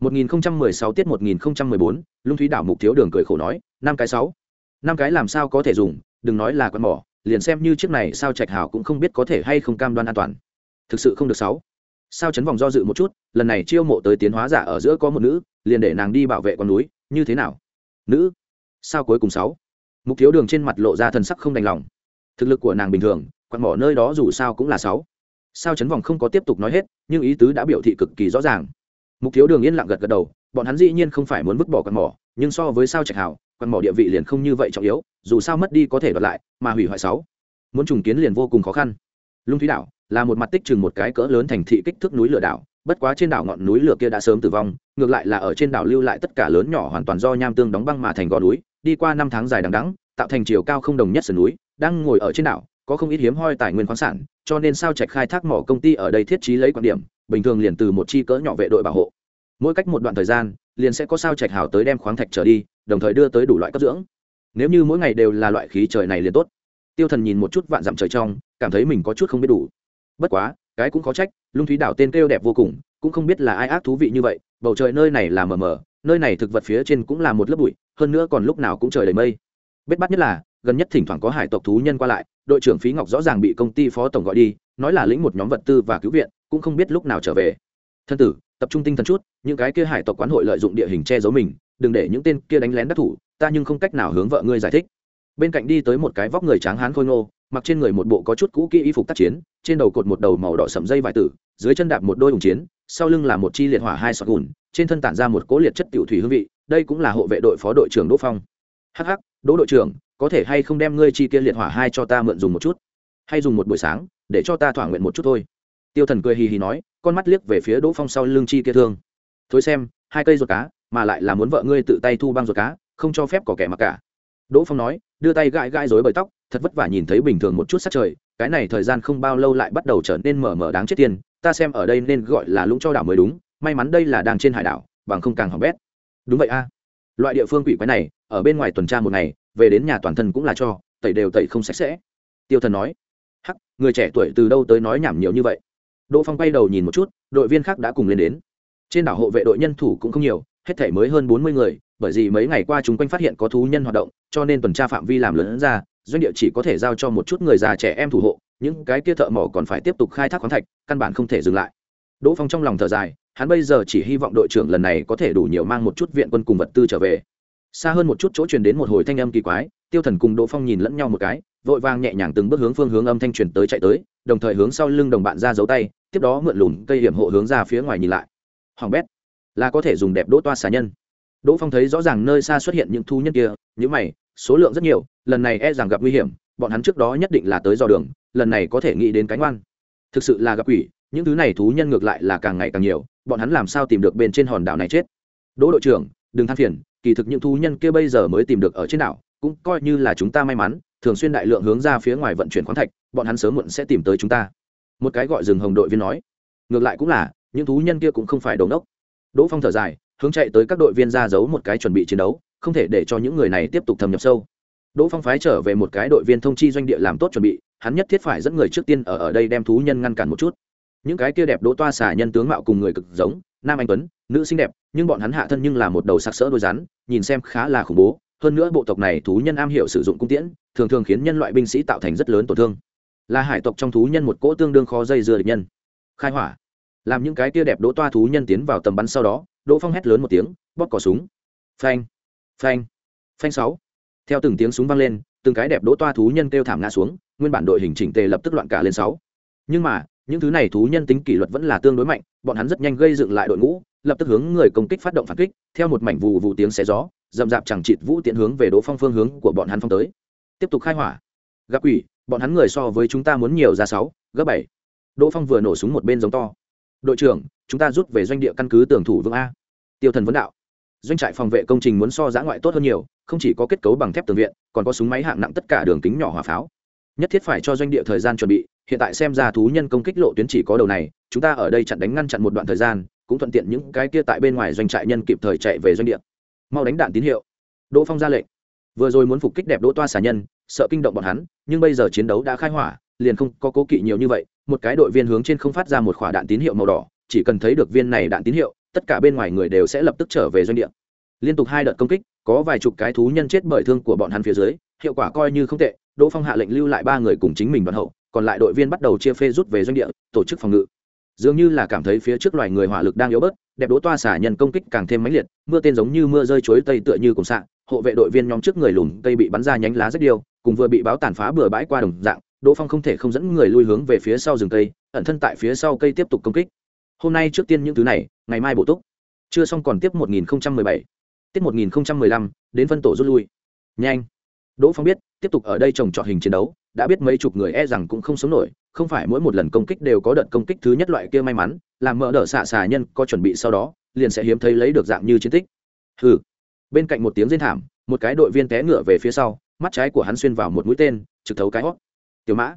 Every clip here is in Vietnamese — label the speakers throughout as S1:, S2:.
S1: 1016 tiết 1014, Lung Thúy đảo mục thiếu đường cười khổ nói, năm cái sáu, năm cái làm sao có thể dùng, đừng nói là quan mỏ, liền xem như chiếc này sao Trạch Hảo cũng không biết có thể hay không cam đoan an toàn. Thực sự không được sáu. Sao chấn vòng do dự một chút, lần này chiêu mộ tới tiến hóa giả ở giữa có một nữ, liền để nàng đi bảo vệ con núi, như thế nào? Nữ? Sao cuối cùng sáu? Mục thiếu đường trên mặt lộ ra thần sắc không đành lòng. Thực lực của nàng bình thường, quan mỏ nơi đó dù sao cũng là sáu. Sao chấn vòng không có tiếp tục nói hết, nhưng ý tứ đã biểu thị cực kỳ rõ ràng mục thiếu đường yên lặng gật gật đầu, bọn hắn dĩ nhiên không phải muốn vứt bỏ quạt mỏ, nhưng so với sao trạch hào, quạt mỏ địa vị liền không như vậy trọng yếu, dù sao mất đi có thể đoạt lại, mà hủy hoại sáu. Muốn trùng kiến liền vô cùng khó khăn. Lung thúy đảo là một mặt tích chừng một cái cỡ lớn thành thị kích thước núi lửa đảo, bất quá trên đảo ngọn núi lửa kia đã sớm tử vong, ngược lại là ở trên đảo lưu lại tất cả lớn nhỏ hoàn toàn do nham tương đóng băng mà thành gò núi, đi qua năm tháng dài đằng đẵng, tạo thành chiều cao không đồng nhất sườn núi, đang ngồi ở trên đảo, có không ít hiếm hoi tài nguyên khoáng sản, cho nên sao trạch khai thác mỏ công ty ở đây thiết trí lấy quan điểm, bình thường liền từ một chi cỡ nhỏ vệ đội bảo hộ mỗi cách một đoạn thời gian, liền sẽ có sao trạch hào tới đem khoáng thạch trở đi, đồng thời đưa tới đủ loại cấp dưỡng. Nếu như mỗi ngày đều là loại khí trời này liền tốt. Tiêu thần nhìn một chút vạn dặm trời trong, cảm thấy mình có chút không biết đủ. Bất quá, cái cũng khó trách, lung thúy đảo tên kêu đẹp vô cùng, cũng không biết là ai ác thú vị như vậy, bầu trời nơi này là mờ mờ, nơi này thực vật phía trên cũng là một lớp bụi, hơn nữa còn lúc nào cũng trời đầy mây. Bết bắt nhất là, gần nhất thỉnh thoảng có hải tộc thú nhân qua lại, đội trưởng phí ngọc rõ ràng bị công ty phó tổng gọi đi, nói là lĩnh một nhóm vật tư và cứu viện, cũng không biết lúc nào trở về. Thân tử tập trung tinh thần chút những cái kia hải tộc quán hội lợi dụng địa hình che giấu mình đừng để những tên kia đánh lén đắc thủ ta nhưng không cách nào hướng vợ ngươi giải thích. Bên cạnh đi tới một cái vóc người tráng hán khôi ngô mặc trên người một bộ có chút cũ kỹ y phục tác chiến trên đầu cột một đầu màu đỏ sậm dây vải tử dưới chân đạp một đôi hùng chiến sau lưng là một chi liệt hỏa hai sọt gùn trên thân tản ra một cỗ liệt chất tiểu thủy hương vị đây cũng là hộ vệ đội phó đội trưởng đỗ phong. Hắc hắc, đỗ đội trưởng có thể hay không đem ngươi chi kia liệt hỏa hai cho ta mượn dùng một chút? Hay dùng một buổi sáng để cho ta thỏa nguyện một chút thôi. Tiêu thần cười hì hì nói con mắt liếc về phía đỗ phong sau lưng chi kia thương. Thối xem, hai cây ruột cá, mà lại là muốn vợ ngươi tự tay thu băng ruột cá, không cho phép có kẻ mặc cả. Đỗ phong nói, đưa tay gãi gãi rối bời tóc, thật vất vả nhìn thấy bình thường một chút sát trời, cái này thời gian không bao lâu lại bắt đầu trở nên mở mở đáng chết tiền, ta xem ở đây nên gọi là lũng cho đảo mới đúng, may mắn đây là đang trên hải đảo, bằng không càng hỏng bét. Đúng vậy a. Loại địa phương quỷ quái này, ở bên ngoài tuần tra một ngày, về đến nhà toàn thân cũng là cho, tẩy đều tẩy không sạch sẽ. Tiêu thần nói, hắc, người trẻ tuổi từ đâu tới nói nhảm nhiều như vậy? Đỗ phong quay đầu nhìn một chút, đội viên khác đã cùng lên đến. Trên đảo hộ vệ đội nhân thủ cũng không nhiều, hết thể mới hơn bốn mươi người, bởi vì mấy ngày qua chúng quanh phát hiện có thú nhân hoạt động, cho nên tuần tra phạm vi làm lớn ra, doanh địa chỉ có thể giao cho một chút người già trẻ em thủ hộ, những cái kia thợ mỏ còn phải tiếp tục khai thác khoáng thạch, căn bản không thể dừng lại. Đỗ phong trong lòng thở dài, hắn bây giờ chỉ hy vọng đội trưởng lần này có thể đủ nhiều mang một chút viện quân cùng vật tư trở về. Xa hơn một chút chỗ truyền đến một hồi thanh âm kỳ quái, tiêu thần cùng đỗ phong nhìn lẫn nhau một cái, vội vàng nhẹ nhàng từng bước hướng phương hướng âm thanh truyền tới chạy tới đồng thời hướng sau lưng đồng bạn ra giấu tay, tiếp đó mượn lùn cây hiểm hộ hướng ra phía ngoài nhìn lại. Hoàng bét, là có thể dùng đẹp đỗ toa xà nhân. Đỗ phong thấy rõ ràng nơi xa xuất hiện những thu nhân kia những mày, số lượng rất nhiều, lần này e rằng gặp nguy hiểm, bọn hắn trước đó nhất định là tới dò đường, lần này có thể nghĩ đến cánh oan. Thực sự là gặp quỷ, những thứ này thú nhân ngược lại là càng ngày càng nhiều, bọn hắn làm sao tìm được bên trên hòn đảo này chết? Đỗ đội trưởng, đừng than phiền, kỳ thực những thú nhân kia bây giờ mới tìm được ở trên đảo cũng coi như là chúng ta may mắn, thường xuyên đại lượng hướng ra phía ngoài vận chuyển khoáng thạch, bọn hắn sớm muộn sẽ tìm tới chúng ta. Một cái gọi rừng hồng đội viên nói. Ngược lại cũng là, những thú nhân kia cũng không phải đầu nốc đỗ phong thở dài, hướng chạy tới các đội viên ra giấu một cái chuẩn bị chiến đấu, không thể để cho những người này tiếp tục thâm nhập sâu. Đỗ phong phái trở về một cái đội viên thông chi doanh địa làm tốt chuẩn bị, hắn nhất thiết phải dẫn người trước tiên ở ở đây đem thú nhân ngăn cản một chút. Những cái kia đẹp đỗ toa xả nhân tướng mạo cùng người cực giống, nam anh tuấn, nữ xinh đẹp, nhưng bọn hắn hạ thân nhưng là một đầu sặc sỡ đôi rắn, nhìn xem khá là khủng bố hơn nữa bộ tộc này thú nhân am hiểu sử dụng cung tiễn, thường thường khiến nhân loại binh sĩ tạo thành rất lớn tổn thương. Là hải tộc trong thú nhân một cỗ tương đương khó dây dưa địch nhân. Khai hỏa. Làm những cái tia đẹp đỗ toa thú nhân tiến vào tầm bắn sau đó, đỗ phong hét lớn một tiếng, bóp cỏ súng. Phanh. Phanh. Phanh sáu. Theo từng tiếng súng vang lên, từng cái đẹp đỗ toa thú nhân kêu thảm ngã xuống, nguyên bản đội hình chỉnh tề lập tức loạn cả lên sáu. Nhưng mà, những thứ này thú nhân tính kỷ luật vẫn là tương đối mạnh, bọn hắn rất nhanh gây dựng lại đội ngũ, lập tức hướng người công kích phát động phản kích, theo một mảnh vụ vụ tiếng xé gió dậm dạp chẳng chịt vũ tiện hướng về đỗ phong phương hướng của bọn hắn phong tới. Tiếp tục khai hỏa. Gặp quỷ, bọn hắn người so với chúng ta muốn nhiều ra sáu, gấp bảy. Đỗ phong vừa nổ súng một bên giống to. Đội trưởng, chúng ta rút về doanh địa căn cứ tường thủ vương a. Tiêu thần vấn đạo. Doanh trại phòng vệ công trình muốn so giã ngoại tốt hơn nhiều, không chỉ có kết cấu bằng thép tường viện, còn có súng máy hạng nặng tất cả đường kính nhỏ hỏa pháo. Nhất thiết phải cho doanh địa thời gian chuẩn bị, hiện tại xem ra thú nhân công kích lộ tuyến chỉ có đầu này, chúng ta ở đây chặn đánh ngăn chặn một đoạn thời gian, cũng thuận tiện những cái kia tại bên ngoài doanh trại nhân kịp thời chạy về doanh địa mau đánh đạn tín hiệu. Đỗ phong ra lệnh. Vừa rồi muốn phục kích đẹp đỗ toa xà nhân, sợ kinh động bọn hắn, nhưng bây giờ chiến đấu đã khai hỏa, liền không có cố kỵ nhiều như vậy, một cái đội viên hướng trên không phát ra một quả đạn tín hiệu màu đỏ, chỉ cần thấy được viên này đạn tín hiệu, tất cả bên ngoài người đều sẽ lập tức trở về doanh địa. Liên tục hai đợt công kích, có vài chục cái thú nhân chết bởi thương của bọn hắn phía dưới, hiệu quả coi như không tệ, đỗ phong hạ lệnh lưu lại ba người cùng chính mình đoàn hậu, còn lại đội viên bắt đầu chia phê rút về doanh địa, tổ chức phòng ngự dường như là cảm thấy phía trước loài người hỏa lực đang yếu bớt đẹp đỗ toa xả nhân công kích càng thêm mãnh liệt mưa tên giống như mưa rơi chuối tây tựa như cùng xạ hộ vệ đội viên nhóm trước người lùn cây bị bắn ra nhánh lá rất điêu cùng vừa bị báo tàn phá bừa bãi qua đồng dạng đỗ phong không thể không dẫn người lui hướng về phía sau rừng cây ẩn thân tại phía sau cây tiếp tục công kích. Hôm nay trước tiên những thứ này ngày mai bổ túc. Chưa xong còn tiếp 1017. tiết 1015, đến phân tổ rút lui. Nhanh. Đỗ phong biết tiếp tục ở đây trồng trọt hình chiến đấu đã biết mấy chục người e rằng cũng không sống nổi, không phải mỗi một lần công kích đều có đợt công kích thứ nhất loại kia may mắn, làm mỡ đỡ xạ xà nhân có chuẩn bị sau đó, liền sẽ hiếm thấy lấy được dạng như chiến tích. Hừ. Bên cạnh một tiếng rên thảm, một cái đội viên té ngựa về phía sau, mắt trái của hắn xuyên vào một mũi tên, trực thấu cái hót. Tiểu mã.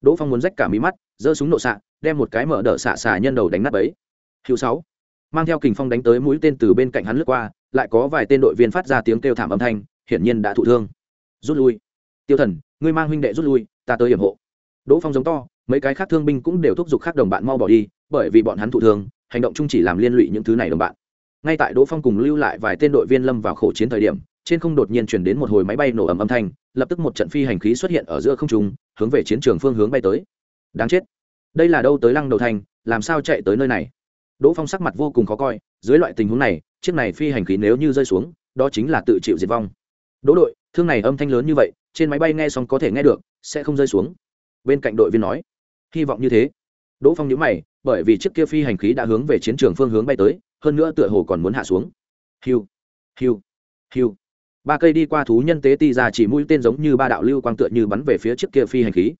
S1: Đỗ phong muốn rách cả mí mắt, giơ súng nộ xạ, đem một cái mở đỡ xạ xà nhân đầu đánh nát ấy hữu sáu. Mang theo kình phong đánh tới mũi tên từ bên cạnh hắn lướt qua, lại có vài tên đội viên phát ra tiếng kêu thảm âm thanh, hiển nhiên đã thụ thương. Rút lui. Tiêu thần ngươi mang huynh đệ rút lui, ta tới hiểm hộ. Đỗ phong giống to, mấy cái khác thương binh cũng đều thúc giục khác đồng bạn mau bỏ đi, bởi vì bọn hắn thụ thương, hành động chung chỉ làm liên lụy những thứ này đồng bạn. Ngay tại đỗ phong cùng lưu lại vài tên đội viên lâm vào khổ chiến thời điểm, trên không đột nhiên chuyển đến một hồi máy bay nổ ầm âm thanh, lập tức một trận phi hành khí xuất hiện ở giữa không trung, hướng về chiến trường phương hướng bay tới. Đáng chết. Đây là đâu tới lăng đầu thành, làm sao chạy tới nơi này? Đỗ phong sắc mặt vô cùng khó coi, dưới loại tình huống này, chiếc này phi hành khí nếu như rơi xuống, đó chính là tự chịu diệt vong. Đỗ đội, thương này âm thanh lớn như vậy trên máy bay nghe xong có thể nghe được, sẽ không rơi xuống. Bên cạnh đội viên nói, hy vọng như thế. Đỗ phong nhớ mày, bởi vì chiếc kia phi hành khí đã hướng về chiến trường phương hướng bay tới, hơn nữa tựa hồ còn muốn hạ xuống. Hiu hiu hiu. Ba cây đi qua thú nhân tế ti ra chỉ mũi tên giống như ba đạo lưu quang tựa như bắn về phía chiếc kia phi hành khí.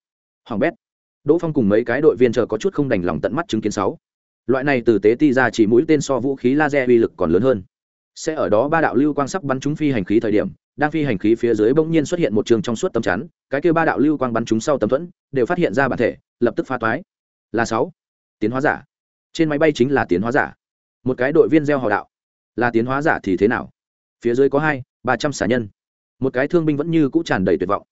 S1: Hoàng bét. Đỗ phong cùng mấy cái đội viên chờ có chút không đành lòng tận mắt chứng kiến sáu. Loại này từ tế ti ra chỉ mũi tên so vũ khí laser uy lực còn lớn hơn sẽ ở đó ba đạo lưu quang sắc bắn trúng phi hành khí thời điểm, đang phi hành khí phía dưới bỗng nhiên xuất hiện một trường trong suốt tấm chắn, cái kia ba đạo lưu quang bắn trúng sau tấm thuẫn, đều phát hiện ra bản thể, lập tức phá toái. Là sáu. Tiến hóa giả. Trên máy bay chính là tiến hóa giả. Một cái đội viên gieo hò đạo. Là tiến hóa giả thì thế nào? Phía dưới có hai, ba trăm xả nhân. Một cái thương binh vẫn như cũ tràn đầy tuyệt vọng.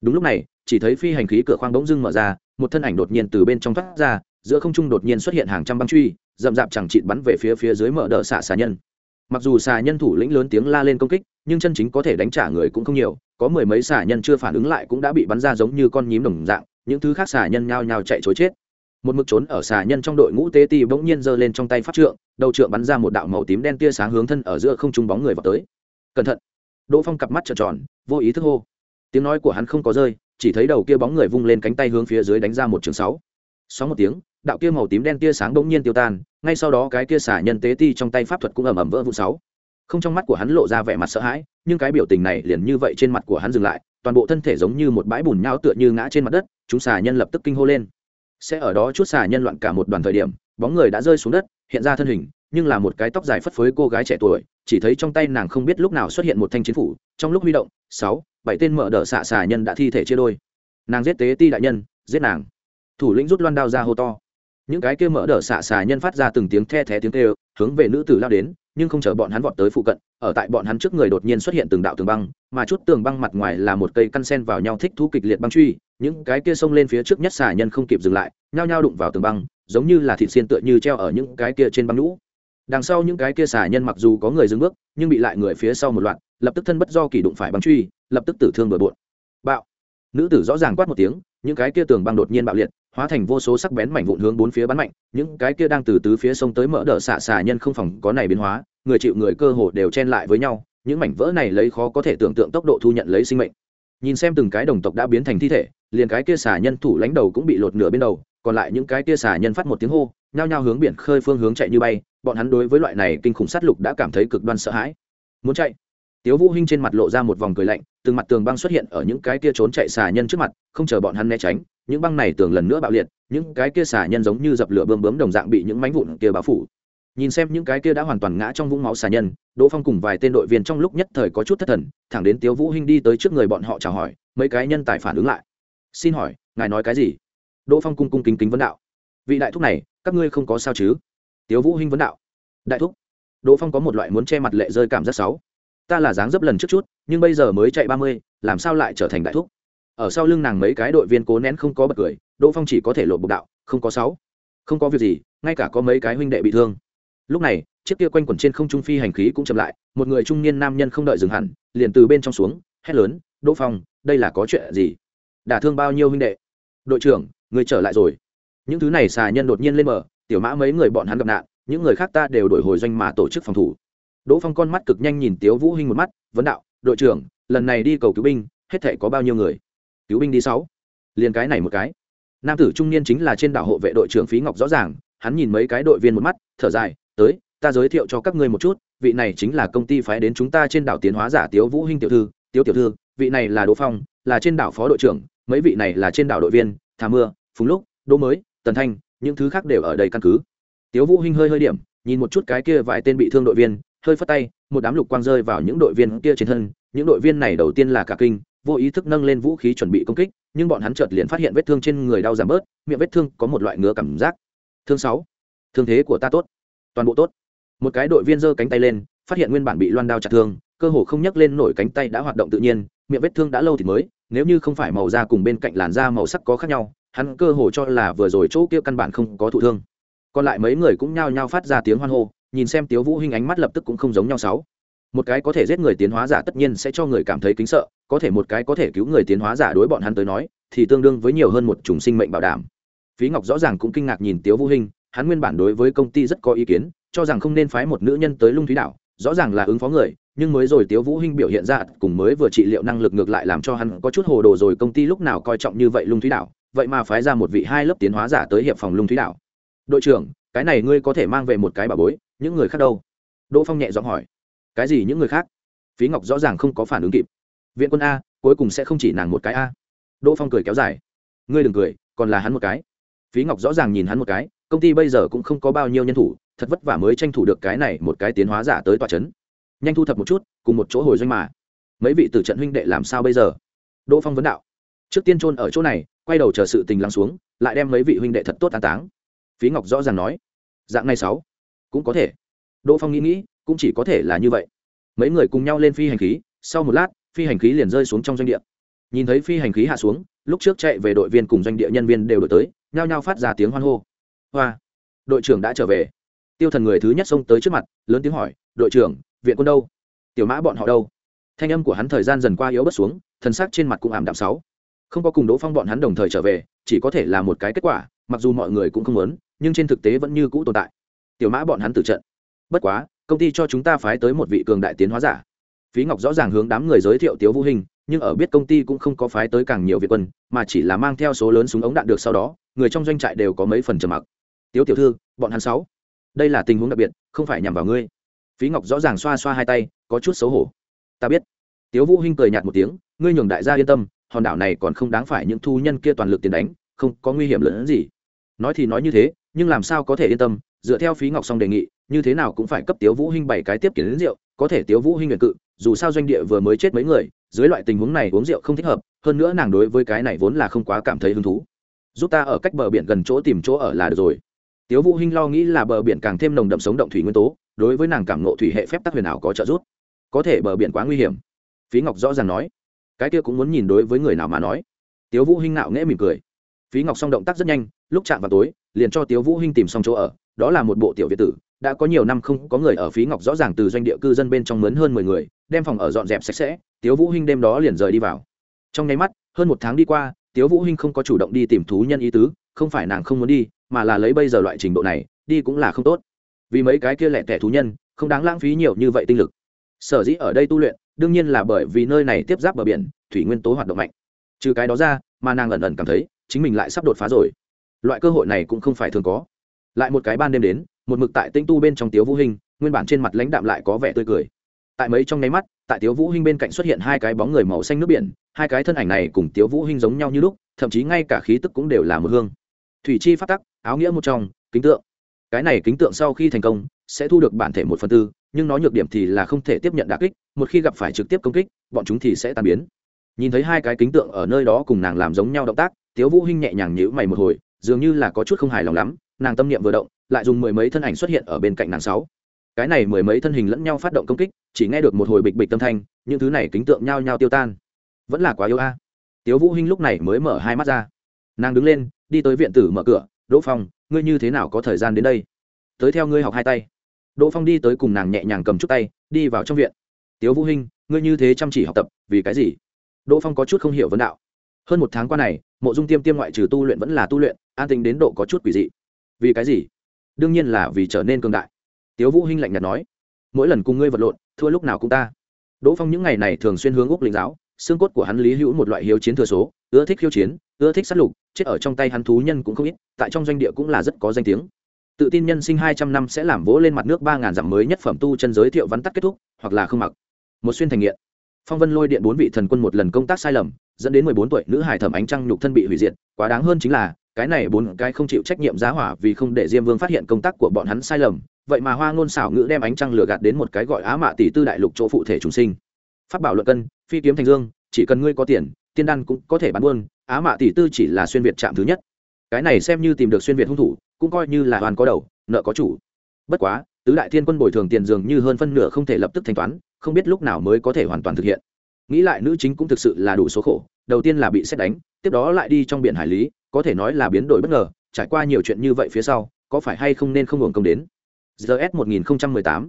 S1: Đúng lúc này, chỉ thấy phi hành khí cửa khoang bỗng dưng mở ra, một thân ảnh đột nhiên từ bên trong thoát ra, giữa không trung đột nhiên xuất hiện hàng trăm băng truy rậm rạp chẳng chịt bắn về phía phía dưới mở đỡ xạ xà nhân mặc dù xà nhân thủ lĩnh lớn tiếng la lên công kích, nhưng chân chính có thể đánh trả người cũng không nhiều, có mười mấy xà nhân chưa phản ứng lại cũng đã bị bắn ra giống như con nhím đồng dạng, những thứ khác xà nhân nhao nhao chạy chối chết. Một mực trốn ở xà nhân trong đội ngũ tế ti bỗng nhiên giơ lên trong tay phát trượng, đầu trượng bắn ra một đạo màu tím đen tia sáng hướng thân ở giữa không trung bóng người vào tới. Cẩn thận! Đỗ phong cặp mắt trợn tròn, vô ý thức hô. Tiếng nói của hắn không có rơi, chỉ thấy đầu kia bóng người vung lên cánh tay hướng phía dưới đánh ra một trường sáu. Sáu một tiếng đạo kia màu tím đen tia sáng bỗng nhiên tiêu tan, ngay sau đó cái kia xả nhân tế ti trong tay pháp thuật cũng ầm ầm vỡ vụ sáu. Không trong mắt của hắn lộ ra vẻ mặt sợ hãi, nhưng cái biểu tình này liền như vậy trên mặt của hắn dừng lại, toàn bộ thân thể giống như một bãi bùn nhau tựa như ngã trên mặt đất, chúng xà nhân lập tức kinh hô lên. Sẽ ở đó chút xà nhân loạn cả một đoàn thời điểm, bóng người đã rơi xuống đất, hiện ra thân hình, nhưng là một cái tóc dài phất phới cô gái trẻ tuổi, chỉ thấy trong tay nàng không biết lúc nào xuất hiện một thanh chiến phủ, trong lúc huy động, sáu, bảy tên mở đỡ xạ xà nhân đã thi thể chia đôi. Nàng giết tế ti đại nhân, giết nàng. Thủ lĩnh rút loan đao ra hô to những cái kia mở đỡ xạ xà nhân phát ra từng tiếng the thé tiếng kêu, hướng về nữ tử lao đến, nhưng không chờ bọn hắn vọt tới phụ cận, ở tại bọn hắn trước người đột nhiên xuất hiện từng đạo tường băng, mà chút tường băng mặt ngoài là một cây căn sen vào nhau thích thú kịch liệt băng truy, những cái kia xông lên phía trước nhất xà nhân không kịp dừng lại, nhao nhao đụng vào tường băng, giống như là thịt xiên tựa như treo ở những cái kia trên băng lũ đằng sau những cái kia xà nhân mặc dù có người dừng bước, nhưng bị lại người phía sau một loạt, lập tức thân bất do kỳ đụng phải băng truy, lập tức tử thương bừa bộn. Bạo! Nữ tử rõ ràng quát một tiếng, những cái kia tường băng đột nhiên bạo liệt, hóa thành vô số sắc bén mảnh vụn hướng bốn phía bắn mạnh, những cái kia đang từ tứ phía sông tới mỡ đỡ xạ xà nhân không phòng có này biến hóa, người chịu người cơ hồ đều chen lại với nhau, những mảnh vỡ này lấy khó có thể tưởng tượng tốc độ thu nhận lấy sinh mệnh. Nhìn xem từng cái đồng tộc đã biến thành thi thể, liền cái kia xà nhân thủ lãnh đầu cũng bị lột nửa bên đầu, còn lại những cái kia xà nhân phát một tiếng hô, nhao nhao hướng biển khơi phương hướng chạy như bay, bọn hắn đối với loại này kinh khủng sát lục đã cảm thấy cực đoan sợ hãi. Muốn chạy? Tiếu vũ hinh trên mặt lộ ra một vòng cười lạnh từng mặt tường băng xuất hiện ở những cái kia trốn chạy xà nhân trước mặt, không chờ bọn hắn né tránh, những băng này tường lần nữa bạo liệt, những cái kia xà nhân giống như dập lửa bơm bướm đồng dạng bị những mánh vụn kia bao phủ. Nhìn xem những cái kia đã hoàn toàn ngã trong vũng máu xà nhân, đỗ phong cùng vài tên đội viên trong lúc nhất thời có chút thất thần, thẳng đến tiếu vũ hinh đi tới trước người bọn họ chào hỏi, mấy cái nhân tài phản ứng lại. Xin hỏi, ngài nói cái gì? Đỗ phong cung cung kính kính vấn đạo. Vị đại thúc này, các ngươi không có sao chứ? Tiếu vũ hinh vấn đạo. Đại thúc. Đỗ phong có một loại muốn che mặt lệ rơi cảm giác xấu ta là dáng dấp lần trước chút, nhưng bây giờ mới chạy ba mươi, làm sao lại trở thành đại thúc? Ở sau lưng nàng mấy cái đội viên cố nén không có bật cười, đỗ phong chỉ có thể lộ bục đạo, không có sáu. Không có việc gì, ngay cả có mấy cái huynh đệ bị thương. Lúc này, chiếc kia quanh quẩn trên không trung phi hành khí cũng chậm lại, một người trung niên nam nhân không đợi dừng hẳn, liền từ bên trong xuống, hét lớn, đỗ phong, đây là có chuyện gì? Đả thương bao nhiêu huynh đệ? Đội trưởng, người trở lại rồi. Những thứ này xà nhân đột nhiên lên mở, tiểu mã mấy người bọn hắn gặp nạn, những người khác ta đều đổi hồi doanh mà tổ chức phòng thủ đỗ phong con mắt cực nhanh nhìn tiếu vũ hinh một mắt, vấn đạo, đội trưởng, lần này đi cầu cứu binh, hết thể có bao nhiêu người? Cứu binh đi sáu. Liền cái này một cái. Nam tử trung niên chính là trên đảo hộ vệ đội trưởng phí ngọc rõ ràng, hắn nhìn mấy cái đội viên một mắt, thở dài, tới, ta giới thiệu cho các ngươi một chút, vị này chính là công ty phái đến chúng ta trên đảo tiến hóa giả tiếu vũ hinh tiểu thư, tiếu tiểu thư, vị này là đỗ phong, là trên đảo phó đội trưởng, mấy vị này là trên đảo đội viên, thả mưa, phùng lúc, đỗ mới, tần thanh, những thứ khác đều ở đây căn cứ. Tiếu vũ hinh hơi hơi điểm, nhìn một chút cái kia vài tên bị thương đội viên hơi phất tay, một đám lục quang rơi vào những đội viên kia trên thân. Những đội viên này đầu tiên là cả kinh, vô ý thức nâng lên vũ khí chuẩn bị công kích, nhưng bọn hắn chợt liền phát hiện vết thương trên người đau giảm bớt, miệng vết thương có một loại ngứa cảm giác. Thương sáu, thương thế của ta tốt, toàn bộ tốt. Một cái đội viên giơ cánh tay lên, phát hiện nguyên bản bị loan đao chặt thương, cơ hồ không nhấc lên nổi cánh tay đã hoạt động tự nhiên, miệng vết thương đã lâu thì mới, nếu như không phải màu da cùng bên cạnh làn da màu sắc có khác nhau, hắn cơ hồ cho là vừa rồi chỗ kia căn bản không có thụ thương. Còn lại mấy người cũng nhao nhao phát ra tiếng hoan hô nhìn xem tiếu vũ hinh ánh mắt lập tức cũng không giống nhau sáu. Một cái có thể giết người tiến hóa giả tất nhiên sẽ cho người cảm thấy kính sợ, có thể một cái có thể cứu người tiến hóa giả đối bọn hắn tới nói, thì tương đương với nhiều hơn một chủng sinh mệnh bảo đảm. Phí ngọc rõ ràng cũng kinh ngạc nhìn tiếu vũ hinh, hắn nguyên bản đối với công ty rất có ý kiến, cho rằng không nên phái một nữ nhân tới lung thúy đảo, rõ ràng là ứng phó người, nhưng mới rồi tiếu vũ hinh biểu hiện ra cùng mới vừa trị liệu năng lực ngược lại làm cho hắn có chút hồ đồ rồi công ty lúc nào coi trọng như vậy lung thúy đảo, vậy mà phái ra một vị hai lớp tiến hóa giả tới hiệp phòng lung thúy đảo. Đội trưởng, cái này ngươi có thể mang về một cái bảo bối những người khác đâu? Đỗ phong nhẹ giọng hỏi. Cái gì những người khác? Phí ngọc rõ ràng không có phản ứng kịp. Viện quân a, cuối cùng sẽ không chỉ nàng một cái a. Đỗ phong cười kéo dài. Ngươi đừng cười, còn là hắn một cái. Phí ngọc rõ ràng nhìn hắn một cái, công ty bây giờ cũng không có bao nhiêu nhân thủ, thật vất vả mới tranh thủ được cái này một cái tiến hóa giả tới tòa c h ấ n nhanh thu thập một chút, cùng một chỗ hồi doanh mà. Mấy vị từ trận huynh đệ làm sao bây giờ? Đỗ phong vấn đạo. Trước tiên trôn ở chỗ này, quay đầu chờ sự tình lắng xuống, lại đem mấy vị huynh đệ thật tốt an táng. Phí ngọc rõ ràng nói. Dạng này sáu cũng có thể. Đỗ phong nghĩ nghĩ, cũng chỉ có thể là như vậy. Mấy người cùng nhau lên phi hành khí, sau một lát, phi hành khí liền rơi xuống trong doanh địa. Nhìn thấy phi hành khí hạ xuống, lúc trước chạy về đội viên cùng doanh địa nhân viên đều đổi tới, nhao nhao phát ra tiếng hoan hô. Hoa! Đội trưởng đã trở về. Tiêu thần người thứ nhất xông tới trước mặt, lớn tiếng hỏi, đội trưởng, viện quân đâu? Tiểu mã bọn họ đâu? Thanh âm của hắn thời gian dần qua yếu bớt xuống, thần sắc trên mặt cũng ảm đạm sáu. Không có cùng đỗ phong bọn hắn đồng thời trở về, chỉ có thể là một cái kết quả, mặc dù mọi người cũng không muốn, nhưng trên thực tế vẫn như cũ tồn tại tiểu mã bọn hắn tử trận. Bất quá, công ty cho chúng ta phái tới một vị cường đại tiến hóa giả. Phí ngọc rõ ràng hướng đám người giới thiệu tiếu vũ hình, nhưng ở biết công ty cũng không có phái tới càng nhiều việt quân, mà chỉ là mang theo số lớn súng ống đạn được sau đó, người trong doanh trại đều có mấy phần trầm mặc. Tiếu tiểu thư, bọn hắn sáu. Đây là tình huống đặc biệt, không phải nhằm vào ngươi. Phí ngọc rõ ràng xoa xoa hai tay, có chút xấu hổ. Ta biết. Tiếu vũ hinh cười nhạt một tiếng, ngươi nhường đại gia yên tâm, hòn đảo này còn không đáng phải những thu nhân kia toàn lực tiền đánh, không có nguy hiểm lớn hơn gì. Nói thì nói như thế, nhưng làm sao có thể yên tâm dựa theo phí ngọc song đề nghị, như thế nào cũng phải cấp tiếu vũ hinh bảy cái tiếp kiến đến rượu, có thể tiếu vũ hinh nguyện cự, dù sao doanh địa vừa mới chết mấy người, dưới loại tình huống này uống rượu không thích hợp, hơn nữa nàng đối với cái này vốn là không quá cảm thấy hứng thú. Giúp ta ở cách bờ biển gần chỗ tìm chỗ ở là được rồi. Tiếu vũ hinh lo nghĩ là bờ biển càng thêm nồng đậm sống động thủy nguyên tố, đối với nàng cảm ngộ thủy hệ phép tắc huyền ảo có trợ giúp. Có thể bờ biển quá nguy hiểm. Phí ngọc rõ ràng nói. Cái kia cũng muốn nhìn đối với người nào mà nói. Tiếu vũ hinh nạo nghễ mỉm cười. Phí ngọc song động tác rất nhanh, lúc chạm vào tối, liền cho tiếu vũ hinh tìm xong chỗ ở đó là một bộ tiểu việt tử, đã có nhiều năm không có người ở phí ngọc rõ ràng từ doanh địa cư dân bên trong mướn hơn mười người, đem phòng ở dọn dẹp sạch sẽ, tiếu vũ hinh đêm đó liền rời đi vào. Trong nháy mắt, hơn một tháng đi qua, tiếu vũ hinh không có chủ động đi tìm thú nhân ý tứ, không phải nàng không muốn đi, mà là lấy bây giờ loại trình độ này, đi cũng là không tốt. Vì mấy cái kia lẻ tẻ thú nhân, không đáng lãng phí nhiều như vậy tinh lực. Sở dĩ ở đây tu luyện, đương nhiên là bởi vì nơi này tiếp giáp bờ biển, thủy nguyên tố hoạt động mạnh. Trừ cái đó ra, mà nàng ẩn ẩn cảm thấy, chính mình lại sắp đột phá rồi. Loại cơ hội này cũng không phải thường có lại một cái ban đêm đến, một mực tại tinh tu bên trong tiếu vũ hình nguyên bản trên mặt lãnh đạm lại có vẻ tươi cười. Tại mấy trong nháy mắt, tại tiếu vũ hinh bên cạnh xuất hiện hai cái bóng người màu xanh nước biển, hai cái thân ảnh này cùng tiếu vũ hinh giống nhau như lúc, thậm chí ngay cả khí tức cũng đều là một hương. Thủy chi phát tắc, áo nghĩa một trong, kính tượng. Cái này kính tượng sau khi thành công, sẽ thu được bản thể một phần tư, nhưng nó nhược điểm thì là không thể tiếp nhận đả kích, một khi gặp phải trực tiếp công kích, bọn chúng thì sẽ tan biến. Nhìn thấy hai cái kính tượng ở nơi đó cùng nàng làm giống nhau động tác, tiếu vũ hinh nhẹ nhàng nhíu mày một hồi, dường như là có chút không hài lòng lắm nàng tâm niệm vừa động, lại dùng mười mấy thân ảnh xuất hiện ở bên cạnh nàng sáu. Cái này mười mấy thân hình lẫn nhau phát động công kích, chỉ nghe được một hồi bịch bịch tâm thanh, những thứ này kính tượng nhau nhau tiêu tan. Vẫn là quá yếu a. Tiếu vũ hinh lúc này mới mở hai mắt ra. Nàng đứng lên, đi tới viện tử mở cửa, đỗ phong, ngươi như thế nào có thời gian đến đây? Tới theo ngươi học hai tay. Đỗ phong đi tới cùng nàng nhẹ nhàng cầm chút tay, đi vào trong viện. Tiếu vũ hinh, ngươi như thế chăm chỉ học tập, vì cái gì? Đỗ phong có chút không hiểu vấn đạo. Hơn một tháng qua này, mộ dung tiêm tiêm ngoại trừ tu luyện vẫn là tu luyện, an tính đến độ có chút quỷ dị vì cái gì? Đương nhiên là vì trở nên cường đại. Tiếu vũ hinh lạnh nhạt nói, mỗi lần cùng ngươi vật lộn, thua lúc nào cũng ta. Đỗ phong những ngày này thường xuyên hướng úc linh giáo, xương cốt của hắn lý hữu một loại hiếu chiến thừa số, ưa thích khiêu chiến, ưa thích sát lục, chết ở trong tay hắn thú nhân cũng không ít, tại trong doanh địa cũng là rất có danh tiếng. Tự tin nhân sinh hai trăm năm sẽ làm vỗ lên mặt nước ba ngàn dặm mới nhất phẩm tu chân giới thiệu vắn tắt kết thúc, hoặc là không mặc. Một xuyên thành nghiện. Phong vân lôi điện bốn vị thần quân một lần công tác sai lầm, dẫn đến mười bốn tuổi nữ hải thẩm ánh trăng nhục thân bị hủy diệt, quá đáng hơn chính là cái này bốn cái không chịu trách nhiệm giá hỏa vì không để diêm vương phát hiện công tác của bọn hắn sai lầm, vậy mà hoa ngôn xảo ngữ đem ánh trăng lừa gạt đến một cái gọi á mạ tỷ tư đại lục chỗ phụ thể chúng sinh. Phát bảo luận cân, phi kiếm thành dương, chỉ cần ngươi có tiền, tiên đan cũng có thể bán buôn, á mạ tỷ tư chỉ là xuyên việt chạm thứ nhất. Cái này xem như tìm được xuyên việt hung thủ, cũng coi như là hoàn có đầu, nợ có chủ. Bất quá, tứ đại thiên quân bồi thường tiền dường như hơn phân nửa không thể lập tức thanh toán, không biết lúc nào mới có thể hoàn toàn thực hiện. Nghĩ lại nữ chính cũng thực sự là đủ số khổ, đầu tiên là bị xét đánh, tiếp đó lại đi trong biển hải lý có thể nói là biến đổi bất ngờ, trải qua nhiều chuyện như vậy phía sau, có phải hay không nên không hưởng công đến? Gs 1018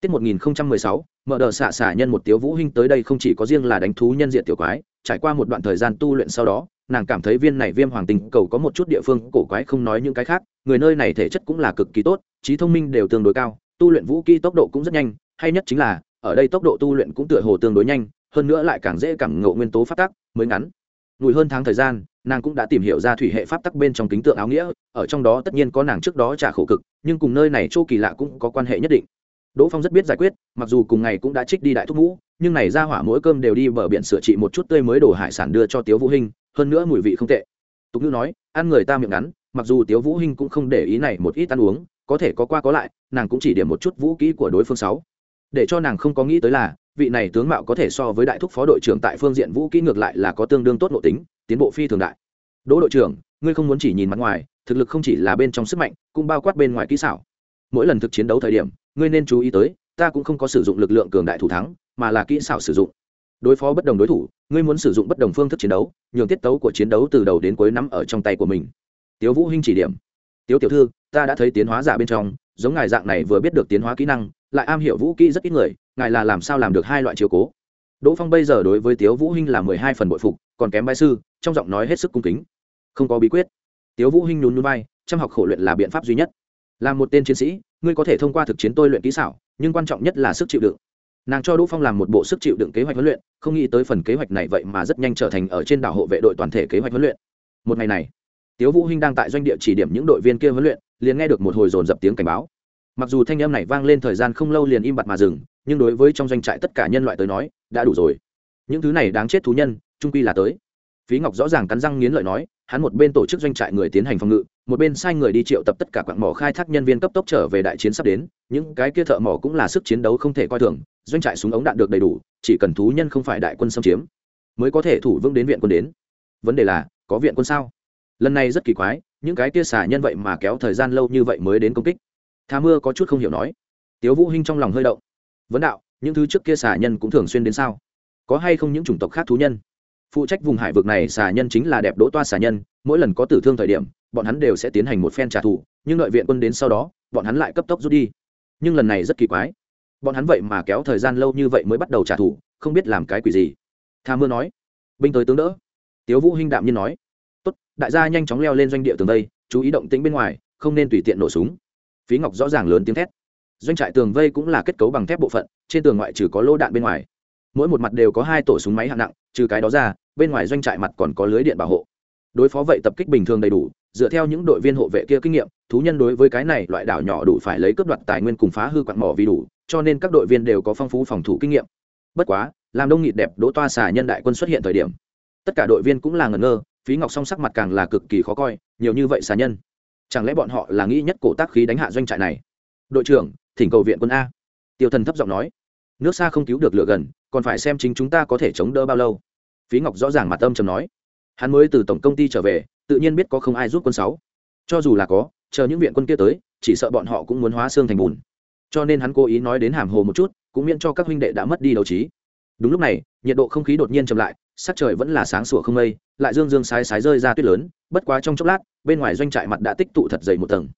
S1: tiết 1016 mở đờ xạ xả nhân một tiếu vũ hinh tới đây không chỉ có riêng là đánh thú nhân diện tiểu quái, trải qua một đoạn thời gian tu luyện sau đó, nàng cảm thấy viên này viêm hoàng tình cầu có một chút địa phương cổ quái không nói những cái khác, người nơi này thể chất cũng là cực kỳ tốt, trí thông minh đều tương đối cao, tu luyện vũ khí tốc độ cũng rất nhanh, hay nhất chính là, ở đây tốc độ tu luyện cũng tựa hồ tương đối nhanh, hơn nữa lại càng dễ cảm ngộ nguyên tố phát tắc mới ngắn lùi hơn tháng thời gian, nàng cũng đã tìm hiểu ra thủy hệ pháp tắc bên trong kính tượng áo nghĩa, ở trong đó tất nhiên có nàng trước đó trả khổ cực, nhưng cùng nơi này chỗ kỳ lạ cũng có quan hệ nhất định. Đỗ phong rất biết giải quyết, mặc dù cùng ngày cũng đã trích đi đại thúc mũ, nhưng này ra hỏa mỗi cơm đều đi bờ biển sửa trị một chút tươi mới đổ hải sản đưa cho tiếu vũ hinh, hơn nữa mùi vị không tệ. Tục ngữ nói, ăn người ta miệng ngắn, mặc dù tiếu vũ hinh cũng không để ý này một ít ăn uống, có thể có qua có lại, nàng cũng chỉ điểm một chút vũ kỹ của đối phương sáu. Để cho nàng không có nghĩ tới là vị này tướng mạo có thể so với đại thúc phó đội trưởng tại phương diện vũ kỹ ngược lại là có tương đương tốt nội tính, tiến bộ phi thường đại. Đỗ đội trưởng, ngươi không muốn chỉ nhìn mặt ngoài, thực lực không chỉ là bên trong sức mạnh, cũng bao quát bên ngoài kỹ xảo. Mỗi lần thực chiến đấu thời điểm, ngươi nên chú ý tới, ta cũng không có sử dụng lực lượng cường đại thủ thắng, mà là kỹ xảo sử dụng. Đối phó bất đồng đối thủ, ngươi muốn sử dụng bất đồng phương thức chiến đấu, nhường tiết tấu của chiến đấu từ đầu đến cuối nắm ở trong tay của mình. Tiếu vũ hinh chỉ điểm. Tiếu tiểu thư, ta đã thấy tiến hóa giả bên trong, giống ngài dạng này vừa biết được tiến hóa kỹ năng lại am hiểu vũ kỹ rất ít người, ngài là làm sao làm được hai loại chiều cố? Đỗ phong bây giờ đối với tiếu vũ hinh là mười hai phần bội phục, còn kém bái sư, trong giọng nói hết sức cung kính. Không có bí quyết. Tiếu vũ hinh nhún nhún vai chăm học khổ luyện là biện pháp duy nhất. Là một tên chiến sĩ, ngươi có thể thông qua thực chiến tôi luyện kỹ xảo, nhưng quan trọng nhất là sức chịu đựng. Nàng cho đỗ phong làm một bộ sức chịu đựng kế hoạch huấn luyện, không nghĩ tới phần kế hoạch này vậy mà rất nhanh trở thành ở trên đảo hộ vệ đội toàn thể kế hoạch huấn luyện. Một ngày này, tiếu vũ hinh đang tại doanh địa chỉ điểm những đội viên kia huấn luyện, liền nghe được một hồi dồn dập tiếng cảnh báo mặc dù thanh âm này vang lên thời gian không lâu liền im bặt mà dừng, nhưng đối với trong doanh trại tất cả nhân loại tới nói, đã đủ rồi. Những thứ này đáng chết thú nhân, trung quy là tới. Phí ngọc rõ ràng cắn răng nghiến lợi nói, hắn một bên tổ chức doanh trại người tiến hành phòng ngự, một bên sai người đi triệu tập tất cả quặng mỏ khai thác nhân viên cấp tốc trở về đại chiến sắp đến, những cái kia thợ mỏ cũng là sức chiến đấu không thể coi thường, doanh trại súng ống đạn được đầy đủ, chỉ cần thú nhân không phải đại quân xâm chiếm, mới có thể thủ vững đến viện quân đến. Vấn đề là, có viện quân sao? Lần này rất kỳ quái, những cái kia xả nhân vậy mà kéo thời gian lâu như vậy mới đến công kích thà mưa có chút không hiểu nói. Tiếu vũ hinh trong lòng hơi động. Vấn đạo những thứ trước kia xà nhân cũng thường xuyên đến sao? Có hay không những chủng tộc khác thú nhân? Phụ trách vùng hải vực này xà nhân chính là đẹp đỗ toa xà nhân mỗi lần có tử thương thời điểm bọn hắn đều sẽ tiến hành một phen trả thù nhưng đợi viện quân đến sau đó bọn hắn lại cấp tốc rút đi. Nhưng lần này rất kỳ quái. Bọn hắn vậy mà kéo thời gian lâu như vậy mới bắt đầu trả thù không biết làm cái quỷ gì. Tha mưa nói. Binh tới tướng đỡ. Tiếu vũ hinh đạm nhiên nói. Tốt đại gia nhanh chóng leo lên doanh địa tường đây, chú ý động tĩnh bên ngoài không nên tùy tiện nổ súng phí ngọc rõ ràng lớn tiếng thét. Doanh trại tường vây cũng là kết cấu bằng thép bộ phận, trên tường ngoại trừ có lô đạn bên ngoài. Mỗi một mặt đều có hai tổ súng máy hạng nặng, trừ cái đó ra, bên ngoài doanh trại mặt còn có lưới điện bảo hộ. Đối phó vậy tập kích bình thường đầy đủ, dựa theo những đội viên hộ vệ kia kinh nghiệm, thú nhân đối với cái này loại đảo nhỏ đủ phải lấy cướp đoạt tài nguyên cùng phá hư quặn mỏ vì đủ, cho nên các đội viên đều có phong phú phòng thủ kinh nghiệm. Bất quá, làm đông nghịt đẹp, đỗ toa xà nhân đại quân xuất hiện thời điểm, tất cả đội viên cũng là ngẩn ngơ, phí ngọc song sắc mặt càng là cực kỳ khó coi, nhiều như vậy xà nhân chẳng lẽ bọn họ là nghĩ nhất cổ tác khí đánh hạ doanh trại này? Đội trưởng, thỉnh cầu viện quân a. Tiêu thần thấp giọng nói. Nước xa không cứu được lửa gần, còn phải xem chính chúng ta có thể chống đỡ bao lâu. Phí ngọc rõ ràng mặt âm trầm nói. Hắn mới từ tổng công ty trở về, tự nhiên biết có không ai giúp quân sáu. Cho dù là có, chờ những viện quân kia tới, chỉ sợ bọn họ cũng muốn hóa xương thành bùn. Cho nên hắn cố ý nói đến hàm hồ một chút, cũng miễn cho các huynh đệ đã mất đi đấu trí. Đúng lúc này, nhiệt độ không khí đột nhiên chậm lại, sắc trời vẫn là sáng sủa không mây, lại dương dương sái sái rơi ra tuyết lớn bất quá trong chốc lát, bên ngoài doanh trại mặt đã tích tụ thật dày một tầng.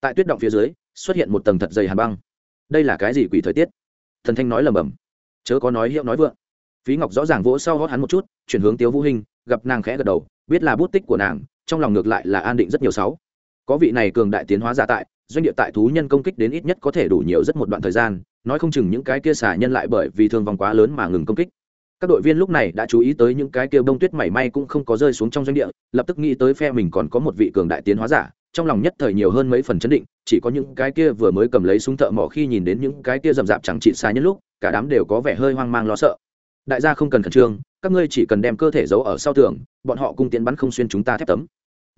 S1: Tại tuyết động phía dưới, xuất hiện một tầng thật dày hàn băng. Đây là cái gì quỷ thời tiết? Thần thanh nói lầm bầm chớ có nói hiệu nói vượng. Phí ngọc rõ ràng vỗ sau hót hắn một chút, chuyển hướng tiếu vũ hình gặp nàng khẽ gật đầu, biết là bút tích của nàng, trong lòng ngược lại là an định rất nhiều sáu. Có vị này cường đại tiến hóa giả tại, doanh địa tại thú nhân công kích đến ít nhất có thể đủ nhiều rất một đoạn thời gian, nói không chừng những cái kia xả nhân lại bởi vì thương vong quá lớn mà ngừng công kích các đội viên lúc này đã chú ý tới những cái kia bông tuyết mảy may cũng không có rơi xuống trong doanh địa, lập tức nghĩ tới phe mình còn có một vị cường đại tiến hóa giả, trong lòng nhất thời nhiều hơn mấy phần chấn định, chỉ có những cái kia vừa mới cầm lấy súng thợ mỏ khi nhìn đến những cái kia rậm rạp chẳng trị xa nhất lúc, cả đám đều có vẻ hơi hoang mang lo sợ. Đại gia không cần khẩn trương, các ngươi chỉ cần đem cơ thể giấu ở sau tường, bọn họ cung tiến bắn không xuyên chúng ta thép tấm.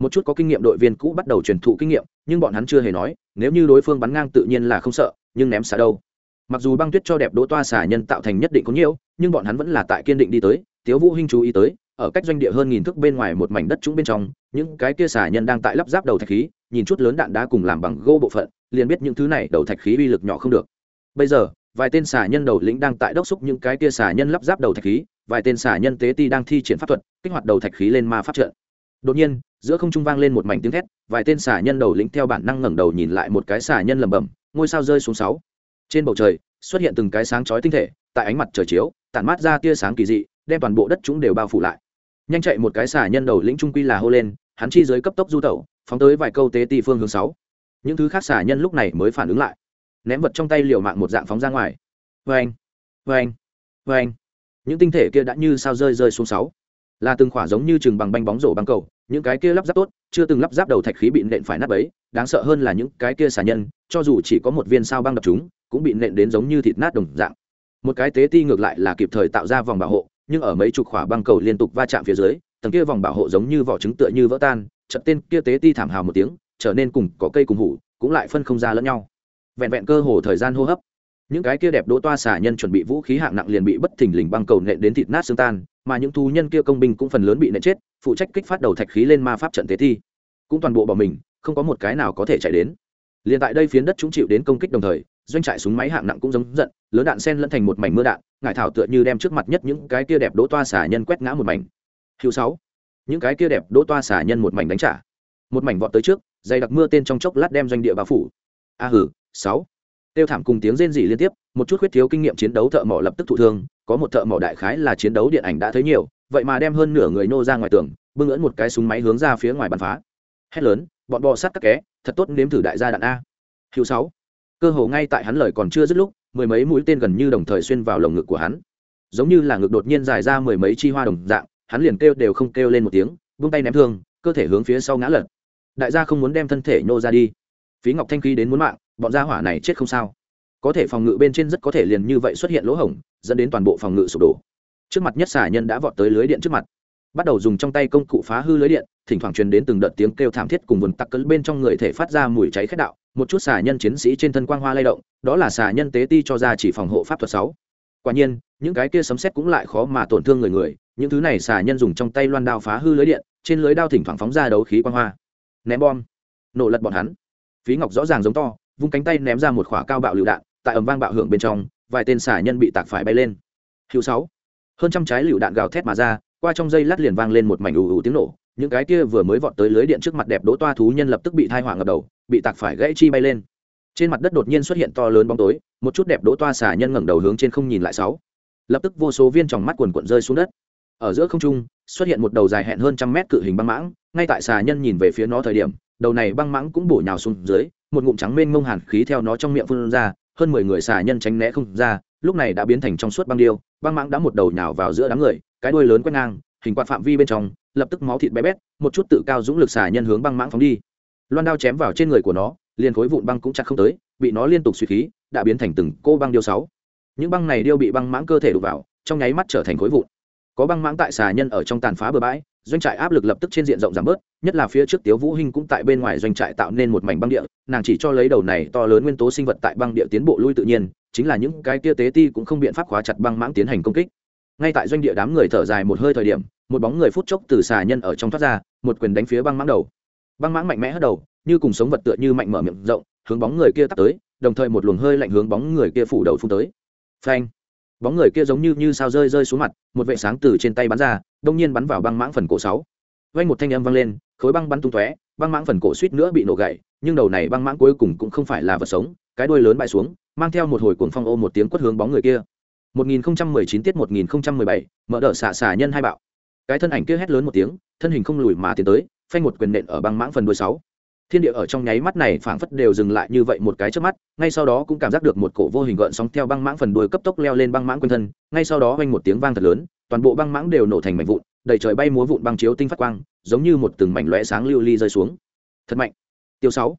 S1: Một chút có kinh nghiệm đội viên cũ bắt đầu truyền thụ kinh nghiệm, nhưng bọn hắn chưa hề nói, nếu như đối phương bắn ngang tự nhiên là không sợ, nhưng ném xa đâu mặc dù băng tuyết cho đẹp đỗ toa xả nhân tạo thành nhất định có nhiều nhưng bọn hắn vẫn là tại kiên định đi tới, tiếu vũ hinh chú ý tới, ở cách doanh địa hơn nghìn thước bên ngoài một mảnh đất trũng bên trong, những cái kia xả nhân đang tại lắp ráp đầu thạch khí, nhìn chút lớn đạn đá cùng làm bằng gỗ bộ phận, liền biết những thứ này đầu thạch khí uy lực nhỏ không được. Bây giờ, vài tên xả nhân đầu lĩnh đang tại đốc xúc những cái kia xả nhân lắp ráp đầu thạch khí, vài tên xả nhân tế ti đang thi triển pháp thuật, kích hoạt đầu thạch khí lên ma pháp trận. Đột nhiên, giữa không trung vang lên một mảnh tiếng thét, vài tên xả nhân đầu lĩnh theo bản năng ngẩng đầu nhìn lại một cái xả nhân lẩm bẩm, ngôi sao rơi xuống sáu trên bầu trời, xuất hiện từng cái sáng chói tinh thể, tại ánh mặt trời chiếu, tản mát ra tia sáng kỳ dị, đem toàn bộ đất chúng đều bao phủ lại. Nhanh chạy một cái xả nhân đầu lĩnh trung quy là hô lên, hắn chi dưới cấp tốc du tẩu, phóng tới vài câu tế ti phương hướng sáu. Những thứ khác xả nhân lúc này mới phản ứng lại. Ném vật trong tay liều mạng một dạng phóng ra ngoài. Vê anh vê anh vê anh những tinh thể kia đã như sao rơi rơi xuống sáu. Là từng khỏa giống như chừng bằng banh bóng rổ băng cầu, những cái kia lắp ráp tốt, chưa từng lắp ráp đầu thạch khí bị nện phải nắp ấy đáng sợ hơn là những cái kia xả nhân, cho dù chỉ có một viên sao băng đập chúng cũng bị nện đến giống như thịt nát đồng dạng. Một cái tế ti ngược lại là kịp thời tạo ra vòng bảo hộ, nhưng ở mấy chục khỏa băng cầu liên tục va chạm phía dưới, tầng kia vòng bảo hộ giống như vỏ trứng tựa như vỡ tan chật tên kia tế ti thảm hào một tiếng, trở nên cùng có cây cùng hủ, cũng lại phân không ra lẫn nhau. Vẹn vẹn cơ hồ thời gian hô hấp, những cái kia đẹp đỗ toa xả nhân chuẩn bị vũ khí hạng nặng liền bị bất thình lình băng cầu nện đến thịt nát xương tan, mà những thú nhân kia công binh cũng phần lớn bị nện chết, phụ trách kích phát đầu thạch khí lên ma pháp trận tế thi cũng toàn bộ bỏ mình, không có một cái nào có thể chạy đến. Liền tại đây phiến đất chúng chịu đến công kích đồng thời doanh trại súng máy hạng nặng cũng giống giận, lớn đạn sen lẫn thành một mảnh mưa đạn, ngải thảo tựa như đem trước mặt nhất những cái kia đẹp đỗ toa xả nhân quét ngã một mảnh. Hữu sáu, những cái kia đẹp đỗ toa xả nhân một mảnh đánh trả. Một mảnh vọt tới trước, dày đặc mưa tên trong chốc lát đem doanh địa bao phủ. A hử, sáu, tiêu thảm cùng tiếng rên rỉ liên tiếp, một chút khuyết thiếu kinh nghiệm chiến đấu thợ mỏ lập tức thụ thương, có một thợ mỏ đại khái là chiến đấu điện ảnh đã thấy nhiều, vậy mà đem hơn nửa người nô ra ngoài tường, bưng ưỡn một cái súng máy hướng ra phía ngoài bắn phá. Hét lớn, bọn bò sát các ké thật tốt nếm thử đại gia đạn a. Hữu sáu cơ hồ ngay tại hắn lời còn chưa dứt lúc, mười mấy mũi tên gần như đồng thời xuyên vào lồng ngực của hắn. Giống như là ngực đột nhiên dài ra mười mấy chi hoa đồng dạng, hắn liền kêu đều không kêu lên một tiếng, vung tay ném thương, cơ thể hướng phía sau ngã lật. Đại gia không muốn đem thân thể nhô ra đi. Phí ngọc thanh khí đến muốn mạng, bọn gia hỏa này chết không sao. Có thể phòng ngự bên trên rất có thể liền như vậy xuất hiện lỗ hổng, dẫn đến toàn bộ phòng ngự sụp đổ. Trước mặt nhất xả nhân đã vọt tới lưới điện trước mặt. Bắt đầu dùng trong tay công cụ phá hư lưới điện thỉnh thoảng truyền đến từng đợt tiếng kêu thảm thiết cùng vườn tắc cỡ bên trong người thể phát ra mùi cháy khét đạo, một chút xà nhân chiến sĩ trên thân quang hoa lay động, đó là xà nhân tế ti cho ra chỉ phòng hộ pháp thuật sáu. Quả nhiên, những cái kia sấm xét cũng lại khó mà tổn thương người người, những thứ này xà nhân dùng trong tay loan đao phá hư lưới điện, trên lưới đao thỉnh thoảng phóng ra đấu khí quang hoa. Ném bom. Nổ lật bọn hắn. Phí ngọc rõ ràng giống to, vung cánh tay ném ra một khỏa cao bạo lựu đạn, tại ầm vang bạo hưởng bên trong, vài tên xả nhân bị tạc phải bay lên. Hữu sáu. Hơn trăm trái lựu đạn gào thét mà ra, qua trong dây lát liền vang lên một mảnh ù ù tiếng nổ những cái kia vừa mới vọt tới lưới điện trước mặt đẹp đỗ toa thú nhân lập tức bị thai hỏa ngập đầu, bị tạc phải gãy chi bay lên. Trên mặt đất đột nhiên xuất hiện to lớn bóng tối, một chút đẹp đỗ toa xả nhân ngẩng đầu hướng trên không nhìn lại sáu. Lập tức vô số viên tròng mắt quần quận rơi xuống đất. Ở giữa không trung, xuất hiện một đầu dài hẹn hơn trăm mét cự hình băng mãng, ngay tại xà nhân nhìn về phía nó thời điểm, đầu này băng mãng cũng bổ nhào xuống dưới, một ngụm trắng mênh mông hàn khí theo nó trong miệng phun ra, hơn mười người xà nhân tránh né không ra, lúc này đã biến thành trong suốt băng điêu, băng mãng đã một đầu nhào vào giữa đám người, cái đuôi lớn quét ngang hình quạt phạm vi bên trong, lập tức máu thịt bé bét, một chút tự cao dũng lực xà nhân hướng băng mãng phóng đi. Loan đao chém vào trên người của nó, liền khối vụn băng cũng chặt không tới, bị nó liên tục suy khí, đã biến thành từng cô băng điêu sáu. Những băng này điêu bị băng mãng cơ thể đục vào, trong nháy mắt trở thành khối vụn. Có băng mãng tại xà nhân ở trong tàn phá bờ bãi, doanh trại áp lực lập tức trên diện rộng giảm bớt, nhất là phía trước tiếu vũ hinh cũng tại bên ngoài doanh trại tạo nên một mảnh băng địa, nàng chỉ cho lấy đầu này to lớn nguyên tố sinh vật tại băng địa tiến bộ lui tự nhiên, chính là những cái kia tế ti cũng không biện pháp khóa chặt băng mãng tiến hành công kích. Ngay tại doanh địa đám người thở dài một hơi thời điểm một bóng người phút chốc từ xà nhân ở trong thoát ra một quyền đánh phía băng mãng đầu. Băng mãng mạnh mẽ hất đầu như cùng sống vật tựa như mạnh mở miệng rộng hướng bóng người kia tắt tới đồng thời một luồng hơi lạnh hướng bóng người kia phủ đầu phun tới. Phanh! Bóng người kia giống như như sao rơi rơi xuống mặt một vệ sáng từ trên tay bắn ra đông nhiên bắn vào băng mãng phần cổ sáu. Vang một thanh âm vang lên khối băng bắn tung tóe băng mãng phần cổ suýt nữa bị nổ gãy nhưng đầu này băng mãng cuối cùng cũng không phải là vật sống cái đuôi lớn bại xuống mang theo một hồi cuồng phong ô một tiếng quất hướng bóng người kia. 1019 tiết 1017, mở đỡ xả xả nhân hai bạo cái thân ảnh kia hét lớn một tiếng, thân hình không lùi mà tiến tới, phanh một quyền nện ở băng mãng phần đuôi sáu. Thiên địa ở trong nháy mắt này phảng phất đều dừng lại như vậy một cái trước mắt, ngay sau đó cũng cảm giác được một cổ vô hình gợn sóng theo băng mãng phần đuôi cấp tốc leo lên băng mãng quanh thân, ngay sau đó vang một tiếng vang thật lớn, toàn bộ băng mãng đều nổ thành mảnh vụn, đầy trời bay múa vụn băng chiếu tinh phát quang, giống như một từng mảnh lóe sáng lưu ly rơi xuống. Thật mạnh. Tiêu sáu.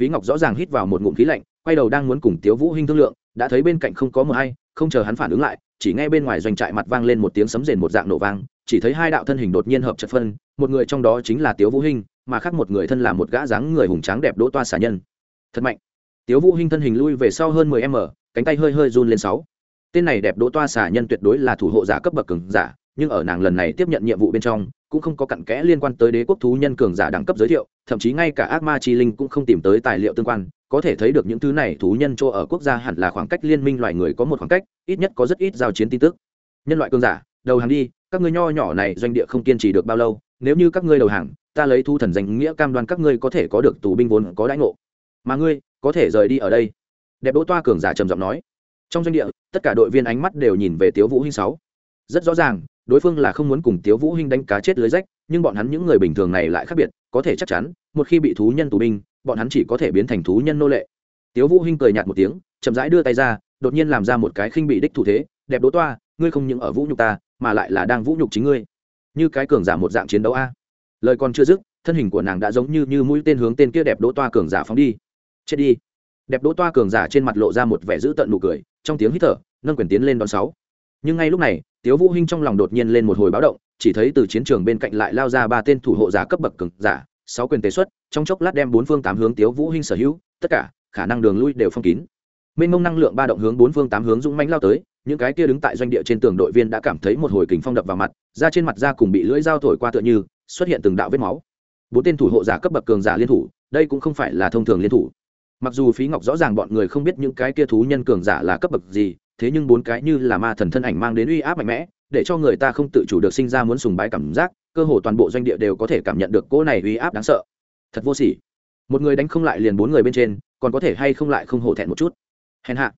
S1: Phí ngọc rõ ràng hít vào một ngụm khí lạnh, quay đầu đang muốn cùng tiếu vũ hinh thương lượng, đã thấy bên cạnh không có mưa ai không chờ hắn phản ứng lại, chỉ nghe bên ngoài doanh trại mặt vang lên một tiếng sấm rền một dạng nổ vang chỉ thấy hai đạo thân hình đột nhiên hợp chật phân, một người trong đó chính là tiếu vũ hinh, mà khác một người thân là một gã dáng người hùng tráng đẹp đỗ toa xả nhân. Thật mạnh. Tiếu vũ hinh thân hình lui về sau hơn 10 m, cánh tay hơi hơi run lên sáu. Tên này đẹp đỗ toa xả nhân tuyệt đối là thủ hộ giả cấp bậc cường giả, nhưng ở nàng lần này tiếp nhận nhiệm vụ bên trong, cũng không có cặn kẽ liên quan tới đế quốc thú nhân cường giả đẳng cấp giới thiệu, thậm chí ngay cả ác ma chi linh cũng không tìm tới tài liệu tương quan. Có thể thấy được những thứ này thú nhân chỗ ở quốc gia hẳn là khoảng cách liên minh loài người có một khoảng cách, ít nhất có rất ít giao chiến tin tức. Nhân loại cường giả, đầu hàng đi các ngươi nho nhỏ này doanh địa không kiên trì được bao lâu, nếu như các ngươi đầu hàng, ta lấy thu thần danh nghĩa cam đoan các ngươi có thể có được tù binh vốn có đãi ngộ. Mà ngươi, có thể rời đi ở đây. Đẹp đỗ toa cường giả trầm giọng nói. Trong doanh địa, tất cả đội viên ánh mắt đều nhìn về tiếu vũ hinh sáu. Rất rõ ràng, đối phương là không muốn cùng tiếu vũ hinh đánh cá chết lưới rách, nhưng bọn hắn những người bình thường này lại khác biệt, có thể chắc chắn, một khi bị thú nhân tù binh, bọn hắn chỉ có thể biến thành thú nhân nô lệ. Tiếu vũ hinh cười nhạt một tiếng, chậm rãi đưa tay ra, đột nhiên làm ra một cái khinh bị đích thủ thế. Đẹp đỗ toa, ngươi không những ở vũ nhục ta mà lại là đang vũ nhục chính ngươi. Như cái cường giả một dạng chiến đấu a. Lời còn chưa dứt, thân hình của nàng đã giống như như mũi tên hướng tên kia đẹp đỗ toa cường giả phóng đi. Chết đi. Đẹp đỗ toa cường giả trên mặt lộ ra một vẻ dữ tợn nụ cười, trong tiếng hít thở, nâng quyền tiến lên đón sáu. Nhưng ngay lúc này, tiếu vũ hinh trong lòng đột nhiên lên một hồi báo động, chỉ thấy từ chiến trường bên cạnh lại lao ra ba tên thủ hộ giả cấp bậc cường giả, sáu quyền tế xuất, trong chốc lát đem bốn phương tám hướng tiếu vũ hinh sở hữu, tất cả khả năng đường lui đều phong kín. Mênh mông năng lượng ba động hướng bốn phương tám hướng dũng mãnh lao tới những cái kia đứng tại doanh địa trên tường đội viên đã cảm thấy một hồi kình phong đập vào mặt, da trên mặt da cùng bị lưỡi dao thổi qua tựa như, xuất hiện từng đạo vết máu. Bốn tên thủ hộ giả cấp bậc cường giả liên thủ, đây cũng không phải là thông thường liên thủ. Mặc dù phí ngọc rõ ràng bọn người không biết những cái kia thú nhân cường giả là cấp bậc gì, thế nhưng bốn cái như là ma thần thân ảnh mang đến uy áp mạnh mẽ, để cho người ta không tự chủ được sinh ra muốn sùng bái cảm giác, cơ hồ toàn bộ doanh địa đều có thể cảm nhận được cỗ này uy áp đáng sợ. Thật vô sỉ. Một người đánh không lại liền bốn người bên trên, còn có thể hay không lại không hổ thẹn một chút. Hèn hạ.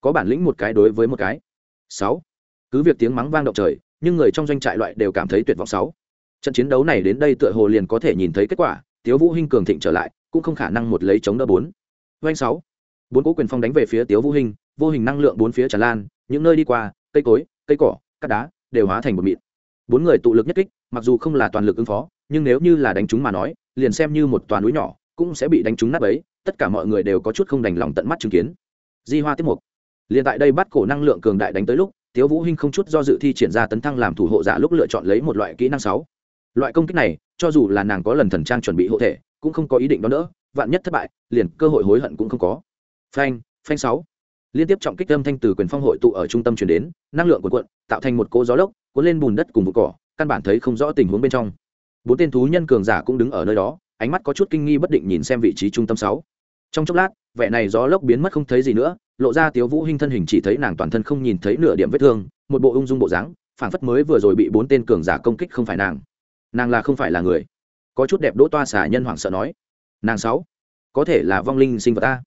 S1: Có bản lĩnh một cái đối với một cái sáu. Cứ việc tiếng mắng vang động trời, nhưng người trong doanh trại loại đều cảm thấy tuyệt vọng sáu. Trận chiến đấu này đến đây tựa hồ liền có thể nhìn thấy kết quả, tiếu vũ hinh cường thịnh trở lại, cũng không khả năng một lấy chống đỡ bốn. Doanh sáu. Bốn cố quyền phong đánh về phía tiếu vũ hinh, vô hình năng lượng bốn phía tràn lan, những nơi đi qua, cây cối, cây cỏ, cát đá, đều hóa thành một mịn. Bốn người tụ lực nhất kích, mặc dù không là toàn lực ứng phó, nhưng nếu như là đánh chúng mà nói, liền xem như một toàn núi nhỏ, cũng sẽ bị đánh trúng nát ấy tất cả mọi người đều có chút không đành lòng tận mắt chứng kiến. Di hoa tiếp mục liền tại đây bắt cổ năng lượng cường đại đánh tới lúc, tiếu vũ hinh không chút do dự thi triển ra tấn thăng làm thủ hộ giả lúc lựa chọn lấy một loại kỹ năng sáu. Loại công kích này, cho dù là nàng có lần thần trang chuẩn bị hộ thể, cũng không có ý định đó nữa vạn nhất thất bại, liền cơ hội hối hận cũng không có. Phanh phanh sáu. Liên tiếp trọng kích âm thanh từ quyền phong hội tụ ở trung tâm truyền đến, năng lượng cuộn cuộn, tạo thành một cỗ gió lốc, cuốn lên bùn đất cùng vụ cỏ, căn bản thấy không rõ tình huống bên trong. Bốn tên thú nhân cường giả cũng đứng ở nơi đó, ánh mắt có chút kinh nghi bất định nhìn xem vị trí trung tâm sáu. Trong chốc lát vẻ này gió lốc biến mất không thấy gì nữa, lộ ra tiếu vũ hinh thân hình chỉ thấy nàng toàn thân không nhìn thấy nửa điểm vết thương, một bộ ung dung bộ dáng, phảng phất mới vừa rồi bị bốn tên cường giả công kích không phải nàng. Nàng là không phải là người. Có chút đẹp đỗ toa xà nhân hoảng sợ nói. Nàng sáu. Có thể là vong linh sinh vật ta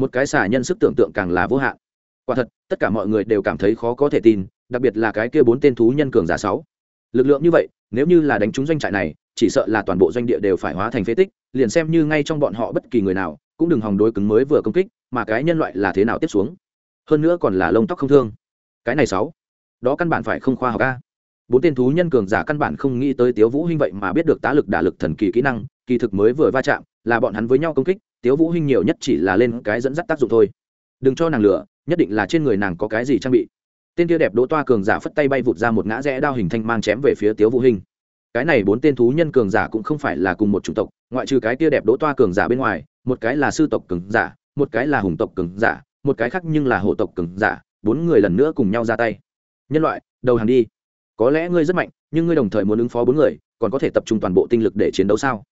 S1: một cái xà nhân sức tưởng tượng càng là vô hạn. Quả thật, tất cả mọi người đều cảm thấy khó có thể tin, đặc biệt là cái kia bốn tên thú nhân cường giả sáu. Lực lượng như vậy, nếu như là đánh trúng doanh trại này, chỉ sợ là toàn bộ doanh địa đều phải hóa thành phế tích, liền xem như ngay trong bọn họ bất kỳ người nào cũng đừng hòng đối cứng mới vừa công kích, mà cái nhân loại là thế nào tiếp xuống? Hơn nữa còn là lông tóc không thương. Cái này sáu, đó căn bản phải không khoa học a. Bốn tên thú nhân cường giả căn bản không nghĩ tới tiếu vũ hinh vậy mà biết được tá lực đả lực thần kỳ kỹ năng, kỳ thực mới vừa va chạm, là bọn hắn với nhau công kích, tiếu vũ hinh nhiều nhất chỉ là lên cái dẫn dắt tác dụng thôi. Đừng cho nàng lửa, nhất định là trên người nàng có cái gì trang bị. Tên kia đẹp đỗ toa cường giả phất tay bay vụt ra một ngã rẽ đao hình thanh mang chém về phía tiếu vũ hinh cái này bốn tên thú nhân cường giả cũng không phải là cùng một chủng tộc, ngoại trừ cái kia đẹp đỗ toa cường giả bên ngoài, một cái là sư tộc cường giả, một cái là hùng tộc cường giả, một cái khác nhưng là hộ tộc cường giả, bốn người lần nữa cùng nhau ra tay. Nhân loại, đầu hàng đi. Có lẽ ngươi rất mạnh, nhưng ngươi đồng thời muốn ứng phó bốn người, còn có thể tập trung toàn bộ tinh lực để chiến đấu sao?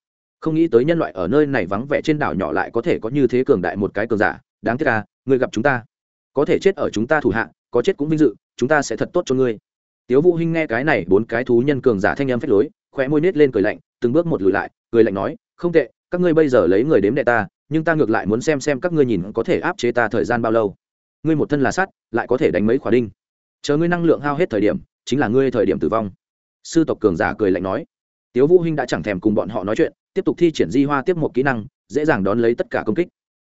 S1: Không nghĩ tới nhân loại ở nơi này vắng vẻ trên đảo nhỏ lại có thể có như thế cường đại một cái cường giả, đáng tiếc à ngươi gặp chúng ta. Có thể chết ở chúng ta thủ hạ, có chết cũng vinh dự, chúng ta sẽ thật tốt cho ngươi tiếu vũ hinh nghe cái này bốn cái thú nhân cường giả thanh âm phách lối, khóe môi nết lên cười lạnh, từng bước một lùi lại, cười lạnh nói, không tệ, các ngươi bây giờ lấy người đếm đệ ta, nhưng ta ngược lại muốn xem xem các ngươi nhìn có thể áp chế ta thời gian bao lâu. Ngươi một thân là sắt, lại có thể đánh mấy khóa đinh. Chờ ngươi năng lượng hao hết thời điểm, chính là ngươi thời điểm tử vong. Sư tộc cường giả cười lạnh nói. Tiếu vũ hinh đã chẳng thèm cùng bọn họ nói chuyện, tiếp tục thi triển di hoa tiếp một kỹ năng, dễ dàng đón lấy tất cả công kích.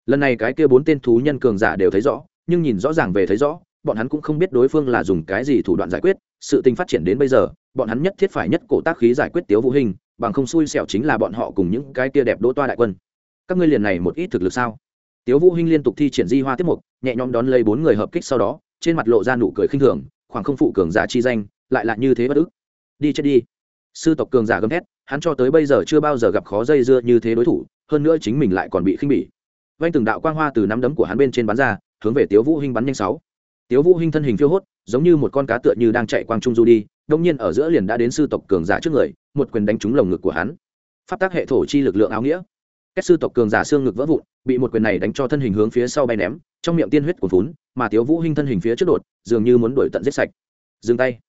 S1: Lần này cái kia bốn tên thú nhân cường giả đều thấy rõ, nhưng nhìn rõ ràng về thấy rõ bọn hắn cũng không biết đối phương là dùng cái gì thủ đoạn giải quyết, sự tình phát triển đến bây giờ, bọn hắn nhất thiết phải nhất cổ tác khí giải quyết tiếu vũ hình bằng không xui xẻo chính là bọn họ cùng những cái kia đẹp đỗ toa đại quân. Các ngươi liền này một ít thực lực sao? Tiếu vũ hinh liên tục thi triển di hoa tiếp mục, nhẹ nhõm đón lấy bốn người hợp kích sau đó, trên mặt lộ ra nụ cười khinh thường, khoảng không phụ cường giả chi danh, lại là như thế bất ức. Đi chết đi. Sư tộc cường giả gầm thét, hắn cho tới bây giờ chưa bao giờ gặp khó dây dưa như thế đối thủ, hơn nữa chính mình lại còn bị khinh bỉ. Vanh từng đạo quang hoa từ nắm đấm của hắn bên trên bắn ra, hướng về tiếu vũ hinh bắn nhanh sáu tiếu vũ hinh thân hình phiêu hốt, giống như một con cá tựa như đang chạy quang trung du đi đông nhiên ở giữa liền đã đến sư tộc cường giả trước người, một quyền đánh trúng lồng ngực của hắn. Pháp tác hệ thổ chi lực lượng áo nghĩa. Các sư tộc cường giả xương ngực vỡ vụn, bị một quyền này đánh cho thân hình hướng phía sau bay ném, trong miệng tiên huyết cuồn vốn mà tiếu vũ hinh thân hình phía trước đột, dường như muốn đuổi tận giết sạch. Dừng tay.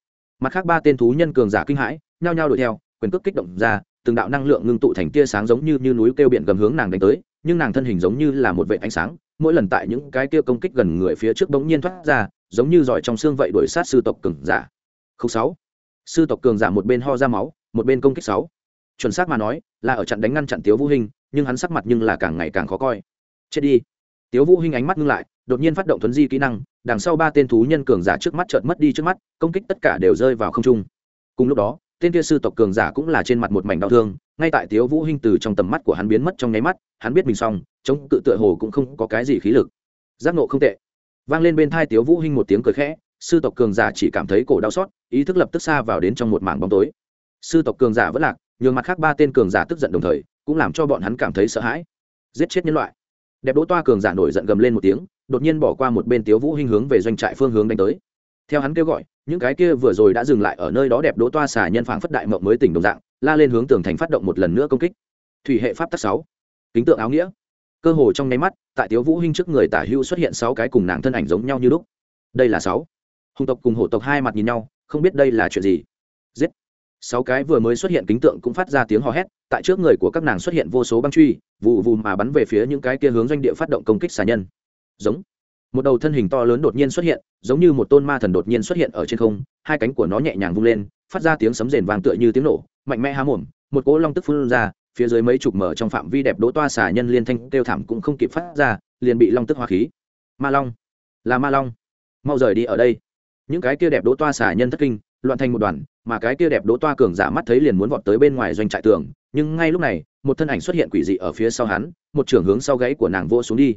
S1: Mặt khác ba tên thú nhân cường giả kinh hãi, nhao nhao đuổi theo, quyền cước kích động ra, từng đạo năng lượng ngưng tụ thành tia sáng giống như như núi kêu biển gầm hướng nàng đánh tới, nhưng nàng thân hình giống như là một vệt ánh sáng mỗi lần tại những cái kia công kích gần người phía trước bỗng nhiên thoát ra, giống như giỏi trong xương vậy đuổi sát sư tộc cường giả. Không sáu. Sư tộc cường giả một bên ho ra máu, một bên công kích sáu. Chuẩn xác mà nói, là ở trận đánh ngăn chặn tiếu vũ hinh, nhưng hắn sắc mặt nhưng là càng ngày càng khó coi. Chết đi. Tiếu vũ hinh ánh mắt ngưng lại, đột nhiên phát động thuấn di kỹ năng, đằng sau ba tên thú nhân cường giả trước mắt chợt mất đi trước mắt, công kích tất cả đều rơi vào không trung. Cùng lúc đó, tên kia sư tộc cường giả cũng là trên mặt một mảnh đau thương, ngay tại tiếu vũ hinh từ trong tầm mắt của hắn biến mất trong nháy mắt, hắn biết mình xong chống cự tựa hồ cũng không có cái gì khí lực. Giác nộ không tệ. Vang lên bên thai tiếu vũ hinh một tiếng cười khẽ, sư tộc cường giả chỉ cảm thấy cổ đau xót, ý thức lập tức xa vào đến trong một mảng bóng tối. Sư tộc cường giả vẫn lạc, nhường mặt khác ba tên cường giả tức giận đồng thời, cũng làm cho bọn hắn cảm thấy sợ hãi. Giết chết nhân loại. Đẹp đỗ toa cường giả nổi giận gầm lên một tiếng, đột nhiên bỏ qua một bên tiếu vũ hinh hướng về doanh trại phương hướng đánh tới. Theo hắn kêu gọi, những cái kia vừa rồi đã dừng lại ở nơi đó đẹp đỗ toa xà nhân phảng phất đại mộng mới tỉnh đồng dạng, la lên hướng tường thành phát động một lần nữa công kích. Thủy hệ pháp tắc sáu. Kính tượng áo nghĩa cơ hồ trong nháy mắt, tại tiếu vũ hinh trước người tả hưu xuất hiện sáu cái cùng nàng thân ảnh giống nhau như lúc. Đây là sáu. Hùng tộc cùng hổ tộc hai mặt nhìn nhau, không biết đây là chuyện gì. Giết. Sáu cái vừa mới xuất hiện kính tượng cũng phát ra tiếng hò hét, tại trước người của các nàng xuất hiện vô số băng truy vụ vụ mà bắn về phía những cái kia hướng doanh địa phát động công kích xà nhân. Giống. Một đầu thân hình to lớn đột nhiên xuất hiện, giống như một tôn ma thần đột nhiên xuất hiện ở trên không, hai cánh của nó nhẹ nhàng vung lên, phát ra tiếng sấm rền vàng tựa như tiếng nổ, mạnh mẽ há mồm, một cỗ long tức phun ra phía dưới mấy chục mở trong phạm vi đẹp đỗ toa xà nhân liên thanh kêu thảm cũng không kịp phát ra, liền bị long tức hoa khí. Ma long. Là ma long. Mau rời đi ở đây. Những cái kia đẹp đỗ toa xà nhân thất kinh, loạn thành một đoàn, mà cái kia đẹp đỗ toa cường giả mắt thấy liền muốn vọt tới bên ngoài doanh trại tường, nhưng ngay lúc này, một thân ảnh xuất hiện quỷ dị ở phía sau hắn, một trưởng hướng sau gáy của nàng vô xuống đi.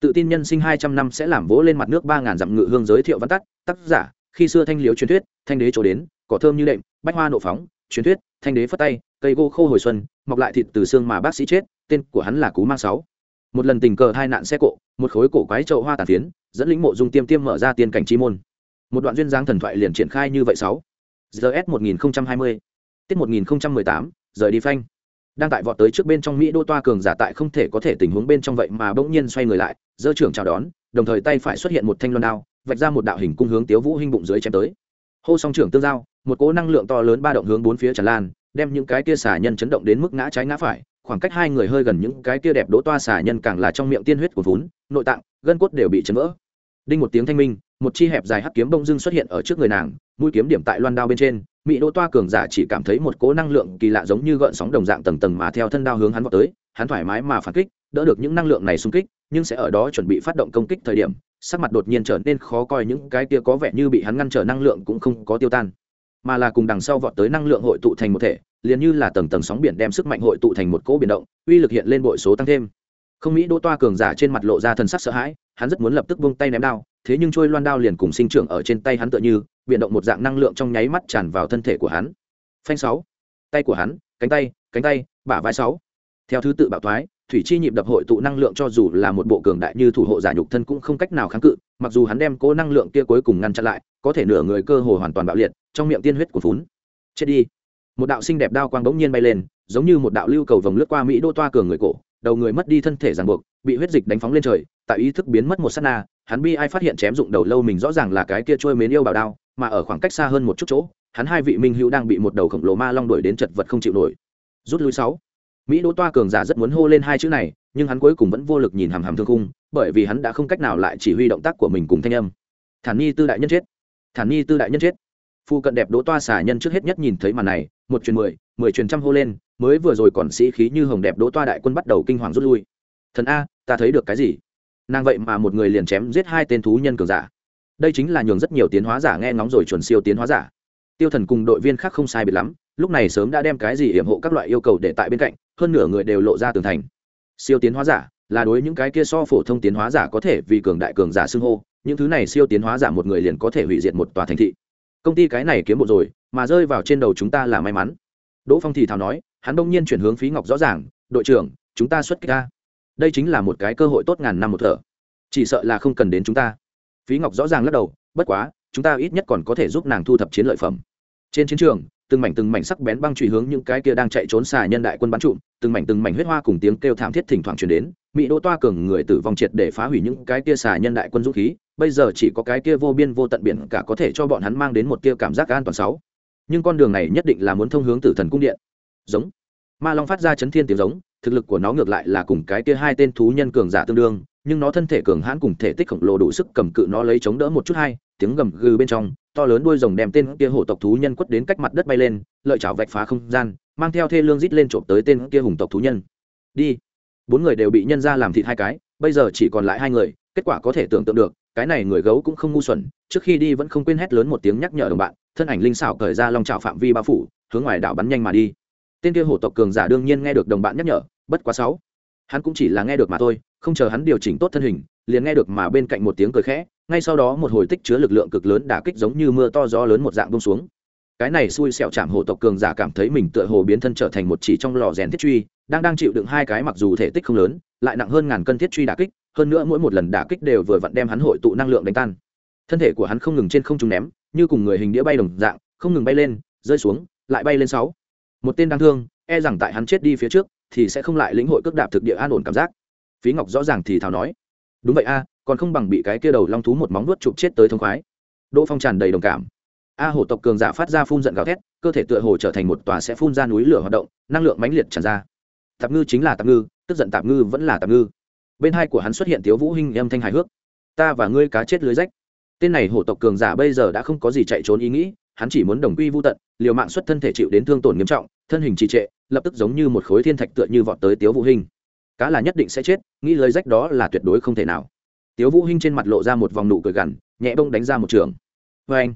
S1: Tự tin nhân sinh hai trăm năm sẽ làm vỗ lên mặt nước ba ngàn dặm ngự hương giới thiệu văn tắt, tác giả, khi xưa thanh liếu truyền thuyết, thanh đế chỗ đến, cỏ thơm như đệm, bách hoa nộ phóng, truyền thuyết, thanh đế phất tay cây gỗ khô hồi xuân, mọc lại thịt từ xương mà bác sĩ chết, tên của hắn là cú mang sáu. Một lần tình cờ hai nạn xe cộ, một khối cổ quái trậu hoa tàn phiến, dẫn lĩnh mộ dung tiêm tiêm mở ra tiên cảnh chi môn. Một đoạn duyên dáng thần thoại liền triển khai như vậy sáu. Gs một nghìn hai mươi. Tiết một nghìn tám, rời đi phanh. Đang tại vọt tới trước bên trong mỹ đô toa cường giả tại không thể có thể tình huống bên trong vậy mà bỗng nhiên xoay người lại, giơ trưởng chào đón, đồng thời tay phải xuất hiện một thanh loan đao, vạch ra một đạo hình cung hướng tiếu vũ hinh bụng dưới chém tới. Hô song trưởng tương giao một cỗ năng lượng to lớn ba động hướng bốn phía tràn lan, đem những cái kia xả nhân chấn động đến mức ngã trái ngã phải, khoảng cách hai người hơi gần những cái kia đẹp đỗ toa xả nhân càng là trong miệng tiên huyết của vốn, nội tạng, gân cốt đều bị chấn vỡ. Đinh một tiếng thanh minh, một chi hẹp dài hắc kiếm bông dưng xuất hiện ở trước người nàng, mũi kiếm điểm tại loan đao bên trên, mỹ đỗ toa cường giả chỉ cảm thấy một cỗ năng lượng kỳ lạ giống như gợn sóng đồng dạng tầng tầng mà theo thân đao hướng hắn vào tới, hắn thoải mái mà phản kích, đỡ được những năng lượng này xung kích, nhưng sẽ ở đó chuẩn bị phát động công kích thời điểm, sắc mặt đột nhiên trở nên khó coi, những cái kia có vẻ như bị hắn ngăn trở năng lượng cũng không có tiêu tan mà là cùng đằng sau vọt tới năng lượng hội tụ thành một thể, liền như là tầng tầng sóng biển đem sức mạnh hội tụ thành một cỗ biển động, uy lực hiện lên bội số tăng thêm. Không mỹ đỗ toa cường giả trên mặt lộ ra thần sắc sợ hãi, hắn rất muốn lập tức buông tay ném đao, thế nhưng trôi loan đao liền cùng sinh trưởng ở trên tay hắn tựa như, biển động một dạng năng lượng trong nháy mắt tràn vào thân thể của hắn. Phanh sáu. Tay của hắn, cánh tay cánh tay, bả vai sáu. Theo thứ tự bạo thoái thủy chi nhịp đập hội tụ năng lượng cho dù là một bộ cường đại như thủ hộ giả nhục thân cũng không cách nào kháng cự, mặc dù hắn đem cố năng lượng kia cuối cùng ngăn chặn lại, có thể nửa người cơ hồ hoàn toàn bạo liệt, trong miệng tiên huyết của phún. Chết đi. Một đạo xinh đẹp đao quang bỗng nhiên bay lên, giống như một đạo lưu cầu vòng lướt qua mỹ đô toa cường người cổ, đầu người mất đi thân thể ràng buộc, bị huyết dịch đánh phóng lên trời, tại ý thức biến mất một sát na, hắn bi ai phát hiện chém dụng đầu lâu mình rõ ràng là cái kia trôi mến yêu bảo đao, mà ở khoảng cách xa hơn một chút chỗ, hắn hai vị minh hữu đang bị một đầu khổng lồ ma long đuổi đến chật vật không chịu nổi. Rút lui sáu mỹ đỗ toa cường giả rất muốn hô lên hai chữ này, nhưng hắn cuối cùng vẫn vô lực nhìn hàm hàm thương khung, bởi vì hắn đã không cách nào lại chỉ huy động tác của mình cùng thanh âm. Thản nhi tư đại nhân chết! Thản nhi tư đại nhân chết! Phu cận đẹp đỗ toa xả nhân trước hết nhất nhìn thấy màn này, một truyền mười mười truyền trăm hô lên, mới vừa rồi còn sĩ khí như hồng đẹp đỗ toa đại quân bắt đầu kinh hoàng rút lui. Thần a, ta thấy được cái gì? Nàng vậy mà một người liền chém giết hai tên thú nhân cường giả. Đây chính là nhường rất nhiều tiến hóa giả nghe ngóng rồi chuẩn siêu tiến hóa giả. Tiêu thần cùng đội viên khác không sai biệt lắm, lúc này sớm đã đem cái gì hiểm hộ các loại yêu cầu để tại bên cạnh hơn nửa người đều lộ ra tường thành. Siêu tiến hóa giả, là đối những cái kia so phổ thông tiến hóa giả có thể vì cường đại cường giả xưng hô, những thứ này siêu tiến hóa giả một người liền có thể hủy diệt một tòa thành thị. Công ty cái này kiếm bộ rồi, mà rơi vào trên đầu chúng ta là may mắn. Đỗ phong thì thào nói, hắn đông nhiên chuyển hướng phí ngọc rõ ràng, đội trưởng, chúng ta xuất kích ra đây chính là một cái cơ hội tốt ngàn năm một thở. Chỉ sợ là không cần đến chúng ta. Phí ngọc rõ ràng lắc đầu, bất quá, chúng ta ít nhất còn có thể giúp nàng thu thập chiến lợi phẩm. Trên chiến trường từng mảnh từng mảnh sắc bén băng truy hướng những cái kia đang chạy trốn xà nhân đại quân bắn trụm, từng mảnh từng mảnh huyết hoa cùng tiếng kêu thảm thiết thỉnh thoảng truyền đến, mỹ đỗ toa cường người tử vong triệt để phá hủy những cái kia xà nhân đại quân dũng khí, bây giờ chỉ có cái kia vô biên vô tận biển cả có thể cho bọn hắn mang đến một tia cảm giác an toàn sáu. Nhưng con đường này nhất định là muốn thông hướng tử thần cung điện. Giống. Ma long phát ra chấn thiên tiếng giống, thực lực của nó ngược lại là cùng cái kia hai tên thú nhân cường giả tương đương, nhưng nó thân thể cường hãn cùng thể tích khổng lồ đủ sức cầm cự nó lấy chống đỡ một chút hai, tiếng gầm gừ bên trong to lớn đuôi rồng đem tên kia hổ tộc thú nhân quất đến cách mặt đất bay lên, lợi chảo vạch phá không gian, mang theo thê lương rít lên trộm tới tên kia hùng tộc thú nhân. Đi. Bốn người đều bị nhân ra làm thịt hai cái, bây giờ chỉ còn lại hai người, kết quả có thể tưởng tượng được, cái này người gấu cũng không ngu xuẩn, trước khi đi vẫn không quên hét lớn một tiếng nhắc nhở đồng bạn, thân ảnh linh xảo cởi ra long trào phạm vi bao phủ, hướng ngoài đảo bắn nhanh mà đi. Tên kia hổ tộc cường giả đương nhiên nghe được đồng bạn nhắc nhở, bất quá sáu. Hắn cũng chỉ là nghe được mà thôi, không chờ hắn điều chỉnh tốt thân hình, liền nghe được mà bên cạnh một tiếng cười khẽ ngay sau đó một hồi tích chứa lực lượng cực lớn đả kích giống như mưa to gió lớn một dạng bông xuống. Cái này xui xẹo chạm hổ tộc cường giả cảm thấy mình tựa hồ biến thân trở thành một chỉ trong lò rèn thiết truy, đang đang chịu đựng hai cái mặc dù thể tích không lớn, lại nặng hơn ngàn cân thiết truy đả kích, hơn nữa mỗi một lần đả kích đều vừa vặn đem hắn hội tụ năng lượng đánh tan. Thân thể của hắn không ngừng trên không trung ném, như cùng người hình đĩa bay đồng dạng, không ngừng bay lên, rơi xuống, lại bay lên sáu. Một tên đáng thương e rằng tại hắn chết đi phía trước, thì sẽ không lại lĩnh hội cước đạp thực địa an ổn cảm giác. Phí ngọc rõ ràng thì thào nói đúng vậy a, còn không bằng bị cái kia đầu long thú một móng nuốt chụp chết tới thông khoái. Đỗ phong tràn đầy đồng cảm. A hổ tộc cường giả phát ra phun giận gào thét, cơ thể tựa hồ trở thành một tòa sẽ phun ra núi lửa hoạt động, năng lượng mãnh liệt tràn ra. Tạp ngư chính là tạp ngư, tức giận tạp ngư vẫn là tạp ngư. Bên hai của hắn xuất hiện tiếu vũ hinh âm thanh hài hước. Ta và ngươi cá chết lưới rách. Tên này hổ tộc cường giả bây giờ đã không có gì chạy trốn ý nghĩ, hắn chỉ muốn đồng quy vu tận, liều mạng xuất thân thể chịu đến thương tổn nghiêm trọng, thân hình trì trệ, lập tức giống như một khối thiên thạch tựa như vọt tới tiếu vũ hinh cá là nhất định sẽ chết, nghĩ lưới rách đó là tuyệt đối không thể nào. Tiếu vũ hinh trên mặt lộ ra một vòng nụ cười gằn, nhẹ bông đánh ra một trường. Với anh,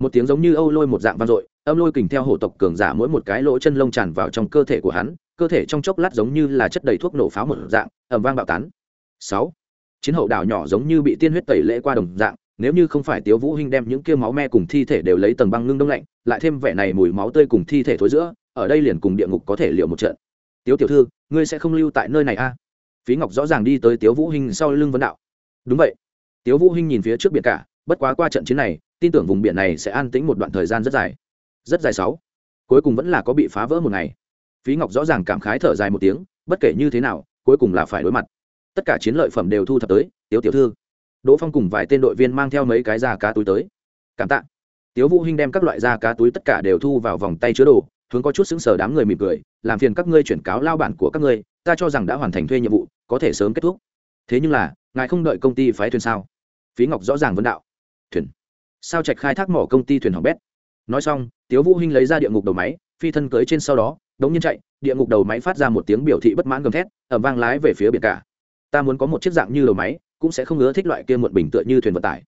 S1: một tiếng giống như âu lôi một dạng vang dội, âm lôi kình theo hổ tộc cường giả mỗi một cái lỗ chân lông tràn vào trong cơ thể của hắn, cơ thể trong chốc lát giống như là chất đầy thuốc nổ pháo một dạng, ầm vang bạo tán. Sáu, chiến hậu đảo nhỏ giống như bị tiên huyết tẩy lễ qua đồng dạng, nếu như không phải tiếu vũ hinh đem những kia máu me cùng thi thể đều lấy tầng băng ngưng đông lạnh, lại thêm vẻ này mùi máu tươi cùng thi thể thối giữa, ở đây liền cùng địa ngục có thể liệu một trận tiếu tiểu thư, ngươi sẽ không lưu tại nơi này a à? phí ngọc rõ ràng đi tới tiếu vũ hinh sau lưng vấn đạo. Đúng vậy. Tiếu vũ hinh nhìn phía trước biển cả, bất quá qua trận chiến này, tin tưởng vùng biển này sẽ an tĩnh một đoạn thời gian rất dài. Rất dài sáu. Cuối cùng vẫn là có bị phá vỡ một ngày. Phí ngọc rõ ràng cảm khái thở dài một tiếng, bất kể như thế nào, cuối cùng là phải đối mặt. Tất cả chiến lợi phẩm đều thu thập tới, tiếu tiểu thư. Đỗ phong cùng vài tên đội viên mang theo mấy cái da cá túi tới. Cảm tạ. Tiếu vũ hinh đem các loại da cá túi tất cả đều thu vào vòng tay chứa đồ hướng có chút xứng sở đám người mỉm cười, làm phiền các ngươi chuyển cáo lao bản của các ngươi, ta cho rằng đã hoàn thành thuê nhiệm vụ, có thể sớm kết thúc. Thế nhưng là, ngài không đợi công ty phái thuyền sao? Phí ngọc rõ ràng vấn đạo. Thuyền? Sao trạch khai thác mỏ công ty thuyền hỏng bét? Nói xong, tiếu vũ hinh lấy ra địa ngục đầu máy, phi thân cưới trên sau đó, đống nhiên chạy, địa ngục đầu máy phát ra một tiếng biểu thị bất mãn gầm thét, ầm vang lái về phía biển cả. Ta muốn có một chiếc dạng như đầu máy, cũng sẽ không ngứa thích loại kia muộn bình tựa như thuyền vận tải.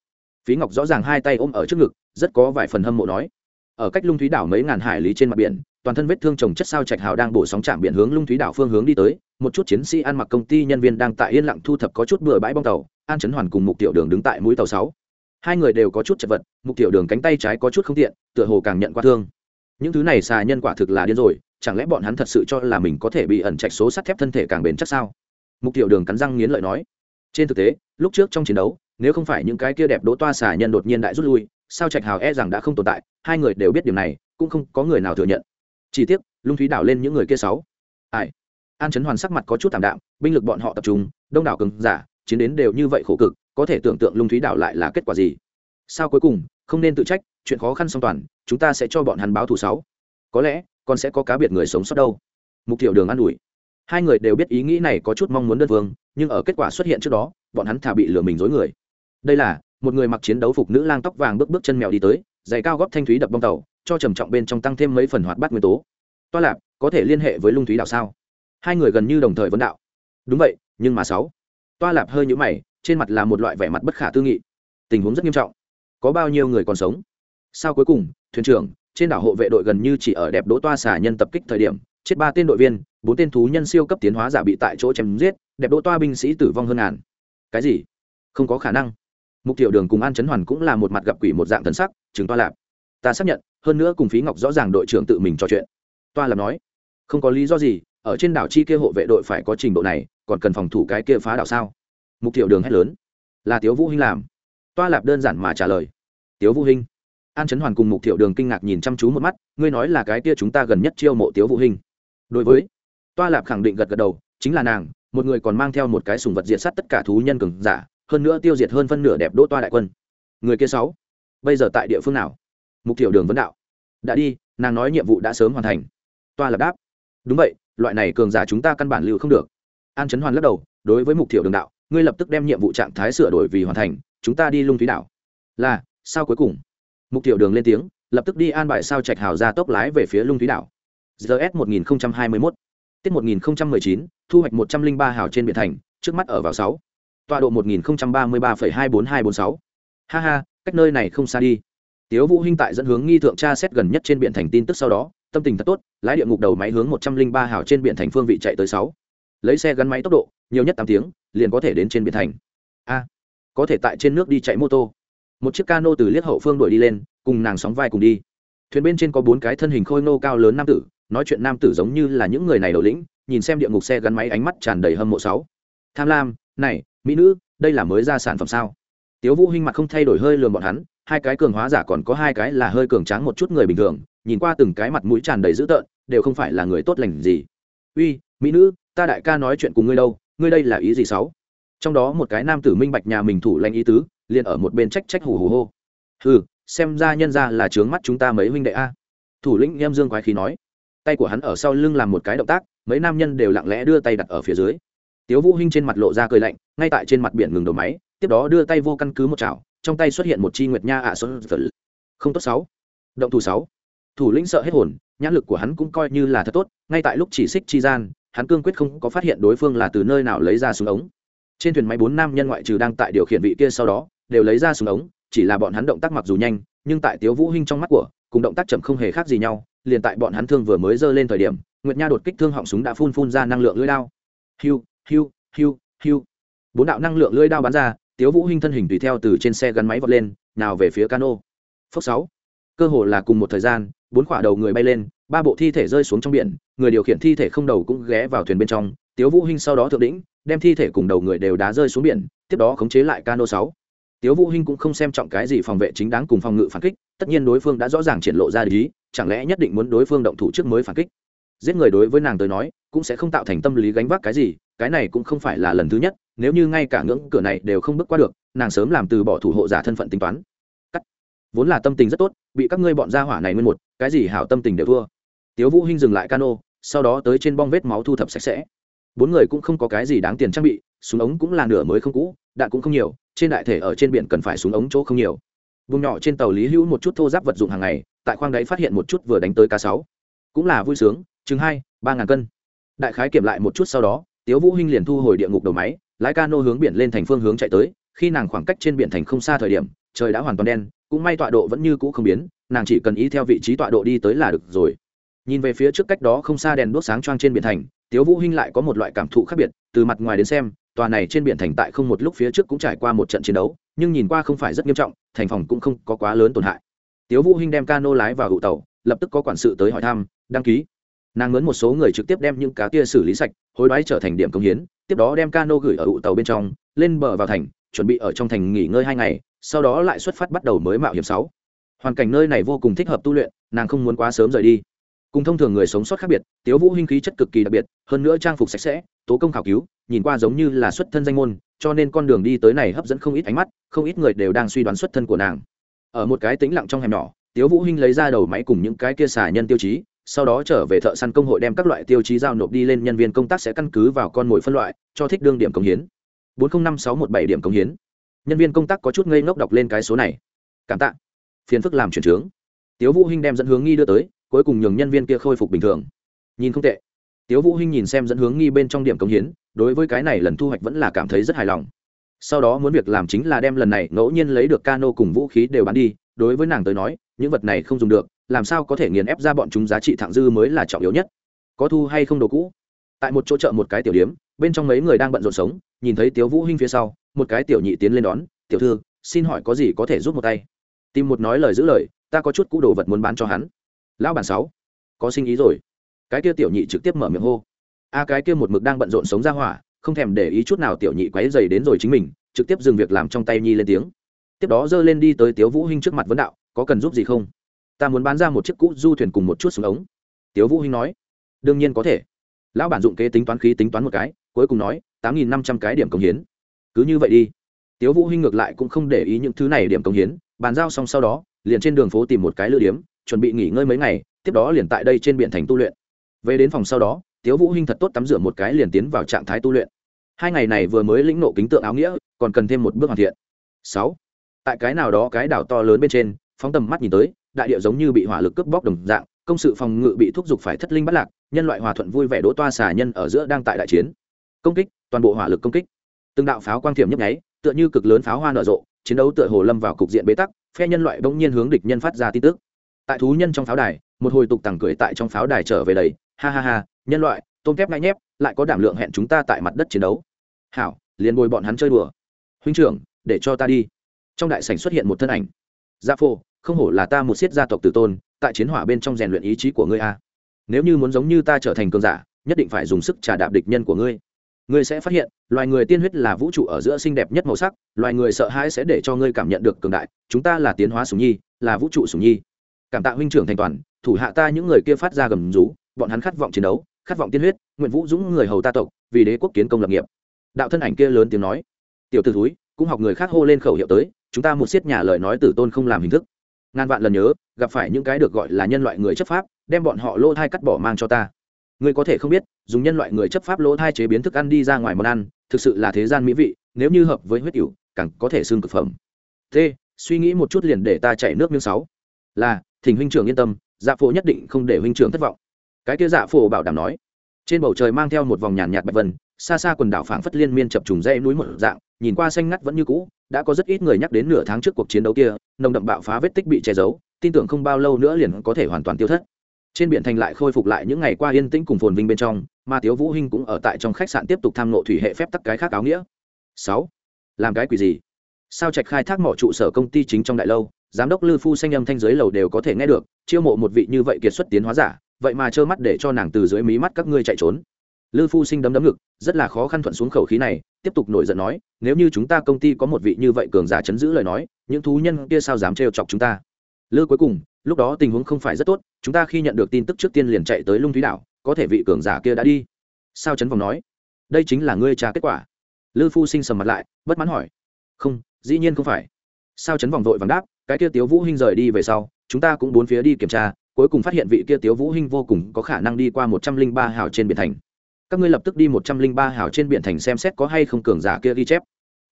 S1: Phí ngọc rõ ràng hai tay ôm ở trước ngực, rất có vài phần hâm mộ nói. Ở cách lung thúy đảo mấy ngàn hải lý trên mặt biển toàn thân vết thương trồng chất sao trạch hào đang bổ sóng chạm biển hướng lung thúy đảo phương hướng đi tới, một chút chiến sĩ ăn mặc công ty nhân viên đang tại yên lặng thu thập có chút bừa bãi bong tàu, an chấn hoàn cùng mục tiểu đường đứng tại mũi tàu sáu. Hai người đều có chút chật vật, mục tiểu đường cánh tay trái có chút không tiện, tựa hồ càng nhận qua thương. Những thứ này xà nhân quả thực là điên rồi, chẳng lẽ bọn hắn thật sự cho là mình có thể bị ẩn trạch số sắt thép thân thể càng bền chắc sao? Mục tiểu đường cắn răng nghiến lợi nói. Trên thực tế, lúc trước trong chiến đấu, nếu không phải những cái kia đẹp đỗ toa xà nhân đột nhiên đại rút lui, sao trạch hào e rằng đã không tồn tại? Hai người đều biết điều này, cũng không có người nào thừa nhận chỉ tiếc lung thúy đảo lên những người kia sáu. Ai? An chấn hoàn sắc mặt có chút thảm đạm, binh lực bọn họ tập trung, đông đảo cường giả, chiến đến đều như vậy khổ cực, có thể tưởng tượng lung thúy đảo lại là kết quả gì? Sao cuối cùng, không nên tự trách, chuyện khó khăn song toàn, chúng ta sẽ cho bọn hắn báo thù sáu. Có lẽ, còn sẽ có cá biệt người sống sót đâu. Mục tiểu đường an ủi. Hai người đều biết ý nghĩ này có chút mong muốn đơn phương, nhưng ở kết quả xuất hiện trước đó, bọn hắn thà bị lừa mình dối người. Đây là, một người mặc chiến đấu phục nữ lang tóc vàng bước bước chân mèo đi tới, giày cao góp thanh thúy đập bong tàu cho trầm trọng bên trong tăng thêm mấy phần hoạt bát nguyên tố. Toa lạp, có thể liên hệ với lung thúy đạo sao? Hai người gần như đồng thời vấn đạo. Đúng vậy, nhưng mà sáu. Toa lạp hơi nhũ mày, trên mặt là một loại vẻ mặt bất khả tư nghị. Tình huống rất nghiêm trọng. Có bao nhiêu người còn sống? Sao cuối cùng, thuyền trưởng, trên đảo hộ vệ đội gần như chỉ ở đẹp đỗ toa xả nhân tập kích thời điểm, chết ba tên đội viên, bốn tên thú nhân siêu cấp tiến hóa giả bị tại chỗ chém giết, đẹp đỗ toa binh sĩ tử vong hơn ngàn. Cái gì? Không có khả năng. Mục tiểu đường cùng an chấn hoàn cũng là một mặt gặp quỷ một dạng thần sắc chứng toa lạp, ta xác nhận hơn nữa cùng phí ngọc rõ ràng đội trưởng tự mình trò chuyện. Toa lạp nói, không có lý do gì, ở trên đảo chi kia hộ vệ đội phải có trình độ này, còn cần phòng thủ cái kia phá đảo sao? Mục tiểu đường hét lớn, là tiếu vũ hinh làm. Toa lạp đơn giản mà trả lời, tiếu vũ hinh. An chấn hoàn cùng mục tiểu đường kinh ngạc nhìn chăm chú một mắt, ngươi nói là cái kia chúng ta gần nhất chiêu mộ tiếu vũ hinh. Đối với, toa lạp khẳng định gật gật đầu, chính là nàng, một người còn mang theo một cái sùng vật diệt sát tất cả thú nhân cường giả, hơn nữa tiêu diệt hơn phân nửa đẹp đỗ toa đại quân. Người kia sáu, bây giờ tại địa phương nào? Mục tiểu đường vấn đạo. Đã đi, nàng nói nhiệm vụ đã sớm hoàn thành. Toa lập đáp. Đúng vậy, loại này cường giả chúng ta căn bản lưu không được. An chấn hoàn lắc đầu, đối với mục tiểu đường đạo, ngươi lập tức đem nhiệm vụ trạng thái sửa đổi vì hoàn thành, chúng ta đi lung thúy đảo. Là, sao cuối cùng? Mục tiểu đường lên tiếng, lập tức đi an bài sao trạch hào ra tốc lái về phía lung thúy đảo. Gs một nghìn hai mươi mốt. Tiết một nghìn chín, thu hoạch một trăm linh ba hào trên biển thành, trước mắt ở vào sáu. Tọa độ một nghìn ba mươi ba hai bốn hai bốn sáu. Ha ha, cách nơi này không xa đi tiếu vũ hinh tại dẫn hướng nghi thượng tra xét gần nhất trên biển thành tin tức sau đó, tâm tình thật tốt, lái địa ngục đầu máy hướng một trăm linh ba hào trên biển thành phương vị chạy tới sáu. Lấy xe gắn máy tốc độ, nhiều nhất tám tiếng, liền có thể đến trên biển thành. A, có thể tại trên nước đi chạy mô tô. Một chiếc cano từ liếc hậu phương đuổi đi lên, cùng nàng sóng vai cùng đi. Thuyền bên trên có bốn cái thân hình khôi nô cao lớn nam tử, nói chuyện nam tử giống như là những người này đầu lĩnh, nhìn xem địa ngục xe gắn máy ánh mắt tràn đầy hâm mộ sáu. Tham lam, này, mỹ nữ, đây là mới ra sản phẩm sao? Tiếu vũ hinh mặt không thay đổi hơi lườm bọn hắn hai cái cường hóa giả còn có hai cái là hơi cường tráng một chút người bình thường, nhìn qua từng cái mặt mũi tràn đầy dữ tợn, đều không phải là người tốt lành gì. Uy, mỹ nữ, ta đại ca nói chuyện cùng ngươi đâu, ngươi đây là ý gì sáu? Trong đó một cái nam tử minh bạch nhà mình thủ lãnh ý tứ, liền ở một bên trách trách hù hù hô. Hừ, xem ra nhân ra là trướng mắt chúng ta mấy huynh đệ a. Thủ lĩnh em dương quái khí nói. Tay của hắn ở sau lưng làm một cái động tác, mấy nam nhân đều lặng lẽ đưa tay đặt ở phía dưới. Tiếu vũ hinh trên mặt lộ ra cười lạnh, ngay tại trên mặt biển ngừng đầu máy, tiếp đó đưa tay vô căn cứ một chảo trong tay xuất hiện một chi nguyệt nha ạ sơn phật không tốt sáu. Động thủ sáu. Thủ lĩnh sợ hết hồn, nhãn lực của hắn cũng coi như là thật tốt, ngay tại lúc chỉ xích chi gian, hắn cương quyết không có phát hiện đối phương là từ nơi nào lấy ra súng ống. Trên thuyền máy bốn nam nhân ngoại trừ đang tại điều khiển vị kia sau đó, đều lấy ra súng ống, chỉ là bọn hắn động tác mặc dù nhanh, nhưng tại tiếu vũ hinh trong mắt của, cùng động tác chậm không hề khác gì nhau, liền tại bọn hắn thương vừa mới rơi lên thời điểm, nguyệt nha đột kích thương họng súng đã phun phun ra năng lượng lưỡi đao. Hiu hiu hiu hiu. Bốn đạo năng lượng lưỡi đao bắn ra tiếu vũ hinh thân hình tùy theo từ trên xe gắn máy vọt lên, nào về phía cano. Phước sáu. Cơ hồ là cùng một thời gian, bốn quả đầu người bay lên, ba bộ thi thể rơi xuống trong biển, người điều khiển thi thể không đầu cũng ghé vào thuyền bên trong. Tiếu vũ hinh sau đó thượng đỉnh, đem thi thể cùng đầu người đều đá rơi xuống biển, tiếp đó khống chế lại cano sáu. Tiếu vũ hinh cũng không xem trọng cái gì phòng vệ chính đáng cùng phòng ngự phản kích, tất nhiên đối phương đã rõ ràng triển lộ ra lý chẳng lẽ nhất định muốn đối phương động thủ trước mới phản kích. Giết người đối với nàng tới nói, cũng sẽ không tạo thành tâm lý gánh vác cái gì cái này cũng không phải là lần thứ nhất, nếu như ngay cả ngưỡng cửa này đều không bước qua được, nàng sớm làm từ bỏ thủ hộ giả thân phận tính toán. Cắt. Vốn là tâm tình rất tốt, bị các ngươi bọn gia hỏa này nguyên một, cái gì hảo tâm tình đều thua. Tiếu vũ hinh dừng lại cano, sau đó tới trên bong vết máu thu thập sạch sẽ. Bốn người cũng không có cái gì đáng tiền trang bị, súng ống cũng là nửa mới không cũ, đạn cũng không nhiều, trên đại thể ở trên biển cần phải súng ống chỗ không nhiều. Vùng nhỏ trên tàu lý hữu một chút thô giáp vật dụng hàng ngày, tại khoang đáy phát hiện một chút vừa đánh tới cá sáu. Cũng là vui sướng, chừng hai, ba ngàn cân. Đại khái kiểm lại một chút sau đó tiếu vũ hinh liền thu hồi địa ngục đầu máy, lái cano hướng biển lên thành phương hướng chạy tới, khi nàng khoảng cách trên biển thành không xa thời điểm, trời đã hoàn toàn đen, cũng may tọa độ vẫn như cũ không biến, nàng chỉ cần ý theo vị trí tọa độ đi tới là được rồi. Nhìn về phía trước cách đó không xa đèn đuốc sáng choang trên biển thành, tiếu vũ hinh lại có một loại cảm thụ khác biệt, từ mặt ngoài đến xem, tòa này trên biển thành tại không một lúc phía trước cũng trải qua một trận chiến đấu, nhưng nhìn qua không phải rất nghiêm trọng, thành phòng cũng không có quá lớn tổn hại. Tiếu vũ hinh đem cano lái vào hụ tàu, lập tức có quản sự tới hỏi thăm, đăng ký. Nàng mướn một số người trực tiếp đem những cá kia xử lý sạch hối đoái trở thành điểm công hiến, tiếp đó đem cano gửi ở ụ tàu bên trong, lên bờ vào thành, chuẩn bị ở trong thành nghỉ ngơi hai ngày, sau đó lại xuất phát bắt đầu mới mạo hiểm sáu. Hoàn cảnh nơi này vô cùng thích hợp tu luyện, nàng không muốn quá sớm rời đi. Cùng thông thường người sống sót khác biệt, tiếu vũ hinh khí chất cực kỳ đặc biệt, hơn nữa trang phục sạch sẽ, tố công khảo cứu, nhìn qua giống như là xuất thân danh môn, cho nên con đường đi tới này hấp dẫn không ít ánh mắt, không ít người đều đang suy đoán xuất thân của nàng. Ở một cái tĩnh lặng trong hẻm nhỏ, tiếu vũ hinh lấy ra đầu máy cùng những cái kia xả nhân tiêu chí sau đó trở về thợ săn công hội đem các loại tiêu chí giao nộp đi lên nhân viên công tác sẽ căn cứ vào con mồi phân loại, cho thích đương điểm công hiến. Bốn trăm năm sáu một bảy điểm công hiến. Nhân viên công tác có chút ngây ngốc đọc lên cái số này. Cảm tạ. Phiền phức làm chuyển trướng. Tiếu vũ hinh đem dẫn hướng nghi đưa tới, cuối cùng nhường nhân viên kia khôi phục bình thường. Nhìn không tệ. Tiếu vũ hinh nhìn xem dẫn hướng nghi bên trong điểm công hiến, đối với cái này lần thu hoạch vẫn là cảm thấy rất hài lòng. Sau đó muốn việc làm chính là đem lần này ngẫu nhiên lấy được cano cùng vũ khí đều bán đi, đối với nàng tới nói, những vật này không dùng được làm sao có thể nghiền ép ra bọn chúng giá trị thẳng dư mới là trọng yếu nhất. Có thu hay không đồ cũ? Tại một chỗ chợ một cái tiểu điếm, bên trong mấy người đang bận rộn sống, nhìn thấy tiếu vũ hinh phía sau, một cái tiểu nhị tiến lên đón, tiểu thư, xin hỏi có gì có thể giúp một tay? Tìm một nói lời giữ lời, ta có chút cũ đồ vật muốn bán cho hắn. Lão bản sáu, có sinh ý rồi. Cái kia tiểu nhị trực tiếp mở miệng hô. A, cái kia một mực đang bận rộn sống ra hỏa, không thèm để ý chút nào tiểu nhị quấy dày đến rồi chính mình, trực tiếp dừng việc làm trong tay nhi lên tiếng. Tiếp đó giơ lên đi tới tiếu vũ hinh trước mặt vấn đạo, có cần giúp gì không? Ta muốn bán ra một chiếc cũ du thuyền cùng một chút súng ống. Tiếu vũ hinh nói, đương nhiên có thể. Lão bản dụng kế tính toán khí tính toán một cái, cuối cùng nói, tám nghìn năm trăm cái điểm công hiến. Cứ như vậy đi. Tiếu vũ hinh ngược lại cũng không để ý những thứ này điểm công hiến, bàn giao xong sau đó, liền trên đường phố tìm một cái lữ điếm, chuẩn bị nghỉ ngơi mấy ngày, tiếp đó liền tại đây trên biển thành tu luyện. Về đến phòng sau đó, tiếu vũ hinh thật tốt tắm rửa một cái liền tiến vào trạng thái tu luyện. Hai ngày này vừa mới lĩnh nộ kính tượng áo nghĩa, còn cần thêm một bước hoàn thiện. Sáu. Tại cái nào đó cái đảo to lớn bên trên, phóng tầm mắt nhìn tới đại địa giống như bị hỏa lực cướp bóc đồng dạng, công sự phòng ngự bị thúc giục phải thất linh bắt lạc, nhân loại hòa thuận vui vẻ đỗ toa xà nhân ở giữa đang tại đại chiến. Công kích, toàn bộ hỏa lực công kích. Từng đạo pháo quang thiểm nhấp nháy, tựa như cực lớn pháo hoa nở rộ, chiến đấu tựa hồ lâm vào cục diện bế tắc, phe nhân loại bỗng nhiên hướng địch nhân phát ra tin tức. Tại thú nhân trong pháo đài, một hồi tục tằng cười tại trong pháo đài trở về đầy. Ha ha ha, nhân loại, tôm kép ngay nhép, lại có đảm lượng hẹn chúng ta tại mặt đất chiến đấu. Hảo, liền bồi bọn hắn chơi đùa. Huynh trưởng, để cho ta đi. Trong đại sảnh xuất hiện một thân ảnh. Gia phô không hổ là ta một siết gia tộc tử tôn, tại chiến hỏa bên trong rèn luyện ý chí của ngươi a. Nếu như muốn giống như ta trở thành cường giả, nhất định phải dùng sức trả đạp địch nhân của ngươi. Ngươi sẽ phát hiện, loài người tiên huyết là vũ trụ ở giữa xinh đẹp nhất màu sắc, loài người sợ hãi sẽ để cho ngươi cảm nhận được cường đại. Chúng ta là tiến hóa sùng nhi, là vũ trụ sùng nhi. Cảm tạ huynh trưởng thành toàn, thủ hạ ta những người kia phát ra gầm rú, bọn hắn khát vọng chiến đấu, khát vọng tiên huyết, nguyện vũ dũng người hầu ta tộc, vì đế quốc kiến công lập nghiệp. Đạo thân ảnh kia lớn tiếng nói. Tiểu t ử thúi, cũng học người khác hô lên khẩu hiệu tới, chúng ta một siết nhà lời nói tử tôn không làm hình thức ngàn vạn lần nhớ, gặp phải những cái được gọi là nhân loại người chấp pháp, đem bọn họ lỗ thai cắt bỏ mang cho ta. Ngươi có thể không biết, dùng nhân loại người chấp pháp lỗ thai chế biến thức ăn đi ra ngoài món ăn, thực sự là thế gian mỹ vị, nếu như hợp với huyết cựu càng có thể xương cực phẩm. T, suy nghĩ một chút liền để ta chạy nước miếng sáu. Là, thỉnh huynh trưởng yên tâm dạ phổ nhất định không để huynh trưởng thất vọng. Cái kia dạ phổ bảo đảm nói. Trên bầu trời mang theo một vòng nhàn nhạt bạch vân, xa xa quần đảo phảng phất liên miên chập trùng dây núi một dạng nhìn qua xanh ngắt vẫn như cũ, đã có rất ít người nhắc đến nửa tháng trước cuộc chiến đấu kia, nồng đậm bạo phá vết tích bị che giấu, tin tưởng không bao lâu nữa liền có thể hoàn toàn tiêu thất. Trên biển thành lại khôi phục lại những ngày qua yên tĩnh cùng phồn vinh bên trong, mà tiếu vũ hinh cũng ở tại trong khách sạn tiếp tục tham nộ thủy hệ phép tắc cái khác áo nghĩa. Sáu, làm cái quỷ gì? Sao trạch khai thác mỏ trụ sở công ty chính trong đại lâu, giám đốc lư phu xanh âm thanh dưới lầu đều có thể nghe được, chiêu mộ một vị như vậy kiệt xuất tiến hóa giả, vậy mà trơ mắt để cho nàng từ dưới mí mắt các ngươi chạy trốn lư phu sinh đấm đấm ngực, rất là khó khăn thuận xuống khẩu khí này, tiếp tục nổi giận nói, nếu như chúng ta công ty có một vị như vậy cường giả chấn giữ lời nói, những thú nhân kia sao dám trêu chọc chúng ta? Lư cuối cùng, lúc đó tình huống không phải rất tốt, chúng ta khi nhận được tin tức trước tiên liền chạy tới lung thúy đảo, có thể vị cường giả kia đã đi. Sao chấn vòng nói, đây chính là ngươi trả kết quả. Lư phu sinh sầm mặt lại, bất mãn hỏi, không, dĩ nhiên không phải. Sao chấn vòng vội vàng đáp, cái kia tiếu vũ hinh rời đi về sau, chúng ta cũng bốn phía đi kiểm tra, cuối cùng phát hiện vị kia tiếu vũ hinh vô cùng có khả năng đi qua một trăm linh ba hào trên biển thành các ngươi lập tức đi một trăm linh ba hào trên biển thành xem xét có hay không cường giả kia ghi chép.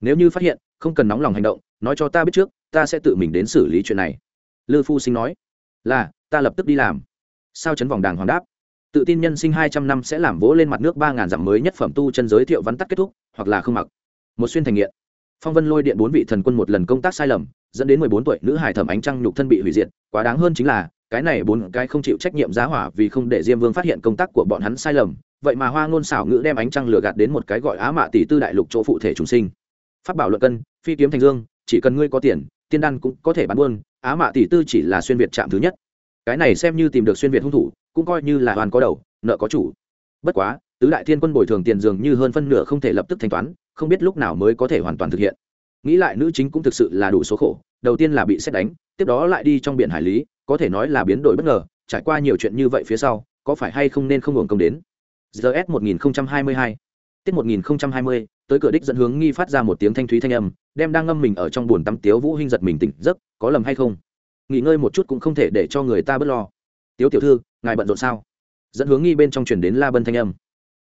S1: Nếu như phát hiện, không cần nóng lòng hành động, nói cho ta biết trước, ta sẽ tự mình đến xử lý chuyện này. Lư phu sinh nói. Là, ta lập tức đi làm. Sao chấn vòng đàng hoàng đáp. Tự tin nhân sinh hai trăm năm sẽ làm vỗ lên mặt nước ba ngàn dặm mới nhất phẩm tu chân giới thiệu vắn tắt kết thúc, hoặc là không mặc. Một xuyên thành nghiện. Phong vân lôi điện bốn vị thần quân một lần công tác sai lầm, dẫn đến mười bốn tuổi nữ hải thẩm ánh trăng nhục thân bị hủy diệt, quá đáng hơn chính là, cái này bốn cái không chịu trách nhiệm giá hỏa vì không để diêm vương phát hiện công tác của bọn hắn sai lầm vậy mà hoa ngôn xảo ngữ đem ánh trăng lừa gạt đến một cái gọi á mạ tỷ tư đại lục chỗ phụ thể trùng sinh. Phát bảo luận cân, phi kiếm thành dương, chỉ cần ngươi có tiền, tiên đan cũng có thể bán buôn, á mạ tỷ tư chỉ là xuyên việt chạm thứ nhất. Cái này xem như tìm được xuyên việt hung thủ, cũng coi như là hoàn có đầu, nợ có chủ. Bất quá, tứ đại thiên quân bồi thường tiền dường như hơn phân nửa không thể lập tức thanh toán, không biết lúc nào mới có thể hoàn toàn thực hiện. Nghĩ lại nữ chính cũng thực sự là đủ số khổ, đầu tiên là bị xét đánh, tiếp đó lại đi trong biển hải lý, có thể nói là biến đổi bất ngờ, trải qua nhiều chuyện như vậy phía sau, có phải hay không nên không hưởng công đến? Gs 1022 tiết 1020 tới cửa đích dẫn hướng nghi phát ra một tiếng thanh thúy thanh âm, đem đang ngâm mình ở trong buồn tắm tiếu vũ hinh giật mình tỉnh giấc, có lầm hay không? Nghỉ ngơi một chút cũng không thể để cho người ta bất lo. Tiếu tiểu thư, ngài bận rộn sao? Dẫn hướng nghi bên trong truyền đến la bân thanh âm.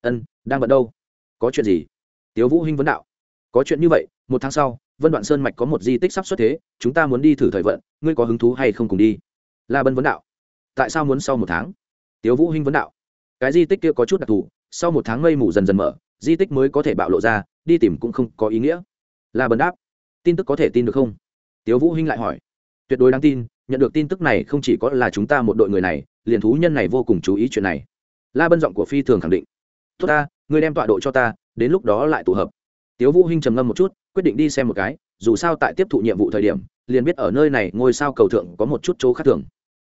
S1: Ân, đang bận đâu? Có chuyện gì? Tiếu vũ hinh vấn đạo. Có chuyện như vậy, một tháng sau, vân đoạn sơn mạch có một di tích sắp xuất thế, chúng ta muốn đi thử thời vận, ngươi có hứng thú hay không cùng đi? La bân vấn đạo. Tại sao muốn sau một tháng? Tiếu vũ hinh vấn đạo cái di tích kia có chút đặc thù, sau một tháng mây mù dần dần mở, di tích mới có thể bạo lộ ra, đi tìm cũng không có ý nghĩa. La bân đáp, tin tức có thể tin được không? Tiếu vũ hinh lại hỏi, tuyệt đối đáng tin, nhận được tin tức này không chỉ có là chúng ta một đội người này, liền thú nhân này vô cùng chú ý chuyện này. La bân giọng của phi thường khẳng định, tốt ta ngươi đem tọa độ cho ta, đến lúc đó lại tụ hợp. Tiếu vũ hinh trầm ngâm một chút, quyết định đi xem một cái, dù sao tại tiếp thụ nhiệm vụ thời điểm, liền biết ở nơi này ngôi sao cầu thượng có một chút chỗ khác thường.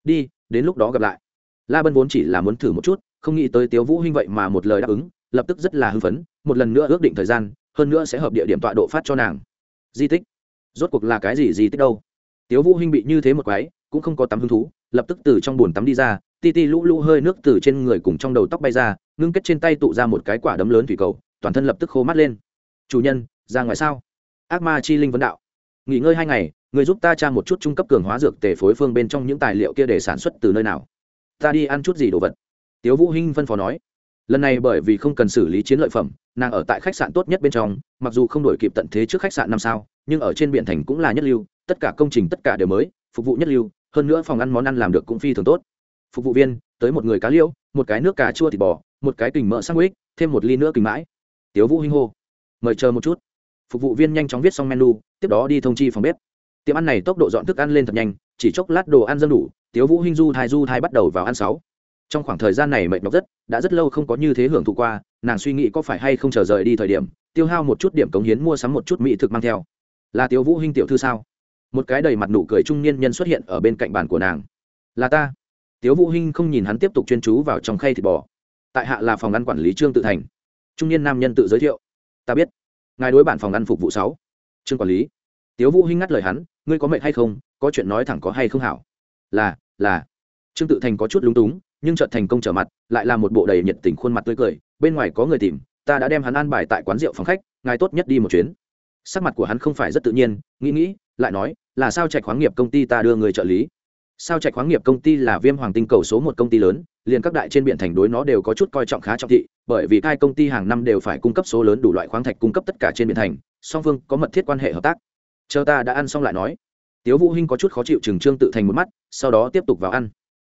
S1: Đi, đến lúc đó gặp lại. La bân vốn chỉ là muốn thử một chút không nghĩ tới tiếu vũ hinh vậy mà một lời đáp ứng, lập tức rất là hưng phấn, một lần nữa ước định thời gian, hơn nữa sẽ hợp địa điểm tọa độ phát cho nàng. Di tích? Rốt cuộc là cái gì di tích đâu? Tiếu vũ hinh bị như thế một quái, cũng không có tắm hứng thú, lập tức từ trong bồn tắm đi ra, ti ti lũ lũ hơi nước từ trên người cùng trong đầu tóc bay ra, ngưng kết trên tay tụ ra một cái quả đấm lớn thủy cầu, toàn thân lập tức khô mắt lên. Chủ nhân, ra ngoài sao? Ác ma chi linh vấn đạo. Nghỉ ngơi hai ngày, người giúp ta tra một chút trung cấp cường hóa dược tề phối phương bên trong những tài liệu kia để sản xuất từ nơi nào? Ta đi ăn chút gì đồ vật tiếu vũ hinh phân phó nói, lần này bởi vì không cần xử lý chiến lợi phẩm, nàng ở tại khách sạn tốt nhất bên trong, mặc dù không đổi kịp tận thế trước khách sạn năm sao, nhưng ở trên biển thành cũng là nhất lưu, tất cả công trình tất cả đều mới, phục vụ nhất lưu, hơn nữa phòng ăn món ăn làm được cũng phi thường tốt. Phục vụ viên, tới một người cá liêu một cái nước cà chua thịt bò, một cái kình mỡ sandwich, thêm một ly nữa kình mãi. Tiếu vũ hinh hô, mời chờ một chút. Phục vụ viên nhanh chóng viết xong menu, tiếp đó đi thông chi phòng bếp. Tiệm ăn này tốc độ dọn thức ăn lên thật nhanh, chỉ chốc lát đồ ăn dân đủ, tiếu vũ hinh du thai du thai bắt đầu vào ăn sáu trong khoảng thời gian này mệt mọc rất, đã rất lâu không có như thế hưởng thụ qua, nàng suy nghĩ có phải hay không chờ rời đi thời điểm, tiêu hao một chút điểm cống hiến mua sắm một chút mỹ thực mang theo. Là tiêu vũ hinh tiểu thư sao? Một cái đầy mặt nụ cười trung niên nhân xuất hiện ở bên cạnh bàn của nàng. Là ta. Tiếu vũ hinh không nhìn hắn tiếp tục chuyên chú vào trong khay thịt bò. Tại hạ là phòng ăn quản lý trương tự thành. Trung niên nam nhân tự giới thiệu. Ta biết. Ngài đối bản phòng ăn phục vụ sáu. Trương quản lý. Tiếu vũ hinh ngắt lời hắn, ngươi có mệnh hay không? Có chuyện nói thẳng có hay không hảo? Là là. Trương tự thành có chút lúng túng nhưng chợt thành công trở mặt, lại là một bộ đầy nhiệt tình khuôn mặt tươi cười. Bên ngoài có người tìm, ta đã đem hắn an bài tại quán rượu phòng khách, ngài tốt nhất đi một chuyến. Sắc mặt của hắn không phải rất tự nhiên, nghĩ nghĩ, lại nói, là sao trạch khoáng nghiệp công ty ta đưa người trợ lý? Sao trạch khoáng nghiệp công ty là viêm hoàng tinh cầu số một công ty lớn, liền các đại trên biển thành đối nó đều có chút coi trọng khá trọng thị, bởi vì hai công ty hàng năm đều phải cung cấp số lớn đủ loại khoáng thạch cung cấp tất cả trên biển thành, song phương có mật thiết quan hệ hợp tác. Chờ ta đã ăn xong lại nói. Tiếu vũ hinh có chút khó chịu chừng trương tự thành một mắt, sau đó tiếp tục vào ăn.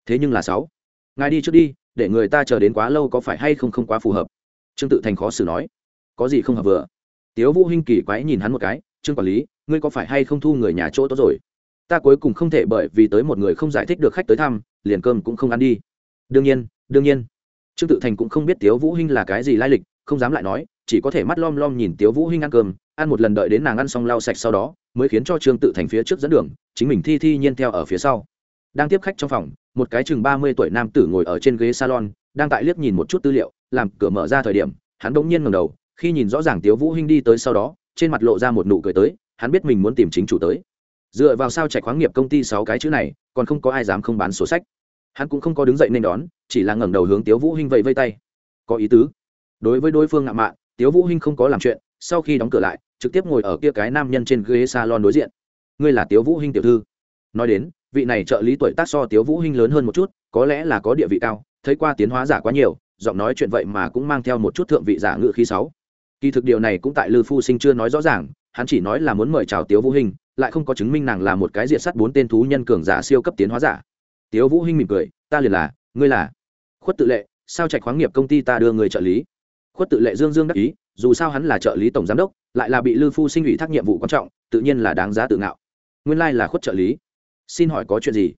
S1: Thế nhưng là sáu ngài đi trước đi, để người ta chờ đến quá lâu có phải hay không không quá phù hợp. Trương tự thành khó xử nói. Có gì không hợp vừa? Tiếu vũ hinh kỳ quái nhìn hắn một cái, trương quản lý, ngươi có phải hay không thu người nhà chỗ tốt rồi? Ta cuối cùng không thể bởi vì tới một người không giải thích được khách tới thăm, liền cơm cũng không ăn đi. Đương nhiên đương nhiên. Trương tự thành cũng không biết tiếu vũ hinh là cái gì lai lịch, không dám lại nói, chỉ có thể mắt lom lom nhìn tiếu vũ hinh ăn cơm, ăn một lần đợi đến nàng ăn xong lau sạch sau đó, mới khiến cho trương tự thành phía trước dẫn đường, chính mình thi thi nhiên theo ở phía sau đang tiếp khách trong phòng, một cái chừng ba mươi tuổi nam tử ngồi ở trên ghế salon, đang tại liếc nhìn một chút tư liệu, làm cửa mở ra thời điểm, hắn bỗng nhiên ngẩng đầu, khi nhìn rõ ràng tiếu vũ hinh đi tới sau đó, trên mặt lộ ra một nụ cười tới, hắn biết mình muốn tìm chính chủ tới. Dựa vào sao chạy khoáng nghiệp công ty sáu cái chữ này, còn không có ai dám không bán sổ sách. Hắn cũng không có đứng dậy nên đón, chỉ là ngẩng đầu hướng tiếu vũ hinh vẫy vây tay. Có ý tứ. Đối với đối phương ngạo mạn, tiếu vũ hinh không có làm chuyện, sau khi đóng cửa lại, trực tiếp ngồi ở kia cái nam nhân trên ghế salon đối diện. Ngươi là tiếu vũ hinh tiểu thư. Nói đến vị này trợ lý tuổi tác so tiếu vũ hinh lớn hơn một chút, có lẽ là có địa vị cao, thấy qua tiến hóa giả quá nhiều, giọng nói chuyện vậy mà cũng mang theo một chút thượng vị giả ngự khí sáu. Kỳ thực điều này cũng tại lư phu sinh chưa nói rõ ràng, hắn chỉ nói là muốn mời chào tiếu vũ hinh, lại không có chứng minh nàng là một cái diện sắt bốn tên thú nhân cường giả siêu cấp tiến hóa giả. Tiếu vũ hinh mỉm cười, ta liền là, ngươi là. Khuất tự lệ, sao trạch khoáng nghiệp công ty ta đưa người trợ lý? Khuất tự lệ dương dương đắc ý, dù sao hắn là trợ lý tổng giám đốc, lại là bị lư phu sinh ủy thác nhiệm vụ quan trọng, tự nhiên là đáng giá tự ngạo. Nguyên lai like là khuất trợ lý xin hỏi có chuyện gì?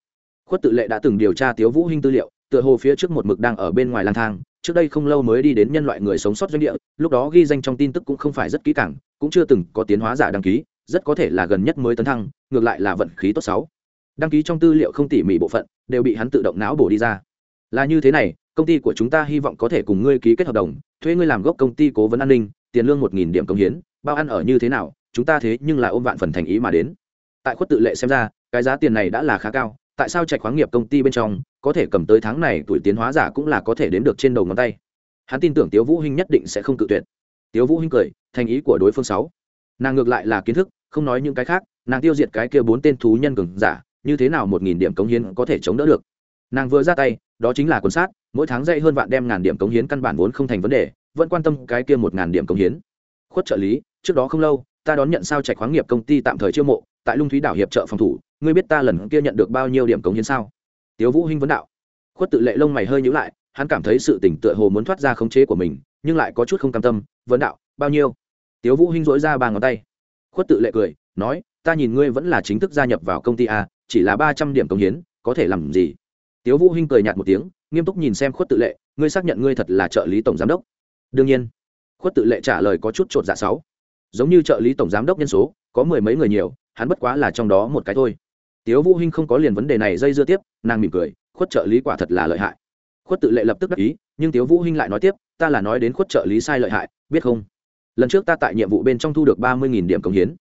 S1: Khuất tự lệ đã từng điều tra tiếu vũ hinh tư liệu, tựa hồ phía trước một mực đang ở bên ngoài lang thang, trước đây không lâu mới đi đến nhân loại người sống sót doanh địa, lúc đó ghi danh trong tin tức cũng không phải rất kỹ càng, cũng chưa từng có tiến hóa giả đăng ký, rất có thể là gần nhất mới tấn thăng, ngược lại là vận khí tốt xấu đăng ký trong tư liệu không tỉ mỉ bộ phận, đều bị hắn tự động não bổ đi ra. Là như thế này, công ty của chúng ta hy vọng có thể cùng ngươi ký kết hợp đồng, thuê ngươi làm gốc công ty cố vấn an ninh, tiền lương một nghìn điểm công hiến, bao ăn ở như thế nào, chúng ta thế nhưng là ôm vạn phần thành ý mà đến. Tại khuất tự lệ xem ra cái giá tiền này đã là khá cao, tại sao trạch khoáng nghiệp công ty bên trong, có thể cầm tới tháng này tuổi tiến hóa giả cũng là có thể đến được trên đầu ngón tay? Hắn tin tưởng tiếu vũ hinh nhất định sẽ không cự tuyệt. Tiếu vũ hinh cười, thành ý của đối phương sáu. Nàng ngược lại là kiến thức, không nói những cái khác, nàng tiêu diệt cái kia bốn tên thú nhân cường giả, như thế nào một nghìn điểm cống hiến có thể chống đỡ được? Nàng vừa ra tay, đó chính là quân sát, mỗi tháng dạy hơn vạn đem ngàn điểm cống hiến căn bản vốn không thành vấn đề, vẫn quan tâm cái kia một ngàn điểm cống hiến. Khuất trợ lý, trước đó không lâu, ta đón nhận sao trạch khoáng nghiệp công ty tạm thời chiêu mộ, tại lung thúy đảo hiệp trợ phòng thủ ngươi biết ta lần kia nhận được bao nhiêu điểm cống hiến sao? Tiếu vũ hinh vấn đạo. Khuất tự lệ lông mày hơi nhíu lại, hắn cảm thấy sự tỉnh tựa hồ muốn thoát ra khống chế của mình, nhưng lại có chút không cam tâm, vấn đạo, bao nhiêu? Tiếu vũ hinh dỗi ra ba ngón tay. Khuất tự lệ cười, nói, ta nhìn ngươi vẫn là chính thức gia nhập vào công ty a, chỉ là ba trăm điểm cống hiến, có thể làm gì? Tiếu vũ hinh cười nhạt một tiếng, nghiêm túc nhìn xem khuất tự lệ, ngươi xác nhận ngươi thật là trợ lý tổng giám đốc? Đương nhiên. Khuất tự lệ trả lời có chút trột dạ sáu. Giống như trợ lý tổng giám đốc nhân số, có mười mấy người nhiều, hắn bất quá là trong đó một cái thôi tiếu vũ hinh không có liền vấn đề này dây dưa tiếp, nàng mỉm cười, khuất trợ lý quả thật là lợi hại. Khuất tự lệ lập tức đắc ý, nhưng tiếu vũ hinh lại nói tiếp, ta là nói đến khuất trợ lý sai lợi hại, biết không? Lần trước ta tại nhiệm vụ bên trong thu được ba mươi điểm công hiến.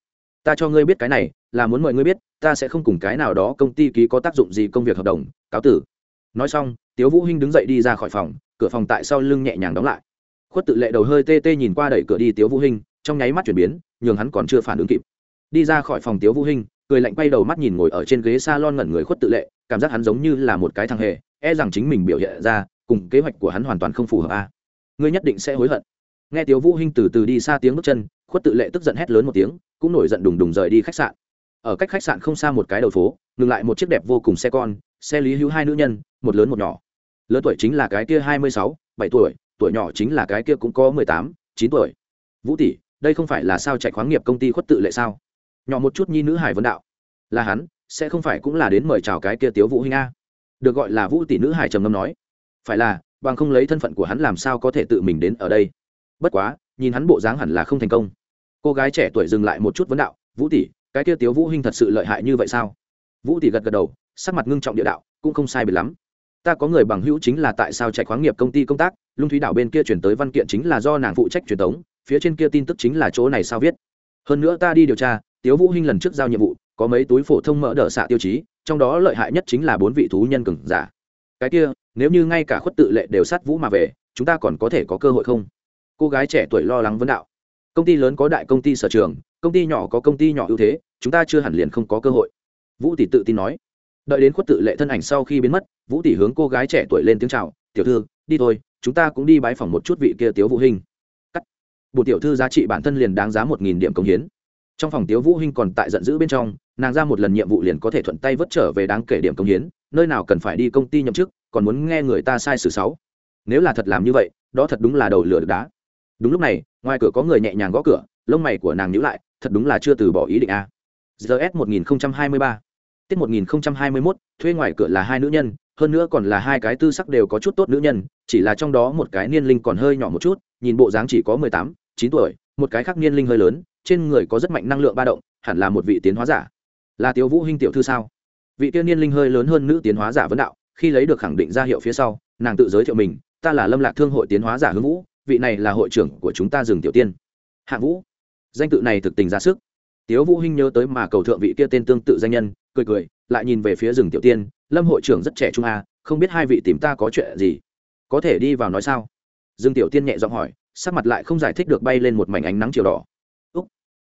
S1: Ta cho ngươi biết cái này, là muốn mời ngươi biết, ta sẽ không cùng cái nào đó công ty ký có tác dụng gì công việc hợp đồng, cáo tử. Nói xong, tiếu vũ hinh đứng dậy đi ra khỏi phòng, cửa phòng tại sau lưng nhẹ nhàng đóng lại. Khuất tự lệ đầu hơi tê tê nhìn qua đẩy cửa đi tiếu vũ hinh, trong nháy mắt chuyển biến, nhường hắn còn chưa phản ứng kịp. Đi ra khỏi phòng tiếu vũ hinh cười lạnh quay đầu mắt nhìn ngồi ở trên ghế salon ngẩn người khuất tự lệ, cảm giác hắn giống như là một cái thằng hề e rằng chính mình biểu hiện ra, cùng kế hoạch của hắn hoàn toàn không phù hợp a. Ngươi nhất định sẽ hối hận. Nghe tiếu vũ hinh từ từ đi xa tiếng bước chân, khuất tự lệ tức giận hét lớn một tiếng, cũng nổi giận đùng đùng rời đi khách sạn. Ở cách khách sạn không xa một cái đầu phố, ngừng lại một chiếc đẹp vô cùng xe con, xe lý hữu hai nữ nhân, một lớn một nhỏ. Lớn tuổi chính là cái kia hai mươi sáu, bảy tuổi tuổi nhỏ chính là cái kia cũng có mười tám, chín tuổi. Vũ tỷ, đây không phải là sao chạy khoáng nghiệp công ty khuất tự lệ sao? Nhỏ một chút nhi nữ hải vân đạo. Là hắn, sẽ không phải cũng là đến mời chào cái kia tiếu vũ huynh a? Được gọi là vũ tỷ nữ hải trầm ngâm nói. Phải là, bằng không lấy thân phận của hắn làm sao có thể tự mình đến ở đây? Bất quá, nhìn hắn bộ dáng hẳn là không thành công. Cô gái trẻ tuổi dừng lại một chút vấn đạo, vũ tỷ, cái kia tiếu vũ huynh thật sự lợi hại như vậy sao? Vũ tỷ gật gật đầu, sắc mặt ngưng trọng địa đạo, cũng không sai biệt lắm. Ta có người bằng hữu chính là tại sao chạy khoáng nghiệp công ty công tác, lung thúy đảo bên kia chuyển tới văn kiện chính là do nàng phụ trách truyền tống phía trên kia tin tức chính là chỗ này sao viết. Hơn nữa ta đi điều tra tiếu vũ hinh lần trước giao nhiệm vụ, có mấy túi phổ thông mỡ đỡ xạ tiêu chí, trong đó lợi hại nhất chính là bốn vị thú nhân cường giả. Cái kia, nếu như ngay cả khuất tự lệ đều sát vũ mà về, chúng ta còn có thể có cơ hội không? Cô gái trẻ tuổi lo lắng vấn đạo. Công ty lớn có đại công ty sở trường, công ty nhỏ có công ty nhỏ ưu thế, chúng ta chưa hẳn liền không có cơ hội. Vũ tỷ tự tin nói. Đợi đến khuất tự lệ thân ảnh sau khi biến mất, vũ tỷ hướng cô gái trẻ tuổi lên tiếng chào, tiểu thư, đi thôi, chúng ta cũng đi bái phỏng một chút vị kia tiếu vũ hình cắt. Bộ tiểu thư giá trị bản thân liền đáng giá một nghìn điểm công hiến trong phòng tiếu vũ hinh còn tại giận dữ bên trong, nàng ra một lần nhiệm vụ liền có thể thuận tay vớt trở về đáng kể điểm công hiến, nơi nào cần phải đi công ty nhậm chức, còn muốn nghe người ta sai sự sáu nếu là thật làm như vậy, đó thật đúng là đầu lửa được đá. Đúng lúc này, ngoài cửa có người nhẹ nhàng gõ cửa, lông mày của nàng nhíu lại, thật đúng là chưa từ bỏ ý định a. Gs 1023 tiết 1021 thuê ngoài cửa là hai nữ nhân, hơn nữa còn là hai cái tư sắc đều có chút tốt nữ nhân, chỉ là trong đó một cái niên linh còn hơi nhỏ một chút, nhìn bộ dáng chỉ có mười tám, chín tuổi, một cái khác niên linh hơi lớn trên người có rất mạnh năng lượng ba động, hẳn là một vị tiến hóa giả. Là tiêu vũ hinh tiểu thư sao? Vị tiên niên linh hơi lớn hơn nữ tiến hóa giả vấn đạo, khi lấy được khẳng định ra hiệu phía sau, nàng tự giới thiệu mình, ta là lâm lạc thương hội tiến hóa giả hướng vũ, vị này là hội trưởng của chúng ta Dừng tiểu tiên. Hạ vũ. Danh tự này thực tình ra sức. Tiếu vũ hinh nhớ tới mà cầu thượng vị kia tên tương tự danh nhân, cười cười, lại nhìn về phía rừng tiểu tiên, lâm hội trưởng rất trẻ trung a không biết hai vị tìm ta có chuyện gì? Có thể đi vào nói sao? Dừng tiểu tiên nhẹ giọng hỏi, sắc mặt lại không giải thích được bay lên một mảnh ánh nắng chiều đỏ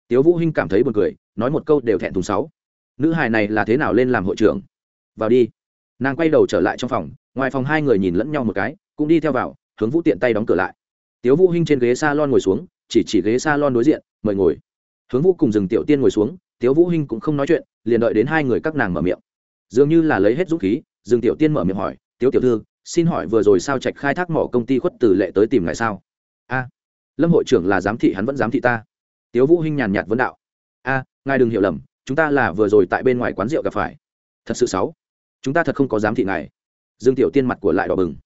S1: tiếu vũ hinh cảm thấy buồn cười, nói một câu đều thẹn thùng sáu. Nữ hài này là thế nào lên làm hội trưởng? Vào đi. Nàng quay đầu trở lại trong phòng, ngoài phòng hai người nhìn lẫn nhau một cái, cũng đi theo vào, hướng vũ tiện tay đóng cửa lại. Tiếu vũ hinh trên ghế salon ngồi xuống, chỉ chỉ ghế salon đối diện, mời ngồi. Hướng vũ cùng dừng tiểu tiên ngồi xuống, tiếu vũ hinh cũng không nói chuyện, liền đợi đến hai người các nàng mở miệng. Dường như là lấy hết dũng khí dừng tiểu tiên mở miệng hỏi, tiếu tiểu thư, xin hỏi vừa rồi sao trạch khai thác mỏ công ty khuất tử lệ tới tìm ngài sao? A, lâm hội trưởng là giám thị hắn vẫn giám thị ta tiếu vũ hinh nhàn nhạt vấn đạo. A, ngài đừng hiểu lầm, chúng ta là vừa rồi tại bên ngoài quán rượu gặp phải. Thật sự xấu chúng ta thật không có dám thị ngài. Dương tiểu tiên mặt của lại đỏ bừng.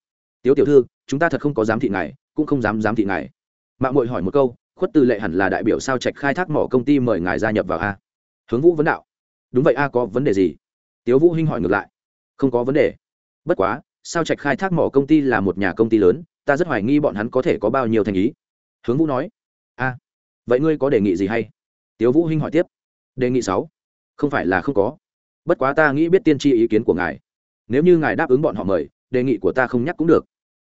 S1: Tiếu tiểu thư, chúng ta thật không có dám thị ngài, cũng không dám dám thị ngài. Mạng mội hỏi một câu, khuất tư lệ hẳn là đại biểu sao trạch khai thác mỏ công ty mời ngài gia nhập vào a? Hướng vũ vấn đạo. Đúng vậy a, có vấn đề gì? Tiếu vũ hinh hỏi ngược lại. Không có vấn đề. Bất quá, sao trạch khai thác mỏ công ty là một nhà công ty lớn, ta rất hoài nghi bọn hắn có thể có bao nhiêu thành ý. Hướng vũ nói. A vậy ngươi có đề nghị gì hay? Tiếu vũ hinh hỏi tiếp. Đề nghị sáu. Không phải là không có. Bất quá ta nghĩ biết tiên tri ý kiến của ngài. Nếu như ngài đáp ứng bọn họ mời, đề nghị của ta không nhắc cũng được.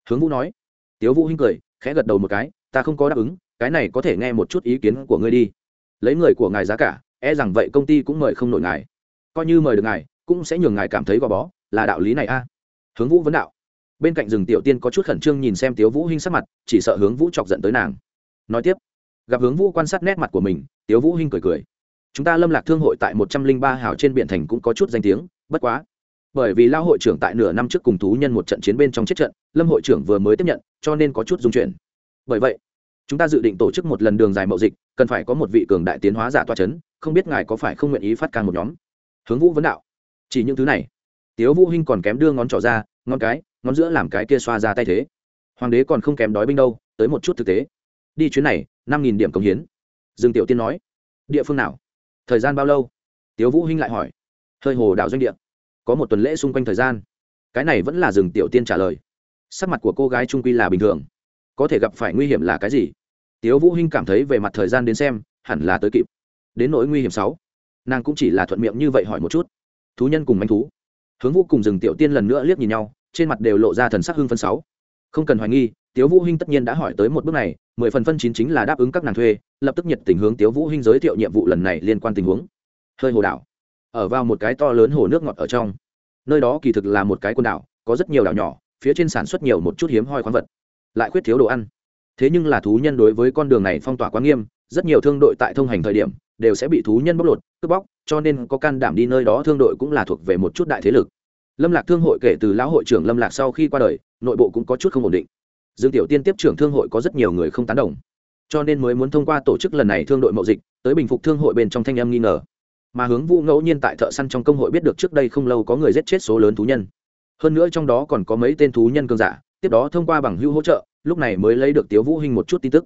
S1: Hướng vũ nói. Tiếu vũ hinh cười, khẽ gật đầu một cái. Ta không có đáp ứng, cái này có thể nghe một chút ý kiến của ngươi đi. Lấy người của ngài giá cả e rằng vậy công ty cũng mời không nổi ngài. Coi như mời được ngài, cũng sẽ nhường ngài cảm thấy gò bó, là đạo lý này a. Hướng vũ vấn đạo. Bên cạnh rừng tiểu tiên có chút khẩn trương nhìn xem tiếu vũ hinh sắc mặt, chỉ sợ hướng vũ chọc giận tới nàng. Nói tiếp gặp hướng vũ quan sát nét mặt của mình, tiếu vũ hinh cười cười. Chúng ta lâm lạc thương hội tại một trăm linh ba hào trên biển thành cũng có chút danh tiếng, bất quá. Bởi vì lao hội trưởng tại nửa năm trước cùng thú nhân một trận chiến bên trong chết trận, lâm hội trưởng vừa mới tiếp nhận, cho nên có chút dung chuyển. Bởi vậy, chúng ta dự định tổ chức một lần đường dài mậu dịch, cần phải có một vị cường đại tiến hóa giả toa c h ấ n không biết ngài có phải không nguyện ý phát càng một nhóm. Hướng vũ vấn đạo. Chỉ những thứ này. Tiếu vũ hinh còn kém đưa ngón trỏ ra, ngón cái, ngón giữa làm cái kia xoa ra tay thế. Hoàng đế còn không kém đói binh đâu, tới một chút thực tế đi chuyến này, năm nghìn điểm công hiến. Dương tiểu tiên nói, địa phương nào? Thời gian bao lâu? Tiếu vũ hinh lại hỏi. Hơi hồ đạo doanh địa. Có một tuần lễ xung quanh thời gian. Cái này vẫn là Dừng tiểu tiên trả lời. Sắc mặt của cô gái trung quy là bình thường. Có thể gặp phải nguy hiểm là cái gì? Tiếu vũ hinh cảm thấy về mặt thời gian đến xem, hẳn là tới kịp. Đến nỗi nguy hiểm sáu, nàng cũng chỉ là thuận miệng như vậy hỏi một chút. Thú nhân cùng manh thú. Hướng vũ cùng rừng tiểu tiên lần nữa liếc nhìn nhau, trên mặt đều lộ ra thần sắc hưng phân sáu. Không cần hoài nghi tiếu vũ hinh tất nhiên đã hỏi tới một bước này, mười phần phân chín chính là đáp ứng các nàng thuê, lập tức nhiệt tình hướng tiếu vũ hinh giới thiệu nhiệm vụ lần này liên quan tình huống. Hơi hồ đảo. Ở vào một cái to lớn hồ nước ngọt ở trong. Nơi đó kỳ thực là một cái quần đảo, có rất nhiều đảo nhỏ, phía trên sản xuất nhiều một chút hiếm hoi khoáng vật. Lại khuyết thiếu đồ ăn. Thế nhưng là thú nhân đối với con đường này phong tỏa quá nghiêm, rất nhiều thương đội tại thông hành thời điểm, đều sẽ bị thú nhân bóc lột, cướp bóc, cho nên có can đảm đi nơi đó thương đội cũng là thuộc về một chút đại thế lực. Lâm lạc thương hội kể từ lão hội trưởng lâm lạc sau khi qua đời, nội bộ cũng có chút không ổn định dương tiểu tiên tiếp trưởng thương hội có rất nhiều người không tán đồng. Cho nên mới muốn thông qua tổ chức lần này thương đội mậu dịch, tới bình phục thương hội bên trong thanh em nghi ngờ. Mà hướng vũ ngẫu nhiên tại thợ săn trong công hội biết được trước đây không lâu có người giết chết số lớn thú nhân. Hơn nữa trong đó còn có mấy tên thú nhân cơn giả, tiếp đó thông qua bằng hưu hỗ trợ, lúc này mới lấy được tiếu vũ hinh một chút tin tức.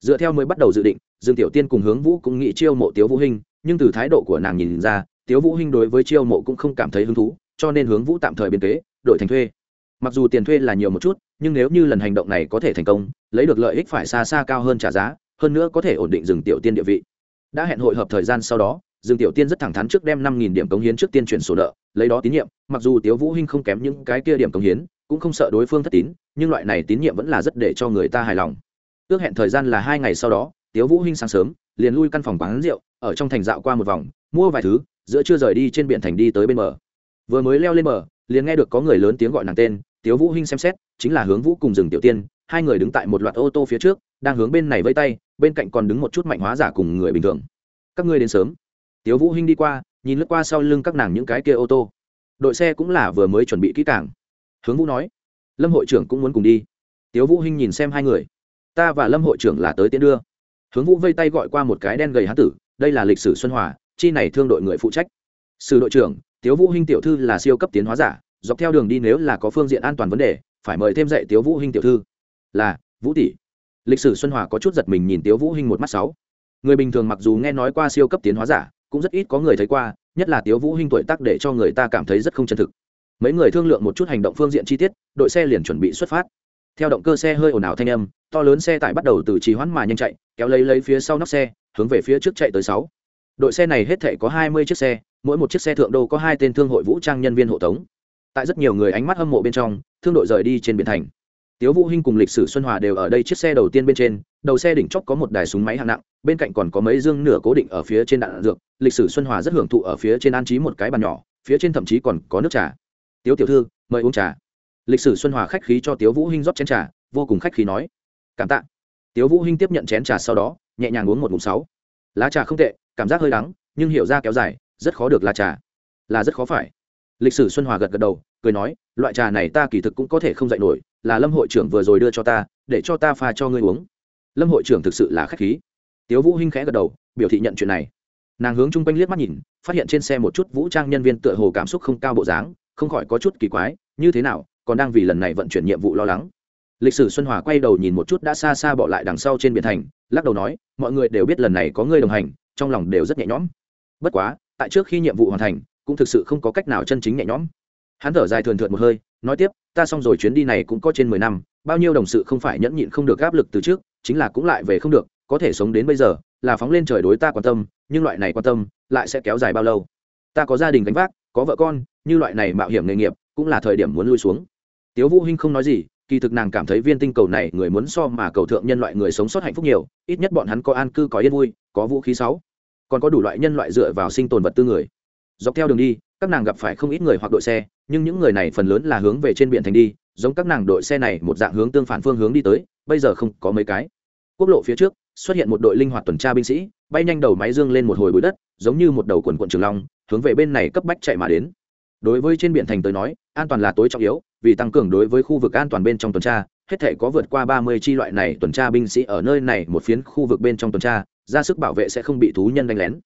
S1: Dựa theo mới bắt đầu dự định, dương tiểu tiên cùng hướng vũ cũng nghĩ chiêu mộ tiếu vũ hinh, nhưng từ thái độ của nàng nhìn ra, tiếu vũ hinh đối với chiêu mộ cũng không cảm thấy hứng thú, cho nên hướng vũ tạm thời biến kế, đổi thành thuê mặc dù tiền thuê là nhiều một chút, nhưng nếu như lần hành động này có thể thành công, lấy được lợi ích phải xa xa cao hơn trả giá, hơn nữa có thể ổn định dừng tiểu tiên địa vị. Đã hẹn hội hợp thời gian sau đó dương tiểu tiên rất thẳng thắn trước đem năm nghìn điểm cống hiến trước tiên chuyển sổ nợ, lấy đó tín nhiệm, mặc dù tiếu vũ hinh không kém những cái kia điểm cống hiến, cũng không sợ đối phương thất tín, nhưng loại này tín nhiệm vẫn là rất để cho người ta hài lòng. Ước hẹn thời gian là hai ngày sau đó, tiếu vũ hinh sáng sớm, liền lui căn phòng quán rượu, ở trong thành dạo qua một vòng, mua vài thứ, giữa chưa rời đi trên biển thành đi tới bên bờ. Vừa mới leo lên bờ liền nghe được có người lớn tiếng gọi nàng tên, tiếu vũ hinh xem xét, chính là hướng vũ cùng rừng tiểu tiên, hai người đứng tại một loạt ô tô phía trước, đang hướng bên này vẫy tay, bên cạnh còn đứng một chút mạnh hóa giả cùng người bình thường. Các ngươi đến sớm. Tiếu vũ hinh đi qua, nhìn lướt qua sau lưng các nàng những cái kia ô tô. Đội xe cũng là vừa mới chuẩn bị kỹ càng. Hướng vũ nói, lâm hội trưởng cũng muốn cùng đi. Tiếu vũ hinh nhìn xem hai người, ta và lâm hội trưởng là tới tiễn đưa. Hướng vũ vây tay gọi qua một cái đen gầy hán tử, đây là lịch sử xuân hòa, chi này thương đội người phụ trách. Sử đội trưởng tiếu vũ hinh tiểu thư là siêu cấp tiến hóa giả, dọc theo đường đi nếu là có phương diện an toàn vấn đề, phải mời thêm dạy tiếu vũ hinh tiểu thư. Là, vũ tỷ. Lịch sử xuân hòa có chút giật mình nhìn tiếu vũ hinh một mắt sáu. Người bình thường mặc dù nghe nói qua siêu cấp tiến hóa giả, cũng rất ít có người thấy qua, nhất là tiếu vũ hinh tuổi tác để cho người ta cảm thấy rất không chân thực. Mấy người thương lượng một chút hành động phương diện chi tiết, đội xe liền chuẩn bị xuất phát. Theo động cơ xe hơi ồn ào thanh âm, to lớn xe tải bắt đầu từ trì hoãn mà nhanh chạy, kéo lấy lấy phía sau nóc xe, hướng về phía trước chạy tới sáu. Đội xe này hết thể có hai mươi chiếc xe mỗi một chiếc xe thượng đô có hai tên thương hội vũ trang nhân viên hộ tống. Tại rất nhiều người ánh mắt hâm mộ bên trong, thương đội rời đi trên biển thành. Tiếu vũ hinh cùng lịch sử xuân hòa đều ở đây chiếc xe đầu tiên bên trên, đầu xe đỉnh chóp có một đài súng máy hạng nặng, bên cạnh còn có mấy dương nửa cố định ở phía trên đạn dược. Lịch sử xuân hòa rất hưởng thụ ở phía trên an trí một cái bàn nhỏ, phía trên thậm chí còn có nước trà. Tiếu tiểu thư, mời uống trà. Lịch sử xuân hòa khách khí cho tiếu vũ hinh rót chén trà, vô cùng khách khí nói. Cảm tạ. Tiếu vũ hinh tiếp nhận chén trà sau đó, nhẹ nhàng uống một ngụm sáu. Lá trà không tệ, cảm giác hơi đắng, nhưng hiểu ra kéo dài rất khó được là trà. Là rất khó phải. Lịch sử xuân hòa gật gật đầu, cười nói, loại trà này ta kỳ thực cũng có thể không dạy nổi, là lâm hội trưởng vừa rồi đưa cho ta, để cho ta pha cho ngươi uống. Lâm hội trưởng thực sự là khách khí. Tiếu vũ hinh khẽ gật đầu, biểu thị nhận chuyện này. Nàng hướng chung quanh liếc mắt nhìn, phát hiện trên xe một chút vũ trang nhân viên tựa hồ cảm xúc không cao bộ dáng, không khỏi có chút kỳ quái, như thế nào, còn đang vì lần này vận chuyển nhiệm vụ lo lắng. Lịch sử xuân hòa quay đầu nhìn một chút đã xa xa bỏ lại đằng sau trên biển thành, lắc đầu nói, mọi người đều biết lần này có ngươi đồng hành, trong lòng đều rất nhẹ nhõm. Bất quá tại trước khi nhiệm vụ hoàn thành, cũng thực sự không có cách nào chân chính nhẹ nhõm. Hắn thở dài thường thượt một hơi, nói tiếp, ta xong rồi, chuyến đi này cũng có trên mười năm, bao nhiêu đồng sự không phải nhẫn nhịn không được áp lực từ trước, chính là cũng lại về không được, có thể sống đến bây giờ, là phóng lên trời đối ta quan tâm, nhưng loại này quan tâm, lại sẽ kéo dài bao lâu? Ta có gia đình gánh vác, có vợ con, như loại này mạo hiểm nghề nghiệp, cũng là thời điểm muốn lui xuống. Tiếu vũ hinh không nói gì, kỳ thực nàng cảm thấy viên tinh cầu này người muốn so mà cầu thượng nhân loại người sống sót hạnh phúc nhiều, ít nhất bọn hắn có an cư, có yên vui, có vũ khí sáu còn có đủ loại nhân loại dựa vào sinh tồn vật tư người. Dọc theo đường đi, các nàng gặp phải không ít người hoặc đội xe, nhưng những người này phần lớn là hướng về trên biển thành đi, giống các nàng đội xe này một dạng hướng tương phản phương hướng đi tới, bây giờ không có mấy cái. Quốc lộ phía trước, xuất hiện một đội linh hoạt tuần tra binh sĩ, bay nhanh đầu máy dương lên một hồi bụi đất, giống như một đầu quần quận trường long, hướng về bên này cấp bách chạy mà đến. Đối với trên biển thành tới nói, an toàn là tối trọng yếu, vì tăng cường đối với khu vực an toàn bên trong tuần tra, hết thể có vượt qua ba mươi chi loại này tuần tra binh sĩ ở nơi này một phiến khu vực bên trong tuần tra ra sức bảo vệ sẽ không bị thú nhân đánh lén.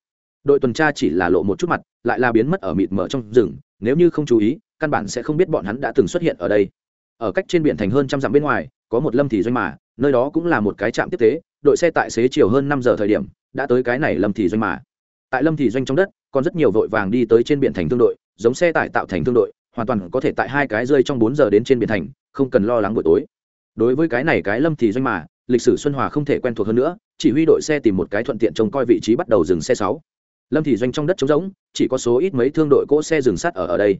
S1: Đội tuần tra chỉ là lộ một chút mặt, lại là biến mất ở mịt mở trong rừng, nếu như không chú ý, căn bản sẽ không biết bọn hắn đã từng xuất hiện ở đây. Ở cách trên biển thành hơn trăm dặm bên ngoài, có một lâm thì doanh mà, nơi đó cũng là một cái trạm tiếp tế, đội xe tại xế chiều hơn năm giờ thời điểm, đã tới cái này lâm thì doanh mà. Tại lâm thì doanh trong đất, còn rất nhiều vội vàng đi tới trên biển thành thương đội, giống xe tải tạo thành thương đội, hoàn toàn có thể tại hai cái rơi trong bốn giờ đến trên biển thành, không cần lo lắng buổi tối. Đối với cái này cái lâm thì doanh mà lịch sử xuân hòa không thể quen thuộc hơn nữa, chỉ huy đội xe tìm một cái thuận tiện trông coi vị trí bắt đầu dừng xe sáu. Lâm thị doanh trong đất trống rỗng, chỉ có số ít mấy thương đội cỗ xe dừng sắt ở ở đây.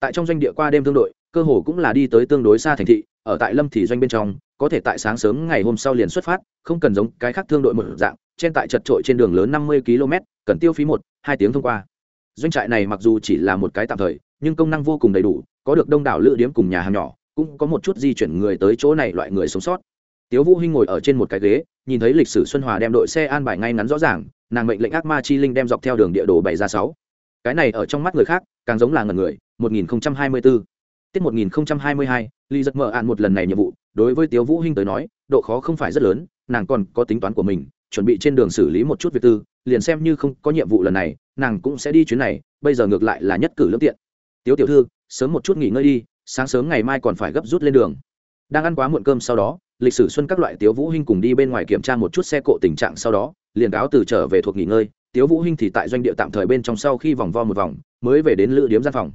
S1: Tại trong doanh địa qua đêm thương đội, cơ hồ cũng là đi tới tương đối xa thành thị, ở tại lâm thị doanh bên trong, có thể tại sáng sớm ngày hôm sau liền xuất phát, không cần giống cái khác thương đội một dạng, trên tại chật trội trên đường lớn năm mươi km, cần tiêu phí một, hai tiếng thông qua. Doanh trại này mặc dù chỉ là một cái tạm thời, nhưng công năng vô cùng đầy đủ, có được đông đảo lữ điếm cùng nhà hàng nhỏ, cũng có một chút di chuyển người tới chỗ này loại người sống sót tiếu vũ hinh ngồi ở trên một cái ghế, nhìn thấy lịch sử xuân hòa đem đội xe an bài ngay ngắn rõ ràng, nàng mệnh lệnh ác ma chi linh đem dọc theo đường địa đồ bày ra sáu. Cái này ở trong mắt người khác, càng giống là ngần người 1024 tiết 1022 ly giật mở ạn một lần này nhiệm vụ, đối với tiếu vũ hinh tới nói, độ khó không phải rất lớn, nàng còn có tính toán của mình, chuẩn bị trên đường xử lý một chút việc tư, liền xem như không có nhiệm vụ lần này, nàng cũng sẽ đi chuyến này, bây giờ ngược lại là nhất cử lưỡng tiện. Tiếu tiểu thư, sớm một chút nghỉ ngơi đi, sáng sớm ngày mai còn phải gấp rút lên đường. Đang ăn quá muộn cơm sau đó lịch sử xuân các loại tiếu vũ hinh cùng đi bên ngoài kiểm tra một chút xe cộ tình trạng sau đó, liền cáo từ trở về thuộc nghỉ ngơi. Tiếu vũ hinh thì tại doanh địa tạm thời bên trong sau khi vòng vo một vòng, mới về đến lữ điếm gian phòng.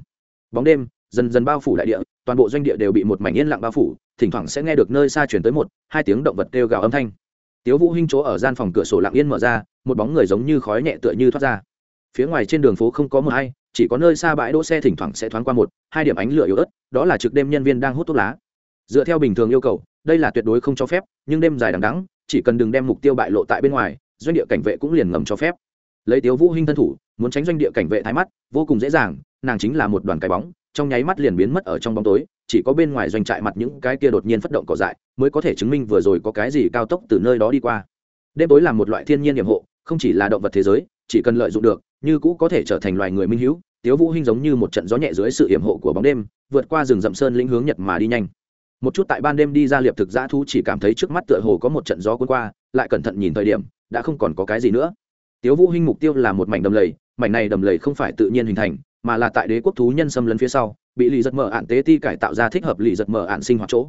S1: Bóng đêm, dần dần bao phủ đại địa, toàn bộ doanh địa đều bị một mảnh yên lặng bao phủ, thỉnh thoảng sẽ nghe được nơi xa truyền tới một, hai tiếng động vật kêu gào âm thanh. Tiếu vũ hinh chỗ ở gian phòng cửa sổ lặng yên mở ra, một bóng người giống như khói nhẹ tựa như thoát ra. Phía ngoài trên đường phố không có mưa hay chỉ có nơi xa bãi đỗ xe thỉnh thoảng sẽ thoáng qua một, hai điểm ánh lửa yếu ớt, đó là trực đêm nhân viên đang hút thuốc lá. Dựa theo bình thường yêu cầu đây là tuyệt đối không cho phép, nhưng đêm dài đằng đẵng, chỉ cần đừng đem mục tiêu bại lộ tại bên ngoài, doanh địa cảnh vệ cũng liền ngầm cho phép. Lấy tiếu vũ hinh thân thủ, muốn tránh doanh địa cảnh vệ thái mắt, vô cùng dễ dàng, nàng chính là một đoàn cái bóng, trong nháy mắt liền biến mất ở trong bóng tối, chỉ có bên ngoài doanh trại mặt những cái kia đột nhiên phát động cỏ dại, mới có thể chứng minh vừa rồi có cái gì cao tốc từ nơi đó đi qua. Đêm tối là một loại thiên nhiên nhiệm hộ, không chỉ là động vật thế giới, chỉ cần lợi dụng được, như cũ có thể trở thành loài người minh hữu tiếu vũ hinh giống như một trận gió nhẹ dưới sự hiểm hộ của bóng đêm, vượt qua rừng rậm sơn lĩnh hướng nhật mà đi nhanh một chút tại ban đêm đi ra liệp thực giã thú chỉ cảm thấy trước mắt tựa hồ có một trận gió cuốn qua, lại cẩn thận nhìn thời điểm, đã không còn có cái gì nữa. Tiếu vũ hinh mục tiêu là một mảnh đầm lầy, mảnh này đầm lầy không phải tự nhiên hình thành, mà là tại đế quốc thú nhân xâm lấn phía sau, bị lì giật mở ạn tế ti cải tạo ra thích hợp lì giật mở ạn sinh hoạt chỗ.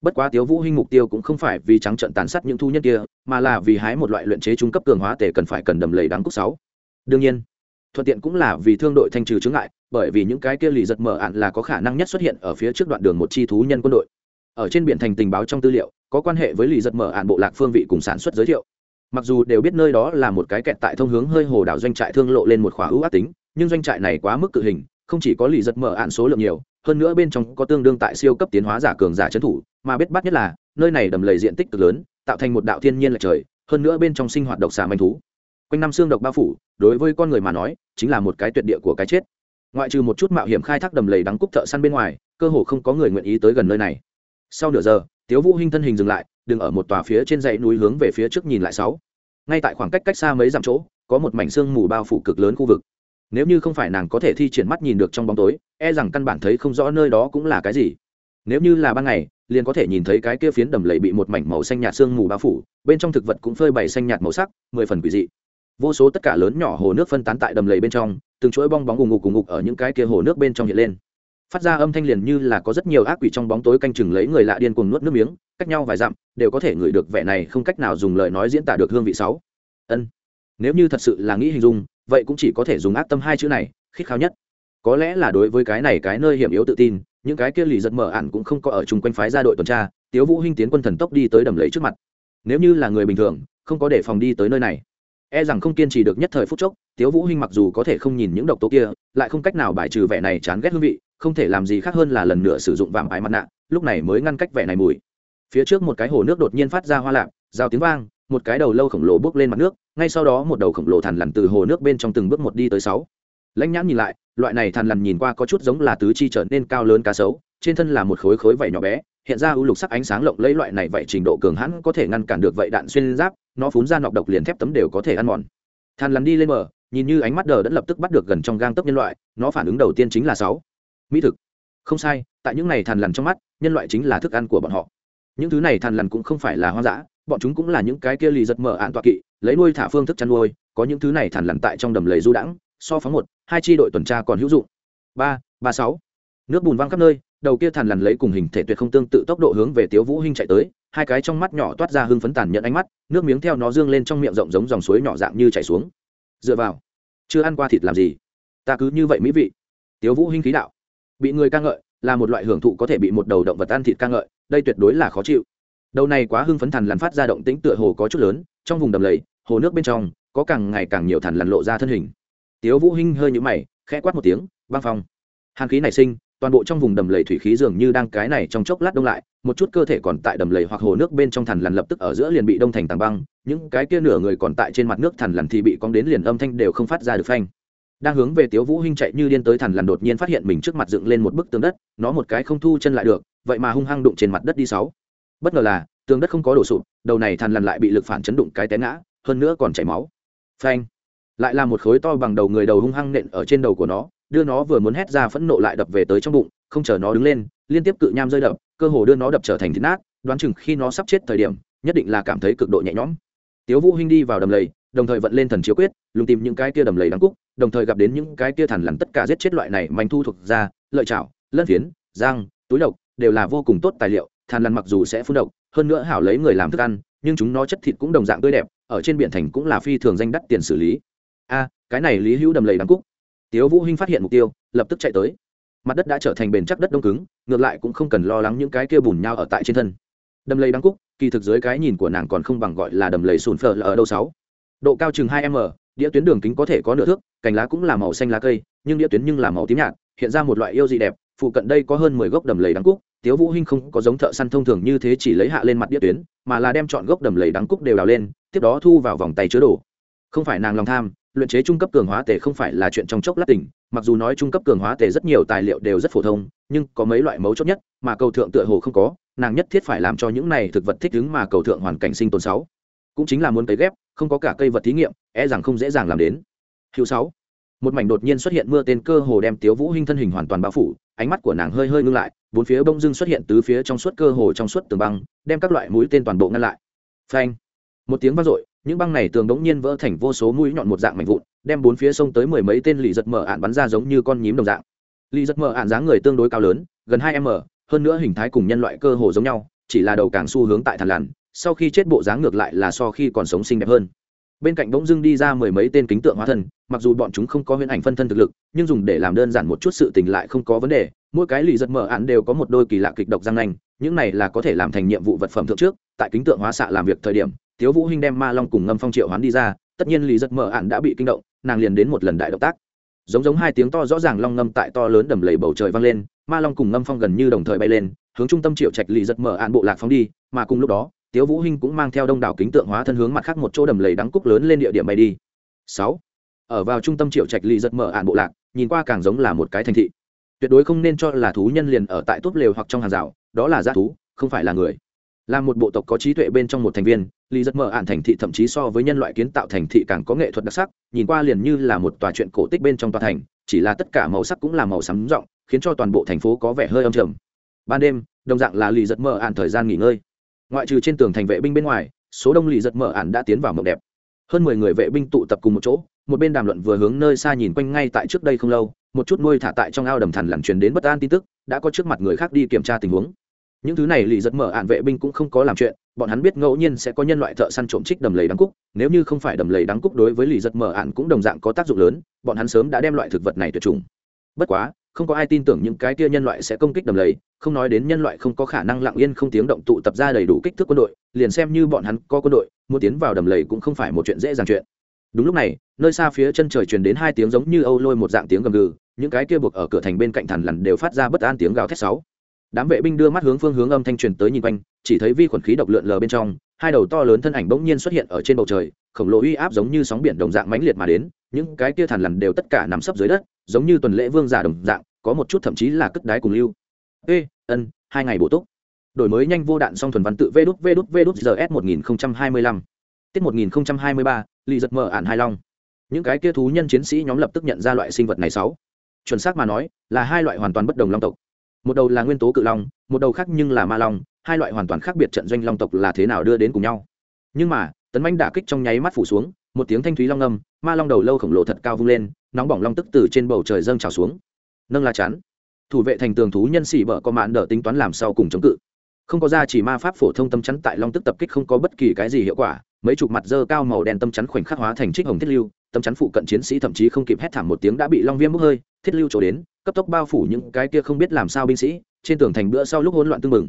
S1: Bất quá tiếu vũ hinh mục tiêu cũng không phải vì trắng trận tàn sát những thú nhân kia, mà là vì hái một loại luyện chế trung cấp cường hóa tể cần phải cần đầm lầy đáng cúc sáu. Đương nhiên, thuận tiện cũng là vì thương đội thanh trừ chướng ngại, bởi vì những cái kia lì giật mở ạn là có khả năng nhất xuất hiện ở phía trước đoạn đường một chi thú nhân quân đội ở trên biển thành tình báo trong tư liệu, có quan hệ với lì giật mở ạn bộ lạc phương vị cùng sản xuất giới thiệu. Mặc dù đều biết nơi đó là một cái kẹt tại thông hướng hơi hồ đảo doanh trại thương lộ lên một khóa ưu ác tính, nhưng doanh trại này quá mức cự hình, không chỉ có lì giật mở ạn số lượng nhiều, hơn nữa bên trong có tương đương tại siêu cấp tiến hóa giả cường giả trấn thủ, mà biết bắt nhất là, nơi này đầm lầy diện tích cực lớn, tạo thành một đạo thiên nhiên lệch trời, hơn nữa bên trong sinh hoạt độc xà manh thú. Quanh năm xương độc bao phủ, đối với con người mà nói, chính là một cái tuyệt địa của cái chết. Ngoại trừ một chút mạo hiểm khai thác đầm lầy đắng cúc thợ săn bên ngoài, cơ hồ không có người nguyện ý tới gần nơi này sau nửa giờ, tiếu vũ hinh thân hình dừng lại đừng ở một tòa phía trên dãy núi hướng về phía trước nhìn lại sáu. Ngay tại khoảng cách cách xa mấy dặm chỗ, có một mảnh xương mù bao phủ cực lớn khu vực. Nếu như không phải nàng có thể thi triển mắt nhìn được trong bóng tối e rằng căn bản thấy không rõ nơi đó cũng là cái gì. Nếu như là ban ngày, liền có thể nhìn thấy cái kia phiến đầm lầy bị một mảnh màu xanh nhạt sương mù bao phủ, bên trong thực vật cũng phơi bày xanh nhạt màu sắc, mười phần quỷ dị. Vô số tất cả lớn nhỏ hồ nước phân tán tại đầm lầy bên trong, từng chuỗi bong bóng ùng ngục cùng ngục ở những cái kia hồ nước bên trong hiện lên phát ra âm thanh liền như là có rất nhiều ác quỷ trong bóng tối canh chừng lấy người lạ điên cuồng nuốt nước miếng, cách nhau vài dặm, đều có thể ngửi được vẻ này không cách nào dùng lời nói diễn tả được hương vị sáu. Ân, nếu như thật sự là nghĩ hình dung, vậy cũng chỉ có thể dùng ác tâm hai chữ này, khít khao nhất. Có lẽ là đối với cái này cái nơi hiểm yếu tự tin, những cái kia lì giật mở ản cũng không có ở chung quanh phái ra đội tuần tra, tiếu vũ hinh tiến quân thần tốc đi tới đầm lấy trước mặt. Nếu như là người bình thường, không có để phòng đi tới nơi này. E rằng không kiên trì được nhất thời phút chốc, tiếu vũ hinh mặc dù có thể không nhìn những độc tố kia, lại không cách nào bài trừ vẻ này chán ghét hương vị không thể làm gì khác hơn là lần nữa sử dụng vàng ái mặt nạ, lúc này mới ngăn cách vẻ này mùi. Phía trước một cái hồ nước đột nhiên phát ra hoa lạp rào tiếng vang, một cái đầu lâu khổng lồ bước lên mặt nước, ngay sau đó một đầu khổng lồ thằn lằn từ hồ nước bên trong từng bước một đi tới sáu. Lãnh nhãn nhìn lại, loại này thằn lằn nhìn qua có chút giống là tứ chi trở nên cao lớn cá sấu, trên thân là một khối khối vảy nhỏ bé, hiện ra ưu lục sắc ánh sáng lộng lấy loại này vậy trình độ cường hãn có thể ngăn cản được vậy đạn xuyên giáp, nó phun ra nọc độc liền thép tấm đều có thể ăn mòn. Than lắn đi lên bờ, nhìn như ánh mắt đờ đẫn lập tức bắt được gần trong gang tấc nhân loại, nó phản ứng đầu tiên chính là sáu mỹ thực. Không sai, tại những này thằn lằn trong mắt, nhân loại chính là thức ăn của bọn họ. Những thứ này thằn lằn cũng không phải là hoang dã, bọn chúng cũng là những cái kia lì giật mở ạn tọa kỵ, lấy nuôi thả phương thức chăn nuôi, có những thứ này thằn lằn tại trong đầm lầy du đãng, so phóng một, hai tri đội tuần tra còn hữu dụng. Ba ba sáu. Nước bùn văng khắp nơi, đầu kia thằn lằn lấy cùng hình thể tuyệt không tương tự tốc độ hướng về tiếu vũ hinh chạy tới, hai cái trong mắt nhỏ toát ra hưng phấn tàn nhận ánh mắt, nước miếng theo nó dương lên trong miệng rộng giống dòng suối nhỏ dạng như chảy xuống. Dựa vào, chưa ăn qua thịt làm gì? Ta cứ như vậy mỹ vị. Tiếu vũ hinh khí đạo bị người ca ngợi là một loại hưởng thụ có thể bị một đầu động vật ăn thịt ca ngợi, đây tuyệt đối là khó chịu. Đầu này quá hưng phấn thằn lằn phát ra động tĩnh tựa hồ có chút lớn, trong vùng đầm lầy, hồ nước bên trong, có càng ngày càng nhiều thằn lằn lộ ra thân hình. Tiếu vũ hinh hơi nhũ mày, khẽ quát một tiếng, băng phong. Hàn khí nảy sinh, toàn bộ trong vùng đầm lầy thủy khí dường như đang cái này trong chốc lát đông lại, một chút cơ thể còn tại đầm lầy hoặc hồ nước bên trong thằn lằn lập tức ở giữa liền bị đông thành tảng băng, những cái kia nửa người còn tại trên mặt nước thằn lằn thì bị cong đến liền âm thanh đều không phát ra được phanh đang hướng về tiếu vũ hinh chạy như điên tới thằn lằn đột nhiên phát hiện mình trước mặt dựng lên một bức tường đất, nó một cái không thu chân lại được, vậy mà hung hăng đụng trên mặt đất đi sáu. Bất ngờ là, tường đất không có đổ sụp, đầu này thằn lằn lại bị lực phản chấn đụng cái té ngã, hơn nữa còn chảy máu. Phanh! Lại là một khối to bằng đầu người đầu hung hăng nện ở trên đầu của nó, đưa nó vừa muốn hét ra phẫn nộ lại đập về tới trong bụng, không chờ nó đứng lên, liên tiếp cự nham rơi đập, cơ hồ đưa nó đập trở thành thịt nát, đoán chừng khi nó sắp chết thời điểm, nhất định là cảm thấy cực độ nhẹ nhõm. Tiếu vũ hinh đi vào đầm lầy đồng thời vận lên thần chiếu quyết lùng tìm những cái kia đầm lầy đắng cúc đồng thời gặp đến những cái kia thằn lằn tất cả giết chết loại này manh thu thuộc da lợi chảo lân phiến giang, túi độc đều là vô cùng tốt tài liệu thằn lằn mặc dù sẽ phun độc hơn nữa hảo lấy người làm thức ăn nhưng chúng nó chất thịt cũng đồng dạng tươi đẹp ở trên biển thành cũng là phi thường danh đắt tiền xử lý. A cái này lý hữu đầm lầy đắng cúc. Tiếu vũ hinh phát hiện mục tiêu lập tức chạy tới. Mặt đất đã trở thành bền chắc đất đông cứng ngược lại cũng không cần lo lắng những cái kia bùn nhau ở tại trên thân. Đầm lầy đắng cúc kỳ thực dưới cái nhìn của nàng còn không bằng gọi là đầm lầy sùn phở là ở đâu sáu độ cao chừng hai m, đĩa tuyến đường kính có thể có nửa thước, cành lá cũng là màu xanh lá cây, nhưng đĩa tuyến nhưng là màu tím nhạt, hiện ra một loại yêu dị đẹp, phụ cận đây có hơn mười gốc đầm lầy đắng cúc. Tiếu vũ hinh không có giống thợ săn thông thường như thế chỉ lấy hạ lên mặt đĩa tuyến, mà là đem chọn gốc đầm lầy đắng cúc đều đào lên, tiếp đó thu vào vòng tay chứa đồ. Không phải nàng lòng tham, luyện chế trung cấp cường hóa tề không phải là chuyện trong chốc lát tỉnh mặc dù nói trung cấp cường hóa tề rất nhiều tài liệu đều rất phổ thông, nhưng có mấy loại mấu chốt nhất mà cầu thượng tựa hồ không có, nàng nhất thiết phải làm cho những này thực vật thích ứng mà cầu thượng hoàn cảnh sinh tồn sáu. Cũng chính là muốn cấy ghép không có cả cây vật thí nghiệm e rằng không dễ dàng làm đến. Hữu sáu. Một mảnh đột nhiên xuất hiện mưa tên cơ hồ đem tiếu vũ hinh thân hình hoàn toàn bao phủ, ánh mắt của nàng hơi hơi ngưng lại, bốn phía bông dưng xuất hiện tứ phía trong suốt cơ hồ trong suốt tường băng, đem các loại mũi tên toàn bộ ngăn lại. Phanh. Một tiếng vang dội, những băng này tường đống nhiên vỡ thành vô số mũi nhọn một dạng mảnh vụn, đem bốn phía sông tới mười mấy tên lì giật mở ạn bắn ra giống như con nhím đồng dạng. Lì giật mở ạn dáng người tương đối cao lớn, gần hai m, hơn nữa hình thái cùng nhân loại cơ hồ giống nhau, chỉ là đầu càng xu hướng tại thằn lằn sau khi chết bộ dáng ngược lại là so khi còn sống xinh đẹp hơn. Bên cạnh bỗng dưng đi ra mười mấy tên kính tượng hóa thân, mặc dù bọn chúng không có huyễn ảnh phân thân thực lực, nhưng dùng để làm đơn giản một chút sự tình lại không có vấn đề. Mỗi cái lì giật mở án đều có một đôi kỳ lạ kịch độc răng nanh, những này là có thể làm thành nhiệm vụ vật phẩm thượng trước. Tại kính tượng hóa xạ làm việc thời điểm, tiếu vũ hinh đem ma long cùng ngâm phong triệu hoán đi ra, tất nhiên lì giật mở án đã bị kinh động, nàng liền đến một lần đại động tác. Giống giống hai tiếng to rõ ràng long ngâm tại to lớn đầm lầy bầu trời vang lên, ma long cùng ngâm phong gần như đồng thời bay lên, hướng trung tâm triệu trạch lì giật mở án bộ lạc phóng đi, mà cùng lúc đó tiếu vũ hinh cũng mang theo đông đảo kính tượng hóa thân hướng mặt khác một chỗ đầm lầy đắng cúc lớn lên địa điểm bay đi. Sáu. Ở vào trung tâm triệu trạch lì giật mở ạn bộ lạc, nhìn qua càng giống là một cái thành thị. Tuyệt đối không nên cho là thú nhân liền ở tại tốt lều hoặc trong hàng rào, đó là g thú, không phải là người. Là một bộ tộc có trí tuệ bên trong một thành viên lý giật mở ạn thành thị thậm chí so với nhân loại kiến tạo thành thị càng có nghệ thuật đặc sắc, nhìn qua liền như là một tòa chuyện cổ tích bên trong tòa thành, chỉ là tất cả màu sắc cũng là màu sắm rộng, khiến cho toàn bộ thành phố có vẻ hơi âm trầm. Ban đêm, đồng dạng là lì giật mở ạn thời gian nghỉ ngơi ngoại trừ trên tường thành vệ binh bên ngoài, số đông lì giật mở ản đã tiến vào mộng đẹp. Hơn mười người vệ binh tụ tập cùng một chỗ, một bên đàm luận vừa hướng nơi xa nhìn quanh ngay tại trước đây không lâu, một chút nuôi thả tại trong ao đầm thằn lằn truyền đến bất an tin tức, đã có trước mặt người khác đi kiểm tra tình huống. Những thứ này lì giật mở ạn vệ binh cũng không có làm chuyện, bọn hắn biết ngẫu nhiên sẽ có nhân loại thợ săn trộm trích đầm lầy đắng cúc, nếu như không phải đầm lầy đắng cúc đối với lì giật mở ạn cũng đồng dạng có tác dụng lớn, bọn hắn sớm đã đem loại thực vật này tuyệt chủng. Bất quá không có ai tin tưởng những cái kia nhân loại sẽ công kích đầm lầy, không nói đến nhân loại không có khả năng lặng yên không tiếng động tụ tập ra đầy đủ kích thước quân đội, liền xem như bọn hắn có quân đội, muốn tiến vào đầm lầy cũng không phải một chuyện dễ dàng chuyện. Đúng lúc này, nơi xa phía chân trời truyền đến hai tiếng giống như âu lôi một dạng tiếng gầm gừ, những cái kia buộc ở cửa thành bên cạnh thằn lằn đều phát ra bất an tiếng gào thét sáu đám vệ binh đưa mắt hướng phương hướng âm thanh truyền tới nhìn quanh, chỉ thấy vi khuẩn khí độc lượn lờ bên trong, hai đầu to lớn thân ảnh bỗng nhiên xuất hiện ở trên bầu trời, khổng lồ uy áp giống như sóng biển đồng dạng mãnh liệt mà đến, những cái kia thằn lằn đều tất cả nằm sấp dưới đất, giống như tuần lễ vương giả đồng dạng, có một chút thậm chí là cất đái cùng lưu. Ê, ân, hai ngày bổ túc. Đổi mới nhanh vô đạn song thuần văn tự vê đút vê đút vê đút gs một nghìn hai mươi lăm. Tiết một nghìn hai mươi ba, lì giật mở ạn hai long. Những cái kia thú nhân chiến sĩ nhóm lập tức nhận ra loại sinh vật này sáu. Chuẩn xác mà nói, là hai loại hoàn toàn bất đồng long tộc một đầu là nguyên tố cự long, một đầu khác nhưng là ma long, hai loại hoàn toàn khác biệt trận doanh long tộc là thế nào đưa đến cùng nhau. Nhưng mà, tấn manh đả kích trong nháy mắt phủ xuống, một tiếng thanh thúy long âm, ma long đầu lâu khổng lồ thật cao vung lên, nóng bỏng long tức từ trên bầu trời dâng trào xuống. Nâng la chắn. Thủ vệ thành tường thú nhân xỉ bở có mạn đỡ tính toán làm sau cùng chống cự. Không có ra chỉ ma pháp phổ thông tâm chắn tại long tức tập kích không có bất kỳ cái gì hiệu quả, mấy chục mặt dơ cao màu đen tâm chắn khoảnh khắc hóa thành trích hồng thiết lưu, tâm chắn phụ cận chiến sĩ thậm chí không kịp hét thảm một tiếng đã bị long viêm bốc hơi, thiết lưu trổ đến cấp tốc bao phủ những cái kia không biết làm sao binh sĩ, trên tường thành bữa sau lúc hỗn loạn tương mừng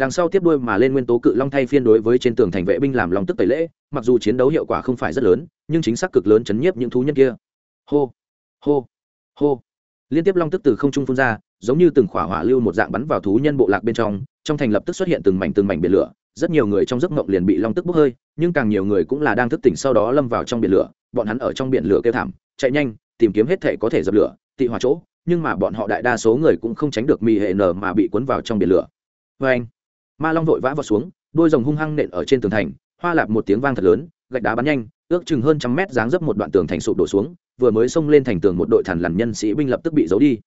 S1: đằng sau tiếp đuôi mà lên nguyên tố cự long thay phiên đối với trên tường thành vệ binh làm long tức tẩy lễ, mặc dù chiến đấu hiệu quả không phải rất lớn, nhưng chính xác cực lớn chấn nhiếp những thú nhân kia. Hô hô hô. Liên tiếp long tức từ không trung phun ra, giống như từng khỏa hỏa lưu một dạng bắn vào thú nhân bộ lạc bên trong trong thành lập tức xuất hiện từng mảnh từng mảnh biển lửa, rất nhiều người trong giấc mộng liền bị long tức bốc hơi, nhưng càng nhiều người cũng là đang thức tỉnh sau đó lâm vào trong biển lửa, bọn hắn ở trong biển lửa kêu thảm, chạy nhanh, tìm kiếm hết thể có thể dập lửa, tị hỏa chỗ nhưng mà bọn họ đại đa số người cũng không tránh được mì hệ nở mà bị cuốn vào trong biển lửa. Vê anh. Ma long vội vã vào xuống, đôi rồng hung hăng nện ở trên tường thành, hoa lạp một tiếng vang thật lớn, gạch đá bắn nhanh, ước chừng hơn trăm mét dáng dấp một đoạn tường thành sụp đổ xuống, vừa mới xông lên thành tường một đội thằn lằn nhân sĩ binh lập tức bị giấu đi.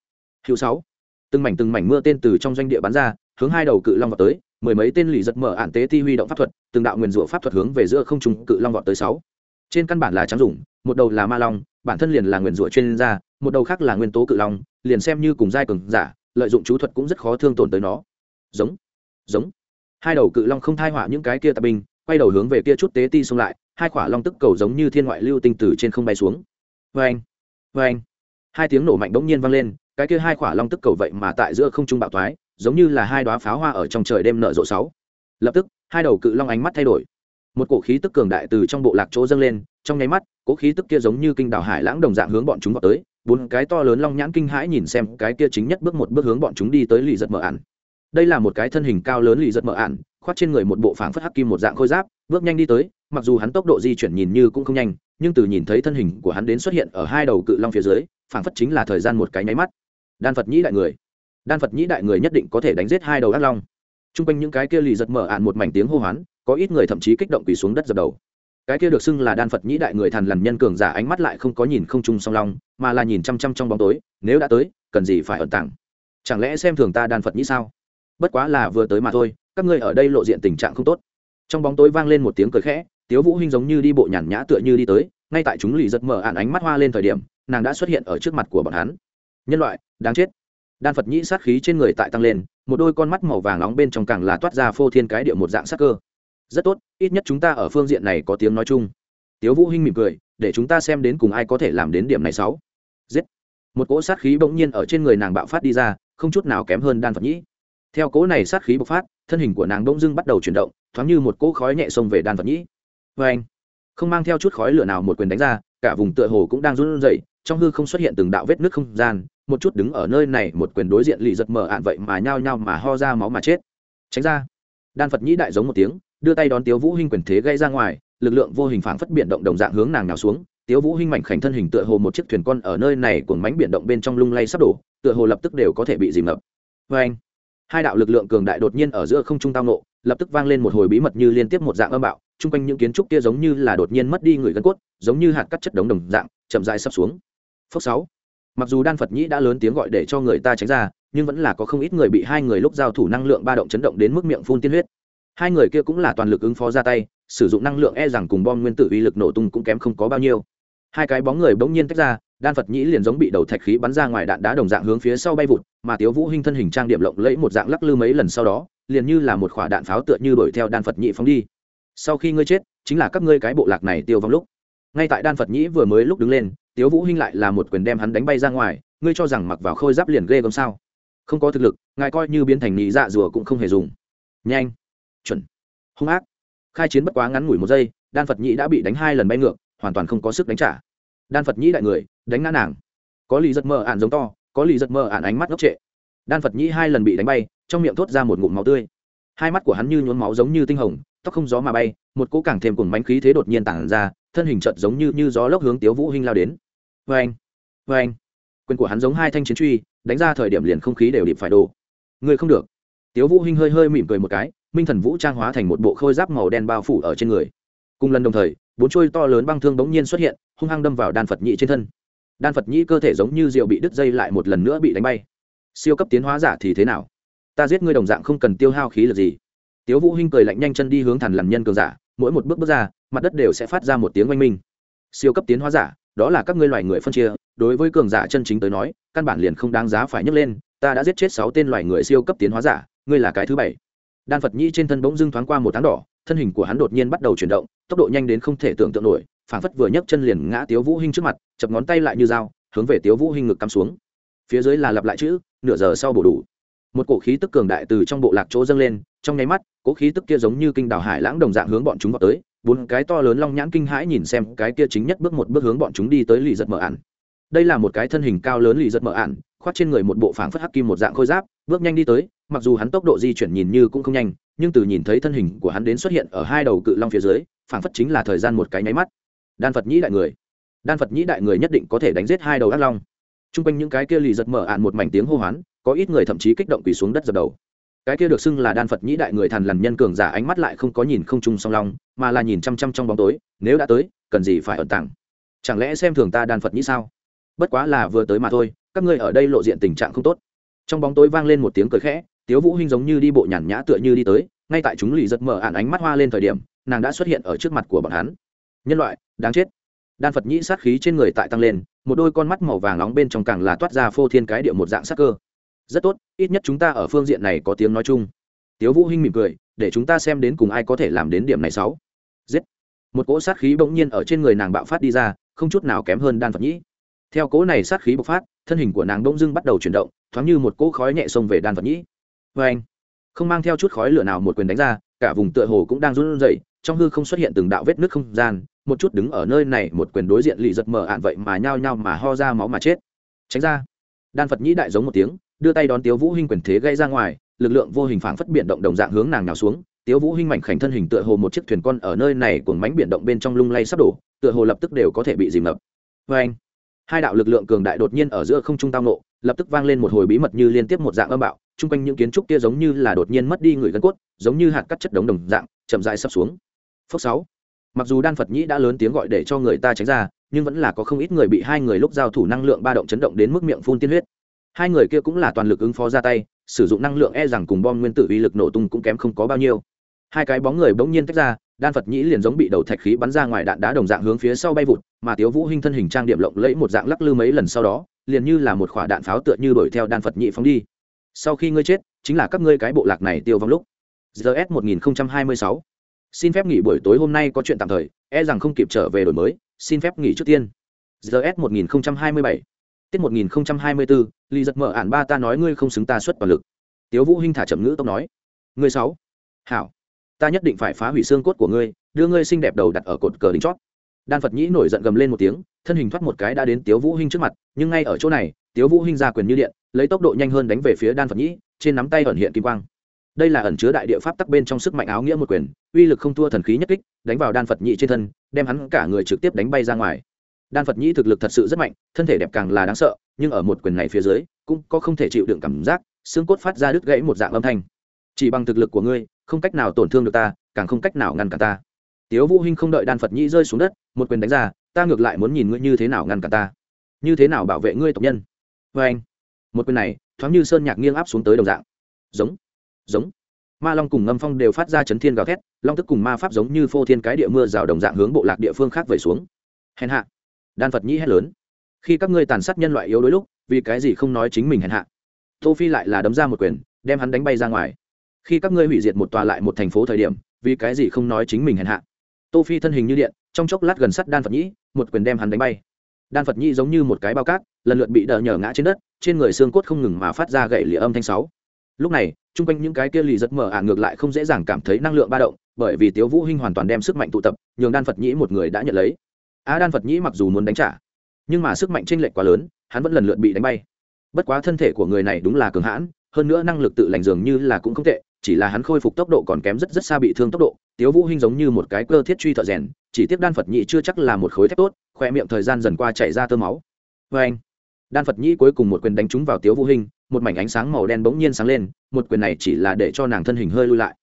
S1: Hữu sáu. Từng mảnh từng mảnh mưa tên từ trong doanh địa bắn ra, hướng hai đầu cự long vào tới, mười mấy tên lì giật mở ản tế ti huy động pháp thuật, từng đạo nguyền rủa pháp thuật hướng về giữa không trung cự long vọt tới sáu. Trên căn bản là trắng dùng một đầu là ma long, bản thân liền là nguyền rủa chuyên gia một đầu khác là nguyên tố cự long, liền xem như cùng giai cường giả, lợi dụng chú thuật cũng rất khó thương tổn tới nó. Giống giống. Hai đầu cự long không thai họa những cái kia tạp binh, quay đầu hướng về kia chút tế ti xông lại, hai quả long tức cầu giống như thiên ngoại lưu tinh từ trên không bay xuống. Vê anh vê anh hai tiếng nổ mạnh bỗng nhiên vang lên, cái kia hai quả long tức cầu vậy mà tại giữa không trung bạo thoái, giống như là hai đoá pháo hoa ở trong trời đêm nở rộ sáu. Lập tức, hai đầu cự long ánh mắt thay đổi. Một cổ khí tức cường đại từ trong bộ lạc chỗ dâng lên, trong nháy mắt cỗ khí tức kia giống như kinh đảo hải lãng đồng dạng hướng bọn chúng vào tới bốn cái to lớn long nhãn kinh hãi nhìn xem cái kia chính nhất bước một bước hướng bọn chúng đi tới lì giật mở ạn đây là một cái thân hình cao lớn lì giật mở ạn khoác trên người một bộ phảng phất hắc kim một dạng khôi giáp, bước nhanh đi tới, mặc dù hắn tốc độ di chuyển nhìn như cũng không nhanh, nhưng từ nhìn thấy thân hình của hắn đến xuất hiện ở hai đầu cự long phía dưới, phảng phất chính là thời gian một cái nháy mắt. Đan phật nhĩ đại người. Đan phật nhĩ đại người nhất định có thể đánh giết hai đầu ác long. T r u n g quanh những cái kia lì giật mở ạn một mảnh tiếng hô hoán, có ít người thậm chí kích động quỳ xuống đất dập đầu cái kia được xưng là đan phật nhĩ đại người thằn lằn nhân cường giả ánh mắt lại không có nhìn không chung song long, mà là nhìn chăm chăm trong bóng tối, nếu đã tới, cần gì phải ẩn tàng? Chẳng lẽ xem thường ta đan phật nhĩ sao? Bất quá là vừa tới mà thôi, các ngươi ở đây lộ diện tình trạng không tốt. Trong bóng tối vang lên một tiếng cười khẽ, tiếu vũ hinh giống như đi bộ nhàn nhã tựa như đi tới, ngay tại chúng lì giật mở ạn ánh mắt hoa lên thời điểm, nàng đã xuất hiện ở trước mặt của bọn hắn. Nhân loại, đáng chết. Đan phật nhĩ sát khí trên người tại tăng lên, một đôi con mắt màu vàng nóng bên trong càng là toát ra phô thiên cái điệu một dạng sắc cơ rất tốt, ít nhất chúng ta ở phương diện này có tiếng nói chung. Tiếu vũ hinh mỉm cười, để chúng ta xem đến cùng ai có thể làm đến điểm này sáu. Giết! Một cỗ sát khí bỗng nhiên ở trên người nàng bạo phát đi ra, không chút nào kém hơn đan phật nhĩ. Theo cỗ này sát khí bộc phát, thân hình của nàng bỗng dưng bắt đầu chuyển động, thoáng như một cỗ khói nhẹ xông về đan phật nhĩ. Với anh, không mang theo chút khói lửa nào một quyền đánh ra, cả vùng tựa hồ cũng đang run rẩy, trong hư không xuất hiện từng đạo vết nước không gian, một chút đứng ở nơi này một quyền đối diện lì giật mở ạn vậy mà nhao nhao mà ho ra máu mà chết. Tránh ra! Đan phật nhĩ đại giống một tiếng đưa tay đón tiếu vũ hinh quyền thế gây ra ngoài, lực lượng vô hình phảng phất biển động đồng dạng hướng nàng nào xuống. Tiếu vũ hinh mảnh khảnh thân hình tựa hồ một chiếc thuyền con ở nơi này cuồng mánh biển động bên trong lung lay sắp đổ, tựa hồ lập tức đều có thể bị dìm ngập. Với anh, hai đạo lực lượng cường đại đột nhiên ở giữa không trung tao nộ lập tức vang lên một hồi bí mật như liên tiếp một dạng âm bạo, chung quanh những kiến trúc kia giống như là đột nhiên mất đi người gân cốt, giống như hạt cắt chất đống đồng dạng, chậm rãi sắp xuống. Phước sáu, mặc dù đan phật nhĩ đã lớn tiếng gọi để cho người ta tránh ra, nhưng vẫn là có không ít người bị hai người lúc giao thủ năng lượng ba động chấn động đến mức miệng phun tiên huyết hai người kia cũng là toàn lực ứng phó ra tay, sử dụng năng lượng e rằng cùng bom nguyên tử uy lực nổ tung cũng kém không có bao nhiêu. Hai cái bóng người bỗng nhiên tách ra, đan phật nhĩ liền giống bị đầu thạch khí bắn ra ngoài đạn đá đồng dạng hướng phía sau bay vụt, mà tiếu vũ hinh thân hình trang điểm lộng lẫy một dạng lắc lư mấy lần sau đó, liền như là một quả đạn pháo tựa như đuổi theo đan phật nhĩ phóng đi. Sau khi ngươi chết, chính là các ngươi cái bộ lạc này tiêu vong lúc. Ngay tại đan phật nhĩ vừa mới lúc đứng lên, tiếu vũ hinh lại là một quyền đem hắn đánh bay ra ngoài, ngươi cho rằng mặc vào khôi giáp liền ghê gớm sao? Không có thực lực, ngài coi như biến thành nhị dạ rùa cũng không hề dùng. Nhanh! Chuẩn. Hung ác. Khai chiến bất quá ngắn ngủi một giây, đan phật nhĩ đã bị đánh hai lần bay ngược, hoàn toàn không có sức đánh trả. Đan phật nhĩ đại người, đánh ngã nàng. Có lì giật mơ ạn giống to, có lì giật mơ ạn ánh mắt ngốc trệ. Đan phật nhĩ hai lần bị đánh bay, trong miệng thốt ra một ngụm máu tươi. Hai mắt của hắn như nhốn máu giống như tinh hồng, tóc không gió mà bay, một cỗ càng thêm cùng bánh khí thế đột nhiên tản ra, thân hình chợt giống như như gió lốc hướng tiếu vũ hinh lao đến. Vê anh vê anh quyền của hắn giống hai thanh chiến truy, đánh ra thời điểm liền không khí đều điệp phải đổ. Ngươi không được. Tiếu vũ hinh hơi hơi mỉm cười một cái minh thần vũ trang hóa thành một bộ khôi giáp màu đen bao phủ ở trên người. Cùng lần đồng thời, bốn chuôi to lớn băng thương bỗng nhiên xuất hiện, hung hăng đâm vào đan phật nhị trên thân. Đan phật nhị cơ thể giống như rượu bị đứt dây lại một lần nữa bị đánh bay. Siêu cấp tiến hóa giả thì thế nào? Ta giết ngươi đồng dạng không cần tiêu hao khí lực gì. Tiếu vũ hinh cười lạnh nhanh chân đi hướng thần làm nhân cường giả, mỗi một bước bước ra, mặt đất đều sẽ phát ra một tiếng oanh minh. Siêu cấp tiến hóa giả, đó là các ngươi loài người phân chia, đối với cường giả chân chính tới nói, căn bản liền không đáng giá phải nhấc lên, ta đã giết chết sáu tên loài người siêu cấp tiến hóa giả, ngươi là cái thứ bảy đan phật nhĩ trên thân bỗng dưng thoáng qua một tháng đỏ, thân hình của hắn đột nhiên bắt đầu chuyển động, tốc độ nhanh đến không thể tưởng tượng nổi, phảng phất vừa nhấc chân liền ngã tiếu vũ hinh trước mặt, chập ngón tay lại như dao, hướng về tiếu vũ hinh ngực cắm xuống. Phía dưới là lặp lại chữ, nửa giờ sau bổ đủ. Một cổ khí tức cường đại từ trong bộ lạc chỗ dâng lên, trong nháy mắt cỗ khí tức kia giống như kinh đảo hải lãng đồng dạng hướng bọn chúng vào tới, bốn cái to lớn long nhãn kinh hãi nhìn xem cái kia chính nhất bước một bước hướng bọn chúng đi tới lì giật mở ản. Đây là một cái thân hình cao lớn lì giật mở ản khoát trên người một bộ phảng phất hắc kim một dạng khôi giáp, bước nhanh đi tới mặc dù hắn tốc độ di chuyển nhìn như cũng không nhanh, nhưng từ nhìn thấy thân hình của hắn đến xuất hiện ở hai đầu cự long phía dưới, phảng phất chính là thời gian một cái nháy mắt. Đan phật nhĩ đại người. Đan phật nhĩ đại người nhất định có thể đánh giết hai đầu ác long. T r u n g quanh những cái kia lì giật mở ạn một mảnh tiếng hô hoán, có ít người thậm chí kích động quỳ xuống đất dập đầu. Cái kia được xưng là đan phật nhĩ đại người thàn lằn nhân cường giả ánh mắt lại không có nhìn không chung song long, mà là nhìn chăm chăm trong bóng tối, nếu đã tới, cần gì phải ẩn tàng? Chẳng lẽ xem thường ta đan phật nhĩ sao? Bất quá là vừa tới mà thôi, các ngươi ở đây lộ diện tình trạng không tốt. Trong bóng tối vang lên một tiếng cười khẽ tiếu vũ hinh giống như đi bộ nhàn nhã tựa như đi tới, ngay tại chúng lì giật mở ạn ánh mắt hoa lên thời điểm, nàng đã xuất hiện ở trước mặt của bọn hắn. Nhân loại, đáng chết. Đan phật nhĩ sát khí trên người tại tăng lên, một đôi con mắt màu vàng nóng bên trong càng là toát ra phô thiên cái địa một dạng sắc cơ. Rất tốt, ít nhất chúng ta ở phương diện này có tiếng nói chung. Tiếu vũ hinh mỉm cười, để chúng ta xem đến cùng ai có thể làm đến điểm này sáu. Giết. Một cỗ sát khí bỗng nhiên ở trên người nàng bạo phát đi ra, không chút nào kém hơn đan phật nhĩ. Theo cỗ này sát khí bộc phát, thân hình của nàng bỗng dưng bắt đầu chuyển động, thoáng như một cỗ khói nhẹ xông về đan phật nhĩ vê anh, không mang theo chút khói lửa nào một quyền đánh ra, cả vùng tựa hồ cũng đang run rẩy, trong hư không xuất hiện từng đạo vết nước không gian, một chút đứng ở nơi này một quyền đối diện lì giật mở ạn vậy mà nhao nhao mà ho ra máu mà chết. Tránh ra. Đan phật nhĩ đại giống một tiếng, đưa tay đón tiếu vũ hinh quyền thế gây ra ngoài, lực lượng vô hình phảng phất biển động đồng dạng hướng nàng nào xuống. Tiếu vũ hinh mảnh khảnh thân hình tựa hồ một chiếc thuyền con ở nơi này cuồng mánh biển động bên trong lung lay sắp đổ, tựa hồ lập tức đều có thể bị dìm ngập. Với anh, hai đạo lực lượng cường đại đột nhiên ở giữa không trung tao nộ lập tức vang lên một hồi bí mật như liên tiếp một dạng âm bạo chung quanh những kiến trúc kia giống như là đột nhiên mất đi người gân cốt, giống như hạt cắt chất đống đồng dạng, chậm rãi sắp xuống. Phước sáu. Mặc dù đan phật nhĩ đã lớn tiếng gọi để cho người ta tránh ra, nhưng vẫn là có không ít người bị hai người lúc giao thủ năng lượng ba động chấn động đến mức miệng phun tiên huyết. Hai người kia cũng là toàn lực ứng phó ra tay, sử dụng năng lượng e rằng cùng bom nguyên tử uy lực nổ tung cũng kém không có bao nhiêu. Hai cái bóng người bỗng nhiên tách ra, đan phật nhĩ liền giống bị đầu thạch khí bắn ra ngoài đạn đá đồng dạng hướng phía sau bay vụt, mà tiếu vũ hinh thân hình trang điểm lộng lẫy một dạng lắc lư mấy lần sau đó, liền như là một quả đạn pháo tựa như đuổi theo đan phật nhĩ phóng đi sau khi ngươi chết, chính là các ngươi cái bộ lạc này tiêu vong lúc. Gs 1026 xin phép nghỉ buổi tối hôm nay có chuyện tạm thời e rằng không kịp trở về đổi mới, xin phép nghỉ trước tiên. Gs 1027 tiết 1024 ly giật mở ản ba ta nói ngươi không xứng ta xuất toàn lực. Tiếu vũ hinh thả chậm ngữ tốc nói. Ngươi sáu hảo. Ta nhất định phải phá hủy xương cốt của ngươi, đưa ngươi xinh đẹp đầu đặt ở cột cờ đính chót đan phật nhĩ nổi giận gầm lên một tiếng, thân hình thoát một cái đã đến tiếu vũ hinh trước mặt, nhưng ngay ở chỗ này, tiếu vũ hinh ra quyền như điện, lấy tốc độ nhanh hơn đánh về phía đan phật nhĩ, trên nắm tay ẩn hiện kim quang. Đây là ẩn chứa đại địa pháp tắc bên trong sức mạnh áo nghĩa một quyền, uy lực không thua thần khí nhất kích, đánh vào đan phật nhĩ trên thân, đem hắn cả người trực tiếp đánh bay ra ngoài. Đan phật nhĩ thực lực thật sự rất mạnh, thân thể đẹp càng là đáng sợ, nhưng ở một quyền này phía dưới, cũng có không thể chịu đựng cảm giác, xương cốt phát ra đứt gãy một dạng âm thanh. Chỉ bằng thực lực của ngươi, không cách nào tổn thương được ta, càng không cách nào ngăn cản ta tiếu vũ hinh không đợi đan phật nhĩ rơi xuống đất, một quyền đánh ra, ta ngược lại muốn nhìn ngươi như thế nào ngăn cản ta. Như thế nào bảo vệ ngươi tộc nhân? Với anh, một quyền này, thoáng như sơn nhạc nghiêng áp xuống tới đồng dạng. Giống giống. Ma long cùng ngâm phong đều phát ra chấn thiên gào thét, long tức cùng ma pháp giống như phô thiên cái địa mưa rào đồng dạng hướng bộ lạc địa phương khác về xuống. Hèn hạ. Đan phật nhĩ hét lớn. Khi các ngươi tàn sát nhân loại yếu đuối lúc, vì cái gì không nói chính mình hèn hạ? Tô phi lại là đấm ra một quyền, đem hắn đánh bay ra ngoài. Khi các ngươi hủy diệt một tòa lại một thành phố thời điểm, vì cái gì không nói chính mình hèn hạ? Tô phi thân hình như điện, trong chốc lát gần sắt đan phật nhĩ, một quyền đem hắn đánh bay. Đan phật nhĩ giống như một cái bao cát, lần lượt bị đỡ nhở ngã trên đất, trên người xương cốt không ngừng mà phát ra gậy lìa âm thanh sáu. Lúc này, chung quanh những cái kia lì giật mở ả ngược lại không dễ dàng cảm thấy năng lượng ba động, bởi vì tiếu vũ hinh hoàn toàn đem sức mạnh tụ tập, nhường đan phật nhĩ một người đã nhận lấy. Á, đan phật nhĩ mặc dù muốn đánh trả, nhưng mà sức mạnh chênh lệch quá lớn, hắn vẫn lần lượt bị đánh bay. Bất quá thân thể của người này đúng là cường hãn, hơn nữa năng lực tự lành dường như là cũng không tệ chỉ là hắn khôi phục tốc độ còn kém rất rất xa bị thương tốc độ, tiếu vũ hinh giống như một cái cơ thiết truy thợ rèn, chỉ tiếp đan phật nhị chưa chắc là một khối thép tốt, khoe miệng thời gian dần qua chảy ra tơ máu. Với anh, đan phật Nhị cuối cùng một quyền đánh trúng vào tiếu vũ hinh, một mảnh ánh sáng màu đen bỗng nhiên sáng lên, một quyền này chỉ là để cho nàng thân hình hơi lui lại.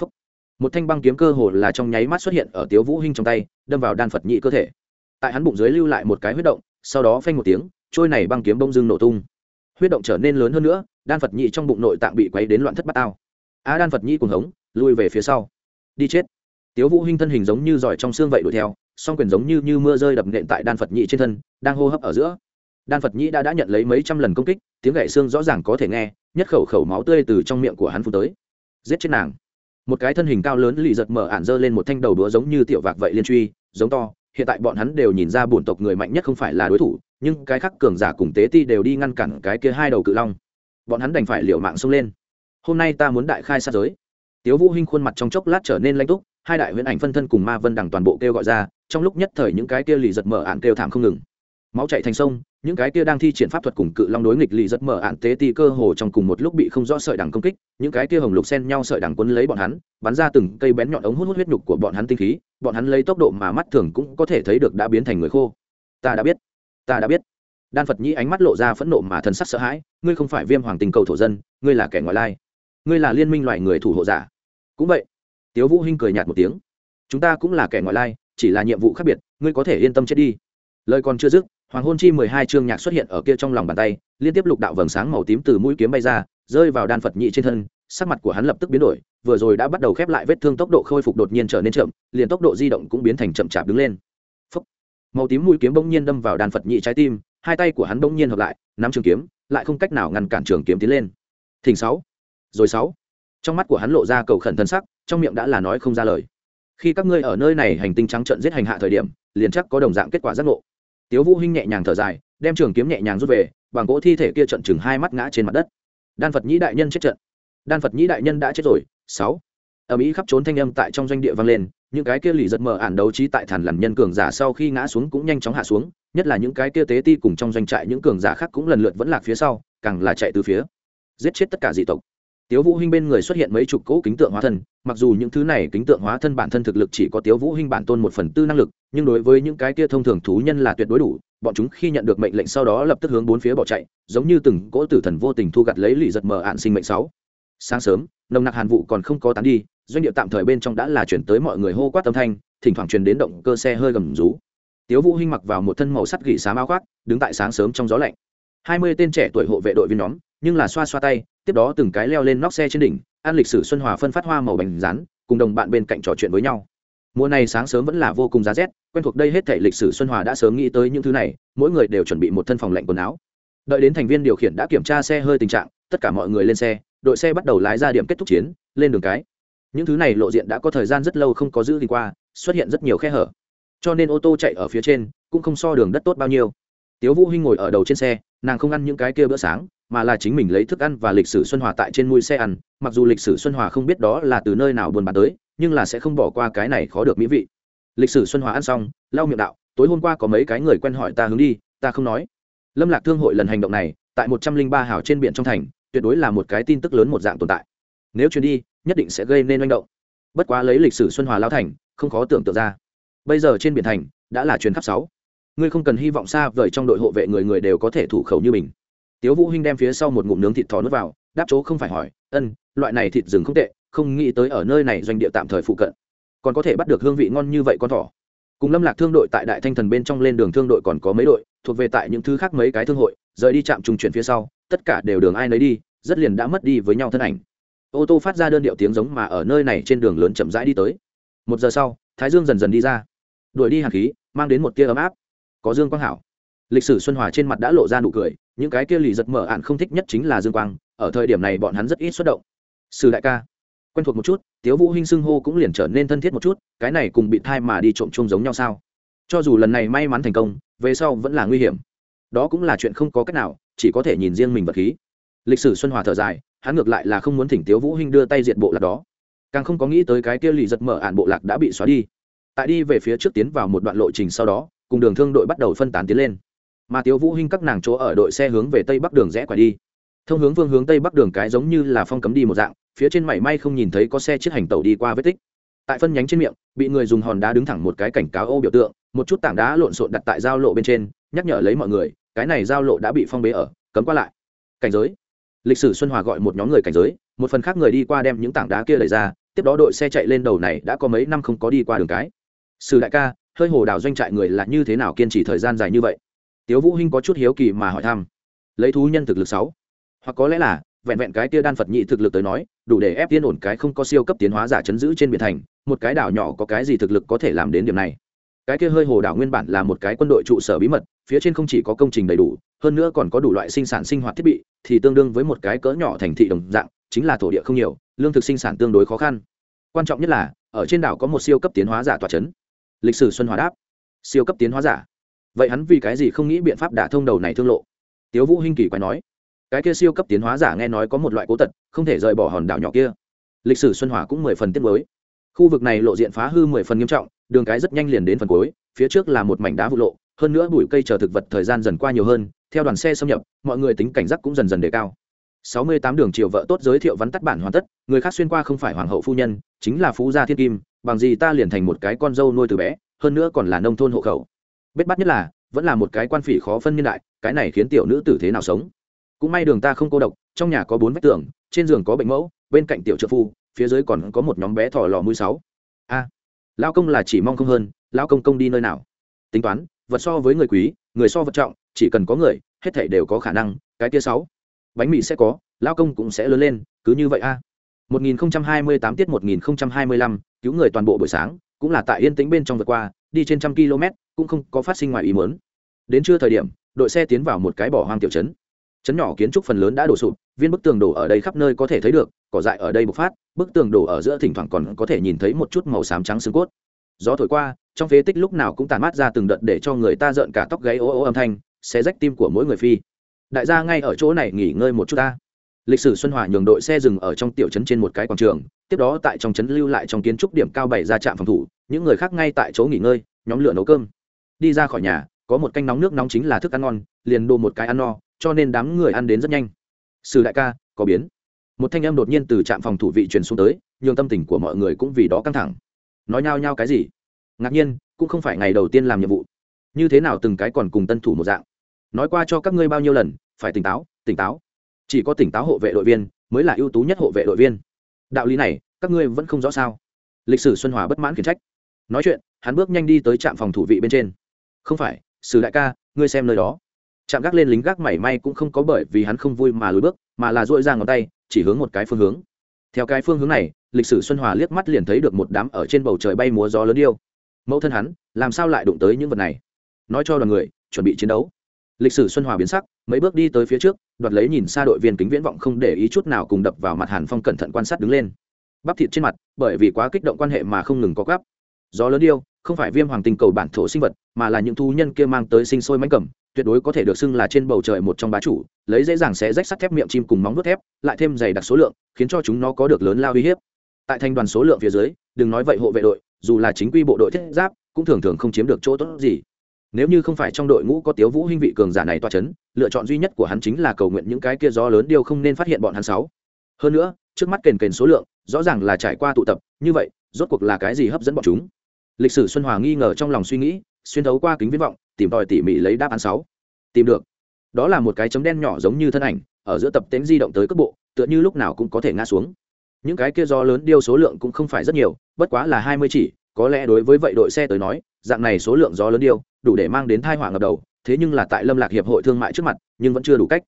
S1: Phúc. một thanh băng kiếm cơ hồ là trong nháy mắt xuất hiện ở tiếu vũ hinh trong tay, đâm vào đan phật Nhị cơ thể. Tại hắn bụng dưới lưu lại một cái huyết động, sau đó phanh một tiếng, trôi này băng kiếm bông dưng nổ tung. Huyết động trở nên lớn hơn nữa, đan phật Nhị trong bụng nội tạng bị quấy đến loạn thất bát ao Á đan phật nhĩ cuồng hống, lui về phía sau. Đi chết. Tiếu vũ hinh thân hình giống như giỏi trong xương vậy đuổi theo, song quyền giống như như mưa rơi đập nện tại đan phật nhĩ trên thân, đang hô hấp ở giữa. Đan phật nhĩ đã đã nhận lấy mấy trăm lần công kích, tiếng gãy xương rõ ràng có thể nghe, nhất khẩu khẩu máu tươi từ trong miệng của hắn phun tới. Giết chết nàng. Một cái thân hình cao lớn lì giật mở ản dơ lên một thanh đầu đũa giống như tiểu vạc vậy liên truy, giống to, hiện tại bọn hắn đều nhìn ra bổn tộc người mạnh nhất không phải là đối thủ, nhưng cái khác cường giả cùng tế ti đều đi ngăn cản cái kia hai đầu cự long. Bọn hắn đành phải liều mạng xông lên hôm nay ta muốn đại khai sát giới. Tiếu vũ hinh khuôn mặt trong chốc lát trở nên lanh túc, hai đại huyễn ảnh phân thân cùng ma vân đằng toàn bộ kêu gọi ra, trong lúc nhất thời những cái kia lì giật mở ạn kêu thảm không ngừng. Máu chảy thành sông, những cái kia đang thi triển pháp thuật cùng cự long đối nghịch lì giật mở ạn tế ti cơ hồ trong cùng một lúc bị không rõ sợi đằng công kích, những cái kia hồng lục xen nhau sợi đằng quấn lấy bọn hắn, bắn ra từng cây bén nhọn ống hút hút huyết nhục của bọn hắn tinh khí, bọn hắn lấy tốc độ mà mắt thường cũng có thể thấy được đã biến thành người khô. Ta đã biết, ta đã biết. Đan phật nhĩ ánh mắt lộ ra phẫn nộ mà thần sắc sợ hãi, ngươi không phải viêm hoàng tình cầu thổ dân, ngươi là kẻ ngoại lai ngươi là liên minh loài người thủ hộ giả. Cũng vậy, tiếu vũ hinh cười nhạt một tiếng. Chúng ta cũng là kẻ ngoại lai, chỉ là nhiệm vụ khác biệt, ngươi có thể yên tâm chết đi. Lời còn chưa dứt, hoàng hôn chi mười hai chương nhạc xuất hiện ở kia trong lòng bàn tay, liên tiếp lục đạo vầng sáng màu tím từ mũi kiếm bay ra, rơi vào đan phật nhị trên thân, sắc mặt của hắn lập tức biến đổi, vừa rồi đã bắt đầu khép lại vết thương tốc độ khôi phục đột nhiên trở nên chậm, liền tốc độ di động cũng biến thành chậm chạp đứng lên. Phúc. màu tím mũi kiếm bỗng nhiên đâm vào đan phật nhị trái tim, hai tay của hắn bỗng nhiên hợp lại, nắm trường kiếm, lại không cách nào ngăn cản trường kiếm tiến lên. Thỉnh sáu rồi sáu. Trong mắt của hắn lộ ra cầu khẩn thân sắc, trong miệng đã là nói không ra lời. Khi các ngươi ở nơi này hành tinh trắng trận giết hành hạ thời điểm, liền chắc có đồng dạng kết quả giác ngộ. Tiếu vũ hinh nhẹ nhàng thở dài, đem trường kiếm nhẹ nhàng rút về, bằng gỗ thi thể kia trận chừng hai mắt ngã trên mặt đất. Đan phật nhĩ đại nhân chết trận. Đan phật nhĩ đại nhân đã chết rồi, sáu. Ở mỹ khắp trốn thanh âm tại trong doanh địa vang lên, những cái kia lì giật mở ản đấu trí tại thản làm nhân cường giả sau khi ngã xuống cũng nhanh chóng hạ xuống, nhất là những cái kia tế ti cùng trong doanh trại những cường giả khác cũng lần lượt vẫn lạc phía sau, càng là chạy từ phía. Giết chết tất cả dị tộc tiếu vũ hinh bên người xuất hiện mấy chục cỗ kính tượng hóa thân, mặc dù những thứ này kính tượng hóa thân bản thân thực lực chỉ có tiếu vũ hinh bản tôn một phần tư năng lực, nhưng đối với những cái kia thông thường thú nhân là tuyệt đối đủ, bọn chúng khi nhận được mệnh lệnh sau đó lập tức hướng bốn phía bỏ chạy, giống như từng cỗ tử thần vô tình thu gặt lấy lì giật mờ ạn sinh mệnh sáu. Sáng sớm, nồng nặc hàn vụ còn không có tán đi, doanh địa tạm thời bên trong đã là chuyển tới mọi người hô quát âm thanh, thỉnh thoảng truyền đến động cơ xe hơi gầm rú. Tiếu vũ hinh mặc vào một thân màu sắt gỉ xám áo khoác, đứng tại sáng sớm trong gió lạnh. Hai mươi tên trẻ tuổi hộ vệ đội viên nhóm nhưng là xoa xoa tay, tiếp đó từng cái leo lên nóc xe trên đỉnh, ăn lịch sử xuân hòa phân phát hoa màu bánh rán, cùng đồng bạn bên cạnh trò chuyện với nhau. Mùa này sáng sớm vẫn là vô cùng giá rét, quen thuộc đây hết thể lịch sử xuân hòa đã sớm nghĩ tới những thứ này, mỗi người đều chuẩn bị một thân phòng lạnh quần áo. Đợi đến thành viên điều khiển đã kiểm tra xe hơi tình trạng, tất cả mọi người lên xe, đội xe bắt đầu lái ra điểm kết thúc chiến, lên đường cái. Những thứ này lộ diện đã có thời gian rất lâu không có giữ gì qua, xuất hiện rất nhiều khe hở. Cho nên ô tô chạy ở phía trên, cũng không so đường đất tốt bao nhiêu. Tiếu vũ hinh ngồi ở đầu trên xe, nàng không ăn những cái kia bữa sáng mà là chính mình lấy thức ăn và lịch sử xuân hòa tại trên mui xe ăn, mặc dù lịch sử xuân hòa không biết đó là từ nơi nào buôn bán tới, nhưng là sẽ không bỏ qua cái này khó được mỹ vị. Lịch sử xuân hòa ăn xong, lau miệng đạo, tối hôm qua có mấy cái người quen hỏi ta hướng đi, ta không nói. Lâm lạc thương hội lần hành động này, tại một trăm linh ba hào trên biển trong thành, tuyệt đối là một cái tin tức lớn một dạng tồn tại. Nếu chuyến đi, nhất định sẽ gây nên manh động. Bất quá lấy lịch sử xuân hòa lao thành, không khó tưởng tượng ra. Bây giờ trên biển thành, đã là chuyến khắp sáu. Ngươi không cần hy vọng xa vời trong đội hộ vệ người người đều có thể thủ khẩu như mình tiếu vũ hinh đem phía sau một ngụm nướng thịt thỏ nuốt vào, đáp chỗ không phải hỏi, ân, loại này thịt rừng không tệ, không nghĩ tới ở nơi này doanh địa tạm thời phụ cận, còn có thể bắt được hương vị ngon như vậy con thỏ. Cùng lâm lạc thương đội tại đại thanh thần bên trong lên đường thương đội còn có mấy đội, thuộc về tại những thứ khác mấy cái thương hội, rời đi chạm trung chuyển phía sau, tất cả đều đường ai nấy đi, rất liền đã mất đi với nhau thân ảnh. Ô tô phát ra đơn điệu tiếng giống mà ở nơi này trên đường lớn chậm rãi đi tới. Một giờ sau, thái dương dần dần đi ra. Đuổi đi hàn khí, mang đến một tia ấm áp. Có dương quang hảo lịch sử xuân hòa trên mặt đã lộ ra nụ cười, những cái kia lì giật mở ạn không thích nhất chính là dương quang, ở thời điểm này bọn hắn rất ít xuất động. Sử đại ca, quen thuộc một chút, tiếu vũ hinh xưng hô cũng liền trở nên thân thiết một chút, cái này cùng bị thai mà đi trộm chung giống nhau sao? Cho dù lần này may mắn thành công, về sau vẫn là nguy hiểm. Đó cũng là chuyện không có cách nào, chỉ có thể nhìn riêng mình vật khí. Lịch sử xuân hòa thở dài, hắn ngược lại là không muốn thỉnh tiếu vũ hinh đưa tay diệt bộ lạc đó. Càng không có nghĩ tới cái kia lì giật mở ạn bộ lạc đã bị xóa đi. Tại đi về phía trước tiến vào một đoạn lộ trình sau đó, cùng đường thương đội bắt đầu phân tán tiến lên mà tiếu vũ hinh các nàng chỗ ở đội xe hướng về tây bắc đường rẽ quay đi. Thông hướng phương hướng tây bắc đường cái giống như là phong cấm đi một dạng, phía trên mảy may không nhìn thấy có xe chiếc hành tàu đi qua vết tích. Tại phân nhánh trên miệng, bị người dùng hòn đá đứng thẳng một cái cảnh cáo ô biểu tượng, một chút tảng đá lộn xộn đặt tại giao lộ bên trên, nhắc nhở lấy mọi người, cái này giao lộ đã bị phong bế ở, cấm qua lại. Cảnh giới. Lịch sử xuân hòa gọi một nhóm người cảnh giới, một phần khác người đi qua đem những tảng đá kia lấy ra, tiếp đó đội xe chạy lên đầu này đã có mấy năm không có đi qua đường cái. Sử đại ca, hơi hồ đào doanh trại người là như thế nào kiên trì thời gian dài như vậy? Tiếu vũ hinh có chút hiếu kỳ mà hỏi thăm. Lấy thú nhân thực lực sáu. Hoặc có lẽ là, vẹn vẹn cái kia đan phật nhị thực lực tới nói, đủ để ép tiên ổn cái không có siêu cấp tiến hóa giả chấn giữ trên biển thành, một cái đảo nhỏ có cái gì thực lực có thể làm đến điểm này. Cái kia hơi hồ đảo nguyên bản là một cái quân đội trụ sở bí mật, phía trên không chỉ có công trình đầy đủ, hơn nữa còn có đủ loại sinh sản sinh hoạt thiết bị, thì tương đương với một cái cỡ nhỏ thành thị đồng dạng, chính là thổ địa không nhiều, lương thực sinh sản tương đối khó khăn. Quan trọng nhất là, ở trên đảo có một siêu cấp tiến hóa giả tòa chấn. Lịch sử xuân hòa đáp. Siêu cấp tiến hóa giả vậy hắn vì cái gì không nghĩ biện pháp đả thông đầu này thương lộ? Tiếu vũ hinh kỳ quái nói. Cái kia siêu cấp tiến hóa giả nghe nói có một loại cố tật, không thể rời bỏ hòn đảo nhỏ kia. Lịch sử xuân hòa cũng mười phần tiết mới khu vực này lộ diện phá hư mười phần nghiêm trọng, đường cái rất nhanh liền đến phần cuối, phía trước là một mảnh đá vụ lộ, hơn nữa bụi cây chờ thực vật thời gian dần qua nhiều hơn, theo đoàn xe xâm nhập, mọi người tính cảnh giác cũng dần dần đề cao. Sáu mươi tám đường triều vợ tốt giới thiệu vắn tắt bản hoàn tất, người khác xuyên qua không phải hoàng hậu phu nhân, chính là phú gia thiên kim, bằng gì ta liền thành một cái con dâu nuôi từ bé, hơn nữa còn là nông thôn hộ khẩu bết bắt nhất là vẫn là một cái quan phỉ khó phân nhân đại cái này khiến tiểu nữ tử thế nào sống? Cũng may đường ta không cô độc trong nhà có bốn vách tường trên giường có bệnh mẫu bên cạnh tiểu trợ phu phía dưới còn có một nhóm bé thỏ lò mũi sáu. A à, lao công là chỉ mong không hơn lao công công đi nơi nào? Tính toán vật so với người quý người so vật trọng chỉ cần có người hết thảy đều có khả năng cái kia sáu. Bánh mì sẽ có lao công cũng sẽ lớn lên cứ như vậy a. À. 1028 tiết 1025, cứu người toàn bộ buổi sáng cũng là tại yên tĩnh bên trong vượt qua đi trên trăm km cũng không có phát sinh ngoài ý muốn. Đến trưa thời điểm, đội xe tiến vào một cái bỏ hoang tiểu trấn. Trấn nhỏ kiến trúc phần lớn đã đổ sụp, viên bức tường đổ ở đây khắp nơi có thể thấy được, cỏ dại ở đây bộc phát, bức tường đổ ở giữa thỉnh thoảng còn có thể nhìn thấy một chút màu xám trắng xương cốt. Gió thổi qua, trong phế tích lúc nào cũng tàn mát ra từng đợt để cho người ta rợn cả tóc gáy ố ố âm thanh sẽ rách tim của mỗi người phi. Đại gia ngay ở chỗ này nghỉ ngơi một chút ta. Lịch sử xuân hòa nhường đội xe dừng ở trong tiểu trấn trên một cái quảng trường, tiếp đó tại trong trấn lưu lại trong kiến trúc điểm cao bảy ra trạm phòng thủ, những người khác ngay tại chỗ nghỉ ngơi, nhóm lửa nấu cơm đi ra khỏi nhà, có một canh nóng nước nóng chính là thức ăn ngon, liền đồ một cái ăn no, cho nên đám người ăn đến rất nhanh. Sử đại ca, có biến. Một thanh em đột nhiên từ trạm phòng thủ vị truyền xuống tới, nhường tâm tình của mọi người cũng vì đó căng thẳng. Nói nhao nhao cái gì? Ngạc nhiên, cũng không phải ngày đầu tiên làm nhiệm vụ. Như thế nào từng cái còn cùng tân thủ một dạng? Nói qua cho các ngươi bao nhiêu lần, phải tỉnh táo tỉnh táo. Chỉ có tỉnh táo hộ vệ đội viên, mới là ưu tú nhất hộ vệ đội viên. Đạo lý này, các ngươi vẫn không rõ sao? Lịch sử xuân hòa bất mãn khiển trách. Nói chuyện, hắn bước nhanh đi tới trạm phòng thủ vị bên trên không phải, sử đại ca, ngươi xem nơi đó. Chạm gác lên lính gác mảy may cũng không có bởi vì hắn không vui mà lùi bước, mà là dội ra ngón tay, chỉ hướng một cái phương hướng. Theo cái phương hướng này, lịch sử xuân hòa liếc mắt liền thấy được một đám ở trên bầu trời bay múa gió lớn điêu. Mẫu thân hắn, làm sao lại đụng tới những vật này? Nói cho đoàn người, chuẩn bị chiến đấu. Lịch sử xuân hòa biến sắc, mấy bước đi tới phía trước, đoạt lấy nhìn xa đội viên kính viễn vọng không để ý chút nào cùng đập vào mặt hàn phong cẩn thận quan sát đứng lên. Bắp thịt trên mặt, bởi vì quá kích động quan hệ mà không ngừng có gắp gió lớn điêu không phải viêm hoàng tình cầu bản thổ sinh vật mà là những thú nhân kia mang tới sinh sôi mánh cầm tuyệt đối có thể được xưng là trên bầu trời một trong bá chủ lấy dễ dàng sẽ rách sắt thép miệng chim cùng móng vuốt thép lại thêm dày đặc số lượng khiến cho chúng nó có được lớn lao uy hiếp. Tại thành đoàn số lượng phía dưới đừng nói vậy hộ vệ đội dù là chính quy bộ đội thiết giáp cũng thường thường không chiếm được chỗ tốt gì. Nếu như không phải trong đội ngũ có tiếu vũ hinh vị cường giả này toa chấn, lựa chọn duy nhất của hắn chính là cầu nguyện những cái kia gió lớn điều không nên phát hiện bọn hắn sáu. Hơn nữa trước mắt kền kền số lượng rõ ràng là trải qua tụ tập như vậy rốt cuộc là cái gì hấp dẫn bọn chúng? Lịch sử xuân hòa nghi ngờ trong lòng suy nghĩ, xuyên thấu qua kính viễn vọng, tìm tòi tỉ mỉ lấy đáp án sáu. Tìm được. Đó là một cái chấm đen nhỏ giống như thân ảnh, ở giữa tập tễnh di động tới cấp bộ, tựa như lúc nào cũng có thể ngã xuống. Những cái kia do lớn điêu số lượng cũng không phải rất nhiều, bất quá là hai mươi chỉ, có lẽ đối với vậy đội xe tới nói, dạng này số lượng gió lớn điêu, đủ để mang đến thai họa ngập đầu, thế nhưng là tại lâm lạc hiệp hội thương mại trước mặt, nhưng vẫn chưa đủ cách.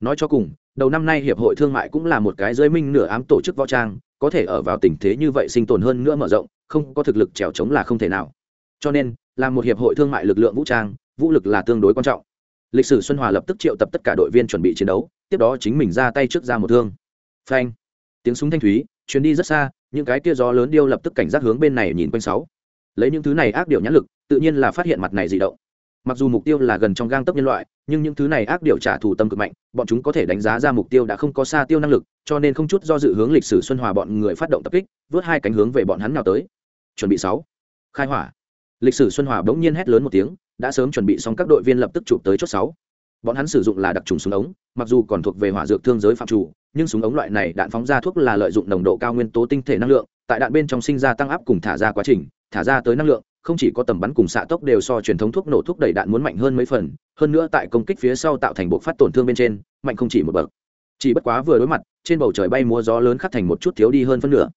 S1: Nói cho cùng, đầu năm nay hiệp hội thương mại cũng là một cái giới minh nửa ám tổ chức võ trang, có thể ở vào tình thế như vậy sinh tồn hơn nữa mở rộng không có thực lực trèo chống là không thể nào. Cho nên, là một hiệp hội thương mại lực lượng vũ trang, vũ lực là tương đối quan trọng. Lịch sử xuân hòa lập tức triệu tập tất cả đội viên chuẩn bị chiến đấu, tiếp đó chính mình ra tay trước ra một thương. Phanh. Tiếng súng thanh thúy chuyến đi rất xa, những cái kia gió lớn điêu lập tức cảnh giác hướng bên này nhìn quanh sáu. Lấy những thứ này ác điệu nhãn lực, tự nhiên là phát hiện mặt này dị động. Mặc dù mục tiêu là gần trong gang tấp nhân loại, nhưng những thứ này ác điệu trả thù tâm cực mạnh, bọn chúng có thể đánh giá ra mục tiêu đã không có xa tiêu năng lực, cho nên không chút do dự hướng lịch sử xuân hòa bọn người phát động tập kích, vớt hai cánh hướng về bọn hắn nào tới chuẩn bị sáu. Khai hỏa. Lịch sử xuân hòa bỗng nhiên hét lớn một tiếng, đã sớm chuẩn bị xong các đội viên lập tức chụp tới chốt sáu. Bọn hắn sử dụng là đặc trùng súng ống, mặc dù còn thuộc về hỏa dược thương giới phạm chủ, nhưng súng ống loại này đạn phóng ra thuốc là lợi dụng nồng độ cao nguyên tố tinh thể năng lượng, tại đạn bên trong sinh ra tăng áp cùng thả ra quá trình, thả ra tới năng lượng, không chỉ có tầm bắn cùng xạ tốc đều so truyền thống thuốc nổ thuốc đẩy đạn muốn mạnh hơn mấy phần, hơn nữa tại công kích phía sau tạo thành bộ phát tổn thương bên trên, mạnh không chỉ một bậc. Chỉ bất quá vừa đối mặt, trên bầu trời bay múa gió lớn khắc thành một chút thiếu đi hơn phân nửa.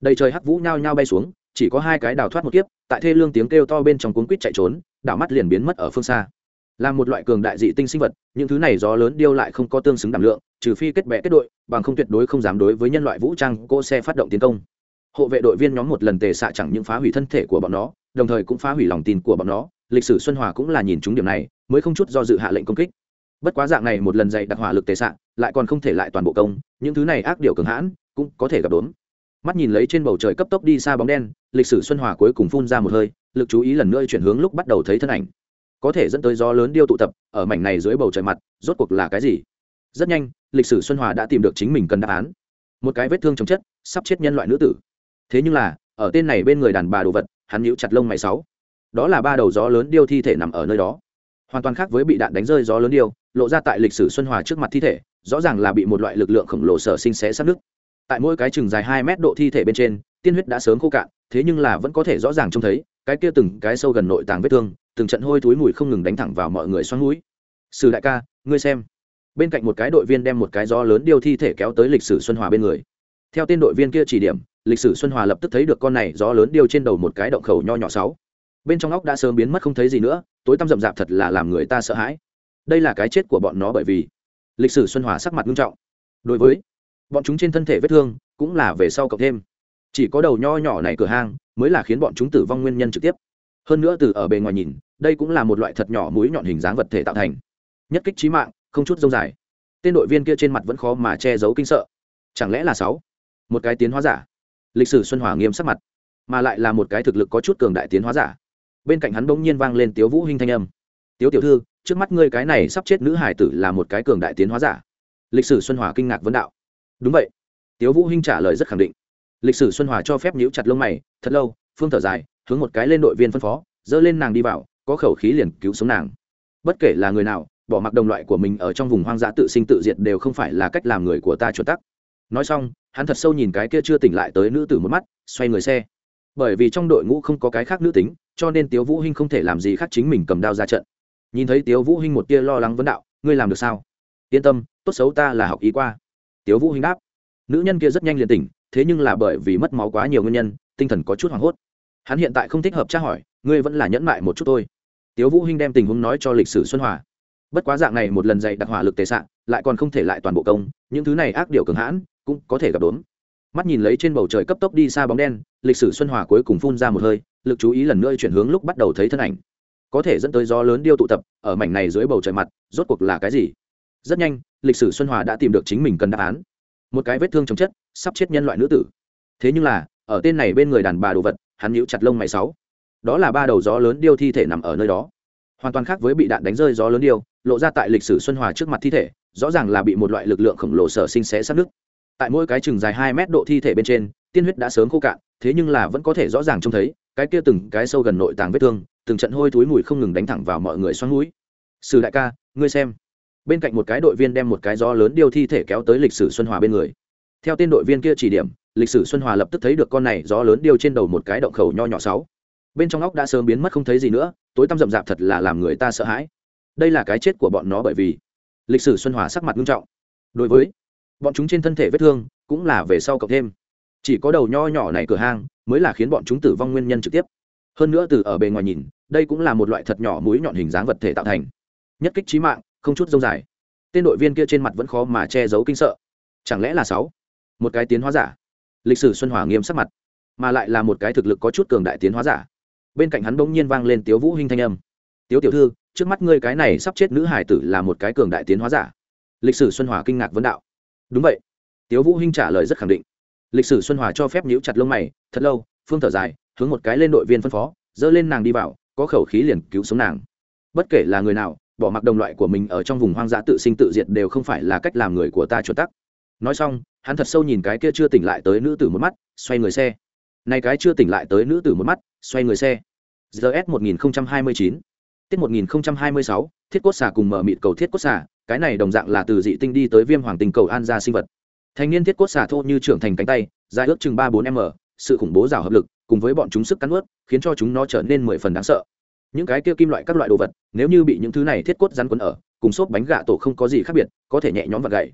S1: Đầy trời hắc vũ nhao nhao bay xuống chỉ có hai cái đào thoát một kiếp, tại thê lương tiếng kêu to bên trong cuốn quýt chạy trốn, đảo mắt liền biến mất ở phương xa. Là một loại cường đại dị tinh sinh vật, những thứ này gió lớn điêu lại không có tương xứng đảm lượng, trừ phi kết bè kết đội, bằng không tuyệt đối không dám đối với nhân loại vũ trang cỗ xe phát động tiến công. Hộ vệ đội viên nhóm một lần tề xạ chẳng những phá hủy thân thể của bọn nó, đồng thời cũng phá hủy lòng tin của bọn nó, lịch sử xuân hòa cũng là nhìn chúng điểm này, mới không chút do dự hạ lệnh công kích. Bất quá dạng này một lần dạy đặc hỏa lực tề xạ, lại còn không thể lại toàn bộ công, những thứ này ác điều cường hãn, cũng có thể gặp đốn mắt nhìn lấy trên bầu trời cấp tốc đi xa bóng đen, lịch sử xuân hòa cuối cùng phun ra một hơi, lực chú ý lần nữa chuyển hướng lúc bắt đầu thấy thân ảnh. Có thể dẫn tới gió lớn điêu tụ tập, ở mảnh này dưới bầu trời mặt, rốt cuộc là cái gì? Rất nhanh, lịch sử xuân hòa đã tìm được chính mình cần đáp án. Một cái vết thương chống chất, sắp chết nhân loại nữ tử. Thế nhưng là, ở tên này bên người đàn bà đồ vật, hắn nhíu chặt lông mày sáu. Đó là ba đầu gió lớn điêu thi thể nằm ở nơi đó. Hoàn toàn khác với bị đạn đánh rơi gió lớn điêu, lộ ra tại lịch sử xuân hòa trước mặt thi thể, rõ ràng là bị một loại lực lượng khổng lồ sở sinh xé sát nước tại mỗi cái chừng dài hai mét độ thi thể bên trên, tiên huyết đã sớm khô cạn, thế nhưng là vẫn có thể rõ ràng trông thấy, cái kia từng cái sâu gần nội tàng vết thương, từng trận hôi thúi mùi không ngừng đánh thẳng vào mọi người xoắn mũi. Sử đại ca, ngươi xem. Bên cạnh một cái đội viên đem một cái gió lớn điêu thi thể kéo tới lịch sử xuân hòa bên người. Theo tên đội viên kia chỉ điểm, lịch sử xuân hòa lập tức thấy được con này gió lớn điêu trên đầu một cái động khẩu nho nhỏ sáu. Bên trong óc đã sớm biến mất không thấy gì nữa, tối tăm rậm rạp thật là làm người ta sợ hãi. Đây là cái chết của bọn nó bởi vì lịch sử xuân hòa sắc mặt nghiêm trọng. Đối với bọn chúng trên thân thể vết thương cũng là về sau cộng thêm. Chỉ có đầu nho nhỏ này cửa hang mới là khiến bọn chúng tử vong nguyên nhân trực tiếp. Hơn nữa từ ở bề ngoài nhìn, đây cũng là một loại thật nhỏ mũi nhọn hình dáng vật thể tạo thành. Nhất kích trí mạng, không chút dông dài. Tên đội viên kia trên mặt vẫn khó mà che giấu kinh sợ. Chẳng lẽ là sáu? Một cái tiến hóa giả. Lịch sử xuân hòa nghiêm sắc mặt, mà lại là một cái thực lực có chút cường đại tiến hóa giả. Bên cạnh hắn bỗng nhiên vang lên tiếu vũ hinh thanh âm. Tiếu tiểu thư, trước mắt ngươi cái này sắp chết nữ hải tử là một cái cường đại tiến hóa giả. Lịch sử xuân hòa kinh ngạc vấn đạo đúng vậy. Tiếu vũ hinh trả lời rất khẳng định. Lịch sử xuân hòa cho phép nhíu chặt lông mày, thật lâu, phương thở dài, hướng một cái lên đội viên phân phó dơ lên nàng đi vào, có khẩu khí liền cứu sống nàng. Bất kể là người nào, bỏ mặc đồng loại của mình ở trong vùng hoang dã tự sinh tự diệt đều không phải là cách làm người của ta chuẩn tắc. Nói xong, hắn thật sâu nhìn cái kia chưa tỉnh lại tới nữ tử một mắt, xoay người xe. Bởi vì trong đội ngũ không có cái khác nữ tính, cho nên tiếu vũ hinh không thể làm gì khác chính mình cầm đao ra trận. Nhìn thấy tiếu vũ hinh một tia lo lắng vấn đạo, ngươi làm được sao? Yên tâm, tốt xấu ta là học ý qua tiếu vũ hinh đáp. Nữ nhân kia rất nhanh liền tỉnh, thế nhưng là bởi vì mất máu quá nhiều nguyên nhân, tinh thần có chút hoảng hốt. Hắn hiện tại không thích hợp tra hỏi, ngươi vẫn là nhẫn mại một chút thôi. Tiếu vũ hinh đem tình huống nói cho lịch sử xuân hòa. Bất quá dạng này một lần dạy đặc hỏa lực tề sạn lại còn không thể lại toàn bộ công, những thứ này ác điều cường hãn, cũng có thể gặp đốn. Mắt nhìn lấy trên bầu trời cấp tốc đi xa bóng đen, lịch sử xuân hòa cuối cùng phun ra một hơi, lực chú ý lần nữa chuyển hướng lúc bắt đầu thấy thân ảnh. Có thể dẫn tới gió lớn điêu tụ tập, ở mảnh này dưới bầu trời mặt, rốt cuộc là cái gì? Rất nhanh lịch sử xuân hòa đã tìm được chính mình cần đáp án. Một cái vết thương chồng chất, sắp chết nhân loại nữ tử. Thế nhưng là, ở tên này bên người đàn bà đồ vật, hắn nhíu chặt lông mày sáu. Đó là ba đầu gió lớn điêu thi thể nằm ở nơi đó. Hoàn toàn khác với bị đạn đánh rơi gió lớn điêu, lộ ra tại lịch sử xuân hòa trước mặt thi thể, rõ ràng là bị một loại lực lượng khổng lồ sở sinh xé sát nước tại mỗi cái chừng dài hai mét độ thi thể bên trên, tiên huyết đã sớm khô cạn, thế nhưng là vẫn có thể rõ ràng trông thấy, cái kia từng cái sâu gần nội tàng vết thương, từng trận hôi thối mùi không ngừng đánh thẳng vào mọi người xoắn mũi. Sử đại ca, ngươi xem bên cạnh một cái đội viên đem một cái gió lớn điêu thi thể kéo tới lịch sử xuân hòa bên người. Theo tên đội viên kia chỉ điểm, lịch sử xuân hòa lập tức thấy được con này gió lớn điêu trên đầu một cái động khẩu nho nhỏ sáu. Bên trong óc đã sớm biến mất không thấy gì nữa, tối tăm rậm rạp thật là làm người ta sợ hãi. Đây là cái chết của bọn nó bởi vì lịch sử xuân hòa sắc mặt nghiêm trọng. Đối với bọn chúng trên thân thể vết thương, cũng là về sau cộng thêm. Chỉ có đầu nho nhỏ này cửa hang mới là khiến bọn chúng tử vong nguyên nhân trực tiếp. Hơn nữa từ ở bề ngoài nhìn, đây cũng là một loại thật nhỏ mũi nhọn hình dáng vật thể tạo thành. Nhất kích trí mạng không chút dông dài. Tên đội viên kia trên mặt vẫn khó mà che giấu kinh sợ. Chẳng lẽ là sáu? Một cái tiến hóa giả. Lịch sử xuân hòa nghiêm sắc mặt, mà lại là một cái thực lực có chút cường đại tiến hóa giả. Bên cạnh hắn bỗng nhiên vang lên tiếu vũ hinh thanh âm. Tiếu tiểu thư, trước mắt ngươi cái này sắp chết nữ hải tử là một cái cường đại tiến hóa giả. Lịch sử xuân hòa kinh ngạc vấn đạo. Đúng vậy. Tiếu vũ hinh trả lời rất khẳng định. Lịch sử xuân hòa cho phép nhíu chặt lông mày, thật lâu, phương thở dài, hướng một cái lên đội viên phân phó dơ lên nàng đi vào, có khẩu khí liền cứu sống nàng. Bất kể là người nào bỏ mặc đồng loại của mình ở trong vùng hoang dã tự sinh tự diệt đều không phải là cách làm người của ta chuẩn tắc. Nói xong, hắn thật sâu nhìn cái kia chưa tỉnh lại tới nữ tử một mắt, xoay người xe. Nay cái chưa tỉnh lại tới nữ tử một mắt, xoay người xe. Gs một nghìn hai mươi chín. Tiết một nghìn hai mươi sáu, thiết cốt xà cùng mở mịt cầu thiết cốt xà, cái này đồng dạng là từ dị tinh đi tới viêm hoàng tinh cầu an gia sinh vật. Thành niên thiết cốt xà thô như trưởng thành cánh tay, dài ước chừng ba bốn m, sự khủng bố rào hợp lực, cùng với bọn chúng sức cắn ướt khiến cho chúng nó trở nên mười phần đáng sợ những cái kia kim loại các loại đồ vật, nếu như bị những thứ này thiết cốt rắn quấn ở, cùng xốp bánh gà tổ không có gì khác biệt, có thể nhẹ nhõm vật gậy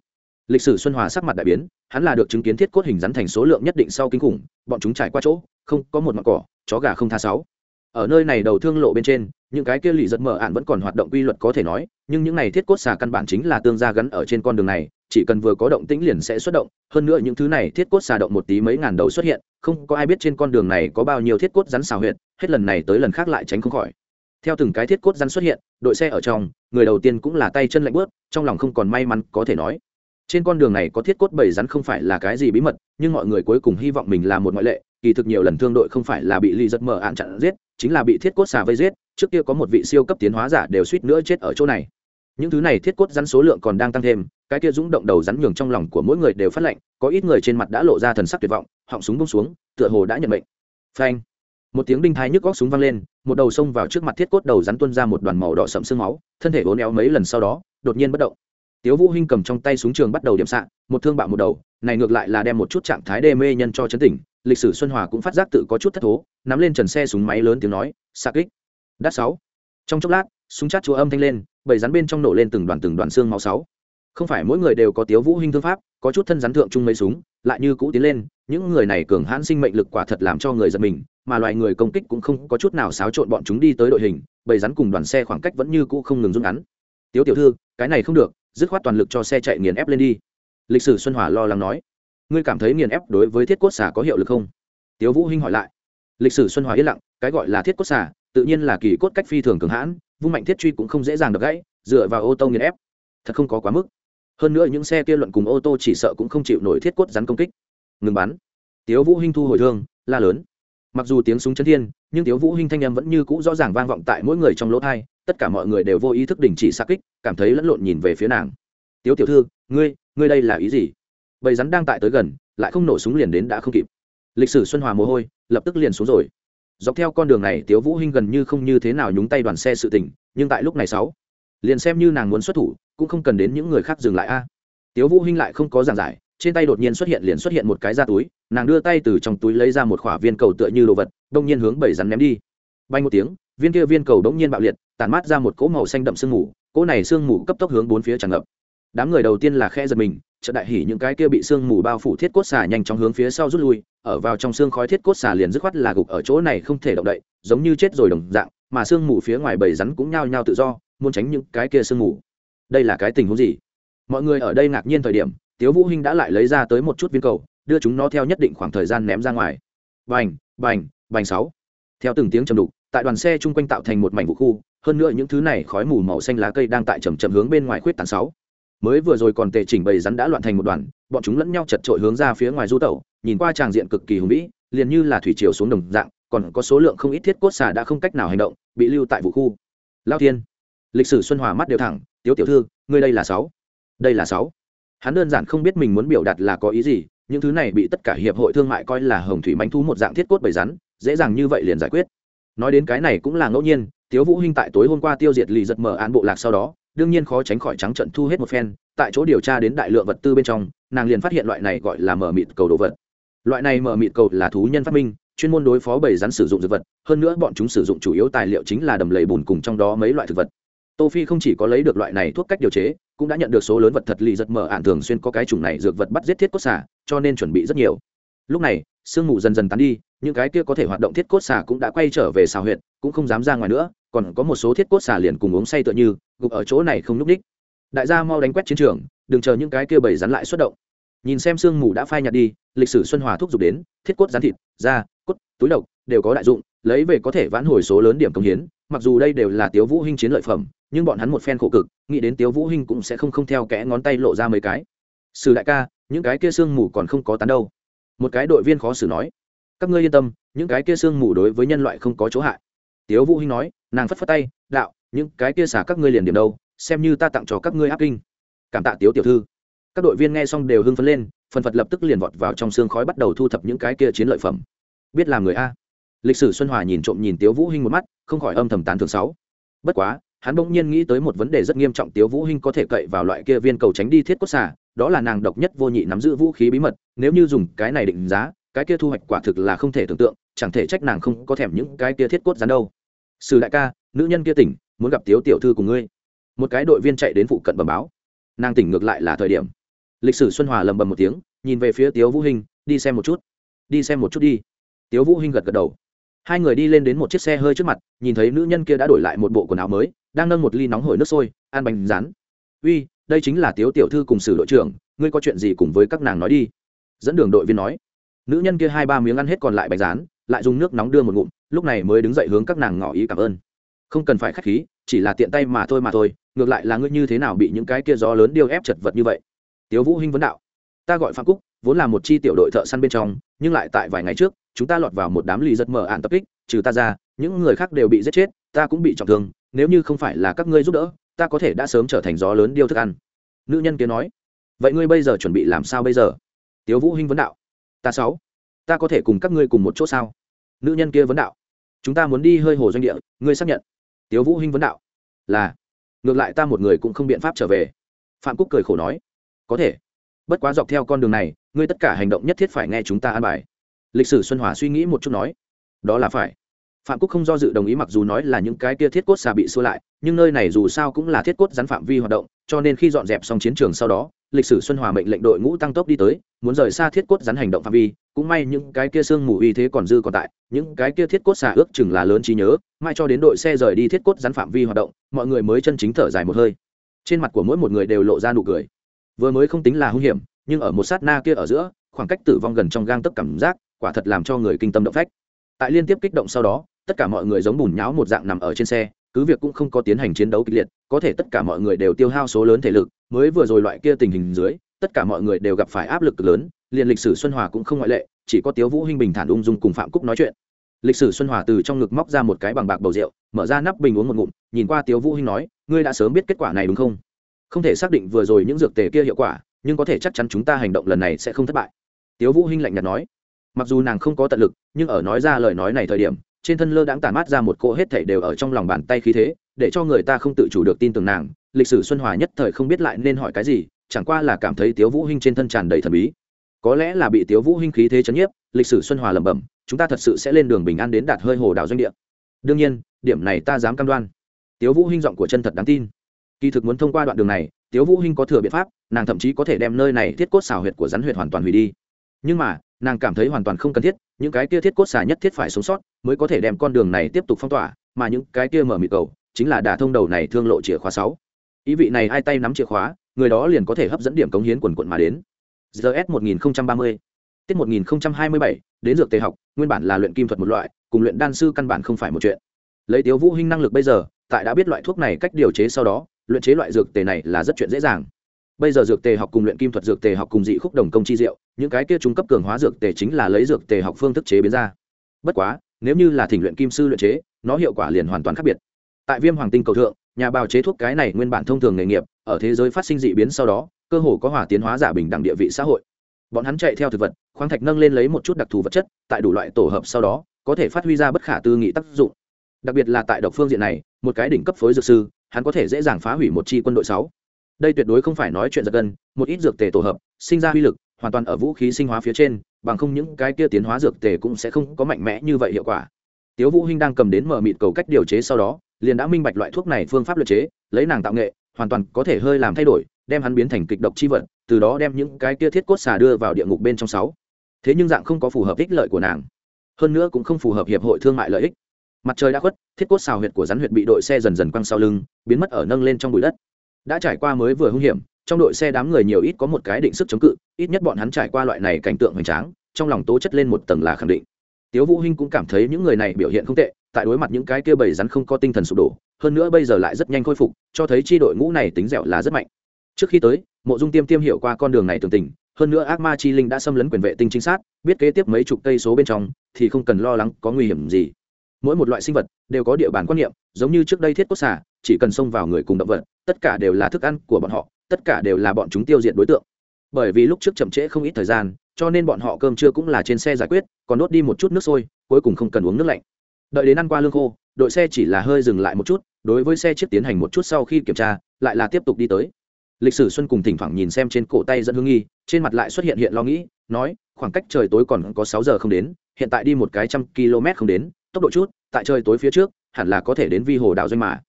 S1: lịch sử xuân hòa sắc mặt đại biến, hắn là được chứng kiến thiết cốt hình rắn thành số lượng nhất định sau kinh khủng, bọn chúng trải qua chỗ, không có một mặt cỏ, chó gà không tha sáu. Ở nơi này đầu thương lộ bên trên, những cái kia lì giật mở ạn vẫn còn hoạt động quy luật có thể nói, nhưng những này thiết cốt xà căn bản chính là tương gia gắn ở trên con đường này, chỉ cần vừa có động tĩnh liền sẽ xuất động, hơn nữa những thứ này thiết cốt xà động một tí mấy ngàn đầu xuất hiện, không có ai biết trên con đường này có bao nhiêu thiết cốt rắn xào huyệt, hết lần này tới lần khác lại tránh không khỏi theo từng cái thiết cốt rắn xuất hiện, đội xe ở trong, người đầu tiên cũng là tay chân lạnh bớt trong lòng không còn may mắn có thể nói. Trên con đường này có thiết cốt bảy rắn không phải là cái gì bí mật, nhưng mọi người cuối cùng hy vọng mình là một ngoại lệ, kỳ thực nhiều lần thương đội không phải là bị ly giật mở ạn chặn giết, chính là bị thiết cốt xà vây giết, trước kia có một vị siêu cấp tiến hóa giả đều suýt nữa chết ở chỗ này. Những thứ này thiết cốt rắn số lượng còn đang tăng thêm, cái kia rúng động đầu rắn nhường trong lòng của mỗi người đều phát lệnh, có ít người trên mặt đã lộ ra thần sắc tuyệt vọng, họng súng bông xuống, tựa hồ đã nhận mệnh. Phanh một tiếng đinh thái nhức góc súng vang lên, một đầu xông vào trước mặt thiết cốt đầu rắn tuân ra một đoàn màu đỏ sậm sương máu, thân thể uốn éo mấy lần sau đó, đột nhiên bất động. Tiếu vũ hinh cầm trong tay súng trường bắt đầu điểm xạ, một thương bạo một đầu, này ngược lại là đem một chút trạng thái đê mê nhân cho chấn tỉnh, lịch sử xuân hòa cũng phát giác tự có chút thất thố, nắm lên trần xe súng máy lớn tiếng nói, xạ kích. Đắt sáu. Trong chốc lát, súng chát chúa âm thanh lên, bầy rắn bên trong nổ lên từng đoàn từng đoàn xương máu sáu không phải mỗi người đều có tiếu vũ hinh thương pháp, có chút thân rắn thượng chung mấy súng, lại như cũ tiến lên, những người này cường hãn sinh mệnh lực quả thật làm cho người giật mình, mà loài người công kích cũng không có chút nào xáo trộn bọn chúng đi tới đội hình, bầy rắn cùng đoàn xe khoảng cách vẫn như cũ không ngừng rút ngắn. Tiếu tiểu thư, cái này không được, dứt khoát toàn lực cho xe chạy nghiền ép lên đi. Lịch sử xuân hòa lo lắng nói. Ngươi cảm thấy nghiền ép đối với thiết cốt xà có hiệu lực không? Tiếu vũ hinh hỏi lại. Lịch sử xuân hòa yên lặng, cái gọi là thiết cốt xà, tự nhiên là kỳ cốt cách phi thường cường hãn, vung mạnh thiết truy cũng không dễ dàng được gãy, dựa vào ô tô nghiền ép. Thật không có quá mức hơn nữa những xe kia luận cùng ô tô chỉ sợ cũng không chịu nổi thiết quất rắn công kích. Ngừng bắn. Tiếu vũ hinh thu hồi thương, la lớn. Mặc dù tiếng súng chấn thiên, nhưng tiếu vũ hinh thanh âm vẫn như cũ rõ ràng vang vọng tại mỗi người trong lỗ thay tất cả mọi người đều vô ý thức đình chỉ xa kích, cảm thấy lẫn lộn nhìn về phía nàng. Tiếu tiểu thư, ngươi ngươi đây là ý gì? Bầy rắn đang tại tới gần, lại không nổ súng liền đến đã không kịp. Lịch sử xuân hòa mồ hôi, lập tức liền xuống rồi. Dọc theo con đường này, tiếu vũ hinh gần như không như thế nào nhúng tay đoàn xe sự tình, nhưng tại lúc này sáu liền xem như nàng muốn xuất thủ, cũng không cần đến những người khác dừng lại a. À. Tiếu vũ hinh lại không có giảng giải, trên tay đột nhiên xuất hiện liền xuất hiện một cái da túi, nàng đưa tay từ trong túi lấy ra một khỏa viên cầu tựa như đồ vật, đông nhiên hướng bảy rắn ném đi. Bay một tiếng, viên kia viên cầu đống nhiên bạo liệt, tản mát ra một cỗ màu xanh đậm sương mù, cỗ này sương mù cấp tốc hướng bốn phía tràn ngập. Đám người đầu tiên là khe giật mình, chợt đại hỉ những cái kia bị sương mù bao phủ thiết cốt xà nhanh chóng hướng phía sau rút lui, ở vào trong xương khói thiết cốt xà liền dứt khoát là gục ở chỗ này không thể động đậy, giống như chết rồi đồng dạng, mà sương mù phía ngoài bầy rắn cũng nhao nhao tự do muốn tránh những cái kia sương mù. Đây là cái tình huống gì? Mọi người ở đây ngạc nhiên thời điểm, tiếu vũ hinh đã lại lấy ra tới một chút viên cầu, đưa chúng nó theo nhất định khoảng thời gian ném ra ngoài. Bành bành bành sáu. Theo từng tiếng trầm đục, tại đoàn xe chung quanh tạo thành một mảnh vũ khu, hơn nữa những thứ này khói mù màu xanh lá cây đang tại chầm chậm hướng bên ngoài khuyết tàn sáu. Mới vừa rồi còn tề chỉnh bầy rắn đã loạn thành một đoàn, bọn chúng lẫn nhau chật trội hướng ra phía ngoài du tẩu, nhìn qua tràng diện cực kỳ hùng vĩ, liền như là thủy triều xuống đồng dạng, còn có số lượng không ít thiết cốt xà đã không cách nào hành động, bị lưu tại vũ khu. Lao thiên lịch sử xuân hòa mắt đều thẳng, tiếu tiểu thư, ngươi đây là sáu. Đây là sáu. Hắn đơn giản không biết mình muốn biểu đạt là có ý gì, những thứ này bị tất cả hiệp hội thương mại coi là hồng thủy manh thú một dạng thiết cốt bầy rắn, dễ dàng như vậy liền giải quyết. Nói đến cái này cũng là ngẫu nhiên, tiếu vũ hinh tại tối hôm qua tiêu diệt lì giật mở án bộ lạc sau đó, đương nhiên khó tránh khỏi trắng trận thu hết một phen, tại chỗ điều tra đến đại lượng vật tư bên trong, nàng liền phát hiện loại này gọi là mở mịt cầu đồ vật. Loại này mở mịt cầu là thú nhân phát minh, chuyên môn đối phó bầy rắn sử dụng dược vật, hơn nữa bọn chúng sử dụng chủ yếu tài liệu chính là đầm lầy bùn cùng trong đó mấy loại thực vật tô phi không chỉ có lấy được loại này thuốc cách điều chế, cũng đã nhận được số lớn vật thật lì giật mở ạn thường xuyên có cái chủng này dược vật bắt giết thiết cốt xả cho nên chuẩn bị rất nhiều. Lúc này, sương mù dần dần tán đi, những cái kia có thể hoạt động thiết cốt xả cũng đã quay trở về xào huyện cũng không dám ra ngoài nữa, còn có một số thiết cốt xả liền cùng uống say tựa như, gục ở chỗ này không núp đích đại gia mau đánh quét chiến trường, đừng chờ những cái kia bầy rắn lại xuất động. Nhìn xem sương mù đã phai nhạt đi, lịch sử xuân hòa thúc giục đến, thiết cốt rắn thịt, da, cốt, túi độc đều có đại dụng, lấy về có thể vãn hồi số lớn điểm công hiến, mặc dù đây đều là tiếu vũ hinh chiến lợi phẩm nhưng bọn hắn một phen khổ cực, nghĩ đến tiếu vũ hinh cũng sẽ không không theo kẽ ngón tay lộ ra mấy cái. Sử đại ca, những cái kia sương mù còn không có tán đâu. Một cái đội viên khó xử nói, các ngươi yên tâm, những cái kia sương mù đối với nhân loại không có chỗ hại. Tiếu vũ hinh nói, nàng phất phất tay, đạo, những cái kia xả các ngươi liền điểm đâu, xem như ta tặng cho các ngươi áp kinh. Cảm tạ tiếu tiểu thư. Các đội viên nghe xong đều hưng phấn lên, phần phật lập tức liền vọt vào trong xương khói bắt đầu thu thập những cái kia chiến lợi phẩm. Biết làm người a. Lịch sử xuân hòa nhìn trộm nhìn tiếu vũ hinh một mắt, không khỏi âm thầm tán thường sáu. Bất quá hắn bỗng nhiên nghĩ tới một vấn đề rất nghiêm trọng tiếu vũ hinh có thể cậy vào loại kia viên cầu tránh đi thiết cốt xả đó là nàng độc nhất vô nhị nắm giữ vũ khí bí mật, nếu như dùng cái này định giá, cái kia thu hoạch quả thực là không thể tưởng tượng, chẳng thể trách nàng không có thèm những cái kia thiết cốt rắn đâu. Sử đại ca, nữ nhân kia tỉnh, muốn gặp tiếu tiểu thư của ngươi. Một cái đội viên chạy đến phụ cận bẩm báo. Nàng tỉnh ngược lại là thời điểm. Lịch sử xuân hòa lầm bầm một tiếng, nhìn về phía tiếu vũ hinh, đi xem một chút, đi xem một chút đi. Tiếu vũ hinh gật gật đầu. Hai người đi lên đến một chiếc xe hơi trước mặt, nhìn thấy nữ nhân kia đã đổi lại một bộ quần áo mới đang nâng một ly nóng hổi nước sôi, ăn bánh rán. Uy, đây chính là tiếu tiểu thư cùng sử đội trưởng, ngươi có chuyện gì cùng với các nàng nói đi. Dẫn đường đội viên nói. Nữ nhân kia hai ba miếng ăn hết còn lại bánh rán, lại dùng nước nóng đưa một ngụm, lúc này mới đứng dậy hướng các nàng ngỏ ý cảm ơn. Không cần phải k h á c h khí, chỉ là tiện tay mà thôi mà thôi, ngược lại là ngươi như thế nào bị những cái kia gió lớn điêu ép chật vật như vậy? Tiếu vũ hinh vấn đạo. Ta gọi phạm cúc, vốn là một chi tiểu đội thợ săn bên trong, nhưng lại tại vài ngày trước, chúng ta lọt vào một đám lì giật mở ạn tập kích, trừ ta ra, những người khác đều bị giết chết ta cũng bị trọng thương, nếu như không phải là các ngươi giúp đỡ, ta có thể đã sớm trở thành gió lớn điêu thức ăn. Nữ nhân kia nói. Vậy ngươi bây giờ chuẩn bị làm sao bây giờ? Tiếu vũ hinh vấn đạo. Ta sáu, ta có thể cùng các ngươi cùng một chỗ sao? Nữ nhân kia vấn đạo. Chúng ta muốn đi hơi hồ doanh địa, ngươi xác nhận. Tiếu vũ hinh vấn đạo. Là. Ngược lại ta một người cũng không biện pháp trở về. Phạm cúc cười khổ nói. Có thể. Bất quá dọc theo con đường này, ngươi tất cả hành động nhất thiết phải nghe chúng ta an bài. Lịch sử xuân hòa suy nghĩ một chút nói. Đó là phải phạm cúc không do dự đồng ý mặc dù nói là những cái kia thiết cốt xà bị xua lại, nhưng nơi này dù sao cũng là thiết cốt rắn phạm vi hoạt động, cho nên khi dọn dẹp xong chiến trường sau đó, lịch sử xuân hòa mệnh lệnh đội ngũ tăng tốc đi tới, muốn rời xa thiết cốt rắn hành động phạm vi, cũng may những cái kia sương mù uy thế còn dư còn tại, những cái kia thiết cốt xà ước chừng là lớn trí nhớ, mai cho đến đội xe rời đi thiết cốt rắn phạm vi hoạt động, mọi người mới chân chính thở dài một hơi. Trên mặt của mỗi một người đều lộ ra nụ cười. Vừa mới không tính là hung hiểm, nhưng ở một sát na kia ở giữa, khoảng cách tử vong gần trong gang tấc cảm giác, quả thật làm cho người kinh tâm động phách. Tại liên tiếp kích động sau đó tất cả mọi người giống bùn nháo một dạng nằm ở trên xe, cứ việc cũng không có tiến hành chiến đấu kịch liệt, có thể tất cả mọi người đều tiêu hao số lớn thể lực, mới vừa rồi loại kia tình hình dưới, tất cả mọi người đều gặp phải áp lực lớn, liền lịch sử xuân hòa cũng không ngoại lệ, chỉ có tiếu vũ hinh bình thản ung dung cùng phạm cúc nói chuyện. Lịch sử xuân hòa từ trong ngực móc ra một cái bằng bạc bầu rượu, mở ra nắp bình uống một ngụm, nhìn qua tiếu vũ hinh nói, ngươi đã sớm biết kết quả này đúng không? Không thể xác định vừa rồi những dược tề kia hiệu quả, nhưng có thể chắc chắn chúng ta hành động lần này sẽ không thất bại. Tiếu vũ hinh lạnh nhạt nói. Mặc dù nàng không có tận lực, nhưng ở nói ra lời nói này thời điểm trên thân lơ đãng tản mát ra một cỗ hết thảy đều ở trong lòng bàn tay khí thế, để cho người ta không tự chủ được tin tưởng nàng. Lịch sử xuân hòa nhất thời không biết lại nên hỏi cái gì, chẳng qua là cảm thấy tiếu vũ hinh trên thân tràn đầy thần bí. Có lẽ là bị tiếu vũ hinh khí thế chấn nhiếp, lịch sử xuân hòa lẩm bẩm, chúng ta thật sự sẽ lên đường bình an đến đạt hơi hồ đảo doanh địa. Đương nhiên, điểm này ta dám cam đoan. Tiếu vũ hinh giọng của chân thật đáng tin. Kỳ thực muốn thông qua đoạn đường này, tiếu vũ hinh có thừa biện pháp, nàng thậm chí có thể đem nơi này thiết cốt xào huyệt của rắn huyệt hoàn toàn hủy đi nhưng mà, nàng cảm thấy hoàn toàn không cần thiết, những cái kia thiết cốt xà nhất thiết phải sống sót mới có thể đem con đường này tiếp tục phong tỏa, mà những cái kia mở mịt cầu chính là đả thông đầu này thương lộ chìa khóa sáu. Ý vị này ai tay nắm chìa khóa, người đó liền có thể hấp dẫn điểm cống hiến quần quận mà đến. Gs 1030 tiết 1027 đến dược tề học, nguyên bản là luyện kim thuật một loại, cùng luyện đan sư căn bản không phải một chuyện. Lấy tiếu vũ hinh năng lực bây giờ, tại đã biết loại thuốc này cách điều chế sau đó, luyện chế loại dược tề này là rất chuyện dễ dàng bây giờ dược tề học cùng luyện kim thuật dược tề học cùng dị khúc đồng công chi diệu, những cái kia trung cấp cường hóa dược tề chính là lấy dược tề học phương thức chế biến ra. Bất quá, nếu như là thỉnh luyện kim sư luyện chế, nó hiệu quả liền hoàn toàn khác biệt. Tại viêm hoàng tinh cầu thượng, nhà bào chế thuốc cái này nguyên bản thông thường nghề nghiệp, ở thế giới phát sinh dị biến sau đó, cơ hồ có hỏa tiến hóa giả bình đẳng địa vị xã hội. Bọn hắn chạy theo thực vật, khoáng thạch nâng lên lấy một chút đặc thù vật chất, tại đủ loại tổ hợp sau đó, có thể phát huy ra bất khả tư nghị tác dụng. Đặc biệt là tại độc phương diện này, một cái đỉnh cấp phối dược sư, hắn có thể dễ dàng phá hủy một chi quân đội sáu đây tuyệt đối không phải nói chuyện giật gân, một ít dược tề tổ hợp, sinh ra uy lực, hoàn toàn ở vũ khí sinh hóa phía trên, bằng không những cái kia tiến hóa dược tề cũng sẽ không có mạnh mẽ như vậy hiệu quả. Tiếu vũ hinh đang cầm đến mở mịt cầu cách điều chế sau đó, liền đã minh bạch loại thuốc này phương pháp luyện chế, lấy nàng tạo nghệ, hoàn toàn có thể hơi làm thay đổi, đem hắn biến thành kịch độc chi vật, từ đó đem những cái kia thiết cốt xà đưa vào địa ngục bên trong sáu. Thế nhưng dạng không có phù hợp ích lợi của nàng. Hơn nữa cũng không phù hợp hiệp hội thương mại lợi ích. Mặt trời đã khuất, thiết cốt xào huyệt của rắn huyệt bị đội xe dần dần quăng sau lưng, biến mất ở nâng lên trong bụi đất đã trải qua mới vừa hung hiểm, trong đội xe đám người nhiều ít có một cái định sức chống cự, ít nhất bọn hắn trải qua loại này cảnh tượng hoành tráng, trong lòng tố chất lên một tầng là khẳng định. Tiếu vũ hinh cũng cảm thấy những người này biểu hiện không tệ, tại đối mặt những cái kia bầy rắn không có tinh thần sụp đổ, hơn nữa bây giờ lại rất nhanh khôi phục, cho thấy chi đội ngũ này tính dẻo là rất mạnh. Trước khi tới, mộ dung tiêm tiêm hiểu qua con đường này tường tình, hơn nữa ác ma chi linh đã xâm lấn quyền vệ tinh chính xác biết kế tiếp mấy chục cây số bên trong, thì không cần lo lắng có nguy hiểm gì. Mỗi một loại sinh vật đều có địa bàn quan niệm, giống như trước đây thiết cốt xả chỉ cần xông vào người cùng động vật tất cả đều là thức ăn của bọn họ, tất cả đều là bọn chúng tiêu diệt đối tượng. Bởi vì lúc trước chậm trễ không ít thời gian, cho nên bọn họ cơm trưa cũng là trên xe giải quyết, còn đốt đi một chút nước sôi, cuối cùng không cần uống nước lạnh. Đợi đến ăn qua lương khô, đội xe chỉ là hơi dừng lại một chút, đối với xe chiếc tiến hành một chút sau khi kiểm tra, lại là tiếp tục đi tới. Lịch sử xuân cùng thỉnh thoảng nhìn xem trên cổ tay dẫn hương nghi, trên mặt lại xuất hiện hiện lo nghĩ, nói, khoảng cách trời tối còn có sáu giờ không đến, hiện tại đi một cái trăm km không đến, tốc độ chút, tại trời tối phía trước, hẳn là có thể đến vi hồ đảo doanh mà.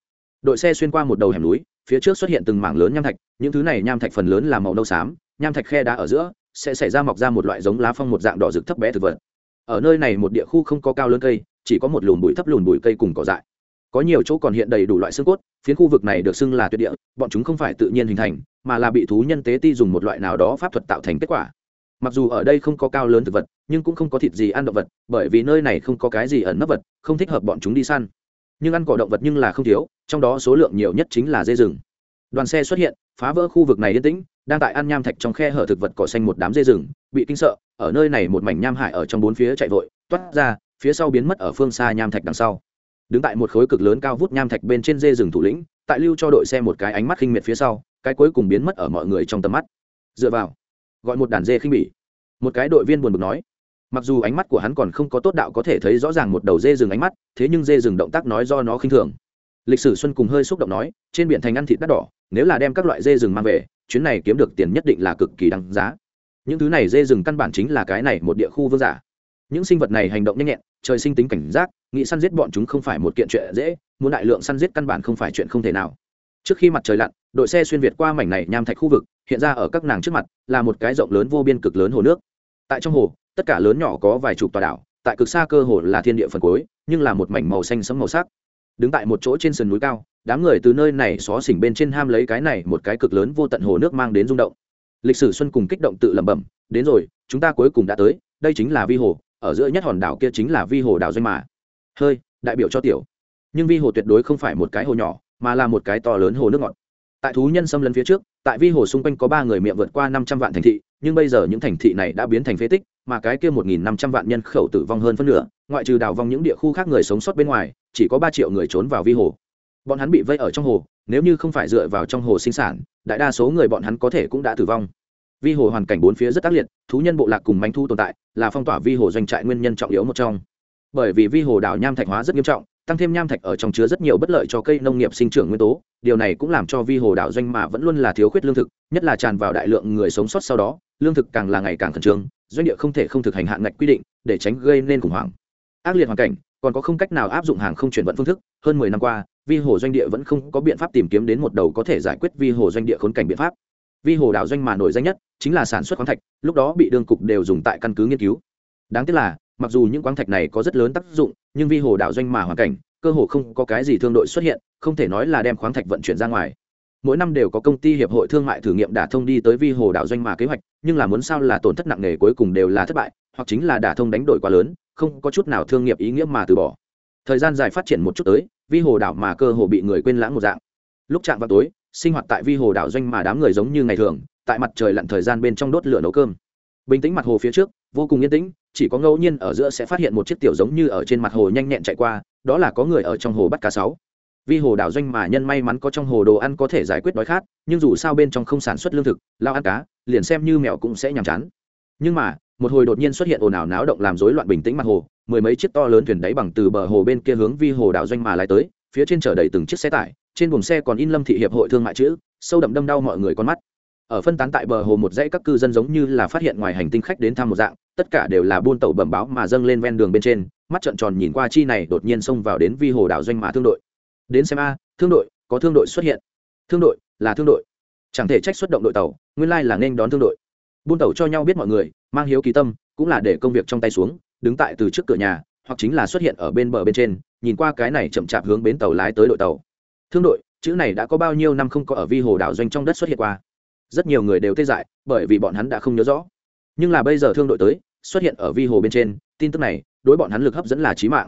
S1: đội xe xuyên qua một đầu hẻm núi phía trước xuất hiện từng mảng lớn nham thạch, những thứ này nham thạch phần lớn là màu nâu xám, nham thạch khe đá ở giữa sẽ xảy ra mọc ra một loại giống lá phong một dạng đỏ rực thấp bé thực vật. Ở nơi này một địa khu không có cao lớn cây, chỉ có một lùn bụi thấp lùn bụi cây cùng cỏ dại. Có nhiều chỗ còn hiện đầy đủ loại xương cốt, phiến khu vực này được xưng là tuyệt địa, bọn chúng không phải tự nhiên hình thành, mà là bị thú nhân tế ti dùng một loại nào đó pháp thuật tạo thành kết quả. Mặc dù ở đây không có cao lớn thực vật, nhưng cũng không có thịt gì ăn động vật, bởi vì nơi này không có cái gì ẩn nấp vật, không thích hợp bọn chúng đi săn nhưng ăn cỏ động vật nhưng là không thiếu, trong đó số lượng nhiều nhất chính là dê rừng. Đoàn xe xuất hiện, phá vỡ khu vực này yên tĩnh, đang tại ăn nham thạch trong khe hở thực vật cỏ xanh một đám dê rừng, bị kinh sợ, ở nơi này một mảnh nham hải ở trong bốn phía chạy vội, toát ra, phía sau biến mất ở phương xa nham thạch đằng sau. Đứng tại một khối cực lớn cao vút nham thạch bên trên dê rừng thủ lĩnh, tại lưu cho đội xe một cái ánh mắt khinh miệt phía sau, cái cuối cùng biến mất ở mọi người trong tầm mắt. Dựa vào, gọi một đàn dê khinh bỉ. Một cái đội viên buồn bực nói mặc dù ánh mắt của hắn còn không có tốt đạo có thể thấy rõ ràng một đầu dê rừng ánh mắt, thế nhưng dê rừng động tác nói do nó khinh thường. Lịch sử xuân cùng hơi xúc động nói, trên biển thành ăn thịt đắt đỏ, nếu là đem các loại dê rừng mang về, chuyến này kiếm được tiền nhất định là cực kỳ đăng giá. Những thứ này dê rừng căn bản chính là cái này một địa khu vương giả. Những sinh vật này hành động nhanh nhẹn, trời sinh tính cảnh giác, nghĩ săn giết bọn chúng không phải một kiện chuyện dễ, muốn đại lượng săn giết căn bản không phải chuyện không thể nào. Trước khi mặt trời lặn, đội xe xuyên việt qua mảnh này nham thạch khu vực, hiện ra ở các nàng trước mặt, là một cái rộng lớn vô biên cực lớn hồ nước. Tại trong hồ tất cả lớn nhỏ có vài chục tòa đảo, tại cực xa cơ hồ là thiên địa phần cuối, nhưng là một mảnh màu xanh sẫm màu sắc. Đứng tại một chỗ trên sườn núi cao, đám người từ nơi này xó xỉnh bên trên ham lấy cái này một cái cực lớn vô tận hồ nước mang đến rung động. Lịch sử xuân cùng kích động tự lẩm bẩm, đến rồi, chúng ta cuối cùng đã tới, đây chính là vi hồ, ở giữa nhất hòn đảo kia chính là vi hồ đảo doanh mà. Hơi, đại biểu cho tiểu. Nhưng vi hồ tuyệt đối không phải một cái hồ nhỏ, mà là một cái to lớn hồ nước ngọt. Tại thú nhân xâm lấn phía trước, tại vi hồ xung quanh có ba người miệng vượt qua năm trăm vạn thành thị nhưng bây giờ những thành thị này đã biến thành phế tích, mà cái kia một nghìn năm trăm vạn nhân khẩu tử vong hơn phân nửa, ngoại trừ đào vong những địa khu khác người sống sót bên ngoài, chỉ có ba triệu người trốn vào vi hồ. Bọn hắn bị vây ở trong hồ, nếu như không phải dựa vào trong hồ sinh sản, đại đa số người bọn hắn có thể cũng đã tử vong. Vi hồ hoàn cảnh bốn phía rất ác liệt, thú nhân bộ lạc cùng manh thu tồn tại, là phong tỏa vi hồ doanh trại nguyên nhân trọng yếu một trong. Bởi vì vi hồ đảo nham thạch hóa rất nghiêm trọng, tăng thêm nham thạch ở trong chứa rất nhiều bất lợi cho cây nông nghiệp sinh trưởng nguyên tố, điều này cũng làm cho vi hồ đảo doanh mà vẫn luôn là thiếu khuyết lương thực, nhất là tràn vào đại lượng người sống sót sau đó lương thực càng là ngày càng khẩn trương, doanh địa không thể không thực hành hạn ngạch quy định để tránh gây nên khủng hoảng. Ác liệt hoàn cảnh, còn có không cách nào áp dụng hàng không chuyển vận phương thức, hơn mười năm qua, vi hồ doanh địa vẫn không có biện pháp tìm kiếm đến một đầu có thể giải quyết vi hồ doanh địa khốn cảnh biện pháp. Vi hồ đảo doanh mà nổi danh nhất chính là sản xuất khoáng thạch, lúc đó bị đương cục đều dùng tại căn cứ nghiên cứu. Đáng tiếc là, mặc dù những khoáng thạch này có rất lớn tác dụng, nhưng vi hồ đảo doanh mà hoàn cảnh, cơ hồ không có cái gì thương đội xuất hiện, không thể nói là đem khoáng thạch vận chuyển ra ngoài mỗi năm đều có công ty hiệp hội thương mại thử nghiệm đả thông đi tới vi hồ đảo doanh mà kế hoạch, nhưng là muốn sao là tổn thất nặng nề cuối cùng đều là thất bại, hoặc chính là đả thông đánh đổi quá lớn, không có chút nào thương nghiệp ý nghĩa mà từ bỏ. Thời gian dài phát triển một chút tới, vi hồ đảo mà cơ hồ bị người quên lãng một dạng. Lúc chạm vào tối, sinh hoạt tại vi hồ đảo doanh mà đám người giống như ngày thường, tại mặt trời lặn thời gian bên trong đốt lửa nấu cơm. Bình tĩnh mặt hồ phía trước, vô cùng yên tĩnh, chỉ có ngẫu nhiên ở giữa sẽ phát hiện một chiếc tiểu giống như ở trên mặt hồ nhanh nhẹn chạy qua, đó là có người ở trong hồ bắt cá sáu vi hồ đảo doanh mà nhân may mắn có trong hồ đồ ăn có thể giải quyết đói khát, nhưng dù sao bên trong không sản xuất lương thực, lao ăn cá, liền xem như mèo cũng sẽ nhàm chán. Nhưng mà, một hồi đột nhiên xuất hiện ồn ào náo động làm rối loạn bình tĩnh mặt hồ, mười mấy chiếc to lớn thuyền đáy bằng từ bờ hồ bên kia hướng vi hồ đảo doanh mà lái tới, phía trên chở đầy từng chiếc xe tải, trên buồng xe còn in lâm thị hiệp hội thương mại chữ, sâu đậm đâm đau mọi người con mắt. Ở phân tán tại bờ hồ một dãy các cư dân giống như là phát hiện ngoài hành tinh khách đến thăm một dạng, tất cả đều là buôn tàu bẩm báo mà dâng lên ven đường bên trên, mắt trợn tròn nhìn qua chi này đột nhiên xông vào đến vi hồ đảo doanh mà thương đội đến xem a, thương đội, có thương đội xuất hiện. Thương đội là thương đội. Chẳng thể trách xuất động đội tàu, nguyên lai là nên đón thương đội. Buôn tàu cho nhau biết mọi người, mang hiếu kỳ tâm, cũng là để công việc trong tay xuống, đứng tại từ trước cửa nhà, hoặc chính là xuất hiện ở bên bờ bên trên, nhìn qua cái này chậm chạp hướng bến tàu lái tới đội tàu. Thương đội, chữ này đã có bao nhiêu năm không có ở vi hồ đảo doanh trong đất xuất hiện qua. Rất nhiều người đều tê dại, bởi vì bọn hắn đã không nhớ rõ. Nhưng là bây giờ thương đội tới, xuất hiện ở vi hồ bên trên, tin tức này, đối bọn hắn lực hấp dẫn là trí mạng.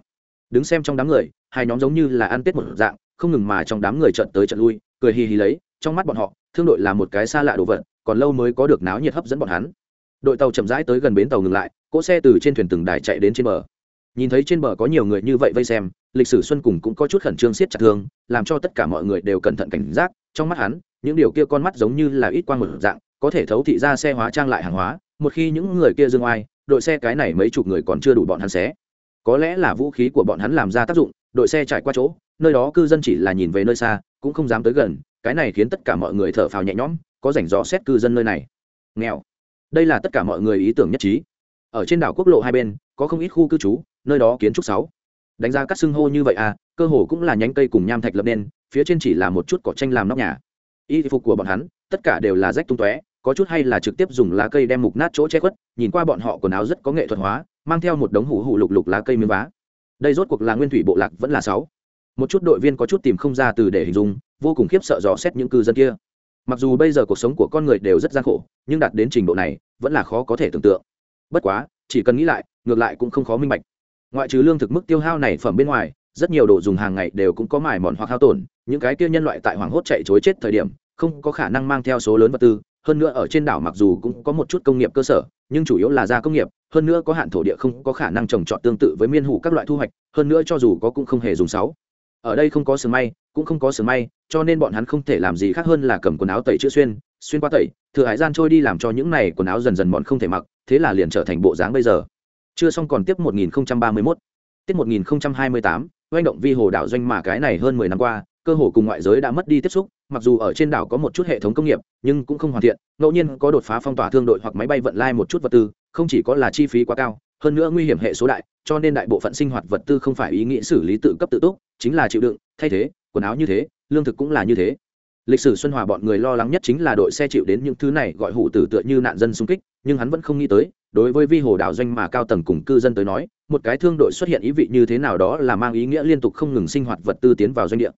S1: Đứng xem trong đám người hai nhóm giống như là ăn tết một dạng, không ngừng mà trong đám người trận tới trận lui, cười hì hì lấy, trong mắt bọn họ, thương đội là một cái xa lạ đồ vật, còn lâu mới có được náo nhiệt hấp dẫn bọn hắn. Đội tàu chậm rãi tới gần bến tàu ngừng lại, cỗ xe từ trên thuyền từng đài chạy đến trên bờ. Nhìn thấy trên bờ có nhiều người như vậy vây xem, lịch sử xuân cùng cũng có chút khẩn trương siết chặt thương, làm cho tất cả mọi người đều cẩn thận cảnh giác, trong mắt hắn, những điều kia con mắt giống như là ít quang một dạng, có thể thấu thị ra xe hóa trang lại hàng hóa, một khi những người kia dương oai, đội xe cái này mấy chục người còn chưa đủ bọn hắn xé. Có lẽ là vũ khí của bọn hắn làm ra tác dụng đội xe chạy qua chỗ, nơi đó cư dân chỉ là nhìn về nơi xa, cũng không dám tới gần, cái này khiến tất cả mọi người thở phào nhẹ nhõm, có rảnh rõ xét cư dân nơi này. Nghèo. Đây là tất cả mọi người ý tưởng nhất trí. Ở trên đảo quốc lộ hai bên, có không ít khu cư trú, nơi đó kiến trúc sáu. Đánh giá các xưng hô như vậy à cơ hồ cũng là nhánh cây cùng nham thạch lập nên, phía trên chỉ là một chút cỏ tranh làm nóc nhà. Y phục của bọn hắn, tất cả đều là rách tung tóe, có chút hay là trực tiếp dùng lá cây đem mục nát chỗ che khuất, nhìn qua bọn họ quần áo rất có nghệ thuật hóa, mang theo một đống hủ hủ lục lục lá cây miếng vá đây rốt cuộc là nguyên thủy bộ lạc vẫn là sáu. Một chút đội viên có chút tìm không ra từ để hình dung, vô cùng khiếp sợ dò xét những cư dân kia. Mặc dù bây giờ cuộc sống của con người đều rất gian khổ, nhưng đạt đến trình độ này, vẫn là khó có thể tưởng tượng. Bất quá, chỉ cần nghĩ lại, ngược lại cũng không khó minh bạch. Ngoại trừ lương thực mức tiêu hao này phẩm bên ngoài, rất nhiều đồ dùng hàng ngày đều cũng có mài mòn hoặc hao tổn, những cái kia nhân loại tại hoàng hốt chạy chối chết thời điểm, không có khả năng mang theo số lớn vật tư hơn nữa ở trên đảo mặc dù cũng có một chút công nghiệp cơ sở, nhưng chủ yếu là gia công nghiệp, hơn nữa có hạn thổ địa không có khả năng trồng trọt tương tự với miên hủ các loại thu hoạch, hơn nữa cho dù có cũng không hề dùng sáu. Ở đây không có sừng may, cũng không có sừng may, cho nên bọn hắn không thể làm gì khác hơn là cầm quần áo tẩy chữa xuyên xuyên qua tẩy, thừa hải gian trôi đi làm cho những này quần áo dần dần bọn không thể mặc, thế là liền trở thành bộ dáng bây giờ. Chưa xong còn tiếp 1031 tiết 1028 doanh động vi hồ đảo doanh mà cái này hơn 10 năm qua, cơ hồ cùng ngoại giới đã mất đi tiếp xúc mặc dù ở trên đảo có một chút hệ thống công nghiệp, nhưng cũng không hoàn thiện, ngẫu nhiên có đột phá phong tỏa thương đội hoặc máy bay vận lai một chút vật tư, không chỉ có là chi phí quá cao, hơn nữa nguy hiểm hệ số đại, cho nên đại bộ phận sinh hoạt vật tư không phải ý nghĩa xử lý tự cấp tự túc, chính là chịu đựng, thay thế, quần áo như thế, lương thực cũng là như thế. Lịch sử xuân hòa bọn người lo lắng nhất chính là đội xe chịu đến những thứ này gọi hủ tử tựa như nạn dân xung kích, nhưng hắn vẫn không nghĩ tới, đối với vi hồ đảo doanh mà cao tầng cùng cư dân tới nói, một cái thương đội xuất hiện ý vị như thế nào đó là mang ý nghĩa liên tục không ngừng sinh hoạt vật tư tiến vào doanh địa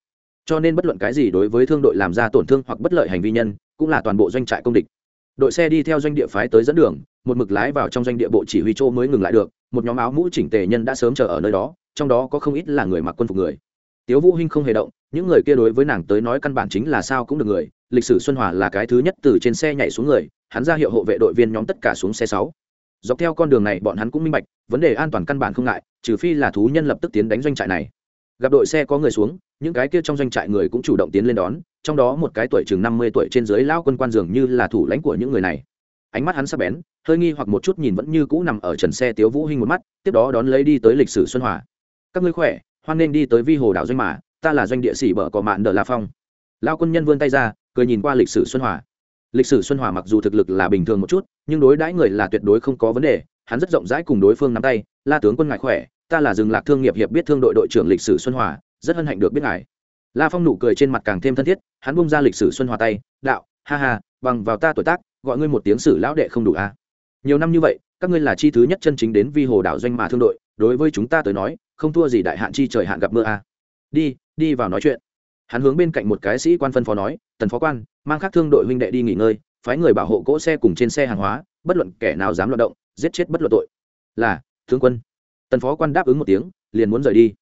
S1: cho nên bất luận cái gì đối với thương đội làm ra tổn thương hoặc bất lợi hành vi nhân, cũng là toàn bộ doanh trại công địch. Đội xe đi theo doanh địa phái tới dẫn đường, một mực lái vào trong doanh địa bộ chỉ huy châu mới ngừng lại được, một nhóm áo mũ chỉnh tề nhân đã sớm chờ ở nơi đó, trong đó có không ít là người mặc quân phục người. Tiếu vũ hinh không hề động, những người kia đối với nàng tới nói căn bản chính là sao cũng được người, lịch sử xuân hòa là cái thứ nhất từ trên xe nhảy xuống người, hắn ra hiệu hộ vệ đội viên nhóm tất cả xuống xe sáu. Dọc theo con đường này bọn hắn cũng minh bạch, vấn đề an toàn căn bản không ngại, trừ phi là thú nhân lập tức tiến đánh doanh trại này gặp đội xe có người xuống, những cái kia trong doanh trại người cũng chủ động tiến lên đón, trong đó một cái tuổi chừng năm mươi tuổi trên dưới lao quân quan dường như là thủ lãnh của những người này. Ánh mắt hắn sắp bén, hơi nghi hoặc một chút nhìn vẫn như cũ nằm ở trần xe tiếu vũ hinh một mắt, tiếp đó đón lấy đi tới lịch sử xuân hòa. Các ngươi khỏe, hoan nên đi tới vi hồ đảo doanh mà, ta là doanh địa sĩ bờ cỏ mạn đờ la phong. Lao quân nhân vươn tay ra, cười nhìn qua lịch sử xuân hòa. Lịch sử xuân hòa mặc dù thực lực là bình thường một chút, nhưng đối đãi người là tuyệt đối không có vấn đề, hắn rất rộng rãi cùng đối phương nắm tay, la tướng quân ngài khỏe ta là rừng lạc thương nghiệp hiệp biết thương đội đội trưởng lịch sử xuân hòa, rất hân hạnh được biết ngài la phong nụ cười trên mặt càng thêm thân thiết, hắn bung ra lịch sử xuân hòa tay, đạo, ha ha, bằng vào ta tuổi tác, gọi ngươi một tiếng sử lão đệ không đủ a à. nhiều năm như vậy, các ngươi là chi thứ nhất chân chính đến vi hồ đảo doanh mà thương đội, đối với chúng ta tới nói, không thua gì đại hạn chi trời hạn gặp mưa a à. đi đi vào nói chuyện hắn hướng bên cạnh một cái sĩ quan phân phó nói, tần phó quan, mang các thương đội huynh đệ đi nghỉ ngơi, phái người bảo hộ cỗ xe cùng trên xe hàng hóa, bất luận kẻ nào dám loạt động, giết chết bất luận tội là, tướng quân tần phó quan đáp ứng một tiếng, liền muốn rời đi.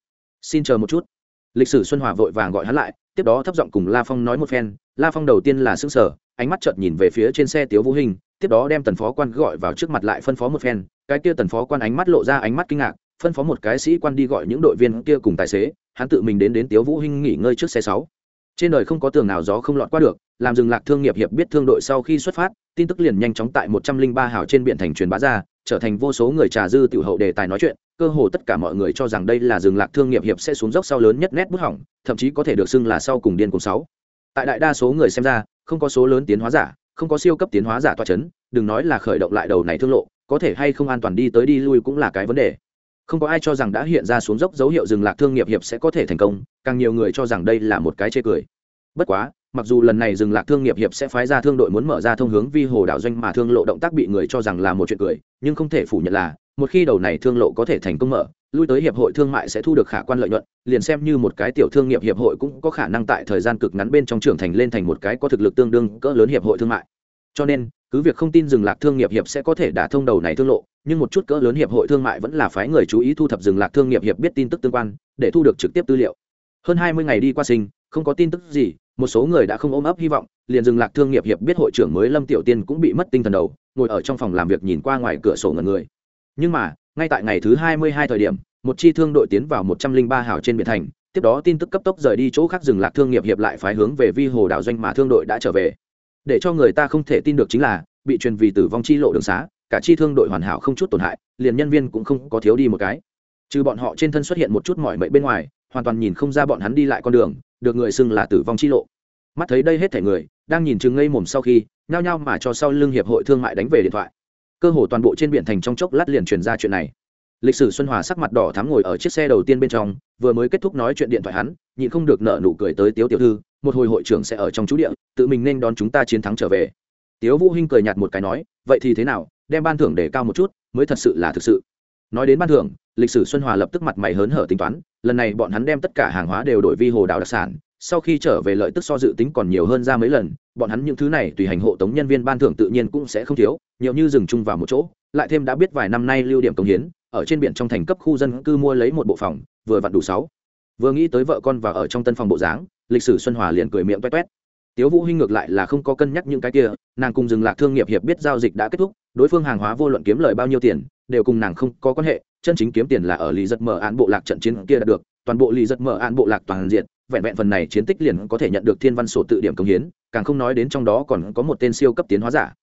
S1: Xin chờ một chút. Lịch sử xuân hòa vội vàng gọi hắn lại, tiếp đó thấp giọng cùng la phong nói một phen. La phong đầu tiên là xương sở ánh mắt chợt nhìn về phía trên xe tiếu vũ hình, tiếp đó đem tần phó quan gọi vào trước mặt lại phân phó một phen. Cái kia tần phó quan ánh mắt lộ ra ánh mắt kinh ngạc, phân phó một cái sĩ quan đi gọi những đội viên kia cùng tài xế, hắn tự mình đến đến tiếu vũ hinh nghỉ ngơi trước xe sáu. Trên đời không có tường nào gió không lọt qua được, làm dừng lạc thương nghiệp hiệp biết thương đội sau khi xuất phát, tin tức liền nhanh chóng tại một trăm linh ba hào trên biển thành truyền bá ra trở thành vô số người trà dư tiểu hậu đề tài nói chuyện, cơ hồ tất cả mọi người cho rằng đây là rừng lạc thương nghiệp hiệp sẽ xuống dốc sau lớn nhất nét bút hỏng, thậm chí có thể được xưng là sau cùng điên cùng sáu. Tại đại đa số người xem ra, không có số lớn tiến hóa giả, không có siêu cấp tiến hóa giả toa chấn, đừng nói là khởi động lại đầu này thương lộ, có thể hay không an toàn đi tới đi lui cũng là cái vấn đề. Không có ai cho rằng đã hiện ra xuống dốc dấu hiệu rừng lạc thương nghiệp hiệp sẽ có thể thành công, càng nhiều người cho rằng đây là một cái chê cười. Bất quá mặc dù lần này dừng lạc thương nghiệp hiệp sẽ phái ra thương đội muốn mở ra thông hướng vi hồ đảo doanh mà thương lộ động tác bị người cho rằng là một chuyện cười, nhưng không thể phủ nhận là, một khi đầu này thương lộ có thể thành công mở, lui tới hiệp hội thương mại sẽ thu được khả quan lợi nhuận, liền xem như một cái tiểu thương nghiệp hiệp hội cũng có khả năng tại thời gian cực ngắn bên trong trưởng thành lên thành một cái có thực lực tương đương cỡ lớn hiệp hội thương mại. Cho nên, cứ việc không tin dừng lạc thương nghiệp hiệp sẽ có thể đả thông đầu này thương lộ, nhưng một chút cỡ lớn hiệp hội thương mại vẫn là phái người chú ý thu thập dừng lạc thương nghiệp hiệp biết tin tức tương quan, để thu được trực tiếp tư liệu. Hơn hai mươi ngày đi qua sinh, không có tin tức gì một số người đã không ôm ấp hy vọng, liền dừng lạc thương nghiệp hiệp biết hội trưởng mới lâm tiểu tiên cũng bị mất tinh thần đầu, ngồi ở trong phòng làm việc nhìn qua ngoài cửa sổ ngần người. Nhưng mà, ngay tại ngày thứ hai mươi hai thời điểm, một chi thương đội tiến vào một trăm linh ba hào trên biển thành, tiếp đó tin tức cấp tốc rời đi chỗ khác dừng lạc thương nghiệp hiệp lại phái hướng về vi hồ đảo doanh mà thương đội đã trở về. Để cho người ta không thể tin được chính là, bị truyền vì tử vong chi lộ đường xá, cả chi thương đội hoàn hảo không chút tổn hại, liền nhân viên cũng không có thiếu đi một cái. Trừ bọn họ trên thân xuất hiện một chút mỏi mệt bên ngoài, hoàn toàn nhìn không ra bọn hắn đi lại con đường được người xưng là tử vong chi lộ. Mắt thấy đây hết thể người, đang nhìn chừng ngây mồm sau khi, nhao nhao mà cho sau lưng hiệp hội thương mại đánh về điện thoại. Cơ hồ toàn bộ trên biển thành trong chốc lát liền truyền ra chuyện này. Lịch sử xuân hòa sắc mặt đỏ thắm ngồi ở chiếc xe đầu tiên bên trong, vừa mới kết thúc nói chuyện điện thoại hắn, nhịn không được nợ nụ cười tới tiếu tiểu thư, một hồi hội trưởng sẽ ở trong chú địa, tự mình nên đón chúng ta chiến thắng trở về. Tiếu vũ hinh cười nhạt một cái nói, vậy thì thế nào, đem ban thưởng để cao một chút, mới thật sự là thực sự. Nói đến ban thưởng lịch sử xuân hòa lập tức mặt mày hớn hở tính toán, lần này bọn hắn đem tất cả hàng hóa đều đổi vi hồ đào đặc sản, sau khi trở về lợi tức so dự tính còn nhiều hơn ra mấy lần, bọn hắn những thứ này tùy hành hộ tống nhân viên ban thưởng tự nhiên cũng sẽ không thiếu, nhiều như dừng chung vào một chỗ, lại thêm đã biết vài năm nay lưu điểm công hiến, ở trên biển trong thành cấp khu dân cư mua lấy một bộ phòng, vừa vặn đủ sáu. Vừa nghĩ tới vợ con và ở trong tân phòng bộ dáng, lịch sử xuân hòa liền cười miệng toét toét tiếu vũ hinh ngược lại là không có cân nhắc những cái kia, nàng cùng dừng lạc thương nghiệp hiệp biết giao dịch đã kết thúc, đối phương hàng hóa vô luận kiếm lời bao nhiêu tiền, đều cùng nàng không có quan hệ chân chính kiếm tiền là ở lì giật mở án bộ lạc trận chiến kia đạt được, toàn bộ lì giật mở án bộ lạc toàn diện, vẹn vẹn phần này chiến tích liền có thể nhận được thiên văn sổ tự điểm công hiến, càng không nói đến trong đó còn có một tên siêu cấp tiến hóa giả.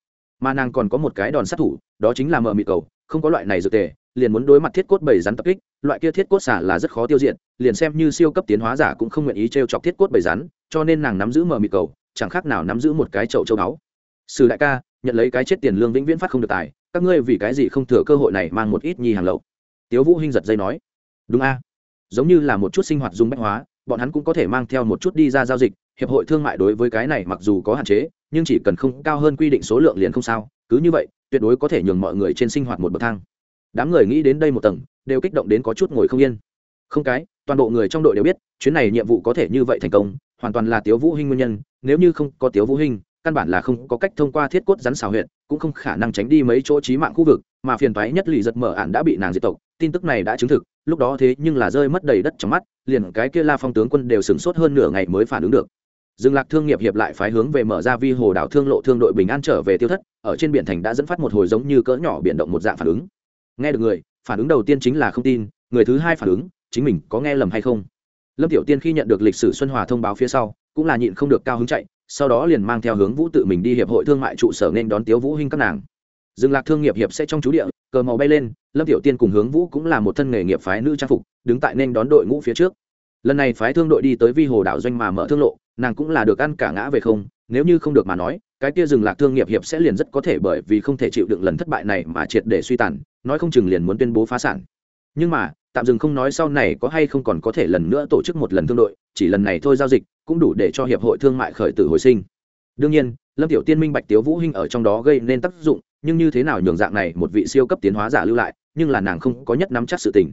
S1: Mà nàng còn có một cái đòn sát thủ, đó chính là mở mị cầu, không có loại này dược tề, liền muốn đối mặt thiết cốt bảy rắn tập kích, loại kia thiết cốt xả là rất khó tiêu diệt, liền xem như siêu cấp tiến hóa giả cũng không nguyện ý t r e o chọc thiết cốt bảy rắn, cho nên nàng nắm giữ mở mị cầu, chẳng khác nào nắm giữ một cái chậu châu báu. Sử đại ca, nhận lấy cái chết tiền lương vĩnh viễn phát không được tài, các ngươi vì cái gì không thừa cơ hội này mang một ít nhi hàng lậu? Tiếu vũ hinh giật dây nói, đúng a, giống như là một chút sinh hoạt dung bách hóa, bọn hắn cũng có thể mang theo một chút đi ra giao dịch, hiệp hội thương mại đối với cái này mặc dù có hạn chế, nhưng chỉ cần không cao hơn quy định số lượng liền không sao, cứ như vậy, tuyệt đối có thể nhường mọi người trên sinh hoạt một bậc thang. Đám người nghĩ đến đây một tầng, đều kích động đến có chút ngồi không yên. Không cái, toàn bộ người trong đội đều biết, chuyến này nhiệm vụ có thể như vậy thành công, hoàn toàn là tiếu vũ hinh nguyên nhân, nếu như không có tiếu vũ hinh, căn bản là không có cách thông qua thiết cốt rắn xào huyện cũng không khả năng tránh đi mấy chỗ trí mạng khu vực, mà phiền toái nhất lì giật mở ản đã bị nàng diệt tộc tin tức này đã chứng thực lúc đó thế nhưng là rơi mất đầy đất trong mắt liền cái kia la phong tướng quân đều sửng sốt hơn nửa ngày mới phản ứng được Dương Lạc Thương nghiệp hiệp lại phái hướng về mở ra vi hồ đảo thương lộ thương đội bình an trở về tiêu thất, ở trên biển thành đã dẫn phát một hồi giống như cỡ nhỏ biển động một dạng phản ứng. Nghe được người, phản ứng đầu tiên chính là không tin, người thứ hai phản ứng, chính mình có nghe lầm hay không. Lâm Tiểu Tiên khi nhận được lịch sử Xuân Hòa thông báo phía sau, cũng là nhịn không được cao hứng chạy, sau đó liền mang theo hướng Vũ tự mình đi hiệp hội thương mại trụ sở nên đón Tiếu Vũ Hinh các nàng. Dương Lạc Thương nghiệp hiệp sẽ trong chú địa, cờ màu bay lên, Lâm Tiểu Tiên cùng hướng Vũ cũng là một thân nghề nghiệp phái nữ trang phục, đứng tại nên đón đội ngũ phía trước. Lần này phái thương đội đi tới Vi Hồ đảo doanh mà mở thương lộ, nàng cũng là được ăn cả ngã về không nếu như không được mà nói cái kia dừng lạc thương nghiệp hiệp sẽ liền rất có thể bởi vì không thể chịu đựng lần thất bại này mà triệt để suy tàn nói không chừng liền muốn tuyên bố phá sản nhưng mà tạm dừng không nói sau này có hay không còn có thể lần nữa tổ chức một lần thương đội chỉ lần này thôi giao dịch cũng đủ để cho hiệp hội thương mại khởi tử hồi sinh đương nhiên lâm tiểu tiên minh bạch tiếu vũ hinh ở trong đó gây nên tác dụng nhưng như thế nào nhường dạng này một vị siêu cấp tiến hóa giả lưu lại, nhưng là nàng không có nhất nắm chắc sự tình.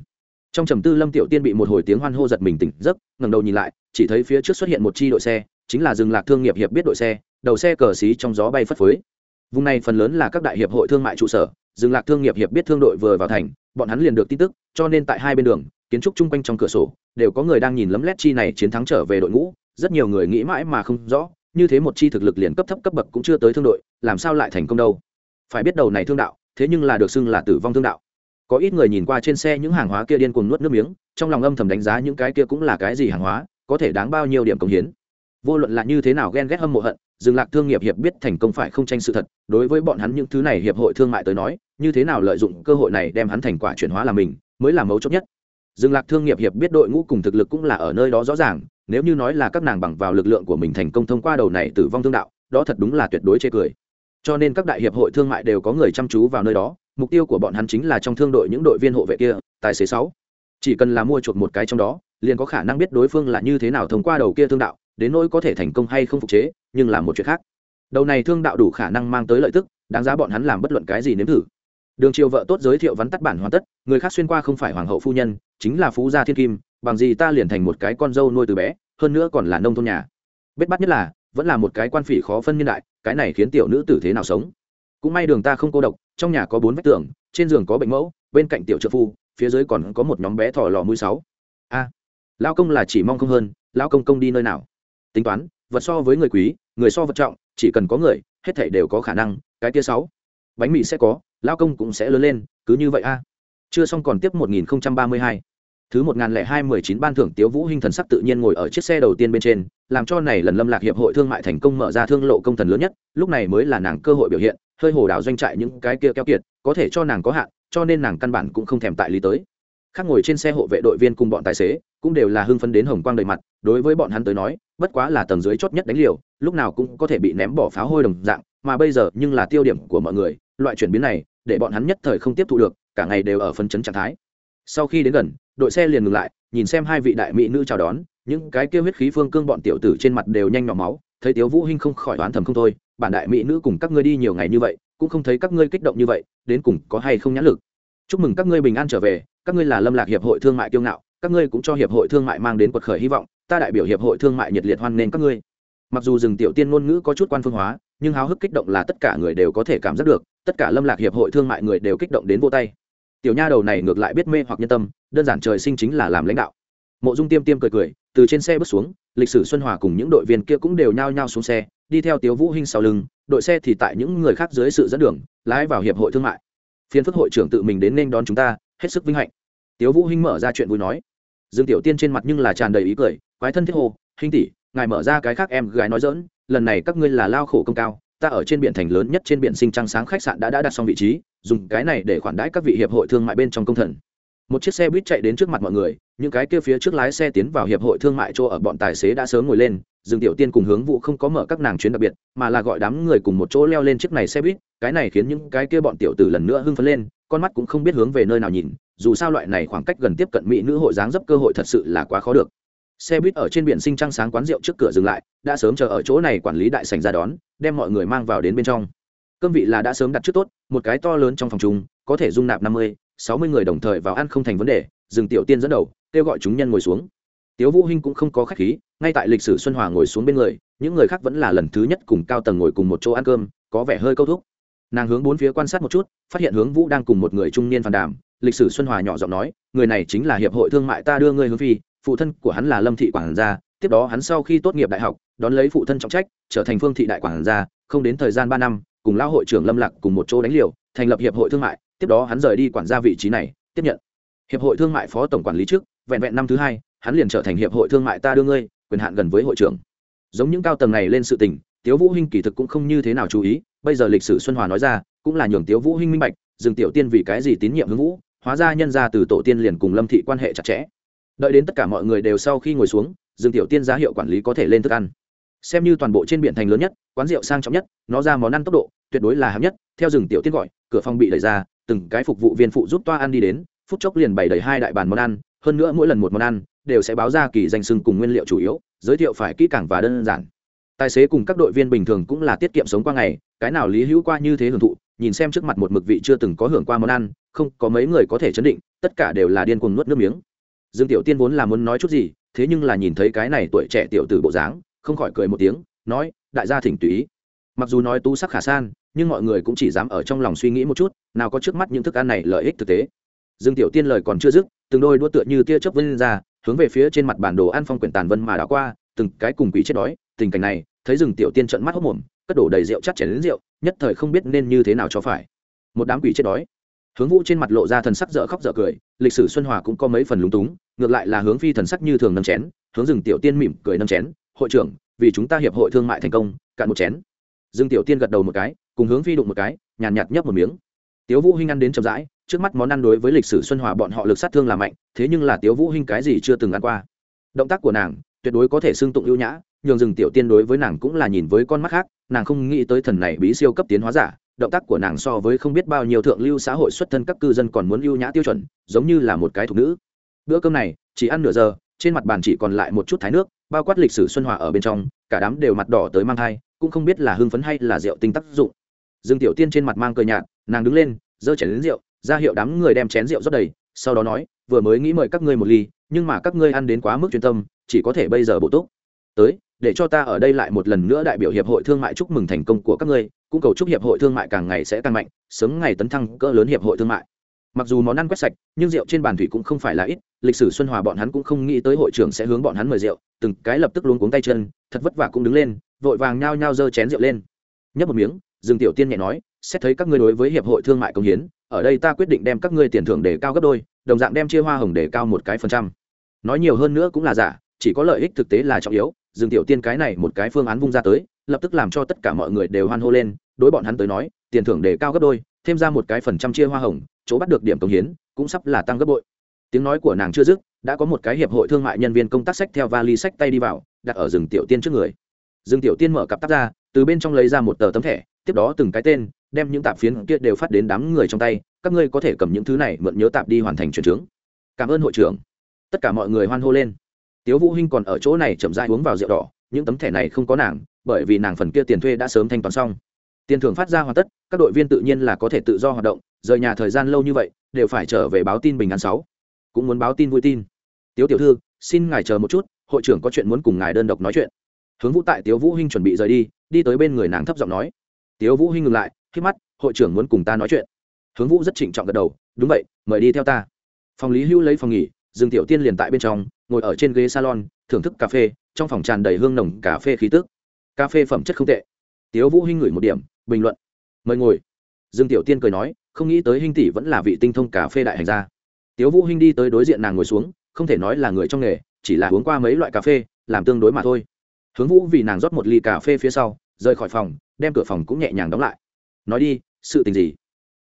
S1: Trong trầm tư lâm tiểu tiên bị một hồi tiếng hoan hô giật mình tỉnh giấc, ngẩng đầu nhìn lại, chỉ thấy phía trước xuất hiện một chi đội xe, chính là Dừng lạc thương nghiệp hiệp biết đội xe, đầu xe cờ xí trong gió bay phất phới. Vùng này phần lớn là các đại hiệp hội thương mại trụ sở Dừng lạc thương nghiệp hiệp biết thương đội vừa vào thành, bọn hắn liền được tin tức, cho nên tại hai bên đường, kiến trúc chung quanh trong cửa sổ, đều có người đang nhìn lấm lét chi này chiến thắng trở về đội ngũ, rất nhiều người nghĩ mãi mà không rõ, như thế một chi thực lực liền cấp thấp cấp bậc cũng chưa tới thương đội, làm sao lại thành công đâu? Phải biết đầu này thương đạo, thế nhưng là được xưng là tử vong thương đạo. Có ít người nhìn qua trên xe những hàng hóa kia điên cuồng nuốt nước miếng, trong lòng âm thầm đánh giá những cái kia cũng là cái gì hàng hóa, có thể đáng bao nhiêu điểm công hiến. Vô luận là như thế nào ghen ghét hâm mộ hận dừng lạc thương nghiệp hiệp biết thành công phải không tranh sự thật, đối với bọn hắn những thứ này hiệp hội thương mại tới nói, như thế nào lợi dụng cơ hội này đem hắn thành quả chuyển hóa là mình, mới là mấu chốt nhất. Dừng lạc thương nghiệp hiệp biết đội ngũ cùng thực lực cũng là ở nơi đó rõ ràng, nếu như nói là các nàng bằng vào lực lượng của mình thành công thông qua đầu này tử vong thương đạo, đó thật đúng là tuyệt đối chê cười cho nên các đại hiệp hội thương mại đều có người chăm chú vào nơi đó, mục tiêu của bọn hắn chính là trong thương đội những đội viên hộ vệ kia, tài xế sáu. Chỉ cần là mua chuộc một cái trong đó, liền có khả năng biết đối phương là như thế nào thông qua đầu kia thương đạo, đến nỗi có thể thành công hay không phục chế, nhưng là một chuyện khác. Đầu này thương đạo đủ khả năng mang tới lợi tức, đáng giá bọn hắn làm bất luận cái gì nếm thử. Đường triều vợ tốt giới thiệu vắn tắt bản hoàn tất, người khác xuyên qua không phải hoàng hậu phu nhân, chính là phú gia thiên kim, bằng gì ta liền thành một cái con dâu nuôi từ bé, hơn nữa còn là nông thôn nhà. Bết bắt nhất là vẫn là một cái quan phỉ khó phân niên đại, cái này khiến tiểu nữ tử thế nào sống? Cũng may đường ta không cô độc, trong nhà có bốn vách tường, trên giường có bệnh mẫu, bên cạnh tiểu trợ phu, phía dưới còn có một nhóm bé thỏ lò mũi sáu. A lao công là chỉ mong không hơn lao công công đi nơi nào? Tính toán, vật so với người quý, người so vật trọng, chỉ cần có người, hết thảy đều có khả năng, cái kia sáu. Bánh mì sẽ có lao công cũng sẽ lớn lên, cứ như vậy a. Chưa xong còn tiếp 1032 thứ một nghìn lẻ hai mười chín ban thưởng tiếu vũ hinh thần sắc tự nhiên ngồi ở chiếc xe đầu tiên bên trên làm cho này lần lâm lạc hiệp hội thương mại thành công mở ra thương lộ công thần lớn nhất, lúc này mới là nàng cơ hội biểu hiện, hơi hồ đào doanh trại những cái kia keo kiệt, có thể cho nàng có hạn, cho nên nàng căn bản cũng không thèm tại lý tới. Khác ngồi trên xe hộ vệ đội viên cùng bọn tài xế, cũng đều là hưng phấn đến hồng quang đầy mặt, đối với bọn hắn tới nói, bất quá là tầng dưới chót nhất đánh liều, lúc nào cũng có thể bị ném bỏ pháo hôi đồng dạng, mà bây giờ nhưng là tiêu điểm của mọi người, loại chuyển biến này, để bọn hắn nhất thời không tiếp thu được, cả ngày đều ở phân chấn trạng thái. Sau khi đến gần, đội xe liền ngừng lại, nhìn xem hai vị đại mỹ nữ chào đón những cái kêu huyết khí phương cương bọn tiểu tử trên mặt đều nhanh nhỏ máu, thấy tiếu vũ hinh không khỏi đoán thầm không thôi, bản đại mỹ nữ cùng các ngươi đi nhiều ngày như vậy, cũng không thấy các ngươi kích động như vậy, đến cùng có hay không nhãn lực. Chúc mừng các ngươi bình an trở về, các ngươi là lâm lạc hiệp hội thương mại kiêu ngạo, các ngươi cũng cho hiệp hội thương mại mang đến quật khởi hy vọng, ta đại biểu hiệp hội thương mại nhiệt liệt hoan nghênh các ngươi. Mặc dù rừng tiểu tiên ngôn ngữ có chút quan phương hóa, nhưng háo hức kích động là tất cả người đều có thể cảm giác được, tất cả lâm lạc hiệp hội thương mại người đều kích động đến vô tay. Tiểu nha đầu này ngược lại biết mê hoặc nhân tâm, đơn giản trời sinh chính là làm lãnh đạo. Mộ dung tiêm tiêm cười cười từ trên xe bước xuống, lịch sử xuân hòa cùng những đội viên kia cũng đều nhao nhao xuống xe, đi theo tiếu vũ hinh sau lưng, đội xe thì tại những người khác dưới sự dẫn đường, lái vào hiệp hội thương mại. Phiên phức hội trưởng tự mình đến nên đón chúng ta, hết sức vinh hạnh. Tiếu vũ hinh mở ra chuyện vui nói. Dương tiểu tiên trên mặt nhưng là tràn đầy ý cười, quái thân thiết hồ, hinh tỷ, ngài mở ra cái khác em gái nói dỡn lần này các ngươi là lao khổ công cao, ta ở trên biển thành lớn nhất trên biển sinh trăng sáng khách sạn đã đã đặt xong vị trí, dùng cái này để khoản đãi các vị hiệp hội thương mại bên trong công thần một chiếc xe buýt chạy đến trước mặt mọi người, những cái kia phía trước lái xe tiến vào hiệp hội thương mại chỗ ở bọn tài xế đã sớm ngồi lên, dương tiểu tiên cùng hướng vụ không có mở các nàng chuyến đặc biệt, mà là gọi đám người cùng một chỗ leo lên chiếc này xe buýt, cái này khiến những cái kia bọn tiểu tử lần nữa hưng phấn lên, con mắt cũng không biết hướng về nơi nào nhìn, dù sao loại này khoảng cách gần tiếp cận mỹ nữ hội dáng dấp cơ hội thật sự là quá khó được. Xe buýt ở trên biển sinh trăng sáng quán rượu trước cửa dừng lại, đã sớm chờ ở chỗ này quản lý đại sành ra đón, đem mọi người mang vào đến bên trong. Cơm vị là đã sớm đặt trước tốt, một cái to lớn trong phòng chung, có thể dung nạp năm mươi sáu mươi người đồng thời vào ăn không thành vấn đề, dừng tiểu tiên dẫn đầu, kêu gọi chúng nhân ngồi xuống. Tiếu vũ hinh cũng không có khách khí, ngay tại lịch sử xuân hòa ngồi xuống bên người, những người khác vẫn là lần thứ nhất cùng cao tầng ngồi cùng một chỗ ăn cơm, có vẻ hơi câu thúc. Nàng hướng bốn phía quan sát một chút, phát hiện hướng vũ đang cùng một người trung niên phàn đàm, lịch sử xuân hòa nhỏ giọng nói, người này chính là hiệp hội thương mại ta đưa ngươi hướng phi, phụ thân của hắn là lâm thị quảng gia, tiếp đó hắn sau khi tốt nghiệp đại học, đón lấy phụ thân trọng trách, trở thành phương thị đại quảng gia, không đến thời gian ba năm, cùng lão hội trưởng lâm lạc cùng một chỗ đánh liều, thành lập hiệp hội thương mại tiếp đó hắn rời đi quản gia vị trí này, tiếp nhận. Hiệp hội thương mại phó tổng quản lý trước, vẹn vẹn năm thứ hai, hắn liền trở thành hiệp hội thương mại ta đưa ngươi, quyền hạn gần với hội trưởng. Giống những cao tầng này lên sự tình, tiếu vũ hinh kỳ thực cũng không như thế nào chú ý, bây giờ lịch sử xuân hòa nói ra, cũng là nhường tiếu vũ hinh minh bạch dừng tiểu tiên vì cái gì tín nhiệm hướng vũ, hóa ra nhân ra từ tổ tiên liền cùng lâm thị quan hệ chặt chẽ. Đợi đến tất cả mọi người đều sau khi ngồi xuống dừng tiểu tiên giá hiệu quản lý có thể lên thức ăn. Xem như toàn bộ trên biển thành lớn nhất, quán rượu sang trọng nhất, nó ra món ăn tốc độ tuyệt đối là hám nhất, theo rừng tiểu tiên gọi, cửa phòng bị đẩy ra từng cái phục vụ viên phụ giúp toa ăn đi đến, phút chốc liền bày đầy hai đại bàn món ăn, hơn nữa mỗi lần một món ăn đều sẽ báo ra kỳ danh sưng cùng nguyên liệu chủ yếu, giới thiệu phải kỹ càng và đơn giản. Tài xế cùng các đội viên bình thường cũng là tiết kiệm sống qua ngày, cái nào lý hữu qua như thế hưởng thụ, nhìn xem trước mặt một mực vị chưa từng có hưởng qua món ăn, không, có mấy người có thể chấn định, tất cả đều là điên cuồng nuốt nước miếng. Dương tiểu tiên vốn là muốn nói chút gì, thế nhưng là nhìn thấy cái này tuổi trẻ tiểu tử bộ dáng, không khỏi cười một tiếng, nói, đại gia thỉnh tùy mặc dù nói tu sắc khả san nhưng mọi người cũng chỉ dám ở trong lòng suy nghĩ một chút, nào có trước mắt những thức ăn này lợi ích thực tế. Dương tiểu tiên lời còn chưa dứt, từng đôi đua tựa như tia chớp vân ra, hướng về phía trên mặt bản đồ ăn phong quyển tàn vân mà đã qua, từng cái cùng quỷ chết đói, tình cảnh này, thấy rừng tiểu tiên trợn mắt hốc mồm, cất đổ đầy rượu chắc chén đến rượu, nhất thời không biết nên như thế nào cho phải. Một đám quỷ chết đói. Hướng vũ trên mặt lộ ra thần sắc dở khóc dở cười, lịch sử xuân hòa cũng có mấy phần lúng túng, ngược lại là hướng phi thần sắc như thường nâng chén, hướng rừng tiểu tiên mỉm cười nâng chén, hội trưởng, vì chúng ta hiệp hội thương mại thành công, cạn một chén dương tiểu tiên gật đầu một cái, cùng hướng phi đụng một cái, nhàn nhạt nhấp một miếng. Tiếu vũ hinh ăn đến chậm rãi, trước mắt món ăn đối với lịch sử xuân hòa bọn họ lực sát thương là mạnh, thế nhưng là tiếu vũ hinh cái gì chưa từng ăn qua. Động tác của nàng, tuyệt đối có thể xưng tụng ưu nhã, nhường rừng tiểu tiên đối với nàng cũng là nhìn với con mắt khác, nàng không nghĩ tới thần này bí siêu cấp tiến hóa giả, động tác của nàng so với không biết bao nhiêu thượng lưu xã hội xuất thân các cư dân còn muốn ưu nhã tiêu chuẩn, giống như là một cái thục nữ. Bữa cơm này, chỉ ăn nửa giờ, trên mặt bàn chỉ còn lại một chút thái nước, bao quát lịch sử xuân hòa ở bên trong, cả đám đều mặt đỏ tới mang thai cũng không biết là hưng phấn hay là rượu tinh tác dụng. Dương tiểu tiên trên mặt mang cười nhạt, nàng đứng lên, giơ chén đến rượu, ra hiệu đám người đem chén rượu rót đầy, sau đó nói, vừa mới nghĩ mời các ngươi một ly, nhưng mà các ngươi ăn đến quá mức chuyên tâm, chỉ có thể bây giờ bổ túc. Tới, để cho ta ở đây lại một lần nữa đại biểu hiệp hội thương mại chúc mừng thành công của các ngươi, cũng cầu chúc hiệp hội thương mại càng ngày sẽ càng mạnh, sớm ngày tấn thăng cỡ lớn hiệp hội thương mại. Mặc dù món ăn quét sạch, nhưng rượu trên bàn thủy cũng không phải là ít, lịch sử xuân hòa bọn hắn cũng không nghĩ tới hội trưởng sẽ hướng bọn hắn mời rượu, từng cái lập tức luống cuống tay chân, thật vất vả cũng đứng lên vội vàng nhao nhao giơ chén rượu lên. Nhấp một miếng, dương tiểu tiên nhẹ nói, xét thấy các ngươi đối với hiệp hội thương mại công hiến, ở đây ta quyết định đem các ngươi tiền thưởng để cao gấp đôi, đồng dạng đem chia hoa hồng để cao một cái phần trăm. Nói nhiều hơn nữa cũng là giả, chỉ có lợi ích thực tế là trọng yếu, dương tiểu tiên cái này một cái phương án vung ra tới, lập tức làm cho tất cả mọi người đều hoan hô lên, đối bọn hắn tới nói, tiền thưởng để cao gấp đôi, thêm ra một cái phần trăm chia hoa hồng, chỗ bắt được điểm công hiến, cũng sắp là tăng gấp bội. Tiếng nói của nàng chưa dứt, đã có một cái hiệp hội thương mại nhân viên công tác sách theo vali sách tay đi vào, đặt ở rừng tiểu tiên trước người. Dương tiểu tiên mở cặp tắp ra, từ bên trong lấy ra một tờ tấm thẻ, tiếp đó từng cái tên, đem những tạp phiến kia đều phát đến đám người trong tay, các ngươi có thể cầm những thứ này mượn nhớ tạp đi hoàn thành chuyển trướng. Cảm ơn hội trưởng. Tất cả mọi người hoan hô lên. Tiếu vũ hinh còn ở chỗ này chậm rãi uống vào rượu đỏ, những tấm thẻ này không có nàng, bởi vì nàng phần kia tiền thuê đã sớm thanh toán xong. Tiền thưởng phát ra hoàn tất, các đội viên tự nhiên là có thể tự do hoạt động, rời nhà thời gian lâu như vậy, đều phải trở về báo tin bình an sáu. Cũng muốn báo tin vui tin. Tiếu tiểu thư, xin ngài chờ một chút, hội trưởng có chuyện muốn cùng ngài đơn độc nói chuyện hướng vũ tại tiếu vũ hinh chuẩn bị rời đi đi tới bên người nàng thấp giọng nói. Tiếu vũ hinh ngừng lại, khi mắt, hội trưởng muốn cùng ta nói chuyện. Hướng vũ rất trịnh trọng gật đầu, đúng vậy, mời đi theo ta. Phòng lý hưu lấy phòng nghỉ, dương tiểu tiên liền tại bên trong, ngồi ở trên ghế salon, thưởng thức cà phê, trong phòng tràn đầy hương nồng cà phê khí tức. Cà phê phẩm chất không tệ. Tiếu vũ hinh ngửi một điểm, bình luận. Mời ngồi. Dương tiểu tiên cười nói, không nghĩ tới hinh tỷ vẫn là vị tinh thông cà phê đại hành gia. Tiếu vũ hinh đi tới đối diện nàng ngồi xuống, không thể nói là người trong nghề, chỉ là uống qua mấy loại cà phê, làm tương đối mà thôi hướng vũ vì nàng rót một ly cà phê phía sau, rời khỏi phòng, đem cửa phòng cũng nhẹ nhàng đóng lại. Nói đi, sự tình gì?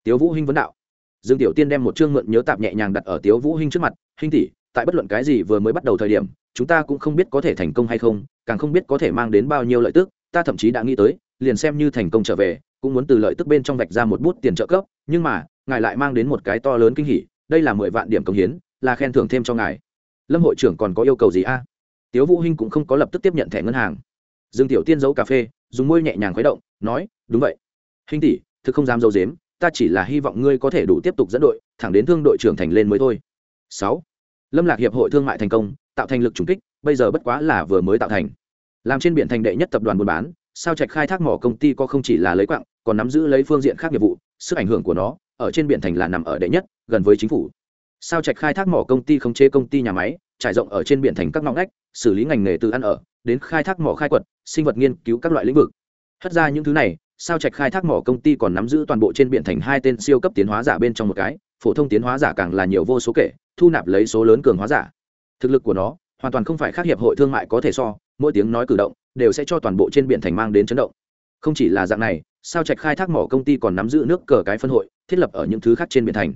S1: Tiếu vũ hinh vấn đạo. Dương tiểu tiên đem một chương mượn nhớ tạp nhẹ nhàng đặt ở tiếu vũ hinh trước mặt, hinh tỷ, tại bất luận cái gì vừa mới bắt đầu thời điểm, chúng ta cũng không biết có thể thành công hay không, càng không biết có thể mang đến bao nhiêu lợi tức, ta thậm chí đã nghĩ tới, liền xem như thành công trở về, cũng muốn từ lợi tức bên trong vạch ra một bút tiền trợ cấp, nhưng mà, ngài lại mang đến một cái to lớn kinh hỉ, đây là mười vạn điểm công hiến, là khen thưởng thêm cho ngài. Lâm hội trưởng còn có yêu cầu gì a? Tiếu vũ hinh cũng không có lập tức tiếp nhận thẻ ngân hàng. Dương tiểu tiên giấu cà phê, dùng môi nhẹ nhàng khuấy động, nói, đúng vậy. Hinh tỷ, thực không dám dâu dếm ta chỉ là hy vọng ngươi có thể đủ tiếp tục dẫn đội, thẳng đến thương đội trưởng thành lên mới thôi. Sáu. Lâm lạc hiệp hội thương mại thành công, tạo thành lực trùng kích, bây giờ bất quá là vừa mới tạo thành. Làm trên biển thành đệ nhất tập đoàn buôn bán, sao trạch khai thác mỏ công ty có không chỉ là lấy quặng còn nắm giữ lấy phương diện khác nghiệp vụ, sức ảnh hưởng của nó, ở trên biển thành là nằm ở đệ nhất, gần với chính phủ. Sao trạch khai thác mỏ công ty không chế công ty nhà máy trải rộng ở trên biển thành các ngõ ngách, xử lý ngành nghề từ ăn ở, đến khai thác mỏ khai quật, sinh vật nghiên cứu các loại lĩnh vực. Hất ra những thứ này, sao trạch khai thác mỏ công ty còn nắm giữ toàn bộ trên biển thành hai tên siêu cấp tiến hóa giả bên trong một cái, phổ thông tiến hóa giả càng là nhiều vô số kể, thu nạp lấy số lớn cường hóa giả. Thực lực của nó, hoàn toàn không phải khác hiệp hội thương mại có thể so, mỗi tiếng nói cử động, đều sẽ cho toàn bộ trên biển thành mang đến chấn động. Không chỉ là dạng này, sao trạch khai thác mỏ công ty còn nắm giữ nước cờ cái phân hội, thiết lập ở những thứ khác trên biển thành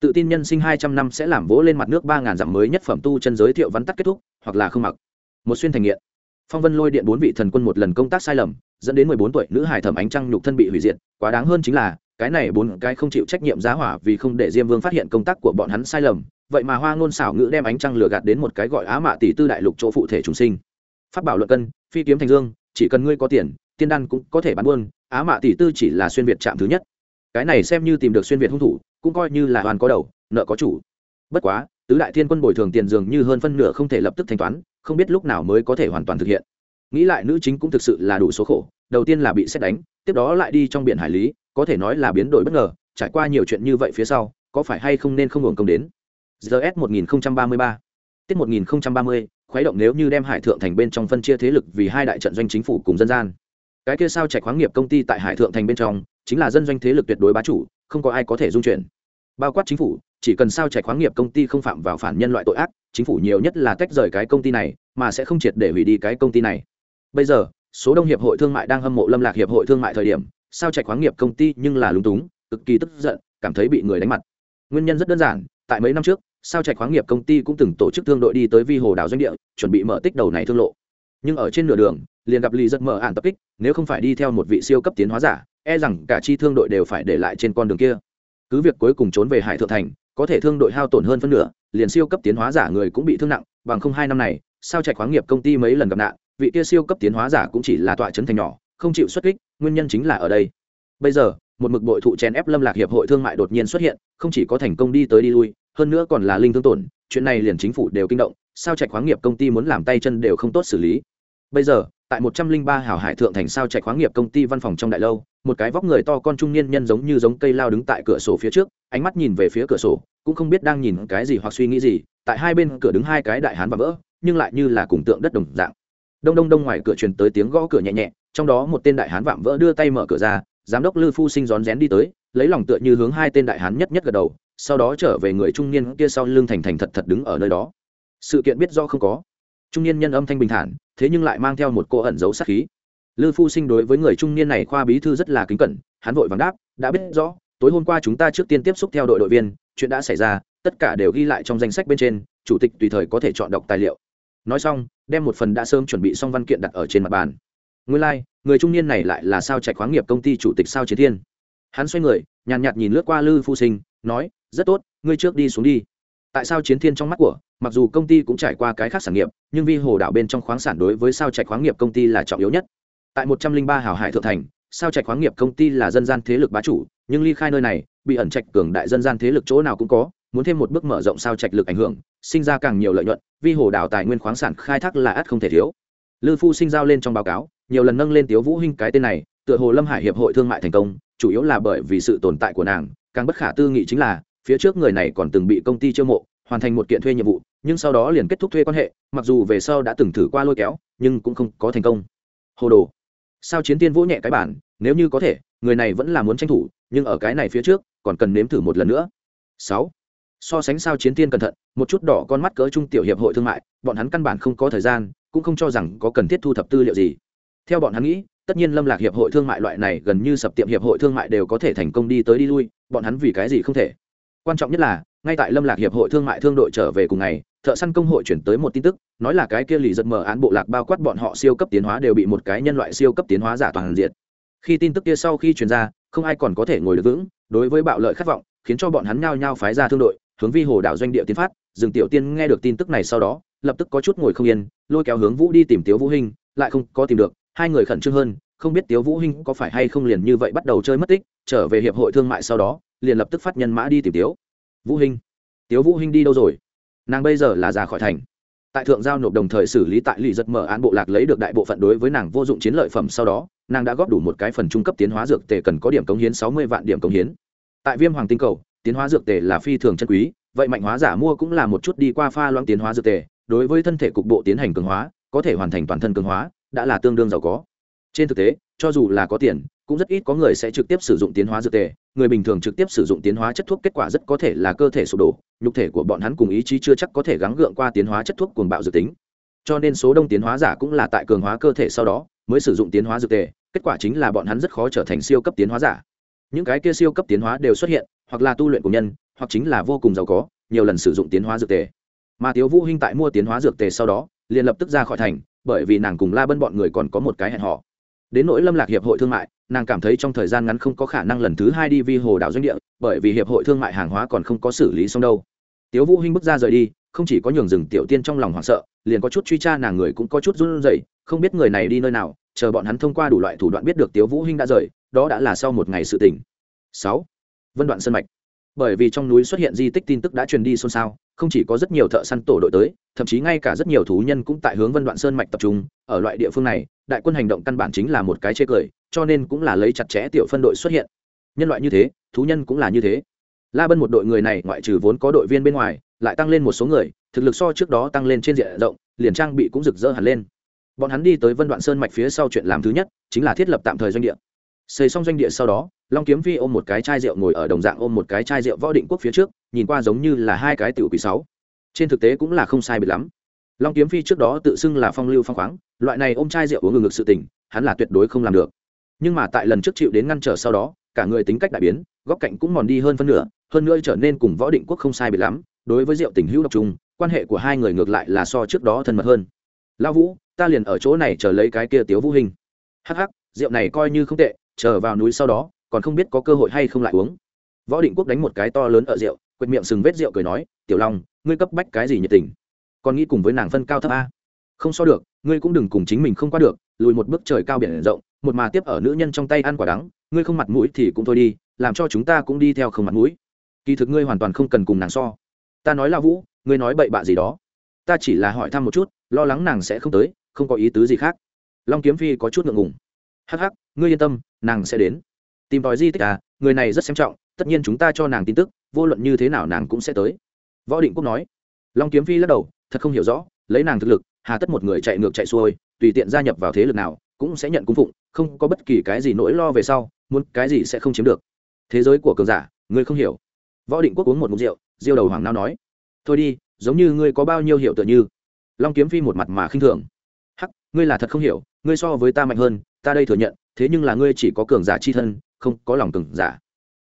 S1: tự tin nhân sinh hai trăm năm sẽ làm vỗ lên mặt nước ba ngàn dặm mới nhất phẩm tu chân giới thiệu vắn tắt kết thúc, hoặc là không mặc. Một xuyên thành nghiện. Phong vân lôi điện bốn vị thần quân một lần công tác sai lầm, dẫn đến mười bốn tuổi nữ hải thẩm ánh trăng nhục thân bị hủy diệt. Quá đáng hơn chính là, cái này bốn cái không chịu trách nhiệm giá hỏa vì không để diêm vương phát hiện công tác của bọn hắn sai lầm. Vậy mà hoa ngôn xảo ngữ đem ánh trăng lừa gạt đến một cái gọi á mạ tỷ tư đại lục chỗ phụ thể chúng sinh. Phát bảo luận cân, phi kiếm thành dương, chỉ cần ngươi có tiền, tiên đan cũng có thể bán buôn, á mạ tỷ tư chỉ là xuyên việt chạm thứ nhất cái này xem như tìm được xuyên việt hung thủ, cũng coi như là hoàn có đầu, nợ có chủ. Bất quá, tứ đại thiên quân bồi thường tiền dường như hơn phân nửa không thể lập tức thanh toán, không biết lúc nào mới có thể hoàn toàn thực hiện. Nghĩ lại nữ chính cũng thực sự là đủ số khổ, đầu tiên là bị xét đánh, tiếp đó lại đi trong biển hải lý, có thể nói là biến đổi bất ngờ, trải qua nhiều chuyện như vậy phía sau, có phải hay không nên không hưởng công đến? Gs 1033 tiết 1030 khuấy động nếu như đem hải thượng thành bên trong phân chia thế lực vì hai đại trận doanh chính phủ cùng dân gian. Cái kia sao chạy khoáng nghiệp công ty tại hải thượng thành bên trong chính là dân doanh thế lực tuyệt đối bá chủ, không có ai có thể dung chuyển. Bao quát chính phủ, chỉ cần sao chạy khoáng nghiệp công ty không phạm vào phản nhân loại tội ác, chính phủ nhiều nhất là tách rời cái công ty này, mà sẽ không triệt để hủy đi cái công ty này. Bây giờ, số đông hiệp hội thương mại đang hâm mộ lâm lạc hiệp hội thương mại thời điểm, sao chạy khoáng nghiệp công ty nhưng là lúng túng, cực kỳ tức giận, cảm thấy bị người đánh mặt. Nguyên nhân rất đơn giản, tại mấy năm trước, sao chạy khoáng nghiệp công ty cũng từng tổ chức thương đội đi tới vi hồ đảo doanh địa, chuẩn bị mở tích đầu này thương lộ. Nhưng ở trên nửa đường, liền gặp lì giật mở ản tập kích, nếu không phải đi theo một vị siêu cấp tiến hóa giả e rằng cả chi thương đội đều phải để lại trên con đường kia. Cứ việc cuối cùng trốn về hải thượng thành, có thể thương đội hao tổn hơn phân nửa, liền siêu cấp tiến hóa giả người cũng bị thương nặng, bằng không hai năm này, sao chạy khoáng nghiệp công ty mấy lần gặp nạn, vị kia siêu cấp tiến hóa giả cũng chỉ là tọa chấn thành nhỏ, không chịu xuất kích, nguyên nhân chính là ở đây. Bây giờ, một mực bội thụ chèn ép lâm lạc hiệp hội thương mại đột nhiên xuất hiện, không chỉ có thành công đi tới đi lui, hơn nữa còn là linh thương tổn, chuyện này liền chính phủ đều kinh động, sao chạy khoáng nghiệp công ty muốn làm tay chân đều không tốt xử lý. Bây giờ, tại một trăm linh ba hảo hải thượng thành sao chạy khoáng nghiệp công ty văn phòng trong đại lâu một cái vóc người to con trung niên nhân giống như giống cây lao đứng tại cửa sổ phía trước, ánh mắt nhìn về phía cửa sổ, cũng không biết đang nhìn cái gì hoặc suy nghĩ gì, tại hai bên cửa đứng hai cái đại hán và vỡ, nhưng lại như là cùng tượng đất đồng dạng. Đông đông đông ngoài cửa truyền tới tiếng gõ cửa nhẹ nhẹ, trong đó một tên đại hán vạm vỡ đưa tay mở cửa ra, giám đốc lư phu sinh rón rén đi tới, lấy lòng tựa như hướng hai tên đại hán nhất nhất gật đầu, sau đó trở về người trung niên kia sau lưng thành thành thật thật đứng ở nơi đó. Sự kiện biết do không có. Trung niên nhân âm thanh bình thản, thế nhưng lại mang theo một cô ẩn giấu sát khí lư phu sinh đối với người trung niên này khoa bí thư rất là kính cẩn hắn vội vàng đáp đã biết rõ tối hôm qua chúng ta trước tiên tiếp xúc theo đội đội viên chuyện đã xảy ra tất cả đều ghi lại trong danh sách bên trên chủ tịch tùy thời có thể chọn đọc tài liệu. Nói xong đem một phần đã sớm chuẩn bị xong văn kiện đặt ở trên mặt bàn. Nguyên lai、like, người trung niên này lại là sao trạch khoáng nghiệp công ty chủ tịch sao chiến thiên. Hắn xoay người nhàn nhạt nhìn lướt qua lư phu sinh nói rất tốt ngươi trước đi xuống đi. Tại sao chiến thiên trong mắt của mặc dù công ty cũng trải qua cái khác sản nghiệp nhưng vi hồ đảo bên trong khoáng sản đối với sao trạch khoáng nghiệp công ty là trọng yếu nhất tại một trăm linh ba hào hải thượng thành, sao trạch khoáng nghiệp công ty là dân gian thế lực bá chủ, nhưng ly khai nơi này, bị ẩn trạch cường đại dân gian thế lực chỗ nào cũng có, muốn thêm một bước mở rộng sao trạch lực ảnh hưởng, sinh ra càng nhiều lợi nhuận, vi hồ đảo tài nguyên khoáng sản khai thác là ắt không thể thiếu. Lư phu sinh giao lên trong báo cáo, nhiều lần nâng lên tiếu vũ hinh cái tên này, tựa hồ lâm hải hiệp hội thương mại thành công, chủ yếu là bởi vì sự tồn tại của nàng, càng bất khả tư nghị chính là, phía trước người này còn từng bị công ty chiêu mộ, hoàn thành một kiện thuê nhiệm vụ, nhưng sau đó liền kết thúc thuê quan hệ, mặc dù về sau đã từng thử qua lôi kéo, nhưng cũng không có thành công. Hồ đồ sao chiến tiên vỗ nhẹ cái bản nếu như có thể, người này vẫn là muốn tranh thủ, nhưng ở cái này phía trước, còn cần nếm thử một lần nữa. Sáu. So sánh sao chiến tiên cẩn thận, một chút đỏ con mắt cỡ trung tiểu hiệp hội thương mại, bọn hắn căn bản không có thời gian, cũng không cho rằng có cần thiết thu thập tư liệu gì. Theo bọn hắn nghĩ, tất nhiên lâm lạc hiệp hội thương mại loại này gần như sập tiệm hiệp hội thương mại đều có thể thành công đi tới đi lui, bọn hắn vì cái gì không thể? Quan trọng nhất là, ngay tại lâm lạc hiệp hội thương mại thương đội trở về cùng ngày thợ săn công hội chuyển tới một tin tức, nói là cái kia lì giật mở án bộ lạc bao quát bọn họ siêu cấp tiến hóa đều bị một cái nhân loại siêu cấp tiến hóa giả toàn diện. Khi tin tức kia sau khi truyền ra, không ai còn có thể ngồi được vững, đối với bạo lợi khát vọng, khiến cho bọn hắn nhao nhao phái ra thương đội, hướng vi hồ đảo doanh địa tiến phát rừng tiểu tiên nghe được tin tức này sau đó, lập tức có chút ngồi không yên, lôi kéo hướng vũ đi tìm tiếu vũ hinh, lại không có tìm được, hai người khẩn trương hơn, không biết tiếu vũ hinh có phải hay không liền như vậy bắt đầu chơi mất tích, trở về hiệp hội thương mại sau đó, liền lập tức phát nhân mã đi tìm tiếu vũ hinh. Tiếu vũ hinh đi đâu rồi? Nàng bây giờ là ra khỏi thành. Tại thượng giao nộp đồng thời xử lý tại lì giật mở án bộ lạc lấy được đại bộ phận đối với nàng vô dụng chiến lợi phẩm sau đó, nàng đã góp đủ một cái phần trung cấp tiến hóa dược tề cần có điểm cống hiến sáu mươi vạn điểm cống hiến. Tại viêm hoàng tinh cầu, tiến hóa dược tề là phi thường chân quý, vậy mạnh hóa giả mua cũng là một chút đi qua pha loãng tiến hóa dược tề, đối với thân thể cục bộ tiến hành cường hóa, có thể hoàn thành toàn thân cường hóa, đã là tương đương giàu có. Trên thực tế, cho dù là có tiền cũng rất ít có người sẽ trực tiếp sử dụng tiến hóa dược tề. Người bình thường trực tiếp sử dụng tiến hóa chất thuốc kết quả rất có thể là cơ thể sụp đổ, nhục thể của bọn hắn cùng ý chí chưa chắc có thể gắng gượng qua tiến hóa chất thuốc cuồng bạo dược tính. Cho nên số đông tiến hóa giả cũng là tại cường hóa cơ thể sau đó mới sử dụng tiến hóa dược tề, kết quả chính là bọn hắn rất khó trở thành siêu cấp tiến hóa giả. Những cái kia siêu cấp tiến hóa đều xuất hiện, hoặc là tu luyện của nhân, hoặc chính là vô cùng giàu có, nhiều lần sử dụng tiến hóa dược tề. Mà tiếu vũ hinh tại mua tiến hóa dược tề sau đó, liền lập tức ra khỏi thành, bởi vì nàng cùng la bân bọn người còn có một cái hẹn họ đến nỗi lâm lạc hiệp hội thương mại nàng cảm thấy trong thời gian ngắn không có khả năng lần thứ hai đi vi hồ đảo doanh địa, bởi vì hiệp hội thương mại hàng hóa còn không có xử lý xong đâu. Tiếu vũ hinh bước ra rời đi, không chỉ có nhường rừng tiểu tiên trong lòng hoảng sợ, liền có chút truy tra nàng người cũng có chút run rẩy, không biết người này đi nơi nào, chờ bọn hắn thông qua đủ loại thủ đoạn biết được tiếu vũ hinh đã rời, đó đã là sau một ngày sự tình sáu. Vân đoạn sơn mạch bởi vì trong núi xuất hiện di tích tin tức đã truyền đi xôn xao, không chỉ có rất nhiều thợ săn tổ đội tới, thậm chí ngay cả rất nhiều thú nhân cũng tại hướng vân đoạn sơn mạch tập trung. Ở loại địa phương này, đại quân hành động căn bản chính là một cái chê cười, cho nên cũng là lấy chặt chẽ tiểu phân đội xuất hiện. Nhân loại như thế, thú nhân cũng là như thế. La bân một đội người này ngoại trừ vốn có đội viên bên ngoài, lại tăng lên một số người, thực lực so trước đó tăng lên trên diện rộng, liền trang bị cũng rực rỡ hẳn lên. Bọn hắn đi tới vân đoạn sơn mạch phía sau chuyện làm thứ nhất, chính là thiết lập tạm thời doanh địa xây xong doanh địa sau đó, long kiếm phi ôm một cái chai rượu ngồi ở đồng dạng ôm một cái chai rượu võ định quốc phía trước, nhìn qua giống như là hai cái tiểu quỷ sáu. Trên thực tế cũng là không sai biệt lắm. Long kiếm phi trước đó tự xưng là phong lưu phong khoáng, loại này ôm chai rượu uống ngừng ngực sự tình, hắn là tuyệt đối không làm được. Nhưng mà tại lần trước chịu đến ngăn trở sau đó, cả người tính cách đại biến, góc cạnh cũng mòn đi hơn phân nửa, hơn nữa trở nên cùng võ định quốc không sai biệt lắm, đối với rượu tình hữu độc trùng quan hệ của hai người ngược lại là so trước đó thân mật hơn. Lão vũ, ta liền ở chỗ này chờ lấy cái kia tiếu vũ hình. Hắc hắc, rượu này coi như không tệ chờ vào núi sau đó, còn không biết có cơ hội hay không lại uống. Võ định quốc đánh một cái to lớn ở rượu, quệt miệng sừng vết rượu cười nói, tiểu long, ngươi cấp bách cái gì nhiệt tình? Còn nghĩ cùng với nàng phân cao thấp a? Không so được, ngươi cũng đừng cùng chính mình không qua được, lùi một bước trời cao biển rộng, một mà tiếp ở nữ nhân trong tay ăn quả đắng, ngươi không mặt mũi thì cũng thôi đi, làm cho chúng ta cũng đi theo không mặt mũi. Kỳ thực ngươi hoàn toàn không cần cùng nàng so. Ta nói là vũ, ngươi nói bậy bạ gì đó. Ta chỉ là hỏi thăm một chút, lo lắng nàng sẽ không tới, không có ý tứ gì khác. Long kiếm phi có chút ngượng ngùng. Hắc hắc, ngươi yên tâm nàng sẽ đến. Tìm tòi di tích à người này rất xem trọng, tất nhiên chúng ta cho nàng tin tức, vô luận như thế nào nàng cũng sẽ tới. Võ định quốc nói. Long kiếm phi lắc đầu, thật không hiểu rõ, lấy nàng thực lực, hà tất một người chạy ngược chạy xuôi, tùy tiện gia nhập vào thế lực nào, cũng sẽ nhận cung phụng, không có bất kỳ cái gì nỗi lo về sau, muốn cái gì sẽ không chiếm được. Thế giới của cường giả, ngươi không hiểu. Võ định quốc uống một mục rượu, diêu đầu hoàng nao nói. Thôi đi, giống như ngươi có bao nhiêu hiểu tựa như. Long kiếm phi một mặt mà khinh thường. Hắc, ngươi là thật không hiểu, ngươi so với ta mạnh hơn, ta đây thừa nhận thế nhưng là ngươi chỉ có cường giả chi thân, không có lòng cường giả.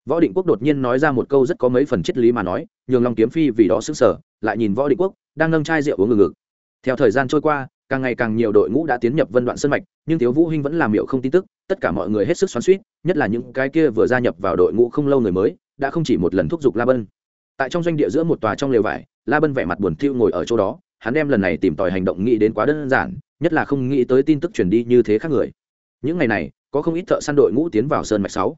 S1: Võ định quốc đột nhiên nói ra một câu rất có mấy phần triết lý mà nói, nhường long kiếm phi vì đó xứng sở lại nhìn võ định quốc, đang nâng chai rượu uống ngừng ngực. Theo thời gian trôi qua, càng ngày càng nhiều đội ngũ đã tiến nhập vân đoạn sân mạch, nhưng thiếu vũ hinh vẫn làm miệu không tin tức, tất cả mọi người hết sức xoắn xuýt, nhất là những cái kia vừa gia nhập vào đội ngũ không lâu người mới, đã không chỉ một lần thúc giục la bân. Tại trong doanh địa giữa một tòa trong lều vải, la bân vẻ mặt buồn thiu ngồi ở chỗ đó, hắn đem lần này tìm tòi hành động nghĩ đến quá đơn giản, nhất là không nghĩ tới tin tức truyền đi như thế khác người. Những ngày này có không ít thợ săn đội ngũ tiến vào sơn mạch sáu.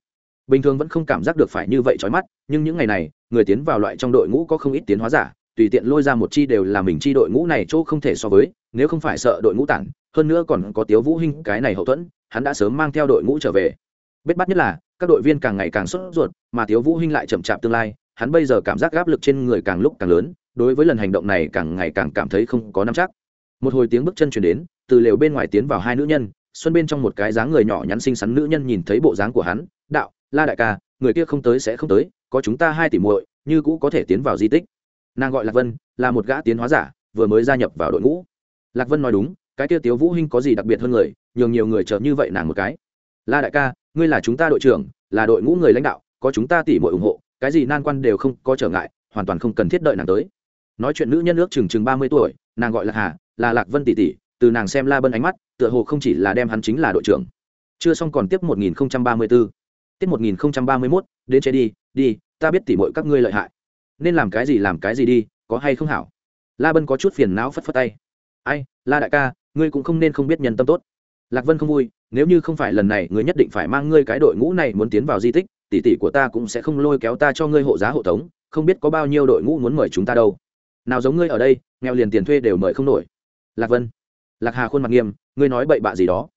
S1: Bình thường vẫn không cảm giác được phải như vậy chói mắt, nhưng những ngày này, người tiến vào loại trong đội ngũ có không ít tiến hóa giả, tùy tiện lôi ra một chi đều là mình chi đội ngũ này chỗ không thể so với, nếu không phải sợ đội ngũ tản, hơn nữa còn có tiếu vũ hinh, cái này hậu thuẫn, hắn đã sớm mang theo đội ngũ trở về. Bết bắt nhất là, các đội viên càng ngày càng sốt ruột, mà tiếu vũ hinh lại chậm chạp tương lai, hắn bây giờ cảm giác áp lực trên người càng lúc càng lớn, đối với lần hành động này càng ngày càng cảm thấy không có nắm chắc. Một hồi tiếng bước chân truyền đến, từ lều bên ngoài tiến vào hai nữ nhân xuân bên trong một cái dáng người nhỏ nhắn xinh xắn nữ nhân nhìn thấy bộ dáng của hắn, đạo, la đại ca, người kia không tới sẽ không tới, có chúng ta hai tỷ muội, như cũ có thể tiến vào di tích. Nàng gọi lạc vân, là một gã tiến hóa giả, vừa mới gia nhập vào đội ngũ. Lạc vân nói đúng, cái kia tiếu vũ hinh có gì đặc biệt hơn người, nhường nhiều người chờ như vậy nàng một cái. La đại ca, ngươi là chúng ta đội trưởng, là đội ngũ người lãnh đạo, có chúng ta tỷ muội ủng hộ, cái gì nan quan đều không có trở ngại, hoàn toàn không cần thiết đợi nàng tới. Nói chuyện nữ nhân nước chừng chừng ba mươi tuổi, nàng gọi là hà, là lạc vân tỷ tỷ, từ nàng xem la bân ánh mắt tựa hồ không chỉ là đem hắn chính là đội trưởng. Chưa xong còn tiếp một nghìn ba mươi 1034. tiếp một nghìn ba mươi 1031, đến chế đi đi ta biết tỉ mọi các ngươi lợi hại. Nên làm cái gì làm cái gì đi có hay không hảo? La bân có chút phiền não phất phất tay. Ai la đại ca ngươi cũng không nên không biết nhân tâm tốt. Lạc vân không vui nếu như không phải lần này ngươi nhất định phải mang ngươi cái đội ngũ này muốn tiến vào di tích tỷ tỷ của ta cũng sẽ không lôi kéo ta cho ngươi hộ giá hộ tống không biết có bao nhiêu đội ngũ muốn mời chúng ta đâu. Nào giống ngươi ở đây nghèo liền tiền thuê đều mời không nổi. Lạc vân lạc hà khuôn mặt nghiêm, ngươi nói bậy bạ gì đó.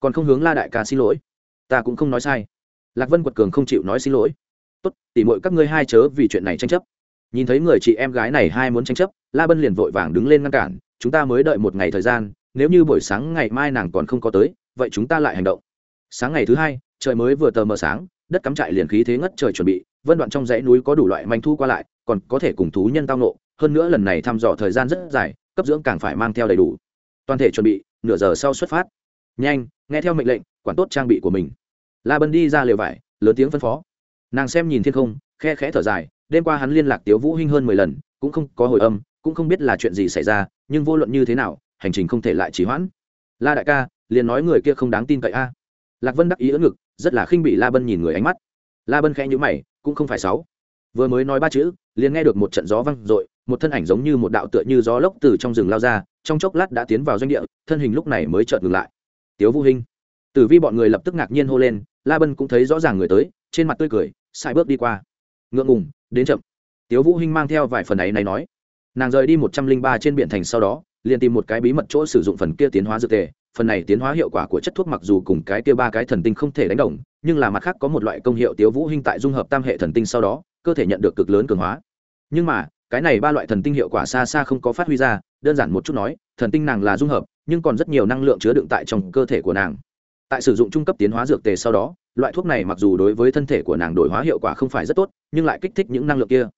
S1: Còn không hướng la đại ca xin lỗi. Ta cũng không nói sai. Lạc vân quật cường không chịu nói xin lỗi. Tốt, tỉ mọi các ngươi hai chớ vì chuyện này tranh chấp. Nhìn thấy người chị em gái này hai muốn tranh chấp, la bân liền vội vàng đứng lên ngăn cản, chúng ta mới đợi một ngày thời gian, nếu như buổi sáng ngày mai nàng còn không có tới, vậy chúng ta lại hành động. Sáng ngày thứ hai, trời mới vừa tờ mờ sáng, đất cắm trại liền khí thế ngất trời chuẩn bị, vân đoạn trong dãy núi có đủ loại manh thu qua lại, còn có thể cùng thú nhân tao nộ hơn nữa lần này thăm dò thời gian rất dài, cấp dưỡng càng phải mang theo đầy đủ toàn thể chuẩn bị, nửa giờ sau xuất phát. Nhanh, nghe theo mệnh lệnh, quản tốt trang bị của mình. La bân đi ra lều vải, lớn tiếng phân phó. Nàng xem nhìn thiên không, khe khẽ thở dài, đêm qua hắn liên lạc tiếu vũ hinh hơn mười lần, cũng không có hồi âm, cũng không biết là chuyện gì xảy ra, nhưng vô luận như thế nào, hành trình không thể lại trì hoãn. La đại ca, liền nói người kia không đáng tin cậy a. Lạc vân đắc ý ưỡn ngực, rất là khinh bị la bân nhìn người ánh mắt. La bân khẽ nhíu mày, cũng không phải sáu vừa mới nói ba chữ, liền nghe được một trận gió vang i một thân ảnh giống như một đạo tựa như gió lốc từ trong rừng lao ra, trong chốc lát đã tiến vào doanh địa, thân hình lúc này mới chợt ngừng lại. Tiếu vũ hinh. Tử vi bọn người lập tức ngạc nhiên hô lên, la bân cũng thấy rõ ràng người tới, trên mặt tươi cười sai bước đi qua. Ngượng ngùng, đến chậm. Tiếu vũ hinh mang theo vài phần ấy này nói. Nàng rời đi một trăm linh ba trên biển thành sau đó, liền tìm một cái bí mật chỗ sử dụng phần kia tiến hóa dược tề, phần này tiến hóa hiệu quả của chất thuốc mặc dù cùng cái kia ba cái thần tinh không thể đánh đồng nhưng là mặt khác có một loại công hiệu tiếu vũ hinh tại dung hợp tam hệ thần tinh sau đó, cơ thể nhận được cực lớn cường hóa. Nhưng mà, cái này ba loại thần tinh hiệu quả xa xa không có phát huy ra, đơn giản một chút nói, thần tinh nàng là dung hợp, nhưng còn rất nhiều năng lượng chứa đựng tại trong cơ thể của nàng. Tại sử dụng trung cấp tiến hóa dược tề sau đó, loại thuốc này mặc dù đối với thân thể của nàng đổi hóa hiệu quả không phải rất tốt, nhưng lại kích thích những năng lượng kia.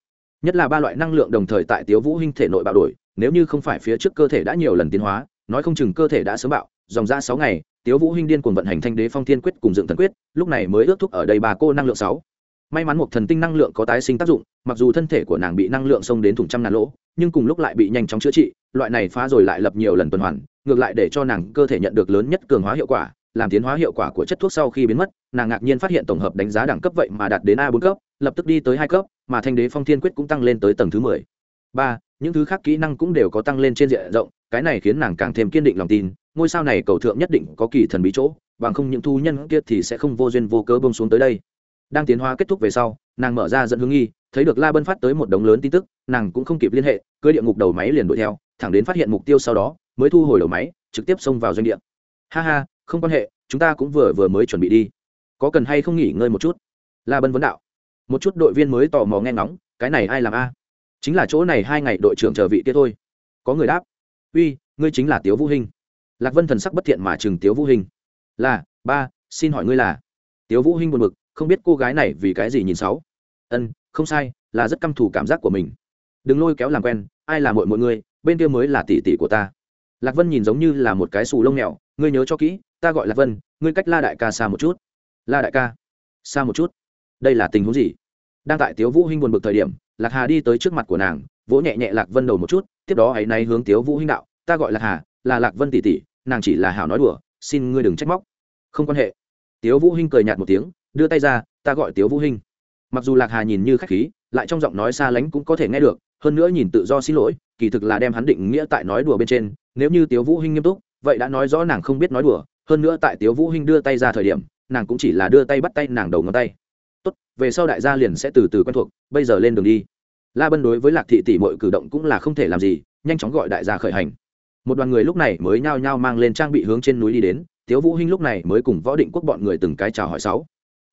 S1: Nhất là ba loại năng lượng đồng thời tại tiếu vũ hinh thể nội bạo đổi, nếu như không phải phía trước cơ thể đã nhiều lần tiến hóa, nói không chừng cơ thể đã sớm bạo, dòng ra sáu ngày tiếu vũ hinh điên cuồng vận hành thanh đế phong thiên quyết cùng dựng thần quyết, lúc này mới ước thúc ở đây bà cô năng lượng sáu. May mắn một thần tinh năng lượng có tái sinh tác dụng, mặc dù thân thể của nàng bị năng lượng xông đến thủng trăm ngàn lỗ, nhưng cùng lúc lại bị nhanh chóng chữa trị, loại này phá rồi lại lập nhiều lần tuần hoàn, ngược lại để cho nàng cơ thể nhận được lớn nhất cường hóa hiệu quả, làm tiến hóa hiệu quả của chất thuốc sau khi biến mất, nàng ngạc nhiên phát hiện tổng hợp đánh giá đẳng cấp vậy mà đạt đến a bốn cấp, lập tức đi tới hai cấp, mà thanh đế phong thiên quyết cũng tăng lên tới tầng thứ mười. Ba, những thứ khác kỹ năng cũng đều có tăng lên trên diện rộng, cái này khiến nàng càng thêm kiên định lòng tin ngôi sao này cầu thượng nhất định có kỳ thần bí chỗ, bằng không những thu nhân kia thì sẽ không vô duyên vô cớ bông xuống tới đây. Đang tiến hóa kết thúc về sau, nàng mở ra dẫn hướng nghi, thấy được la bân phát tới một đống lớn tin tức, nàng cũng không kịp liên hệ cưới địa ngục đầu máy liền đuổi theo, thẳng đến phát hiện mục tiêu sau đó, mới thu hồi đầu máy, trực tiếp xông vào doanh địa. Ha ha, không quan hệ, chúng ta cũng vừa vừa mới chuẩn bị đi. Có cần hay không nghỉ ngơi một chút? La bân vấn đạo. Một chút đội viên mới tò mò nghe ngóng, cái này ai làm a? Chính là chỗ này hai ngày đội trưởng chờ vị kia thôi. Có người đáp. Uy, ngươi chính là tiếu vũ hình lạc vân thần sắc bất thiện mà chừng tiếu vũ hình là, ba, xin hỏi ngươi là? Tiếu vũ hình buồn bực, không biết cô gái này vì cái gì nhìn sáu ân, không sai, là rất căm thù cảm giác của mình. Đừng lôi kéo làm quen, ai là mọi mọi người bên kia mới là tỷ tỷ của ta. Lạc vân nhìn giống như là một cái xù lông mèo, ngươi nhớ cho kỹ, ta gọi lạc vân, ngươi cách la đại ca xa một chút. La đại ca? Xa một chút? Đây là tình huống gì? Đang tại tiếu vũ hinh buồn bực thời điểm, lạc hà đi tới trước mặt của nàng, vỗ nhẹ nhẹ lạc vân đầu một chút, tiếp đó ấy nay hướng tiếu vũ hinh đạo, ta gọi lạc hà, là lạc vân tỷ tỷ nàng chỉ là hảo nói đùa, xin ngươi đừng trách móc. Không quan hệ. Tiếu vũ hinh cười nhạt một tiếng, đưa tay ra, ta gọi tiếu vũ hinh. Mặc dù lạc hà nhìn như khách khí, lại trong giọng nói xa lánh cũng có thể nghe được, hơn nữa nhìn tự do xin lỗi, kỳ thực là đem hắn định nghĩa tại nói đùa bên trên. Nếu như tiếu vũ hinh nghiêm túc, vậy đã nói rõ nàng không biết nói đùa. Hơn nữa tại tiếu vũ hinh đưa tay ra thời điểm, nàng cũng chỉ là đưa tay bắt tay nàng đầu ngón tay. Tốt, về sau đại gia liền sẽ từ từ quen thuộc, bây giờ lên đường đi. La bân đối với lạc thị tỷ mọi cử động cũng là không thể làm gì, nhanh chóng gọi đại gia khởi hành một đoàn người lúc này mới nhao nhao mang lên trang bị hướng trên núi đi đến, tiếu vũ hinh lúc này mới cùng võ định quốc bọn người từng cái chào hỏi sáu.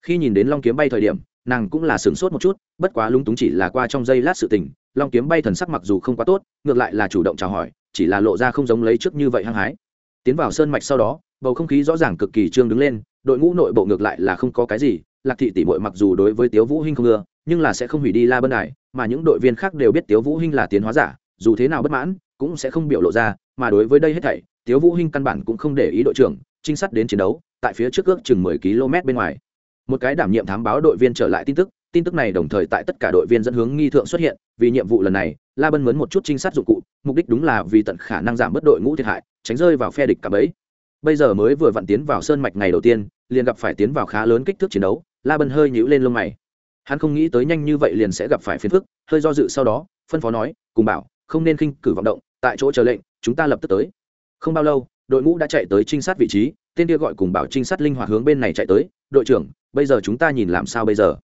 S1: Khi nhìn đến long kiếm bay thời điểm, nàng cũng là sửng sốt một chút, bất quá lung túng chỉ là qua trong giây lát sự tình, long kiếm bay thần sắc mặc dù không quá tốt, ngược lại là chủ động chào hỏi, chỉ là lộ ra không giống lấy trước như vậy hăng hái. Tiến vào sơn mạch sau đó, bầu không khí rõ ràng cực kỳ trương đứng lên, đội ngũ nội bộ ngược lại là không có cái gì, lạc thị tỷ muội mặc dù đối với tiếu vũ hinh không ưa, nhưng là sẽ không hủy đi la bân đài, mà những đội viên khác đều biết tiếu vũ hinh là tiến hóa giả, dù thế nào bất mãn, cũng sẽ không biểu lộ ra mà đối với đây hết thảy, tiếu vũ hinh căn bản cũng không để ý đội trưởng, trinh sát đến chiến đấu, tại phía trước ước chừng 10 km bên ngoài. Một cái đảm nhiệm thám báo đội viên trở lại tin tức tin tức này đồng thời tại tất cả đội viên dẫn hướng nghi thượng xuất hiện, vì nhiệm vụ lần này, la bân mướn một chút trinh sát dụng cụ, mục đích đúng là vì tận khả năng giảm bớt đội ngũ thiệt hại, tránh rơi vào phe địch cả bấy bây giờ mới vừa vặn tiến vào sơn mạch ngày đầu tiên, liền gặp phải tiến vào khá lớn kích thước chiến đấu, la bân hơi nhíu lên lông mày. Hắn không nghĩ tới nhanh như vậy liền sẽ gặp phải phiền phức, hơi do dự sau đó, phân phó nói, cùng bảo, không nên khinh cử vọng động tại chỗ chờ lệnh, chúng ta lập tức tới. Không bao lâu, đội ngũ đã chạy tới trinh sát vị trí, tên kia gọi cùng bảo trinh sát linh hoạt hướng bên này chạy tới, đội trưởng, bây giờ chúng ta nhìn làm sao bây giờ?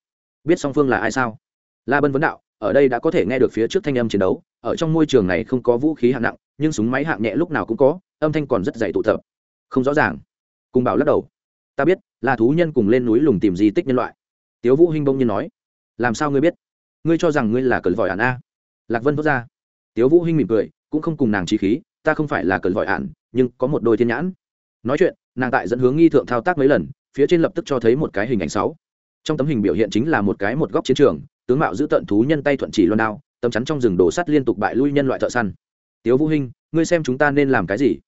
S1: Biết song phương là ai sao? La bân vấn đạo, ở đây đã có thể nghe được phía trước thanh âm chiến đấu, ở trong môi trường này không có vũ khí hạng nặng, nhưng súng máy hạng nhẹ lúc nào cũng có, âm thanh còn rất dày tụ tập. Không rõ ràng. Cùng bảo lắc đầu, ta biết, là thú nhân cùng lên núi lùng tìm di tích nhân loại. Tiếu vũ hinh bông nhiên nói, làm sao ngươi biết? Ngươi cho rằng ngươi là cờ vòi ản a? Lạc vân thốt ra. Tiếu vũ hinh mỉm cười cũng không cùng nàng trí khí, ta không phải là cờ vội ạn, nhưng có một đôi thiên nhãn. Nói chuyện, nàng tại dẫn hướng nghi thượng thao tác mấy lần, phía trên lập tức cho thấy một cái hình ảnh sáu. Trong tấm hình biểu hiện chính là một cái một góc chiến trường, tướng mạo giữ tận thú nhân tay thuận chỉ loan đao, tấm chắn trong rừng đổ sắt liên tục bại lui nhân loại thợ săn. Tiếu vũ hinh, ngươi xem chúng ta nên làm cái gì?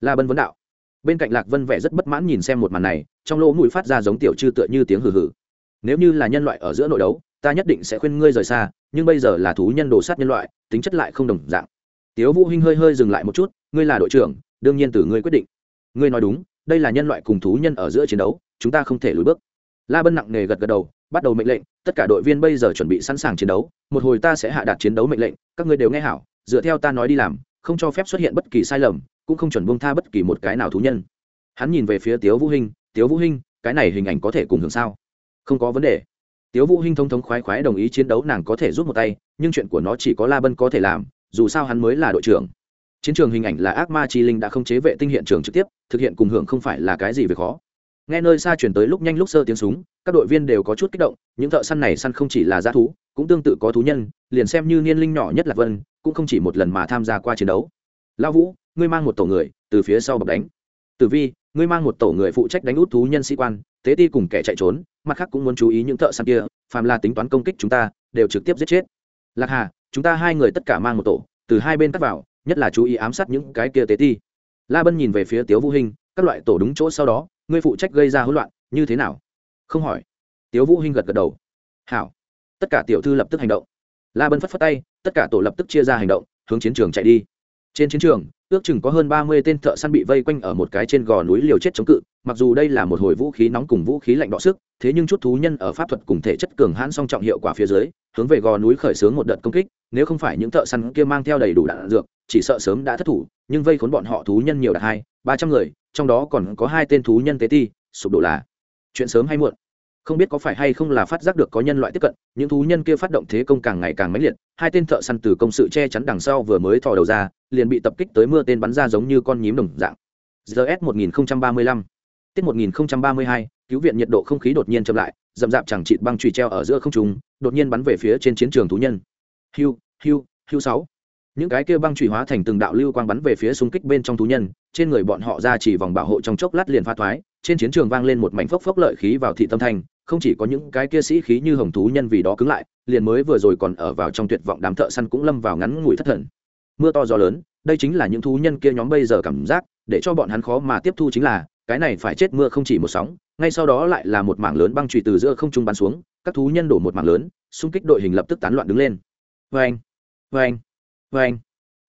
S1: La bân vấn đạo. Bên cạnh lạc vân vẻ rất bất mãn nhìn xem một màn này, trong lỗ mũi phát ra giống tiểu chư tựa như tiếng hừ hừ. Nếu như là nhân loại ở giữa nội đấu, ta nhất định sẽ khuyên ngươi rời xa, nhưng bây giờ là thú nhân đồ sát nhân loại, tính chất lại không đồng dạng tiếu vũ hinh hơi hơi dừng lại một chút, ngươi là đội trưởng, đương nhiên từ ngươi quyết định. Ngươi nói đúng, đây là nhân loại cùng thú nhân ở giữa chiến đấu, chúng ta không thể lùi bước. La bân nặng nề gật gật đầu, bắt đầu mệnh lệnh, tất cả đội viên bây giờ chuẩn bị sẵn sàng chiến đấu, một hồi ta sẽ hạ đạt chiến đấu mệnh lệnh, các ngươi đều nghe hảo, dựa theo ta nói đi làm, không cho phép xuất hiện bất kỳ sai lầm, cũng không chuẩn buông tha bất kỳ một cái nào thú nhân. Hắn nhìn về phía tiếu vũ hinh, tiếu vũ hinh, cái này hình ảnh có thể cùng hưởng sao? Không có vấn đề. Tiếu vũ hinh thông thống khoái khoái đồng ý chiến đấu nàng có thể giúp một tay, nhưng chuyện của nó chỉ có la bân có thể làm dù sao hắn mới là đội trưởng. Chiến trường hình ảnh là ác ma chi linh đã không chế vệ tinh hiện trường trực tiếp, thực hiện cùng hưởng không phải là cái gì về khó. Nghe nơi xa chuyển tới lúc nhanh lúc sơ tiếng súng, các đội viên đều có chút kích động, những thợ săn này săn không chỉ là g thú, cũng tương tự có thú nhân, liền xem như niên linh nhỏ nhất là vân, cũng không chỉ một lần mà tham gia qua chiến đấu. Lao vũ, ngươi mang một tổ người, từ phía sau bọc đánh. Tử vi, ngươi mang một tổ người phụ trách đánh út thú nhân sĩ quan, tế ti cùng kẻ chạy trốn, mặt khác cũng muốn chú ý những thợ săn kia, phàm là tính toán công kích chúng ta, đều trực tiếp giết chết. Lạc hà chúng ta hai người tất cả mang một tổ, từ hai bên cắt vào, nhất là chú ý ám sát những cái kia tế ti. La bân nhìn về phía tiếu vũ hình các loại tổ đúng chỗ sau đó, ngươi phụ trách gây ra hỗn loạn, như thế nào? Không hỏi. Tiếu vũ hinh gật gật đầu. Hảo. Tất cả tiểu thư lập tức hành động. La bân phất phất tay, tất cả tổ lập tức chia ra hành động, hướng chiến trường chạy đi trên chiến trường, ước chừng có hơn ba mươi tên thợ săn bị vây quanh ở một cái trên gò núi liều chết chống cự, mặc dù đây là một hồi vũ khí nóng cùng vũ khí lạnh đọ sức, thế nhưng chút thú nhân ở pháp thuật cùng thể chất cường hãn song trọng hiệu quả phía dưới, hướng về gò núi khởi xướng một đợt công kích, nếu không phải những thợ săn kia mang theo đầy đủ đạn dược, chỉ sợ sớm đã thất thủ, nhưng vây khốn bọn họ thú nhân nhiều đạt hai, ba trăm người, trong đó còn có hai tên thú nhân tế ti, sụp đổ là chuyện sớm hay muộn. Không biết có phải hay không là phát giác được có nhân loại tiếp cận, những thú nhân kia phát động thế công càng ngày càng mãnh liệt, hai tên thợ săn từ công sự che chắn đằng sau vừa mới thò đầu ra liền bị tập kích tới mưa tên bắn ra giống như con nhím đồng dạng. Gs 1035 tiết 1032 cứu viện nhiệt độ không khí đột nhiên chậm lại, dậm dạp chẳng chịt băng trùy treo ở giữa không trung, đột nhiên bắn về phía trên chiến trường thú nhân. Hiu hiu hiu sáu. Những cái kia băng trùy hóa thành từng đạo lưu quang bắn về phía xung kích bên trong thú nhân, trên người bọn họ ra chỉ vòng bảo hộ trong chốc lát liền pha thoái, trên chiến trường vang lên một mảnh phốc phốc lợi khí vào thị tâm thành, không chỉ có những cái kia sĩ khí như hồng thú nhân vì đó cứng lại, liền mới vừa rồi còn ở vào trong tuyệt vọng đám thợ săn cũng lâm vào ngắn ngủi thất thần mưa to gió lớn, đây chính là những thú nhân kia nhóm bây giờ cảm giác, để cho bọn hắn khó mà tiếp thu chính là, cái này phải chết mưa không chỉ một sóng, ngay sau đó lại là một mảng lớn băng trụy từ giữa không trung bắn xuống, các thú nhân đổ một mảng lớn, xung kích đội hình lập tức tán loạn đứng lên. Vê anh vê anh vê anh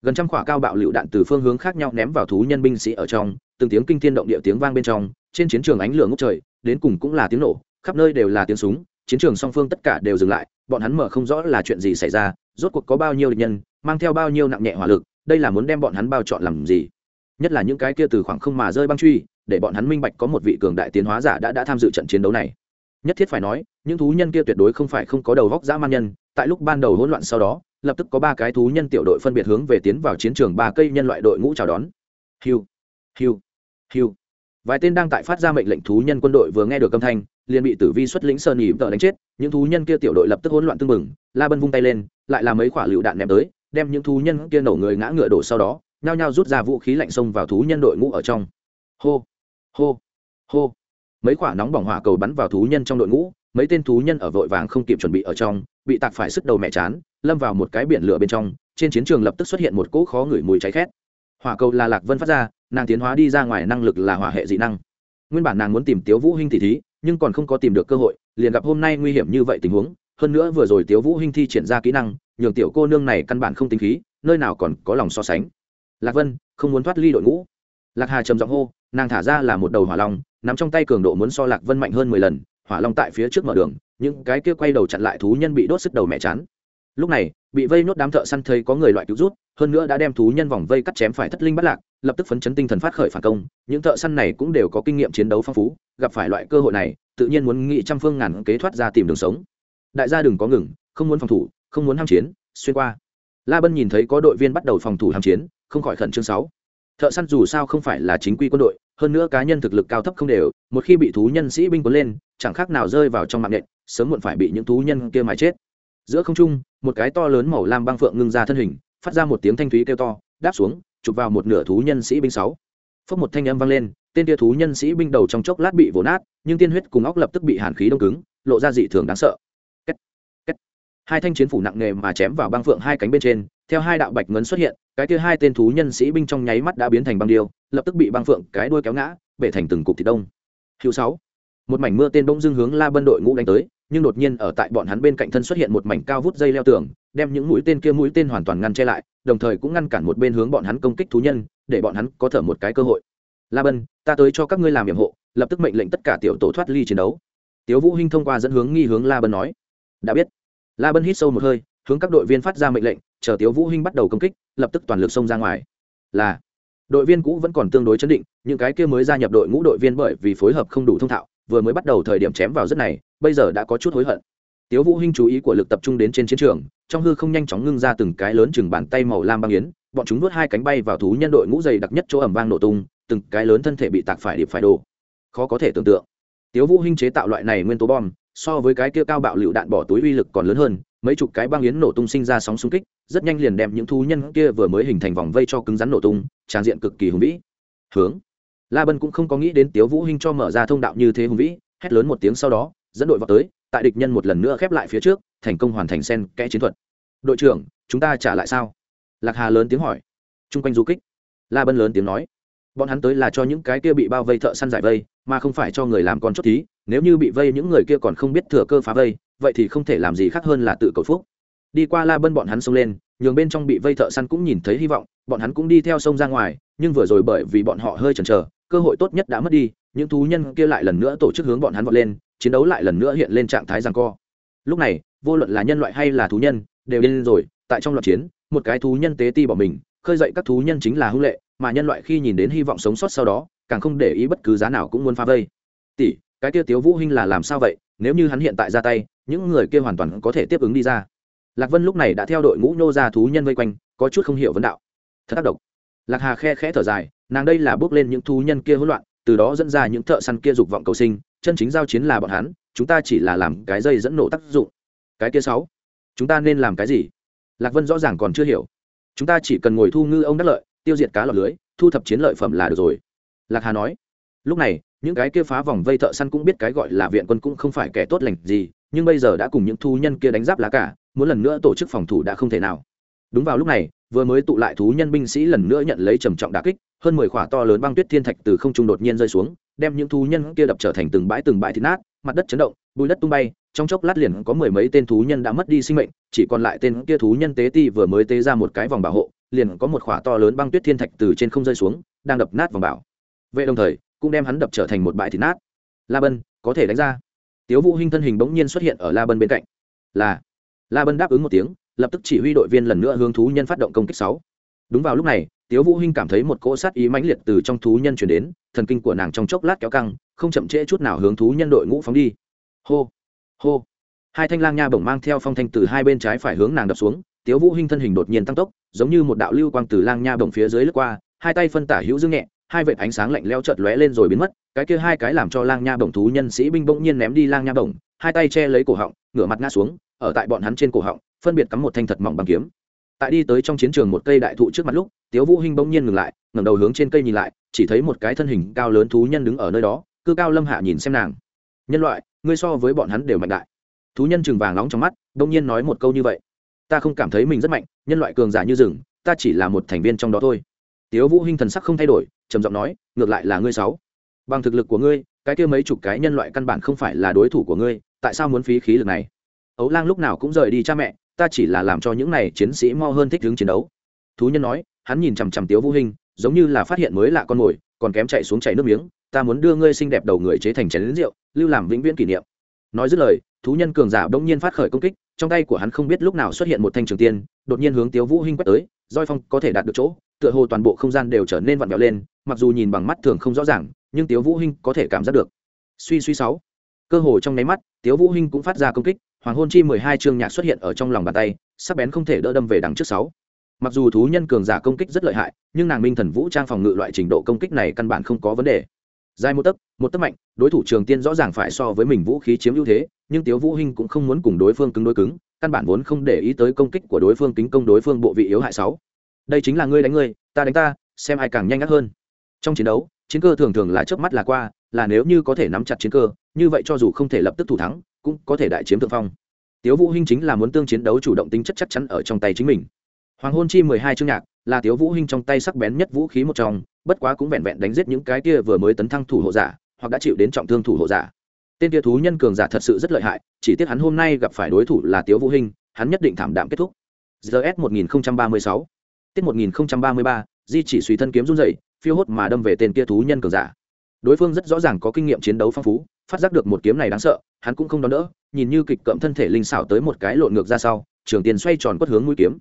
S1: gần trăm quả cao bạo lựu đạn từ phương hướng khác nhau ném vào thú nhân binh sĩ ở trong, từng tiếng kinh thiên động địa tiếng vang bên trong, trên chiến trường ánh lửa ngốc trời, đến cùng cũng là tiếng nổ, khắp nơi đều là tiếng súng, chiến trường song phương tất cả đều dừng lại bọn hắn mở không rõ là chuyện gì xảy ra, rốt cuộc có bao nhiêu địch nhân, mang theo bao nhiêu nặng nhẹ hỏa lực, đây là muốn đem bọn hắn bao chọn làm gì? Nhất là những cái kia từ khoảng không mà rơi băng truy, để bọn hắn minh bạch có một vị cường đại tiến hóa giả đã đã tham dự trận chiến đấu này. Nhất thiết phải nói, những thú nhân kia tuyệt đối không phải không có đầu óc dã man nhân, tại lúc ban đầu hỗn loạn sau đó, lập tức có ba cái thú nhân tiểu đội phân biệt hướng về tiến vào chiến trường ba cây nhân loại đội ngũ chào đón. Hiu hiu hiu. Vài tên đang tại phát ra mệnh lệnh thú nhân quân đội vừa nghe được âm thanh liền bị tử vi xuất lĩnh sơn nhị tợ đánh chết, những thú nhân kia tiểu đội lập tức hỗn loạn tưng bừng, la bân vung tay lên, lại làm mấy quả lựu đạn ném tới, đem những thú nhân kia nổ người ngã ngựa đổ sau đó, nhao nhao rút ra vũ khí lạnh xông vào thú nhân đội ngũ ở trong. Hô hô hô. Mấy quả nóng bỏng hỏa cầu bắn vào thú nhân trong đội ngũ, mấy tên thú nhân ở vội vàng không kịp chuẩn bị ở trong, bị tạc phải sức đầu mẹ chán, lâm vào một cái biển lửa bên trong, trên chiến trường lập tức xuất hiện một cỗ khó ngửi mùi cháy khét. Hỏa cầu là lạc vân phát ra, nàng tiến hóa đi ra ngoài năng lực là hỏa hệ dị năng. Nguyên bản nàng muốn tìm tiếu vũ hinh tỷ thí nhưng còn không có tìm được cơ hội, liền gặp hôm nay nguy hiểm như vậy tình huống, hơn nữa vừa rồi tiếu vũ hinh thi triển ra kỹ năng, nhường tiểu cô nương này căn bản không tính khí, nơi nào còn có lòng so sánh. Lạc vân, không muốn thoát ly đội ngũ. Lạc hà trầm giọng hô, nàng thả ra là một đầu hỏa long, nắm trong tay cường độ muốn so lạc vân mạnh hơn mười lần, hỏa long tại phía trước mở đường, những cái kia quay đầu chặn lại thú nhân bị đốt sức đầu mẹ chán lúc này, bị vây nốt đám thợ săn thấy có người loại cứu rút, hơn nữa đã đem thú nhân vòng vây cắt chém phải thất linh bắt lạc, lập tức phấn chấn tinh thần phát khởi phản công. Những thợ săn này cũng đều có kinh nghiệm chiến đấu phong phú, gặp phải loại cơ hội này, tự nhiên muốn nghĩ trăm phương ngàn kế thoát ra tìm đường sống. Đại gia đừng có ngừng, không muốn phòng thủ, không muốn ham chiến, xuyên qua. La bân nhìn thấy có đội viên bắt đầu phòng thủ ham chiến, không khỏi khẩn trương sáu. Thợ săn dù sao không phải là chính quy quân đội, hơn nữa cá nhân thực lực cao thấp không đều, một khi bị thú nhân sĩ binh cuốn lên, chẳng khác nào rơi vào trong mạng nện sớm muộn phải bị những thú nhân kia mà chết giữa không trung, một cái to lớn màu lam băng phượng ngưng ra thân hình, phát ra một tiếng thanh thúy kêu to, đáp xuống, chụp vào một nửa thú nhân sĩ binh sáu phốc một thanh âm vang lên, tên tia thú nhân sĩ binh đầu trong chốc lát bị vồ nát, nhưng tiên huyết cùng óc lập tức bị hàn khí đông cứng, lộ ra dị thường đáng sợ Kết. Kết. hai thanh chiến phủ nặng nề mà chém vào băng phượng hai cánh bên trên, theo hai đạo bạch ngấn xuất hiện, cái kia hai tên thú nhân sĩ binh trong nháy mắt đã biến thành băng điêu, lập tức bị băng phượng cái đuôi kéo ngã, bể thành từng cục thịt đông hữu sáu một mảnh mưa tên bỗng dưng hướng la bân đội ngũ đánh tới nhưng đột nhiên ở tại bọn hắn bên cạnh thân xuất hiện một mảnh cao vút dây leo tường, đem những mũi tên kia mũi tên hoàn toàn ngăn che lại, đồng thời cũng ngăn cản một bên hướng bọn hắn công kích thú nhân, để bọn hắn có thở một cái cơ hội. La bân, ta tới cho các ngươi làm nhiệm hộ, lập tức mệnh lệnh tất cả tiểu tổ thoát ly chiến đấu. Tiếu vũ hinh thông qua dẫn hướng nghi hướng la bân nói. Đã biết. La bân hít sâu một hơi, hướng các đội viên phát ra mệnh lệnh, chờ tiếu vũ hinh bắt đầu công kích, lập tức toàn lực xông ra ngoài. Là. Đội viên cũ vẫn còn tương đối chấn định, những cái kia mới gia nhập đội ngũ đội viên bởi vì phối hợp không đủ thông thạo, vừa mới bắt đầu thời điểm chém vào rất này bây giờ đã có chút hối hận. Tiếu vũ hinh chú ý của lực tập trung đến trên chiến trường, trong hư không nhanh chóng ngưng ra từng cái lớn chừng bàn tay màu lam băng yến, bọn chúng nuốt hai cánh bay vào thú nhân đội ngũ dày đặc nhất chỗ ẩm vang nổ tung, từng cái lớn thân thể bị tạc phải điệp phải đổ. Khó có thể tưởng tượng. Tiếu vũ hinh chế tạo loại này nguyên tố bom, so với cái kia cao bạo lựu đạn bỏ túi uy lực còn lớn hơn, mấy chục cái băng yến nổ tung sinh ra sóng xung kích, rất nhanh liền đem những thú nhân kia vừa mới hình thành vòng vây cho cứng rắn nổ tung, tràn diện cực kỳ hùng vĩ. Hướng. La bân cũng không có nghĩ đến tiếu vũ hinh cho mở ra thông đạo như thế hùng vĩ, hét lớn một tiếng sau đó dẫn đội vào tới, tại địch nhân một lần nữa khép lại phía trước, thành công hoàn thành sen kẽ chiến thuật. Đội trưởng, chúng ta trả lại sao? Lạc hà lớn tiếng hỏi. Chung quanh du kích. La bân lớn tiếng nói. Bọn hắn tới là cho những cái kia bị bao vây thợ săn giải vây, mà không phải cho người làm con chốt tí nếu như bị vây những người kia còn không biết thừa cơ phá vây, vậy thì không thể làm gì khác hơn là tự cầu phúc. Đi qua la bân bọn hắn xông lên, nhường bên trong bị vây thợ săn cũng nhìn thấy hy vọng, bọn hắn cũng đi theo sông ra ngoài, nhưng vừa rồi bởi vì bọn họ hơi chần chờ, cơ hội tốt nhất đã mất đi, những thú nhân kia lại lần nữa tổ chức hướng bọn hắn vọt lên chiến đấu lại lần nữa hiện lên trạng thái giằng co. Lúc này, vô luận là nhân loại hay là thú nhân, đều điên rồi, tại trong loạt chiến, một cái thú nhân tế ti bỏ mình, khơi dậy các thú nhân chính là hung lệ, mà nhân loại khi nhìn đến hy vọng sống sót sau đó, càng không để ý bất cứ giá nào cũng muốn phá vây. Tỷ, cái kia tiếu vũ hinh là làm sao vậy? Nếu như hắn hiện tại ra tay, những người kia hoàn toàn có thể tiếp ứng đi ra. Lạc vân lúc này đã theo đội ngũ nhô ra thú nhân vây quanh, có chút không hiểu vấn đạo. Thật tác động lạc hà khe khẽ thở dài, nàng đây là bước lên những thú nhân kia hỗn loạn, từ đó dẫn ra những thợ săn kia dục vọng cầu sinh chân chính giao chiến là bọn hắn, chúng ta chỉ là làm cái dây dẫn nổ tác dụng. Cái kia sáu, chúng ta nên làm cái gì? Lạc vân rõ ràng còn chưa hiểu. Chúng ta chỉ cần ngồi thu ngư ông đắc lợi, tiêu diệt cá lọc lưới, thu thập chiến lợi phẩm là được rồi. Lạc hà nói. Lúc này, những cái kia phá vòng vây thợ săn cũng biết cái gọi là viện quân cũng không phải kẻ tốt lành gì, nhưng bây giờ đã cùng những thu nhân kia đánh giáp lá cả, muốn lần nữa tổ chức phòng thủ đã không thể nào. Đúng vào lúc này, vừa mới tụ lại thú nhân binh sĩ lần nữa nhận lấy trầm trọng đà kích, hơn mười khỏa to lớn băng tuyết thiên thạch từ không trung đột nhiên rơi xuống đem những thú nhân kia đập trở thành từng bãi từng bãi thịt nát, mặt đất chấn động, bùi đất tung bay, trong chốc lát liền có mười mấy tên thú nhân đã mất đi sinh mệnh, chỉ còn lại tên kia thú nhân tế ti vừa mới tế ra một cái vòng bảo hộ, liền có một khỏa to lớn băng tuyết thiên thạch từ trên không rơi xuống, đang đập nát vòng bảo. Vệ đồng thời, cũng đem hắn đập trở thành một bãi thịt nát. La bân, có thể đánh ra. Tiếu vũ hinh thân hình bỗng nhiên xuất hiện ở la bân bên cạnh. Là. La bân đáp ứng một tiếng, lập tức chỉ huy đội viên lần nữa hướng thú nhân phát động công kích sáu đúng vào lúc này, tiếu vũ hinh cảm thấy một cỗ sát ý mãnh liệt từ trong thú nhân truyền đến, thần kinh của nàng trong chốc lát kéo căng, không chậm trễ chút nào hướng thú nhân đội ngũ phóng đi. Hô hô. Hai thanh lang nha bổng mang theo phong thanh từ hai bên trái phải hướng nàng đập xuống, tiếu vũ hinh thân hình đột nhiên tăng tốc, giống như một đạo lưu quang từ lang nha bổng phía dưới lướt qua, hai tay phân tả hữu dương nhẹ, hai vệt ánh sáng lạnh lẽo chợt lóe lên rồi biến mất, cái kia hai cái làm cho lang nha bổng thú nhân sĩ binh bỗng nhiên ném đi lang nha bổng, hai tay che lấy cổ họng, ngửa mặt ngã xuống, ở tại bọn hắn trên cổ họng, phân biệt cắm một thanh thật mỏng bằng kiếm tại đi tới trong chiến trường một cây đại thụ trước mặt lúc, tiếu vũ hinh bỗng nhiên ngừng lại, ngẩng đầu hướng trên cây nhìn lại, chỉ thấy một cái thân hình cao lớn thú nhân đứng ở nơi đó cư cao lâm hạ nhìn xem nàng. Nhân loại, ngươi so với bọn hắn đều mạnh đại. Thú nhân trừng vàng nóng trong mắt, bỗng nhiên nói một câu như vậy. Ta không cảm thấy mình rất mạnh, nhân loại cường giả như rừng, ta chỉ là một thành viên trong đó thôi. Tiếu vũ hinh thần sắc không thay đổi, trầm giọng nói, ngược lại là ngươi sáu. Bằng thực lực của ngươi, cái kia mấy chục cái nhân loại căn bản không phải là đối thủ của ngươi, tại sao muốn phí khí lực này? Ấu lang lúc nào cũng rời đi cha mẹ ta chỉ là làm cho những này chiến sĩ mo hơn thích hướng chiến đấu. Thú nhân nói, hắn nhìn chằm chằm tiếu vũ hinh, giống như là phát hiện mới lạ con mồi, còn kém chạy xuống chảy nước miếng, ta muốn đưa ngươi xinh đẹp đầu người chế thành chén lính rượu, lưu làm vĩnh viễn kỷ niệm. Nói dứt lời, thú nhân cường giả đông nhiên phát khởi công kích, trong tay của hắn không biết lúc nào xuất hiện một thanh trường tiên, đột nhiên hướng tiếu vũ hinh quét tới, roi phong có thể đạt được chỗ, tựa hồ toàn bộ không gian đều trở nên vặn vẹo lên, mặc dù nhìn bằng mắt thường không rõ ràng, nhưng tiếu vũ hinh có thể cảm giác được. Suy suy sáu. Cơ hồ trong nháy mắt, tiếu vũ hinh cũng phát ra công kích hoàng hôn chi mười hai chương nhạc xuất hiện ở trong lòng bàn tay, sắc bén không thể đỡ đâm về đằng trước sáu. Mặc dù thú nhân cường giả công kích rất lợi hại, nhưng nàng minh thần vũ trang phòng ngự loại trình độ công kích này căn bản không có vấn đề. Dài một tấc một tấc mạnh, đối thủ trường tiên rõ ràng phải so với mình vũ khí chiếm ưu thế, nhưng tiếu vũ hinh cũng không muốn cùng đối phương cứng đối cứng, căn bản vốn không để ý tới công kích của đối phương kính công đối phương bộ vị yếu hại sáu. Đây chính là ngươi đánh ngươi, ta đánh ta, xem ai càng nhanh ngắt hơn. Trong chiến đấu, chiến cơ thường thường là chớp mắt là qua, là nếu như có thể nắm chặt chiến cơ, như vậy cho dù không thể lập tức thủ thắng cũng có thể đại chiếm thượng phong. Tiếu vũ hinh chính là muốn tương chiến đấu chủ động tính chất chắc chắn ở trong tay chính mình. Hoàng hôn chi mười hai chương nhạc, là tiếu vũ hinh trong tay sắc bén nhất vũ khí một trong, bất quá cũng vẹn vẹn đánh giết những cái kia vừa mới tấn thăng thủ hộ giả, hoặc đã chịu đến trọng thương thủ hộ giả. Tên kia thú nhân cường giả thật sự rất lợi hại, chỉ tiếc hắn hôm nay gặp phải đối thủ là tiếu vũ hinh, hắn nhất định thảm đạm kết thúc. Gs 1036 tiết 1033 di chỉ suy thân kiếm run rẩy, phiêu hốt mà đâm về tên kia thú nhân cường giả đối phương rất rõ ràng có kinh nghiệm chiến đấu phong phú, phát giác được một kiếm này đáng sợ, hắn cũng không đón đỡ, nhìn như kịch cậm thân thể linh xảo tới một cái lộn ngược ra sau, trường tiền xoay tròn quất hướng mũi kiếm.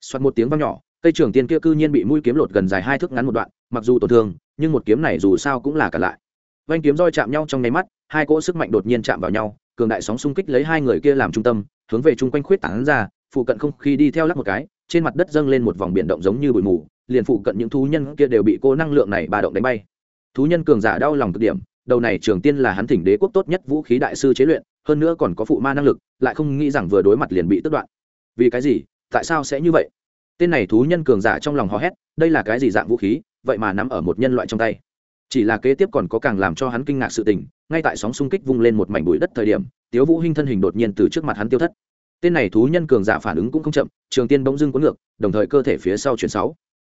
S1: Xoát một tiếng vang nhỏ, cây trường tiền kia cư nhiên bị mũi kiếm lột gần dài hai thước ngắn một đoạn, mặc dù tổn thương, nhưng một kiếm này dù sao cũng là cả lại. Vanh kiếm roi chạm nhau trong nháy mắt, hai cỗ sức mạnh đột nhiên chạm vào nhau, cường đại sóng xung kích lấy hai người kia làm trung tâm, hướng về chung quanh khuyết tảng ra, phụ cận không khí đi theo lắc một cái, trên mặt đất dâng lên một vòng biển động giống như bụi mù, liền phụ cận những thú nhân kia đều bị cô năng lượng này ba động đánh bay thú nhân cường giả đau lòng cực điểm, đầu này trường tiên là hắn thỉnh đế quốc tốt nhất vũ khí đại sư chế luyện, hơn nữa còn có phụ ma năng lực, lại không nghĩ rằng vừa đối mặt liền bị tức đoạn. Vì cái gì? Tại sao sẽ như vậy? Tên này thú nhân cường giả trong lòng hò hét, đây là cái gì dạng vũ khí, vậy mà nắm ở một nhân loại trong tay. Chỉ là kế tiếp còn có càng làm cho hắn kinh ngạc sự tình, ngay tại sóng xung kích vung lên một mảnh bụi đất thời điểm, tiếu vũ hinh thân hình đột nhiên từ trước mặt hắn tiêu thất. Tên này thú nhân cường giả phản ứng cũng không chậm, trường tiên bỗng dưng cuốn ngược, đồng thời cơ thể phía sau chuyển sáu.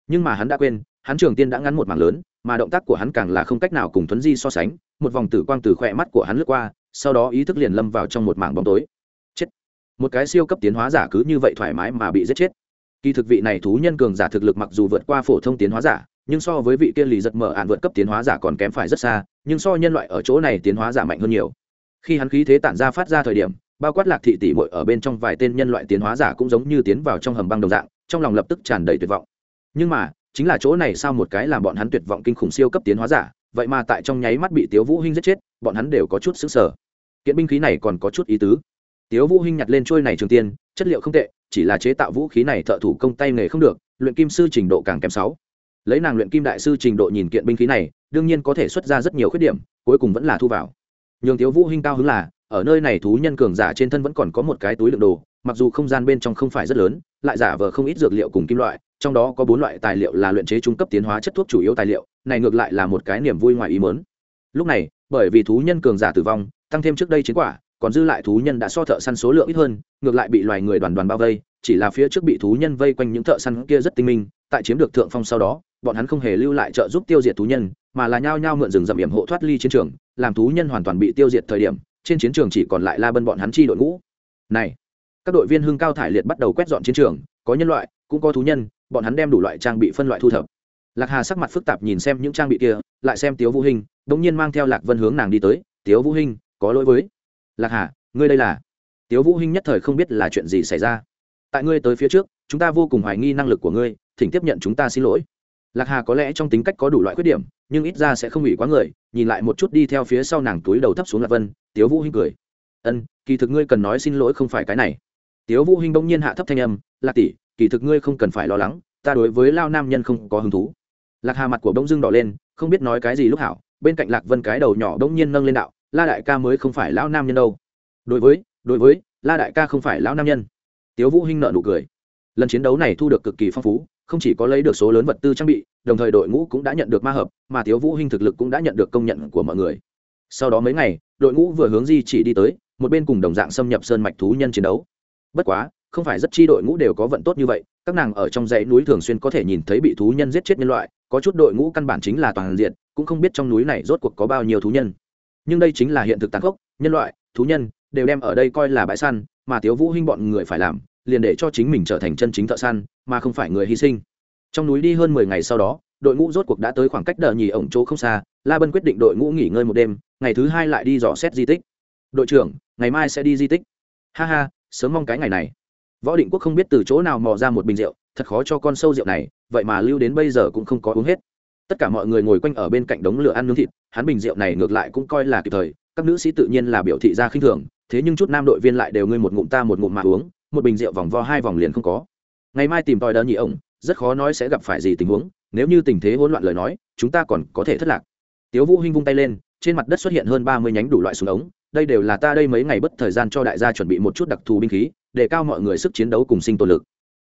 S1: Nhưng mà hắn đã quên hắn trường tiên đã ngắn một mảng lớn, mà động tác của hắn càng là không cách nào cùng thuấn di so sánh, một vòng tử quang từ khỏe mắt của hắn lướt qua, sau đó ý thức liền lâm vào trong một mảng bóng tối. Chết! Một cái siêu cấp tiến hóa giả cứ như vậy thoải mái mà bị giết chết. Kỳ thực vị này thú nhân cường giả thực lực mặc dù vượt qua phổ thông tiến hóa giả, nhưng so với vị kia lì giật mở ạn vượt cấp tiến hóa giả còn kém phải rất xa, nhưng so nhân loại ở chỗ này tiến hóa giả mạnh hơn nhiều. Khi hắn khí thế tản ra phát ra thời điểm, bao quát lạc thị tỷ bội ở bên trong vài tên nhân loại tiến hóa giả cũng giống như tiến vào trong hầm băng đồng dạng, trong lòng lập tức tràn đầy tuyệt vọng. Nhưng mà chính là chỗ này sao một cái làm bọn hắn tuyệt vọng kinh khủng siêu cấp tiến hóa giả, vậy mà tại trong nháy mắt bị tiếu vũ hinh giết chết, bọn hắn đều có chút sững sờ. kiện binh khí này còn có chút ý tứ. Tiếu vũ hinh nhặt lên trôi này trường tiên, chất liệu không tệ, chỉ là chế tạo vũ khí này thợ thủ công tay nghề không được, luyện kim sư trình độ càng kém sáu. Lấy nàng luyện kim đại sư trình độ nhìn kiện binh khí này, đương nhiên có thể xuất ra rất nhiều khuyết điểm, cuối cùng vẫn là thu vào. Nhường tiếu vũ hinh cao hứng là, ở nơi này thú nhân cường giả trên thân vẫn còn có một cái túi đựng đồ, mặc dù không gian bên trong không phải rất lớn, lại giả vờ không ít dược liệu cùng kim loại trong đó có bốn loại tài liệu là luyện chế trung cấp tiến hóa chất thuốc chủ yếu tài liệu, này ngược lại là một cái niềm vui ngoài ý mớn lúc này, bởi vì thú nhân cường giả tử vong, tăng thêm trước đây chiến quả, còn dư lại thú nhân đã so thợ săn số lượng ít hơn, ngược lại bị loài người đoàn đoàn bao vây, chỉ là phía trước bị thú nhân vây quanh những thợ săn kia rất tinh minh, tại chiếm được thượng phong sau đó, bọn hắn không hề lưu lại trợ giúp tiêu diệt thú nhân, mà là nhao nhao mượn rừng rậm hiểm hộ thoát ly chiến trường, làm thú nhân hoàn toàn bị tiêu diệt thời điểm, trên chiến trường chỉ còn lại la bân bọn hắn chi đội ngũ. Này, các đội viên hưng cao thải liệt bắt đầu quét dọn chiến trường, có nhân loại, cũng có thú nhân bọn hắn đem đủ loại trang bị phân loại thu thập. Lạc hà sắc mặt phức tạp nhìn xem những trang bị kia, lại xem tiếu vũ hinh đ ỗ n g nhiên mang theo lạc vân hướng nàng đi tới, tiếu vũ hinh, có lỗi với lạc hà, ngươi đây là tiếu vũ hinh nhất thời không biết là chuyện gì xảy ra. Tại ngươi tới phía trước, chúng ta vô cùng hoài nghi năng lực của ngươi, thỉnh tiếp nhận chúng ta xin lỗi. Lạc hà có lẽ trong tính cách có đủ loại khuyết điểm, nhưng ít ra sẽ không ủy quá người, nhìn lại một chút đi theo phía sau nàng túi đầu thấp xuống lạc vân, tiếu vũ hinh cười. Ân, kỳ thực ngươi cần nói xin lỗi không phải cái này. Tiếu vũ hinh bỗng nhiên hạ thấp thanh âm, lạc tỷ kỳ thực ngươi không cần phải lo lắng, ta đối với lao nam nhân không có hứng thú. Lạc hà mặt của bỗng dưng đỏ lên, không biết nói cái gì lúc hảo, bên cạnh lạc vân cái đầu nhỏ bỗng nhiên nâng lên đạo, la đại ca mới không phải lão nam nhân đâu. Đối với đối với, la đại ca không phải lão nam nhân. Tiếu vũ hinh nợ nụ cười. Lần chiến đấu này thu được cực kỳ phong phú, không chỉ có lấy được số lớn vật tư trang bị, đồng thời đội ngũ cũng đã nhận được ma hợp, mà tiếu vũ hinh thực lực cũng đã nhận được công nhận của mọi người. Sau đó mấy ngày, đội ngũ vừa hướng di chỉ đi tới, một bên cùng đồng dạng xâm nhập sơn mạch thú nhân chiến đấu. Bất quá không phải rất chi đội ngũ đều có vận tốt như vậy, các nàng ở trong dãy núi thường xuyên có thể nhìn thấy bị thú nhân giết chết nhân loại, có chút đội ngũ căn bản chính là toàn diện, cũng không biết trong núi này rốt cuộc có bao nhiêu thú nhân. Nhưng đây chính là hiện thực tàn khốc, nhân loại, thú nhân đều đem ở đây coi là bãi săn, mà tiếu vũ hinh bọn người phải làm, liền để cho chính mình trở thành chân chính thợ săn, mà không phải người hy sinh. Trong núi đi hơn mười ngày sau đó, đội ngũ rốt cuộc đã tới khoảng cách đờ nhì ổng chỗ không xa, la bân quyết định đội ngũ nghỉ ngơi một đêm, ngày thứ hai lại đi dò xét di tích. Đội trưởng, ngày mai sẽ đi di tích. Ha ha, sớm mong cái ngày này võ định quốc không biết từ chỗ nào mò ra một bình rượu, thật khó cho con sâu rượu này, vậy mà lưu đến bây giờ cũng không có uống hết. Tất cả mọi người ngồi quanh ở bên cạnh đống lửa ăn nướng thịt, hắn bình rượu này ngược lại cũng coi là kịp thời, các nữ sĩ tự nhiên là biểu thị ra khinh thường, thế nhưng chút nam đội viên lại đều ngươi một ngụm ta một ngụm mà uống, một bình rượu vòng vo hai vòng liền không có. Ngày mai tìm tòi đỡ nhị ổng, rất khó nói sẽ gặp phải gì tình huống, nếu như tình thế hỗn loạn lời nói, chúng ta còn có thể thất lạc. Tiếu vũ hinh vung tay lên, trên mặt đất xuất hiện hơn ba mươi nhánh đủ loại súng ống đây đều là ta đây mấy ngày bất thời gian cho đại gia chuẩn bị một chút đặc thù binh khí, để cao mọi người sức chiến đấu cùng sinh tồn lực.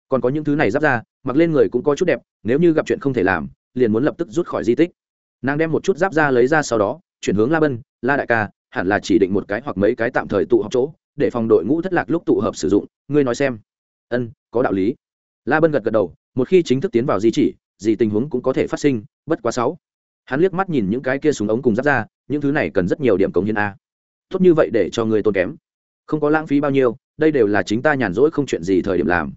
S1: Còn có những thứ này giáp ra, mặc lên người cũng có chút đẹp, nếu như gặp chuyện không thể làm, liền muốn lập tức rút khỏi di tích. Nàng đem một chút giáp ra lấy ra sau đó, chuyển hướng la bân, la đại ca, hẳn là chỉ định một cái hoặc mấy cái tạm thời tụ họp chỗ, để phòng đội ngũ thất lạc lúc tụ hợp sử dụng, ngươi nói xem. Ân, có đạo lý. La bân gật gật đầu, một khi chính thức tiến vào di chỉ, gì tình huống cũng có thể phát sinh, bất quá sáu. Hắn liếc mắt nhìn những cái kia súng ống cùng giáp ra, những thứ này cần rất nhiều điểm cống hiến a tốt như vậy để cho người tôn kém. Không có lãng phí bao nhiêu, đây đều là chính ta nhàn rỗi không chuyện gì thời điểm làm.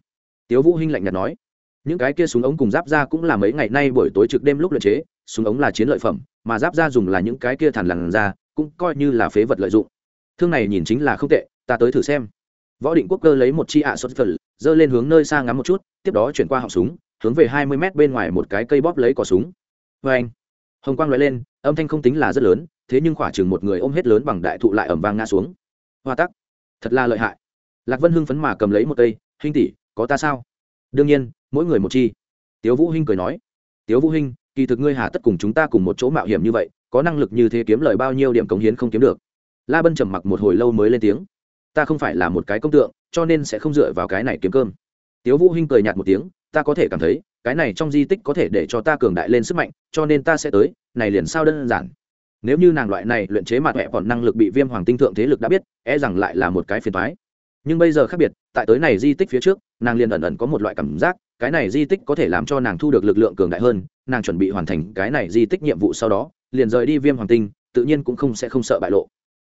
S1: Tiếu vũ hinh lạnh nhạt nói. Những cái kia súng ống cùng giáp ra cũng là mấy ngày nay buổi tối trực đêm lúc luyện chế, súng ống là chiến lợi phẩm, mà giáp ra dùng là những cái kia thằn lằn ra cũng coi như là phế vật lợi dụng. Thương này nhìn chính là không tệ, ta tới thử xem. Võ định quốc cơ lấy một chi ạ xuất phật dơ lên hướng nơi xa ngắm một chút, tiếp đó chuyển qua họng súng, hướng về hai mươi mét bên ngoài một cái cây bóp lấy cò súng. Vê anh hồng quang loại lên, âm thanh không tính là rất lớn thế nhưng khỏa chừng một người ôm hết lớn bằng đại thụ lại ẩm vang ngã xuống. Hoa tắc, thật là lợi hại. Lạc vân hưng phấn mà cầm lấy một cây hinh tỷ, có ta sao? Đương nhiên, mỗi người một chi. Tiếu vũ hinh cười nói, tiếu vũ hinh, kỳ thực ngươi hà tất cùng chúng ta cùng một chỗ mạo hiểm như vậy, có năng lực như thế kiếm lời bao nhiêu điểm cống hiến không kiếm được. La bân trầm mặc một hồi lâu mới lên tiếng, ta không phải là một cái công tượng, cho nên sẽ không dựa vào cái này kiếm cơm. Tiếu vũ hinh cười nhạt một tiếng, ta có thể cảm thấy, cái này trong di tích có thể để cho ta cường đại lên sức mạnh, cho nên ta sẽ tới, này liền sao đơn giản nếu như nàng loại này luyện chế mặt mẹ còn năng lực bị viêm hoàng tinh thượng thế lực đã biết e rằng lại là một cái phiền toái. Nhưng bây giờ khác biệt, tại tới này di tích phía trước, nàng liền ẩn ẩn có một loại cảm giác, cái này di tích có thể làm cho nàng thu được lực lượng cường đại hơn, nàng chuẩn bị hoàn thành cái này di tích nhiệm vụ sau đó, liền rời đi viêm hoàng tinh, tự nhiên cũng không sẽ không sợ bại lộ.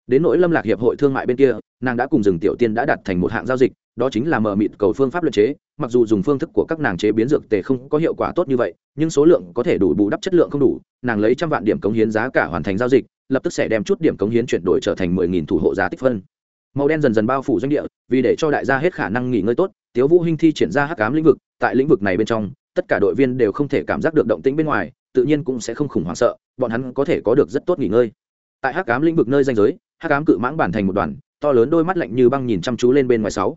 S1: Đến nỗi lâm lạc hiệp hội thương mại bên kia, nàng đã cùng rừng tiểu tiên đã đặt thành một hạng giao dịch, đó chính là mờ mịt cầu phương pháp luyện chế mặc dù dùng phương thức của các nàng chế biến dược tề không có hiệu quả tốt như vậy, nhưng số lượng có thể đủ bù đắp chất lượng không đủ. Nàng lấy trăm vạn điểm cống hiến giá cả hoàn thành giao dịch, lập tức sẽ đem chút điểm cống hiến chuyển đổi trở thành mười nghìn thủ hộ giá tích phân. Màu đen dần dần bao phủ doanh địa, vì để cho đại gia hết khả năng nghỉ ngơi tốt, tiếu vũ hinh thi triển ra hắc ám lĩnh vực, tại lĩnh vực này bên trong, tất cả đội viên đều không thể cảm giác được động tĩnh bên ngoài, tự nhiên cũng sẽ không khủng hoảng sợ, bọn hắn có thể có được rất tốt nghỉ ngơi. Tại hắc ám lĩnh vực nơi danh giới, hắc ám cự mãng bản thành một đoàn, to lớn đôi mắt lạnh như băng nhìn chăm chú lên bên ngoài sáu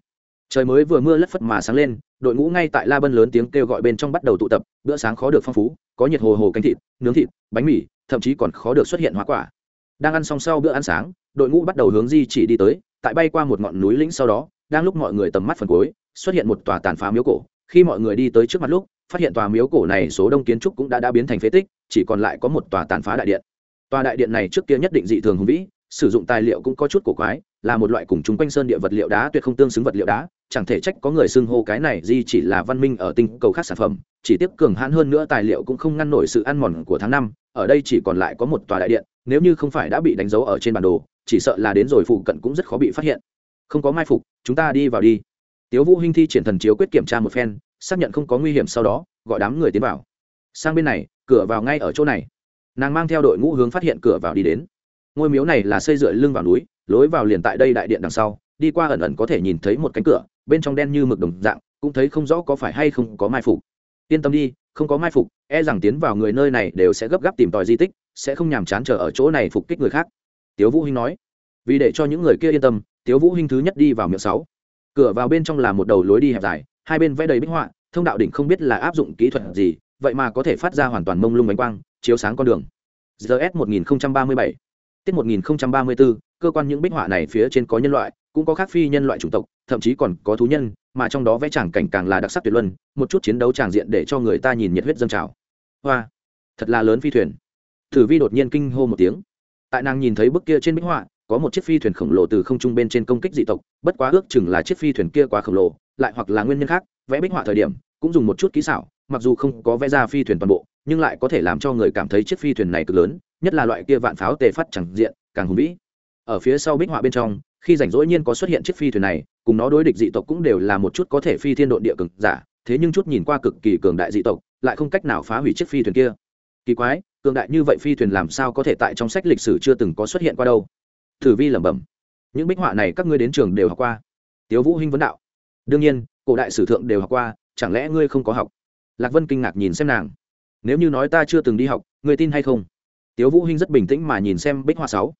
S1: trời mới vừa mưa lất phất mà sáng lên, đội ngũ ngay tại la bân lớn tiếng kêu gọi bên trong bắt đầu tụ tập, bữa sáng khó được phong phú, có nhiệt hồ hồ canh thịt, nướng thịt, bánh mì, thậm chí còn khó được xuất hiện hoa quả. Đang ăn xong sau bữa ăn sáng, đội ngũ bắt đầu hướng di chỉ đi tới, tại bay qua một ngọn núi lĩnh sau đó, đang lúc mọi người tầm mắt phần cuối, xuất hiện một tòa tàn phá miếu cổ. Khi mọi người đi tới trước mặt lúc, phát hiện tòa miếu cổ này số đông kiến trúc cũng đã đã biến thành phế tích, chỉ còn lại có một tòa tàn phá đại điện. Tòa đại điện này trước kia nhất định dị thường hùng vĩ, sử dụng tài liệu cũng có chút cổ quái là một loại cùng chung quanh sơn địa vật liệu đá tuyệt không tương xứng vật liệu đá, chẳng thể trách có người xưng hô cái này di chỉ là văn minh ở tinh cầu khác sản phẩm, chỉ tiếp cường hãn hơn nữa tài liệu cũng không ngăn nổi sự ăn mòn của tháng năm, ở đây chỉ còn lại có một tòa đại điện, nếu như không phải đã bị đánh dấu ở trên bản đồ, chỉ sợ là đến rồi phụ cận cũng rất khó bị phát hiện. Không có mai phục, chúng ta đi vào đi. Tiếu vũ hinh thi triển thần chiếu quyết kiểm tra một phen, xác nhận không có nguy hiểm sau đó, gọi đám người tiến vào. Sang bên này, cửa vào ngay ở chỗ này. Nàng mang theo đội ngũ hướng phát hiện cửa vào đi đến. Ngôi miếu này là xây dựa lưng vào núi lối vào liền tại đây đại điện đằng sau, đi qua ẩn ẩn có thể nhìn thấy một cánh cửa, bên trong đen như mực đồng dạng, cũng thấy không rõ có phải hay không có mai phục. Yên tâm đi, không có mai phục e rằng tiến vào người nơi này đều sẽ gấp gáp tìm tòi di tích, sẽ không nhàm chán chờ ở chỗ này phục kích người khác. Tiếu vũ hinh nói. Vì để cho những người kia yên tâm, tiếu vũ hinh thứ nhất đi vào miệng sáu. Cửa vào bên trong là một đầu lối đi hẹp dài, hai bên vẽ đầy bích họa, thông đạo đỉnh không biết là áp dụng kỹ thuật gì, vậy mà có thể phát ra hoàn toàn mông lung ánh quang, chiếu sáng con đường. Gs 1037 tiết 1034 cơ quan những bích họa này phía trên có nhân loại, cũng có khác phi nhân loại chủng tộc, thậm chí còn có thú nhân, mà trong đó vẽ tràng cảnh càng là đặc sắc tuyệt luân, một chút chiến đấu tràng diện để cho người ta nhìn nhiệt huyết dâng trào. Hoa, thật là lớn phi thuyền. Thử vi đột nhiên kinh hô một tiếng. Tại nàng nhìn thấy bức kia trên bích họa, có một chiếc phi thuyền khổng lồ từ không trung bên trên công kích dị tộc, bất quá ước chừng là chiếc phi thuyền kia quá khổng lồ, lại hoặc là nguyên nhân khác, vẽ bích họa thời điểm, cũng dùng một chút kỹ xảo, mặc dù không có vẽ ra phi thuyền toàn bộ, nhưng lại có thể làm cho người cảm thấy chiếc phi thuyền này cực lớn, nhất là loại kia vạn pháo tề phát chẳng diện, càng hùng vĩ ở phía sau bích họa bên trong, khi rảnh rỗi nhiên có xuất hiện chiếc phi thuyền này, cùng nó đối địch dị tộc cũng đều là một chút có thể phi thiên độn địa cực giả, thế nhưng chút nhìn qua cực kỳ cường đại dị tộc, lại không cách nào phá hủy chiếc phi thuyền kia. Kỳ quái, cường đại như vậy phi thuyền làm sao có thể tại trong sách lịch sử chưa từng có xuất hiện qua đâu? Thử vi lẩm bẩm. Những bích họa này các ngươi đến trường đều học qua. Tiếu vũ hinh vấn đạo. Đương nhiên, cổ đại sử thượng đều học qua, chẳng lẽ ngươi không có học? Lạc vân kinh ngạc nhìn xem nàng. Nếu như nói ta chưa từng đi học, ngươi tin hay không? Tiếu vũ hinh rất bình tĩnh mà nhìn xem bích họa sáu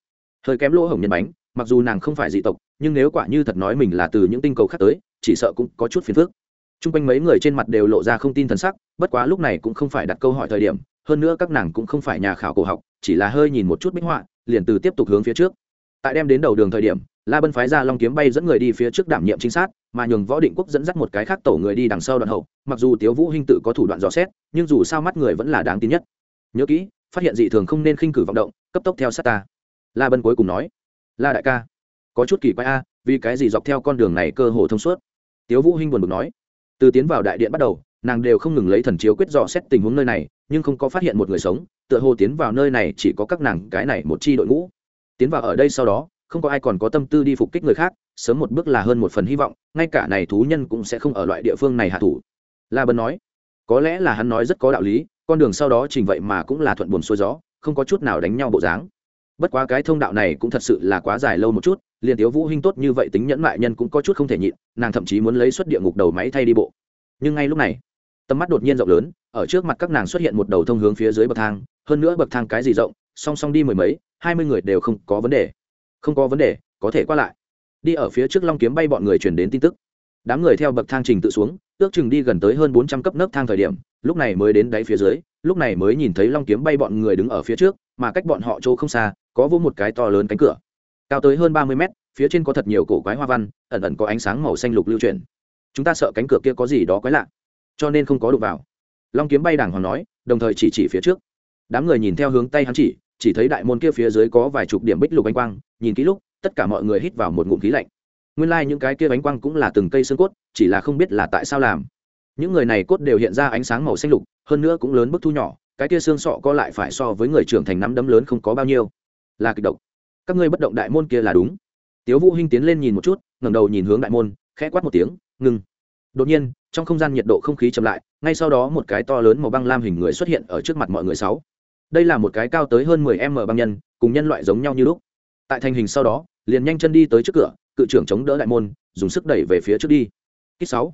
S1: hơi kém lỗ hổng nhân bánh, mặc dù nàng không phải dị tộc, nhưng nếu quả như thật nói mình là từ những tinh cầu khác tới, chỉ sợ cũng có chút phiền phức. T r u n g quanh mấy người trên mặt đều lộ ra không tin thần sắc, bất quá lúc này cũng không phải đặt câu hỏi thời điểm, hơn nữa các nàng cũng không phải nhà khảo cổ học, chỉ là hơi nhìn một chút minh họa, liền từ tiếp tục hướng phía trước. Tại đem đến đầu đường thời điểm, la bân phái ra long kiếm bay dẫn người đi phía trước đảm nhiệm chính xác mà nhường võ định quốc dẫn dắt một cái khác tổ người đi đằng sau đoạn hậu, mặc dù tiếu vũ hinh tự có thủ đoạn dò xét, nhưng dù sao mắt người vẫn là đáng tin nhất. Nhớ kỹ, phát hiện dị thường không nên khinh cử vọng động, cấp tốc theo sát ta la bân cuối cùng nói, la đại ca, có chút kỳ quái a, vì cái gì dọc theo con đường này cơ hồ thông suốt? Tiếu vũ hinh buồn bực nói, từ tiến vào đại điện bắt đầu, nàng đều không ngừng lấy thần chiếu quyết dò xét tình huống nơi này, nhưng không có phát hiện một người sống, tựa hồ tiến vào nơi này chỉ có các nàng, cái này một chi đội ngũ. Tiến vào ở đây sau đó, không có ai còn có tâm tư đi phục kích người khác, sớm một bước là hơn một phần hy vọng, ngay cả này thú nhân cũng sẽ không ở loại địa phương này hạ thủ. La bân nói, có lẽ là hắn nói rất có đạo lý, con đường sau đó trình vậy mà cũng là thuận buồn xuôi gió, không có chút nào đánh nhau bộ dáng bất quá cái thông đạo này cũng thật sự là quá dài lâu một chút, liền tiếu vũ hinh tốt như vậy tính nhẫn mại nhân cũng có chút không thể nhịn, nàng thậm chí muốn lấy xuất địa ngục đầu máy thay đi bộ. Nhưng ngay lúc này, tầm mắt đột nhiên rộng lớn, ở trước mặt các nàng xuất hiện một đầu thông hướng phía dưới bậc thang, hơn nữa bậc thang cái gì rộng, song song đi mười mấy, hai mươi người đều không có vấn đề. Không có vấn đề, có thể qua lại. Đi ở phía trước long kiếm bay bọn người truyền đến tin tức. Đám người theo bậc thang trình tự xuống, ước chừng đi gần tới hơn bốn trăm cấp nấc thang thời điểm, lúc này mới đến đáy phía dưới lúc này mới nhìn thấy long kiếm bay bọn người đứng ở phía trước, mà cách bọn họ chỗ không xa, có vô một cái to lớn cánh cửa. Cao tới hơn ba mươi mét, phía trên có thật nhiều cổ quái hoa văn, ẩn ẩn có ánh sáng màu xanh lục lưu truyền chúng ta sợ cánh cửa kia có gì đó quái lạ, cho nên không có đụng vào. Long kiếm bay đàng hoàng nói, đồng thời chỉ chỉ phía trước. Đám người nhìn theo hướng tay hắn chỉ chỉ thấy đại môn kia phía dưới có vài chục điểm bích lục ánh quang, nhìn kỹ lúc, tất cả mọi người hít vào một ngụm khí lạnh. Nguyên lai、like、những cái kia ánh quang cũng là từng cây xương cốt, chỉ là không biết là tại sao làm những người này cốt đều hiện ra ánh sáng màu xanh lục, hơn nữa cũng lớn bức thu nhỏ, cái kia xương sọ co lại phải so với người trưởng thành nắm đấm lớn không có bao nhiêu. Là kịch độc. Các ngươi bất động đại môn kia là đúng. Tiếu vũ hinh tiến lên nhìn một chút, ngẩng đầu nhìn hướng đại môn, khẽ quát một tiếng, ngừng. Đột nhiên, trong không gian nhiệt độ không khí chậm lại, ngay sau đó một cái to lớn màu băng lam hình người xuất hiện ở trước mặt mọi người sáu. Đây là một cái cao tới hơn 10 m băng nhân, cùng nhân loại giống nhau như lúc. Tại thành hình sau đó, liền nhanh chân đi tới trước cửa, cự trưởng chống đỡ đại môn, dùng sức đẩy về phía trước đi. Kích sáu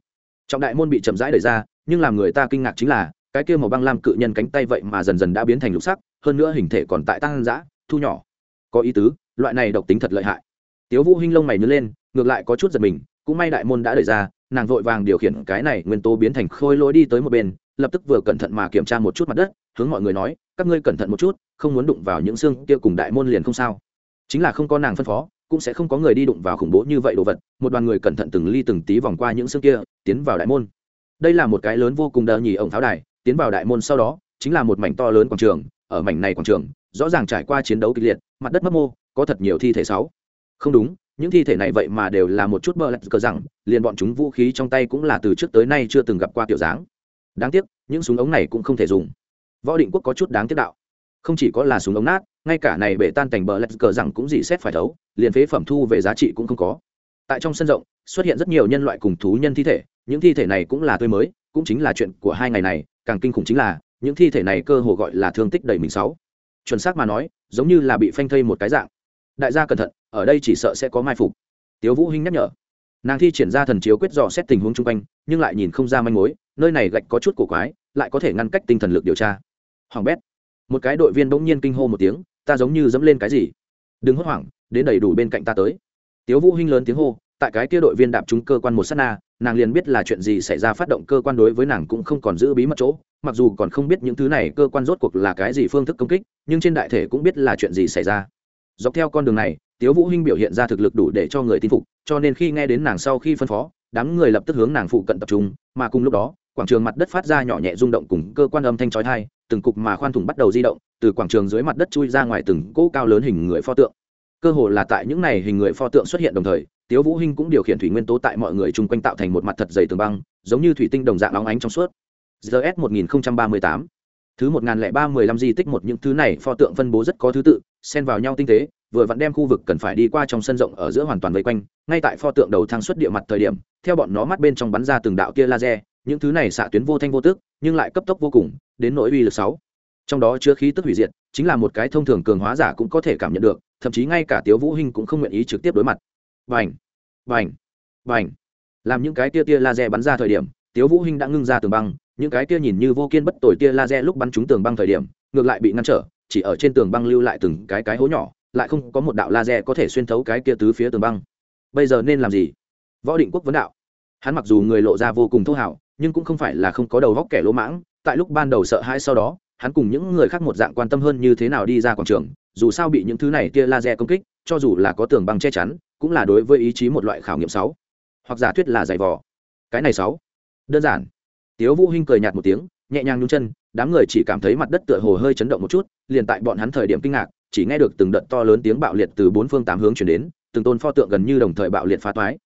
S1: trọng đại môn bị chậm rãi đẩy ra, nhưng làm người ta kinh ngạc chính là, cái kia màu băng lam cự nhân cánh tay vậy mà dần dần đã biến thành lục sắc, hơn nữa hình thể còn tại tăng dã, thu nhỏ. Có ý tứ, loại này độc tính thật lợi hại. Tiếu vũ hinh lông mày nhớ lên, ngược lại có chút giật mình, cũng may đại môn đã đẩy ra, nàng vội vàng điều khiển cái này nguyên tố biến thành khôi lỗi đi tới một bên, lập tức vừa cẩn thận mà kiểm tra một chút mặt đất, hướng mọi người nói, các ngươi cẩn thận một chút, không muốn đụng vào những xương kia cùng đại môn liền không sao. Chính là không có nàng phân phó cũng sẽ không có người đi đụng vào khủng bố như vậy đồ vật, một đoàn người cẩn thận từng ly từng tí vòng qua những xương kia, tiến vào đại môn. Đây là một cái lớn vô cùng đờ nhì ổng pháo đài, tiến vào đại môn sau đó, chính là một mảnh to lớn quảng trường, ở mảnh này quảng trường, rõ ràng trải qua chiến đấu kịch liệt, mặt đất mấp mô, có thật nhiều thi thể sáu. Không đúng, những thi thể này vậy mà đều là một chút bờ lạch cờ rằng, liền bọn chúng vũ khí trong tay cũng là từ trước tới nay chưa từng gặp qua kiểu dáng. Đáng tiếc, những súng ống này cũng không thể dùng. Võ định quốc có chút đáng tiếc đạo không chỉ có là súng ống nát, ngay cả này bể tan cảnh bờ lạch cờ rằng cũng dỉ xét phải thấu, liền phế phẩm thu về giá trị cũng không có. Tại trong sân rộng, xuất hiện rất nhiều nhân loại cùng thú nhân thi thể, những thi thể này cũng là tươi mới, cũng chính là chuyện của hai ngày này, càng kinh khủng chính là, những thi thể này cơ hồ gọi là thương tích đầy mình sáu. Chuẩn xác mà nói, giống như là bị phanh thây một cái dạng. Đại gia cẩn thận, ở đây chỉ sợ sẽ có mai phục. Tiếu vũ hinh nhắc nhở. Nàng thi triển ra thần chiếu quyết dò xét tình huống chung quanh, nhưng lại nhìn không ra manh mối, nơi này gạch có chút cổ quái, lại có thể ngăn cách tinh thần lực điều tra. Hoàng bét một cái đội viên bỗng nhiên kinh hô một tiếng, ta giống như dẫm lên cái gì. Đừng hốt hoảng, đến đầy đủ bên cạnh ta tới. Tiếu vũ hinh lớn tiếng hô, tại cái kia đội viên đạp trúng cơ quan một sát na, nàng liền biết là chuyện gì xảy ra phát động cơ quan đối với nàng cũng không còn giữ bí mật chỗ, mặc dù còn không biết những thứ này cơ quan rốt cuộc là cái gì phương thức công kích, nhưng trên đại thể cũng biết là chuyện gì xảy ra. Dọc theo con đường này, tiếu vũ hinh biểu hiện ra thực lực đủ để cho người tin phục, cho nên khi nghe đến nàng sau khi phân phó, đám người lập tức hướng nàng phụ cận tập trung, mà cùng lúc đó, quảng trường mặt đất phát ra nhỏ nhẹ rung động cùng cơ quan âm thanh chói tai từng cục mà khoan thủng bắt đầu di động, từ quảng trường dưới mặt đất chui ra ngoài từng cỗ cao lớn hình người pho tượng. Cơ hồ là tại những này hình người pho tượng xuất hiện đồng thời, tiếu vũ hinh cũng điều khiển thủy nguyên tố tại mọi người chung quanh tạo thành một mặt thật dày tường băng, giống như thủy tinh đồng dạng óng ánh trong suốt. Gs 1038 thứ 1035 di tích một những thứ này pho tượng phân bố rất có thứ tự, xen vào nhau tinh tế, vừa vặn đem khu vực cần phải đi qua trong sân rộng ở giữa hoàn toàn vây quanh, ngay tại pho tượng đầu thang xuất địa mặt thời điểm, theo bọn nó mắt bên trong bắn ra từng đạo kia laser, những thứ này xạ tuyến vô thanh vô tức nhưng lại cấp tốc vô cùng, đến nỗi uy lực sáu. Trong đó chứa khí tức hủy diệt, chính là một cái thông thường cường hóa giả cũng có thể cảm nhận được, thậm chí ngay cả tiếu vũ hinh cũng không nguyện ý trực tiếp đối mặt. Vành vành vành làm những cái tia tia laser bắn ra thời điểm, tiếu vũ hinh đã ngưng ra tường băng, những cái tia nhìn như vô kiên bất tồi tia laser lúc bắn trúng tường băng thời điểm, ngược lại bị ngăn trở, chỉ ở trên tường băng lưu lại từng cái cái hố nhỏ, lại không có một đạo laser có thể xuyên thấu cái kia tứ phía tường băng. Bây giờ nên làm gì? Võ định quốc vấn đạo. Hắn mặc dù người lộ ra vô cùng thô hảo nhưng cũng không phải là không có đầu góc kẻ lỗ mãng, tại lúc ban đầu sợ hãi sau đó, hắn cùng những người khác một dạng quan tâm hơn như thế nào đi ra quảng trường, dù sao bị những thứ này tia laser công kích, cho dù là có tường băng che chắn, cũng là đối với ý chí một loại khảo nghiệm sáu. Hoặc giả thuyết là giày vò. Cái này sáu. Đơn giản. Tiếu vũ hinh cười nhạt một tiếng, nhẹ nhàng nhún chân, đám người chỉ cảm thấy mặt đất tựa hồ hơi chấn động một chút, liền tại bọn hắn thời điểm kinh ngạc, chỉ nghe được từng đợt to lớn tiếng bạo liệt từ bốn phương tám hướng truyền đến, từng tôn pho tượng gần như đồng thời bạo liệt phá toái.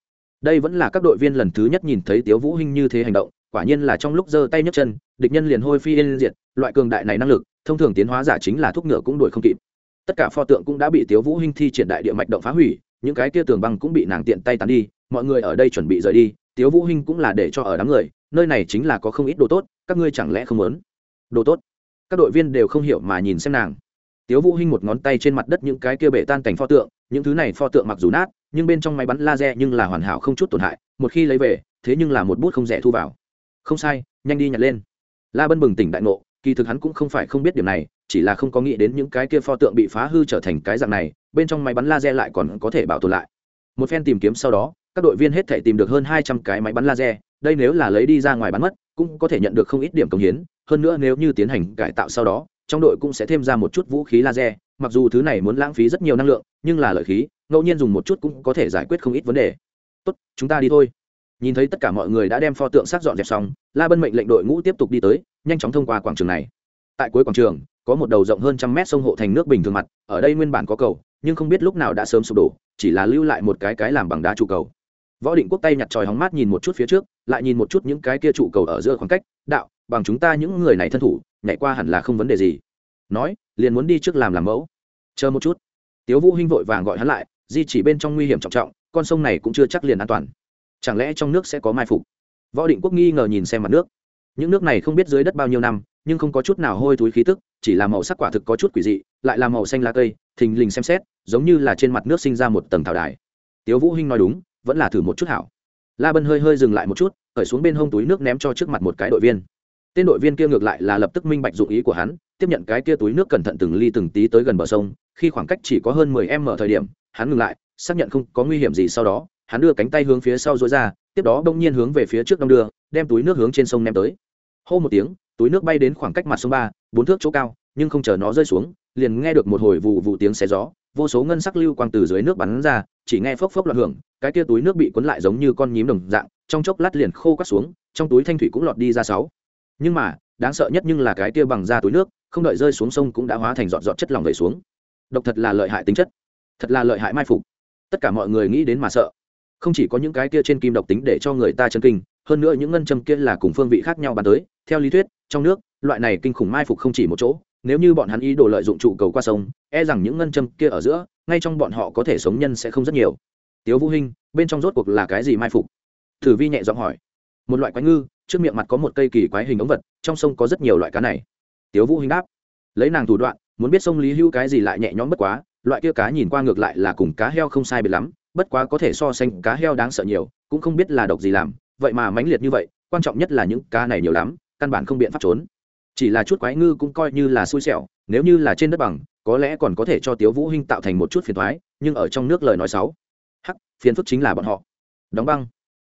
S1: Đây vẫn là các đội viên lần thứ nhất nhìn thấy tiếu vũ hinh như thế hành động quả nhiên là trong lúc giơ tay nhấc chân, địch nhân liền hôi phi yên diệt, loại cường đại này năng lực, thông thường tiến hóa giả chính là thuốc ngựa cũng đuổi không kịp. Tất cả pho tượng cũng đã bị tiếu vũ hinh thi triển đại địa mạch động phá hủy, những cái kia tường băng cũng bị nàng tiện tay tán đi, mọi người ở đây chuẩn bị rời đi, tiếu vũ hinh cũng là để cho ở đám người, nơi này chính là có không ít đồ tốt, các ngươi chẳng lẽ không muốn? Đồ tốt. Các đội viên đều không hiểu mà nhìn xem nàng. Tiếu vũ hinh một ngón tay trên mặt đất những cái kia bể tan cảnh pho tượng, những thứ này pho tượng mặc dù nát, nhưng bên trong máy bắn laser nhưng là hoàn hảo không chút tổn hại, một khi lấy về, thế nhưng là một bút không rẻ thu vào không sai, nhanh đi nhặt lên. La bân bừng tỉnh đại ngộ, kỳ thực hắn cũng không phải không biết điều này, chỉ là không có nghĩ đến những cái kia pho tượng bị phá hư trở thành cái dạng này, bên trong máy bắn laser lại còn có thể bảo tồn lại. Một phen tìm kiếm sau đó, các đội viên hết thể tìm được hơn hai trăm cái máy bắn laser, đây nếu là lấy đi ra ngoài bắn mất, cũng có thể nhận được không ít điểm công hiến, hơn nữa nếu như tiến hành cải tạo sau đó, trong đội cũng sẽ thêm ra một chút vũ khí laser, mặc dù thứ này muốn lãng phí rất nhiều năng lượng, nhưng là lợi khí, ngẫu nhiên dùng một chút cũng có thể giải quyết không ít vấn đề. Tốt, chúng ta đi thôi nhìn thấy tất cả mọi người đã đem pho tượng sát dọn dẹp xong, la bân mệnh lệnh đội ngũ tiếp tục đi tới, nhanh chóng thông qua quảng trường này. Tại cuối quảng trường, có một đầu rộng hơn trăm mét sông hộ thành nước bình thường mặt, ở đây nguyên bản có cầu, nhưng không biết lúc nào đã sớm sụp đổ, chỉ là lưu lại một cái cái làm bằng đá trụ cầu. Võ định quốc tay nhặt tròi hóng mát nhìn một chút phía trước, lại nhìn một chút những cái kia trụ cầu ở giữa khoảng cách, đạo, bằng chúng ta những người này thân thủ, nhảy qua hẳn là không vấn đề gì. Nói, liền muốn đi trước làm làm mẫu. Chờ một chút. Tiếu vũ hinh vội vàng gọi hắn lại, di chỉ bên trong nguy hiểm trọng trọng, con sông này cũng chưa chắc liền an toàn chẳng lẽ trong nước sẽ có mai phục? Võ định quốc nghi ngờ nhìn xem mặt nước. Những nước này không biết dưới đất bao nhiêu năm, nhưng không có chút nào hôi thối khí tức, chỉ là màu sắc quả thực có chút quỷ dị, lại là màu xanh lá cây, thình lình xem xét, giống như là trên mặt nước sinh ra một tầng thảo đài. Tiếu vũ hinh nói đúng, vẫn là thử một chút hảo. La bân hơi hơi dừng lại một chút, cởi xuống bên hông túi nước ném cho trước mặt một cái đội viên. Tên đội viên kia ngược lại là lập tức minh bạch dụng ý của hắn, tiếp nhận cái kia túi nước cẩn thận từng ly từng tí tới gần bờ sông, khi khoảng cách chỉ có hơn mười ở thời điểm, hắn ngừng lại, xác nhận không có nguy hiểm gì sau đó hắn đưa cánh tay hướng phía sau dối ra, tiếp đó bỗng nhiên hướng về phía trước đông đưa, đem túi nước hướng trên sông ném tới. Hô một tiếng, túi nước bay đến khoảng cách mặt sông ba, bốn thước chỗ cao, nhưng không chờ nó rơi xuống, liền nghe được một hồi vụ vụ tiếng xé gió, vô số ngân sắc lưu quang từ dưới nước bắn ra, chỉ nghe phốc phốc loạn hưởng, cái tia túi nước bị cuốn lại giống như con nhím đồng dạng, trong chốc lát liền khô cắt xuống, trong túi thanh thủy cũng lọt đi ra sáu. Nhưng mà, đáng sợ nhất nhưng là cái tia bằng da túi nước, không đợi rơi xuống sông cũng đã hóa thành giọt giọt chất lỏng về xuống. Độc thật là lợi hại tính chất. Thật là lợi hại mai phục. Tất cả mọi người nghĩ đến mà sợ không chỉ có những cái kia trên kim độc tính để cho người ta chân kinh, hơn nữa những ngân châm kia là cùng phương vị khác nhau bàn tới, theo lý thuyết, trong nước, loại này kinh khủng mai phục không chỉ một chỗ, nếu như bọn hắn ý đồ lợi dụng trụ cầu qua sông e rằng những ngân châm kia ở giữa, ngay trong bọn họ có thể sống nhân sẽ không rất nhiều. Tiếu vũ hinh, bên trong rốt cuộc là cái gì mai phục? Thử vi nhẹ giọng hỏi. Một loại quái ngư, trước miệng mặt có một cây kỳ quái hình ống vật, trong sông có rất nhiều loại cá này. Tiếu vũ Hinh đáp. Lấy nàng thủ đoạn, muốn biết sông lý Hưu cái gì lại nhẹ nhõm bất quá, loại kia cá nhìn qua ngược lại là cùng cá heo không sai biệt lắm bất quá có thể so sánh cá heo đáng sợ nhiều, cũng không biết là độc gì làm, vậy mà mãnh liệt như vậy, quan trọng nhất là những cá này nhiều lắm, căn bản không biện pháp trốn. Chỉ là chút quái ngư cũng coi như là xui xẻo, nếu như là trên đất bằng, có lẽ còn có thể cho tiếu vũ hinh tạo thành một chút phiền toái, nhưng ở trong nước lời nói xấu. Hắc, phiền phức chính là bọn họ. Đóng băng.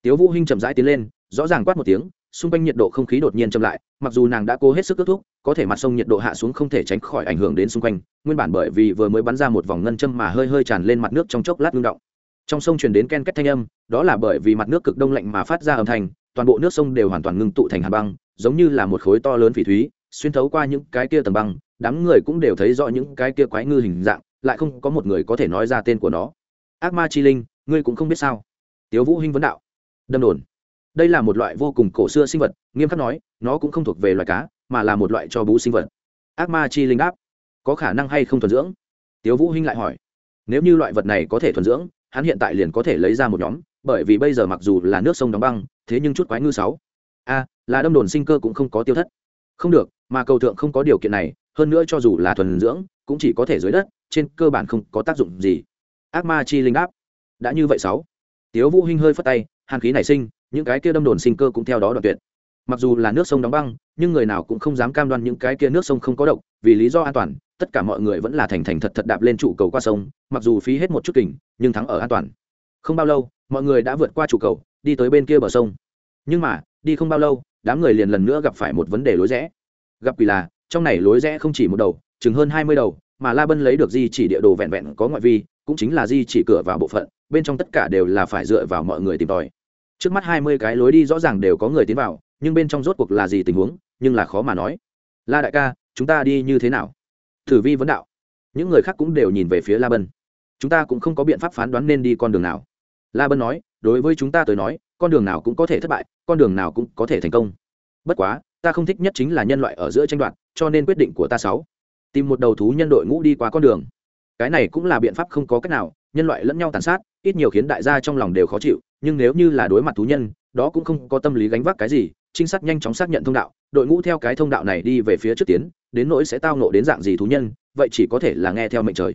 S1: Tiếu vũ hinh chậm rãi tiến lên, rõ ràng quát một tiếng, xung quanh nhiệt độ không khí đột nhiên chậm lại, mặc dù nàng đã cố hết sức ước thúc, có thể mặt sông nhiệt độ hạ xuống không thể tránh khỏi ảnh hưởng đến xung quanh, nguyên bản bởi vì vừa mới bắn ra một vòng ngân châm mà hơi hơi tràn lên mặt nước trong chốc lát ngưng động trong sông truyền đến ken két thanh âm, đó là bởi vì mặt nước cực đông lạnh mà phát ra âm thanh, toàn bộ nước sông đều hoàn toàn ngưng tụ thành hàn băng, giống như là một khối to lớn phỉ thúy, xuyên thấu qua những cái kia tầng băng, đám người cũng đều thấy rõ những cái kia quái ngư hình dạng, lại không có một người có thể nói ra tên của nó. Ác ma chi linh, ngươi cũng không biết sao? Tiếu vũ hinh vấn đạo. Đâm đồn. Đây là một loại vô cùng cổ xưa sinh vật, nghiêm khắc nói, nó cũng không thuộc về loài cá, mà là một loại cho bú sinh vật. Ác ma chi linh đáp. Có khả năng hay không thuần dưỡng? Tiếu vũ hinh lại hỏi. Nếu như loại vật này có thể thuần dưỡng hắn hiện tại liền có thể lấy ra một nhóm, bởi vì bây giờ mặc dù là nước sông đóng băng, thế nhưng chút quái ngư sáu. A, là đâm đồn sinh cơ cũng không có tiêu thất. Không được, mà cầu thượng không có điều kiện này, hơn nữa cho dù là thuần dưỡng, cũng chỉ có thể dưới đất, trên cơ bản không có tác dụng gì. Ác ma chi linh đáp. Đã như vậy sáu. Tiếu vũ hinh hơi phất tay, hàn khí nảy sinh, những cái kia đâm đồn sinh cơ cũng theo đó đoạn tuyệt mặc dù là nước sông đóng băng, nhưng người nào cũng không dám cam đoan những cái kia nước sông không có độc, vì lý do an toàn, tất cả mọi người vẫn là thành thành thật thật đạp lên trụ cầu qua sông, mặc dù phí hết một chút kình, nhưng thắng ở an toàn. Không bao lâu, mọi người đã vượt qua trụ cầu, đi tới bên kia bờ sông. Nhưng mà, đi không bao lâu, đám người liền lần nữa gặp phải một vấn đề lối rẽ. Gặp quỷ là, trong này lối rẽ không chỉ một đầu, chừng hơn hai mươi đầu, mà la bân lấy được di chỉ địa đồ vẹn vẹn có ngoại vi, cũng chính là di chỉ cửa vào bộ phận, bên trong tất cả đều là phải dựa vào mọi người tìm tòi. Trước mắt hai mươi cái lối đi rõ ràng đều có người tiến vào nhưng bên trong rốt cuộc là gì tình huống, nhưng là khó mà nói. La đại ca, chúng ta đi như thế nào? Thử vi vấn đạo. Những người khác cũng đều nhìn về phía la bân. Chúng ta cũng không có biện pháp phán đoán nên đi con đường nào. La bân nói, đối với chúng ta tới nói, con đường nào cũng có thể thất bại, con đường nào cũng có thể thành công. Bất quá, ta không thích nhất chính là nhân loại ở giữa tranh đoạt, cho nên quyết định của ta sáu. Tìm một đầu thú nhân đội ngũ đi qua con đường. Cái này cũng là biện pháp không có cách nào, nhân loại lẫn nhau tàn sát, ít nhiều khiến đại gia trong lòng đều khó chịu, nhưng nếu như là đối mặt thú nhân, đó cũng không có tâm lý gánh vác cái gì trinh sát nhanh chóng xác nhận thông đạo, đội ngũ theo cái thông đạo này đi về phía trước tiến, đến nỗi sẽ tao nộ đến dạng gì thú nhân, vậy chỉ có thể là nghe theo mệnh trời.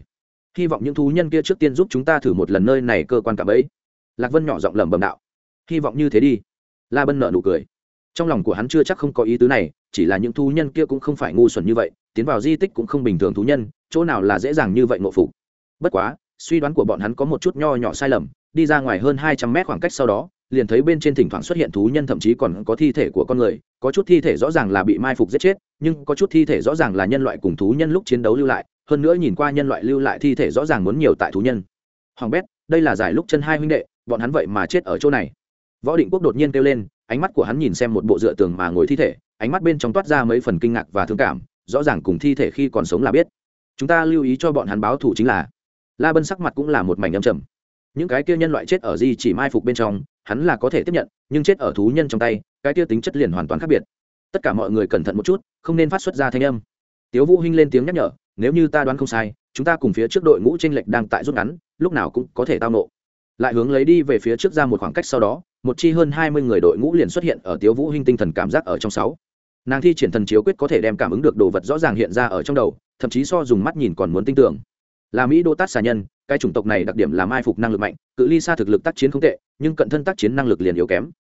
S1: Hy vọng những thú nhân kia trước tiên giúp chúng ta thử một lần nơi này cơ quan cảm ấy. Lạc vân nhỏ giọng lẩm bẩm đạo. Hy vọng như thế đi. La bân nợ nụ cười. Trong lòng của hắn chưa chắc không có ý tứ này, chỉ là những thú nhân kia cũng không phải ngu xuẩn như vậy, tiến vào di tích cũng không bình thường thú nhân, chỗ nào là dễ dàng như vậy ngộ phục. Bất quá, suy đoán của bọn hắn có một chút nho nhỏ sai lầm, đi ra ngoài hơn hai trăm mét khoảng cách sau đó liền thấy bên trên thỉnh thoảng xuất hiện thú nhân, thậm chí còn có thi thể của con người. Có chút thi thể rõ ràng là bị mai phục giết chết, nhưng có chút thi thể rõ ràng là nhân loại cùng thú nhân lúc chiến đấu lưu lại. Hơn nữa nhìn qua nhân loại lưu lại thi thể rõ ràng muốn nhiều tại thú nhân. Hoàng bét, đây là giải lúc chân hai huynh đệ, bọn hắn vậy mà chết ở chỗ này. Võ định quốc đột nhiên kêu lên, ánh mắt của hắn nhìn xem một bộ dựa tường mà ngồi thi thể, ánh mắt bên trong toát ra mấy phần kinh ngạc và thương cảm, rõ ràng cùng thi thể khi còn sống là biết. Chúng ta lưu ý cho bọn hắn báo thù chính là la bân sắc mặt cũng là một mảnh âm trầm. Những cái kia nhân loại chết ở di chỉ mai phục bên trong hắn là có thể tiếp nhận, nhưng chết ở thú nhân trong tay, cái tia tính chất liền hoàn toàn khác biệt. Tất cả mọi người cẩn thận một chút, không nên phát xuất ra thanh âm. Tiếu vũ hinh lên tiếng nhắc nhở, nếu như ta đoán không sai, chúng ta cùng phía trước đội ngũ tranh lệch đang tại rút ngắn, lúc nào cũng có thể tao nộ. Lại hướng lấy đi về phía trước ra một khoảng cách sau đó, một chi hơn hai mươi người đội ngũ liền xuất hiện ở tiếu vũ hinh tinh thần cảm giác ở trong sáu. Nàng thi triển thần chiếu quyết có thể đem cảm ứng được đồ vật rõ ràng hiện ra ở trong đầu, thậm chí so dùng mắt nhìn còn muốn tin tưởng. Là mỹ đô tát xà nhân cái chủng tộc này đặc điểm là mai phục năng lực mạnh, cự ly xa thực lực tác chiến không tệ, nhưng cận thân tác chiến năng lực liền yếu kém.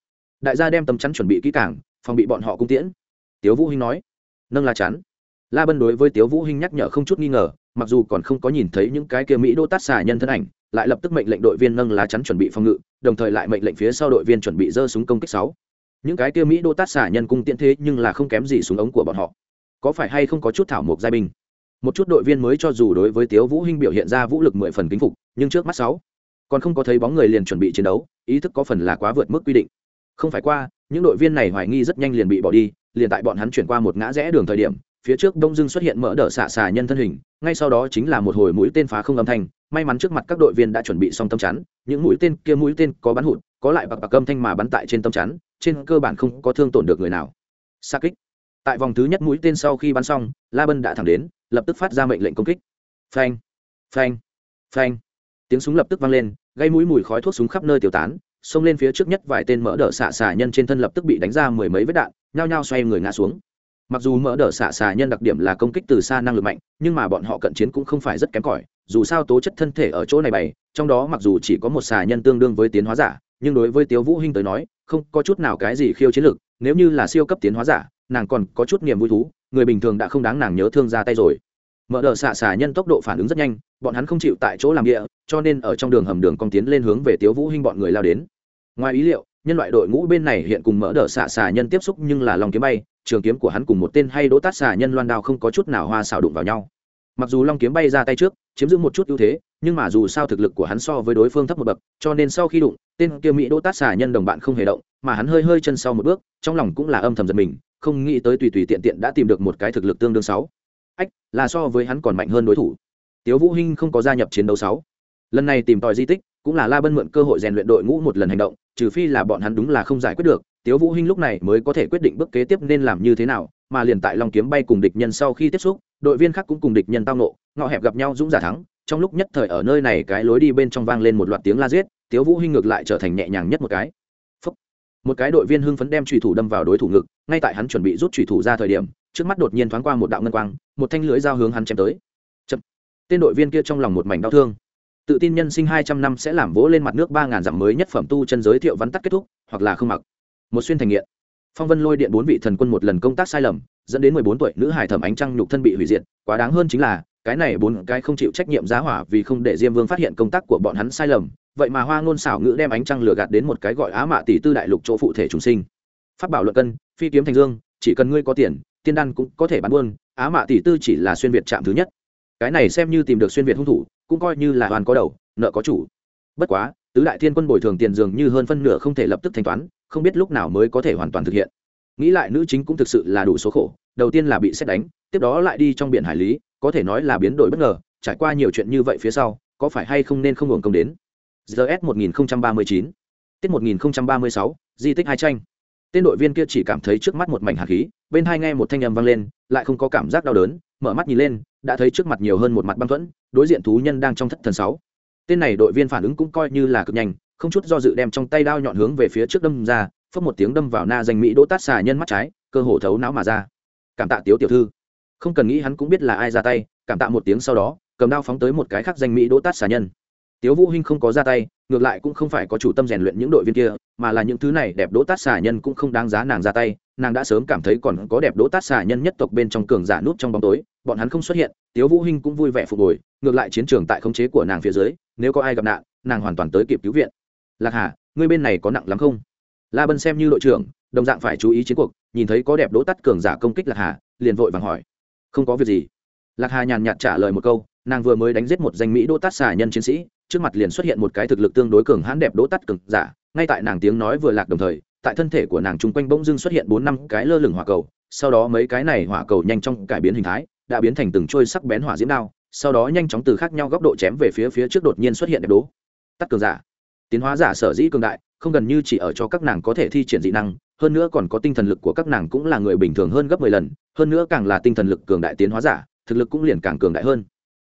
S1: Đại gia đem tấm chắn chuẩn bị kỹ càng, phòng bị bọn họ cung tiễn. Tiếu vũ hinh nói, nâng la chắn. La bân đối với tiếu vũ hinh nhắc nhở không chút nghi ngờ, mặc dù còn không có nhìn thấy những cái kia mỹ đô tát xà nhân thân ảnh, lại lập tức mệnh lệnh đội viên nâng lá chắn chuẩn bị phòng ngự, đồng thời lại mệnh lệnh phía sau đội viên chuẩn bị giơ súng công kích sáu. Những cái kia mỹ đô tát xả nhân cung tiễn thế nhưng là không kém gì súng ống của bọn họ. Có phải hay không có chút thảo mộc giai binh? Một chút đội viên mới cho dù đối với tiếu vũ hinh biểu hiện ra vũ lực mười phần kính phục, nhưng trước mắt sáu, còn không có thấy bóng người liền chuẩn bị chiến đấu, ý thức có phần là quá vượt mức quy định. Không phải qua, những đội viên này hoài nghi rất nhanh liền bị bỏ đi, liền tại bọn hắn chuyển qua một ngã rẽ đường thời điểm, phía trước đông dưng xuất hiện mỡ đỡ xạ xà nhân thân hình, ngay sau đó chính là một hồi mũi tên phá không âm thanh, may mắn trước mặt các đội viên đã chuẩn bị xong tâm chắn, những mũi tên kia mũi tên có bắn hụt, có lại bạc bạc âm thanh mà bắn tại trên tâm chắn, trên cơ bản không có thương tổn được người nào. Xa kích tại vòng thứ nhất mũi tên sau khi bắn xong, la bân đã thẳng đến, lập tức phát ra mệnh lệnh công kích. Phanh phanh phanh. Tiếng súng lập tức vang lên, gây mũi mùi khói thuốc súng khắp nơi tiêu tán, xông lên phía trước nhất vài tên mỡ đỡ xạ xà nhân trên thân lập tức bị đánh ra mười mấy vết đạn, nhao nhao xoay người ngã xuống. Mặc dù mỡ đỡ xạ xà nhân đặc điểm là công kích từ xa năng lực mạnh, nhưng mà bọn họ cận chiến cũng không phải rất kém cỏi, dù sao tố chất thân thể ở chỗ này bày, trong đó mặc dù chỉ có một xà nhân tương đương với tiến hóa giả, nhưng đối với tiếu vũ hinh tới nói, không có chút nào cái gì khiêu chiến lược nếu như là siêu cấp tiến hóa giả nàng còn có chút niềm vui thú, người bình thường đã không đáng nàng nhớ thương ra tay rồi. Mở đờ xạ xà nhân tốc độ phản ứng rất nhanh, bọn hắn không chịu tại chỗ làm địa, cho nên ở trong đường hầm đường cong tiến lên hướng về tiếu vũ hinh bọn người lao đến. Ngoài ý liệu, nhân loại đội ngũ bên này hiện cùng mở đờ xạ xà nhân tiếp xúc nhưng là lòng kiếm bay, trường kiếm của hắn cùng một tên hay đỗ tát xà nhân loan đao không có chút nào hoa xào đụng vào nhau. Mặc dù long kiếm bay ra tay trước, chiếm giữ một chút ưu thế, nhưng mà dù sao thực lực của hắn so với đối phương thấp một bậc, cho nên sau khi đụng, tên kia mỹ đỗ tát xà nhân đồng bạn không hề động, mà hắn hơi hơi chân sau một bước, trong lòng cũng là âm thầm giật mình không nghĩ tới tùy tùy tiện tiện đã tìm được một cái thực lực tương đương sáu. Ách, là so với hắn còn mạnh hơn đối thủ. Tiếu vũ hinh không có gia nhập chiến đấu sáu. Lần này tìm tòi di tích, cũng là la bân mượn cơ hội rèn luyện đội ngũ một lần hành động, trừ phi là bọn hắn đúng là không giải quyết được, tiếu vũ hinh lúc này mới có thể quyết định bước kế tiếp nên làm như thế nào, mà liền tại long kiếm bay cùng địch nhân sau khi tiếp xúc, đội viên khác cũng cùng địch nhân tao nộ ngọ hẹp gặp nhau dũng giả thắng, trong lúc nhất thời ở nơi này cái lối đi bên trong vang lên một loạt tiếng la giết, tiếu vũ hinh ngược lại trở thành nhẹ nhàng nhất một cái một cái đội viên hưng phấn đem chủy thủ đâm vào đối thủ ngực, ngay tại hắn chuẩn bị rút chủy thủ ra thời điểm, trước mắt đột nhiên thoáng qua một đạo ngân quang, một thanh lưới dao hướng hắn chém tới. Chậm. tên đội viên kia trong lòng một mảnh đau thương. Tự tin nhân sinh hai trăm năm sẽ làm vỗ lên mặt nước ba ngàn dặm mới nhất phẩm tu chân giới thiệu vắn tắt kết thúc, hoặc là không mặc. Một xuyên thành nghiện. Phong vân lôi điện bốn vị thần quân một lần công tác sai lầm, dẫn đến mười bốn tuổi nữ hải thẩm ánh trăng nhục thân bị hủy diệt, quá đáng hơn chính là cái này bốn cái không chịu trách nhiệm giá hỏa vì không để diêm vương phát hiện công tác của bọn hắn sai lầm, vậy mà hoa ngôn xảo ngữ đem ánh trăng lừa gạt đến một cái gọi á mạ tỷ tư đại lục chỗ phụ thể chúng sinh. Phát bảo luận cân, phi kiếm thành dương, chỉ cần ngươi có tiền, tiên đan cũng có thể bán buôn, á mạ tỷ tư chỉ là xuyên việt chạm thứ nhất. Cái này xem như tìm được xuyên việt hung thủ, cũng coi như là hoàn có đầu, nợ có chủ. Bất quá, tứ đại thiên quân bồi thường tiền dường như hơn phân nửa không thể lập tức thanh toán, không biết lúc nào mới có thể hoàn toàn thực hiện. Nghĩ lại nữ chính cũng thực sự là đủ số khổ, đầu tiên là bị xét đánh tiếp đó lại đi trong biển hải lý, có thể nói là biến đổi bất ngờ, trải qua nhiều chuyện như vậy phía sau, có phải hay không nên không hưởng công đến? Gs 1039 tiết 1036 di tích hai tranh. Tên đội viên kia chỉ cảm thấy trước mắt một mảnh hạt khí, bên hai nghe một thanh âm vang lên, lại không có cảm giác đau đớn, mở mắt nhìn lên, đã thấy trước mặt nhiều hơn một mặt băng thuẫn, đối diện thú nhân đang trong thất thần sáu. Tên này đội viên phản ứng cũng coi như là cực nhanh, không chút do dự đem trong tay đao nhọn hướng về phía trước đâm ra phất một tiếng đâm vào na danh mỹ đỗ tát xà nhân mắt trái, cơ hồ thấu não mà ra. Cảm tạ tiếu tiểu thư không cần nghĩ hắn cũng biết là ai ra tay, cảm tạ một tiếng sau đó, cầm đao phóng tới một cái khác danh mỹ đỗ tát xà nhân. Tiếu vũ hinh không có ra tay, ngược lại cũng không phải có chủ tâm rèn luyện những đội viên kia, mà là những thứ này đẹp đỗ tát xà nhân cũng không đáng giá nàng ra tay, nàng đã sớm cảm thấy còn có đẹp đỗ tát xà nhân nhất tộc bên trong cường giả nút trong bóng tối, bọn hắn không xuất hiện, tiếu vũ hinh cũng vui vẻ phục hồi, ngược lại chiến trường tại khống chế của nàng phía dưới, nếu có ai gặp nạn, nàng hoàn toàn tới kịp cứu viện. Lạc hà, ngươi bên này có nặng lắm không? La bân xem như đội trưởng, đồng dạng phải chú ý chiến cuộc, nhìn thấy có đẹp đỗ tát cường giả công kích lạc hà, liền vội vàng hỏi không có việc gì. Lạc hà nhàn nhạt trả lời một câu, nàng vừa mới đánh giết một danh mỹ đỗ tát xà nhân chiến sĩ, trước mặt liền xuất hiện một cái thực lực tương đối cường hãn đẹp đỗ tát cường giả, ngay tại nàng tiếng nói vừa lạc đồng thời, tại thân thể của nàng chung quanh bỗng dưng xuất hiện bốn năm cái lơ lửng hỏa cầu, sau đó mấy cái này hỏa cầu nhanh chóng cải biến hình thái, đã biến thành từng trôi sắc bén hỏa diễm đao, sau đó nhanh chóng từ khác nhau góc độ chém về phía phía trước đột nhiên xuất hiện đẹp đố tắt cường giả. Tiến hóa giả sở dĩ cường đại, không gần như chỉ ở cho các nàng có thể thi triển dị năng hơn nữa còn có tinh thần lực của các nàng cũng là người bình thường hơn gấp mười lần, hơn nữa càng là tinh thần lực cường đại tiến hóa giả, thực lực cũng liền càng cường đại hơn.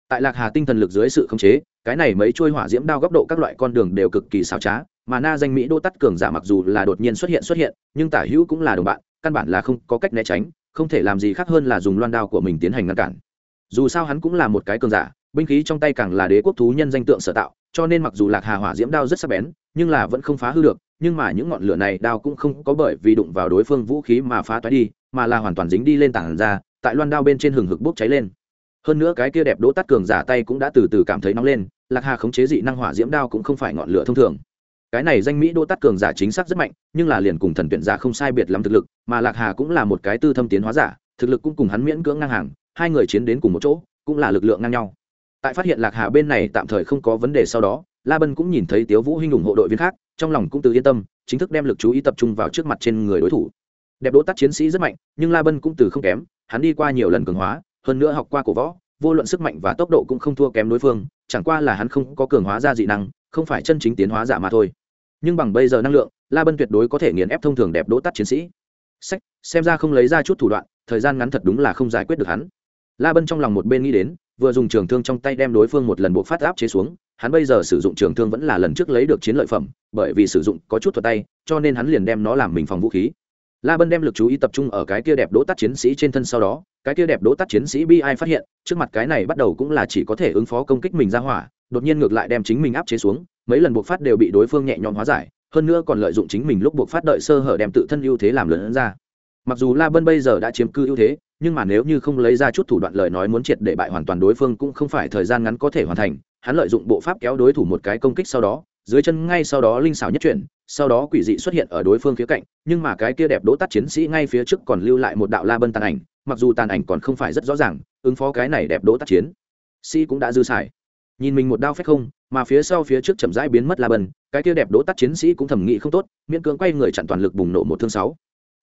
S1: Tại lạc hà tinh thần lực dưới sự khống chế, cái này mấy trôi hỏa diễm đao góc độ các loại con đường đều cực kỳ xảo trá, mà na danh mỹ đô tắt cường giả mặc dù là đột nhiên xuất hiện xuất hiện, nhưng tả hữu cũng là đồng bạn, căn bản là không có cách né tránh, không thể làm gì khác hơn là dùng loan đao của mình tiến hành ngăn cản. Dù sao hắn cũng là một cái cường giả, binh khí trong tay càng là đế quốc thú nhân danh tượng sở tạo, cho nên mặc dù lạc hà hỏa diễm đao rất sắc bén, nhưng là vẫn không phá hư được nhưng mà những ngọn lửa này đao cũng không có bởi vì đụng vào đối phương vũ khí mà phá toái đi, mà là hoàn toàn dính đi lên tảng ra, tại loan đao bên trên hừng hực bốc cháy lên. Hơn nữa cái kia đẹp đỗ tắt cường giả tay cũng đã từ từ cảm thấy nóng lên, lạc hà khống chế dị năng hỏa diễm đao cũng không phải ngọn lửa thông thường. Cái này danh mỹ đỗ tắt cường giả chính xác rất mạnh, nhưng là liền cùng thần tuyển giả không sai biệt lắm thực lực, mà lạc hà cũng là một cái tư thâm tiến hóa giả, thực lực cũng cùng hắn miễn cưỡng ngang hàng, hai người chiến đến cùng một chỗ, cũng là lực lượng ngang nhau. Tại phát hiện lạc hà bên này tạm thời không có vấn đề sau đó, la bân cũng nhìn thấy tiếu vũ hinh ủng hộ đội viên khác trong lòng cũng từ yên tâm, chính thức đem lực chú ý tập trung vào trước mặt trên người đối thủ. Đẹp đỗ tắt chiến sĩ rất mạnh, nhưng la bân cũng từ không kém, hắn đi qua nhiều lần cường hóa, hơn nữa học qua cổ võ, vô luận sức mạnh và tốc độ cũng không thua kém đối phương, chẳng qua là hắn không có cường hóa ra dị năng, không phải chân chính tiến hóa giả mà thôi. Nhưng bằng bây giờ năng lượng, la bân tuyệt đối có thể nghiền ép thông thường đẹp đỗ tắt chiến sĩ. Sách, xem ra không lấy ra chút thủ đoạn, thời gian ngắn thật đúng là không giải quyết được hắn. La bân trong lòng một bên nghĩ đến vừa dùng trường thương trong tay đem đối phương một lần buộc phát áp chế xuống, hắn bây giờ sử dụng trường thương vẫn là lần trước lấy được chiến lợi phẩm, bởi vì sử dụng có chút thuật tay, cho nên hắn liền đem nó làm mình phòng vũ khí. La bân đem lực chú ý tập trung ở cái kia đẹp đỗ tắt chiến sĩ trên thân sau đó, cái kia đẹp đỗ tắt chiến sĩ bi ai phát hiện, trước mặt cái này bắt đầu cũng là chỉ có thể ứng phó công kích mình ra hỏa, đột nhiên ngược lại đem chính mình áp chế xuống, mấy lần buộc phát đều bị đối phương nhẹ nhõm hóa giải, hơn nữa còn lợi dụng chính mình lúc buộc phát đợi sơ hở đem tự thân ưu thế làm lớn ra. Mặc dù la bân bây giờ đã chiếm cư ưu thế nhưng mà nếu như không lấy ra chút thủ đoạn lời nói muốn triệt để bại hoàn toàn đối phương cũng không phải thời gian ngắn có thể hoàn thành, hắn lợi dụng bộ pháp kéo đối thủ một cái công kích sau đó, dưới chân ngay sau đó linh xảo nhất chuyển, sau đó quỷ dị xuất hiện ở đối phương phía cạnh, nhưng mà cái kia đẹp đỗ tắt chiến sĩ ngay phía trước còn lưu lại một đạo la bân tàn ảnh, mặc dù tàn ảnh còn không phải rất rõ ràng, ứng phó cái này đẹp đỗ tắt chiến sĩ cũng đã dư xài. Nhìn mình một đao phép không, mà phía sau phía trước chậm rãi biến mất la bân, cái kia đẹp đỗ tắt chiến sĩ cũng thẩm nghĩ không tốt, miễn cưỡng quay người chặn toàn lực bùng nổ một thương sáu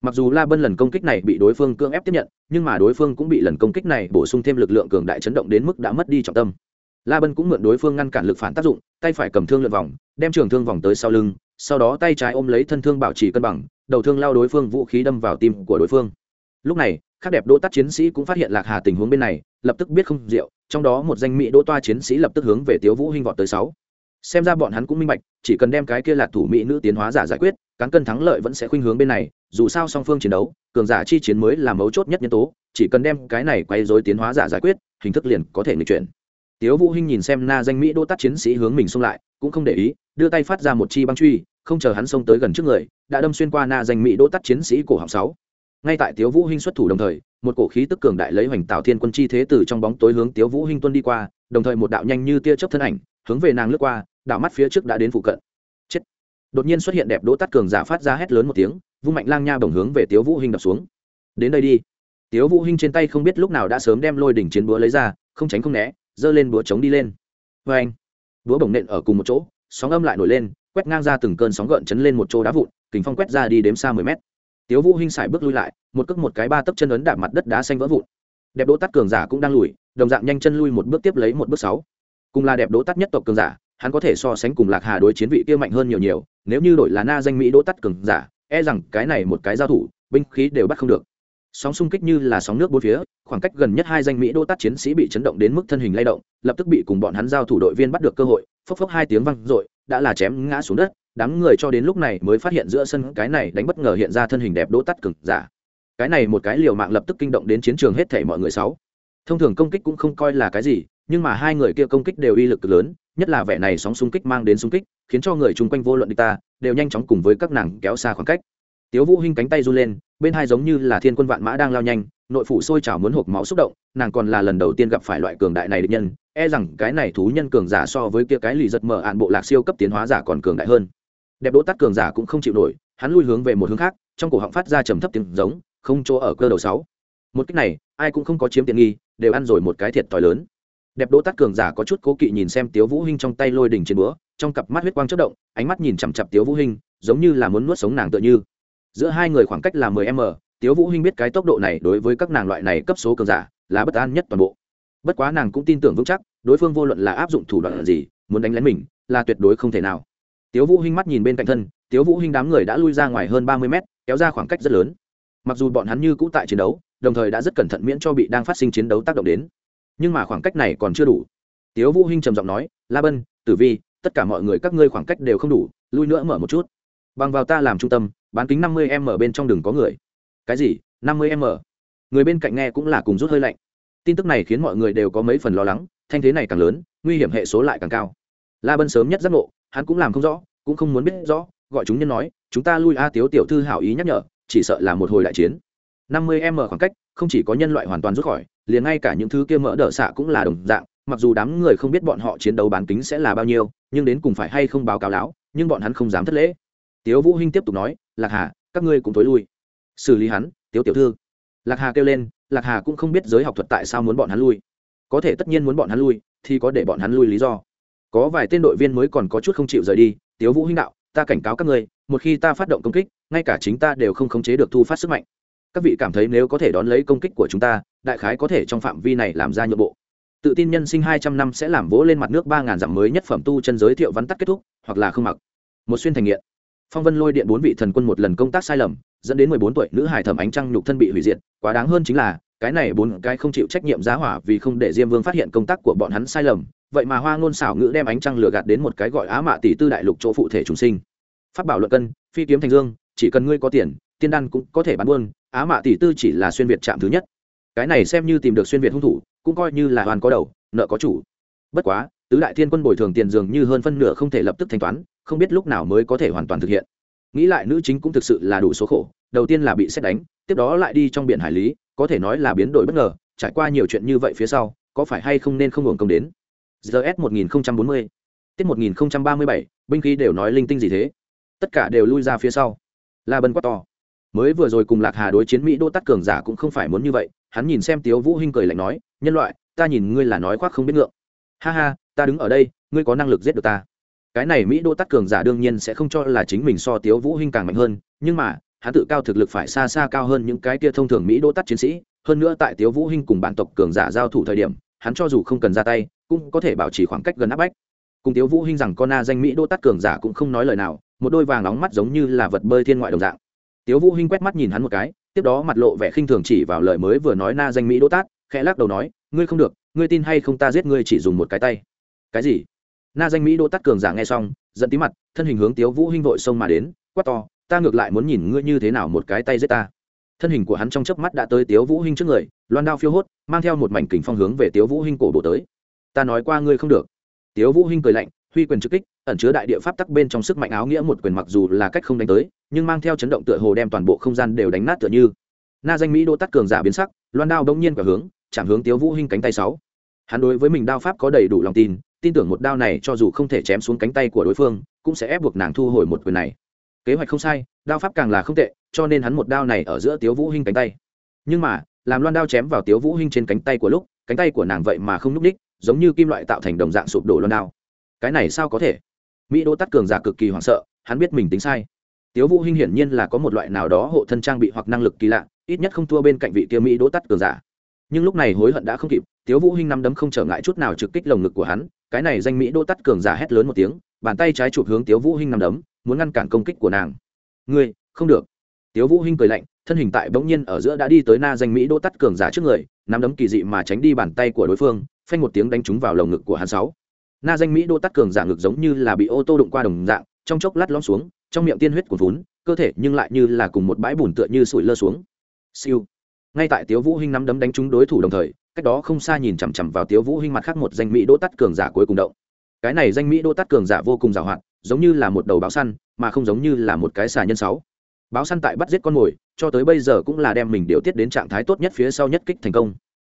S1: mặc dù la bân lần công kích này bị đối phương cưỡng ép tiếp nhận, nhưng mà đối phương cũng bị lần công kích này bổ sung thêm lực lượng cường đại chấn động đến mức đã mất đi trọng tâm. La bân cũng mượn đối phương ngăn cản lực phản tác dụng, tay phải cầm thương lượn vòng, đem trường thương vòng tới sau lưng, sau đó tay trái ôm lấy thân thương bảo trì cân bằng, đầu thương lao đối phương vũ khí đâm vào tim của đối phương. Lúc này, khác đẹp đỗ tắt chiến sĩ cũng phát hiện lạc hà tình huống bên này, lập tức biết không diệu trong đó một danh mỹ đỗ toa chiến sĩ lập tức hướng về tiếu vũ hinh vọt tới sáu. Xem ra bọn hắn cũng minh bạch, chỉ cần đem cái kia lạc thủ mỹ nữ tiến hóa giả giải quyết, cán cân thắng lợi vẫn sẽ khuynh hướng bên này dù sao song phương chiến đấu, cường giả chi chiến mới là mấu chốt nhất nhân tố, chỉ cần đem cái này quay dối tiến hóa giả giải quyết, hình thức liền có thể nghịch chuyển. Tiếu vũ hinh nhìn xem na danh mỹ đỗ tát chiến sĩ hướng mình xông lại, cũng không để ý, đưa tay phát ra một chi băng truy, không chờ hắn xông tới gần trước người, đã đâm xuyên qua na danh mỹ đỗ tát chiến sĩ cổ họng sáu. Ngay tại tiếu vũ hinh xuất thủ đồng thời, một cổ khí tức cường đại lấy hoành tạo thiên quân chi thế từ trong bóng tối hướng tiếu vũ hinh tuân đi qua, đồng thời một đạo nhanh như tia chớp thân ảnh hướng về nàng lướt qua, đạo mắt phía trước đã đến phụ cận đột nhiên xuất hiện đẹp đỗ tắt cường giả phát ra hét lớn một tiếng, vung mạnh lang nha bổng hướng về tiếu vũ hinh đập xuống. Đến đây đi. Tiếu vũ hinh trên tay không biết lúc nào đã sớm đem lôi đỉnh chiến búa lấy ra, không tránh không né, giơ lên búa chống đi lên. Với anh, búa bổng nện ở cùng một chỗ, sóng âm lại nổi lên, quét ngang ra từng cơn sóng gợn chấn lên một chỗ đá vụn kính phong quét ra đi đếm xa mười mét. Tiếu vũ hinh xài bước lui lại, một cước một cái ba tấc chân ấn đạp mặt đất đá xanh vỡ vụn. Đẹp đỗ tắt cường giả cũng đang lùi, đồng dạng nhanh chân lui một bước tiếp lấy một bước sáu. Cùng là đẹp đỗ tắt nhất tộc cường giả hắn có thể so sánh cùng lạc hà đối chiến vị kia mạnh hơn nhiều nhiều, nếu như đổi là na danh mỹ đỗ tắt cường giả e rằng cái này một cái giao thủ, binh khí đều bắt không được. Sóng xung kích như là sóng nước bốn phía, khoảng cách gần nhất hai danh mỹ đô tát chiến sĩ bị chấn động đến mức thân hình lay động, lập tức bị cùng bọn hắn giao thủ đội viên bắt được cơ hội, phốc phốc hai tiếng văng r đã là chém ngã xuống đất, đám người cho đến lúc này mới phát hiện giữa sân cái này đánh bất ngờ hiện ra thân hình đẹp đỗ tắt cực giả. Cái này một cái liều mạng lập tức kinh động đến chiến trường hết thể mọi người sáu. Thông thường công kích cũng không coi là cái gì, nhưng mà hai người kia công kích đều uy lực lớn nhất là vẻ này sóng xung kích mang đến xung kích, khiến cho người chung quanh vô luận địch ta, đều nhanh chóng cùng với các nàng kéo xa khoảng cách. Tiếu vũ hinh cánh tay run lên, bên hai giống như là thiên quân vạn mã đang lao nhanh, nội phủ sôi trào muốn hộp máu xúc động, nàng còn là lần đầu tiên gặp phải loại cường đại này địch nhân e rằng cái này thú nhân cường giả so với kia cái lì giật mở ạn bộ lạc siêu cấp tiến hóa giả còn cường đại hơn. Đẹp đỗ tắt cường giả cũng không chịu nổi, hắn lui hướng về một hướng khác, trong cổ họng phát ra trầm thấp tiếng giống, không chỗ ở cơ đầu sáu. Một cách này, ai cũng không có chiếm tiện nghi, đều ăn rồi một cái thiệt thòi lớn đẹp đỗ tắt cường giả có chút cố kỵ nhìn xem tiếu vũ hinh trong tay lôi đỉnh trên búa, trong cặp mắt huyết quang chớp động, ánh mắt nhìn chằm chằm tiếu vũ hinh, giống như là muốn nuốt sống nàng tựa như. Giữa hai người khoảng cách là 10 m, tiếu vũ hinh biết cái tốc độ này đối với các nàng loại này cấp số cường giả là bất an nhất toàn bộ. Bất quá nàng cũng tin tưởng vững chắc, đối phương vô luận là áp dụng thủ đoạn gì, muốn đánh lén mình, là tuyệt đối không thể nào. Tiếu vũ hinh mắt nhìn bên cạnh thân, tiếu vũ hinh đám người đã lui ra ngoài hơn 30 mét, kéo ra khoảng cách rất lớn. Mặc dù bọn hắn như cũ tại chiến đấu, đồng thời đã rất cẩn thận miễn cho bị đang phát sinh chiến đấu tác động đến nhưng mà khoảng cách này còn chưa đủ. Tiếu vũ hinh trầm giọng nói, la bân, tử vi, tất cả mọi người các ngươi khoảng cách đều không đủ, lui nữa mở một chút. Bằng vào ta làm trung tâm, bán kính 50 m bên trong đường có người. Cái gì? 50 m? Người bên cạnh nghe cũng là cùng rút hơi lạnh. Tin tức này khiến mọi người đều có mấy phần lo lắng, thanh thế này càng lớn, nguy hiểm hệ số lại càng cao. La bân sớm nhất giác ngộ, hắn cũng làm không rõ, cũng không muốn biết rõ, gọi chúng nhân nói, chúng ta lui a tiếu tiểu thư hảo ý nhắc nhở, chỉ sợ là một hồi đại chiến. 50 m khoảng cách, không chỉ có nhân loại hoàn toàn rút khỏi liền ngay cả những thứ kia mỡ đỡ xạ cũng là đồng dạng, mặc dù đám người không biết bọn họ chiến đấu bán kính sẽ là bao nhiêu, nhưng đến cùng phải hay không báo cáo láo nhưng bọn hắn không dám thất lễ. Tiếu vũ hinh tiếp tục nói, lạc hà, các ngươi cũng tối lui. Xử lý hắn, tiếu tiểu thư. Lạc hà kêu lên, lạc hà cũng không biết giới học thuật tại sao muốn bọn hắn lui. Có thể tất nhiên muốn bọn hắn lui, thì có để bọn hắn lui lý do. Có vài tên đội viên mới còn có chút không chịu rời đi, tiếu vũ hinh đạo, ta cảnh cáo các ngươi, một khi ta phát động công kích, ngay cả chính ta đều không khống chế được thu phát sức mạnh. Các vị cảm thấy nếu có thể đón lấy công kích của chúng ta đại khái có thể trong phạm vi này làm ra nhượng bộ. Tự tin nhân sinh hai trăm năm sẽ làm vỗ lên mặt nước ba ngàn dặm mới nhất phẩm tu chân giới thiệu vắn tắt kết thúc, hoặc là không mặc. Một xuyên thành nghiện. Phong vân lôi điện bốn vị thần quân một lần công tác sai lầm, dẫn đến mười bốn tuổi nữ hải thẩm ánh trăng nhục thân bị hủy diệt, quá đáng hơn chính là, cái này bốn cái không chịu trách nhiệm giá hỏa vì không để diêm vương phát hiện công tác của bọn hắn sai lầm, vậy mà hoa ngôn xảo ngữ đem ánh trăng lừa gạt đến một cái gọi á mạ tỷ tư đại lục chỗ phụ thể trùng sinh. Phát bảo luận cân, phi kiếm thành dương, chỉ cần ngươi có tiền, tiên đan cũng có thể bán buôn, á mạ tỷ tư chỉ là xuyên việt chạm thứ nhất cái này xem như tìm được xuyên việt hung thủ, cũng coi như là hoàn có đầu, nợ có chủ. Bất quá, tứ đại thiên quân bồi thường tiền dường như hơn phân nửa không thể lập tức thanh toán, không biết lúc nào mới có thể hoàn toàn thực hiện. Nghĩ lại nữ chính cũng thực sự là đủ số khổ, đầu tiên là bị xét đánh, tiếp đó lại đi trong biển hải lý, có thể nói là biến đổi bất ngờ, trải qua nhiều chuyện như vậy phía sau, có phải hay không nên không hưởng công đến? Gs 1040 tiết 1037 binh khí đều nói linh tinh gì thế? Tất cả đều lui ra phía sau. La bân quát to. Mới vừa rồi cùng lạc hà đối chiến mỹ đô tắt cường giả cũng không phải muốn như vậy hắn nhìn xem tiếu vũ hinh cười lạnh nói, nhân loại, ta nhìn ngươi là nói khoác không biết ngượng. Ha ha, ta đứng ở đây, ngươi có năng lực giết được ta. Cái này mỹ đô tắt cường giả đương nhiên sẽ không cho là chính mình so tiếu vũ hinh càng mạnh hơn, nhưng mà, hắn tự cao thực lực phải xa xa cao hơn những cái kia thông thường mỹ đô tắt chiến sĩ. Hơn nữa tại tiếu vũ hinh cùng bản tộc cường giả giao thủ thời điểm, hắn cho dù không cần ra tay, cũng có thể bảo trì khoảng cách gần áp bách. Cùng tiếu vũ hinh rằng con na danh mỹ đô tắt cường giả cũng không nói lời nào, một đôi vàng nóng mắt giống như là vật bơi thiên ngoại đồng dạng. Tiếu vũ hinh quét mắt nhìn hắn một cái tiếp đó mặt lộ vẻ khinh thường chỉ vào lời mới vừa nói na danh mỹ đỗ tát, khẽ lắc đầu nói, ngươi không được, ngươi tin hay không ta giết ngươi chỉ dùng một cái tay. Cái gì? Na danh mỹ đỗ tát cường giả nghe xong, giận tí mặt, thân hình hướng tiếu vũ hinh vội xông mà đến, quát to, ta ngược lại muốn nhìn ngươi như thế nào một cái tay giết ta. Thân hình của hắn trong chớp mắt đã tới tiếu vũ hinh trước người, loan đao phiêu hốt, mang theo một mảnh kình phong hướng về tiếu vũ hinh cổ bộ tới. Ta nói qua ngươi không được. Tiếu vũ hinh cười lạnh huy quyền trực kích, ẩn chứa đại địa pháp tắc bên trong sức mạnh áo nghĩa một quyền mặc dù là cách không đánh tới, nhưng mang theo chấn động tựa hồ đem toàn bộ không gian đều đánh nát tựa như. Na danh mỹ đỗ tắt cường giả biến sắc, loan đao đông nhiên cả hướng, chạm hướng tiếu vũ hinh cánh tay sáu. Hắn đối với mình đao pháp có đầy đủ lòng tin tin tưởng một đao này cho dù không thể chém xuống cánh tay của đối phương, cũng sẽ ép buộc nàng thu hồi một quyền này. Kế hoạch không sai, đao pháp càng là không tệ, cho nên hắn một đao này ở giữa tiếu vũ hinh cánh tay. Nhưng mà, làm loan đao chém vào tiếu vũ hinh trên cánh tay của lúc, cánh tay của nàng vậy mà không núc đích giống như kim loại tạo thành đồng dạng sụp đổ loan đao cái này sao có thể? Mỹ đô tắt cường giả cực kỳ hoảng sợ, hắn biết mình tính sai. Tiếu vũ hinh hiển nhiên là có một loại nào đó hộ thân trang bị hoặc năng lực kỳ lạ, ít nhất không thua bên cạnh vị kia mỹ đỗ tắt cường giả. Nhưng lúc này hối hận đã không kịp, tiếu vũ hinh năm đấm không trở ngại chút nào trực kích lồng ngực của hắn, cái này danh mỹ đỗ tắt cường giả hét lớn một tiếng, bàn tay trái chụp hướng tiếu vũ hinh năm đấm, muốn ngăn cản công kích của nàng. Ngươi, không được. Tiếu vũ hinh cười lạnh, thân hình tại bỗng nhiên ở giữa đã đi tới na danh mỹ đỗ tắt cường giả trước người, nắm đấm kỳ dị mà tránh đi bàn tay của đối phương, phanh một tiếng đánh trúng vào lồng ngực của hắn sáu na danh mỹ đô tắt cường giả ngực giống như là bị ô tô đụng qua đồng dạng, trong chốc lát lõm xuống, trong miệng tiên huyết cuồn vốn cơ thể nhưng lại như là cùng một bãi bùn tựa như sủi lơ xuống. Siêu. Ngay tại tiếu vũ hinh nắm đấm đánh trúng đối thủ đồng thời, cách đó không xa nhìn chằm chằm vào tiếu vũ hinh mặt khác một danh mỹ đô tắt cường giả cuối cùng động. Cái này danh mỹ đô tắt cường giả vô cùng dào hạn, giống như là một đầu báo săn, mà không giống như là một cái xà nhân sáu. Báo săn tại bắt giết con mồi, cho tới bây giờ cũng là đem mình điều tiết đến trạng thái tốt nhất phía sau nhất kích thành công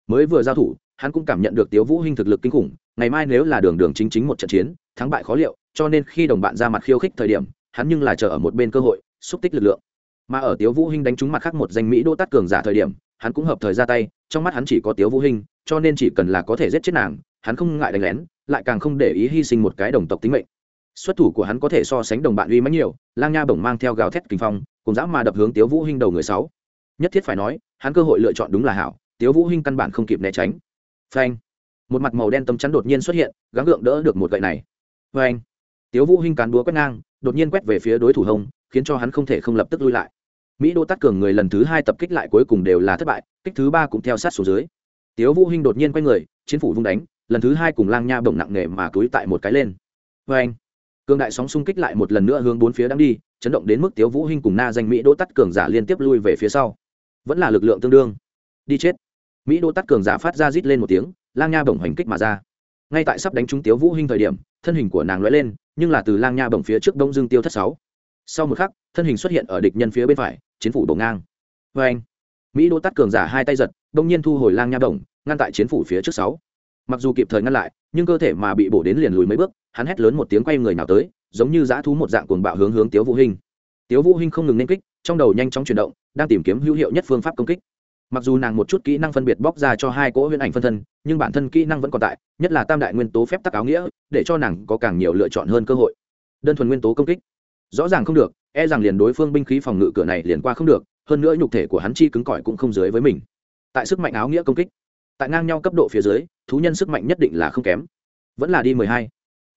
S1: mới vừa giao thủ, hắn cũng cảm nhận được tiếu vũ hinh thực lực kinh khủng, ngày mai nếu là đường đường chính chính một trận chiến, thắng bại khó liệu, cho nên khi đồng bạn ra mặt khiêu khích thời điểm, hắn nhưng là chờ ở một bên cơ hội, xúc tích lực lượng. Mà ở tiếu vũ hinh đánh trúng mặt khác một danh mỹ đô tát cường giả thời điểm, hắn cũng hợp thời ra tay, trong mắt hắn chỉ có tiếu vũ hinh, cho nên chỉ cần là có thể giết chết nàng, hắn không ngại đánh lén, lại càng không để ý hy sinh một cái đồng tộc tính mệnh. Xuất thủ của hắn có thể so sánh đồng bạn uy mãnh nhiều, lang nha bổng mang theo gào thét kinh phong, cùng dã mà đập hướng tiếu vũ hinh đầu người sáu. Nhất thiết phải nói, hắn cơ hội lựa chọn đúng là hảo tiếu vũ hinh căn bản không kịp né tránh. Phanh. Một mặt màu đen tấm chắn đột nhiên xuất hiện, gắng gượng đỡ được một gậy này. Phanh. Tiếu vũ hinh cán búa quét ngang, đột nhiên quét về phía đối thủ hông khiến cho hắn không thể không lập tức lui lại. Mỹ đô tát cường người lần thứ hai tập kích lại cuối cùng đều là thất bại, kích thứ ba cũng theo sát xuống dưới. Tiếu vũ hinh đột nhiên quay người, chiến phủ vung đánh, lần thứ hai cùng lang nha bổng nặng nề mà túi tại một cái lên. Phanh. Cường đại sóng xung kích lại một lần nữa hướng bốn phía đang đi, chấn động đến mức tiếu vũ hinh cùng na danh mỹ đô tắt cường giả liên tiếp lui về phía sau. Vẫn là lực lượng tương đương. Đi chết mỹ đô tắt cường giả phát ra rít lên một tiếng, lang nha bổng hành kích mà ra. Ngay tại sắp đánh trúng tiếu vũ hinh thời điểm, thân hình của nàng lóe lên, nhưng là từ lang nha bổng phía trước đông dương tiêu thất sáu. Sau một khắc, thân hình xuất hiện ở địch nhân phía bên phải, chiến phủ đổ ngang. Với anh, mỹ đô tắt cường giả hai tay giật, đông nhiên thu hồi lang nha bổng, ngăn tại chiến phủ phía trước sáu. Mặc dù kịp thời ngăn lại, nhưng cơ thể mà bị bổ đến liền lùi mấy bước, hắn hét lớn một tiếng quay người nào tới, giống như dã thú một dạng cuồng bạo hướng hướng tiếu vũ hinh. Tiếu vũ hinh không ngừng nên kích, trong đầu nhanh chóng chuyển động, đang tìm kiếm hữu hiệu nhất phương pháp công kích mặc dù nàng một chút kỹ năng phân biệt bóc ra cho hai cỗ huyễn ảnh phân thân, nhưng bản thân kỹ năng vẫn còn tại, nhất là tam đại nguyên tố phép tắc áo nghĩa, để cho nàng có càng nhiều lựa chọn hơn cơ hội. Đơn thuần nguyên tố công kích. Rõ ràng không được e rằng liền đối phương binh khí phòng ngự cửa này liền qua không được, hơn nữa nhục thể của hắn chi cứng cỏi cũng không dưới với mình. Tại sức mạnh áo nghĩa công kích, tại ngang nhau cấp độ phía dưới, thú nhân sức mạnh nhất định là không kém. Vẫn là đi mười hai.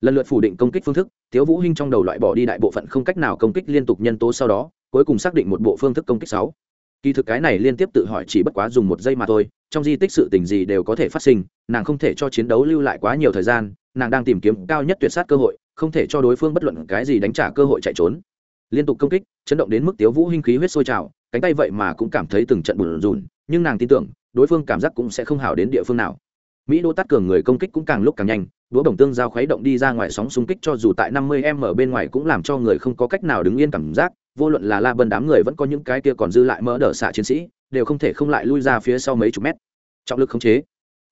S1: Lần lượt phủ định công kích phương thức thiếu vũ hinh trong đầu loại bỏ đi đại bộ phận không cách nào công kích liên tục nhân tố sau đó, cuối cùng xác định một bộ phương thức công kích sáu kỳ thực cái này liên tiếp tự hỏi chỉ bất quá dùng một giây mà thôi, trong di tích sự tình gì đều có thể phát sinh, nàng không thể cho chiến đấu lưu lại quá nhiều thời gian, nàng đang tìm kiếm cao nhất tuyệt sát cơ hội, không thể cho đối phương bất luận cái gì đánh trả cơ hội chạy trốn. Liên tục công kích, chấn động đến mức tiếu vũ hinh khí huyết sôi trào, cánh tay vậy mà cũng cảm thấy từng trận bùn rùn, nhưng nàng tin tưởng, đối phương cảm giác cũng sẽ không hảo đến địa phương nào. Mỹ đô tát cường người công kích cũng càng lúc càng nhanh, đũa bổng tương giao khuấy động đi ra ngoài sóng xung kích cho dù tại năm mươi m ở bên ngoài cũng làm cho người không có cách nào đứng yên cảm giác vô luận là la bân đám người vẫn có những cái kia còn dư lại mỡ đỡ xạ chiến sĩ, đều không thể không lại lui ra phía sau mấy chục mét. Trọng lực khống chế.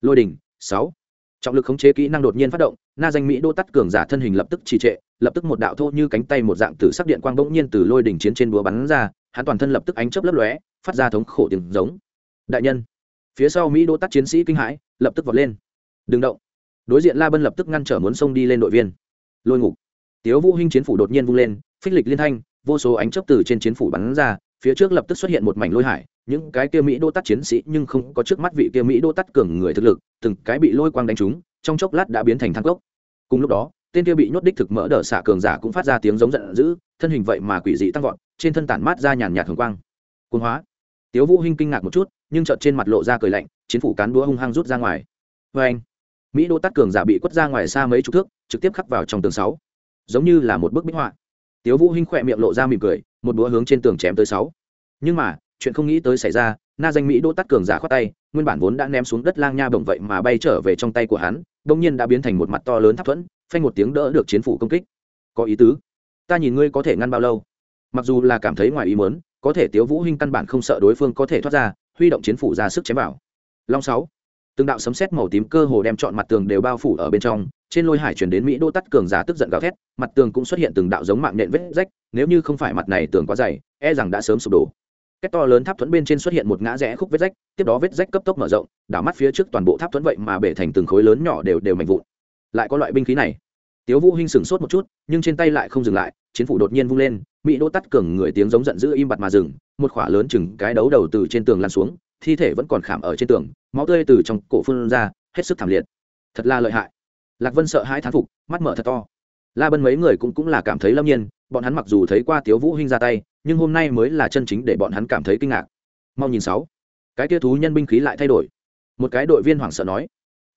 S1: Lôi đỉnh, sáu. Trọng lực khống chế kỹ năng đột nhiên phát động, na danh mỹ đô tắt cường giả thân hình lập tức trì trệ, lập tức một đạo thô như cánh tay một dạng tử sắc điện quang bỗng nhiên từ lôi đỉnh chiến trên búa bắn ra, hắn toàn thân lập tức ánh chớp lấp lóe, phát ra thống khổ tiếng giống. Đại nhân, phía sau mỹ đô tắt chiến sĩ kinh hãi, lập tức vọt lên. Đừng động. Đối diện la bân lập tức ngăn trở muốn xông đi lên đội viên. Lôi ngục. Tiếu vũ hinh chiến phủ đột nhiên vung lên, phích lịch liên thanh vô số ánh chớp từ trên chiến phủ bắn ra, phía trước lập tức xuất hiện một mảnh lôi hải, những cái kia mỹ đô tắt chiến sĩ nhưng không có trước mắt vị kia mỹ đô tắt cường người thực lực, từng cái bị lôi quang đánh trúng, trong chốc lát đã biến thành thang cốc. Cùng lúc đó, tên kia bị nhốt đích thực mỡ đỡ xạ cường giả cũng phát ra tiếng giống giận dữ, thân hình vậy mà quỷ dị tăng vọt, trên thân tản mát ra nhàn nhạt hồng quang. Cuồng hóa. Tiếu vũ hinh kinh ngạc một chút, nhưng chợt trên mặt lộ ra cười lạnh, chiến phủ cán đũa hung hăng rút ra ngoài. Vê anh mỹ đô tắt cường giả bị quất ra ngoài xa mấy chục thước, trực tiếp khắc vào trong tường sáu. Giống như là một bức bích họa tiếu vũ hinh khỏe miệng lộ ra mỉm cười, một búa hướng trên tường chém tới sáu. Nhưng mà, chuyện không nghĩ tới xảy ra, na danh mỹ đỗ tắt cường giả khoát tay, nguyên bản vốn đã ném xuống đất lang nha bổng vậy mà bay trở về trong tay của hắn đông nhiên đã biến thành một mặt to lớn tháp thuẫn, phanh một tiếng đỡ được chiến phủ công kích. Có ý tứ. Ta nhìn ngươi có thể ngăn bao lâu? Mặc dù là cảm thấy ngoài ý muốn, có thể tiếu vũ hinh căn bản không sợ đối phương có thể thoát ra, huy động chiến phủ ra sức chém vào. Long sáu. Từng đạo sấm sét màu tím cơ hồ đem trọn mặt tường đều bao phủ ở bên trong trên lôi hải chuyển đến mỹ đô tắt cường giả tức giận gào thét, mặt tường cũng xuất hiện từng đạo giống mạng nện vết rách, nếu như không phải mặt này tường quá dày e rằng đã sớm sụp đổ. Cách to lớn tháp thuẫn bên trên xuất hiện một ngã rẽ khúc vết rách, tiếp đó vết rách cấp tốc mở rộng, đảo mắt phía trước toàn bộ tháp thuẫn vậy mà bể thành từng khối lớn nhỏ đều đều mạnh vụn. Lại có loại binh khí này. Tiếu vũ hinh sửng sốt một chút, nhưng trên tay lại không dừng lại, chiến phủ đột nhiên vung lên, mỹ đô tắt cường người tiếng giống giận dữ im bặt mà dừng, một khỏa lớn chừng cái đấu đầu từ trên tường lăn xuống, thi thể vẫn còn khảm ở trên tường, máu tươi từ trong cổ phun ra, hết sức thảm liệt. Thật là lợi hại lạc vân sợ hãi thán phục, mắt mở thật to. La bân mấy người cũng cũng là cảm thấy lâm nhiên, bọn hắn mặc dù thấy qua tiếu vũ hinh ra tay, nhưng hôm nay mới là chân chính để bọn hắn cảm thấy kinh ngạc. Mau nhìn sáu. Cái kia thú nhân binh khí lại thay đổi. Một cái đội viên hoảng sợ nói,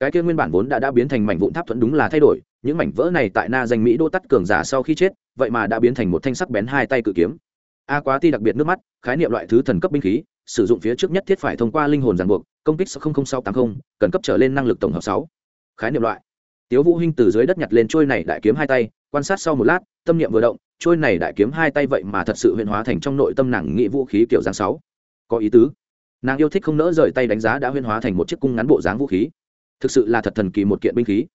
S1: cái kia nguyên bản vốn đã đã biến thành mảnh vụn tháp thuẫn đúng là thay đổi, những mảnh vỡ này tại na danh mỹ đô tắt cường giả sau khi chết, vậy mà đã biến thành một thanh sắc bén hai tay cự kiếm. A quá ti đặc biệt nước mắt, khái niệm loại thứ thần cấp binh khí, sử dụng phía trước nhất thiết phải thông qua linh hồn giàn buộc, công kích sáu tám mươi cần cấp trở lên năng lực tổng hợp sáu. Khái niệm loại tiếu vũ hinh từ dưới đất nhặt lên trôi này đại kiếm hai tay, quan sát sau một lát, tâm niệm vừa động, trôi này đại kiếm hai tay vậy mà thật sự huyễn hóa thành trong nội tâm nàng nghĩ vũ khí kiểu dáng sáu. Có ý tứ. Nàng yêu thích không nỡ rời tay đánh giá đã huyễn hóa thành một chiếc cung ngắn bộ dáng vũ khí. Thực sự là thật thần kỳ một kiện binh khí.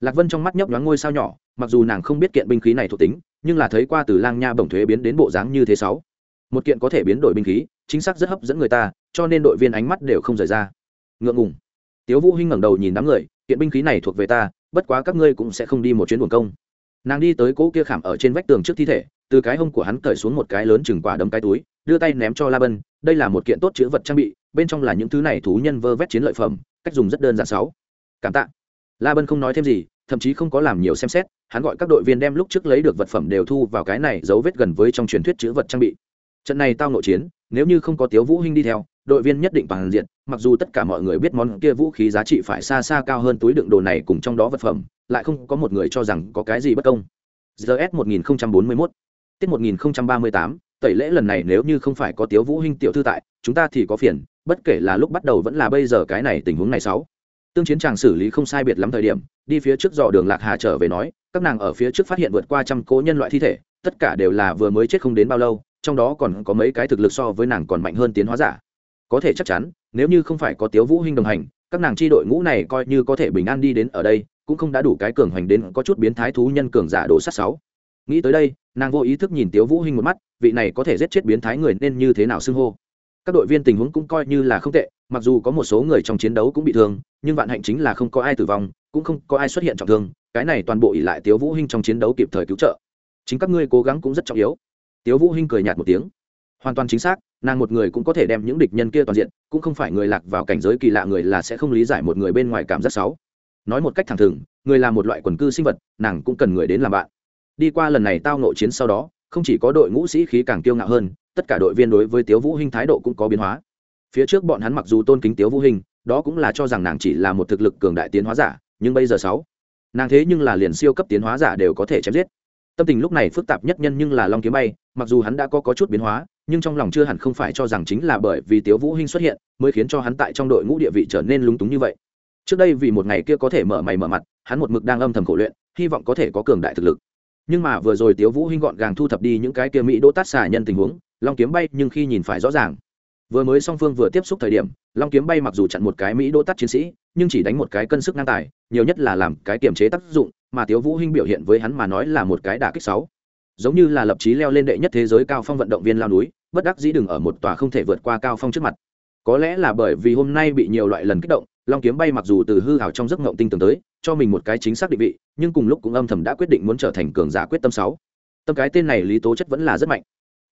S1: Lạc vân trong mắt nhấp nhoáng ngôi sao nhỏ, mặc dù nàng không biết kiện binh khí này thuộc tính, nhưng là thấy qua từ lang nha bổng thuế biến đến bộ dáng như thế sáu. Một kiện có thể biến đổi binh khí, chính xác rất hấp dẫn người ta, cho nên đội viên ánh mắt đều không rời ra. Ngượng ngùng. Tiếu vũ hinh ngẩng đầu nhìn đám người, kiện binh khí này thuộc về ta bất quá các ngươi cũng sẽ không đi một chuyến buồn công. Nàng đi tới cỗ kia khảm ở trên vách tường trước thi thể, từ cái hông của hắn cởi xuống một cái lớn chừng quả đấm cái túi, đưa tay ném cho la bân, đây là một kiện tốt chữ vật trang bị, bên trong là những thứ này thú nhân vơ vét chiến lợi phẩm, cách dùng rất đơn giản sáu. Cảm tạ. La bân không nói thêm gì, thậm chí không có làm nhiều xem xét, hắn gọi các đội viên đem lúc trước lấy được vật phẩm đều thu vào cái này dấu vết gần với trong truyền thuyết chữ vật trang bị. Trận này tao nội chiến, nếu như không có tiếu vũ hinh đi theo đội viên nhất định bằng diện, mặc dù tất cả mọi người biết món kia vũ khí giá trị phải xa xa cao hơn túi đựng đồ này cùng trong đó vật phẩm, lại không có một người cho rằng có cái gì bất công. Gs 1041 tiết 1038 tẩy lễ lần này nếu như không phải có tiếu vũ hinh tiểu thư tại, chúng ta thì có phiền, bất kể là lúc bắt đầu vẫn là bây giờ cái này tình huống này sáu. Tương chiến tràng xử lý không sai biệt lắm thời điểm, đi phía trước dò đường lạc hà trở về nói, các nàng ở phía trước phát hiện vượt qua trăm cố nhân loại thi thể, tất cả đều là vừa mới chết không đến bao lâu, trong đó còn có mấy cái thực lực so với nàng còn mạnh hơn tiến hóa giả có thể chắc chắn, nếu như không phải có tiếu vũ hinh đồng hành, các nàng chi đội ngũ này coi như có thể bình an đi đến ở đây, cũng không đã đủ cái cường hoành đến có chút biến thái thú nhân cường giả đồ sát sáu. Nghĩ tới đây, nàng vô ý thức nhìn tiếu vũ hinh một mắt, vị này có thể giết chết biến thái người nên như thế nào xưng hô. Các đội viên tình huống cũng coi như là không tệ, mặc dù có một số người trong chiến đấu cũng bị thương, nhưng vạn hạnh chính là không có ai tử vong, cũng không có ai xuất hiện trọng thương, cái này toàn bộ ỉ lại tiếu vũ hinh trong chiến đấu kịp thời cứu trợ. Chính các ngươi cố gắng cũng rất trọng yếu. Tiếu vũ hinh cười nhạt một tiếng hoàn toàn chính xác nàng một người cũng có thể đem những địch nhân kia toàn diện cũng không phải người lạc vào cảnh giới kỳ lạ người là sẽ không lý giải một người bên ngoài cảm giác xấu. Nói một cách thẳng thừng người là một loại quần cư sinh vật nàng cũng cần người đến làm bạn. Đi qua lần này tao nội chiến sau đó không chỉ có đội ngũ sĩ khí càng kiêu ngạo hơn tất cả đội viên đối với tiếu vũ hinh thái độ cũng có biến hóa. Phía trước bọn hắn mặc dù tôn kính tiếu vũ hinh đó cũng là cho rằng nàng chỉ là một thực lực cường đại tiến hóa giả nhưng bây giờ sáu nàng thế nhưng là liền siêu cấp tiến hóa giả đều có thể chém giết. Tâm tình lúc này phức tạp nhất nhân nhưng là long kiếm bay mặc dù hắn đã có, có chút biến hóa nhưng trong lòng chưa hẳn không phải cho rằng chính là bởi vì tiếu vũ hinh xuất hiện mới khiến cho hắn tại trong đội ngũ địa vị trở nên lúng túng như vậy. Trước đây vì một ngày kia có thể mở mày mở mặt, hắn một mực đang âm thầm khổ luyện, hy vọng có thể có cường đại thực lực. Nhưng mà vừa rồi tiếu vũ hinh gọn gàng thu thập đi những cái kia mỹ đỗ tát xả nhân tình huống, long kiếm bay nhưng khi nhìn phải rõ ràng. Vừa mới song phương vừa tiếp xúc thời điểm, long kiếm bay mặc dù chặn một cái mỹ đỗ tát chiến sĩ, nhưng chỉ đánh một cái cân sức ngang tài, nhiều nhất là làm cái kiềm chế tác dụng, mà tiếu vũ hinh biểu hiện với hắn mà nói là một cái đả kích sáu giống như là lập chí leo lên đệ nhất thế giới cao phong vận động viên lao núi, bất đắc dĩ đừng ở một tòa không thể vượt qua cao phong trước mặt. Có lẽ là bởi vì hôm nay bị nhiều loại lần kích động, long kiếm bay mặc dù từ hư hào trong giấc ngộng tinh tường tới, cho mình một cái chính xác định vị, nhưng cùng lúc cũng âm thầm đã quyết định muốn trở thành cường giả quyết tâm sáu. Tâm cái tên này lý tố chất vẫn là rất mạnh.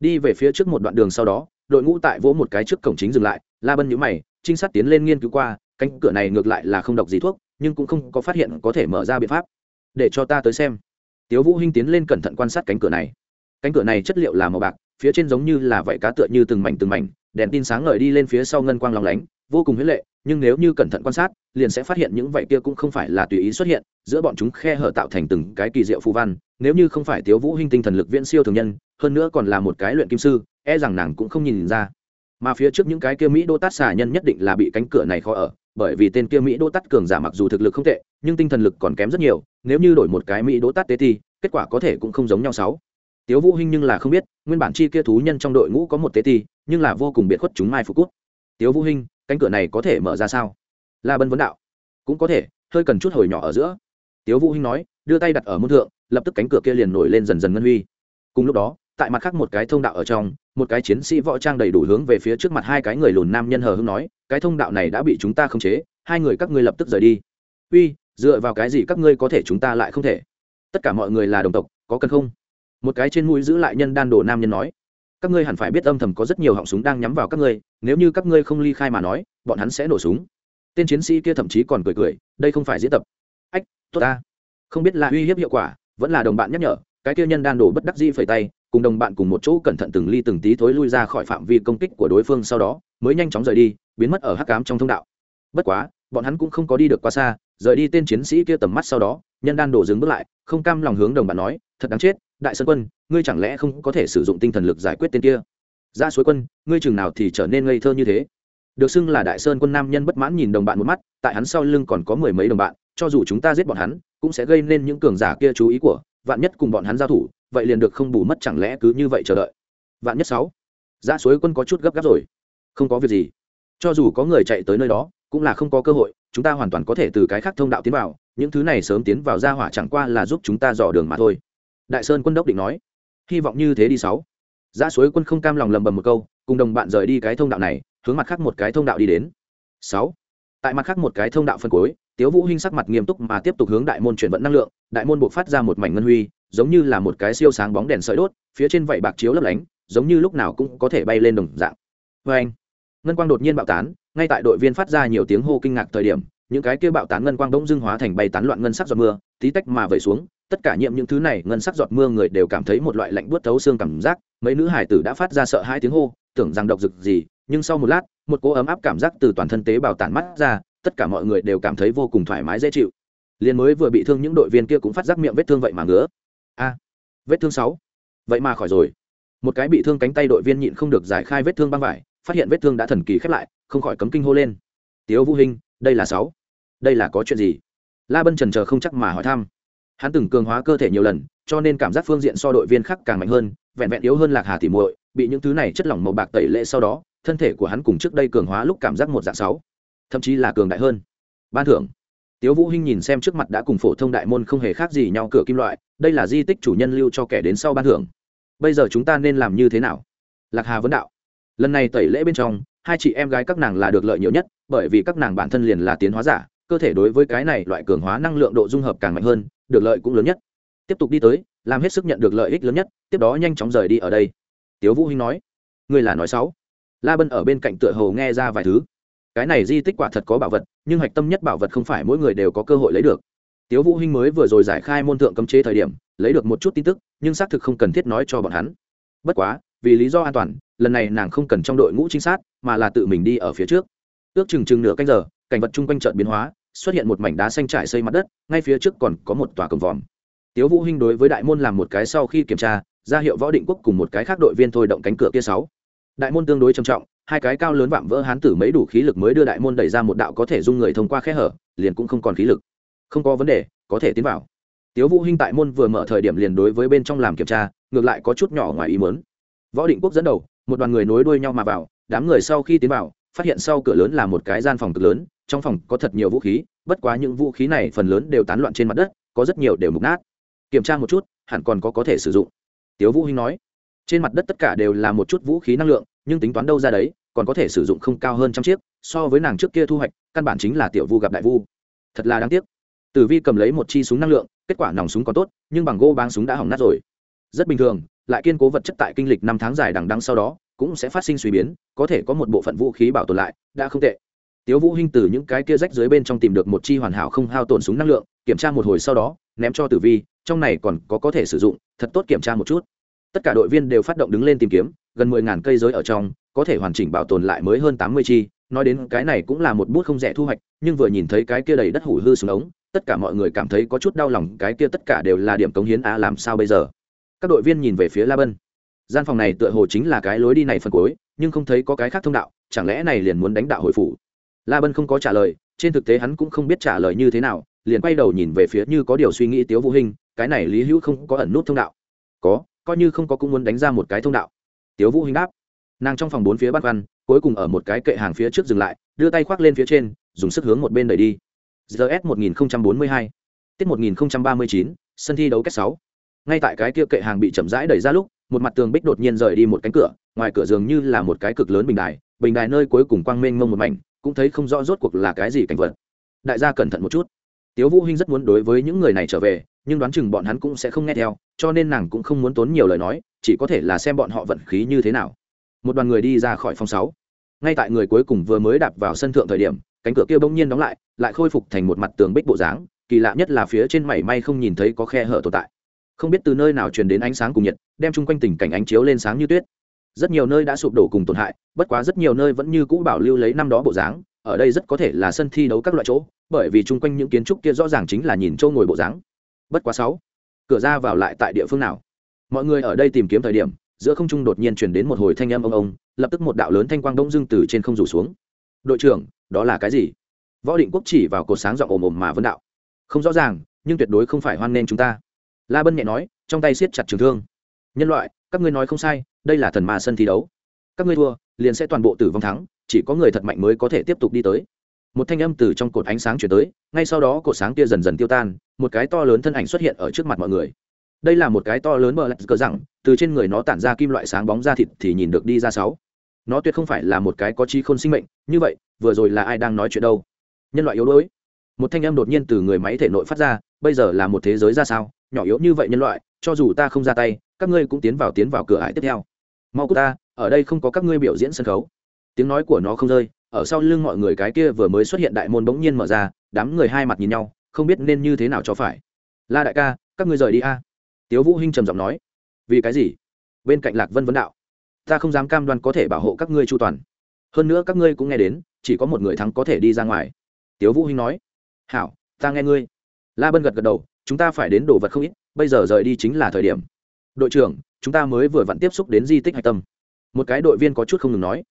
S1: Đi về phía trước một đoạn đường sau đó, đội ngũ tại vỗ một cái trước cổng chính dừng lại, la bân nhũ mày, trinh sát tiến lên nghiên cứu qua, cánh cửa này ngược lại là không độc gì thuốc, nhưng cũng không có phát hiện có thể mở ra biện pháp. Để cho ta tới xem tiếu vũ hinh tiến lên cẩn thận quan sát cánh cửa này. Cánh cửa này chất liệu là màu bạc, phía trên giống như là vảy cá tựa như từng mảnh từng mảnh, đèn tin sáng ngời đi lên phía sau ngân quang lóng lánh, vô cùng huyết lệ, nhưng nếu như cẩn thận quan sát, liền sẽ phát hiện những vảy kia cũng không phải là tùy ý xuất hiện, giữa bọn chúng khe hở tạo thành từng cái kỳ diệu phù văn, nếu như không phải tiếu vũ hinh tinh thần lực viễn siêu thường nhân, hơn nữa còn là một cái luyện kim sư e rằng nàng cũng không nhìn ra. Mà phía trước những cái kia mỹ đô tát xà nhân nhất định là bị cánh cửa này khó ở bởi vì tên kia mỹ đỗ tát cường giả mặc dù thực lực không tệ, nhưng tinh thần lực còn kém rất nhiều, nếu như đổi một cái mỹ đỗ tát tế ti kết quả có thể cũng không giống nhau sáu. Tiếu vũ hinh nhưng là không biết, nguyên bản chi kia thú nhân trong đội ngũ có một tế ti nhưng là vô cùng biệt khuất chúng mai phục cút tiếu vũ hinh, cánh cửa này có thể mở ra sao? La bân vấn đạo. Cũng có thể, hơi cần chút hồi nhỏ ở giữa. Tiếu vũ hinh nói, đưa tay đặt ở môn thượng, lập tức cánh cửa kia liền nổi lên dần dần ngân huy. Cùng lúc đó, tại mặt khác một cái thông đạo ở trong, một cái chiến sĩ võ trang đầy đủ hướng về phía trước mặt hai cái người lùn nam nhân hờ hững nói cái thông đạo này đã bị chúng ta khống chế, hai người các ngươi lập tức rời đi. Uy, dựa vào cái gì các ngươi có thể chúng ta lại không thể? Tất cả mọi người là đồng tộc, có cần không? Một cái trên mũi giữ lại nhân đan đồ nam nhân nói. Các ngươi hẳn phải biết âm thầm có rất nhiều họng súng đang nhắm vào các ngươi, nếu như các ngươi không ly khai mà nói, bọn hắn sẽ nổ súng. Tên chiến sĩ kia thậm chí còn cười cười, đây không phải diễn tập. Ách, tốt ta. Không biết là uy hiếp hiệu quả, vẫn là đồng bạn nhắc nhở, cái kia nhân đan đồ bất đắc dĩ phẩy tay cùng đồng bạn cùng một chỗ cẩn thận từng ly từng tí thối lui ra khỏi phạm vi công kích của đối phương sau đó, mới nhanh chóng rời đi, biến mất ở hắc cám trong thông đạo. Bất quá, bọn hắn cũng không có đi được quá xa, rời đi tên chiến sĩ kia tầm mắt sau đó, nhân đan đổ dừng bước lại, không cam lòng hướng đồng bạn nói, thật đáng chết, đại sơn quân, ngươi chẳng lẽ không có thể sử dụng tinh thần lực giải quyết tên kia? Ra suối quân, ngươi chừng nào thì trở nên ngây thơ như thế? Được xưng là đại sơn quân nam nhân bất mãn nhìn đồng bạn một mắt, tại hắn sau lưng còn có mười mấy đồng bạn, cho dù chúng ta giết bọn hắn, cũng sẽ gây nên những cường giả kia chú ý của vạn nhất cùng bọn hắn giao thủ vậy liền được không bù mất chẳng lẽ cứ như vậy chờ đợi. Vạn nhất sáu ra suối quân có chút gấp gáp rồi. Không có việc gì. Cho dù có người chạy tới nơi đó, cũng là không có cơ hội, chúng ta hoàn toàn có thể từ cái khác thông đạo tiến vào, những thứ này sớm tiến vào ra hỏa chẳng qua là giúp chúng ta dò đường mà thôi. Đại sơn quân đốc định nói. Hy vọng như thế đi sáu. Ra suối quân không cam lòng lầm bầm một câu, cùng đồng bạn rời đi cái thông đạo này, hướng mặt khác một cái thông đạo đi đến. Sáu. Tại mặt khác một cái thông đạo phân cuối, tiếu vũ hinh sắc mặt nghiêm túc mà tiếp tục hướng đại môn chuyển vận năng lượng, đại môn buộc phát ra một mảnh ngân huy giống như là một cái siêu sáng bóng đèn sợi đốt, phía trên vảy bạc chiếu lấp lánh, giống như lúc nào cũng có thể bay lên đồng dạng. Với anh, ngân quang đột nhiên bạo tán, ngay tại đội viên phát ra nhiều tiếng hô kinh ngạc thời điểm, những cái kia bạo tán ngân quang bỗng dưng hóa thành bay tán loạn ngân sắc giọt mưa, tí tách mà vẩy xuống, tất cả nhiệm những thứ này ngân sắc giọt mưa người đều cảm thấy một loại lạnh buốt thấu xương cảm giác, mấy nữ hải tử đã phát ra sợ hai tiếng hô, tưởng rằng độc dực gì, nhưng sau một lát, một cỗ ấm áp cảm giác từ toàn thân tế bào tản mắt ra, tất cả mọi người đều cảm thấy vô cùng thoải mái dễ chịu. Liền mới vừa bị thương những đội viên kia cũng phát giác miệng vết thương vậy mà ngứa a. Vết thương sáu. Vậy mà khỏi rồi. Một cái bị thương cánh tay đội viên nhịn không được giải khai vết thương băng vải, phát hiện vết thương đã thần kỳ khép lại, không khỏi cấm kinh hô lên. Tiếu vũ hình đây là sáu. Đây là có chuyện gì? La bân trần chờ không chắc mà hỏi thăm. Hắn từng cường hóa cơ thể nhiều lần, cho nên cảm giác phương diện so đội viên khác càng mạnh hơn, vẹn vẹn yếu hơn lạc hà tỉ muội, bị những thứ này chất lỏng màu bạc tẩy lệ sau đó, thân thể của hắn cùng trước đây cường hóa lúc cảm giác một dạng sáu, thậm chí là cường đại hơn. Ban thưởng tiếu vũ hinh nhìn xem trước mặt đã cùng phổ thông đại môn không hề khác gì nhau cửa kim loại, đây là di tích chủ nhân lưu cho kẻ đến sau ban thưởng. Bây giờ chúng ta nên làm như thế nào? Lạc hà vấn đạo. Lần này tẩy lễ bên trong, hai chị em gái các nàng là được lợi nhiều nhất, bởi vì các nàng bản thân liền là tiến hóa giả, cơ thể đối với cái này loại cường hóa năng lượng độ dung hợp càng mạnh hơn, được lợi cũng lớn nhất. Tiếp tục đi tới, làm hết sức nhận được lợi ích lớn nhất, tiếp đó nhanh chóng rời đi ở đây. Tiếu vũ hinh nói. Ngươi là nói xấu. La bân ở bên cạnh tựa hồ nghe ra vài thứ cái này di tích quả thật có bảo vật, nhưng hạch tâm nhất bảo vật không phải mỗi người đều có cơ hội lấy được. Tiếu vũ hinh mới vừa rồi giải khai môn thượng cấm chế thời điểm, lấy được một chút tin tức, nhưng xác thực không cần thiết nói cho bọn hắn. Bất quá, vì lý do an toàn, lần này nàng không cần trong đội ngũ trinh sát, mà là tự mình đi ở phía trước. Ước chừng chừng nửa canh giờ, cảnh vật chung quanh chợt biến hóa, xuất hiện một mảnh đá xanh trải xây mặt đất, ngay phía trước còn có một tòa cổng vòm. Tiếu vũ hinh đối với đại môn làm một cái sau khi kiểm tra, ra hiệu võ định quốc cùng một cái khác đội viên thôi động cánh cửa kia sáu đại môn tương đối trầm trọng, hai cái cao lớn vạm vỡ hán tử mấy đủ khí lực mới đưa đại môn đẩy ra một đạo có thể dung người thông qua khe hở, liền cũng không còn khí lực. Không có vấn đề, có thể tiến vào. Tiếu vũ hinh tại môn vừa mở thời điểm liền đối với bên trong làm kiểm tra, ngược lại có chút nhỏ ngoài ý muốn. Võ định quốc dẫn đầu, một đoàn người nối đuôi nhau mà vào, đám người sau khi tiến vào, phát hiện sau cửa lớn là một cái gian phòng cực lớn, trong phòng có thật nhiều vũ khí, bất quá những vũ khí này phần lớn đều tán loạn trên mặt đất, có rất nhiều đều mục nát. Kiểm tra một chút, hẳn còn có có thể sử dụng. Tiếu vũ hinh nói, trên mặt đất tất cả đều là một chút vũ khí năng lượng nhưng tính toán đâu ra đấy, còn có thể sử dụng không cao hơn trăm chiếc, so với nàng trước kia thu hoạch, căn bản chính là tiểu vu gặp đại vu. Thật là đáng tiếc. Tử vi cầm lấy một chi súng năng lượng, kết quả nòng súng còn tốt, nhưng bằng gô báng súng đã hỏng nát rồi. Rất bình thường, lại kiên cố vật chất tại kinh lịch năm tháng dài đằng đăng sau đó, cũng sẽ phát sinh suy biến, có thể có một bộ phận vũ khí bảo tồn lại, đã không tệ. Tiếu vũ hinh từ những cái kia rách dưới bên trong tìm được một chi hoàn hảo không hao tổn súng năng lượng, kiểm tra một hồi sau đó, ném cho tử vi, trong này còn có có thể sử dụng, thật tốt kiểm tra một chút tất cả đội viên đều phát động đứng lên tìm kiếm, gần mười ngàn cây giới ở trong, có thể hoàn chỉnh bảo tồn lại mới hơn tám mươi chi. Nói đến cái này cũng là một bút không rẻ thu hoạch, nhưng vừa nhìn thấy cái kia đầy đất hủ hư xuống ống, tất cả mọi người cảm thấy có chút đau lòng, cái kia tất cả đều là điểm cống hiến á, làm sao bây giờ? Các đội viên nhìn về phía la bân. Gian phòng này tựa hồ chính là cái lối đi này phần cuối, nhưng không thấy có cái khác thông đạo, chẳng lẽ này liền muốn đánh đạo hồi phủ? La bân không có trả lời, trên thực tế hắn cũng không biết trả lời như thế nào, liền quay đầu nhìn về phía như có điều suy nghĩ tiếu vũ hình cái này lý hữu không có ẩn nút thông đạo. Có coi như không có cũng muốn đánh ra một cái thông đạo. Tiếu vũ hình đáp. Nàng trong phòng bốn phía bắt văn cuối cùng ở một cái kệ hàng phía trước dừng lại, đưa tay khoác lên phía trên, dùng sức hướng một bên đẩy đi. Gs một nghìn bốn mươi hai. Tiết một nghìn ba mươi chín, sân thi đấu kết sáu. Ngay tại cái kia kệ hàng bị chậm rãi đẩy ra lúc, một mặt tường bích đột nhiên rời đi một cánh cửa, ngoài cửa dường như là một cái cực lớn bình đài bình đài nơi cuối cùng quang mênh mông một mảnh, cũng thấy không rõ rốt cuộc là cái gì cảnh vật. Đại gia cẩn thận một chút tiếu vũ hinh rất muốn đối với những người này trở về, nhưng đoán chừng bọn hắn cũng sẽ không nghe theo, cho nên nàng cũng không muốn tốn nhiều lời nói, chỉ có thể là xem bọn họ vận khí như thế nào. Một đoàn người đi ra khỏi phòng sáu. Ngay tại người cuối cùng vừa mới đạp vào sân thượng thời điểm, cánh cửa kia bỗng nhiên đóng lại lại khôi phục thành một mặt tường bích bộ dáng, kỳ lạ nhất là phía trên mảy may không nhìn thấy có khe hở tồn tại. Không biết từ nơi nào truyền đến ánh sáng cùng nhiệt, đem chung quanh tình cảnh ánh chiếu lên sáng như tuyết. Rất nhiều nơi đã sụp đổ cùng tổn hại, bất quá rất nhiều nơi vẫn như cũ bảo lưu lấy năm đó bộ dáng ở đây rất có thể là sân thi đấu các loại chỗ, bởi vì chung quanh những kiến trúc kia rõ ràng chính là nhìn châu ngồi bộ dáng. Bất quá sáu, cửa ra vào lại tại địa phương nào? Mọi người ở đây tìm kiếm thời điểm, giữa không trung đột nhiên truyền đến một hồi thanh âm ông ông, lập tức một đạo lớn thanh quang đông dưng từ trên không rủ xuống. Đội trưởng, đó là cái gì? Võ định quốc chỉ vào cột sáng giọng ồm ồm mà vân đạo. Không rõ ràng, nhưng tuyệt đối không phải hoan nên chúng ta. La bân nhẹ nói, trong tay siết chặt trường thương. Nhân loại, các ngươi nói không sai, đây là thần ma sân thi đấu. Các ngươi thua, liền sẽ toàn bộ tử vong thắng chỉ có người thật mạnh mới có thể tiếp tục đi tới. Một thanh âm từ trong cột ánh sáng chuyển tới, ngay sau đó cột sáng kia dần dần tiêu tan, một cái to lớn thân ảnh xuất hiện ở trước mặt mọi người. Đây là một cái to lớn bờ lạch cờ rằng từ trên người nó tản ra kim loại sáng bóng ra thịt thì nhìn được đi ra sáu. Nó tuyệt không phải là một cái có trí khôn sinh mệnh, như vậy, vừa rồi là ai đang nói chuyện đâu? Nhân loại yếu đuối. Một thanh âm đột nhiên từ người máy thể nội phát ra, bây giờ là một thế giới ra sao? Nhỏ yếu như vậy nhân loại, cho dù ta không ra tay, các ngươi cũng tiến vào tiến vào cửa ải tiếp theo. Mau cút ta, ở đây không có các ngươi biểu diễn sân khấu tiếng nói của nó không rơi, ở sau lưng mọi người cái kia vừa mới xuất hiện đại môn bỗng nhiên mở ra, đám người hai mặt nhìn nhau, không biết nên như thế nào cho phải. La đại ca, các ngươi rời đi a. Tiếu vũ hinh trầm giọng nói. Vì cái gì? Bên cạnh lạc vân vấn đạo. Ta không dám cam đoan có thể bảo hộ các ngươi chu toàn. Hơn nữa các ngươi cũng nghe đến, chỉ có một người thắng có thể đi ra ngoài. Tiếu vũ hinh nói. Hảo, ta nghe ngươi. La bân gật gật đầu. Chúng ta phải đến đồ vật không ít, bây giờ rời đi chính là thời điểm. Đội trưởng, chúng ta mới vừa vặn tiếp xúc đến di tích hạch tâm. Một cái đội viên có chút không ngừng nói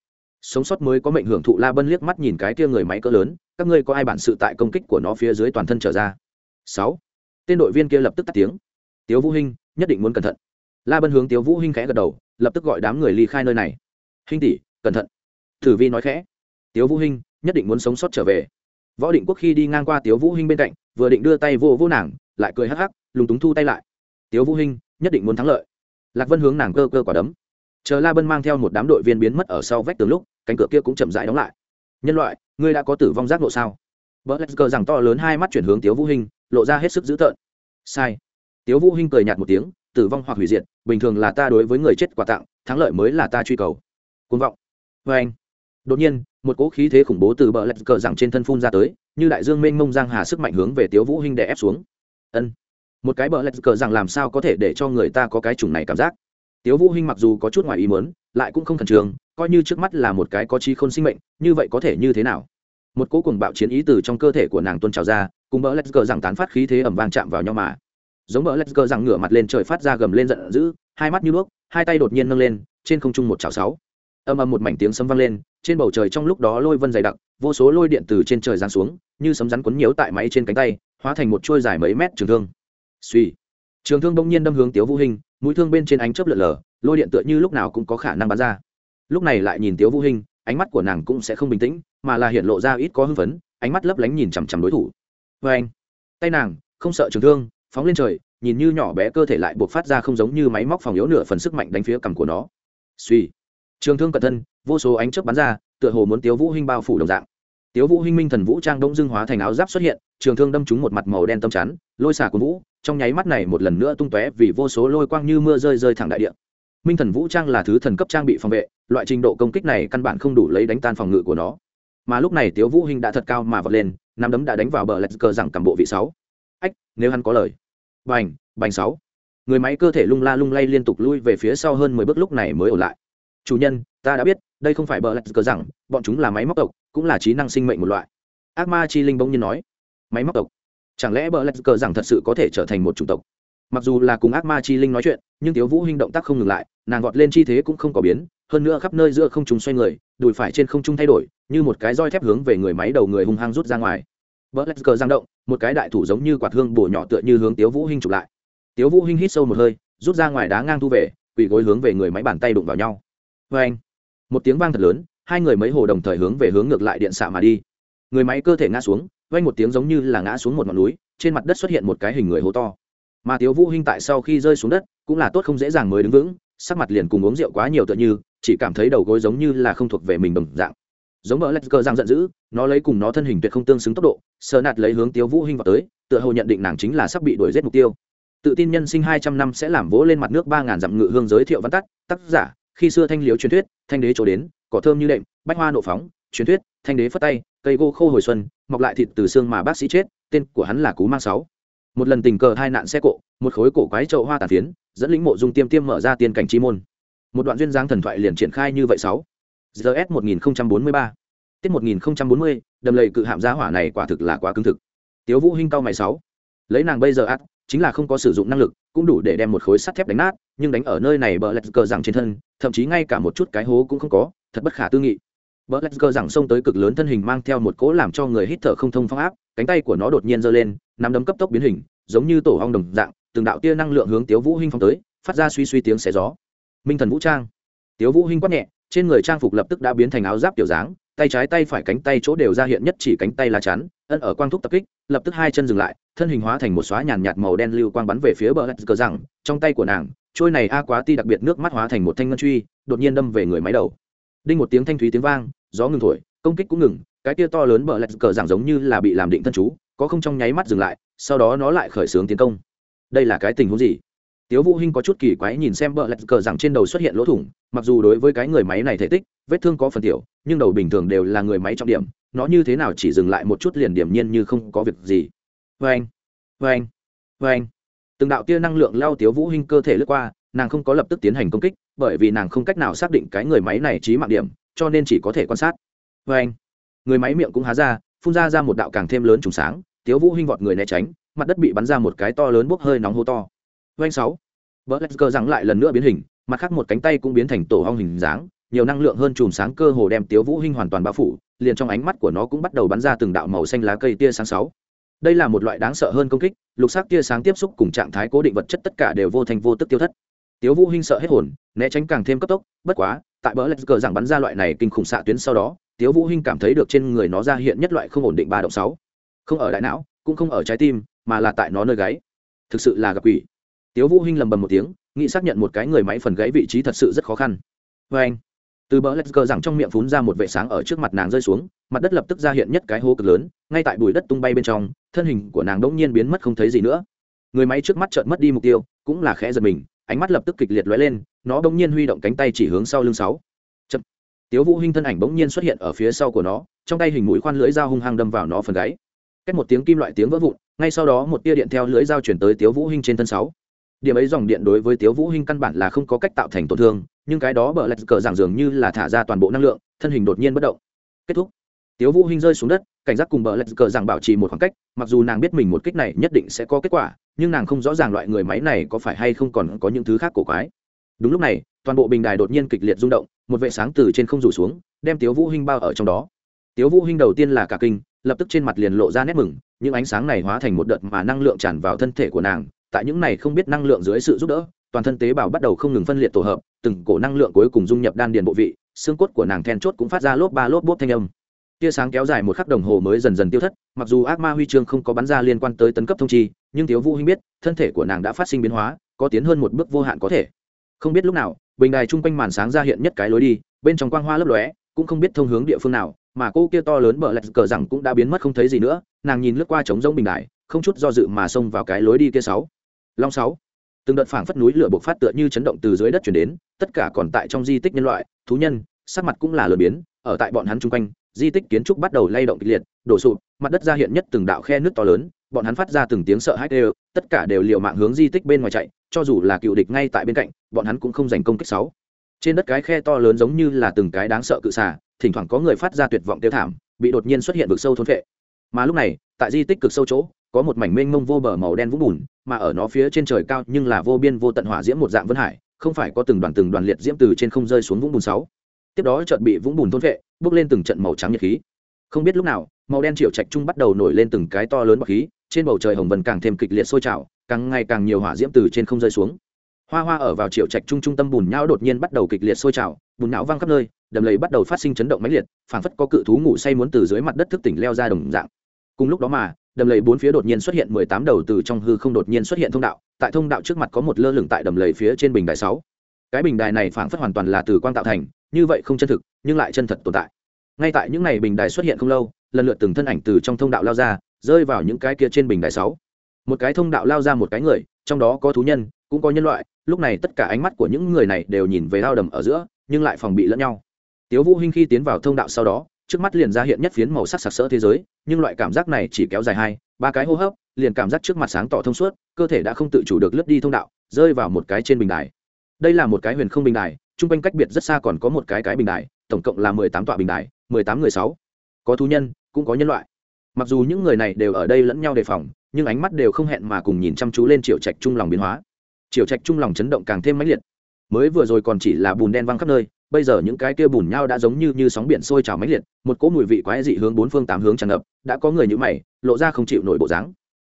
S1: sống sót mới có mệnh hưởng thụ la bân liếc mắt nhìn cái kia người máy cỡ lớn, các ngươi có ai bản sự tại công kích của nó phía dưới toàn thân trở ra? Sáu. Tên đội viên kia lập tức tắt tiếng. Tiếu vũ hinh, nhất định muốn cẩn thận. La bân hướng tiếu vũ hinh khẽ gật đầu, lập tức gọi đám người ly khai nơi này. Hinh tỷ, cẩn thận. Thử vi nói khẽ. Tiếu vũ hinh, nhất định muốn sống sót trở về. Võ định quốc khi đi ngang qua tiếu vũ hinh bên cạnh, vừa định đưa tay vô vô nàng, lại cười hắc hắc, lúng túng thu tay lại. Tiếu vũ hinh, nhất định muốn thắng lợi. Lạc vân hướng nàng cơ cơ quả đấm chờ la bân mang theo một đám đội viên biến mất ở sau vách tường lúc, cánh cửa kia cũng chậm rãi đóng lại. Nhân loại, ngươi đã có tử vong giác ngộ sao? Vợ lạch cờ rằng to lớn hai mắt chuyển hướng tiếu vũ hinh, lộ ra hết sức dữ tợn. Sai. Tiếu vũ hinh cười nhạt một tiếng, tử vong hoặc hủy diệt, bình thường là ta đối với người chết quà tặng, thắng lợi mới là ta truy cầu. Côn vọng. Vê anh. Đột nhiên, một cỗ khí thế khủng bố từ bờ lạch cờ rằng trên thân phun ra tới, như đại dương mênh mông giang hà sức mạnh hướng về tiếu vũ hinh để ép xuống. Ân. Một cái bờ lạch cờ rằng làm sao có thể để cho người ta có cái chủng này cảm giác? Tiếu vũ hinh mặc dù có chút ngoài ý muốn, lại cũng không khẩn trương, coi như trước mắt là một cái có trí khôn sinh mệnh, như vậy có thể như thế nào? Một cỗ cuồng bạo chiến ý từ trong cơ thể của nàng tuôn trào ra, cùng bỡ let's cờ rằng tán phát khí thế ẩm vang chạm vào nhau mà. Giống bỡ let's cờ rằng ngửa mặt lên trời phát ra gầm lên giận dữ, hai mắt như nước, hai tay đột nhiên nâng lên, trên không trung một chảo sáu. Âm âm một mảnh tiếng sấm vang lên, trên bầu trời trong lúc đó lôi vân dày đặc, vô số lôi điện từ trên trời giáng xuống, như sấm rắn quấn nhiễu tại máy trên cánh tay, hóa thành một chuôi dài mấy mét trường thương. Suy trường thương bỗng nhiên đâm hướng tiếu vũ hình mũi thương bên trên ánh chớp lượn lờ, lôi điện tựa như lúc nào cũng có khả năng bắn ra. Lúc này lại nhìn tiếu vũ hình ánh mắt của nàng cũng sẽ không bình tĩnh, mà là hiện lộ ra ít có hưng phấn, ánh mắt lấp lánh nhìn chằm chằm đối thủ. Vê anh, tay nàng, không sợ trường thương, phóng lên trời, nhìn như nhỏ bé cơ thể lại buộc phát ra không giống như máy móc phòng yếu nửa phần sức mạnh đánh phía cằm của nó. Suy trường thương cẩn thân, vô số ánh chớp bắn ra, tựa hồ muốn tiếu vũ hinh bao phủ đồng dạng tiếu vũ hinh minh thần vũ trang đông dương hóa thành áo giáp xuất hiện, trường thương đâm trúng một mặt màu đen tâm chắn, lôi xả của vũ, trong nháy mắt này một lần nữa tung tóe vì vô số lôi quang như mưa rơi rơi thẳng đại địa. Minh thần vũ trang là thứ thần cấp trang bị phòng vệ, loại trình độ công kích này căn bản không đủ lấy đánh tan phòng ngự của nó. Mà lúc này tiếu vũ hinh đã thật cao mà vọt lên nắm đấm đã đánh vào bờ lạch cờ rằng cầm bộ vị sáu. Ách, nếu hắn có lời. Bành bành sáu. Người máy cơ thể lung la lung lay liên tục lui về phía sau hơn mười bước lúc này mới ổn lại. Chủ nhân, ta đã biết đây không phải bờ lạch cờ rằng, bọn chúng là máy móc tộc, cũng là trí năng sinh mệnh một loại. Ác ma chi linh bỗng nhiên nói, máy móc tộc? Chẳng lẽ bờ lạch cờ rằng thật sự có thể trở thành một chủng tộc? Mặc dù là cùng ác ma chi linh nói chuyện, nhưng tiếu vũ hinh động tác không ngừng lại, nàng gọt lên chi thế cũng không có biến, hơn nữa khắp nơi giữa không trung xoay người, đùi phải trên không trung thay đổi, như một cái roi thép hướng về người máy đầu người hung hăng rút ra ngoài. Bờ lạch cờ giang động, một cái đại thủ giống như quạt hương bổ nhỏ tựa như hướng tiếu vũ hinh chụp lại. Tiếu vũ hinh hít sâu một hơi, rút ra ngoài đá ngang thu về, quỳ gối hướng về người máy bàn tay đụng vào nhau. Với anh một tiếng vang thật lớn, hai người mấy hồ đồng thời hướng về hướng ngược lại điện xạ mà đi. Người máy cơ thể ngã xuống, vang một tiếng giống như là ngã xuống một ngọn núi, trên mặt đất xuất hiện một cái hình người hố to. Mà tiếu vũ hinh tại sau khi rơi xuống đất, cũng là tốt không dễ dàng mới đứng vững, sắc mặt liền cùng uống rượu quá nhiều tựa như, chỉ cảm thấy đầu gối giống như là không thuộc về mình đồng dạng. Giống bờ lách cơ giang giận dữ, nó lấy cùng nó thân hình tuyệt không tương xứng tốc độ, sờ nạt lấy hướng tiếu vũ hinh vào tới, tựa hồ nhận định nàng chính là sắp bị đuổi giết mục tiêu. Tự tin nhân sinh hai trăm năm sẽ làm vỗ lên mặt nước ba ngàn dặm ngự hương giới thiệu văn tắt, tác giả khi xưa thanh liếu truyền thuyết, thanh đế chỗ đến, cỏ thơm như đệm, bách hoa nộ phóng, truyền thuyết, thanh đế phất tay, cây gỗ khô hồi xuân, mọc lại thịt từ xương mà bác sĩ chết, tên của hắn là cú mang sáu. Một lần tình cờ hai nạn xe cộ, một khối cổ quái trậu hoa tàn phiến, dẫn lĩnh mộ dung tiêm tiêm mở ra tiên cảnh chi môn. Một đoạn duyên dáng thần thoại liền triển khai như vậy sáu. Gs một nghìn bốn mươi ba. Tiết một nghìn bốn mươi, đầm lầy cự hạm giá hỏa này quả thực là quá cứng thực. Tiếu vũ hinh cao mày sáu. Lấy nàng bây giờ ắt chính là không có sử dụng năng lực, cũng đủ để đem một khối sắt thép đánh nát nhưng đánh ở nơi này bờ lạch cờ rằng trên thân, thậm chí ngay cả một chút cái hố cũng không có, thật bất khả tư nghị. Bờ lạch cờ rằng xông tới cực lớn thân hình mang theo một cỗ làm cho người hít thở không thông phong áp, cánh tay của nó đột nhiên giơ lên, nắm đấm cấp tốc biến hình, giống như tổ hong đồng dạng, từng đạo tia năng lượng hướng tiếu vũ hinh phong tới, phát ra suy suy tiếng xé gió. Minh thần vũ trang. Tiếu vũ hinh quát nhẹ, trên người trang phục lập tức đã biến thành áo giáp tiểu dáng, tay trái tay phải cánh tay chỗ đều ra hiện nhất chỉ cánh tay lá chắn, ân ở quang thúc tập kích, lập tức hai chân dừng lại thân hình hóa thành một xóa nhàn nhạt màu đen lưu quang bắn về phía bờ lạch cờ rằng, trong tay của nàng, trôi này a quá ti đặc biệt nước mắt hóa thành một thanh ngân truy, đột nhiên đâm về người máy đầu. Đinh một tiếng thanh thúy tiếng vang, gió ngừng thổi, công kích cũng ngừng, cái tia to lớn bờ lạch cờ rằng giống như là bị làm định thân chú, có không trong nháy mắt dừng lại, sau đó nó lại khởi xướng tiến công. Đây là cái tình huống gì? Tiếu vũ hinh có chút kỳ quái nhìn xem bờ lạch cờ rằng trên đầu xuất hiện lỗ thủng, mặc dù đối với cái người máy này thể tích, vết thương có phần tiểu, nhưng đầu bình thường đều là người máy trọng điểm, nó như thế nào chỉ dừng lại một chút liền điểm nhiên như không có việc gì vê anh vê từng đạo tia năng lượng lao tiếu vũ hinh cơ thể lướt qua, nàng không có lập tức tiến hành công kích, bởi vì nàng không cách nào xác định cái người máy này trí mạng điểm, cho nên chỉ có thể quan sát. Vê người máy miệng cũng há ra, phun ra ra một đạo càng thêm lớn trùng sáng, tiếu vũ hinh vọt người né tránh, mặt đất bị bắn ra một cái to lớn bốc hơi nóng hô to. Vê sáu. Vỡ lách cơ rằng lại lần nữa biến hình, mặt khác một cánh tay cũng biến thành tổ hong hình dáng, nhiều năng lượng hơn chùm sáng cơ hồ đem tiếu vũ hinh hoàn toàn bao phủ, liền trong ánh mắt của nó cũng bắt đầu bắn ra từng đạo màu xanh lá cây tia sáng sáu đây là một loại đáng sợ hơn công kích, lục sắc tia sáng tiếp xúc cùng trạng thái cố định vật chất tất cả đều vô thành vô tức tiêu thất. Tiếu vũ hinh sợ hết hồn, né tránh càng thêm cấp tốc, bất quá, tại bờ lạch cờ rằng bắn ra loại này kinh khủng xạ tuyến sau đó, tiếu vũ hinh cảm thấy được trên người nó ra hiện nhất loại không ổn định ba động sáu. Không ở đại não, cũng không ở trái tim, mà là tại nó nơi gáy. Thực sự là gặp quỷ. Tiếu vũ hinh lầm bầm một tiếng, nghĩ xác nhận một cái người máy phần gáy vị trí thật sự rất khó khăn. Với anh từ bờ lạch cờ rằng trong miệng phun ra một vệ sáng ở trước mặt nàng rơi xuống, mặt đất lập tức ra hiện nhất cái hố cực lớn, ngay tại bụi đất tung bay bên trong, thân hình của nàng đỗng nhiên biến mất không thấy gì nữa. Người máy trước mắt chợt mất đi mục tiêu, cũng là khẽ giật mình, ánh mắt lập tức kịch liệt lóe lên, nó bỗng nhiên huy động cánh tay chỉ hướng sau lưng sáu. Chậm. tiếu vũ hinh thân ảnh bỗng nhiên xuất hiện ở phía sau của nó, trong tay hình mũi khoan lưỡi dao hung hăng đâm vào nó phần gáy. Cách một tiếng kim loại tiếng vỡ vụn, ngay sau đó một tia điện theo lưỡi dao chuyển tới tiếu vũ hinh trên thân sáu. Điểm ấy dòng điện đối với tiếu vũ hinh căn bản là không có cách tạo thành tổn thương nhưng cái đó bờ lạch cờ giảng dường như là thả ra toàn bộ năng lượng, thân hình đột nhiên bất động. Kết thúc. Tiếu vũ hinh rơi xuống đất, cảnh giác cùng bờ lạch cờ giảng bảo trì một khoảng cách, mặc dù nàng biết mình một kích này nhất định sẽ có kết quả, nhưng nàng không rõ ràng loại người máy này có phải hay không còn có những thứ khác cổ quái. Đúng lúc này, toàn bộ bình đài đột nhiên kịch liệt rung động, một vệ sáng từ trên không rủ xuống, đem tiếu vũ hinh bao ở trong đó. Tiếu vũ hinh đầu tiên là cả kinh, lập tức trên mặt liền lộ ra nét mừng, những ánh sáng này hóa thành một đợt mà năng lượng tràn vào thân thể của nàng, tại những này không biết năng lượng dưới sự giúp đỡ toàn thân tế bào bắt đầu không ngừng phân liệt tổ hợp, từng cổ năng lượng cuối cùng dung nhập đan điền bộ vị, xương cốt của nàng then chốt cũng phát ra lốp ba lốp bốp thanh âm. Tia sáng kéo dài một khắc đồng hồ mới dần dần tiêu thất, mặc dù ác ma huy chương không có bắn ra liên quan tới tấn cấp thông chi, nhưng thiếu vũ hinh biết, thân thể của nàng đã phát sinh biến hóa, có tiến hơn một bước vô hạn có thể. Không biết lúc nào, bình đài chung quanh màn sáng ra hiện nhất cái lối đi, bên trong quang hoa lấp lóe, cũng không biết thông hướng địa phương nào, mà cô kia to lớn bờ lạch cờ rằng cũng đã biến mất không thấy gì nữa, nàng nhìn lướt qua trống rỗng bình đài, không chút do dự mà xông vào cái lối đi kia sáu. Long sáu từng đợt phảng phất núi lửa bộc phát tựa như chấn động từ dưới đất chuyển đến, tất cả còn tại trong di tích nhân loại, thú nhân, sắc mặt cũng là lửa biến, ở tại bọn hắn chung quanh, di tích kiến trúc bắt đầu lay động kịch liệt, đổ sụp, mặt đất ra hiện nhất từng đạo khe nước to lớn, bọn hắn phát ra từng tiếng sợ hãi đều tất cả đều liều mạng hướng di tích bên ngoài chạy, cho dù là cựu địch ngay tại bên cạnh, bọn hắn cũng không giành công kích sáu. Trên đất cái khe to lớn giống như là từng cái đáng sợ cự xà, thỉnh thoảng có người phát ra tuyệt vọng tiêu thảm, bị đột nhiên xuất hiện vực sâu thôn phệ. Mà lúc này, tại di tích cực sâu chỗ có một mảnh mênh mông vô bờ màu đen vũng bùn, mà ở nó phía trên trời cao nhưng là vô biên vô tận hỏa diễm một dạng vân hải, không phải có từng đoàn từng đoàn liệt diễm từ trên không rơi xuống vũng bùn sáu. Tiếp đó chợt bị vũng bùn thôn vệ, bước lên từng trận màu trắng nhiệt khí. Không biết lúc nào, màu đen triệu trạch trung bắt đầu nổi lên từng cái to lớn bọc khí, trên bầu trời hồng vân càng thêm kịch liệt sôi trào, càng ngày càng nhiều hỏa diễm từ trên không rơi xuống. Hoa hoa ở vào triệu trạch trung trung tâm bùn nhão đột nhiên bắt đầu kịch liệt sôi trào, bùn não văng khắp nơi, đầm lầy bắt đầu phát sinh chấn động mãnh liệt, phảng phất có cự thú ngủ say muốn từ dưới mặt đất thức tỉnh leo ra đồng dạng. Cùng lúc đó mà đầm lầy bốn phía đột nhiên xuất hiện mười tám đầu từ trong hư không đột nhiên xuất hiện thông đạo, tại thông đạo trước mặt có một lơ lửng tại đầm lầy phía trên bình đài sáu. Cái bình đài này phảng phất hoàn toàn là từ quang tạo thành, như vậy không chân thực, nhưng lại chân thật tồn tại. Ngay tại những ngày bình đài xuất hiện không lâu, lần lượt từng thân ảnh từ trong thông đạo lao ra, rơi vào những cái kia trên bình đài sáu. Một cái thông đạo lao ra một cái người, trong đó có thú nhân, cũng có nhân loại, lúc này tất cả ánh mắt của những người này đều nhìn về ao đầm ở giữa, nhưng lại phòng bị lẫn nhau. Tiếu vũ hinh khi tiến vào thông đạo sau đó trước mắt liền ra hiện nhất phiến màu sắc sặc sỡ thế giới, nhưng loại cảm giác này chỉ kéo dài hai, ba cái hô hấp, liền cảm giác trước mặt sáng tỏ thông suốt, cơ thể đã không tự chủ được lướt đi thông đạo, rơi vào một cái trên bình đài. Đây là một cái huyền không bình đài, chung quanh cách biệt rất xa còn có một cái cái bình đài, tổng cộng là mười tám tọa bình đài, mười tám người sáu. Có thú nhân, cũng có nhân loại. Mặc dù những người này đều ở đây lẫn nhau đề phòng, nhưng ánh mắt đều không hẹn mà cùng nhìn chăm chú lên triệu trạch trung lòng biến hóa. Triệu trạch trung lòng chấn động càng thêm mãnh liệt. Mới vừa rồi còn chỉ là bùn đen văng khắp nơi bây giờ những cái kia bùn nhau đã giống như như sóng biển sôi trào mãnh liệt, một cỗ mùi vị quái dị hướng bốn phương tám hướng tràn ngập, đã có người như mày, lộ ra không chịu nổi bộ dáng.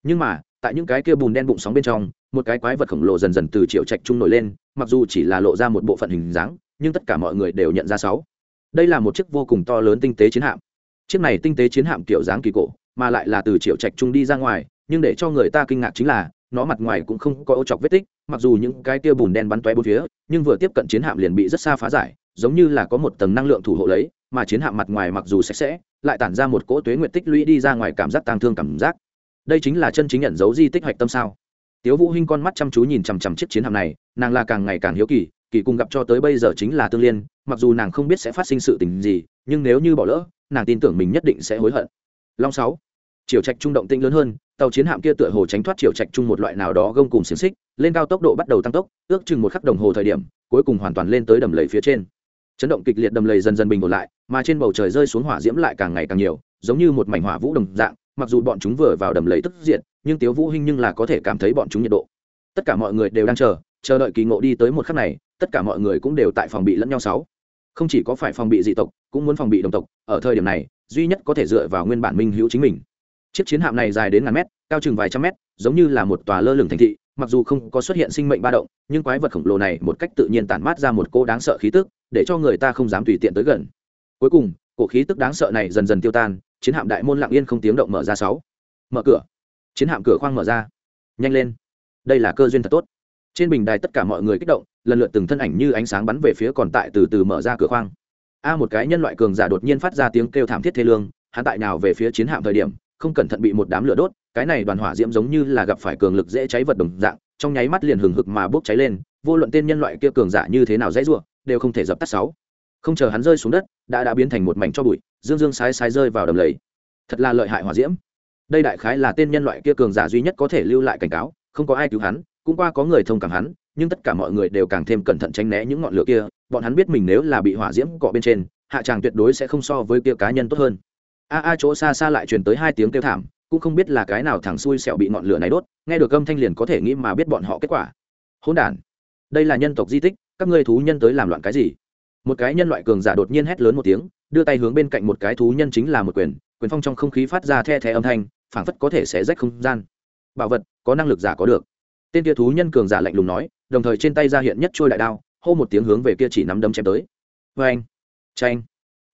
S1: Nhưng mà, tại những cái kia bùn đen bụng sóng bên trong, một cái quái vật khổng lồ dần dần từ triệu trạch trung nổi lên, mặc dù chỉ là lộ ra một bộ phận hình dáng, nhưng tất cả mọi người đều nhận ra sáu. Đây là một chiếc vô cùng to lớn tinh tế chiến hạm. Chiếc này tinh tế chiến hạm kiểu dáng kỳ cổ, mà lại là từ triệu trạch trung đi ra ngoài, nhưng để cho người ta kinh ngạc chính là, nó mặt ngoài cũng không có ô chọc vết tích, mặc dù những cái tia bùn đen bắn tóe bốn phía, nhưng vừa tiếp cận chiến hạm liền bị rất xa phá giải giống như là có một tầng năng lượng thủ hộ lấy, mà chiến hạm mặt ngoài mặc dù sạch sẽ, lại tản ra một cỗ tuế nguyện tích lũy đi ra ngoài cảm giác tang thương cảm giác. Đây chính là chân chính nhận dấu di tích hoạch tâm sao? Tiếu vũ hinh con mắt chăm chú nhìn chằm chằm chiếc chiến hạm này, nàng là càng ngày càng hiếu kỳ kỳ cùng gặp cho tới bây giờ chính là tương liên, mặc dù nàng không biết sẽ phát sinh sự tình gì, nhưng nếu như bỏ lỡ, nàng tin tưởng mình nhất định sẽ hối hận. Long sáu, chiều trạch trung động tinh lớn hơn, tàu chiến hạm kia tựa hồ tránh thoát chiều trạch trung một loại nào đó gông cùng xiềng xích, lên cao tốc độ bắt đầu tăng tốc, ước chừng một khắc đồng hồ thời điểm, cuối cùng hoàn toàn lên tới đầm lầy phía trên chấn động kịch liệt đầm lầy dần dần bình ổn lại, mà trên bầu trời rơi xuống hỏa diễm lại càng ngày càng nhiều, giống như một mảnh hỏa vũ đồng dạng, mặc dù bọn chúng vừa vào đầm lầy tức diện nhưng tiếu vũ hinh nhưng là có thể cảm thấy bọn chúng nhiệt độ. Tất cả mọi người đều đang chờ chờ đợi kỳ ngộ đi tới một khắc này, tất cả mọi người cũng đều tại phòng bị lẫn nhau sáu. Không chỉ có phải phòng bị dị tộc, cũng muốn phòng bị đồng tộc, ở thời điểm này, duy nhất có thể dựa vào nguyên bản minh hữu chính mình. Chiếc chiến hạm này dài đến ngàn mét, cao chừng vài trăm mét, giống như là một tòa lơ lửng thành thị mặc dù không có xuất hiện sinh mệnh ba động, nhưng quái vật khổng lồ này một cách tự nhiên tản mát ra một cô đáng sợ khí tức, để cho người ta không dám tùy tiện tới gần. Cuối cùng cổ khí tức đáng sợ này dần dần tiêu tan, chiến hạm đại môn lặng yên không tiếng động mở ra sáu. Mở cửa. Chiến hạm cửa khoang mở ra. Nhanh lên. Đây là cơ duyên thật tốt. Trên bình đài tất cả mọi người kích động, lần lượt từng thân ảnh như ánh sáng bắn về phía còn tại từ từ mở ra cửa khoang. A một cái nhân loại cường giả đột nhiên phát ra tiếng kêu thảm thiết thê lương, hắn tại nào về phía chiến hạm thời điểm không cẩn thận bị một đám lửa đốt, cái này đoàn hỏa diễm giống như là gặp phải cường lực dễ cháy vật đồng dạng, trong nháy mắt liền hừng hực mà bốc cháy lên, vô luận tên nhân loại kia cường giả như thế nào dễ ruộng đều không thể dập tắt sáu. Không chờ hắn rơi xuống đất, đã đã biến thành một mảnh cho bụi, dương dương sái sái rơi vào đầm lầy. Thật là lợi hại hỏa diễm. Đây đại khái là tên nhân loại kia cường giả duy nhất có thể lưu lại cảnh cáo, không có ai cứu hắn, cũng qua có người thông cảm hắn, nhưng tất cả mọi người đều càng thêm cẩn thận tránh né những ngọn lửa kia, bọn hắn biết mình nếu là bị hỏa diễm cọ bên trên, hạ tràng tuyệt đối sẽ không so với kia cá nhân tốt hơn a a chỗ xa xa lại truyền tới hai tiếng kêu thảm, cũng không biết là cái nào thằng xui xẹo bị ngọn lửa này đốt, nghe được âm thanh liền có thể nghĩ mà biết bọn họ kết quả. Hỗn đản, đây là nhân tộc di tích, các ngươi thú nhân tới làm loạn cái gì? Một cái nhân loại cường giả đột nhiên hét lớn một tiếng, đưa tay hướng bên cạnh một cái thú nhân chính là một quyền quyền phong trong không khí phát ra the thé âm thanh, phảng phất có thể sẽ rách không gian. Bảo vật, có năng lực giả có được. Tên kia thú nhân cường giả lạnh lùng nói, đồng thời trên tay ra hiện nhất trôi đại đao, hô một tiếng hướng về kia chỉ nắm đấm chém tới. Vâng, Vê anh tranh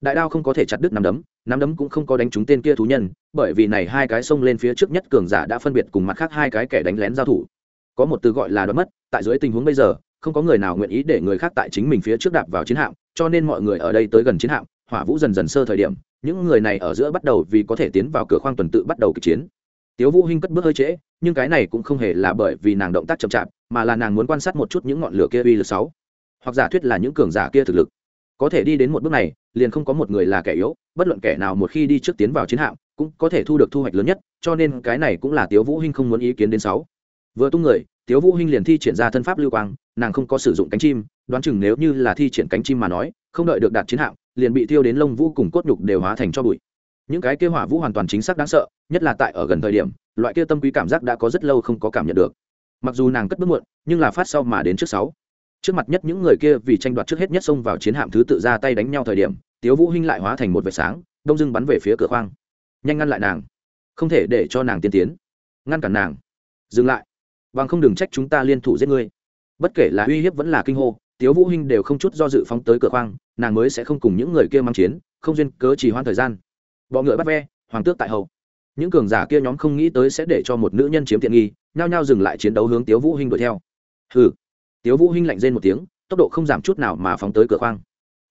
S1: đại đao không có thể chặt đứt nắm đấm nắm đấm cũng không có đánh trúng tên kia thú nhân, bởi vì này hai cái xông lên phía trước nhất cường giả đã phân biệt cùng mặt khác hai cái kẻ đánh lén giao thủ. Có một từ gọi là đoán mất, tại dưới tình huống bây giờ, không có người nào nguyện ý để người khác tại chính mình phía trước đạp vào chiến hạm, cho nên mọi người ở đây tới gần chiến hạm, hỏa vũ dần dần sơ thời điểm, những người này ở giữa bắt đầu vì có thể tiến vào cửa khoang tuần tự bắt đầu kịch chiến. Tiếu vũ hinh cất bước hơi trễ, nhưng cái này cũng không hề là bởi vì nàng động tác chậm chạp, mà là nàng muốn quan sát một chút những ngọn lửa kia uy lực sáu. Hoặc giả thuyết là những cường giả kia thực lực. Có thể đi đến một bước này liền không có một người là kẻ yếu, bất luận kẻ nào một khi đi trước tiến vào chiến hạm, cũng có thể thu được thu hoạch lớn nhất, cho nên cái này cũng là tiếu vũ hinh không muốn ý kiến đến sáu. Vừa tung người, tiếu vũ hinh liền thi triển ra thân pháp lưu quang, nàng không có sử dụng cánh chim, đoán chừng nếu như là thi triển cánh chim mà nói, không đợi được đạt chiến hạm, liền bị thiêu đến lông vũ cùng cốt nhục đều hóa thành cho bụi. Những cái kia hỏa vũ hoàn toàn chính xác đáng sợ, nhất là tại ở gần thời điểm, loại kia tâm quý cảm giác đã có rất lâu không có cảm nhận được. Mặc dù nàng cất bước muộn, nhưng là phát sau mà đến trước sáu trước mặt nhất những người kia vì tranh đoạt trước hết nhất xông vào chiến hạm thứ tự ra tay đánh nhau thời điểm, tiếu vũ hinh lại hóa thành một vệt sáng, đông dưng bắn về phía cửa khoang. Nhanh ngăn lại nàng. Không thể để cho nàng tiên tiến. Ngăn cản nàng. Dừng lại. Bằng không đừng trách chúng ta liên thủ giết ngươi. Bất kể là uy hiếp vẫn là kinh hô, tiếu vũ hinh đều không chút do dự phóng tới cửa khoang, nàng mới sẽ không cùng những người kia mang chiến, không duyên cớ chỉ hoãn thời gian. Bọ ngựa bắt ve, hoàng tước tại hậu những cường giả kia nhóm không nghĩ tới sẽ để cho một nữ nhân chiếm tiện nghi, nhao nhao dừng lại chiến đấu hướng tiếu vũ hinh đuổi theo. Hừ tiếu vũ hinh lạnh rên một tiếng, tốc độ không giảm chút nào mà phóng tới cửa khoang.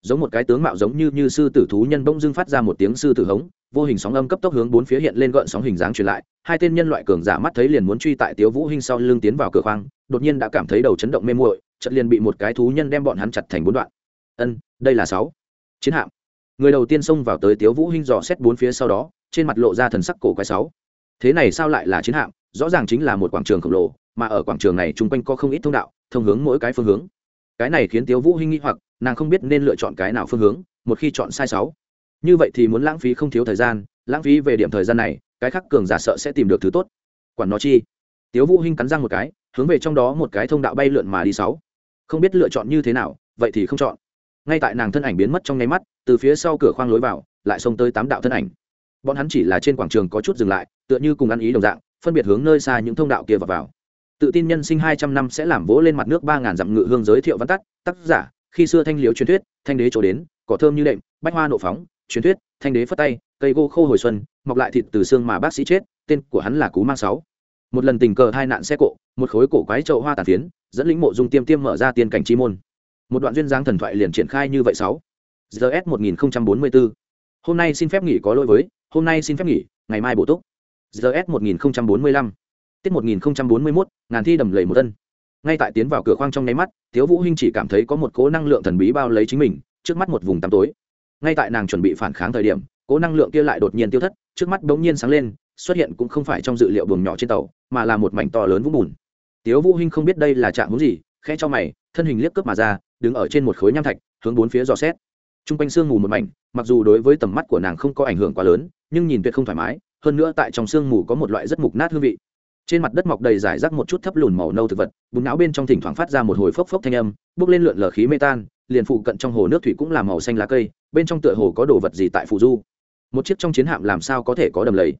S1: Giống một cái tướng mạo giống như như sư tử thú nhân bỗng dưng phát ra một tiếng sư tử hống, vô hình sóng âm cấp tốc hướng bốn phía hiện lên gợn sóng hình dáng truyền lại, hai tên nhân loại cường giả mắt thấy liền muốn truy tại tiếu vũ hinh sau lưng tiến vào cửa khoang, đột nhiên đã cảm thấy đầu chấn động mê muội, chợt liền bị một cái thú nhân đem bọn hắn chặt thành bốn đoạn. Ân, đây là sáu. Chiến hạm. Người đầu tiên xông vào tới tiếu vũ hinh dò xét bốn phía sau đó, trên mặt lộ ra thần sắc cổ quái sáu. Thế này sao lại là chiến hạm? Rõ ràng chính là một quảng trường khổng lồ, mà ở quảng trường này chung quanh có không ít thông đạo thông hướng mỗi cái phương hướng. Cái này khiến tiếu vũ hinh nghĩ hoặc nàng không biết nên lựa chọn cái nào phương hướng một khi chọn sai sáu. Như vậy thì muốn lãng phí không thiếu thời gian lãng phí về điểm thời gian này cái khác cường giả sợ sẽ tìm được thứ tốt. Quản nó chi? Tiếu vũ hinh cắn răng một cái hướng về trong đó một cái thông đạo bay lượn mà đi sáu. Không biết lựa chọn như thế nào vậy thì không chọn. Ngay tại nàng thân ảnh biến mất trong nháy mắt từ phía sau cửa khoang lối vào lại xông tới tám đạo thân ảnh. Bọn hắn chỉ là trên quảng trường có chút dừng lại tựa như cùng ăn ý đồng dạng phân biệt hướng nơi xa những thông đạo kia vào, vào tự tin nhân sinh hai trăm năm sẽ làm vỗ lên mặt nước ba ngàn dặm ngự hương giới thiệu văn tắt, tác giả, khi xưa thanh liếu truyền thuyết, thanh đế chỗ đến, cỏ thơm như đệm, bách hoa nộ phóng, truyền thuyết, thanh đế phất tay, cây gỗ khô hồi xuân, mọc lại thịt từ xương mà bác sĩ chết, tên của hắn là cú mang sáu. Một lần tình cờ hai nạn xe cộ, một khối cổ quái trậu hoa tàn phiến, dẫn lĩnh mộ dung tiêm tiêm mở ra tiên cảnh chi môn. Một đoạn duyên dáng thần thoại liền triển khai như vậy sáu. Gs một nghìn bốn mươi bốn. Hôm nay xin phép nghỉ có lỗi với, hôm nay xin phép nghỉ, ngày mai bổ túc. Gs một nghìn bốn mươi lăm tiết một nghìn bốn mươi mốt, ngàn thi đầm lầy một thân. Ngay tại tiến vào cửa khoang trong nháy mắt, tiếu vũ hinh chỉ cảm thấy có một cố năng lượng thần bí bao lấy chính mình, trước mắt một vùng tăm tối. Ngay tại nàng chuẩn bị phản kháng thời điểm, cố năng lượng kia lại đột nhiên tiêu thất, trước mắt bỗng nhiên sáng lên, xuất hiện cũng không phải trong dự liệu buồng nhỏ trên tàu, mà là một mảnh to lớn vũng bùn. Tiếu vũ hinh không biết đây là trạng huống gì, khẽ cho mày, thân hình liếc cướp mà ra, đứng ở trên một khối nham thạch, hướng bốn phía dò xét. Trung quanh sương mù một mảnh, mặc dù đối với tầm mắt của nàng không có ảnh hưởng quá lớn, nhưng nhìn tuyệt không thoải mái, hơn nữa tại trong sương mù có một loại rất mục nát hương vị trên mặt đất mọc đầy rải rác một chút thấp lùn màu nâu thực vật, bùn não bên trong thỉnh thoảng phát ra một hồi phốc phốc thanh âm bước lên lượn lờ khí mê tan, liền phụ cận trong hồ nước thủy cũng là màu xanh lá cây, bên trong tựa hồ có đồ vật gì tại phù du. Một chiếc trong chiến hạm làm sao có thể có đầm lầy?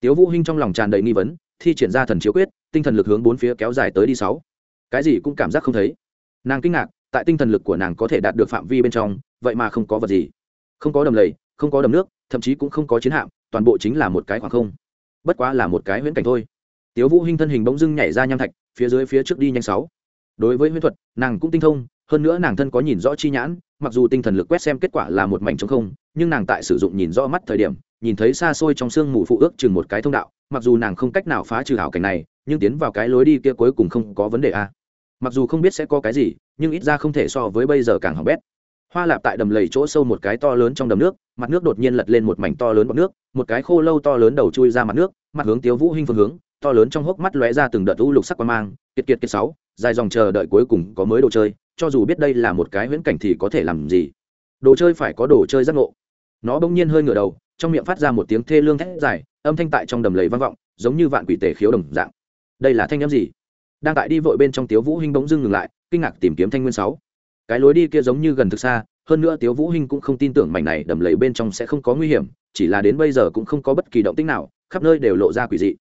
S1: Tiếu vũ hinh trong lòng tràn đầy nghi vấn, thi triển ra thần chiếu quyết, tinh thần lực hướng bốn phía kéo dài tới đi sáu. Cái gì cũng cảm giác không thấy. Nàng kinh ngạc, tại tinh thần lực của nàng có thể đạt được phạm vi bên trong, vậy mà không có vật gì. Không có đầm lầy, không có đầm nước, thậm chí cũng không có chiến hạm, toàn bộ chính là một cái khoảng không. Bất quá là một cái huyễn cảnh thôi tiếu vũ hinh thân hình bỗng dưng nhảy ra nham thạch, phía dưới phía trước đi nhanh sáu. Đối với huyễn thuật, nàng cũng tinh thông, hơn nữa nàng thân có nhìn rõ chi nhãn, mặc dù tinh thần lực quét xem kết quả là một mảnh trống không, nhưng nàng tại sử dụng nhìn rõ mắt thời điểm, nhìn thấy xa xôi trong sương mù phụ ước chừng một cái thông đạo, mặc dù nàng không cách nào phá trừ hảo cảnh này, nhưng tiến vào cái lối đi kia cuối cùng không có vấn đề a. Mặc dù không biết sẽ có cái gì, nhưng ít ra không thể so với bây giờ càng hỏng bét. Hoa lạp tại đầm lầy chỗ sâu một cái to lớn trong đầm nước, mặt nước đột nhiên lật lên một mảnh to lớn bọc nước, một cái khô lâu to lớn đầu chui ra mặt nước, mặt hướng tiếu vũ hinh phương hướng to lớn trong hốc mắt lóe ra từng đợt u lục sắc quan mang, kiệt kiệt kiệt sáu, dài dòng chờ đợi cuối cùng có mới đồ chơi, cho dù biết đây là một cái huyễn cảnh thì có thể làm gì? Đồ chơi phải có đồ chơi giác ngộ. Nó bỗng nhiên hơi ngửa đầu, trong miệng phát ra một tiếng thê lương thét dài, âm thanh tại trong đầm lầy vang vọng, giống như vạn quỷ tề khiếu đồng dạng. Đây là thanh âm gì? Đang tại đi vội bên trong tiếu vũ hinh bỗng dưng ngừng lại, kinh ngạc tìm kiếm thanh nguyên sáu. Cái lối đi kia giống như gần thực xa, hơn nữa tiếu vũ hinh cũng không tin tưởng mảnh này đầm lầy bên trong sẽ không có nguy hiểm, chỉ là đến bây giờ cũng không có bất kỳ động tĩnh nào, khắp nơi đều lộ ra quỷ dị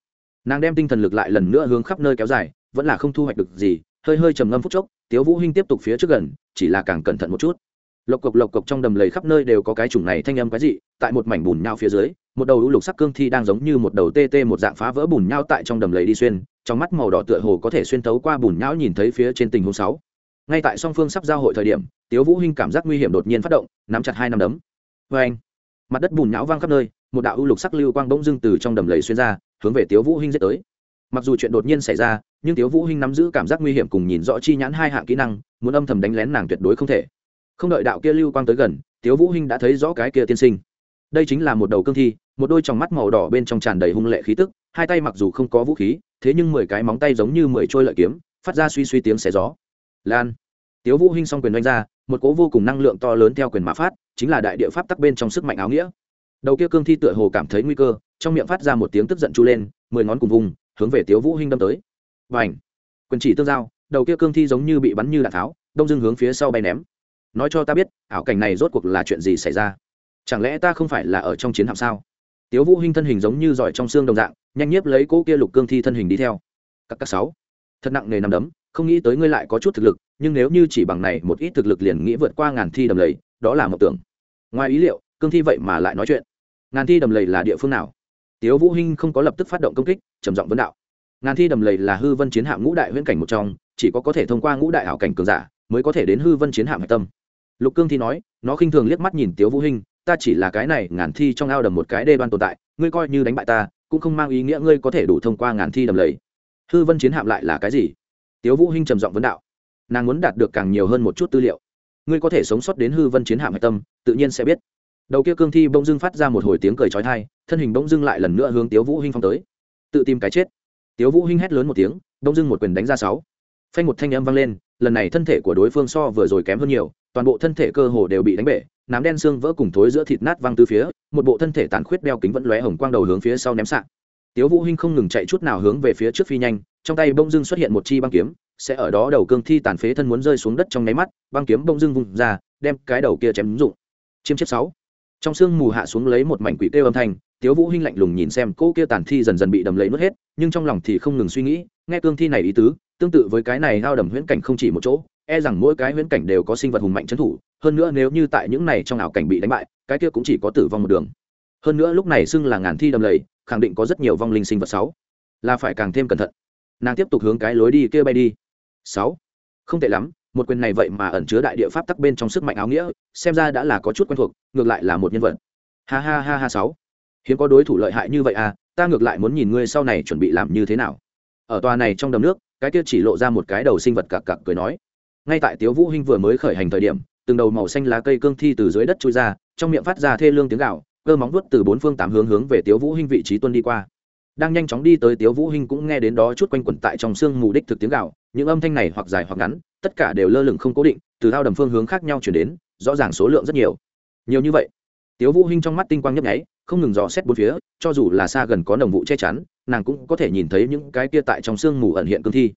S1: nàng đem tinh thần lực lại lần nữa hướng khắp nơi kéo dài, vẫn là không thu hoạch được gì, hơi hơi trầm ngâm phút chốc, tiếu vũ hinh tiếp tục phía trước gần, chỉ là càng cẩn thận một chút. Lộc cộc lộc cộc trong đầm lầy khắp nơi đều có cái chủng này thanh âm quái dị, tại một mảnh bùn nhau phía dưới, một đầu lũ lục sắc cương thi đang giống như một đầu tê tê một dạng phá vỡ bùn nhau tại trong đầm lầy đi xuyên, trong mắt màu đỏ tựa hồ có thể xuyên tấu qua bùn nhão nhìn thấy phía trên tình huống sáu. Ngay tại song phương sắp giao hội thời điểm, tiếu vũ hinh cảm giác nguy hiểm đột nhiên phát động, nắm chặt hai nắm đấm. Với anh mặt đất bùn nhão vang khắp nơi, một đạo u lục sắc lưu quang bỗng dưng từ trong đầm lầy xuyên ra hướng về tiếu vũ hinh giết tới. Mặc dù chuyện đột nhiên xảy ra, nhưng tiếu vũ hinh nắm giữ cảm giác nguy hiểm cùng nhìn rõ chi nhãn hai hạng kỹ năng, muốn âm thầm đánh lén nàng tuyệt đối không thể. Không đợi đạo kia lưu quang tới gần, tiếu vũ hinh đã thấy rõ cái kia tiên sinh. Đây chính là một đầu cương thi, một đôi tròng mắt màu đỏ bên trong tràn đầy hung lệ khí tức, hai tay mặc dù không có vũ khí, thế nhưng mười cái móng tay giống như mười trôi lợi kiếm, phát ra suy suy tiếng xé gió. Lan. Tiếu vũ hinh song quyền đánh ra, một cỗ vô cùng năng lượng to lớn theo quyền mã phát, chính là đại địa pháp tắc bên trong sức mạnh áo nghĩa đầu kia cương thi tựa hồ cảm thấy nguy cơ, trong miệng phát ra một tiếng tức giận chu lên, mười ngón cùng vùng, hướng về tiếu vũ hinh đâm tới. Và ảnh quyền chỉ tương giao, đầu kia cương thi giống như bị bắn như đạn tháo, đông dưng hướng phía sau bay ném. Nói cho ta biết, ảo cảnh này rốt cuộc là chuyện gì xảy ra? Chẳng lẽ ta không phải là ở trong chiến hạm sao? Tiếu vũ hinh thân hình giống như giỏi trong xương đồng dạng, nhanh nhiếp lấy cỗ kia lục cương thi thân hình đi theo. Các các sáu. Thật nặng nề nằm đấm, không nghĩ tới ngươi lại có chút thực lực, nhưng nếu như chỉ bằng này một ít thực lực liền nghĩ vượt qua ngàn thi đầm lầy, đó là một tưởng. Ngoài ý liệu, cương thi vậy mà lại nói chuyện ngàn thi đầm lầy là địa phương nào? Tiếu vũ hinh không có lập tức phát động công kích, trầm giọng vấn đạo. Ngàn thi đầm lầy là hư vân chiến hạm ngũ đại huyễn cảnh một trong, chỉ có có thể thông qua ngũ đại hảo cảnh cường giả mới có thể đến hư vân chiến hạm hạch tâm. Lục cương thi nói, nó khinh thường liếc mắt nhìn tiếu vũ hinh, ta chỉ là cái này, ngàn thi trong ao đầm một cái đê đoan tồn tại, ngươi coi như đánh bại ta, cũng không mang ý nghĩa ngươi có thể đủ thông qua ngàn thi đầm lầy. Hư vân chiến hạm lại là cái gì? Tiếu vũ hinh trầm giọng vấn đạo, nàng muốn đạt được càng nhiều hơn một chút tư liệu. Ngươi có thể sống sót đến hư vân chiến hạm hạch tâm, tự nhiên sẽ biết đầu kia cương thi bỗng dưng phát ra một hồi tiếng cười chói tai, thân hình bỗng dưng lại lần nữa hướng tiếu vũ hinh phong tới. Tự tìm cái chết. Tiếu vũ hinh hét lớn một tiếng, bỗng dưng một quyền đánh ra sáu. Phanh một thanh âm vang lên, lần này thân thể của đối phương so vừa rồi kém hơn nhiều, toàn bộ thân thể cơ hồ đều bị đánh bể, nám đen xương vỡ cùng thối giữa thịt nát văng từ phía, một bộ thân thể tàn khuyết đeo kính vẫn lóe hồng quang đầu hướng phía sau ném sạc. tiếu vũ hinh không ngừng chạy chút nào hướng về phía trước phi nhanh, trong tay bông dưng xuất hiện một chi băng kiếm, sẽ ở đó đầu cương thi tàn phế thân muốn rơi xuống đất trong nháy mắt, băng kiếm bông dưng vùng ra, đem cái đầu kia chém dụng. Chiêm chiếc sáu trong sương mù hạ xuống lấy một mảnh quỷ kêu âm thanh, tiếu vũ hinh lạnh lùng nhìn xem cô kia tàn thi dần dần bị đầm lấy nuốt hết, nhưng trong lòng thì không ngừng suy nghĩ, nghe cương thi này ý tứ, tương tự với cái này hao đầm huyễn cảnh không chỉ một chỗ e rằng mỗi cái huyễn cảnh đều có sinh vật hùng mạnh chấn thủ, hơn nữa nếu như tại những này trong ảo cảnh bị đánh bại, cái kia cũng chỉ có tử vong một đường. Hơn nữa lúc này xưng là ngàn thi đầm lầy, khẳng định có rất nhiều vong linh sinh vật sáu. Là phải càng thêm cẩn thận. Nàng tiếp tục hướng cái lối đi kia bay đi. Sáu. Không tệ lắm một quyền này vậy mà ẩn chứa đại địa pháp tắc bên trong sức mạnh áo nghĩa, xem ra đã là có chút quen thuộc, ngược lại là một nhân vật. Ha ha ha ha sáu. Hiếm có đối thủ lợi hại như vậy à ta ngược lại muốn nhìn ngươi sau này chuẩn bị làm như thế nào. Ở tòa này trong đầm nước, cái kia chỉ lộ ra một cái đầu sinh vật cặc cặc cười nói. Ngay tại tiếu vũ hinh vừa mới khởi hành thời điểm, từng đầu màu xanh lá cây cương thi từ dưới đất chui ra, trong miệng phát ra thê lương tiếng gạo cơ móng vuốt từ bốn phương tám hướng hướng về tiếu vũ hinh vị trí tuân đi qua. Đang nhanh chóng đi tới tiếu vũ hinh cũng nghe đến đó chút quanh quẩn tại trong xương mù đích thực tiếng gạo những âm thanh này hoặc dài hoặc ngắn tất cả đều lơ lửng không cố định, từ thao đầm phương hướng khác nhau chuyển đến, rõ ràng số lượng rất nhiều. Nhiều như vậy, tiếu vũ hinh trong mắt tinh quang nhấp nháy, không ngừng dò xét bốn phía, cho dù là xa gần có đồng vụ che chắn, nàng cũng có thể nhìn thấy những cái kia tại trong xương mù ẩn hiện cương thi.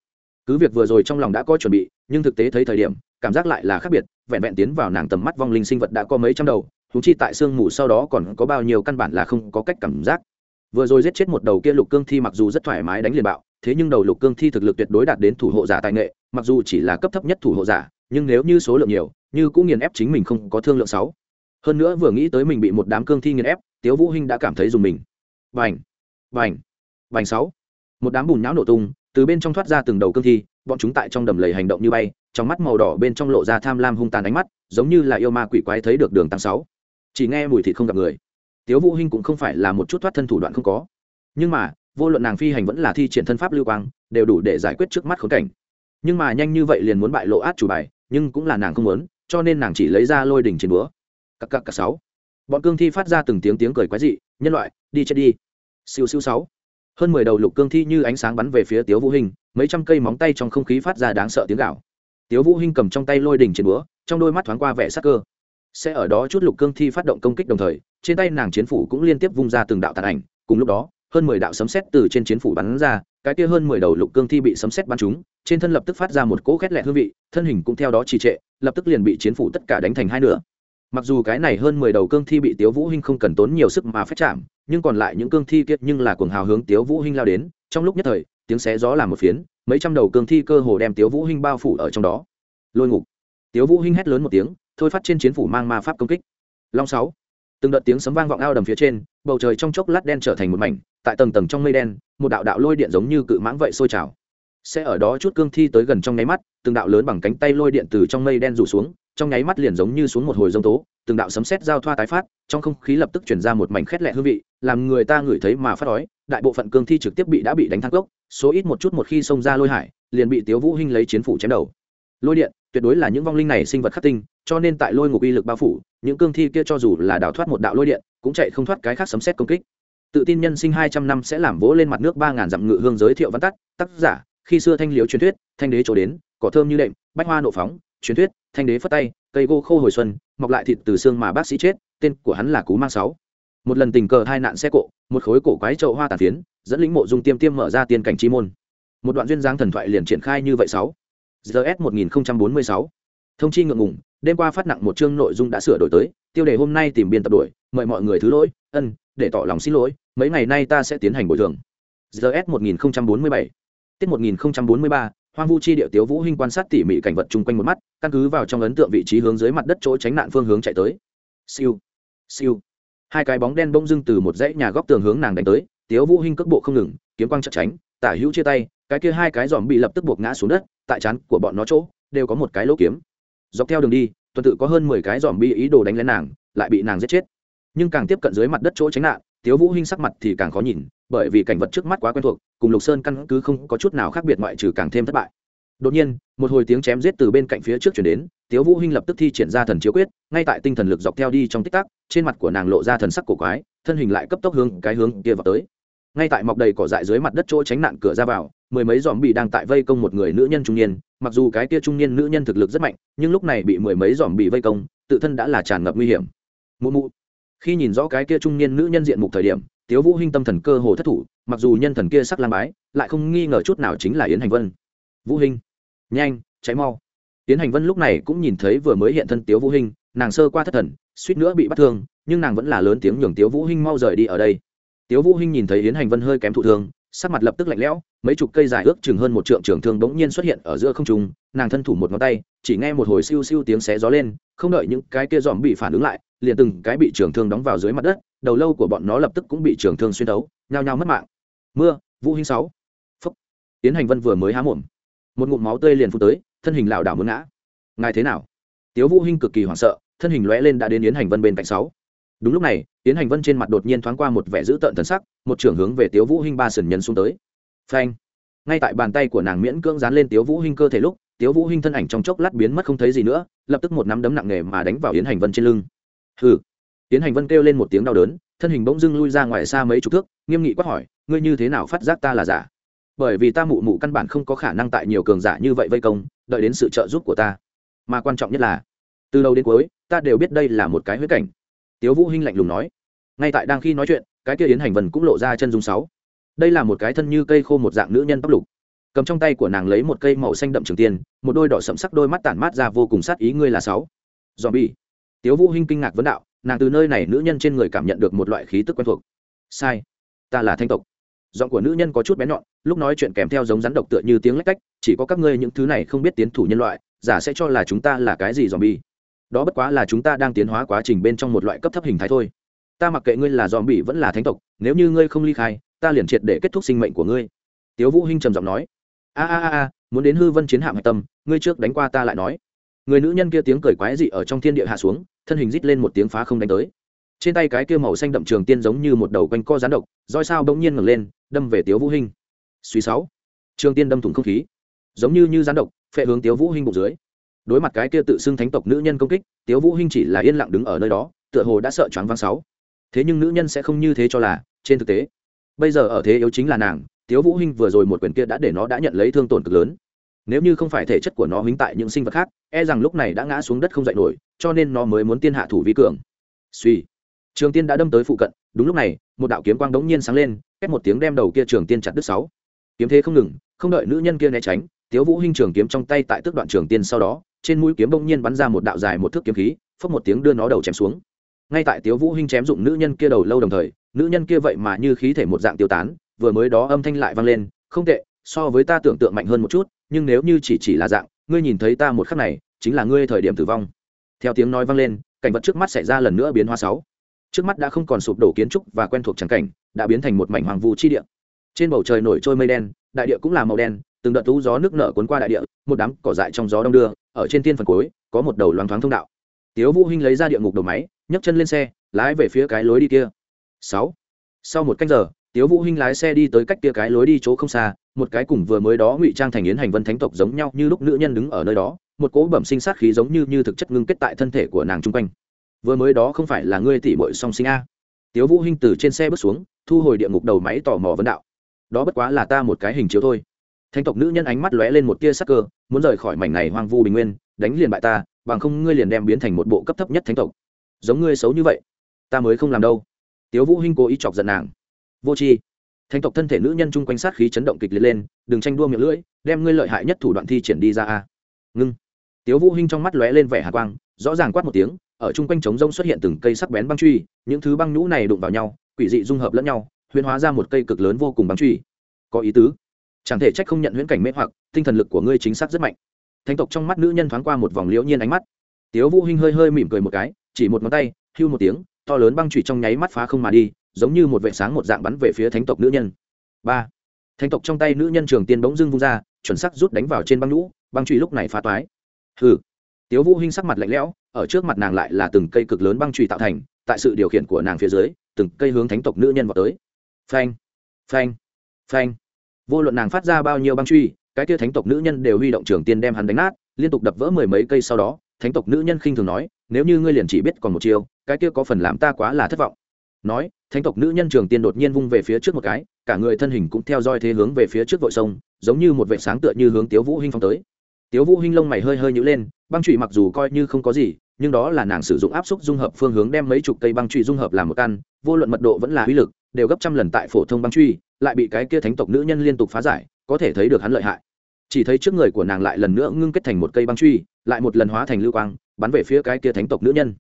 S1: Cứ việc vừa rồi trong lòng đã có chuẩn bị, nhưng thực tế thấy thời điểm, cảm giác lại là khác biệt, vẹn vẹn tiến vào nàng tầm mắt vong linh sinh vật đã có mấy trăm đầu thúng chi tại sương mù sau đó còn có bao nhiêu căn bản là không có cách cảm giác. Vừa rồi giết chết một đầu kia lục cương thi mặc dù rất thoải mái đánh liền bạo thế nhưng đầu lục cương thi thực lực tuyệt đối đạt đến thủ hộ giả tài nghệ, mặc dù chỉ là cấp thấp nhất thủ hộ giả, nhưng nếu như số lượng nhiều, như cũng nghiền ép chính mình không có thương lượng sáu. Hơn nữa vừa nghĩ tới mình bị một đám cương thi nghiền ép, tiếu vũ hinh đã cảm thấy dùng mình. Vành vành vành sáu! Một đám bùn nhão nổ tung, từ bên trong thoát ra từng đầu cương thi, bọn chúng tại trong đầm lầy hành động như bay, trong mắt màu đỏ bên trong lộ ra tham lam hung tàn ánh mắt, giống như là yêu ma quỷ quái thấy được đường tăng sáu. Chỉ nghe mùi thịt không gặp người. Tiếu vũ hinh cũng không phải là một chút thoát thân thủ đoạn không có. Nhưng mà vô luận nàng phi hành vẫn là thi triển thân pháp lưu quang, đều đủ để giải quyết trước mắt khốn cảnh. Nhưng mà nhanh như vậy liền muốn bại lộ át chủ bài, nhưng cũng là nàng không muốn, cho nên nàng chỉ lấy ra lôi đỉnh trên búa. Cặp cặc cặp sáu. Bọn cương thi phát ra từng tiếng tiếng cười quái dị, nhân loại, đi chết đi. Siêu siêu sáu. Hơn mười đầu lục cương thi như ánh sáng bắn về phía tiếu vũ hình mấy trăm cây móng tay trong không khí phát ra đáng sợ tiếng gạo tiếu vũ hinh cầm trong tay lôi đỉnh trên búa, trong đôi mắt thoáng qua vẻ sắc cơ. Sẽ ở đó chút lục cương thi phát động công kích đồng thời, trên tay nàng chiến phủ cũng liên tiếp vung ra từng đạo tàn ảnh, cùng lúc đó hơn mười đạo sấm sét từ trên chiến phủ bắn ra, cái kia hơn mười đầu lục cương thi bị sấm sét bắn trúng, trên thân lập tức phát ra một cỗ khét lẹt hương vị, thân hình cũng theo đó trì trệ, lập tức liền bị chiến phủ tất cả đánh thành hai nửa. Mặc dù cái này hơn mười đầu cương thi bị tiếu vũ hinh không cần tốn nhiều sức mà phép chạm, nhưng còn lại những cương thi kia nhưng là cuồng hào hướng tiếu vũ hinh lao đến, trong lúc nhất thời, tiếng xé gió làm một phiến, mấy trăm đầu cương thi cơ hồ đem tiếu vũ hinh bao phủ ở trong đó. Lôi ngục. Tiếu vũ hinh hét lớn một tiếng, thôi phát trên chiến phủ mang ma pháp công kích. Long sáu từng đợt tiếng sấm vang vọng ao đầm phía trên bầu trời trong chốc lát đen trở thành một mảnh tại tầng tầng trong mây đen một đạo đạo lôi điện giống như cự mãng vậy sôi trào. Sẽ ở đó chút cương thi tới gần trong nháy mắt từng đạo lớn bằng cánh tay lôi điện từ trong mây đen rủ xuống trong nháy mắt liền giống như xuống một hồi rông tố từng đạo sấm sét giao thoa tái phát trong không khí lập tức chuyển ra một mảnh khét lẹ hương vị làm người ta ngửi thấy mà phát đói đại bộ phận cương thi trực tiếp bị đã bị đánh thang gốc, số ít một chút một khi xông ra lôi hải liền bị tiếu vũ hinh lấy chiến phủ chém đầu. Lôi điện tuyệt đối là những vong linh này sinh vật khắc tinh cho nên tại lôi ngục uy lực bao phủ, những cương thi kia cho dù là đào thoát một đạo lôi điện, cũng chạy không thoát cái khác sấm sét công kích. Tự tin nhân sinh hai trăm năm sẽ làm vỗ lên mặt nước ba ngàn dặm ngự hương giới thiệu văn tắt, tác giả, khi xưa thanh liếu truyền thuyết, thanh đế chỗ đến, cỏ thơm như đệm, bách hoa nộ phóng, truyền thuyết, thanh đế phất tay, cây gỗ khô hồi xuân, mọc lại thịt từ xương mà bác sĩ chết, tên của hắn là cú mang sáu. Một lần tình cờ hai nạn xe cộ, một khối cổ quái trậu hoa tàn phiến, dẫn lĩnh mộ dung tiêm tiêm mở ra tiên cảnh chi môn. Một đoạn duyên dáng thần thoại liền triển khai như vậy sáu. Gs một nghìn bốn mươi sáu. Thông chi ngượng ngùng đêm qua phát nặng một chương nội dung đã sửa đổi tới, tiêu đề hôm nay tìm biên tập đổi, mời mọi người thứ lỗi, ân, để tỏ lòng xin lỗi, mấy ngày nay ta sẽ tiến hành bồi thường. Gs một nghìn bốn mươi bảy. Tiết một nghìn bốn mươi ba, hoang vu chi địa tiếu vũ hinh quan sát tỉ mỉ cảnh vật chung quanh một mắt, căn cứ vào trong ấn tượng vị trí hướng dưới mặt đất chỗ tránh nạn phương hướng chạy tới. Siêu siêu. Hai cái bóng đen bỗng dưng từ một dãy nhà góc tường hướng nàng đánh tới, tiếu vũ hinh cước bộ không ngừng, kiếm quang chợt tránh, tả hữu chia tay, cái kia hai cái giòm bị lập tức buộc ngã xuống đất, tại chán của bọn nó chỗ, đều có một cái lỗ kiếm dọc theo đường đi, tuần tự có hơn mười cái giòm bị ý đồ đánh lên nàng, lại bị nàng giết chết. Nhưng càng tiếp cận dưới mặt đất chỗ tránh nạn, tiếu vũ hinh sắc mặt thì càng khó nhìn, bởi vì cảnh vật trước mắt quá quen thuộc, cùng lục sơn căn cứ không có chút nào khác biệt ngoại trừ càng thêm thất bại. Đột nhiên, một hồi tiếng chém giết từ bên cạnh phía trước chuyển đến, tiếu vũ hinh lập tức thi triển ra thần chiếu quyết, ngay tại tinh thần lực dọc theo đi trong tích tắc, trên mặt của nàng lộ ra thần sắc cổ quái, thân hình lại cấp tốc hướng cái hướng kia vào tới ngay tại mọc đầy cỏ dại dưới mặt đất chỗ tránh nạn cửa ra vào, mười mấy dòm bị đang tại vây công một người nữ nhân trung niên. Mặc dù cái kia trung niên nữ nhân thực lực rất mạnh, nhưng lúc này bị mười mấy dòm bị vây công, tự thân đã là tràn ngập nguy hiểm. Mụ mụ. Khi nhìn rõ cái kia trung niên nữ nhân diện mục thời điểm, tiếu vũ hinh tâm thần cơ hồ thất thủ, mặc dù nhân thần kia sắc lang bái, lại không nghi ngờ chút nào chính là yến hành vân. Vũ hinh. Nhanh cháy mau. Yến hành vân lúc này cũng nhìn thấy vừa mới hiện thân tiếu vũ hinh, nàng sơ qua thất thần, suýt nữa bị bắt thương, nhưng nàng vẫn là lớn tiếng nhường tiếu vũ hinh mau rời đi ở đây tiếu vũ hinh nhìn thấy yến hành vân hơi kém thụ thương sắc mặt lập tức lạnh lẽo mấy chục cây dài ước chừng hơn một trượng trường thương bỗng nhiên xuất hiện ở giữa không trung nàng thân thủ một ngón tay chỉ nghe một hồi siêu siêu tiếng xé gió lên không đợi những cái kia dòm bị phản ứng lại liền từng cái bị trường thương đóng vào dưới mặt đất đầu lâu của bọn nó lập tức cũng bị trường thương xuyên thấu, nhao nhao mất mạng. Mưa vũ hinh sáu. Phúc. Tiến hành vân vừa mới há mồm. Một ngụm máu tươi liền phun tới thân hình lảo đảo muốn ngã. Ngài thế nào? Tiếu vũ hinh cực kỳ hoảng sợ thân hình lóe lên đã đến yến hành vân bên cạnh sáu đúng lúc này tiến hành vân trên mặt đột nhiên thoáng qua một vẻ dữ tợn thần sắc, một trưởng hướng về tiếu vũ hinh ba sườn nhân xuống tới. Phanh! Ngay tại bàn tay của nàng miễn cưỡng dán lên tiếu vũ hinh cơ thể lúc, tiếu vũ hinh thân ảnh trong chốc lát biến mất không thấy gì nữa, lập tức một nắm đấm nặng nề mà đánh vào yến hành vân trên lưng. Hừ! Yến hành vân kêu lên một tiếng đau đớn, thân hình bỗng dưng lui ra ngoài xa mấy chục thước, nghiêm nghị quát hỏi, ngươi như thế nào phát giác ta là giả? Bởi vì ta mụ mụ căn bản không có khả năng tại nhiều cường giả như vậy vây công, đợi đến sự trợ giúp của ta. Mà quan trọng nhất là, từ đầu đến cuối, ta đều biết đây là một cái huyết cảnh tiếu vũ hinh lạnh lùng nói. Ngay tại đang khi nói chuyện cái kia yến hành vân cũng lộ ra chân dung sáu đây là một cái thân như cây khô một dạng nữ nhân tóc lục. Cầm trong tay của nàng lấy một cây màu xanh đậm trường tiền, một đôi đỏ sẫm sắc đôi mắt tản mát ra vô cùng sát ý ngươi là sáu. Dòm bi tiếu vũ hinh kinh ngạc vấn đạo nàng từ nơi này nữ nhân trên người cảm nhận được một loại khí tức quen thuộc. Sai. Ta là thanh tộc. Giọng của nữ nhân có chút bé nhọn lúc nói chuyện kèm theo giống rắn độc tựa như tiếng lách cách chỉ có các ngươi những thứ này không biết tiến thủ nhân loại giả sẽ cho là chúng ta là cái gì dòm bi đó bất quá là chúng ta đang tiến hóa quá trình bên trong một loại cấp thấp hình thái thôi. Ta mặc kệ ngươi là dòm bị vẫn là thánh tộc, nếu như ngươi không ly khai, ta liền triệt để kết thúc sinh mệnh của ngươi. Tiếu vũ hinh trầm giọng nói. A a a muốn đến hư vân chiến hạm hạch tâm, ngươi trước đánh qua ta lại nói. Người nữ nhân kia tiếng cười quái dị ở trong thiên địa hạ xuống, thân hình rít lên một tiếng phá không đánh tới. Trên tay cái kia màu xanh đậm trường tiên giống như một đầu quanh co rán độc, roi sao bỗng nhiên ngẩng lên, đâm về tiếu vũ hinh. Suy sáu. Trường tiên đâm thủng không khí. Giống như như rán độc, phệ hướng tiếu vũ hinh bụng dưới đối mặt cái kia tự xưng thánh tộc nữ nhân công kích, tiếu vũ hinh chỉ là yên lặng đứng ở nơi đó, tựa hồ đã sợ choáng váng sáu. Thế nhưng nữ nhân sẽ không như thế cho là, trên thực tế, bây giờ ở thế yếu chính là nàng, tiếu vũ hinh vừa rồi một quyền kia đã để nó đã nhận lấy thương tổn cực lớn. Nếu như không phải thể chất của nó hính tại những sinh vật khác e rằng lúc này đã ngã xuống đất không dậy nổi, cho nên nó mới muốn tiên hạ thủ vi cường. Suy trường tiên đã đâm tới phụ cận, đúng lúc này, một đạo kiếm quang đống nhiên sáng lên cách một tiếng đem đầu kia trường tiên chặt đứt sáu. Kiếm thế không ngừng, không đợi nữ nhân kia né tránh, tiếu vũ hinh trường kiếm trong tay tại tước đoạn trường tiên sau đó trên mũi kiếm bỗng nhiên bắn ra một đạo dài một thước kiếm khí phất một tiếng đưa nó đầu chém xuống. Ngay tại tiếu vũ hinh chém dụng nữ nhân kia đầu lâu đồng thời, nữ nhân kia vậy mà như khí thể một dạng tiêu tán, vừa mới đó âm thanh lại vang lên, không tệ, so với ta tưởng tượng mạnh hơn một chút, nhưng nếu như chỉ chỉ là dạng, ngươi nhìn thấy ta một khắc này, chính là ngươi thời điểm tử vong. Theo tiếng nói vang lên, cảnh vật trước mắt xảy ra lần nữa biến hóa sáu. Trước mắt đã không còn sụp đổ kiến trúc và quen thuộc trắng cảnh, đã biến thành một mảnh hoàng vu chi địa. Trên bầu trời nổi trôi mây đen, đại địa cũng là màu đen, từng đợt tú gió nước nở cuốn qua đại địa, một đám cỏ dại trong gió đông đưa ở trên tiên phần cuối, có một đầu loáng thoáng thông đạo. Tiếu vũ hinh lấy ra địa ngục đầu máy, nhấc chân lên xe, lái về phía cái lối đi kia. Sáu. Sau một canh giờ, tiếu vũ hinh lái xe đi tới cách kia cái lối đi chỗ không xa, một cái cùng vừa mới đó ngụy trang thành yến hành vân thánh tộc giống nhau như lúc nữ nhân đứng ở nơi đó, một cỗ bẩm sinh sát khí giống như như thực chất ngưng kết tại thân thể của nàng trung quanh. Vừa mới đó không phải là ngươi tỷ muội song sinh a? Tiếu vũ hinh từ trên xe bước xuống, thu hồi địa ngục đầu máy tò mò vấn đạo. Đó bất quá là ta một cái hình chiếu thôi thánh tộc nữ nhân ánh mắt lóe lên một tia sắc cơ, muốn rời khỏi mảnh này hoang vu bình nguyên, đánh liền bại ta, bằng không ngươi liền đem biến thành một bộ cấp thấp nhất thánh tộc. Giống ngươi xấu như vậy, ta mới không làm đâu. Tiếu vũ hinh cố ý chọc giận nàng. Vô tri. Thánh tộc thân thể nữ nhân chung quanh sát khí chấn động kịch liệt lên, đừng tranh đua miệng lưỡi, đem ngươi lợi hại nhất thủ đoạn thi triển đi ra a. Ngưng. Tiếu vũ hinh trong mắt lóe lên vẻ hạ quang, rõ ràng quát một tiếng, ở chung quanh trống rông xuất hiện từng cây sắc bén băng truy, những thứ băng nhũ này đụng vào nhau, quỷ dị dung hợp lẫn nhau, huyễn hóa ra một cây cực lớn vô cùng băng truy. Có ý tứ chẳng thể trách không nhận huyễn cảnh mê hoặc, tinh thần lực của ngươi chính xác rất mạnh. Thánh tộc trong mắt nữ nhân thoáng qua một vòng liễu nhiên ánh mắt. Tiếu vũ hinh hơi hơi mỉm cười một cái, chỉ một ngón tay, hưu một tiếng, to lớn băng chủy trong nháy mắt phá không mà đi, giống như một vệ sáng một dạng bắn về phía thánh tộc nữ nhân. Ba. Thánh tộc trong tay nữ nhân trường tiên bỗng dưng vung ra, chuẩn xác rút đánh vào trên băng nhũ, băng chủy lúc này phá toái. Hừ. Tiếu vũ hinh sắc mặt lạnh lẽo, ở trước mặt nàng lại là từng cây cực lớn băng chủy tạo thành, tại sự điều khiển của nàng phía dưới, từng cây hướng thánh tộc nữ nhân vào tới. Phanh. Phanh. Phanh vô luận nàng phát ra bao nhiêu băng truy, cái kia thánh tộc nữ nhân đều huy động trường tiên đem hắn đánh nát, liên tục đập vỡ mười mấy cây sau đó, thánh tộc nữ nhân khinh thường nói, nếu như ngươi liền chỉ biết còn một chiêu, cái kia có phần làm ta quá là thất vọng. Nói, thánh tộc nữ nhân trường tiên đột nhiên vung về phía trước một cái, cả người thân hình cũng theo dõi thế hướng về phía trước vội sông, giống như một vệ sáng tựa như hướng tiếu vũ hinh phong tới. Tiếu vũ hinh lông mày hơi hơi nhíu lên, băng trụy mặc dù coi như không có gì, nhưng đó là nàng sử dụng áp suất dung hợp phương hướng đem mấy chục cây băng trụy dung hợp làm một căn, vô luận mật độ vẫn là uy lực, đều gấp trăm lần tại phổ thông băng truy lại bị cái kia thánh tộc nữ nhân liên tục phá giải, có thể thấy được hắn lợi hại. Chỉ thấy trước người của nàng lại lần nữa ngưng kết thành một cây băng truy, lại một lần hóa thành lưu quang, bắn về phía cái kia thánh tộc nữ nhân.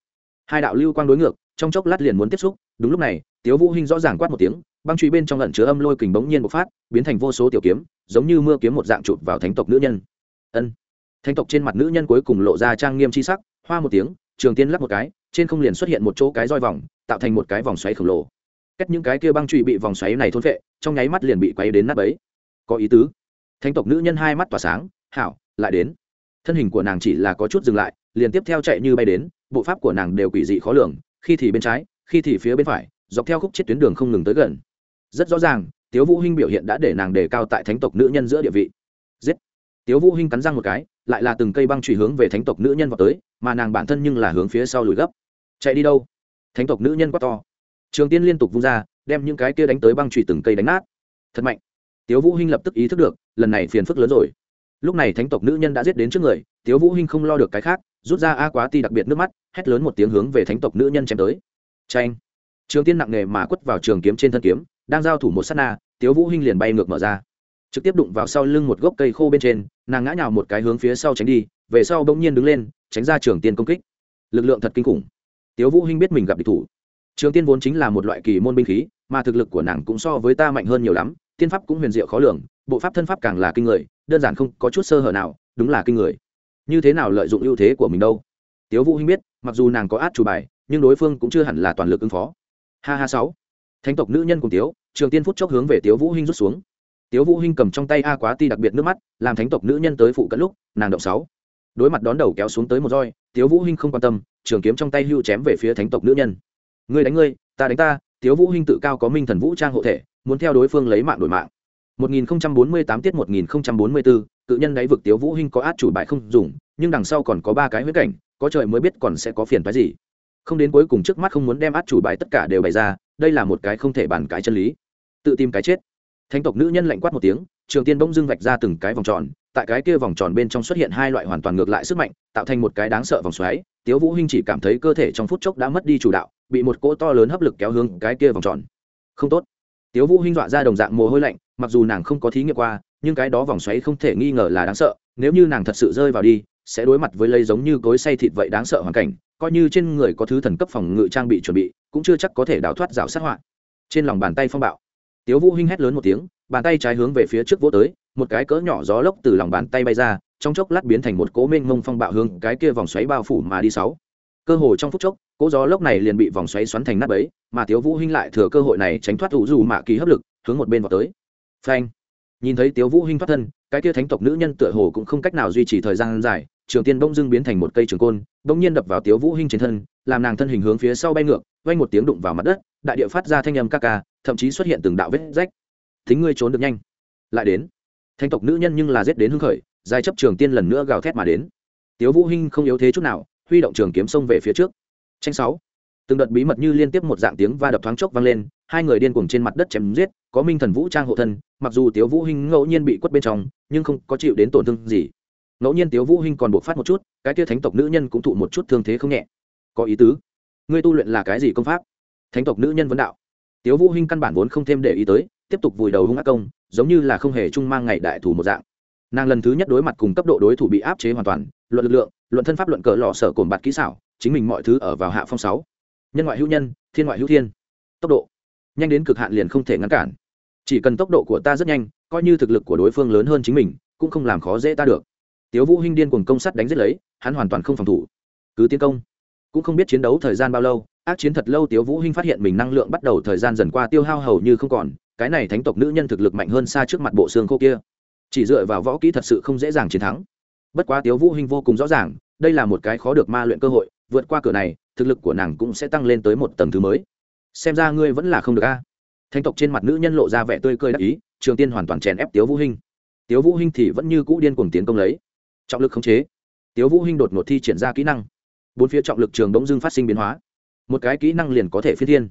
S1: Hai đạo lưu quang đối ngược, trong chốc lát liền muốn tiếp xúc, đúng lúc này, tiếu vũ hinh rõ ràng quát một tiếng, băng truy bên trong lẩn chứa âm lôi kình bỗng nhiên bộc phát, biến thành vô số tiểu kiếm, giống như mưa kiếm một dạng chụp vào thánh tộc nữ nhân. Ân. Thánh tộc trên mặt nữ nhân cuối cùng lộ ra trang nghiêm chi sắc, hoa một tiếng, trường tiên lắc một cái, trên không liền xuất hiện một chỗ cái roi vòng, tạo thành một cái vòng xoáy khổng lồ cách những cái kia băng trụy bị vòng xoáy này thôn vệ trong nháy mắt liền bị quấy đến nắp ấy có ý tứ. Thánh tộc nữ nhân hai mắt tỏa sáng, hảo, lại đến. Thân hình của nàng chỉ là có chút dừng lại, liền tiếp theo chạy như bay đến, bộ pháp của nàng đều quỷ dị khó lường, khi thì bên trái, khi thì phía bên phải, dọc theo khúc chết tuyến đường không ngừng tới gần. Rất rõ ràng, tiếu vũ hinh biểu hiện đã để nàng đề cao tại thánh tộc nữ nhân giữa địa vị. Giết! Tiếu vũ hinh cắn răng một cái, lại là từng cây băng truy hướng về thánh tộc nữ nhân vào tới, mà nàng bản thân nhưng là hướng phía sau lùi gấp. Chạy đi đâu? Thánh tộc nữ nhân quá to trường tiên liên tục vung ra, đem những cái kia đánh tới băng trụy từng cây đánh nát. Thật mạnh. Tiếu vũ hinh lập tức ý thức được, lần này phiền phức lớn rồi. Lúc này thánh tộc nữ nhân đã giết đến trước người, tiếu vũ hinh không lo được cái khác, rút ra a quá ti đặc biệt nước mắt, hét lớn một tiếng hướng về thánh tộc nữ nhân chém tới. Tranh trường tiên nặng nề mà quất vào trường kiếm trên thân kiếm, đang giao thủ một sát na, tiếu vũ hinh liền bay ngược mở ra. Trực tiếp đụng vào sau lưng một gốc cây khô bên trên, nàng ngã nhào một cái hướng phía sau tránh đi, về sau bỗng nhiên đứng lên, tránh ra trường tiên công kích. Lực lượng thật kinh khủng. Tiếu vũ hinh biết mình gặp địch thủ trường tiên vốn chính là một loại kỳ môn binh khí, mà thực lực của nàng cũng so với ta mạnh hơn nhiều lắm, tiên pháp cũng huyền diệu khó lường, bộ pháp thân pháp càng là kinh người, đơn giản không có chút sơ hở nào, đúng là kinh người. Như thế nào lợi dụng ưu thế của mình đâu? Tiếu vũ hinh biết, mặc dù nàng có át chủ bài, nhưng đối phương cũng chưa hẳn là toàn lực ứng phó. Ha ha sáu. Thánh tộc nữ nhân cùng tiếu, trường tiên phút chốc hướng về tiếu vũ hinh rút xuống. Tiếu vũ hinh cầm trong tay a quá ti đặc biệt nước mắt, làm thánh tộc nữ nhân tới phụ cận lúc, nàng động sáu. Đối mặt đón đầu kéo xuống tới một roi, tiếu vũ hinh không quan tâm, trường kiếm trong tay hưu chém về phía thánh tộc nữ nhân ngươi đánh ngươi ta đánh ta tiếu vũ hinh tự cao có minh thần vũ trang hộ thể muốn theo đối phương lấy mạng đổi mạng. 1048 tiết 1044, tự nhân đáy vực tiếu vũ hinh có át chủ bài không dùng nhưng đằng sau còn có ba cái huyết cảnh có trời mới biết còn sẽ có phiền phái gì. Không đến cuối cùng trước mắt không muốn đem át chủ bài tất cả đều bày ra đây là một cái không thể bàn cái chân lý. Tự tìm cái chết. Thánh tộc nữ nhân lạnh quát một tiếng trường tiên bỗng dưng vạch ra từng cái vòng tròn tại cái kia vòng tròn bên trong xuất hiện hai loại hoàn toàn ngược lại sức mạnh tạo thành một cái đáng sợ vòng xoáy tiếu vũ hinh chỉ cảm thấy cơ thể trong phút chốc đã mất đi chủ đạo, bị một cỗ to lớn hấp lực kéo hướng cái kia vòng tròn. Không tốt. Tiếu vũ hinh dọa ra đồng dạng mồ hôi lạnh, mặc dù nàng không có thí nghiệm qua, nhưng cái đó vòng xoáy không thể nghi ngờ là đáng sợ, nếu như nàng thật sự rơi vào đi, sẽ đối mặt với lấy giống như cối say thịt vậy đáng sợ hoàn cảnh, coi như trên người có thứ thần cấp phòng ngự trang bị chuẩn bị, cũng chưa chắc có thể đào thoát rào sát hoạn trên lòng bàn tay phong bạo, tiếu vũ hinh hét lớn một tiếng, bàn tay trái hướng về phía trước vỗ tới, một cái cỡ nhỏ gió lốc từ lòng bàn tay bay ra trong chốc lát biến thành một cỗ mênh mông phong bạo hướng cái kia vòng xoáy bao phủ mà đi sáu. Cơ hồ trong phút chốc, cỗ gió lốc này liền bị vòng xoáy xoắn thành nát bấy, mà tiếu vũ hinh lại thừa cơ hội này tránh thoát ủ dù mạ kỳ hấp lực, hướng một bên vào tới. Phanh! Nhìn thấy tiếu vũ hinh thoát thân, cái kia thánh tộc nữ nhân tựa hồ cũng không cách nào duy trì thời gian dài, trường tiên bông dưng biến thành một cây trường côn, bỗng nhiên đập vào tiếu vũ hinh trên thân, làm nàng thân hình hướng phía sau bay ngược, vang một tiếng đụng vào mặt đất, đại địa phát ra thanh âm ca ca, thậm chí xuất hiện từng đạo vết rách. Thính ngươi trốn được nhanh. Lại đến. Thánh tộc nữ nhân nhưng là giết đến hưng khởi giai chấp trường tiên lần nữa gào thét mà đến. Tiếu vũ hinh không yếu thế chút nào, huy động trường kiếm xông về phía trước. Tranh sáu. Từng đợt bí mật như liên tiếp một dạng tiếng va đập thoáng chốc vang lên, hai người điên cuồng trên mặt đất chém giết, có minh thần vũ trang hộ thân, mặc dù tiếu vũ hinh ngẫu nhiên bị quất bên trong, nhưng không có chịu đến tổn thương gì. Ngẫu nhiên tiếu vũ hinh còn buộc phát một chút, cái kia thánh tộc nữ nhân cũng thụ một chút thương thế không nhẹ. Có ý tứ. Ngươi tu luyện là cái gì công pháp? Thánh tộc nữ nhân vấn đạo. Tiếu vũ hinh căn bản vốn không thêm để ý tới, tiếp tục vùi đầu hung ác công, giống như là không hề chung mang ngày đại thủ một dạng nàng lần thứ nhất đối mặt cùng cấp độ đối thủ bị áp chế hoàn toàn, luận lực lượng, luận thân pháp luận cờ lò sở cồn bạt kỹ xảo, chính mình mọi thứ ở vào hạ phong sáu. Nhân ngoại hữu nhân, thiên ngoại hữu thiên. Tốc độ. Nhanh đến cực hạn liền không thể ngăn cản. Chỉ cần tốc độ của ta rất nhanh, coi như thực lực của đối phương lớn hơn chính mình, cũng không làm khó dễ ta được. Tiếu vũ hinh điên cuồng công sắt đánh giết lấy, hắn hoàn toàn không phòng thủ. Cứ tiến công. Cũng không biết chiến đấu thời gian bao lâu, ác chiến thật lâu tiếu vũ hinh phát hiện mình năng lượng bắt đầu thời gian dần qua tiêu hao hầu như không còn, cái này thánh tộc nữ nhân thực lực mạnh hơn xa trước mặt bộ xương khô kia chỉ dựa vào võ kỹ thật sự không dễ dàng chiến thắng. Bất quá tiếu vũ hinh vô cùng rõ ràng, đây là một cái khó được ma luyện cơ hội, vượt qua cửa này, thực lực của nàng cũng sẽ tăng lên tới một tầng thứ mới. Xem ra ngươi vẫn là không được a. Thánh tộc trên mặt nữ nhân lộ ra vẻ tươi cười đắc ý, trường tiên hoàn toàn chèn ép tiếu vũ hinh. Tiếu vũ hinh thì vẫn như cũ điên cuồng tiến công lấy. Trọng lực khống chế. Tiếu vũ hinh đột ngột thi triển ra kỹ năng. Bốn phía trọng lực trường đống dưng phát sinh biến hóa. Một cái kỹ năng liền có thể phi thiên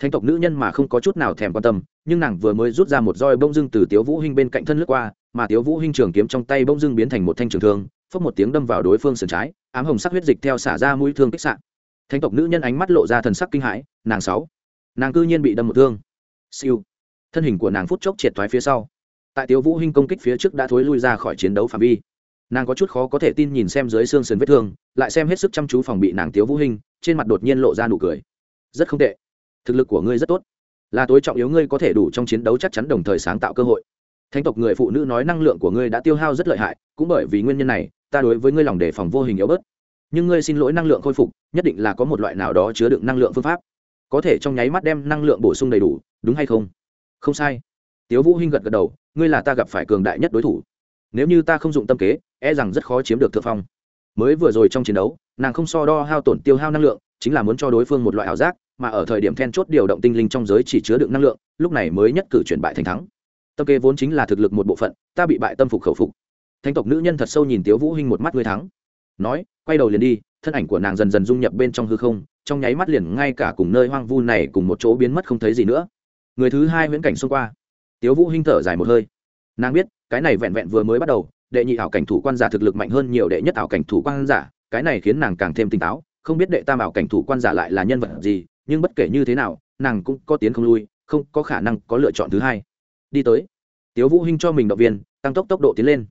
S1: thanh tộc nữ nhân mà không có chút nào thèm quan tâm, nhưng nàng vừa mới rút ra một roi bông dưng từ tiếu vũ hinh bên cạnh thân lướt qua, mà tiếu vũ hinh trường kiếm trong tay bông dưng biến thành một thanh trường thương phất một tiếng đâm vào đối phương sườn trái, ám hồng sắc huyết dịch theo xả ra mũi thương kích sạn Thánh tộc nữ nhân ánh mắt lộ ra thần sắc kinh hãi, nàng sáu. Nàng cư nhiên bị đâm một thương. Siêu. Thân hình của nàng phút chốc triệt thoái phía sau. Tại tiếu vũ hinh công kích phía trước đã thối lui ra khỏi chiến đấu phạm vi. Nàng có chút khó có thể tin nhìn xem dưới xương sườn vết thương, lại xem hết sức chăm chú phòng bị nàng tiếu vũ hinh, trên mặt đột nhiên lộ ra nụ cười. Rất không tệ thực lực của ngươi rất tốt. Là tối trọng yếu ngươi có thể đủ trong chiến đấu chắc chắn đồng thời sáng tạo cơ hội. Thánh tộc người phụ nữ nói năng lượng của ngươi đã tiêu hao rất lợi hại, cũng bởi vì nguyên nhân này, ta đối với ngươi lòng đề phòng vô hình yếu bớt. Nhưng ngươi xin lỗi năng lượng khôi phục, nhất định là có một loại nào đó chứa đựng năng lượng phương pháp. Có thể trong nháy mắt đem năng lượng bổ sung đầy đủ, đúng hay không? Không sai. Tiếu vũ hinh gật gật đầu, ngươi là ta gặp phải cường đại nhất đối thủ. Nếu như ta không dụng tâm kế e rằng rất khó chiếm được thượng phong. Mới vừa rồi trong chiến đấu, nàng không so đo hao tổn tiêu hao năng lượng, chính là muốn cho đối phương một loại ảo giác mà ở thời điểm then chốt điều động tinh linh trong giới chỉ chứa đựng năng lượng, lúc này mới nhất cử chuyển bại thành thắng. Tâm kế vốn chính là thực lực một bộ phận, ta bị bại tâm phục khẩu phục. Thanh tộc nữ nhân thật sâu nhìn tiếu vũ hinh một mắt ngươi thắng. Nói, quay đầu liền đi, thân ảnh của nàng dần dần dung nhập bên trong hư không, trong nháy mắt liền ngay cả cùng nơi hoang vu này cùng một chỗ biến mất không thấy gì nữa. Người thứ hai huyễn cảnh xông qua. Tiếu vũ hinh thở dài một hơi. Nàng biết, cái này vẹn vẹn vừa mới bắt đầu, đệ nhị ảo cảnh thủ quan giả thực lực mạnh hơn nhiều đệ nhất ảo cảnh thủ quan giả, cái này khiến nàng càng thêm tỉnh táo, không biết đệ tam ảo cảnh thủ quan giả lại là nhân vật gì nhưng bất kể như thế nào, nàng cũng có tiến không lui, không có khả năng có lựa chọn thứ hai. Đi tới, tiếu vũ hinh cho mình động viên, tăng tốc tốc độ tiến lên.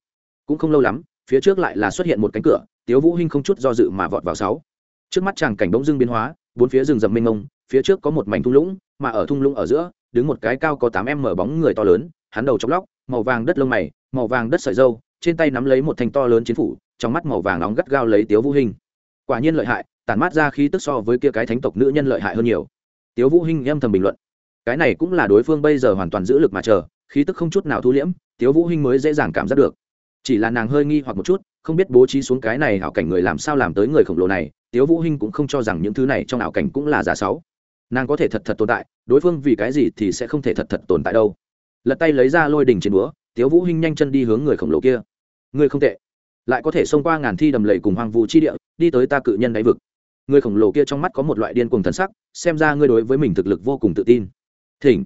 S1: Cũng không lâu lắm, phía trước lại là xuất hiện một cánh cửa, tiếu vũ hinh không chút do dự mà vọt vào sáu. Trước mắt chàng cảnh bỗng dưng biến hóa, bốn phía rừng rậm mênh mông, phía trước có một mảnh thung lũng, mà ở thung lũng ở giữa, đứng một cái cao có tám em mở bóng người to lớn, hắn đầu chọc lóc, màu vàng đất lông mày, màu vàng đất sợi dâu trên tay nắm lấy một thanh to lớn chiến phủ, trong mắt màu vàng nóng gắt gao lấy tiếu vũ hinh. Quả nhiên lợi hại tản mát ra khí tức so với kia cái thánh tộc nữ nhân lợi hại hơn nhiều. Tiếu vũ hinh âm thầm bình luận, cái này cũng là đối phương bây giờ hoàn toàn giữ lực mà chờ, khí tức không chút nào thu liễm, tiếu vũ hinh mới dễ dàng cảm giác được. Chỉ là nàng hơi nghi hoặc một chút, không biết bố trí xuống cái này hảo cảnh người làm sao làm tới người khổng lồ này, tiếu vũ hinh cũng không cho rằng những thứ này trong ảo cảnh cũng là giả sáu. Nàng có thể thật thật tồn tại, đối phương vì cái gì thì sẽ không thể thật thật tồn tại đâu. Lật tay lấy ra lôi đỉnh trên búa, tiếu vũ hinh nhanh chân đi hướng người khổng lồ kia. Người không tệ, lại có thể xông qua ngàn thi đầm lầy cùng hoang vu chi địa, đi tới ta cự nhân đáy vực người khổng lồ kia trong mắt có một loại điên cuồng thần sắc, xem ra ngươi đối với mình thực lực vô cùng tự tin. Thỉnh.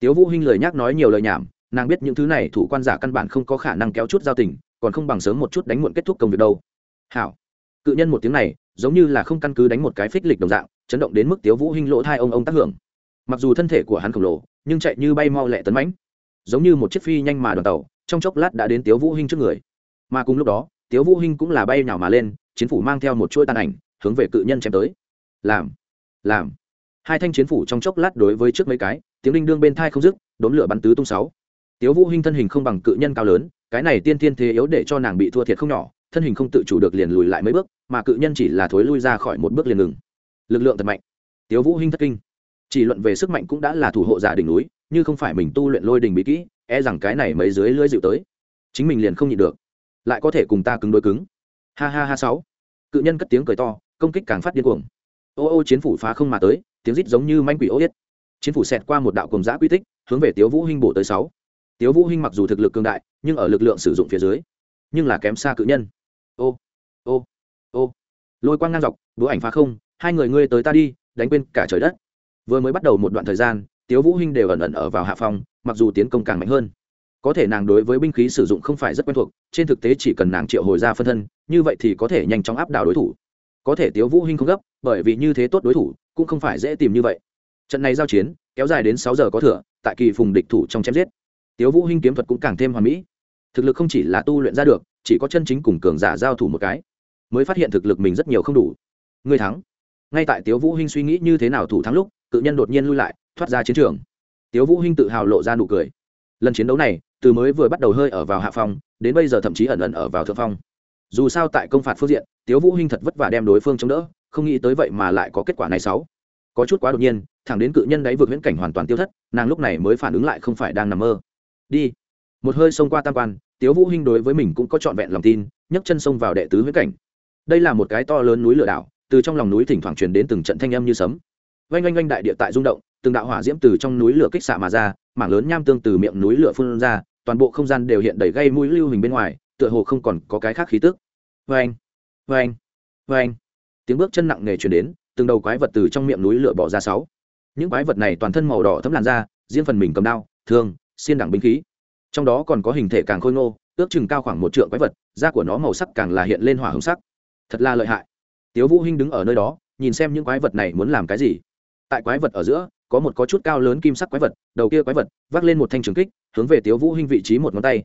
S1: Tiếu vũ hinh lời nhắc nói nhiều lời nhảm, nàng biết những thứ này thủ quan giả căn bản không có khả năng kéo chút giao tình, còn không bằng sớm một chút đánh muộn kết thúc công việc đâu. Hảo. Cự nhân một tiếng này, giống như là không căn cứ đánh một cái phích lịch đồng dạng, chấn động đến mức tiếu vũ hinh lỗ thai ông ông tác hưởng. Mặc dù thân thể của hắn khổng lồ, nhưng chạy như bay mau lẹ tấn mãnh. Giống như một chiếc phi nhanh mà đoàn tàu, trong chốc lát đã đến tiếu vũ hinh trước người. Mà cùng lúc đó, tiếu vũ hinh cũng là bay nhào mà lên, chiến phủ mang theo một chuỗi tàn ảnh hướng về cự nhân chém tới. Làm làm. Hai thanh chiến phủ trong chốc lát đối với trước mấy cái, tiếng đinh đương bên thai không dứt, đốn lửa bắn tứ tung sáu. Tiếu vũ hinh thân hình không bằng cự nhân cao lớn, cái này tiên tiên thế yếu để cho nàng bị thua thiệt không nhỏ, thân hình không tự chủ được liền lùi lại mấy bước, mà cự nhân chỉ là thối lui ra khỏi một bước liền ngừng. Lực lượng thật mạnh. Tiếu vũ hinh thất kinh. Chỉ luận về sức mạnh cũng đã là thủ hộ giả đỉnh núi, như không phải mình tu luyện lôi đình bí kỹ e rằng cái này mấy dưới lưỡi dịu tới. Chính mình liền không nhịn được. Lại có thể cùng ta cứng đối cứng. Ha ha ha sáu. Cự nhân cất tiếng cười to công kích càng phát điên cuồng. Ô ô, chiến phủ phá không mà tới, tiếng rít giống như manh quỷ ô yết. Chiến phủ xẹt qua một đạo cùng giã quy tích, hướng về tiếu vũ hinh bổ tới sáu. Tiếu vũ hinh mặc dù thực lực cường đại, nhưng ở lực lượng sử dụng phía dưới, nhưng là kém xa cự nhân. Ô ô ô. Lôi quang ngang dọc đũa ảnh phá không, hai người ngươi tới ta đi, đánh quên cả trời đất. Vừa mới bắt đầu một đoạn thời gian, tiếu vũ hinh đều ẩn ẩn ở vào hạ phòng mặc dù tiến công càng mạnh hơn. Có thể nàng đối với binh khí sử dụng không phải rất quen thuộc, trên thực tế chỉ cần nàng triệu hồi ra phân thân, như vậy thì có thể nhanh chóng áp đảo đối thủ có thể tiếu vũ hinh không gấp, bởi vì như thế tốt đối thủ, cũng không phải dễ tìm như vậy. Trận này giao chiến, kéo dài đến sáu giờ có thừa, tại kỳ phùng địch thủ trong chém giết. Tiếu vũ hinh kiếm thuật cũng càng thêm hoàn mỹ. Thực lực không chỉ là tu luyện ra được, chỉ có chân chính cùng cường giả giao thủ một cái, mới phát hiện thực lực mình rất nhiều không đủ. Người thắng. Ngay tại tiếu vũ hinh suy nghĩ như thế nào thủ thắng lúc, cự nhân đột nhiên lui lại, thoát ra chiến trường. Tiếu vũ hinh tự hào lộ ra nụ cười. Lần chiến đấu này, từ mới vừa bắt đầu hơi ở vào hạ phong, đến bây giờ thậm chí ẩn ẩn ở vào thượng phong dù sao tại công phạt phương diện, tiếu vũ hinh thật vất vả đem đối phương chống đỡ, không nghĩ tới vậy mà lại có kết quả này xấu có chút quá đột nhiên, thẳng đến cự nhân đáy vượt viễn cảnh hoàn toàn tiêu thất, nàng lúc này mới phản ứng lại không phải đang nằm mơ. Đi. Một hơi xông qua tam quan, tiếu vũ hinh đối với mình cũng có trọn vẹn lòng tin, nhấc chân xông vào đệ tứ viễn cảnh. Đây là một cái to lớn núi lửa đảo, từ trong lòng núi thỉnh thoảng truyền đến từng trận thanh âm như sấm. Vang vang vang đại địa tại rung động, từng đạo hỏa diễm từ trong núi lửa kích xạ mà ra, mảng lớn nham tương từ miệng núi lửa phun ra, toàn bộ không gian đều hiện đầy gây mũi lưu hình bên ngoài tựa hồ không còn có cái khác khí tức. Vang vang anh. tiếng bước chân nặng nề truyền đến, từng đầu quái vật từ trong miệng núi lửa bỏ ra sáu. Những quái vật này toàn thân màu đỏ thấm làn da, riêng phần mình cầm đao, thương, xiên đẳng binh khí. Trong đó còn có hình thể càng khôi ngô, ước chừng cao khoảng một trượng quái vật, da của nó màu sắc càng là hiện lên hỏa hồng sắc. Thật là lợi hại. Tiếu vũ hinh đứng ở nơi đó, nhìn xem những quái vật này muốn làm cái gì. Tại quái vật ở giữa, có một có chút cao lớn kim sắc quái vật, đầu kia quái vật vác lên một thanh trường kích, hướng về tiếu vũ hinh vị trí một ngón tay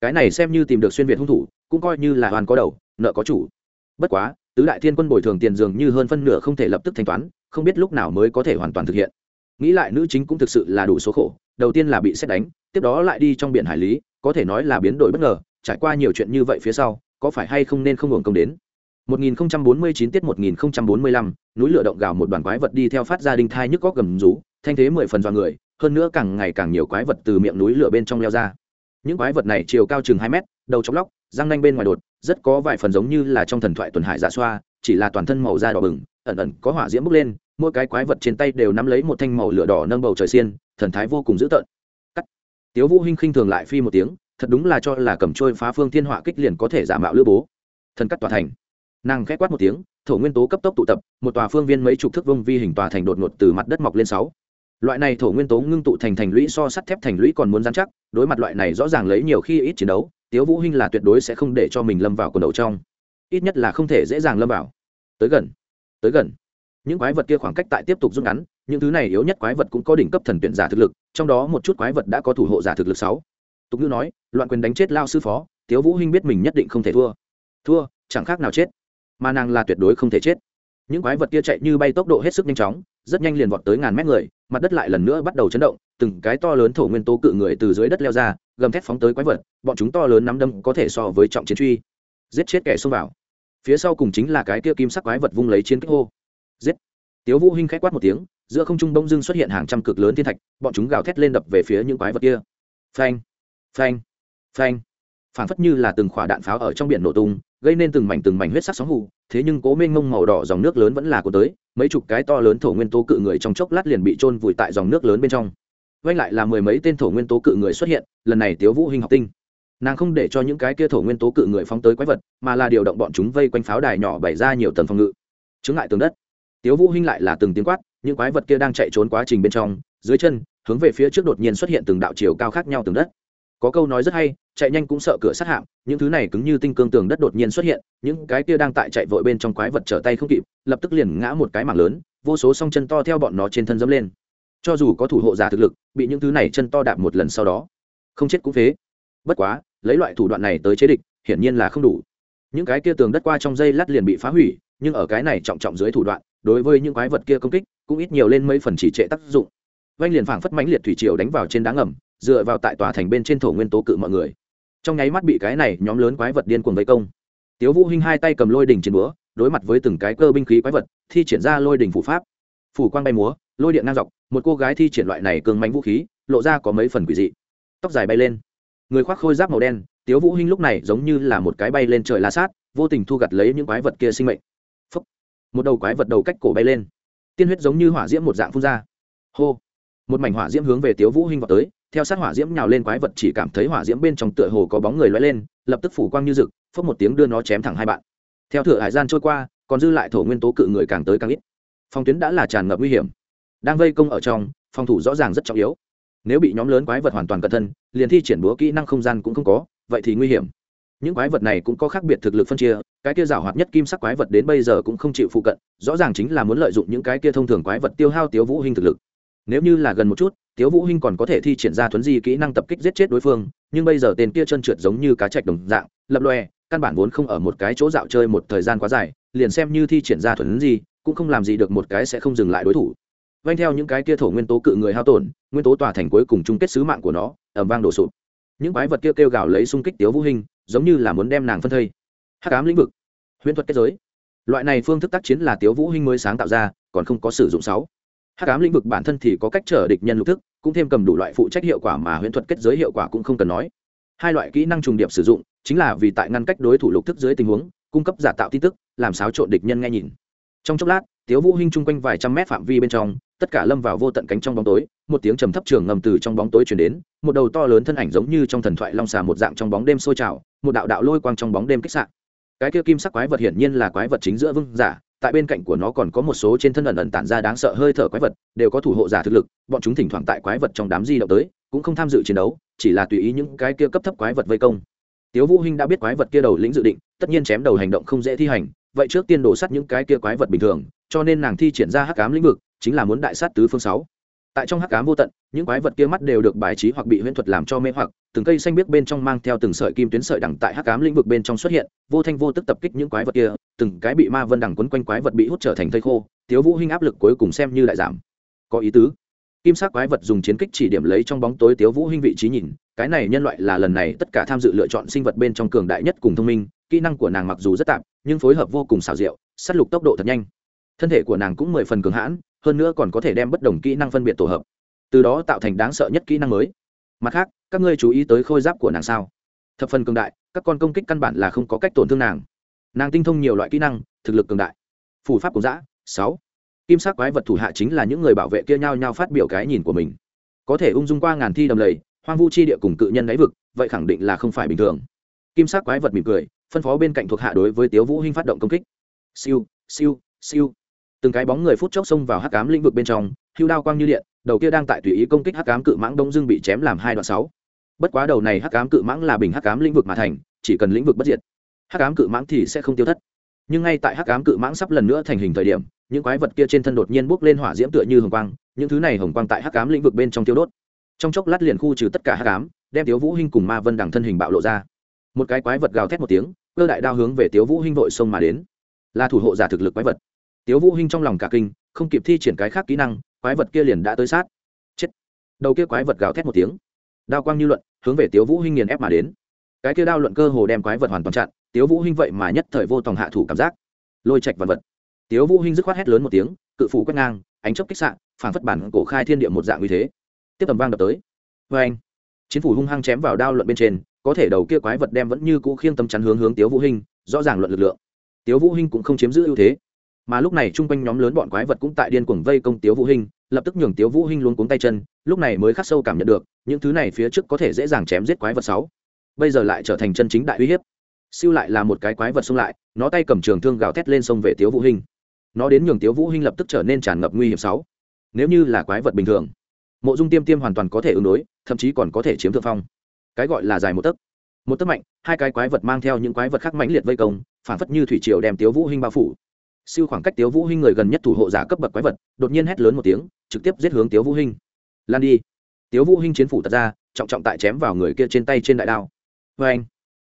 S1: cái này xem như tìm được xuyên việt hung thủ cũng coi như là hoàn có đầu nợ có chủ. Bất quá tứ đại thiên quân bồi thường tiền dường như hơn phân nửa không thể lập tức thanh toán không biết lúc nào mới có thể hoàn toàn thực hiện. Nghĩ lại nữ chính cũng thực sự là đủ số khổ đầu tiên là bị xét đánh tiếp đó lại đi trong biển hải lý có thể nói là biến đổi bất ngờ trải qua nhiều chuyện như vậy phía sau có phải hay không nên không hưởng công đến? 1049 tiết 1045, núi lửa động gào một đoàn quái vật đi theo phát ra đinh thai nhức góc gầm rú, thanh thế mười phần do người, hơn nữa càng ngày càng nhiều quái vật từ miệng núi lửa bên trong leo ra. Những quái vật này chiều cao chừng 2 mét, đầu chóc lóc, răng nanh bên ngoài đột, rất có vài phần giống như là trong thần thoại tuần hải dạ xoa, chỉ là toàn thân màu da đỏ bừng, ẩn ẩn có hỏa diễm bốc lên, mỗi cái quái vật trên tay đều nắm lấy một thanh màu lửa đỏ nâng bầu trời xiên, thần thái vô cùng dữ tợn. Cắt. Tiếu Vũ Hinh khinh thường lại phi một tiếng, thật đúng là cho là cầm trôi phá phương thiên hỏa kích liền có thể giả mạo lữ bố. Thần cắt tòa thành nàng khẽ quát một tiếng thổ nguyên tố cấp tốc tụ tập một tòa phương viên mấy chục thước vông vi hình tòa thành đột ngột từ mặt đất mọc lên sáu loại này thổ nguyên tố ngưng tụ thành thành lũy so sắt thép thành lũy còn muốn dán chắc, đối mặt loại này rõ ràng lấy nhiều khi ít chiến đấu, tiếu vũ hinh là tuyệt đối sẽ không để cho mình lâm vào quần đầu trong. Ít nhất là không thể dễ dàng lâm vào. Tới gần tới gần. Những quái vật kia khoảng cách tại tiếp tục rút ngắn, những thứ này yếu nhất quái vật cũng có đỉnh cấp thần tuyển giả thực lực, trong đó một chút quái vật đã có thủ hộ giả thực lực sáu. Tục ngữ nói, loạn quyền đánh chết lao sư phó, tiếu vũ hinh biết mình nhất định không thể thua. Thua, chẳng khác nào chết. Mà nàng là tuyệt đối không thể chết. Những quái vật kia chạy như bay tốc độ hết sức nhanh chóng, rất nhanh liền vọt tới ngàn mét người mặt đất lại lần nữa bắt đầu chấn động, từng cái to lớn thổ nguyên tố cự người từ dưới đất leo ra, gầm thét phóng tới quái vật, bọn chúng to lớn nắm đâm có thể so với trọng chiến truy. Giết chết kẻ xông vào. Phía sau cùng chính là cái kia kim sắc quái vật vung lấy chiến kích hô. Giết. Tiếu vũ hinh khẽ quát một tiếng, giữa không trung đông dưng xuất hiện hàng trăm cực lớn thiên thạch, bọn chúng gào thét lên đập về phía những quái vật kia. Phanh. Phanh. Phanh. Phảng phất như là từng quả đạn pháo ở trong biển nổ tung, gây nên từng mảnh từng mảnh huyết sắc sóng hù, thế nhưng cố mênh ngông màu đỏ dòng nước lớn vẫn là của tới mấy chục cái to lớn thổ nguyên tố cự người trong chốc lát liền bị trôn vùi tại dòng nước lớn bên trong. Vanh lại là mười mấy tên thổ nguyên tố cự người xuất hiện, lần này tiếu vũ hình học tinh. Nàng không để cho những cái kia thổ nguyên tố cự người phóng tới quái vật, mà là điều động bọn chúng vây quanh pháo đài nhỏ bày ra nhiều tầng phòng ngự. Chứng lại tường đất. Tiếu vũ hinh lại là từng tiếng quát, những quái vật kia đang chạy trốn quá trình bên trong, dưới chân, hướng về phía trước đột nhiên xuất hiện từng đạo chiều cao khác nhau tường đất có câu nói rất hay, chạy nhanh cũng sợ cửa sát hạm, những thứ này cứng như tinh cương tường đất đột nhiên xuất hiện, những cái kia đang tại chạy vội bên trong quái vật trở tay không kịp, lập tức liền ngã một cái mảng lớn, vô số song chân to theo bọn nó trên thân dẫm lên. Cho dù có thủ hộ giả thực lực, bị những thứ này chân to đạp một lần sau đó, không chết cũng phế. Bất quá, lấy loại thủ đoạn này tới chế địch, hiển nhiên là không đủ. Những cái kia tường đất qua trong dây lát liền bị phá hủy, nhưng ở cái này trọng trọng dưới thủ đoạn, đối với những quái vật kia công kích, cũng ít nhiều lên mấy phần chỉ trệ tác dụng. Vanh liền phảng phất mãnh liệt thủy triều đánh vào trên đá ngầm dựa vào tại tòa thành bên trên thổ nguyên tố cự mọi người. Trong nháy mắt bị cái này nhóm lớn quái vật điên cuồng vây công. Tiếu vũ hinh hai tay cầm lôi đỉnh trên búa, đối mặt với từng cái cơ binh khí quái vật, thi triển ra lôi đỉnh phủ pháp. Phủ quang bay múa, lôi điện ngang dọc, một cô gái thi triển loại này cường mãnh vũ khí, lộ ra có mấy phần quỷ dị. Tóc dài bay lên, người khoác khôi giáp màu đen, tiếu vũ hinh lúc này giống như là một cái bay lên trời la sát, vô tình thu gặt lấy những quái vật kia sinh mệnh. Phúc. một đầu quái vật đầu cách cổ bay lên. Tiên huyết giống như hỏa diễm một dạng phun ra. Hô, một mảnh hỏa diễm hướng về tiếu vũ hinh vào tới theo sát hỏa diễm nhào lên quái vật chỉ cảm thấy hỏa diễm bên trong tựa hồ có bóng người lóe lên, lập tức phủ quang như rực phớt một tiếng đưa nó chém thẳng hai bạn. Theo thửa hải gian trôi qua, còn dư lại thổ nguyên tố cự người càng tới càng ít. Phong tuyến đã là tràn ngập nguy hiểm. Đang vây công ở trong, phòng thủ rõ ràng rất trọng yếu. Nếu bị nhóm lớn quái vật hoàn toàn cẩn thân liền thi triển búa kỹ năng không gian cũng không có, vậy thì nguy hiểm. Những quái vật này cũng có khác biệt thực lực phân chia, cái kia rào hoạt nhất kim sắc quái vật đến bây giờ cũng không chịu phụ cận, rõ ràng chính là muốn lợi dụng những cái kia thông thường quái vật tiêu hao tiếu vũ hình thực lực. Nếu như là gần một chút tiếu vũ hinh còn có thể thi triển ra thuấn di kỹ năng tập kích giết chết đối phương nhưng bây giờ tên kia chân trượt giống như cá trạch đồng dạng lập lòe căn bản vốn không ở một cái chỗ dạo chơi một thời gian quá dài liền xem như thi triển ra thuấn di cũng không làm gì được một cái sẽ không dừng lại đối thủ. Vanh theo những cái kia thổ nguyên tố cự người hao tổn nguyên tố tòa thành cuối cùng chung kết sứ mạng của nó ầm vang đổ sụp. Những quái vật kia kêu gào lấy xung kích tiếu vũ Hinh, giống như là muốn đem nàng phân thây. Hắc ám lĩnh vực huyễn thuật kết giới. Loại này phương thức tác chiến là tiếu vũ hinh mới sáng tạo ra còn không có sử dụng sáu hắc ám lĩnh vực bản thân thì có cách trở địch nhân lục thức, cũng thêm cầm đủ loại phụ trách hiệu quả mà huyễn thuật kết giới hiệu quả cũng không cần nói. Hai loại kỹ năng trùng điệp sử dụng, chính là vì tại ngăn cách đối thủ lục thức dưới tình huống, cung cấp giả tạo tin tức, làm xáo trộn địch nhân nghe nhìn. Trong chốc lát, tiếu vũ hinh chung quanh vài trăm mét phạm vi bên trong, tất cả lâm vào vô tận cánh trong bóng tối, một tiếng trầm thấp trường ngầm từ trong bóng tối truyền đến, một đầu to lớn thân ảnh giống như trong thần thoại long xà một dạng trong bóng đêm sôi trào, một đạo đạo lôi quang trong bóng đêm kích sạn cái kia kim sắc quái vật hiển nhiên là quái vật chính giữa vương giả tại bên cạnh của nó còn có một số trên thân ẩn ẩn tản ra đáng sợ hơi thở quái vật, đều có thủ hộ giả thực lực, bọn chúng thỉnh thoảng tại quái vật trong đám di động tới, cũng không tham dự chiến đấu, chỉ là tùy ý những cái kia cấp thấp quái vật vây công. Tiếu vũ hinh đã biết quái vật kia đầu lĩnh dự định, tất nhiên chém đầu hành động không dễ thi hành, vậy trước tiên đổ sát những cái kia quái vật bình thường, cho nên nàng thi triển ra hắc ám lĩnh vực, chính là muốn đại sát tứ phương sáu tại trong hắc ám vô tận, những quái vật kia mắt đều được bài trí hoặc bị huyễn thuật làm cho mê hoặc, từng cây xanh biếc bên trong mang theo từng sợi kim tuyến sợi đẳng tại hắc ám lĩnh vực bên trong xuất hiện, vô thanh vô tức tập kích những quái vật kia, từng cái bị ma vân đẳng quấn quanh quái vật bị hút trở thành thây khô, tiếu vũ hinh áp lực cuối cùng xem như lại giảm. Có ý tứ. Kim sắc quái vật dùng chiến kích chỉ điểm lấy trong bóng tối tiếu vũ hinh vị trí nhìn, cái này nhân loại là lần này tất cả tham dự lựa chọn sinh vật bên trong cường đại nhất cùng thông minh, kỹ năng của nàng mặc dù rất tạm, nhưng phối hợp vô cùng xảo diệu, sát lục tốc độ thật nhanh. Thân thể của nàng cũng mười phần cường hãn hơn nữa còn có thể đem bất đồng kỹ năng phân biệt tổ hợp, từ đó tạo thành đáng sợ nhất kỹ năng mới. Mặt khác, các ngươi chú ý tới khôi giáp của nàng sao? Thập phần cường đại, các con công kích căn bản là không có cách tổn thương nàng. Nàng tinh thông nhiều loại kỹ năng, thực lực cường đại. Phủ pháp của giã sáu. Kim sắc quái vật thủ hạ chính là những người bảo vệ kia nhau nhau phát biểu cái nhìn của mình. Có thể ung dung qua ngàn thi đầm lầy, hoang vu chi địa cùng cự nhân đáy vực, vậy khẳng định là không phải bình thường. Kim sắc quái vật mỉm cười, phân phó bên cạnh thuộc hạ đối với tiếu vũ hinh phát động công kích. Siêu siêu siêu từng cái bóng người phút chốc xông vào hắc ám lĩnh vực bên trong, hưu đao quang như điện, đầu kia đang tại tùy ý công kích hắc ám cự mãng đông dương bị chém làm hai đoạn sáu. Bất quá đầu này hắc ám cự mãng là bình hắc ám lĩnh vực mà thành, chỉ cần lĩnh vực bất diệt, hắc ám cự mãng thì sẽ không tiêu thất. Nhưng ngay tại hắc ám cự mãng sắp lần nữa thành hình thời điểm, những quái vật kia trên thân đột nhiên bốc lên hỏa diễm tựa như hồng quang, những thứ này hồng quang tại hắc ám lĩnh vực bên trong tiêu đốt. Trong chốc lát liền khu trừ tất cả hắc ám, đem tiếu vũ hinh cùng ma vân đằng thân hình bạo lộ ra. Một cái quái vật gào thét một tiếng, cơ đại đao hướng về tiếu vũ hinh vội xông mà đến. Là thủ hộ giả thực lực quái vật tiếu vũ hinh trong lòng cả kinh, không kịp thi triển cái khác kỹ năng, quái vật kia liền đã tới sát. Chết. Đầu kia quái vật gào thét một tiếng. Đao quang như luận, hướng về tiếu vũ hinh nghiền ép mà đến. Cái kia đao luận cơ hồ đem quái vật hoàn toàn chặn, tiếu vũ hinh vậy mà nhất thời vô tòng hạ thủ cảm giác. Lôi chạch vật vật. Tiếu vũ hinh dứt khoát hét lớn một tiếng, cự phủ quét ngang, ánh chớp kích sạng phảng phất bản cổ khai thiên địa một dạng uy thế. Tiếp tầm vang đập tới. Với anh chiến phủ hung hăng chém vào đao luận bên trên, có thể đầu kia quái vật đem vẫn như cũ khiêng tâm chắn hướng hướng tiếu vũ hinh, rõ ràng luận lực lượng. Tiếu vũ hinh cũng không chiếm giữ ưu thế mà lúc này chung quanh nhóm lớn bọn quái vật cũng tại điên cuồng vây công tiếu vũ hinh, lập tức nhường tiếu vũ hinh luôn cuống tay chân, lúc này mới khắc sâu cảm nhận được, những thứ này phía trước có thể dễ dàng chém giết quái vật sáu. Bây giờ lại trở thành chân chính đại uy hiếp. Siêu lại là một cái quái vật xông lại, nó tay cầm trường thương gào thét lên sông về tiếu vũ hinh. Nó đến nhường tiếu vũ hinh lập tức trở nên tràn ngập nguy hiểm sáu. Nếu như là quái vật bình thường, mộ dung tiêm tiêm hoàn toàn có thể ứng đối, thậm chí còn có thể chiếm thượng phong. Cái gọi là dài một tấc. Một tấc mạnh, hai cái quái vật mang theo những quái vật khác mãnh liệt vây công, phản phất như thủy triều đem tiếu vũ hinh bao phủ siêu khoảng cách tiếu vũ hinh người gần nhất thủ hộ giả cấp bậc quái vật, đột nhiên hét lớn một tiếng, trực tiếp giết hướng tiếu vũ hinh. Lan đi. Tiếu vũ hinh chiến phủ tật ra, trọng trọng tại chém vào người kia trên tay trên đại đao. Với anh,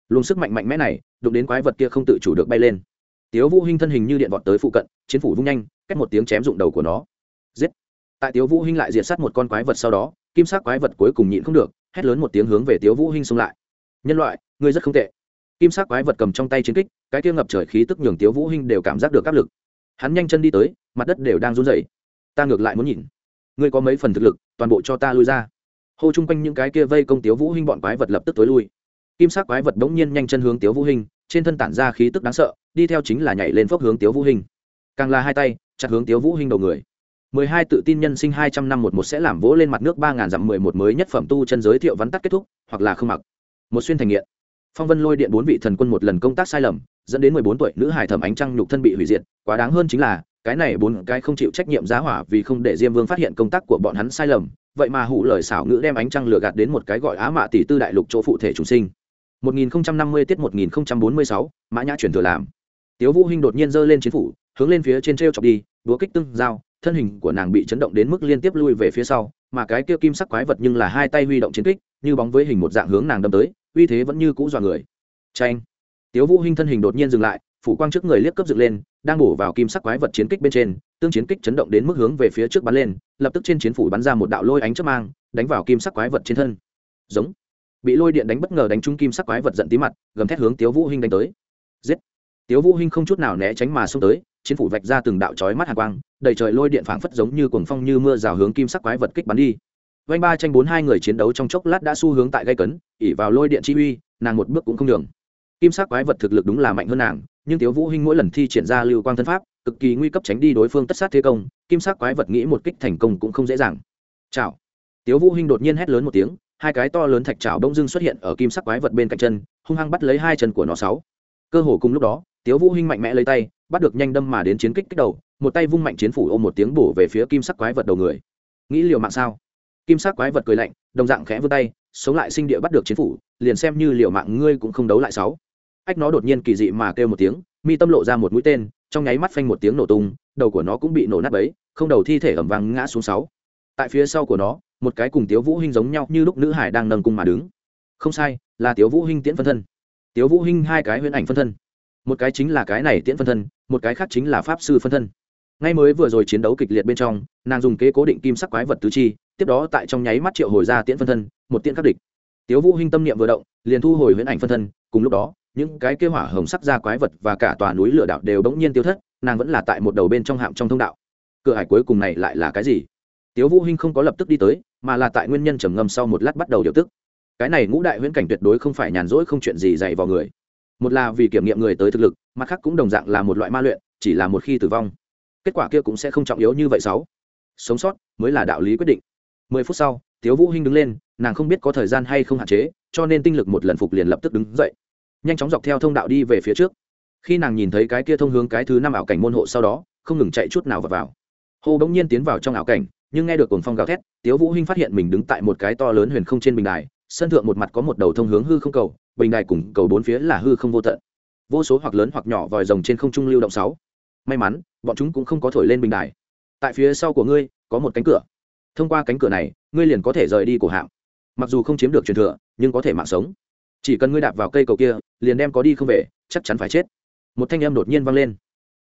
S1: luồng sức mạnh mạnh mẽ này, đụng đến quái vật kia không tự chủ được bay lên. Tiếu vũ hinh thân hình như điện vọt tới phụ cận, chiến phủ vung nhanh cách một tiếng chém dụng đầu của nó. Giết. Tại tiếu vũ hinh lại diệt sát một con quái vật sau đó, kim sắc quái vật cuối cùng nhịn không được, hét lớn một tiếng hướng về tiếu vũ hinh xông lại. Nhân loại, ngươi rất không tệ kim sắc quái vật cầm trong tay chiến kích, cái kia ngập trời khí tức nhường tiếu vũ hinh đều cảm giác được áp lực. Hắn nhanh chân đi tới, mặt đất đều đang run rẩy. Ta ngược lại muốn nhìn. Ngươi có mấy phần thực lực, toàn bộ cho ta lui ra. Hô chung quanh những cái kia vây công tiếu vũ hinh bọn quái vật lập tức tối lui. Kim sắc quái vật đống nhiên nhanh chân hướng tiếu vũ hinh, trên thân tản ra khí tức đáng sợ, đi theo chính là nhảy lên phốc hướng tiếu vũ hinh. Càng là hai tay, chặt hướng tiếu vũ hinh đầu người. Mười hai tự tin nhân sinh hai trăm năm một một sẽ làm vỗ lên mặt nước ba ngàn dặm mười một mới nhất phẩm tu chân giới thiệu vắn tắt kết thúc, hoặc là không mặc. Một xuyên thành nghiện phong vân lôi điện bốn vị thần quân một lần công tác sai lầm dẫn đến mười bốn tuổi nữ hải thẩm ánh trăng nhục thân bị hủy diệt quá đáng hơn chính là cái này bốn cái không chịu trách nhiệm giá hỏa vì không để diêm vương phát hiện công tác của bọn hắn sai lầm vậy mà hụ lời xảo ngữ đem ánh trăng lừa gạt đến một cái gọi á mạ tỷ tư đại lục chỗ phụ thể chủ sinh. 1050 tiết 1046, mã nhã chuyển thừa làm. Tiếu vũ hinh đột nhiên giơ lên chiến phủ hướng lên phía trên treo chọc đi đúa kích tương dao thân hình của nàng bị chấn động đến mức liên tiếp lui về phía sau mà cái kia kim sắc quái vật nhưng là hai tay huy động chiến kích như bóng với hình một dạng hướng nàng đâm tới uy thế vẫn như cũ dọa người. Tranh tiếu vũ hinh thân hình đột nhiên dừng lại, phủ quang trước người liếc cấp dựng lên, đang bổ vào kim sắc quái vật chiến kích bên trên, tương chiến kích chấn động đến mức hướng về phía trước bắn lên, lập tức trên chiến phủ bắn ra một đạo lôi ánh chớp mang, đánh vào kim sắc quái vật trên thân. Giống. Bị lôi điện đánh bất ngờ đánh trúng kim sắc quái vật giận tí mặt, gầm thét hướng tiếu vũ hinh đánh tới. Giết. Tiếu vũ hinh không chút nào né tránh mà xông tới, chiến phủ vạch ra từng đạo chói mắt hàn quang, đầy trời lôi điện phảng phất giống như cuồng phong như mưa rào hướng kim sắc quái vật kích bắn đi vanh ba tranh bốn hai người chiến đấu trong chốc lát đã xu hướng tại gây cấn, ỉ vào lôi điện chi uy, nàng một bước cũng không đường kim sắc quái vật thực lực đúng là mạnh hơn nàng, nhưng tiếu vũ hinh mỗi lần thi triển ra lưu quang thân pháp, cực kỳ nguy cấp tránh đi đối phương tất sát thế công, kim sắc quái vật nghĩ một kích thành công cũng không dễ dàng. Chào tiếu vũ hinh đột nhiên hét lớn một tiếng, hai cái to lớn thạch chảo đông dương xuất hiện ở kim sắc quái vật bên cạnh chân, hung hăng bắt lấy hai chân của nó sáu. Cơ hồ cùng lúc đó, tiếu vũ hinh mạnh mẽ lấy tay, bắt được nhanh đâm mà đến chiến kích kích đầu, một tay vung mạnh chiến phủ ôm một tiếng bổ về phía kim sắc quái vật đầu người. Nghĩ liều mạng sao? Kim sắc quái vật cười lạnh, đồng dạng khẽ vươn tay, sống lại sinh địa bắt được chiến phủ, liền xem như liều mạng ngươi cũng không đấu lại sáu. Ách, nó đột nhiên kỳ dị mà kêu một tiếng, mi tâm lộ ra một mũi tên, trong nháy mắt phanh một tiếng nổ tung, đầu của nó cũng bị nổ nát bấy, không đầu thi thể ẩm vàng ngã xuống sáu. Tại phía sau của nó, một cái cùng tiếu vũ hinh giống nhau như lúc nữ hải đang nâng cung mà đứng. Không sai, là tiếu vũ hinh tiễn phân thân. Tiếu vũ hinh hai cái huyễn ảnh phân thân. Một cái chính là cái này tiễn phân thân, một cái khác chính là pháp sư phân thân. Ngay mới vừa rồi chiến đấu kịch liệt bên trong, nàng dùng kế cố định kim sắc quái vật tứ chi tiếp đó tại trong nháy mắt triệu hồi ra tiễn phân thân, một tiễn khắc địch. Tiếu vũ hinh tâm niệm vừa động, liền thu hồi huyễn ảnh phân thân, cùng lúc đó, những cái kế hỏa hồng sắc ra quái vật và cả tòa núi lửa đảo đều bỗng nhiên tiêu thất, nàng vẫn là tại một đầu bên trong hạm trong thông đạo. Cửa hải cuối cùng này lại là cái gì? Tiếu vũ hinh không có lập tức đi tới, mà là tại nguyên nhân trầm ngâm sau một lát bắt đầu điều tức. Cái này ngũ đại huyễn cảnh tuyệt đối không phải nhàn rỗi không chuyện gì dạy vào người. Một là vì kiểm nghiệm người tới thực lực, mặt khác cũng đồng dạng là một loại ma luyện, chỉ là một khi tử vong. Kết quả kia cũng sẽ không trọng yếu như vậy sáu. Sống sót mới là đạo lý quyết định mười phút sau, tiếu vũ hinh đứng lên, nàng không biết có thời gian hay không hạn chế, cho nên tinh lực một lần phục liền lập tức đứng dậy. Nhanh chóng dọc theo thông đạo đi về phía trước. Khi nàng nhìn thấy cái kia thông hướng cái thứ năm ảo cảnh môn hộ sau đó, không ngừng chạy chút nào vào vào. Hồ bỗng nhiên tiến vào trong ảo cảnh, nhưng nghe được cuồng phong gào thét, tiếu vũ hinh phát hiện mình đứng tại một cái to lớn huyền không trên bình đài, sân thượng một mặt có một đầu thông hướng hư không cầu, bình đài cùng cầu bốn phía là hư không vô tận. Vô số hoặc lớn hoặc nhỏ vòi rồng trên không trung lưu động sáu. May mắn, bọn chúng cũng không có thổi lên bình đài. Tại phía sau của ngươi, có một cánh cửa thông qua cánh cửa này, ngươi liền có thể rời đi cổ hạm. Mặc dù không chiếm được truyền thừa, nhưng có thể mạng sống. Chỉ cần ngươi đạp vào cây cầu kia, liền đem có đi không về, chắc chắn phải chết. Một thanh âm đột nhiên vang lên.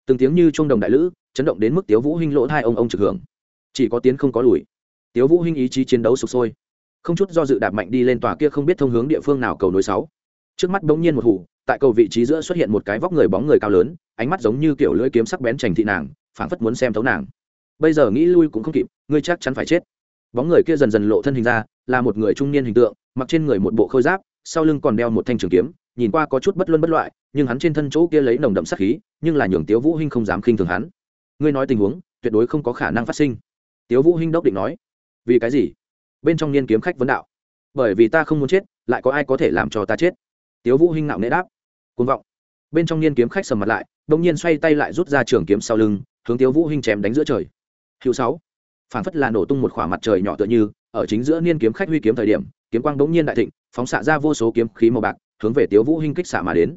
S1: Từng tiếng như trung đồng đại lữ, chấn động đến mức tiếu vũ hinh lỗ hai ông ông trực hưởng. Chỉ có tiến không có lùi. Tiếu vũ hinh ý chí chiến đấu sục sôi. Không chút do dự đạp mạnh đi lên tòa kia không biết thông hướng địa phương nào cầu nối sáu. Trước mắt bỗng nhiên một hủ, tại cầu vị trí giữa xuất hiện một cái vóc người bóng người cao lớn, ánh mắt giống như kiểu lưỡi kiếm sắc bén chành thị nàng, phảng phất muốn xem thấu nàng. Bây giờ nghĩ lui cũng không kịp ngươi chắc chắn phải chết. Bóng người kia dần dần lộ thân hình ra, là một người trung niên hình tượng, mặc trên người một bộ khôi giáp, sau lưng còn đeo một thanh trường kiếm, nhìn qua có chút bất luân bất loại, nhưng hắn trên thân chỗ kia lấy nồng đậm sát khí, nhưng là nhường tiếu vũ hinh không dám khinh thường hắn. Ngươi nói tình huống, tuyệt đối không có khả năng phát sinh. Tiếu vũ hinh đốc định nói. Vì cái gì? Bên trong niên kiếm khách vấn đạo. Bởi vì ta không muốn chết, lại có ai có thể làm cho ta chết? Tiếu vũ hinh nạo nễ đáp. Cuồng vọng. Bên trong niên kiếm khách sầm mặt lại, đột nhiên xoay tay lại rút ra trường kiếm sau lưng, hướng tiếu vũ hinh chém đánh giữa trời. Hữu sáu phản phất là nổ tung một khỏa mặt trời nhỏ tựa như, ở chính giữa niên kiếm khách huy kiếm thời điểm, kiếm quang đống nhiên đại thịnh, phóng xạ ra vô số kiếm khí màu bạc, hướng về tiếu vũ hinh kích xạ mà đến.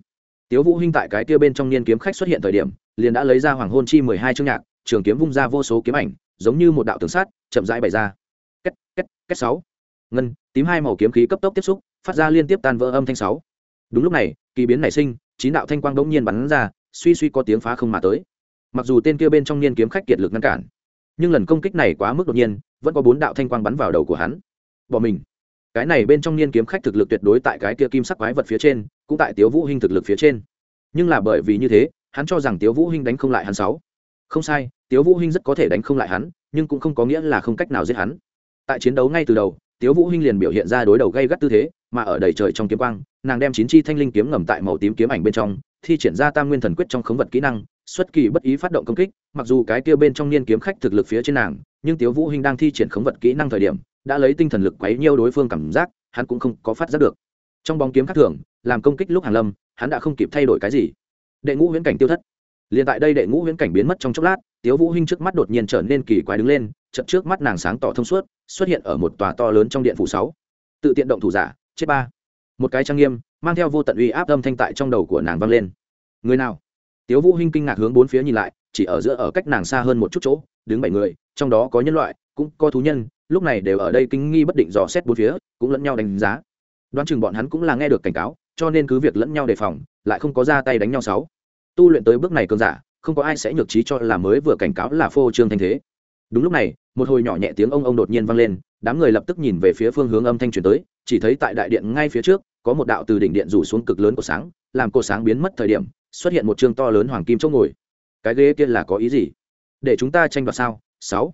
S1: Tiếu vũ hinh tại cái kia bên trong niên kiếm khách xuất hiện thời điểm, liền đã lấy ra hoàng hôn chi mười hai chương nhạc, trường kiếm vung ra vô số kiếm ảnh, giống như một đạo tường sát chậm rãi bày ra. Két két két sáu. Ngân, tím hai màu kiếm khí cấp tốc tiếp xúc, phát ra liên tiếp tan vỡ âm thanh sáu. Đúng lúc này, kỳ biến nảy sinh, chín đạo thanh quang đống nhiên bắn ra, suy suy có tiếng phá không mà tới. Mặc dù tên kia bên trong niên kiếm khách kiệt lực ngăn cản nhưng lần công kích này quá mức đột nhiên, vẫn có bốn đạo thanh quang bắn vào đầu của hắn. Bỏ mình. Cái này bên trong niên kiếm khách thực lực tuyệt đối tại cái kia kim sắc quái vật phía trên, cũng tại tiếu vũ hinh thực lực phía trên. Nhưng là bởi vì như thế, hắn cho rằng tiếu vũ hinh đánh không lại hắn sáu. Không sai, tiếu vũ hinh rất có thể đánh không lại hắn, nhưng cũng không có nghĩa là không cách nào giết hắn. Tại chiến đấu ngay từ đầu, tiếu vũ hinh liền biểu hiện ra đối đầu gây gắt tư thế, mà ở đầy trời trong kiếm quang, nàng đem chín chi thanh linh kiếm ngầm tại màu tím kiếm ảnh bên trong, thi triển ra tam nguyên thần quyết trong khống vật kỹ năng xuất kỳ bất ý phát động công kích, mặc dù cái kia bên trong niên kiếm khách thực lực phía trên nàng, nhưng tiếu vũ hinh đang thi triển khống vật kỹ năng thời điểm, đã lấy tinh thần lực quấy nhiêu đối phương cảm giác, hắn cũng không có phát giác được. Trong bóng kiếm khắc thường, làm công kích lúc Hàn lâm, hắn đã không kịp thay đổi cái gì. Đệ ngũ huyễn cảnh tiêu thất. Liền tại đây đệ ngũ huyễn cảnh biến mất trong chốc lát, tiếu vũ hinh trước mắt đột nhiên trở nên kỳ quái đứng lên, chợt trước mắt nàng sáng tỏ thông suốt, xuất hiện ở một tòa to lớn trong điện phủ sáu. Tự tiện động thủ giả, chết ba. Một cái trang nghiêm, mang theo vô tận uy áp âm thanh tại trong đầu của nàng vang lên. Người nào? Tiếu vũ hinh kinh ngạc hướng bốn phía nhìn lại, chỉ ở giữa ở cách nàng xa hơn một chút chỗ, đứng bảy người, trong đó có nhân loại, cũng có thú nhân, lúc này đều ở đây kinh nghi bất định dò xét bốn phía, cũng lẫn nhau đánh giá. Đoán chừng bọn hắn cũng là nghe được cảnh cáo, cho nên cứ việc lẫn nhau đề phòng, lại không có ra tay đánh nhau sáu. Tu luyện tới bước này cơn giả, không có ai sẽ nhược trí cho là mới vừa cảnh cáo là phô trương thanh thế. Đúng lúc này, một hồi nhỏ nhẹ tiếng ông ông đột nhiên vang lên, đám người lập tức nhìn về phía phương hướng âm thanh truyền tới, chỉ thấy tại đại điện ngay phía trước, có một đạo từ đỉnh điện rủ xuống cực lớn của sáng, làm cô sáng biến mất thời điểm xuất hiện một chương to lớn hoàng kim chỗ ngồi. Cái ghế kia là có ý gì? Để chúng ta tranh đoạt sao? Sáu.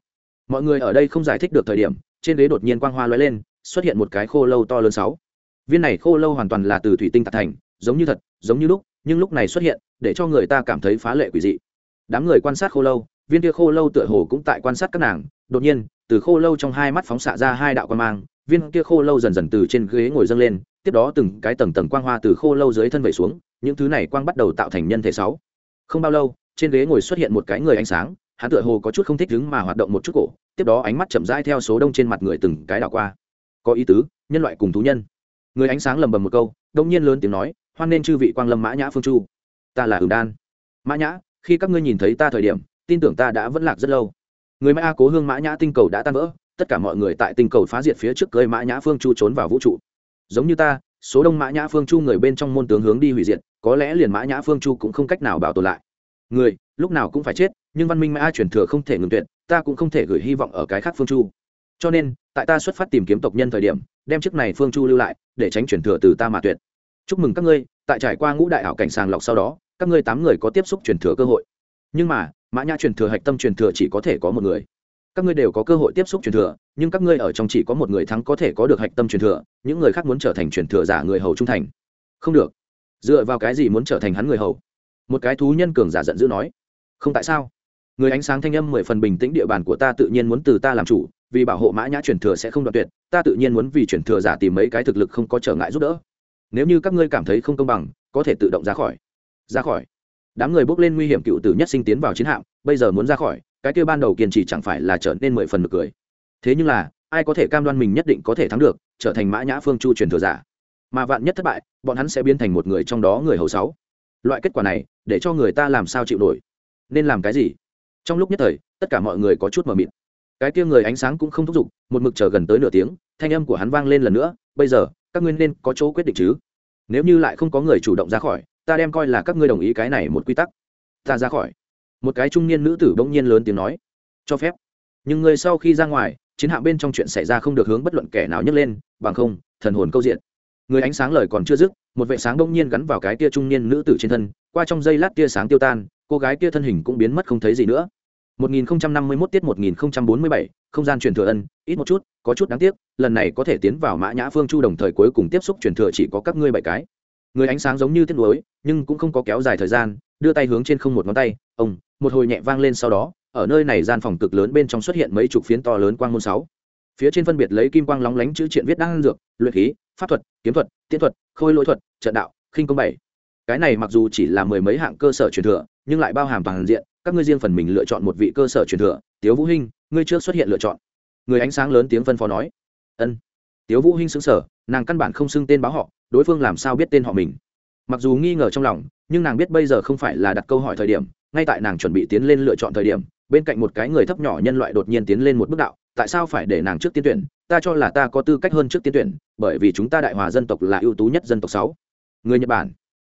S1: Mọi người ở đây không giải thích được thời điểm, trên ghế đột nhiên quang hoa lóe lên, xuất hiện một cái khô lâu to lớn sáu. Viên này khô lâu hoàn toàn là từ thủy tinh tạc thành, giống như thật, giống như lúc, nhưng lúc này xuất hiện, để cho người ta cảm thấy phá lệ quỷ dị. Đám người quan sát khô lâu, viên kia khô lâu tựa hồ cũng tại quan sát các nàng. Đột nhiên, từ khô lâu trong hai mắt phóng xạ ra hai đạo quan mang, viên kia khô lâu dần dần từ trên ghế ngồi dâng lên, tiếp đó từng cái tầng tầng quang hoa từ khô lâu dưới thân vẩy xuống những thứ này quang bắt đầu tạo thành nhân thể sáu. Không bao lâu, trên ghế ngồi xuất hiện một cái người ánh sáng, hắn tựa hồ có chút không thích đứng mà hoạt động một chút cổ, tiếp đó ánh mắt chậm rãi theo số đông trên mặt người từng cái đảo qua. Có ý tứ, nhân loại cùng thú nhân. Người ánh sáng lầm bầm một câu, đông nhiên lớn tiếng nói, hoan nên chư vị quang lâm mã nhã phương chu. Ta là hừng đan. Mã nhã, khi các ngươi nhìn thấy ta thời điểm, tin tưởng ta đã vẫn lạc rất lâu. Người mã cố hương mã nhã tinh cầu đã tan vỡ, tất cả mọi người tại tinh cầu phá diệt phía trước cưới mã nhã phương chu trốn vào vũ trụ. Giống như ta số đông mã nhã phương chu người bên trong môn tướng hướng đi hủy diệt, có lẽ liền mã nhã phương chu cũng không cách nào bảo tồn lại. Người, lúc nào cũng phải chết, nhưng văn minh mã truyền thừa không thể ngừng tuyệt, ta cũng không thể gửi hy vọng ở cái khác phương chu. Cho nên, tại ta xuất phát tìm kiếm tộc nhân thời điểm, đem chiếc này phương chu lưu lại, để tránh truyền thừa từ ta mà tuyệt. Chúc mừng các ngươi, tại trải qua ngũ đại ảo cảnh sàng lọc sau đó, các ngươi tám người có tiếp xúc truyền thừa cơ hội. Nhưng mà, mã nhã truyền thừa hạch tâm truyền thừa chỉ có thể có một người các ngươi đều có cơ hội tiếp xúc truyền thừa, nhưng các ngươi ở trong chỉ có một người thắng có thể có được hạch tâm truyền thừa, những người khác muốn trở thành truyền thừa giả người hầu trung thành. Không được. Dựa vào cái gì muốn trở thành hắn người hầu? Một cái thú nhân cường giả giận dữ nói. Không tại sao? Người ánh sáng thanh âm mười phần bình tĩnh địa bàn của ta tự nhiên muốn từ ta làm chủ, vì bảo hộ mã nhã truyền thừa sẽ không đoạt tuyệt, ta tự nhiên muốn vì truyền thừa giả tìm mấy cái thực lực không có trở ngại giúp đỡ. Nếu như các ngươi cảm thấy không công bằng, có thể tự động ra khỏi. Ra khỏi đám người bước lên nguy hiểm cựu tử nhất sinh tiến vào chiến hạm, bây giờ muốn ra khỏi, cái kia ban đầu kiên trì chẳng phải là trở nên mười phần mực cười. Thế nhưng là, ai có thể cam đoan mình nhất định có thể thắng được, trở thành mã nhã phương chu truyền thừa giả. Mà vạn nhất thất bại, bọn hắn sẽ biến thành một người trong đó người hầu sáu. Loại kết quả này, để cho người ta làm sao chịu nổi? Nên làm cái gì? Trong lúc nhất thời, tất cả mọi người có chút mờ mịt. Cái kia người ánh sáng cũng không thúc giục, một mực chờ gần tới nửa tiếng, thanh âm của hắn vang lên lần nữa, bây giờ, các ngươi nên có chỗ quyết định chứ? Nếu như lại không có người chủ động ra khỏi ta đem coi là các ngươi đồng ý cái này một quy tắc. Ta ra khỏi. Một cái trung niên nữ tử bỗng nhiên lớn tiếng nói. Cho phép. Nhưng người sau khi ra ngoài chiến hạm bên trong chuyện xảy ra không được hướng bất luận kẻ nào nhấc lên bằng không thần hồn câu diện. Người ánh sáng lời còn chưa dứt một vệ sáng bỗng nhiên gắn vào cái tia trung niên nữ tử trên thân qua trong giây lát tia sáng tiêu tan cô gái tia thân hình cũng biến mất không thấy gì nữa. 1051 tiết 1047, không gian truyền thừa ân, ít một chút, có chút đáng tiếc, lần này có thể tiến vào Mã Nhã Phương Chu đồng thời cuối cùng tiếp xúc truyền thừa chỉ có các ngươi bảy cái người ánh sáng giống như tiếc nuối, nhưng cũng không có kéo dài thời gian, đưa tay hướng trên không một ngón tay, ông, một hồi nhẹ vang lên sau đó, ở nơi này gian phòng cực lớn bên trong xuất hiện mấy chục phiến to lớn quang môn sáu. Phía trên phân biệt lấy kim quang lóng lánh chữ triện viết đan dược, luyện khí, pháp thuật, kiếm thuật tiễn thuật, khôi lỗi thuật, trận đạo, khinh công bảy. Cái này mặc dù chỉ là mười mấy hạng cơ sở truyền thừa, nhưng lại bao hàm toàn diện, các ngươi riêng phần mình lựa chọn một vị cơ sở truyền thừa, tiếu vũ hinh, ngươi trước xuất hiện lựa chọn. Người ánh sáng lớn tiếng phân phó nói. Ân. Tiếu vũ hinh sững sờ, nàng căn bản không xưng tên báo họ đối phương làm sao biết tên họ mình. Mặc dù nghi ngờ trong lòng, nhưng nàng biết bây giờ không phải là đặt câu hỏi thời điểm, ngay tại nàng chuẩn bị tiến lên lựa chọn thời điểm, bên cạnh một cái người thấp nhỏ nhân loại đột nhiên tiến lên một bước đạo, tại sao phải để nàng trước tiên tuyển? Ta cho là ta có tư cách hơn trước tiên tuyển, bởi vì chúng ta đại hòa dân tộc là ưu tú nhất dân tộc sáu. Người nhật bản.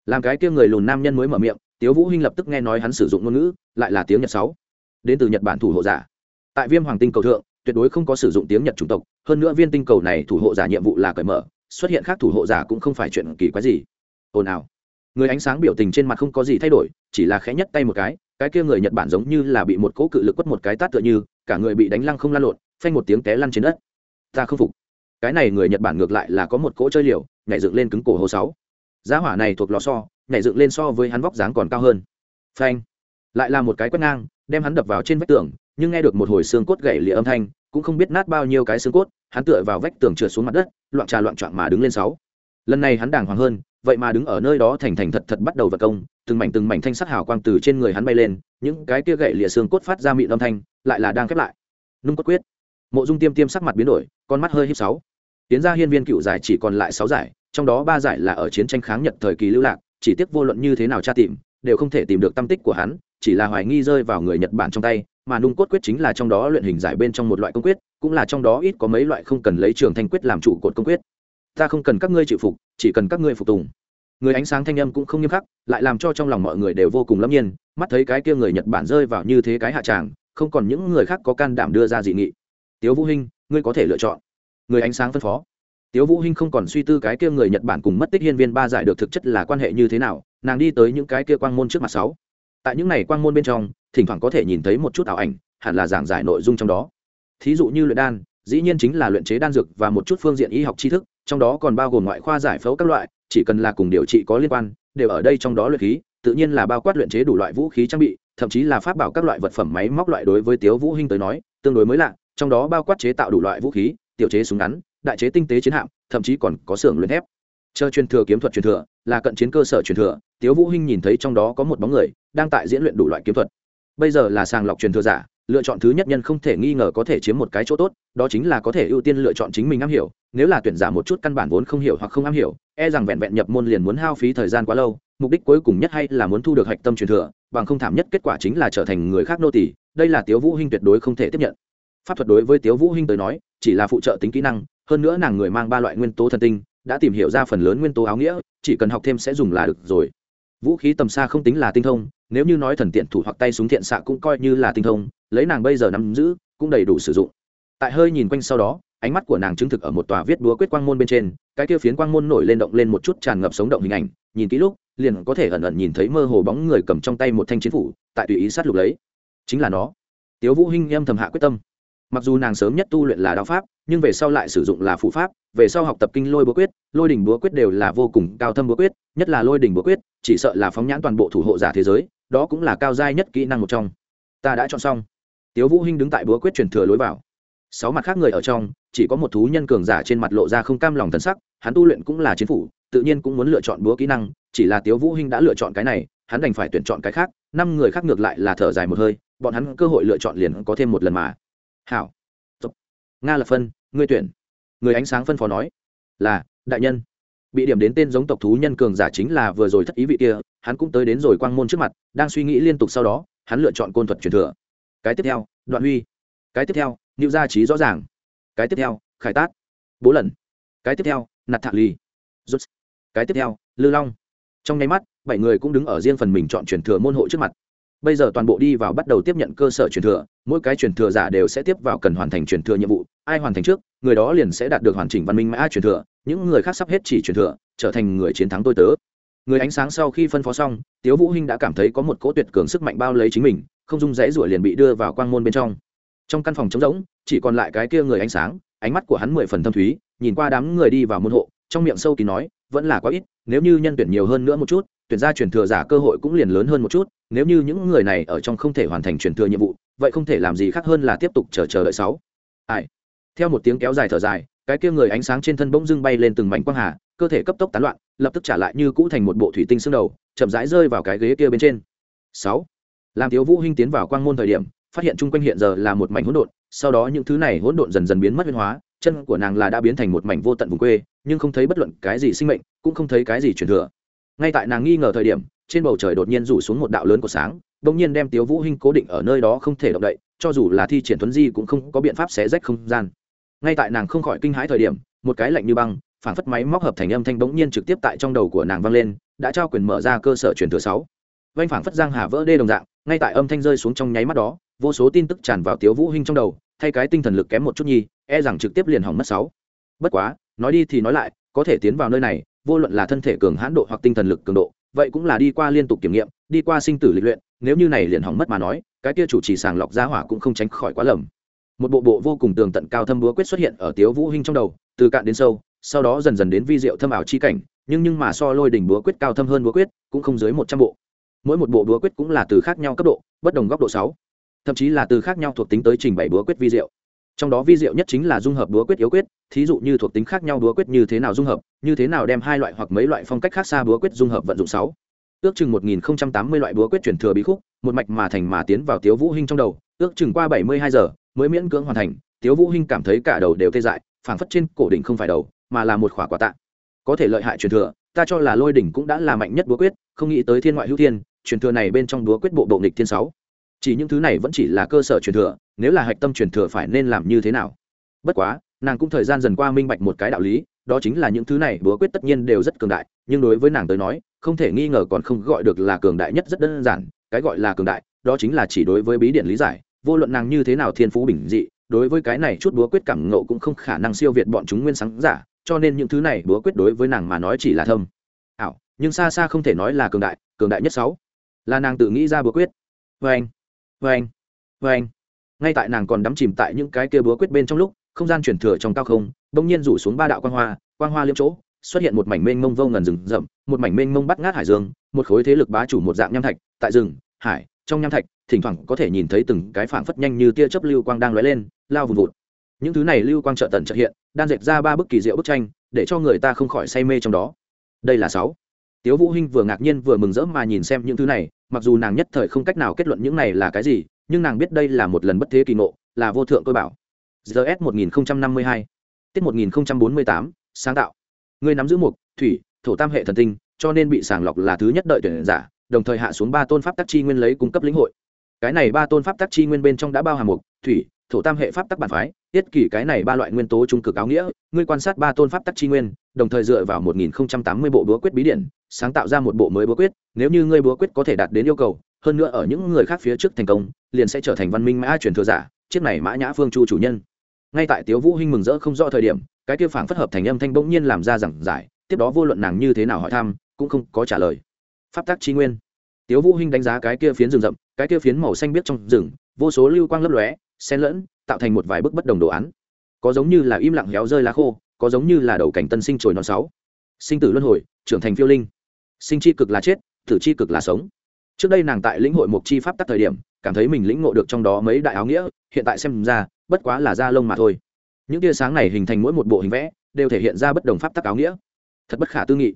S1: Làm cái kia người lùn nam nhân mới mở miệng, tiếu vũ hinh lập tức nghe nói hắn sử dụng ngôn ngữ, lại là tiếng nhật sáu. Đến từ nhật bản thủ hộ giả. Tại viêm hoàng tinh cầu thượng, tuyệt đối không có sử dụng tiếng nhật chủng tộc, hơn nữa viên tinh cầu này thủ hộ giả nhiệm vụ là cởi mở xuất hiện khác thủ hộ giả cũng không phải chuyện kỳ quái gì. Ồn ào. Người ánh sáng biểu tình trên mặt không có gì thay đổi, chỉ là khẽ nhất tay một cái cái kia người nhật bản giống như là bị một cỗ cự lực quất một cái tát tựa như, cả người bị đánh lăng không lan lộn, phanh một tiếng té lăn trên đất. Ta không phục. Cái này người nhật bản ngược lại là có một cỗ chơi liều, nhảy dựng lên cứng cổ hồ sáu. Giá hỏa này thuộc lò so, nhảy dựng lên so với hắn vóc dáng còn cao hơn. Phanh. Lại là một cái quét ngang, đem hắn đập vào trên vách tường, nhưng nghe được một hồi xương cốt gãy lịa âm thanh, cũng không biết nát bao nhiêu cái xương cốt hắn tựa vào vách tường trượt xuống mặt đất, loạn trà loạn trọn mà đứng lên sáu. Lần này hắn đàng hoàng hơn, vậy mà đứng ở nơi đó thành thành thật thật bắt đầu vật công, từng mảnh từng mảnh thanh sắc hào quang từ trên người hắn bay lên, những cái kia gậy lìa xương cốt phát ra mịn âm thanh, lại là đang khép lại. Nung cốt quyết. Mộ dung tiêm tiêm sắc mặt biến đổi, con mắt hơi híp sáu. Tiến ra hiên viên cựu giải chỉ còn lại sáu giải, trong đó ba giải là ở chiến tranh kháng nhật thời kỳ lưu lạc, chỉ tiếc vô luận như thế nào tra tìm, đều không thể tìm được tâm tích của hắn, chỉ là hoài nghi rơi vào người nhật bản trong tay mà nung cốt quyết chính là trong đó luyện hình giải bên trong một loại công quyết, cũng là trong đó ít có mấy loại không cần lấy trường thanh quyết làm trụ cột công quyết. Ta không cần các ngươi chịu phục, chỉ cần các ngươi phục tùng. Người ánh sáng thanh âm cũng không nghiêm khắc, lại làm cho trong lòng mọi người đều vô cùng lâm nhiên, mắt thấy cái kia người nhật bản rơi vào như thế cái hạ tràng, không còn những người khác có can đảm đưa ra dị nghị. Tiếu vũ hinh, ngươi có thể lựa chọn. Người ánh sáng phân phó. Tiếu vũ hinh không còn suy tư cái kia người nhật bản cùng mất tích hiên viên ba giải được thực chất là quan hệ như thế nào, nàng đi tới những cái kia quang môn trước mặt sáu. Tại những này quang môn bên trong thỉnh thoảng có thể nhìn thấy một chút ảo ảnh, hẳn là giảng giải nội dung trong đó. Thí dụ như luyện đan, dĩ nhiên chính là luyện chế đan dược và một chút phương diện y học tri thức, trong đó còn bao gồm ngoại khoa giải phẫu các loại, chỉ cần là cùng điều trị có liên quan, đều ở đây trong đó luyện khí, tự nhiên là bao quát luyện chế đủ loại vũ khí trang bị, thậm chí là pháp bảo các loại vật phẩm máy móc loại đối với tiếu vũ hinh tới nói, tương đối mới lạ, trong đó bao quát chế tạo đủ loại vũ khí, tiểu chế súng ngắn, đại chế tinh tế chiến hạm, thậm chí còn có xưởng luyện thép. Chờ truyền thừa kiếm thuật truyền thừa, là cận chiến cơ sở truyền thừa, tiếu vũ hinh nhìn thấy trong đó có một bóng người, đang tại diễn luyện đủ loại kiếm thuật bây giờ là sàng lọc truyền thừa giả, lựa chọn thứ nhất nhân không thể nghi ngờ có thể chiếm một cái chỗ tốt, đó chính là có thể ưu tiên lựa chọn chính mình am hiểu, nếu là tuyển giả một chút căn bản vốn không hiểu hoặc không am hiểu e rằng vẹn vẹn nhập môn liền muốn hao phí thời gian quá lâu, mục đích cuối cùng nhất hay là muốn thu được hạch tâm truyền thừa, bằng không thảm nhất kết quả chính là trở thành người khác nô tỷ đây là tiếu vũ hinh tuyệt đối không thể tiếp nhận. Pháp thuật đối với tiếu vũ hinh tới nói, chỉ là phụ trợ tính kỹ năng, hơn nữa nàng người mang ba loại nguyên tố thần tinh, đã tìm hiểu ra phần lớn nguyên tố áo nghĩa, chỉ cần học thêm sẽ dùng là được rồi. Vũ khí tầm xa không tính là tinh thông nếu như nói thần tiện thủ hoặc tay súng thiện xạ cũng coi như là tinh thông, lấy nàng bây giờ nắm giữ, cũng đầy đủ sử dụng. Tại hơi nhìn quanh sau đó, ánh mắt của nàng chứng thực ở một tòa viết búa quyết quang môn bên trên, cái kia phiến quang môn nổi lên động lên một chút tràn ngập sống động hình ảnh, nhìn kỹ lúc, liền có thể ẩn ẩn nhìn thấy mơ hồ bóng người cầm trong tay một thanh chiến phủ, tại tùy ý sát lục lấy. Chính là nó. Tiếu vũ hinh em thầm hạ quyết tâm. Mặc dù nàng sớm nhất tu luyện là đạo pháp, nhưng về sau lại sử dụng là phụ pháp, về sau học tập kinh lôi búa quyết, lôi đỉnh búa quyết đều là vô cùng cao thâm búa quyết, nhất là lôi đỉnh búa quyết, chỉ sợ là phóng nhãn toàn bộ thủ hộ giả thế giới đó cũng là cao giai nhất kỹ năng một trong. Ta đã chọn xong. Tiếu vũ hinh đứng tại búa quyết truyền thừa lối vào. Sáu mặt khác người ở trong, chỉ có một thú nhân cường giả trên mặt lộ ra không cam lòng thần sắc, hắn tu luyện cũng là chiến phủ, tự nhiên cũng muốn lựa chọn búa kỹ năng, chỉ là tiếu vũ hinh đã lựa chọn cái này, hắn đành phải tuyển chọn cái khác, năm người khác ngược lại là thở dài một hơi, bọn hắn cơ hội lựa chọn liền có thêm một lần mà. Hảo. Nga là phân, ngươi tuyển. Người ánh sáng phân phó nói. Là, đại nhân bị điểm đến tên giống tộc thú nhân cường giả chính là vừa rồi thất ý vị kia, hắn cũng tới đến rồi quang môn trước mặt, đang suy nghĩ liên tục sau đó, hắn lựa chọn côn thuật truyền thừa. Cái tiếp theo, đoạn huy. Cái tiếp theo nữ gia trí rõ ràng. Cái tiếp theo, khải tát. Bố lần cái tiếp theo, nạt thạ ly rút cái tiếp theo, lư long. Trong nháy mắt, bảy người cũng đứng ở riêng phần mình chọn truyền thừa môn hộ trước mặt. Bây giờ toàn bộ đi vào bắt đầu tiếp nhận cơ sở truyền thừa, mỗi cái truyền thừa giả đều sẽ tiếp vào cần hoàn thành truyền thừa nhiệm vụ ai hoàn thành trước, người đó liền sẽ đạt được hoàn chỉnh văn minh mã truyền thừa, những người khác sắp hết chỉ truyền thừa, trở thành người chiến thắng tôi tớ. Người ánh sáng sau khi phân phó xong, tiếu vũ hinh đã cảm thấy có một cỗ tuyệt cường sức mạnh bao lấy chính mình, không dung dãy rủa liền bị đưa vào quang môn bên trong. Trong căn phòng trống rỗng, chỉ còn lại cái kia người ánh sáng, ánh mắt của hắn mười phần thâm thúy, nhìn qua đám người đi vào môn hộ, trong miệng sâu kín nói, vẫn là quá ít, nếu như nhân tuyển nhiều hơn nữa một chút, tuyển ra truyền thừa giả cơ hội cũng liền lớn hơn một chút, nếu như những người này ở trong không thể hoàn thành truyền thừa nhiệm vụ, vậy không thể làm gì khác hơn là tiếp tục chờ chờ đợi sáu. Ai? Theo một tiếng kéo dài thở dài, cái kia người ánh sáng trên thân bỗng dưng bay lên từng mảnh quang hà, cơ thể cấp tốc tán loạn, lập tức trả lại như cũ thành một bộ thủy tinh xương đầu, chậm rãi rơi vào cái ghế kia bên trên. Sáu. Làm thiếu vũ hinh tiến vào quang môn thời điểm, phát hiện chung quanh hiện giờ là một mảnh hỗn độn, sau đó những thứ này hỗn độn dần dần biến mất huyên hóa, chân của nàng là đã biến thành một mảnh vô tận vùng quê, nhưng không thấy bất luận cái gì sinh mệnh, cũng không thấy cái gì truyền thừa. Ngay tại nàng nghi ngờ thời điểm, trên bầu trời đột nhiên rủ xuống một đạo lớn của sáng bỗng nhiên đem tiếu vũ hinh cố định ở nơi đó không thể động đậy, cho dù là thi triển thuấn di cũng không có biện pháp xé rách không gian ngay tại nàng không khỏi kinh hãi thời điểm, một cái lạnh như băng phản phất máy móc hợp thành âm thanh bỗng nhiên trực tiếp tại trong đầu của nàng vang lên, đã trao quyền mở ra cơ sở truyền thừa sáu. Vanh phản phất giang hà vỡ đê đồng dạng, ngay tại âm thanh rơi xuống trong nháy mắt đó, vô số tin tức tràn vào tiếu vũ hinh trong đầu, thay cái tinh thần lực kém một chút nhi e rằng trực tiếp liền hỏng mất sáu. Bất quá, nói đi thì nói lại, có thể tiến vào nơi này, vô luận là thân thể cường hãn độ hoặc tinh thần lực cường độ, vậy cũng là đi qua liên tục kiểm nghiệm, đi qua sinh tử lịch luyện, nếu như này liền hỏng mất mà nói, cái kia chủ trì sàng lọc giá hỏa cũng không tránh khỏi quá lầm một bộ bộ vô cùng tường tận cao thâm búa quyết xuất hiện ở tiếu vũ hinh trong đầu, từ cạn đến sâu, sau đó dần dần đến vi diệu thâm ảo chi cảnh, nhưng nhưng mà so lôi đỉnh búa quyết cao thâm hơn búa quyết, cũng không dưới một trăm bộ. Mỗi một bộ búa quyết cũng là từ khác nhau cấp độ, bất đồng góc độ sáu, thậm chí là từ khác nhau thuộc tính tới trình bày búa quyết vi diệu. Trong đó vi diệu nhất chính là dung hợp búa quyết yếu quyết, thí dụ như thuộc tính khác nhau búa quyết như thế nào dung hợp, như thế nào đem hai loại hoặc mấy loại phong cách khác xa búa quyết dung hợp vận dụng sáu. Ước chừng một nghìn tám mươi loại búa quyết chuyển thừa bí khúc, một mạch mà thành mà tiến vào tiếu vũ hinh trong đầu, ước chừng qua bảy mươi hai giờ mới miễn cưỡng hoàn thành, tiếu vũ hinh cảm thấy cả đầu đều tê dại, phảng phất trên cổ đỉnh không phải đầu, mà là một khỏa quả tạ. Có thể lợi hại truyền thừa, ta cho là lôi đỉnh cũng đã là mạnh nhất búa quyết, không nghĩ tới thiên ngoại hữu thiên, truyền thừa này bên trong búa quyết bộ bộ nghịch thiên sáu. Chỉ những thứ này vẫn chỉ là cơ sở truyền thừa, nếu là hạch tâm truyền thừa phải nên làm như thế nào? Bất quá, nàng cũng thời gian dần qua minh bạch một cái đạo lý, đó chính là những thứ này búa quyết tất nhiên đều rất cường đại, nhưng đối với nàng tới nói, không thể nghi ngờ còn không gọi được là cường đại nhất rất đơn giản, cái gọi là cường đại, đó chính là chỉ đối với bí điện lý giải vô luận nàng như thế nào thiên phú bình dị, đối với cái này chút búa quyết cảm ngộ cũng không khả năng siêu việt bọn chúng nguyên sáng giả, cho nên những thứ này búa quyết đối với nàng mà nói chỉ là thâm. Ảo, nhưng xa xa không thể nói là cường đại cường đại nhất sáu. Là nàng tự nghĩ ra búa quyết. Vê anh vê anh vê anh ngay tại nàng còn đắm chìm tại những cái kia búa quyết bên trong lúc, không gian chuyển thừa trong cao không, bỗng nhiên rủ xuống ba đạo quang hoa quang hoa liếm chỗ, xuất hiện một mảnh mênh mông vô ngần rừng rậm, một mảnh mênh mông bắt ngát hải dương, một khối thế lực bá chủ một dạng nham thạch, tại rừng, hải trong nham thạch, thỉnh thoảng có thể nhìn thấy từng cái phảng phất nhanh như tia chớp lưu quang đang lóe lên, lao vùn vụt. Những thứ này lưu quang trợ tần trợ hiện, đan dệt ra ba bức kỳ diệu bức tranh, để cho người ta không khỏi say mê trong đó. Đây là sáu. Tiếu vũ hinh vừa ngạc nhiên vừa mừng rỡ mà nhìn xem những thứ này, mặc dù nàng nhất thời không cách nào kết luận những này là cái gì, nhưng nàng biết đây là một lần bất thế kỳ ngộ, là vô thượng cơ bảo. Gs 1052 tiết 1048 sáng tạo. Người nắm giữ mục, thủy, thổ tam hệ thần tinh, cho nên bị sàng lọc là thứ nhất đợi tuyển giả đồng thời hạ xuống ba tôn pháp tắc chi nguyên lấy cung cấp lĩnh hội. Cái này ba tôn pháp tắc chi nguyên bên trong đã bao hàm một thủy, thổ tam hệ pháp tắc bản phái tiết kỷ cái này ba loại nguyên tố trung cực áo nghĩa, ngươi quan sát ba tôn pháp tắc chi nguyên, đồng thời dựa vào một nghìn tám mươi bộ búa quyết bí điển, sáng tạo ra một bộ mới búa quyết, nếu như ngươi búa quyết có thể đạt đến yêu cầu, hơn nữa ở những người khác phía trước thành công, liền sẽ trở thành văn minh mã truyền thừa giả, chiếc này mã nhã phương chu chủ nhân. Ngay tại tiếu vũ hinh mừng rỡ không rõ thời điểm, cái kia phảng phất hợp thành âm thanh bỗng nhiên làm ra giảng giải, tiếp đó vô luận nàng như thế nào hỏi thăm, cũng không có trả lời pháp Tác chi nguyên. Tiếu vũ hinh đánh giá cái kia phiến rừng rậm, cái kia phiến màu xanh biếc trong rừng, vô số lưu quang lấp lóe, xen lẫn, tạo thành một vài bức bất đồng đồ án. Có giống như là im lặng héo rơi lá khô, có giống như là đầu cảnh tân sinh trồi non sáu. Sinh tử luân hồi, trưởng thành phiêu linh. Sinh chi cực là chết, tử chi cực là sống. Trước đây nàng tại lĩnh hội mục chi pháp tắc thời điểm, cảm thấy mình lĩnh ngộ được trong đó mấy đại áo nghĩa, hiện tại xem ra, bất quá là da lông mà thôi. Những tia sáng này hình thành mỗi một bộ hình vẽ, đều thể hiện ra bất đồng pháp tắc áo nghĩa. Thật bất khả tư nghị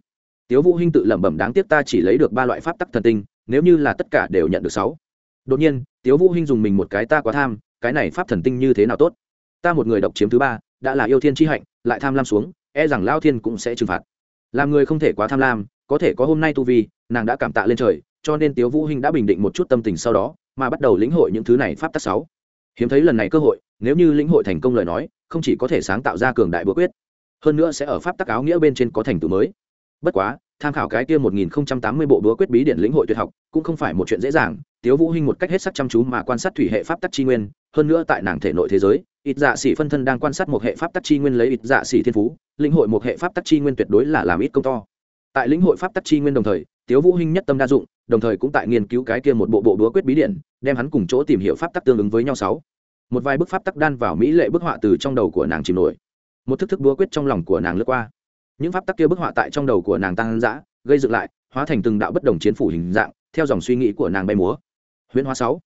S1: tiếu vũ hinh tự lẩm bẩm đáng tiếc ta chỉ lấy được ba loại pháp tắc thần tinh, nếu như là tất cả đều nhận được sáu. Đột nhiên, tiếu vũ hinh dùng mình một cái ta quá tham, cái này pháp thần tinh như thế nào tốt? Ta một người độc chiếm thứ ba, đã là yêu thiên chi hạnh, lại tham lam xuống e rằng lao thiên cũng sẽ trừng phạt. Làm người không thể quá tham lam, có thể có hôm nay tu vi, nàng đã cảm tạ lên trời, cho nên tiếu vũ hinh đã bình định một chút tâm tình sau đó, mà bắt đầu lĩnh hội những thứ này pháp tắc sáu. Hiếm thấy lần này cơ hội, nếu như lĩnh hội thành công lời nói, không chỉ có thể sáng tạo ra cường đại búa quyết, hơn nữa sẽ ở pháp tắc áo nghĩa bên trên có thành tựu mới bất quá, tham khảo cái kia một nghìn tám mươi bộ búa quyết bí điển lĩnh hội tuyệt học cũng không phải một chuyện dễ dàng, tiếu vũ hinh một cách hết sức chăm chú mà quan sát thủy hệ pháp tắc chi nguyên, hơn nữa tại nàng thể nội thế giới, ít dạ sĩ phân thân đang quan sát một hệ pháp tắc chi nguyên lấy ít dạ sĩ thiên phú, lĩnh hội một hệ pháp tắc chi nguyên tuyệt đối là làm ít công to. Tại lĩnh hội pháp tắc chi nguyên đồng thời, tiếu vũ hinh nhất tâm đa dụng, đồng thời cũng tại nghiên cứu cái kia một bộ bộ búa quyết bí điển, đem hắn cùng chỗ tìm hiểu pháp tắc tương ứng với nhau sáu. Một vài bức pháp tắc đan vào mỹ lệ bức họa từ trong đầu của nàng chìm nổi. Một thức thức búa quyết trong lòng của nàng lướt qua những pháp tắc kia bức họa tại trong đầu của nàng tăng dã, gây dựng lại, hóa thành từng đạo bất đồng chiến phủ hình dạng, theo dòng suy nghĩ của nàng bay múa. Huyễn hóa sáu.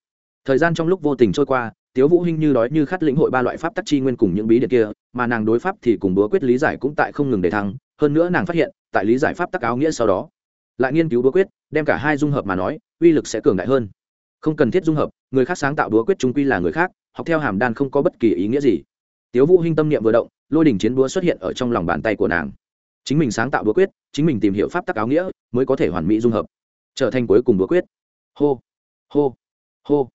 S1: Thời gian trong lúc vô tình trôi qua, tiếu vũ hinh như đói như khát lĩnh hội ba loại pháp tắc chi nguyên cùng những bí điện kia, mà nàng đối pháp thì cùng búa quyết lý giải cũng tại không ngừng để thăng, hơn nữa nàng phát hiện, tại lý giải pháp tắc áo nghĩa sau đó, lại nghiên cứu búa quyết, đem cả hai dung hợp mà nói, uy lực sẽ cường đại hơn. Không cần thiết dung hợp, người khác sáng tạo búa quyết trung quy là người khác, học theo hàm đan không có bất kỳ ý nghĩa gì. Tiếu vũ hinh tâm niệm vừa động, lôi đỉnh chiến búa xuất hiện ở trong lòng bàn tay của nàng chính mình sáng tạo búa quyết, chính mình tìm hiểu pháp tắc áo nghĩa mới có thể hoàn mỹ dung hợp, trở thành cuối cùng búa quyết. Hô hô hô.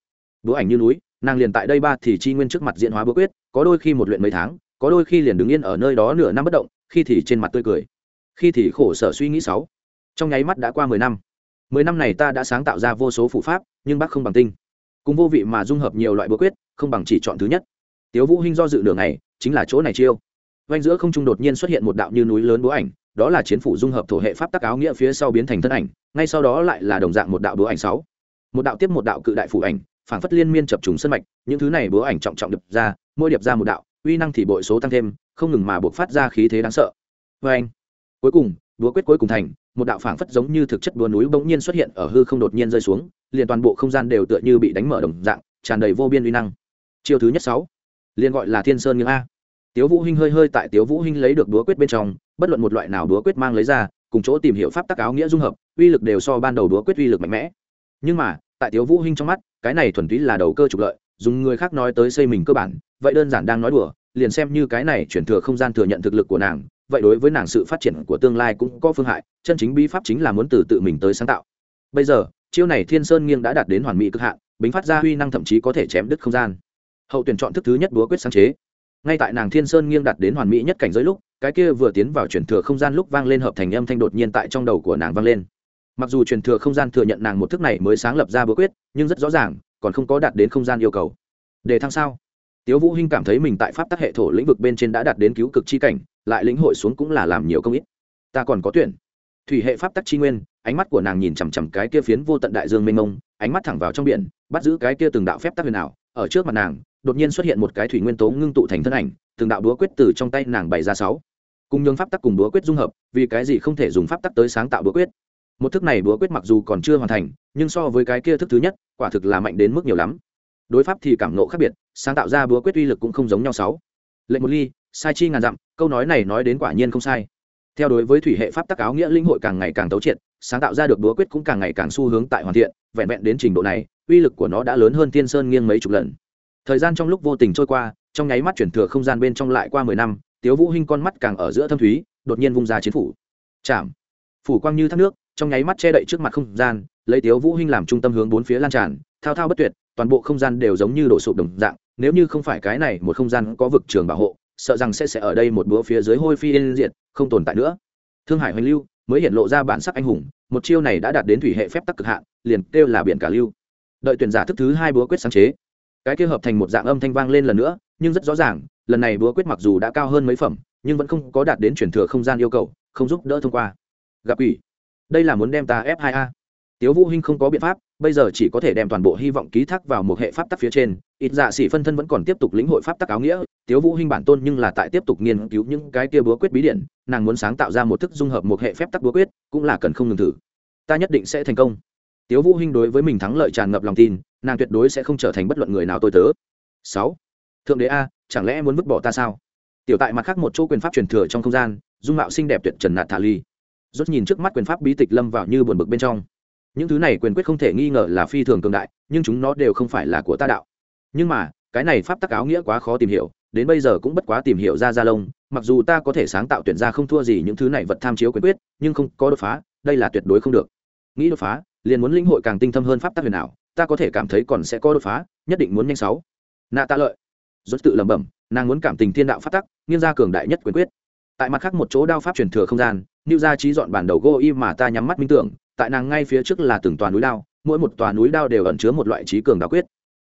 S1: Búa ảnh như núi, nàng liền tại đây ba thì chi nguyên trước mặt diễn hóa búa quyết, có đôi khi một luyện mấy tháng, có đôi khi liền đứng yên ở nơi đó nửa năm bất động, khi thì trên mặt tươi cười, khi thì khổ sở suy nghĩ sáu. Trong nháy mắt đã qua mười năm. Mười năm này ta đã sáng tạo ra vô số phụ pháp, nhưng bác không bằng tinh. Cùng vô vị mà dung hợp nhiều loại bữa quyết, không bằng chỉ chọn thứ nhất. Tiếu vũ hinh do dự nửa ngày, chính là chỗ này chiêu vanh giữa không trung đột nhiên xuất hiện một đạo như núi lớn búa ảnh đó là chiến phủ dung hợp thổ hệ pháp tắc áo nghĩa phía sau biến thành thân ảnh ngay sau đó lại là đồng dạng một đạo búa ảnh sáu. Một đạo tiếp một đạo cự đại phủ ảnh phảng phất liên miên chập trùng sân mạch những thứ này búa ảnh trọng trọng đập ra mỗi điệp ra một đạo uy năng thì bội số tăng thêm không ngừng mà buộc phát ra khí thế đáng sợ. Vanh, cuối cùng búa quyết cuối cùng thành một đạo phảng phất giống như thực chất búa núi bỗng nhiên xuất hiện ở hư không đột nhiên rơi xuống liền toàn bộ không gian đều tựa như bị đánh mở đồng dạng tràn đầy vô biên uy năng. Chiêu thứ nhất sáu liền gọi là thiên sơn nghiêng a tiếu vũ hinh hơi hơi tại tiếu vũ hinh lấy được đũa quyết bên trong, bất luận một loại nào đũa quyết mang lấy ra, cùng chỗ tìm hiểu pháp tắc áo nghĩa dung hợp, uy lực đều so ban đầu đũa quyết uy lực mạnh mẽ. Nhưng mà, tại tiếu vũ hinh trong mắt, cái này thuần túy là đầu cơ trục lợi, dùng người khác nói tới xây mình cơ bản, vậy đơn giản đang nói đùa, liền xem như cái này chuyển thừa không gian thừa nhận thực lực của nàng, vậy đối với nàng sự phát triển của tương lai cũng có phương hại, chân chính bí pháp chính là muốn từ tự mình tới sáng tạo. Bây giờ, chiêu này thiên sơn nghiêng đã đạt đến hoàn mỹ cực hạn, bính phát ra huy năng thậm chí có thể chém đứt không gian. Hậu tuyển chọn thức thứ nhất búa quyết sáng chế ngay tại nàng thiên sơn nghiêng đặt đến hoàn mỹ nhất cảnh giới lúc, cái kia vừa tiến vào truyền thừa không gian lúc vang lên hợp thành âm thanh đột nhiên tại trong đầu của nàng vang lên. Mặc dù truyền thừa không gian thừa nhận nàng một thức này mới sáng lập ra bữa quyết, nhưng rất rõ ràng, còn không có đạt đến không gian yêu cầu. Để thăng sao? Tiếu vũ hinh cảm thấy mình tại pháp tắc hệ thổ lĩnh vực bên trên đã đạt đến cứu cực chi cảnh, lại lĩnh hội xuống cũng là làm nhiều công ít. Ta còn có tuyển. Thủy hệ pháp tắc chi nguyên, ánh mắt của nàng nhìn chằm chằm cái kia phiến vô tận đại dương mênh mông, ánh mắt thẳng vào trong biển, bắt giữ cái kia từng đạo phép tắc huyền ảo, ở trước mặt nàng đột nhiên xuất hiện một cái thủy nguyên tố ngưng tụ thành thân ảnh, từng đạo đúa quyết từ trong tay nàng bày ra sáu. Cùng nhường pháp tắc cùng đúa quyết dung hợp, vì cái gì không thể dùng pháp tắc tới sáng tạo đúa quyết? Một thức này búa quyết mặc dù còn chưa hoàn thành, nhưng so với cái kia thức thứ nhất, quả thực là mạnh đến mức nhiều lắm. Đối pháp thì cảm nộ khác biệt, sáng tạo ra búa quyết uy lực cũng không giống nhau sáu. Lệnh một ly, sai chi ngàn dặm, câu nói này nói đến quả nhiên không sai. Theo đối với thủy hệ pháp tắc áo nghĩa linh hội càng ngày càng tấu triệt, sáng tạo ra được búa quyết cũng càng ngày càng xu hướng tại hoàn thiện, vẹn vẹn đến trình độ này, uy lực của nó đã lớn hơn thiên sơn nghiêng mấy chục lần thời gian trong lúc vô tình trôi qua, trong nháy mắt chuyển thừa không gian bên trong lại qua mười năm, tiếu vũ hinh con mắt càng ở giữa thâm thúy, đột nhiên vung ra chiến phủ. Chạm. Phủ quang như thác nước, trong nháy mắt che đậy trước mặt không gian, lấy tiếu vũ hinh làm trung tâm hướng bốn phía lan tràn, thao thao bất tuyệt, toàn bộ không gian đều giống như đổ sụp đồng dạng, nếu như không phải cái này một không gian có vực trường bảo hộ, sợ rằng sẽ sẽ ở đây một bữa phía dưới hôi phi yên diệt, không tồn tại nữa. Thương hải hoành lưu mới hiện lộ ra bản sắc anh hùng, một chiêu này đã đạt đến thủy hệ phép tắc cực hạn, liền kêu là biển cả lưu. Đợi tuyển giả thức thứ hai búa quyết sáng chế cái kia hợp thành một dạng âm thanh vang lên lần nữa, nhưng rất rõ ràng, lần này búa quyết mặc dù đã cao hơn mấy phẩm, nhưng vẫn không có đạt đến chuyển thừa không gian yêu cầu, không giúp đỡ thông qua. Gặp ủy đây là muốn đem ta f 2 a. Tiếu vũ hinh không có biện pháp, bây giờ chỉ có thể đem toàn bộ hy vọng ký thác vào một hệ pháp tắc phía trên. Ít dạ sĩ phân thân vẫn còn tiếp tục lĩnh hội pháp tắc áo nghĩa. Tiếu vũ hinh bản tôn nhưng là tại tiếp tục nghiên cứu những cái kia búa quyết bí điển, nàng muốn sáng tạo ra một thức dung hợp một hệ phép tắc búa quyết, cũng là cần không ngừng thử. Ta nhất định sẽ thành công tiếu vũ hinh đối với mình thắng lợi tràn ngập lòng tin nàng tuyệt đối sẽ không trở thành bất luận người nào tôi tớ. Sáu, thượng đế a chẳng lẽ muốn vứt bỏ ta sao? Tiểu tại mặt khác một chỗ quyền pháp truyền thừa trong không gian dung mạo xinh đẹp tuyệt trần nạt thả ly rốt nhìn trước mắt quyền pháp bí tịch lâm vào như buồn bực bên trong. Những thứ này quyền quyết không thể nghi ngờ là phi thường cường đại nhưng chúng nó đều không phải là của ta đạo. Nhưng mà cái này pháp tắc áo nghĩa quá khó tìm hiểu đến bây giờ cũng bất quá tìm hiểu ra ra lông mặc dù ta có thể sáng tạo tuyển ra không thua gì những thứ này vật tham chiếu quyền quyết nhưng không có đột phá đây là tuyệt đối không được. Nghĩ đột phá liền muốn linh hội càng tinh thâm hơn pháp tắc huyền ảo ta có thể cảm thấy còn sẽ có đột phá nhất định muốn nhanh sáu nạ ta lợi rốt tự lẩm bẩm nàng muốn cảm tình thiên đạo pháp tắc nghiêng ra cường đại nhất quyền quyết tại mặt khác một chỗ đao pháp truyền thừa không gian lưu gia trí dọn bản đầu gô y mà ta nhắm mắt minh tưởng, tại nàng ngay phía trước là từng tòa núi đao, mỗi một tòa núi đao đều ẩn chứa một loại trí cường đao quyết.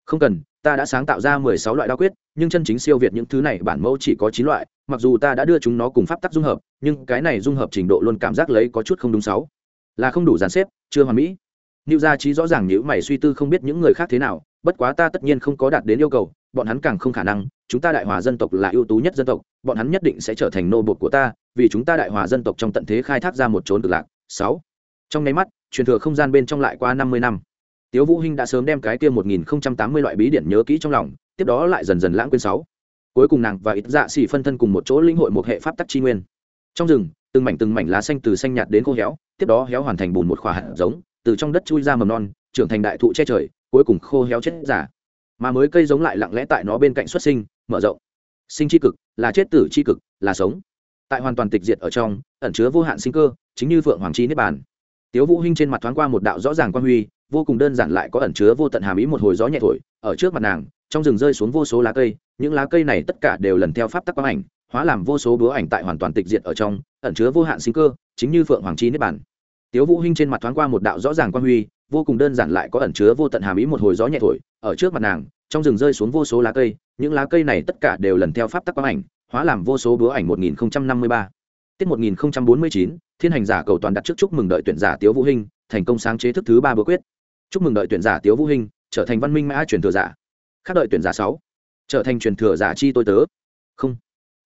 S1: Không cần, ta đã sáng tạo ra mười sáu loại đao quyết, nhưng chân chính siêu việt những thứ này bản mẫu chỉ có chín loại, mặc dù ta đã đưa chúng nó cùng pháp tắc dung hợp, nhưng cái này dung hợp trình độ luôn cảm giác lấy có chút không đúng sáu. Là không đủ dàn xếp, chưa hoàn mỹ. Nưu gia trí rõ ràng nhíu mày suy tư không biết những người khác thế nào, bất quá ta tất nhiên không có đạt đến yêu cầu, bọn hắn càng không khả năng, chúng ta đại hòa dân tộc là ưu tú nhất dân tộc, bọn hắn nhất định sẽ trở thành nô bộc của ta, vì chúng ta đại hòa dân tộc trong tận thế khai thác ra một chốn cực lạc. Sáu. Trong nháy mắt truyền thừa không gian bên trong lại qua năm mươi năm. Tiếu vũ hinh đã sớm đem cái kia một nghìn tám mươi loại bí điển nhớ kỹ trong lòng tiếp đó lại dần dần lãng quên sáu. Cuối cùng nàng và ít dạ Sĩ phân thân cùng một chỗ linh hội một hệ pháp tắc chi nguyên. Trong rừng từng mảnh từng mảnh lá xanh từ xanh nhạt đến khô héo tiếp đó héo hoàn thành bùn một khỏa hạt giống từ trong đất chui ra mầm non, trưởng thành đại thụ che trời, cuối cùng khô héo chết giả. Mà mới cây giống lại lặng lẽ tại nó bên cạnh xuất sinh, mở rộng. Sinh chi cực, là chết tử chi cực, là sống. Tại hoàn toàn tịch diệt ở trong, ẩn chứa vô hạn sinh cơ, chính như phượng hoàng chi niết bàn. Tiếu vũ hinh trên mặt thoáng qua một đạo rõ ràng quan huy, vô cùng đơn giản lại có ẩn chứa vô tận hàm ý một hồi gió nhẹ thổi, ở trước mặt nàng, trong rừng rơi xuống vô số lá cây, những lá cây này tất cả đều lần theo pháp tắc quang ảnh, hóa làm vô số búa ảnh tại hoàn toàn tịch diệt ở trong, ẩn chứa vô hạn sinh cơ, chính như phượng hoàng chi niết bàn tiếu vũ hinh trên mặt thoáng qua một đạo rõ ràng quan huy vô cùng đơn giản lại có ẩn chứa vô tận hàm ý một hồi gió nhẹ thổi ở trước mặt nàng trong rừng rơi xuống vô số lá cây những lá cây này tất cả đều lần theo pháp tắc quang ảnh hóa làm vô số búa ảnh 1053. tiết 1049, thiên hành giả cầu toàn đặt trước chúc mừng đợi tuyển giả tiếu vũ hinh thành công sáng chế thức thứ ba bữa quyết. Chúc mừng đợi tuyển giả tiếu vũ hinh trở thành văn minh mã truyền thừa giả. Khác đợi tuyển giả sáu trở thành truyền thừa giả chi tôi tớ. Không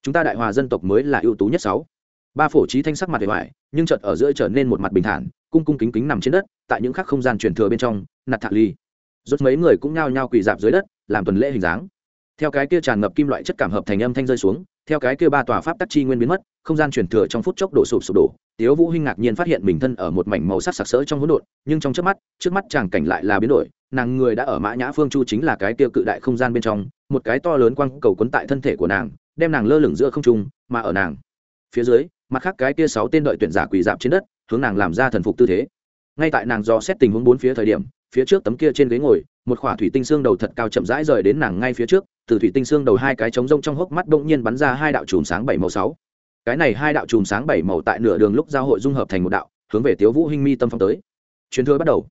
S1: chúng ta đại hòa dân tộc mới là ưu tú nhất sáu. Ba phổ trí thanh sắc mặt hoài nhưng chợt ở giữa trở nên một mặt bình thản, cung cung kính kính nằm trên đất, tại những khắc không gian truyền thừa bên trong, nạt thạc ly. Rốt mấy người cũng nhao nhao quỳ dạp dưới đất, làm tuần lễ hình dáng. Theo cái kia tràn ngập kim loại chất cảm hợp thành âm thanh rơi xuống, theo cái kia ba tòa pháp tắc chi nguyên biến mất, không gian truyền thừa trong phút chốc đổ sụp sụp đổ. Tiếu vũ hinh ngạc nhiên phát hiện mình thân ở một mảnh màu sắc sặc sỡ trong hỗn độn, nhưng trong chớp mắt, trước mắt chàng cảnh lại là biến đổi. Nàng người đã ở mã nhã phương chu chính là cái kia cự đại không gian bên trong, một cái to lớn quang cầu cuốn tại thân thể của nàng, đem nàng lơ lửng giữa không trung, mà ở nàng phía dưới mặt khác cái kia sáu tên đợi tuyển giả quỳ dạp trên đất, hướng nàng làm ra thần phục tư thế. Ngay tại nàng do xét tình huống bốn phía thời điểm, phía trước tấm kia trên ghế ngồi, một khỏa thủy tinh xương đầu thật cao chậm rãi rời đến nàng ngay phía trước, từ thủy tinh xương đầu hai cái trống rông trong hốc mắt bỗng nhiên bắn ra hai đạo chùm sáng bảy màu sáu. Cái này hai đạo chùm sáng bảy màu tại nửa đường lúc giao hội dung hợp thành một đạo, hướng về tiếu vũ hinh mi tâm phong tới. Chuyến thừa bắt đầu.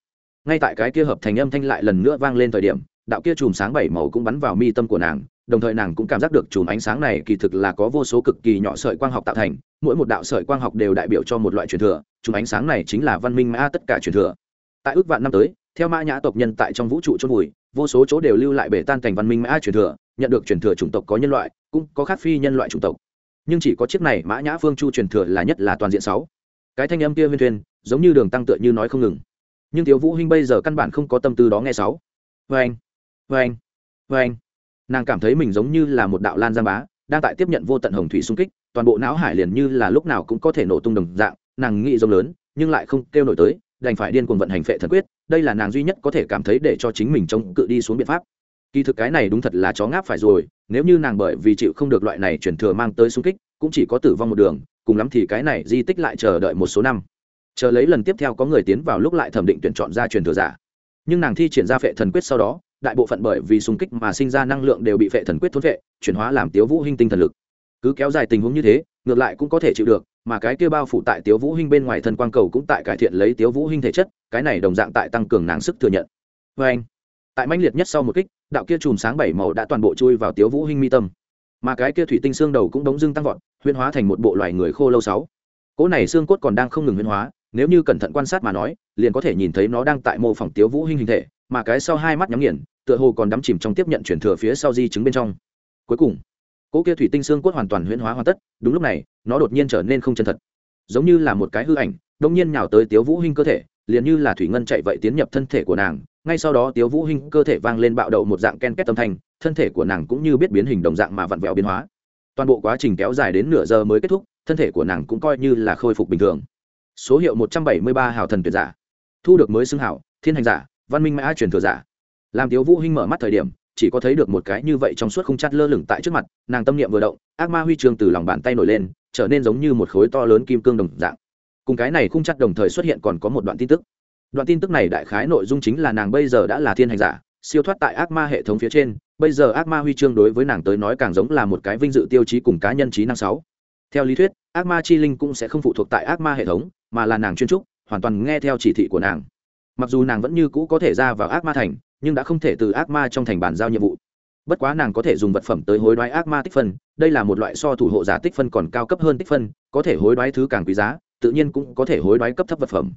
S1: Ngay tại cái kia hợp thành âm thanh lại lần nữa vang lên thời điểm, đạo kia chùm sáng bảy màu cũng bắn vào mi tâm của nàng đồng thời nàng cũng cảm giác được chùm ánh sáng này kỳ thực là có vô số cực kỳ nhỏ sợi quang học tạo thành, mỗi một đạo sợi quang học đều đại biểu cho một loại truyền thừa, chùm ánh sáng này chính là văn minh mã tất cả truyền thừa. Tại ước vạn năm tới, theo mã nhã tộc nhân tại trong vũ trụ chôn vùi, vô số chỗ đều lưu lại bể tan cảnh văn minh mã truyền thừa, nhận được truyền thừa chủng tộc có nhân loại, cũng có khác phi nhân loại chủng tộc. Nhưng chỉ có chiếc này mã nhã phương chu truyền thừa là nhất là toàn diện sáu. Cái thanh âm kia viên thuyền, giống như đường tăng tựa như nói không ngừng. Nhưng thiếu vũ hinh bây giờ căn bản không có tâm tư đó nghe sáu. Vâng vâng vâng nàng cảm thấy mình giống như là một đạo lan giang bá, đang tại tiếp nhận vô tận hồng thủy xung kích, toàn bộ não hải liền như là lúc nào cũng có thể nổ tung đồng dạng, nàng nghĩ rông lớn, nhưng lại không kêu nổi tới, đành phải điên cuồng vận hành phệ thần quyết, đây là nàng duy nhất có thể cảm thấy để cho chính mình chống cự đi xuống biện pháp. Kỳ thực cái này đúng thật là chó ngáp phải rồi, nếu như nàng bởi vì chịu không được loại này chuyển thừa mang tới xung kích, cũng chỉ có tử vong một đường, cùng lắm thì cái này di tích lại chờ đợi một số năm. Chờ lấy lần tiếp theo có người tiến vào lúc lại thẩm định tuyển chọn ra truyền thừa giả. Nhưng nàng thi triển ra phệ thần quyết sau đó đại bộ phận bởi vì xung kích mà sinh ra năng lượng đều bị phệ thần quyết thôn phệ, chuyển hóa làm tiếu vũ hinh tinh thần lực. Cứ kéo dài tình huống như thế, ngược lại cũng có thể chịu được, mà cái kia bao phủ tại tiếu vũ hinh bên ngoài thân quang cầu cũng tại cải thiện lấy tiếu vũ hinh thể chất, cái này đồng dạng tại tăng cường nàng sức thừa nhận. Với anh, tại mãnh liệt nhất sau một kích, đạo kia chùm sáng bảy màu đã toàn bộ chui vào tiếu vũ hinh mi tâm. Mà cái kia thủy tinh xương đầu cũng đống dưng tăng vọt, huyễn hóa thành một bộ loài người khô lâu sáu. Cỗ này xương cốt còn đang không ngừng huyễn hóa, nếu như cẩn thận quan sát mà nói, liền có thể nhìn thấy nó đang tại mô phỏng tiếu vũ hinh hình thể mà cái sau hai mắt nhắm nghiền, tựa hồ còn đắm chìm trong tiếp nhận chuyển thừa phía sau di chứng bên trong. Cuối cùng, cỗ kia thủy tinh xương cốt hoàn toàn huyễn hóa hoàn tất, đúng lúc này, nó đột nhiên trở nên không chân thật. Giống như là một cái hư ảnh đông nhiên nhào tới tiếu vũ hinh cơ thể, liền như là thủy ngân chạy vậy tiến nhập thân thể của nàng, ngay sau đó tiếu vũ hinh cơ thể vang lên bạo động một dạng ken két âm thanh, thân thể của nàng cũng như biết biến hình đồng dạng mà vặn vẹo biến hóa. Toàn bộ quá trình kéo dài đến nửa giờ mới kết thúc, thân thể của nàng cũng coi như là khôi phục bình thường. Số hiệu một trăm bảy mươi ba hào thần tuyệt giả. Thu được mới xưng hảo thiên hành giả văn minh mã truyền thừa giả. Làm tiếu vũ hinh mở mắt thời điểm, chỉ có thấy được một cái như vậy trong suốt không chắt lơ lửng tại trước mặt, nàng tâm niệm vừa động, ác ma huy chương từ lòng bàn tay nổi lên, trở nên giống như một khối to lớn kim cương đồng dạng. Cùng cái này khung chắt đồng thời xuất hiện còn có một đoạn tin tức. Đoạn tin tức này đại khái nội dung chính là nàng bây giờ đã là thiên hành giả, siêu thoát tại ác ma hệ thống phía trên, bây giờ ác ma huy chương đối với nàng tới nói càng giống là một cái vinh dự tiêu chí cùng cá nhân trí năng sáu. Theo lý thuyết, ác ma chi linh cũng sẽ không phụ thuộc tại ác ma hệ thống, mà là nàng chuyên trúc, hoàn toàn nghe theo chỉ thị của nàng mặc dù nàng vẫn như cũ có thể ra vào ác ma thành, nhưng đã không thể từ ác ma trong thành bàn giao nhiệm vụ. Bất quá nàng có thể dùng vật phẩm tới hối đoái ác ma tích phân, đây là một loại so thủ hộ giả tích phân còn cao cấp hơn tích phân, có thể hối đoái thứ càng quý giá, tự nhiên cũng có thể hối đoái cấp thấp vật phẩm.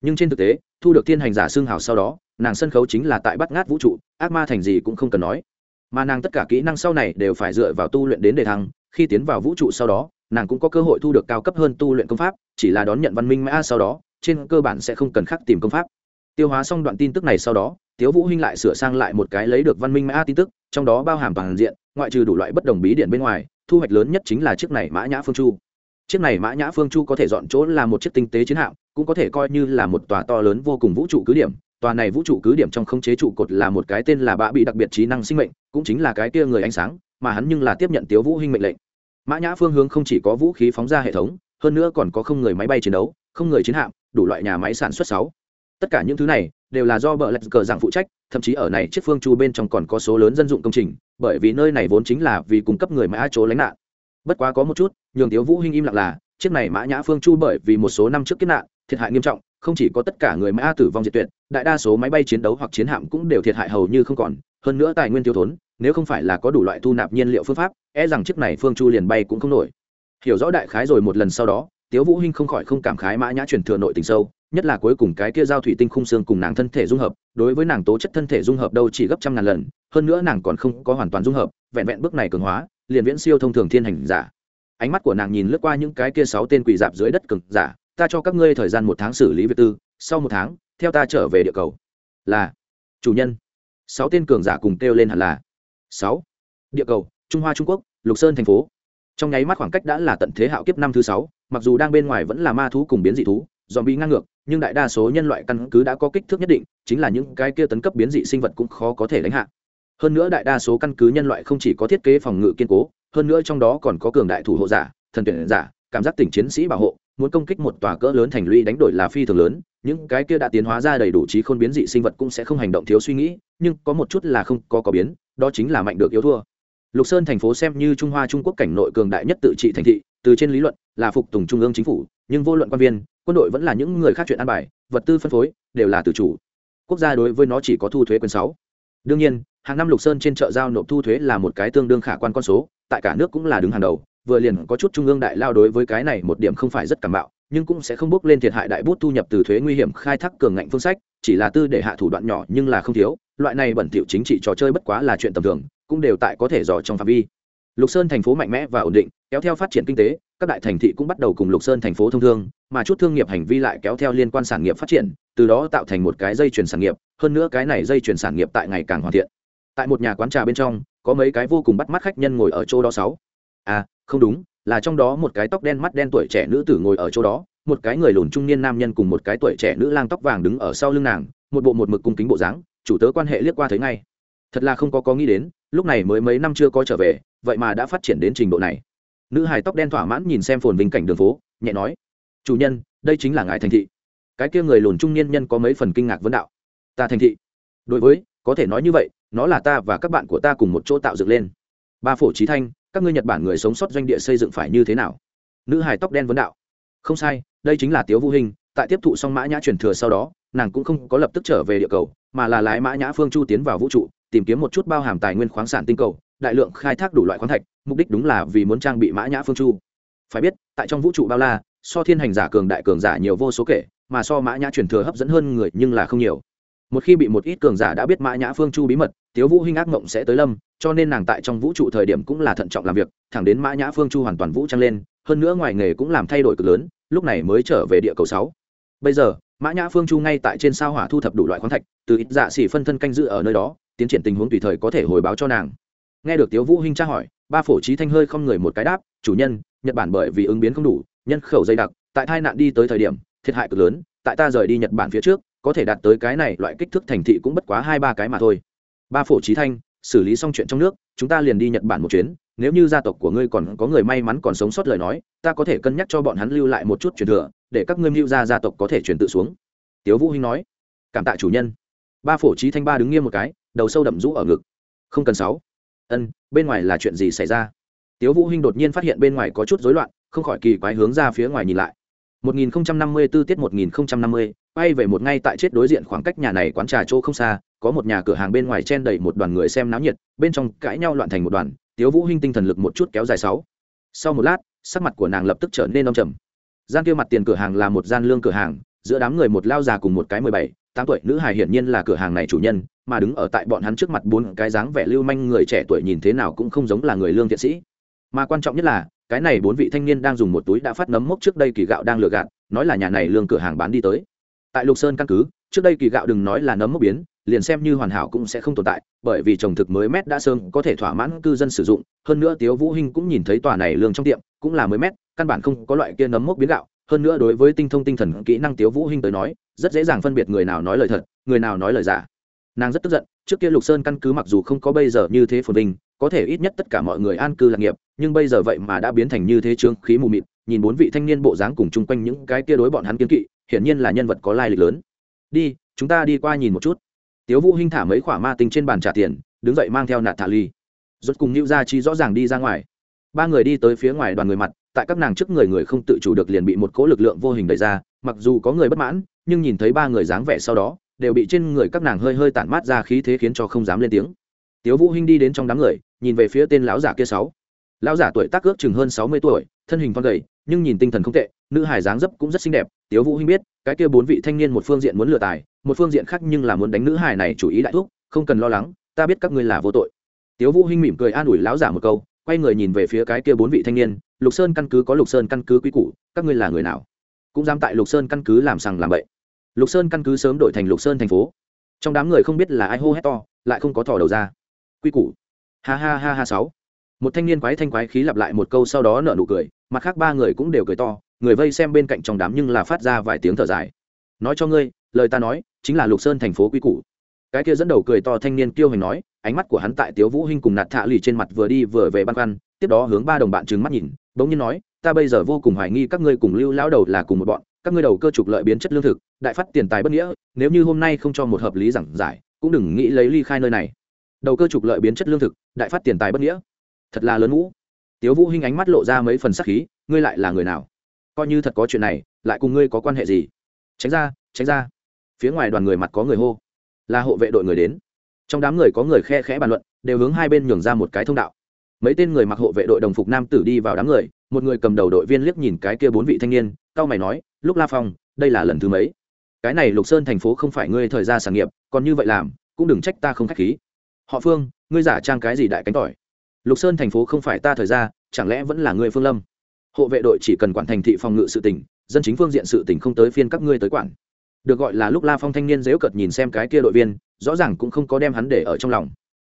S1: Nhưng trên thực tế, thu được thiên hành giả xương hào sau đó, nàng sân khấu chính là tại bắt ngát vũ trụ, ác ma thành gì cũng không cần nói. Mà nàng tất cả kỹ năng sau này đều phải dựa vào tu luyện đến đề thăng, khi tiến vào vũ trụ sau đó, nàng cũng có cơ hội thu được cao cấp hơn tu luyện công pháp, chỉ là đón nhận văn minh mã sau đó, trên cơ bản sẽ không cần khắc tìm công pháp tiêu hóa xong đoạn tin tức này sau đó, tiếu vũ hinh lại sửa sang lại một cái lấy được văn minh mã tin tức, trong đó bao hàm toàn diện, ngoại trừ đủ loại bất đồng bí điện bên ngoài, thu hoạch lớn nhất chính là chiếc này mã nhã phương chu. Chiếc này mã nhã phương chu có thể dọn chỗ là một chiếc tinh tế chiến hạm, cũng có thể coi như là một tòa to lớn vô cùng vũ trụ cứ điểm. Tòa này vũ trụ cứ điểm trong không chế trụ cột là một cái tên là bạ bị đặc biệt trí năng sinh mệnh, cũng chính là cái kia người ánh sáng, mà hắn nhưng là tiếp nhận tiếu vũ hinh mệnh lệnh. Mã nhã phương hướng không chỉ có vũ khí phóng ra hệ thống, hơn nữa còn có không người máy bay chiến đấu, không người chiến hạm, đủ loại nhà máy sản xuất sáu tất cả những thứ này đều là do bờ lạch cờ dạng phụ trách, thậm chí ở này chiếc phương chu bên trong còn có số lớn dân dụng công trình, bởi vì nơi này vốn chính là vì cung cấp người mã chỗ lánh nạn. Bất quá có một chút, nhường tiếu vũ hinh im lặng là, chiếc này mã nhã phương chu bởi vì một số năm trước kiếp nạn, thiệt hại nghiêm trọng, không chỉ có tất cả người mã tử vong diệt tuyệt, đại đa số máy bay chiến đấu hoặc chiến hạm cũng đều thiệt hại hầu như không còn, hơn nữa tài nguyên thiếu thốn, nếu không phải là có đủ loại thu nạp nhiên liệu phương pháp e rằng chiếc này phương chu liền bay cũng không nổi. Hiểu rõ đại khái rồi một lần sau đó, tiếu vũ hinh không khỏi không cảm khái mã nhã truyền thừa nội tình sâu nhất là cuối cùng cái kia giao thủy tinh khung xương cùng nàng thân thể dung hợp, đối với nàng tố chất thân thể dung hợp đâu chỉ gấp trăm ngàn lần, hơn nữa nàng còn không có hoàn toàn dung hợp, vẹn vẹn bước này cường hóa, liền viễn siêu thông thường thiên hành giả. Ánh mắt của nàng nhìn lướt qua những cái kia sáu tên quỷ dạp dưới đất cực giả, ta cho các ngươi thời gian một tháng xử lý việc tư, sau một tháng, theo ta trở về địa cầu. Là, chủ nhân. Sáu tên cường giả cùng kêu lên hẳn là, sáu, địa cầu, trung hoa trung quốc, lục sơn thành phố. Trong nháy mắt khoảng cách đã là tận thế hạo kiếp năm thứ sáu, mặc dù đang bên ngoài vẫn là ma thú cùng biến dị thú dòm bị ngang ngược nhưng đại đa số nhân loại căn cứ đã có kích thước nhất định, chính là những cái kia tấn cấp biến dị sinh vật cũng khó có thể đánh hạ. Hơn nữa đại đa số căn cứ nhân loại không chỉ có thiết kế phòng ngự kiên cố, hơn nữa trong đó còn có cường đại thủ hộ giả, thần tuyển giả, cảm giác tỉnh chiến sĩ bảo hộ, muốn công kích một tòa cỡ lớn thành lũy đánh đổi là phi thường lớn, những cái kia đã tiến hóa ra đầy đủ trí khôn biến dị sinh vật cũng sẽ không hành động thiếu suy nghĩ, nhưng có một chút là không có có biến, đó chính là mạnh được yếu thua. Lục sơn thành phố xem như trung hoa trung quốc cảnh nội cường đại nhất tự trị thành thị, từ trên lý luận là phục tùng trung ương chính phủ, nhưng vô luận quan viên quân đội vẫn là những người khác chuyện an bài, vật tư phân phối, đều là tự chủ. Quốc gia đối với nó chỉ có thu thuế quyền sáu. Đương nhiên, hàng năm lục sơn trên chợ giao nộp thu thuế là một cái tương đương khả quan con số, tại cả nước cũng là đứng hàng đầu, vừa liền có chút trung ương đại lao đối với cái này một điểm không phải rất cảm bạo, nhưng cũng sẽ không bước lên thiệt hại đại bút thu nhập từ thuế nguy hiểm khai thác cường ngạnh phương sách, chỉ là tư để hạ thủ đoạn nhỏ nhưng là không thiếu, loại này bẩn thỉu chính trị trò chơi bất quá là chuyện tầm thường, cũng đều tại có thể dò trong phạm vi. Lục sơn thành phố mạnh mẽ và ổn định, kéo theo phát triển kinh tế các đại thành thị cũng bắt đầu cùng lục sơn thành phố thông thương, mà chút thương nghiệp hành vi lại kéo theo liên quan sản nghiệp phát triển, từ đó tạo thành một cái dây chuyển sản nghiệp, hơn nữa cái này dây chuyển sản nghiệp tại ngày càng hoàn thiện. Tại một nhà quán trà bên trong, có mấy cái vô cùng bắt mắt khách nhân ngồi ở chỗ đó sáu. À không đúng, là trong đó một cái tóc đen mắt đen tuổi trẻ nữ tử ngồi ở chỗ đó, một cái người lùn trung niên nam nhân cùng một cái tuổi trẻ nữ lang tóc vàng đứng ở sau lưng nàng, một bộ một mực cung kính bộ dáng, chủ tớ quan hệ liếc qua thấy ngay. Thật là không có có nghĩ đến, lúc này mới mấy năm chưa có trở về, vậy mà đã phát triển đến trình độ này nữ hài tóc đen thỏa mãn nhìn xem phồn vinh cảnh đường phố, nhẹ nói, chủ nhân, đây chính là ngài thành thị. Cái kia người lùn trung niên nhân có mấy phần kinh ngạc vấn đạo, ta thành thị? Đối với, có thể nói như vậy, nó là ta và các bạn của ta cùng một chỗ tạo dựng lên. Ba phổ trí thanh, các ngươi nhật bản người sống sót doanh địa xây dựng phải như thế nào? Nữ hài tóc đen vấn đạo, không sai, đây chính là tiếu vũ hình, tại tiếp thụ xong mã nhã truyền thừa sau đó, nàng cũng không có lập tức trở về địa cầu, mà là lái mã nhã phương chu tiến vào vũ trụ, tìm kiếm một chút bao hàm tài nguyên khoáng sản tinh cầu đại lượng khai thác đủ loại khoáng thạch, mục đích đúng là vì muốn trang bị mã nhã phương chu. Phải biết, tại trong vũ trụ bao la, so thiên hành giả cường đại cường giả nhiều vô số kể, mà so mã nhã truyền thừa hấp dẫn hơn người nhưng là không nhiều. Một khi bị một ít cường giả đã biết mã nhã phương chu bí mật, tiếu vũ hinh ác mộng sẽ tới lâm, cho nên nàng tại trong vũ trụ thời điểm cũng là thận trọng làm việc, thẳng đến mã nhã phương chu hoàn toàn vũ trang lên, hơn nữa ngoài nghề cũng làm thay đổi cực lớn, lúc này mới trở về địa cầu sáu. Bây giờ, mã nhã phương chu ngay tại trên sao hỏa thu thập đủ loại khoáng thạch, từ ít dạ xỉ phân thân canh dự ở nơi đó, tiến triển tình huống tùy thời có thể hồi báo cho nàng nghe được tiếu vũ hinh tra hỏi, ba phổ trí thanh hơi không người một cái đáp, chủ nhân, nhật bản bởi vì ứng biến không đủ, nhân khẩu dày đặc, tại tai nạn đi tới thời điểm, thiệt hại cực lớn, tại ta rời đi nhật bản phía trước, có thể đạt tới cái này loại kích thước thành thị cũng bất quá hai ba cái mà thôi. Ba phổ trí thanh, xử lý xong chuyện trong nước, chúng ta liền đi nhật bản một chuyến, nếu như gia tộc của ngươi còn có người may mắn còn sống sót lời nói, ta có thể cân nhắc cho bọn hắn lưu lại một chút truyền thừa, để các ngươi mưu gia gia tộc có thể truyền tự xuống. Tiếu vũ hinh nói, cảm tạ chủ nhân. Ba phổ trí thanh ba đứng nghiêm một cái, đầu sâu đậm rũ ở ngực. Không cần sáu ân bên ngoài là chuyện gì xảy ra tiếu vũ hinh đột nhiên phát hiện bên ngoài có chút rối loạn không khỏi kỳ quái hướng ra phía ngoài nhìn lại 1054 tiết 1050, bay về một ngay tại chết đối diện khoảng cách nhà này quán trà chỗ không xa, có một nhà cửa hàng bên ngoài chen đầy một đoàn người xem náo nhiệt, bên trong cãi nhau loạn thành một đoàn, Tiếu Vũ Hinh tinh thần lực một chút kéo dài sáu. Sau một lát, sắc mặt của nàng lập tức trở nên âm trầm. Gian kia mặt tiền cửa hàng là một gian lương cửa hàng, giữa đám người một lao già cùng một cái 17, 8 tuổi nữ hài hiển nhiên là cửa hàng này chủ nhân, mà đứng ở tại bọn hắn trước mặt bốn cái dáng vẻ lưu manh người trẻ tuổi nhìn thế nào cũng không giống là người lương thiện sĩ. Mà quan trọng nhất là, cái này bốn vị thanh niên đang dùng một túi đã phát nấm mốc trước đây kỳ gạo đang lừa gạt, nói là nhà này lương cửa hàng bán đi tới. Tại lục sơn căn cứ, trước đây kỳ gạo đừng nói là nấm mốc biến, liền xem như hoàn hảo cũng sẽ không tồn tại, bởi vì trồng thực mới mét đã sơn có thể thỏa mãn cư dân sử dụng, hơn nữa tiếu vũ hinh cũng nhìn thấy tòa này lương trong tiệm, cũng là mới mét, căn bản không có loại kia nấm mốc biến gạo. Hơn nữa đối với tinh thông tinh thần kỹ năng tiếu vũ hinh tới nói, rất dễ dàng phân biệt người nào nói lời thật, người nào nói lời giả nàng rất tức giận, trước kia lục sơn căn cứ mặc dù không có bây giờ như thế phồn vinh, có thể ít nhất tất cả mọi người an cư lạc nghiệp, nhưng bây giờ vậy mà đã biến thành như thế trương khí mù mịt, nhìn bốn vị thanh niên bộ dáng cùng chung quanh những cái kia đối bọn hắn kiên kỵ, hiển nhiên là nhân vật có lai lịch lớn. Đi, chúng ta đi qua nhìn một chút. Tiếu vũ hinh thả mấy khoả ma tinh trên bàn trả tiền, đứng dậy mang theo nạt thả ly. Rốt cùng lưu gia chi rõ ràng đi ra ngoài. Ba người đi tới phía ngoài đoàn người mặt, tại các nàng trước người người không tự chủ được liền bị một cỗ lực lượng vô hình đẩy ra, mặc dù có người bất mãn, nhưng nhìn thấy ba người dáng vẻ sau đó đều bị trên người các nàng hơi hơi tản mát ra khí thế khiến cho không dám lên tiếng. Tiếu vũ hinh đi đến trong đám người, nhìn về phía tên lão giả kia sáu. Lão giả tuổi tác ước chừng hơn sáu mươi tuổi, thân hình thon gầy, nhưng nhìn tinh thần không tệ, nữ hài dáng dấp cũng rất xinh đẹp. Tiếu vũ hinh biết, cái kia bốn vị thanh niên một phương diện muốn lừa tài, một phương diện khác nhưng là muốn đánh nữ hài này chủ ý đại thuốc không cần lo lắng, ta biết các ngươi là vô tội. Tiếu vũ hinh mỉm cười an ủi lão giả một câu, quay người nhìn về phía cái kia bốn vị thanh niên, lục sơn căn cứ có lục sơn căn cứ quý củ, các ngươi là người nào? Cũng dám tại lục sơn căn cứ làm sằng làm bậy lục sơn căn cứ sớm đổi thành lục sơn thành phố. Trong đám người không biết là ai hô hét to, lại không có thò đầu ra. Quy củ. Ha ha ha ha sáu. Một thanh niên quái thanh quái khí lặp lại một câu sau đó nở nụ cười, mặt khác ba người cũng đều cười to, người vây xem bên cạnh trong đám nhưng là phát ra vài tiếng thở dài. Nói cho ngươi, lời ta nói, chính là lục sơn thành phố quy củ. Cái kia dẫn đầu cười to thanh niên kiêu hành nói, ánh mắt của hắn tại tiếu vũ hinh cùng nạt thạ lì trên mặt vừa đi vừa về băn khoăn, tiếp đó hướng ba đồng bạn trừng mắt nhìn, bỗng nhiên nói, ta bây giờ vô cùng hoài nghi các ngươi cùng lưu lão đầu là cùng một bọn các ngươi đầu cơ trục lợi biến chất lương thực, đại phát tiền tài bất nghĩa, nếu như hôm nay không cho một hợp lý giảng giải, cũng đừng nghĩ lấy ly khai nơi này. Đầu cơ trục lợi biến chất lương thực, đại phát tiền tài bất nghĩa. Thật là lớn ngũ. Tiếu vũ hinh ánh mắt lộ ra mấy phần sắc khí, ngươi lại là người nào? Coi như thật có chuyện này, lại cùng ngươi có quan hệ gì? Tránh ra tránh ra. Phía ngoài đoàn người mặt có người hô. Là hộ vệ đội người đến. Trong đám người có người khe khẽ bàn luận, đều hướng hai bên nhường ra một cái thông đạo. Mấy tên người mặc hộ vệ đội đồng phục nam tử đi vào đám người, một người cầm đầu đội viên liếc nhìn cái kia bốn vị thanh niên cao mày nói, lúc la phong, đây là lần thứ mấy? Cái này lục sơn thành phố không phải ngươi thời gian sản nghiệp, còn như vậy làm, cũng đừng trách ta không khách khí. Họ phương, ngươi giả trang cái gì đại cánh tỏi? Lục sơn thành phố không phải ta thời gian, chẳng lẽ vẫn là ngươi phương lâm? Hộ vệ đội chỉ cần quản thành thị phòng ngự sự tỉnh dân chính phương diện sự tỉnh không tới phiên các ngươi tới quản. Được gọi là lúc la phong thanh niên dễu cợt nhìn xem cái kia đội viên, rõ ràng cũng không có đem hắn để ở trong lòng.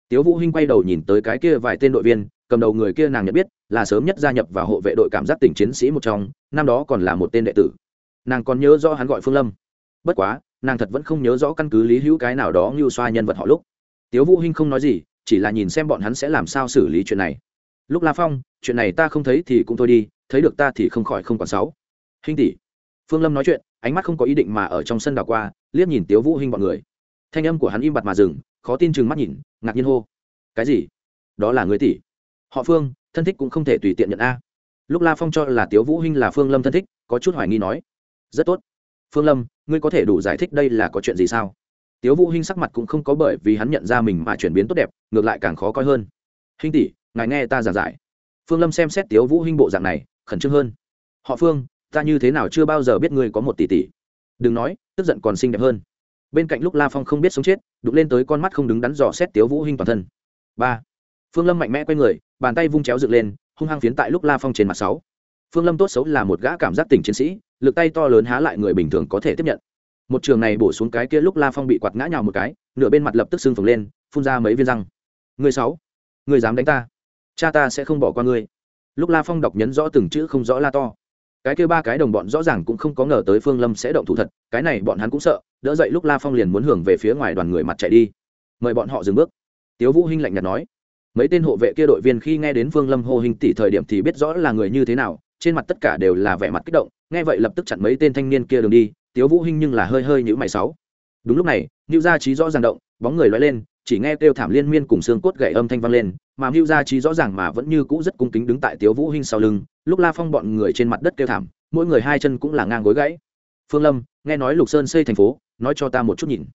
S1: Tiếu vũ hinh quay đầu nhìn tới cái kia vài tên đội viên, cầm đầu người kia nàng nhận biết là sớm nhất gia nhập vào hộ vệ đội cảm giác tỉnh chiến sĩ một trong, năm đó còn là một tên đệ tử. Nàng còn nhớ rõ hắn gọi phương lâm. Bất quá, nàng thật vẫn không nhớ rõ căn cứ lý hữu cái nào đó như xoa nhân vật họ lúc. Tiếu vũ hinh không nói gì, chỉ là nhìn xem bọn hắn sẽ làm sao xử lý chuyện này. Lúc la phong, chuyện này ta không thấy thì cũng thôi đi, thấy được ta thì không khỏi không còn sáu hinh tỷ. Phương lâm nói chuyện, ánh mắt không có ý định mà ở trong sân đảo qua, liếc nhìn tiếu vũ hinh bọn người. Thanh âm của hắn im bặt mà dừng, khó tin chừng mắt nhìn, ngạc nhiên hô. Cái gì? Đó là người tỷ. Họ phương thân thích cũng không thể tùy tiện nhận a. Lúc la phong cho là tiếu vũ hinh là phương lâm thân thích, có chút hoài nghi nói, rất tốt. Phương lâm, ngươi có thể đủ giải thích đây là có chuyện gì sao? Tiếu vũ hinh sắc mặt cũng không có bởi vì hắn nhận ra mình mà chuyển biến tốt đẹp, ngược lại càng khó coi hơn. Hinh tỷ, ngài nghe ta giảng giải. Phương lâm xem xét tiếu vũ hinh bộ dạng này, khẩn trương hơn. Họ phương, ta như thế nào chưa bao giờ biết ngươi có một tỷ tỷ? Đừng nói, tức giận còn xinh đẹp hơn. Bên cạnh lúc la phong không biết sống chết, đụng lên tới con mắt không đứng đắn dò xét tiếu vũ hinh toàn thân. Ba phương lâm mạnh mẽ quay người, bàn tay vung chéo dựng lên, hung hăng phiến tại lúc la phong trên mặt sáu. Phương lâm tốt xấu là một gã cảm giác tỉnh chiến sĩ, lực tay to lớn há lại người bình thường có thể tiếp nhận. Một trường này bổ xuống cái kia lúc la phong bị quạt ngã nhào một cái, nửa bên mặt lập tức sưng phồng lên, phun ra mấy viên răng. Người sáu, người dám đánh ta? Cha ta sẽ không bỏ qua ngươi. Lúc la phong đọc nhấn rõ từng chữ không rõ la to. Cái kia ba cái đồng bọn rõ ràng cũng không có ngờ tới phương lâm sẽ động thủ thật, cái này bọn hắn cũng sợ, đỡ dậy lúc la phong liền muốn hưởng về phía ngoài đoàn người mặt chạy đi. Mời bọn họ dừng bước. Tiếu vũ hinh lạnh nhạt nói mấy tên hộ vệ kia đội viên khi nghe đến phương lâm hô hình tỷ thời điểm thì biết rõ là người như thế nào trên mặt tất cả đều là vẻ mặt kích động nghe vậy lập tức chặn mấy tên thanh niên kia đường đi tiếu vũ hinh nhưng là hơi hơi nhũ mày sáu đúng lúc này Nưu Gia Trí rõ ràng động, bóng người lói lên, chỉ nghe kêu thảm liên miên cùng xương cốt gãy âm thanh vang lên, mà Nưu Gia Trí rõ ràng mà vẫn như cũ rất cung kính đứng tại Tiếu Vũ Hinh sau lưng, lúc La Phong bọn người trên mặt đất kêu thảm, mỗi người hai chân cũng là ngang gối gãy. Phương Lâm, nghe nói Lục Sơn xây thành phố, nói cho ta một chút nhìn.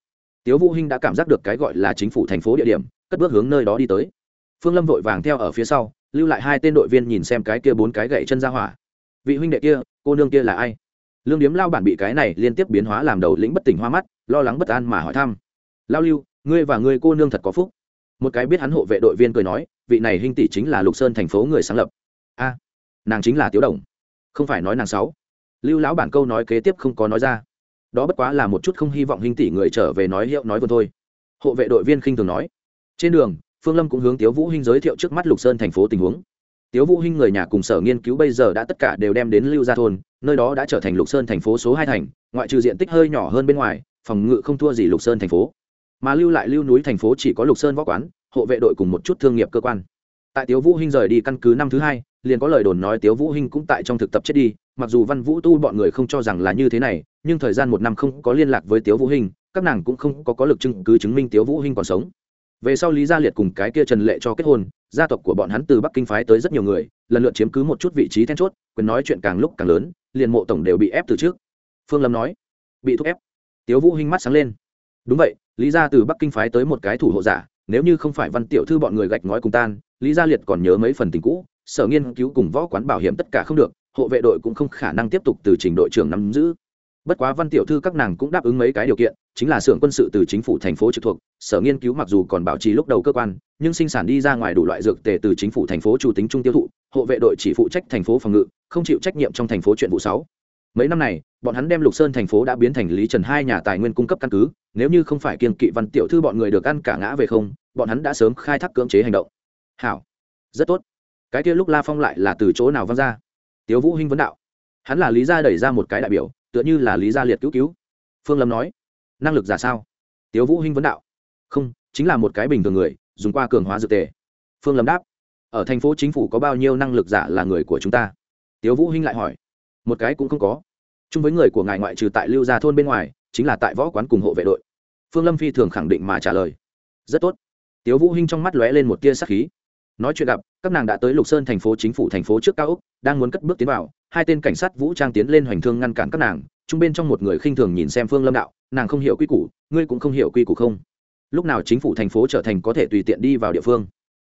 S1: Tiếu Vũ Hinh đã cảm giác được cái gọi là chính phủ thành phố địa điểm, cất bước hướng nơi đó đi tới. Phương Lâm vội vàng theo ở phía sau, lưu lại hai tên đội viên nhìn xem cái kia bốn cái gậy chân ra hỏa. Vị huynh đệ kia, cô nương kia là ai? lương điếm lao bản bị cái này liên tiếp biến hóa làm đầu lĩnh bất tỉnh hoa mắt lo lắng bất an mà hỏi thăm. Lao lưu ngươi và ngươi cô nương thật có phúc. Một cái biết hắn hộ vệ đội viên cười nói vị này hinh tỷ chính là lục sơn thành phố người sáng lập. A nàng chính là tiếu đồng. Không phải nói nàng sáu. Lưu lão bản câu nói kế tiếp không có nói ra. Đó bất quá là một chút không hy vọng hinh tỷ người trở về nói hiệu nói vừa thôi. Hộ vệ đội viên khinh thường nói. Trên đường phương lâm cũng hướng tiếu vũ hinh giới thiệu trước mắt lục sơn thành phố tình huống. Tiếu vũ hinh người nhà cùng sở nghiên cứu bây giờ đã tất cả đều đem đến lưu gia thôn, nơi đó đã trở thành lục sơn thành phố số hai thành, ngoại trừ diện tích hơi nhỏ hơn bên ngoài, phòng ngự không thua gì lục sơn thành phố. Mà lưu lại lưu núi thành phố chỉ có lục sơn võ quán, hộ vệ đội cùng một chút thương nghiệp cơ quan. Tại tiếu vũ hinh rời đi căn cứ năm thứ hai, liền có lời đồn nói tiếu vũ hinh cũng tại trong thực tập chết đi, mặc dù văn vũ tu bọn người không cho rằng là như thế này, nhưng thời gian một năm không có liên lạc với tiếu vũ hinh, các nàng cũng không có có lực chứng cứ chứng minh tiếu vũ hinh còn sống về sau lý gia liệt cùng cái kia trần lệ cho kết hôn, gia tộc của bọn hắn từ bắc kinh phái tới rất nhiều người, lần lượt chiếm cứ một chút vị trí then chốt, quyền nói chuyện càng lúc càng lớn, liền mộ tổng đều bị ép từ trước. Phương lâm nói, bị thúc ép. Tiếu vũ hinh mắt sáng lên. Đúng vậy, lý gia từ bắc kinh phái tới một cái thủ hộ giả, nếu như không phải văn tiểu thư bọn người gạch ngói cùng tan, lý gia liệt còn nhớ mấy phần tình cũ, sở nghiên cứu cùng võ quán bảo hiểm tất cả không được, hộ vệ đội cũng không khả năng tiếp tục từ trình đội trưởng nắm giữ bất quá văn tiểu thư các nàng cũng đáp ứng mấy cái điều kiện, chính là xưởng quân sự từ chính phủ thành phố trực thuộc, sở nghiên cứu mặc dù còn bảo trì lúc đầu cơ quan, nhưng sinh sản đi ra ngoài đủ loại dược tề từ chính phủ thành phố chủ tính trung tiêu thụ, hộ vệ đội chỉ phụ trách thành phố phòng ngự, không chịu trách nhiệm trong thành phố chuyện vụ sáu. Mấy năm này, bọn hắn đem lục sơn thành phố đã biến thành lý trần hai nhà tài nguyên cung cấp căn cứ, nếu như không phải kiên kỵ văn tiểu thư bọn người được ăn cả ngã về không, bọn hắn đã sớm khai thác cưỡng chế hành động. Hảo, rất tốt. Cái kia lúc la phong lại là từ chỗ nào văng ra? Tiếu vũ hinh vấn đạo. Hắn là lý gia đẩy ra một cái đại biểu tựa như là lý gia liệt cứu cứu. Phương lâm nói, năng lực giả sao? Tiếu vũ hinh vấn đạo, không, chính là một cái bình thường người, dùng qua cường hóa dược tề. Phương lâm đáp, ở thành phố chính phủ có bao nhiêu năng lực giả là người của chúng ta? Tiếu vũ hinh lại hỏi, một cái cũng không có. Chung với người của ngài ngoại trừ tại lưu gia thôn bên ngoài, chính là tại võ quán cùng hộ vệ đội. Phương lâm phi thường khẳng định mà trả lời, rất tốt. Tiếu vũ hinh trong mắt lóe lên một tia sắc khí, nói chuyện gặp, các nàng đã tới lục sơn thành phố chính phủ thành phố trước cao úc đang muốn cất bước tiến vào hai tên cảnh sát vũ trang tiến lên hoành thương ngăn cản các nàng, chung bên trong một người khinh thường nhìn xem phương lâm đạo, nàng không hiểu quy củ, ngươi cũng không hiểu quy củ không? Lúc nào chính phủ thành phố trở thành có thể tùy tiện đi vào địa phương?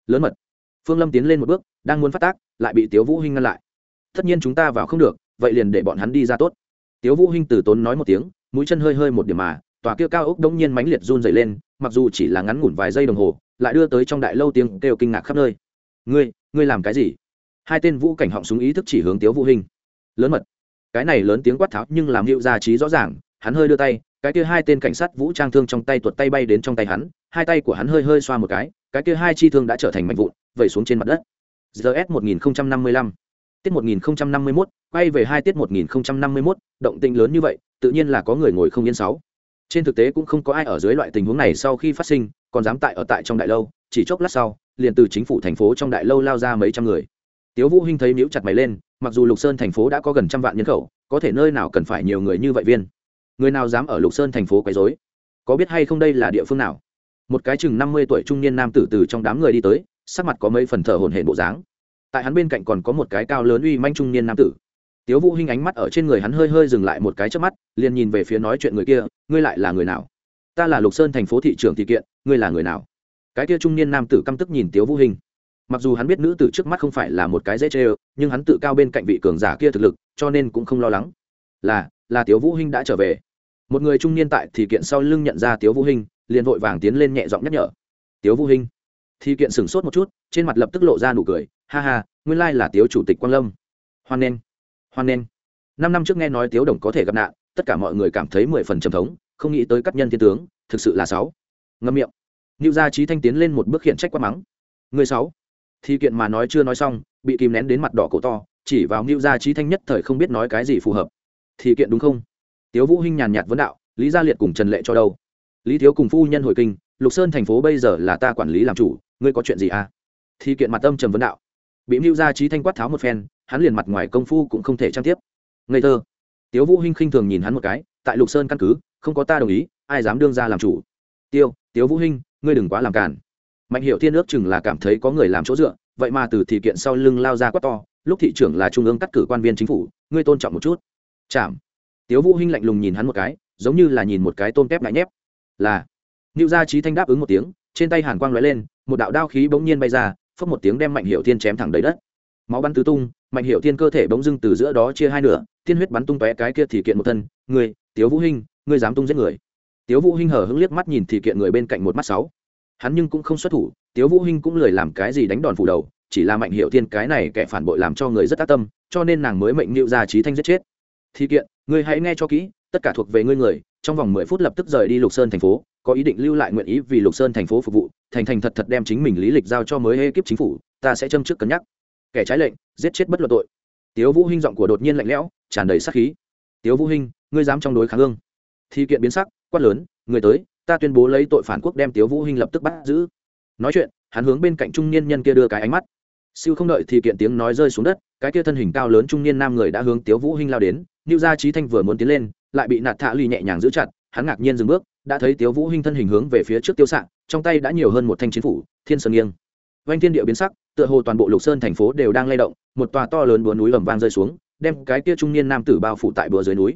S1: Lớn mật. Phương lâm tiến lên một bước, đang muốn phát tác, lại bị tiếu vũ hinh ngăn lại. Tất nhiên chúng ta vào không được, vậy liền để bọn hắn đi ra tốt. Tiếu vũ hinh từ tốn nói một tiếng, mũi chân hơi hơi một điểm mà, tòa kia cao ốc đống nhiên mãnh liệt run dày lên, mặc dù chỉ là ngắn ngủn vài giây đồng hồ, lại đưa tới trong đại lâu tiếng kêu kinh ngạc khắp nơi. Ngươi ngươi làm cái gì? Hai tên vũ cảnh họng súng ý thức chỉ hướng tiếu vũ hình lớn mật. Cái này lớn tiếng quát tháo nhưng làm hiệu gia trí rõ ràng, hắn hơi đưa tay, cái kia hai tên cảnh sát vũ trang thương trong tay tuột tay bay đến trong tay hắn, hai tay của hắn hơi hơi xoa một cái cái kia hai chi thương đã trở thành mạnh vụn, vẩy xuống trên mặt đất. Gs một nghìn năm mươi lăm. Tiết một nghìn năm mươi mốt, quay về hai tiết một nghìn năm mươi mốt, động tĩnh lớn như vậy, tự nhiên là có người ngồi không yên sáu. Trên thực tế cũng không có ai ở dưới loại tình huống này sau khi phát sinh, còn dám tại ở tại trong đại lâu, chỉ chốc lát sau, liền từ chính phủ thành phố trong đại lâu lao ra mấy trăm người tiếu vũ hinh thấy miếu chặt mày lên, mặc dù lục sơn thành phố đã có gần trăm vạn nhân khẩu, có thể nơi nào cần phải nhiều người như vậy viên? Người nào dám ở lục sơn thành phố quấy rối? Có biết hay không đây là địa phương nào? Một cái chừng năm mươi tuổi trung niên nam tử từ trong đám người đi tới, sắc mặt có mấy phần thở hổn hển bộ dáng. Tại hắn bên cạnh còn có một cái cao lớn uy manh trung niên nam tử. Tiếu vũ hinh ánh mắt ở trên người hắn hơi hơi dừng lại một cái chớp mắt, liền nhìn về phía nói chuyện người kia, ngươi lại là người nào? Ta là lục sơn thành phố thị trưởng thị kiện, ngươi là người nào? Cái kia trung niên nam tử căm tức nhìn tiếu vũ Hinh mặc dù hắn biết nữ tử trước mắt không phải là một cái dễ chê ơ, nhưng hắn tự cao bên cạnh vị cường giả kia thực lực, cho nên cũng không lo lắng. Là là tiếu vũ hinh đã trở về. Một người trung niên tại thì kiện sau lưng nhận ra tiếu vũ hinh, liền vội vàng tiến lên nhẹ giọng nhắc nhở. Tiếu vũ hinh. Thì kiện sửng sốt một chút, trên mặt lập tức lộ ra nụ cười. Ha ha, nguyên lai là tiếu chủ tịch quang lâm. Hoan nghênh hoan nghênh. Năm năm trước nghe nói tiếu đồng có thể gặp nạn, tất cả mọi người cảm thấy mười phần trầm thống, không nghĩ tới các nhân thiên tướng, thực sự là sáu. Ngâm miệng. Lưu gia trí thanh tiến lên một bước hiện trách quát mắng. Người sáu. Thi kiện mà nói chưa nói xong, bị kìm nén đến mặt đỏ cổ to, chỉ vào Nưu gia trí thanh nhất thời không biết nói cái gì phù hợp. Thi kiện đúng không? Tiếu Vũ Hinh nhàn nhạt vấn đạo, Lý Gia Liệt cùng Trần Lệ cho đâu? Lý thiếu cùng phu nhân hồi kinh, Lục Sơn thành phố bây giờ là ta quản lý làm chủ, ngươi có chuyện gì à? Thi kiện mặt âm trầm vấn đạo. Bị Nưu gia trí thanh quát tháo một phen, hắn liền mặt ngoài công phu cũng không thể trang tiếp. Ngây thơ. Tiếu Vũ Hinh khinh thường nhìn hắn một cái, tại Lục Sơn căn cứ, không có ta đồng ý, ai dám đương ra làm chủ? Tiêu, Tiếu Vũ Hinh, ngươi đừng quá làm cản mạnh hiệu thiên ước chừng là cảm thấy có người làm chỗ dựa, vậy mà từ thị kiện sau lưng lao ra quát to, lúc thị trưởng là trung ương cắt cử quan viên chính phủ, ngươi tôn trọng một chút. Chạm tiếu vũ hinh lạnh lùng nhìn hắn một cái, giống như là nhìn một cái tôm tép ngại nhép. Là. Nưu gia trí thanh đáp ứng một tiếng, trên tay hàn quang lóe lên, một đạo đao khí bỗng nhiên bay ra phất một tiếng đem mạnh hiệu thiên chém thẳng đầy đất. Máu bắn tứ tung, mạnh hiệu thiên cơ thể bỗng dưng từ giữa đó chia hai nửa, thiên huyết bắn tung tóe cái kia thì kiện một thân, ngươi, tiếu vũ hinh, ngươi dám tung giết người? Tiếu vũ hinh hờ hững liếc mắt nhìn thì kiện người bên cạnh một mắt sáu hắn nhưng cũng không xuất thủ, tiếu vũ hinh cũng lười làm cái gì đánh đòn phủ đầu, chỉ là mạnh hiệu thiên cái này kẻ phản bội làm cho người rất tác tâm, cho nên nàng mới mệnh liệu ra trí thanh giết chết. Thi kiện, ngươi hãy nghe cho kỹ, tất cả thuộc về ngươi người, trong vòng mười phút lập tức rời đi lục sơn thành phố, có ý định lưu lại nguyện ý vì lục sơn thành phố phục vụ, thành thành thật thật đem chính mình lý lịch giao cho mới hê kiếp chính phủ, ta sẽ châm trước cân nhắc. Kẻ trái lệnh, giết chết bất luận tội. Tiếu vũ hinh giọng của đột nhiên lạnh lẽo, tràn đầy sát khí. Tiếu vũ hinh, ngươi dám trong đối kháng ương. Thi kiện biến sắc, quát lớn, người tới ta tuyên bố lấy tội phản quốc đem tiếu vũ hinh lập tức bắt giữ. Nói chuyện, hắn hướng bên cạnh trung niên nhân kia đưa cái ánh mắt. Siêu không đợi thì kiện tiếng nói rơi xuống đất, cái kia thân hình cao lớn trung niên nam người đã hướng tiếu vũ hinh lao đến. Lưu gia trí thanh vừa muốn tiến lên, lại bị nạt thạ lì nhẹ nhàng giữ chặt, hắn ngạc nhiên dừng bước, đã thấy tiếu vũ hinh thân hình hướng về phía trước tiêu sạng trong tay đã nhiều hơn một thanh chiến phủ, thiên sơn nghiêng. Vanh thiên địa biến sắc, tựa hồ toàn bộ lục sơn thành phố đều đang lay động, một tòa to lớn búa núi ầm vang rơi xuống, đem cái kia trung niên nam tử bao phủ tại bờ dưới núi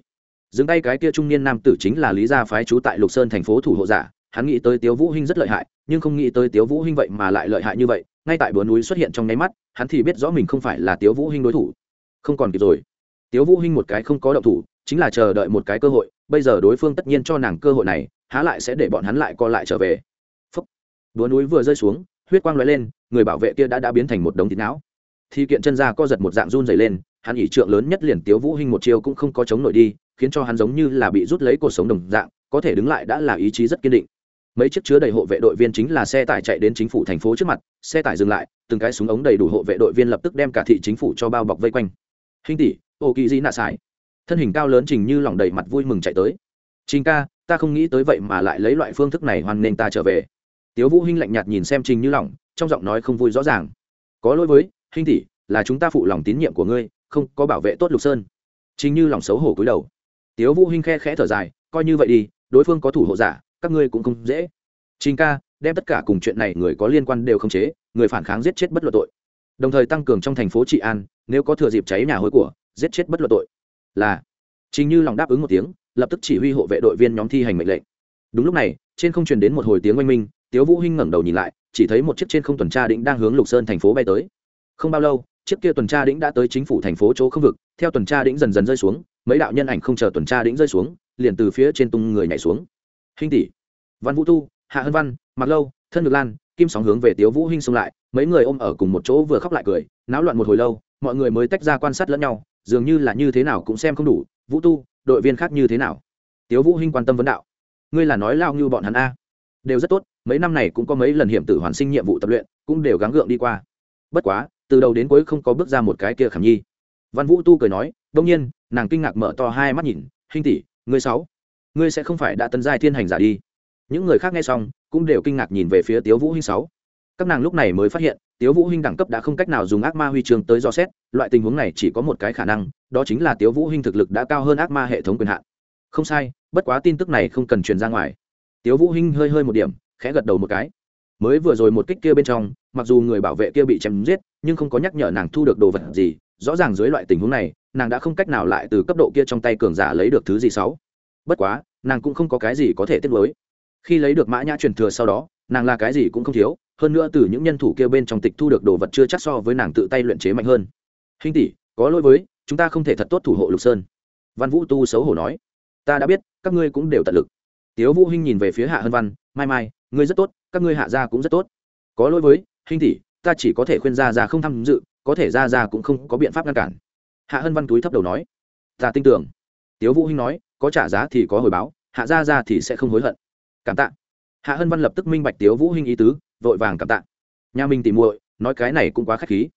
S1: dừng tay cái kia trung niên nam tử chính là lý gia phái trú tại lục sơn thành phố thủ hộ giả, hắn nghĩ tới tiếu vũ hinh rất lợi hại, nhưng không nghĩ tới tiếu vũ hinh vậy mà lại lợi hại như vậy, ngay tại bờ núi xuất hiện trong nháy mắt, hắn thì biết rõ mình không phải là tiếu vũ hinh đối thủ. Không còn kịp rồi. Tiếu vũ hinh một cái không có động thủ, chính là chờ đợi một cái cơ hội, bây giờ đối phương tất nhiên cho nàng cơ hội này, há lại sẽ để bọn hắn lại co lại trở về. Phấp búa núi vừa rơi xuống, huyết quang lóe lên, người bảo vệ kia đã đã biến thành một đống thịt não. Thì kiện chân ra co giật một dạng run dày lên, hắn ỉ trượng lớn nhất liền tiếu vũ hinh một chiêu cũng không có chống nổi đi khiến cho hắn giống như là bị rút lấy cuộc sống đồng dạng, có thể đứng lại đã là ý chí rất kiên định. Mấy chiếc chứa đầy hộ vệ đội viên chính là xe tải chạy đến chính phủ thành phố trước mặt, xe tải dừng lại, từng cái súng ống đầy đủ hộ vệ đội viên lập tức đem cả thị chính phủ cho bao bọc vây quanh. Hình tỷ ô kỳ di nạ xài thân hình cao lớn trình như lòng đầy mặt vui mừng chạy tới. Trình ca, ta không nghĩ tới vậy mà lại lấy loại phương thức này hoan nên ta trở về. Tiếu vũ hinh lạnh nhạt nhìn xem trình như lòng, trong giọng nói không vui rõ ràng. Có lỗi với hình tỷ, là chúng ta phụ lòng tín nhiệm của ngươi, không có bảo vệ tốt lục sơn. Trình như lòng xấu hổ cúi đầu tiếu vũ hinh khe khẽ thở dài, coi như vậy đi, đối phương có thủ hộ giả, các ngươi cũng không dễ. Trình ca, đem tất cả cùng chuyện này người có liên quan đều không chế, người phản kháng giết chết bất luận tội. Đồng thời tăng cường trong thành phố trị an, nếu có thừa dịp cháy nhà hối của, giết chết bất luận tội. Là. Trình như lòng đáp ứng một tiếng, lập tức chỉ huy hộ vệ đội viên nhóm thi hành mệnh lệnh. Đúng lúc này, trên không truyền đến một hồi tiếng oanh minh, tiếu vũ hinh ngẩng đầu nhìn lại, chỉ thấy một chiếc trên không tuần tra đĩnh đang hướng lục sơn thành phố bay tới. Không bao lâu, chiếc kia tuần tra đĩnh đã tới chính phủ thành phố chỗ không vực, theo tuần tra đĩnh dần dần rơi xuống mấy đạo nhân ảnh không chờ tuần tra đĩnh rơi xuống, liền từ phía trên tung người nhảy xuống. Hinh tỷ, văn vũ tu, hạ hân văn mặc lâu, thân ngược lan, kim sóng hướng về tiếu vũ hinh xông lại, mấy người ôm ở cùng một chỗ vừa khóc lại cười, náo loạn một hồi lâu, mọi người mới tách ra quan sát lẫn nhau, dường như là như thế nào cũng xem không đủ, vũ tu, đội viên khác như thế nào? Tiếu vũ hinh quan tâm vấn đạo. Ngươi là nói lao như bọn hắn a? Đều rất tốt, mấy năm này cũng có mấy lần hiểm tử hoàn sinh nhiệm vụ tập luyện, cũng đều gắng gượng đi qua. Bất quá, từ đầu đến cuối không có bước ra một cái kia khảm nhi văn vũ tu cười nói đông nhiên, nàng kinh ngạc mở to hai mắt nhìn, hinh tỷ, ngươi sáu, ngươi sẽ không phải đã tân giai thiên hành giả đi. Những người khác nghe xong cũng đều kinh ngạc nhìn về phía tiếu vũ hinh sáu. Các nàng lúc này mới phát hiện, tiếu vũ hinh đẳng cấp đã không cách nào dùng ác ma huy chương tới do xét, loại tình huống này chỉ có một cái khả năng, đó chính là tiếu vũ hinh thực lực đã cao hơn ác ma hệ thống quyền hạn. Không sai, bất quá tin tức này không cần truyền ra ngoài. Tiếu vũ hinh hơi hơi một điểm, khẽ gật đầu một cái. Mới vừa rồi một kích kia bên trong, mặc dù người bảo vệ kia bị chém giết, nhưng không có nhắc nhở nàng thu được đồ vật gì rõ ràng dưới loại tình huống này, nàng đã không cách nào lại từ cấp độ kia trong tay cường giả lấy được thứ gì xấu bất quá, nàng cũng không có cái gì có thể tiếp nối. Khi lấy được mã nhã truyền thừa sau đó, nàng là cái gì cũng không thiếu, hơn nữa từ những nhân thủ kia bên trong tịch thu được đồ vật chưa chắc so với nàng tự tay luyện chế mạnh hơn. Hình tỷ, có lỗi với, chúng ta không thể thật tốt thủ hộ lục sơn. Văn vũ tu xấu hổ nói. Ta đã biết, các ngươi cũng đều tận lực. Tiếu vũ hinh nhìn về phía hạ hân văn, mai mai, ngươi rất tốt, các ngươi hạ gia cũng rất tốt. Có lỗi với, hình tỷ, ta chỉ có thể khuyên gia gia không tham dự có thể gia gia cũng không có biện pháp ngăn cản. Hạ hân văn túi thấp đầu nói, ta tin tưởng. Tiếu vũ hinh nói, có trả giá thì có hồi báo, hạ gia gia thì sẽ không hối hận. Cảm tạ. Hạ hân văn lập tức minh bạch tiếu vũ hinh ý tứ, vội vàng cảm tạ. Nhà mình tìm muội, nói cái này cũng quá khách khí.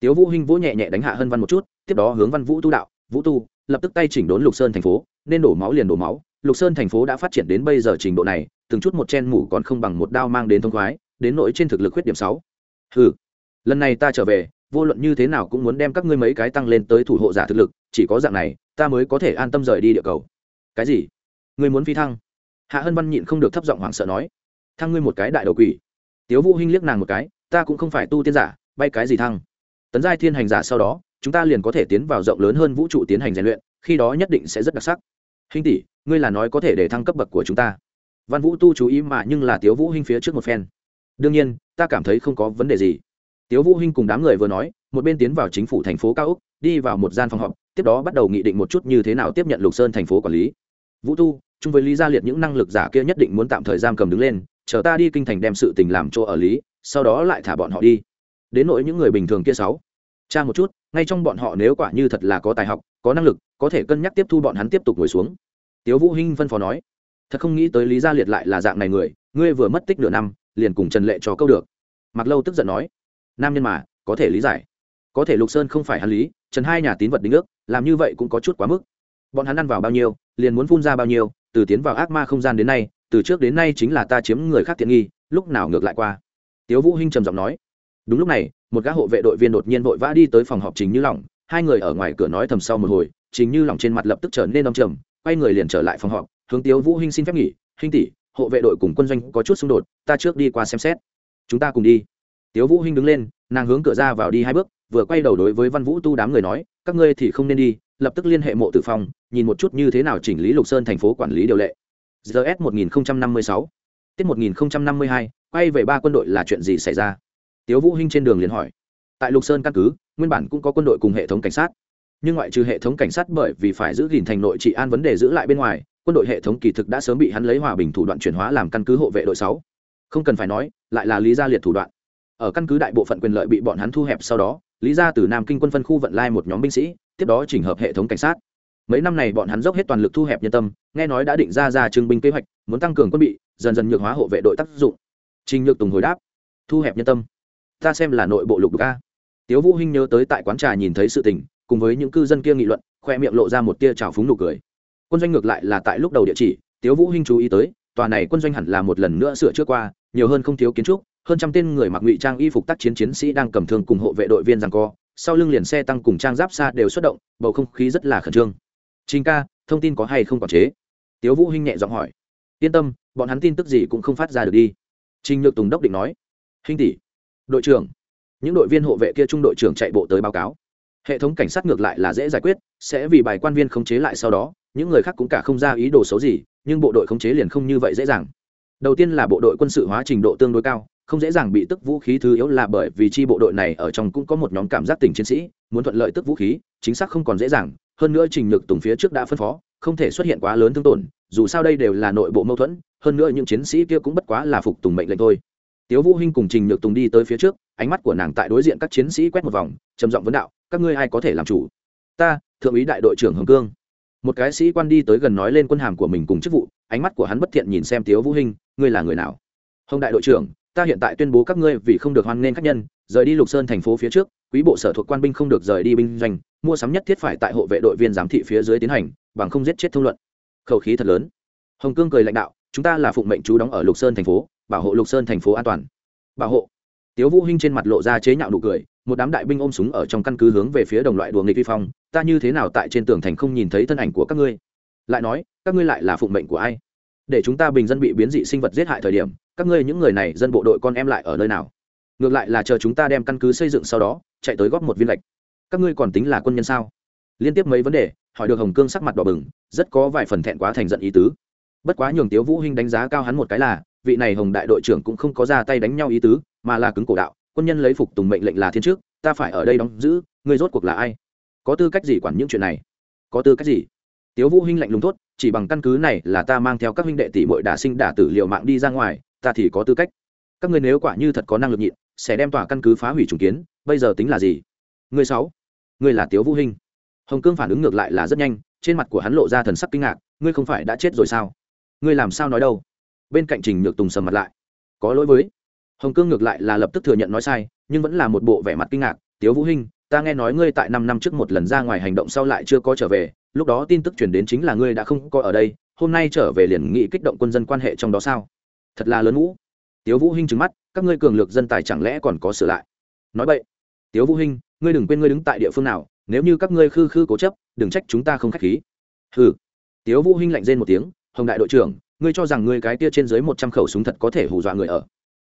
S1: Tiếu vũ hinh vỗ nhẹ nhẹ đánh hạ hân văn một chút, tiếp đó hướng văn vũ tu đạo, vũ tu, lập tức tay chỉnh đốn lục sơn thành phố, nên đổ máu liền đổ máu, lục sơn thành phố đã phát triển đến bây giờ trình độ này, từng chút một chen mủ còn không bằng một đao mang đến thông khoái, đến nỗi trên thực lực khuyết điểm sáu. Hừ, lần này ta trở về vô luận như thế nào cũng muốn đem các ngươi mấy cái tăng lên tới thủ hộ giả thực lực, chỉ có dạng này, ta mới có thể an tâm rời đi địa cầu. Cái gì? Ngươi muốn phi thăng? Hạ hân văn nhịn không được thấp giọng hoảng sợ nói. Thăng ngươi một cái đại đầu quỷ. Tiếu vũ hinh liếc nàng một cái, ta cũng không phải tu tiên giả, bay cái gì thăng? Tấn giai thiên hành giả sau đó, chúng ta liền có thể tiến vào rộng lớn hơn vũ trụ tiến hành rèn luyện, khi đó nhất định sẽ rất đặc sắc. Hinh tỷ, ngươi là nói có thể để thăng cấp bậc của chúng ta. Văn vũ tu chú ý mà nhưng là tiếu vũ hinh phía trước một phen. Đương nhiên, ta cảm thấy không có vấn đề gì tiếu vũ hinh cùng đám người vừa nói, một bên tiến vào chính phủ thành phố cao úc, đi vào một gian phòng họp, tiếp đó bắt đầu nghị định một chút như thế nào tiếp nhận lục sơn thành phố quản lý. Vũ tu, chung với lý gia liệt những năng lực giả kia nhất định muốn tạm thời giam cầm đứng lên, chờ ta đi kinh thành đem sự tình làm chỗ ở lý, sau đó lại thả bọn họ đi. Đến nỗi những người bình thường kia sáu. Tra một chút, ngay trong bọn họ nếu quả như thật là có tài học, có năng lực, có thể cân nhắc tiếp thu bọn hắn tiếp tục ngồi xuống. Tiếu vũ hinh phân phó nói. Thật không nghĩ tới lý gia liệt lại là dạng này người, ngươi vừa mất tích nửa năm, liền cùng trần lệ cho câu được. Mặc lâu tức giận nói nam nhân mà, có thể lý giải. Có thể lục sơn không phải hắn lý, trần hai nhà tín vật đính ước, làm như vậy cũng có chút quá mức. Bọn hắn ăn vào bao nhiêu, liền muốn phun ra bao nhiêu, từ tiến vào ác ma không gian đến nay, từ trước đến nay chính là ta chiếm người khác tiện nghi, lúc nào ngược lại qua. Tiếu vũ hinh trầm giọng nói. Đúng lúc này, một gã hộ vệ đội viên đột nhiên vội vã đi tới phòng họp trình như lỏng hai người ở ngoài cửa nói thầm sau một hồi, trình như lỏng trên mặt lập tức trở nên đông trầm, quay người liền trở lại phòng họp, hướng tiếu vũ hinh xin phép nghỉ. Hinh tỷ, hộ vệ đội cùng quân doanh có chút xung đột, ta trước đi qua xem xét. Chúng ta cùng đi tiếu vũ hinh đứng lên, nàng hướng cửa ra vào đi hai bước, vừa quay đầu đối với văn vũ tu đám người nói, các ngươi thì không nên đi, lập tức liên hệ mộ tử phong, nhìn một chút như thế nào chỉnh lý lục sơn thành phố quản lý điều lệ. Gs 1056 tiết 1052 quay về ba quân đội là chuyện gì xảy ra? Tiếu vũ hinh trên đường liền hỏi. Tại lục sơn căn cứ, nguyên bản cũng có quân đội cùng hệ thống cảnh sát. Nhưng ngoại trừ hệ thống cảnh sát bởi vì phải giữ gìn thành nội trị an vấn đề giữ lại bên ngoài, quân đội hệ thống kỳ thực đã sớm bị hắn lấy hòa bình thủ đoạn chuyển hóa làm căn cứ hộ vệ đội sáu. Không cần phải nói, lại là lý gia liệt thủ đoạn ở căn cứ đại bộ phận quyền lợi bị bọn hắn thu hẹp sau đó, lý gia từ nam kinh quân phân khu vận lai một nhóm binh sĩ, tiếp đó chỉnh hợp hệ thống cảnh sát. Mấy năm này bọn hắn dốc hết toàn lực thu hẹp nhân tâm, nghe nói đã định ra ra trưng binh kế hoạch, muốn tăng cường quân bị, dần dần nhược hóa hộ vệ đội tác dụng. Trình nhược tùng hồi đáp, thu hẹp nhân tâm. Ta xem là nội bộ lục ca tiếu vũ hinh nhớ tới tại quán trà nhìn thấy sự tình, cùng với những cư dân kia nghị luận, khoe miệng lộ ra một tia trào phúng nụ cười. Quân doanh ngược lại là tại lúc đầu địa chỉ, tiếu vũ hinh chú ý tới, tòa này quân doanh hẳn là một lần nữa sửa chữa qua, nhiều hơn không thiếu kiến trúc hơn trăm tên người mặc ngụy trang y phục tác chiến chiến sĩ đang cầm thương cùng hộ vệ đội viên rằng co, sau lưng liền xe tăng cùng trang giáp xa đều xuất động, bầu không khí rất là khẩn trương. Trình ca, thông tin có hay không quản chế? Tiếu vũ hinh nhẹ giọng hỏi. Yên tâm, bọn hắn tin tức gì cũng không phát ra được đi. Trình nhược tùng đốc định nói. Hinh tỷ, đội trưởng. Những đội viên hộ vệ kia trung đội trưởng chạy bộ tới báo cáo. Hệ thống cảnh sát ngược lại là dễ giải quyết, sẽ vì bài quan viên khống chế lại sau đó, những người khác cũng cả không ra ý đồ xấu gì, nhưng bộ đội khống chế liền không như vậy dễ dàng. Đầu tiên là bộ đội quân sự hóa trình độ tương đối cao không dễ dàng bị tức vũ khí thứ yếu là bởi vì chi bộ đội này ở trong cũng có một nhóm cảm giác tình chiến sĩ, muốn thuận lợi tức vũ khí, chính xác không còn dễ dàng. Hơn nữa trình lực tùng phía trước đã phân phó, không thể xuất hiện quá lớn thương tổn, dù sao đây đều là nội bộ mâu thuẫn, hơn nữa những chiến sĩ kia cũng bất quá là phục tùng mệnh lệnh thôi. Tiếu vũ hinh cùng trình nhược tùng đi tới phía trước, ánh mắt của nàng tại đối diện các chiến sĩ quét một vòng, trầm giọng vấn đạo, các ngươi ai có thể làm chủ? Ta, thượng úy đại đội trưởng hồng cương. Một cái sĩ quan đi tới gần nói lên quân hàm của mình cùng chức vụ, ánh mắt của hắn bất thiện nhìn xem tiếu vũ hinh, ngươi là người nào? Hồng đại đội trưởng ta hiện tại tuyên bố các ngươi vì không được hoan nghênh khách nhân, rời đi lục sơn thành phố phía trước, quý bộ sở thuộc quan binh không được rời đi binh doanh, mua sắm nhất thiết phải tại hộ vệ đội viên giám thị phía dưới tiến hành, bằng không giết chết thông luận. Khẩu khí thật lớn. Hồng cương cười lãnh đạo, chúng ta là phụng mệnh chú đóng ở lục sơn thành phố, bảo hộ lục sơn thành phố an toàn. Bảo hộ? Tiếu vũ hinh trên mặt lộ ra chế nhạo nụ cười, một đám đại binh ôm súng ở trong căn cứ hướng về phía đồng loại đùa nghịch vi phong, ta như thế nào tại trên tường thành không nhìn thấy thân ảnh của các ngươi? Lại nói, các ngươi lại là phụng mệnh của ai? Để chúng ta bình dân bị biến dị sinh vật giết hại thời điểm các ngươi những người này dân bộ đội con em lại ở nơi nào? Ngược lại là chờ chúng ta đem căn cứ xây dựng sau đó, chạy tới góp một viên lệch các ngươi còn tính là quân nhân sao? Liên tiếp mấy vấn đề, hỏi được hồng cương sắc mặt đỏ bừng, rất có vài phần thẹn quá thành giận ý tứ. Bất quá nhường tiếu vũ hinh đánh giá cao hắn một cái là, vị này hồng đại đội trưởng cũng không có ra tay đánh nhau ý tứ, mà là cứng cổ đạo, quân nhân lấy phục tùng mệnh lệnh là thiên trước, ta phải ở đây đóng giữ, ngươi rốt cuộc là ai? Có tư cách gì quản những chuyện này? Có tư cách gì? Tiếu vũ hinh lạnh lùng thốt chỉ bằng căn cứ này là ta mang theo các huynh đệ tỷ muội đả sinh đả tử liều mạng đi ra ngoài, ta thì có tư cách. Các ngươi nếu quả như thật có năng lực nhịn, sẽ đem tòa căn cứ phá hủy trùng kiến, bây giờ tính là gì? Người sáu, ngươi là tiếu vũ hinh. Hồng cương phản ứng ngược lại là rất nhanh, trên mặt của hắn lộ ra thần sắc kinh ngạc, ngươi không phải đã chết rồi sao? Ngươi làm sao nói đâu? Bên cạnh trình nhược tùng sầm mặt lại. Có lỗi với. Hồng cương ngược lại là lập tức thừa nhận nói sai, nhưng vẫn là một bộ vẻ mặt kinh ngạc. Tiếu vũ hinh, ta nghe nói ngươi tại năm năm trước một lần ra ngoài hành động sau lại chưa có trở về lúc đó tin tức truyền đến chính là ngươi đã không có ở đây, hôm nay trở về liền nghị kích động quân dân quan hệ trong đó sao? Thật là lớn ngũ. Tiếu vũ hinh trừng mắt, các ngươi cường lực dân tài chẳng lẽ còn có sửa lại? Nói vậy tiếu vũ hinh, ngươi đừng quên ngươi đứng tại địa phương nào, nếu như các ngươi khư khư cố chấp, đừng trách chúng ta không khách khí. Hừ. Tiếu vũ hinh lạnh rên một tiếng, hồng đại đội trưởng, ngươi cho rằng ngươi cái kia trên dưới một trăm khẩu súng thật có thể hù dọa người ở?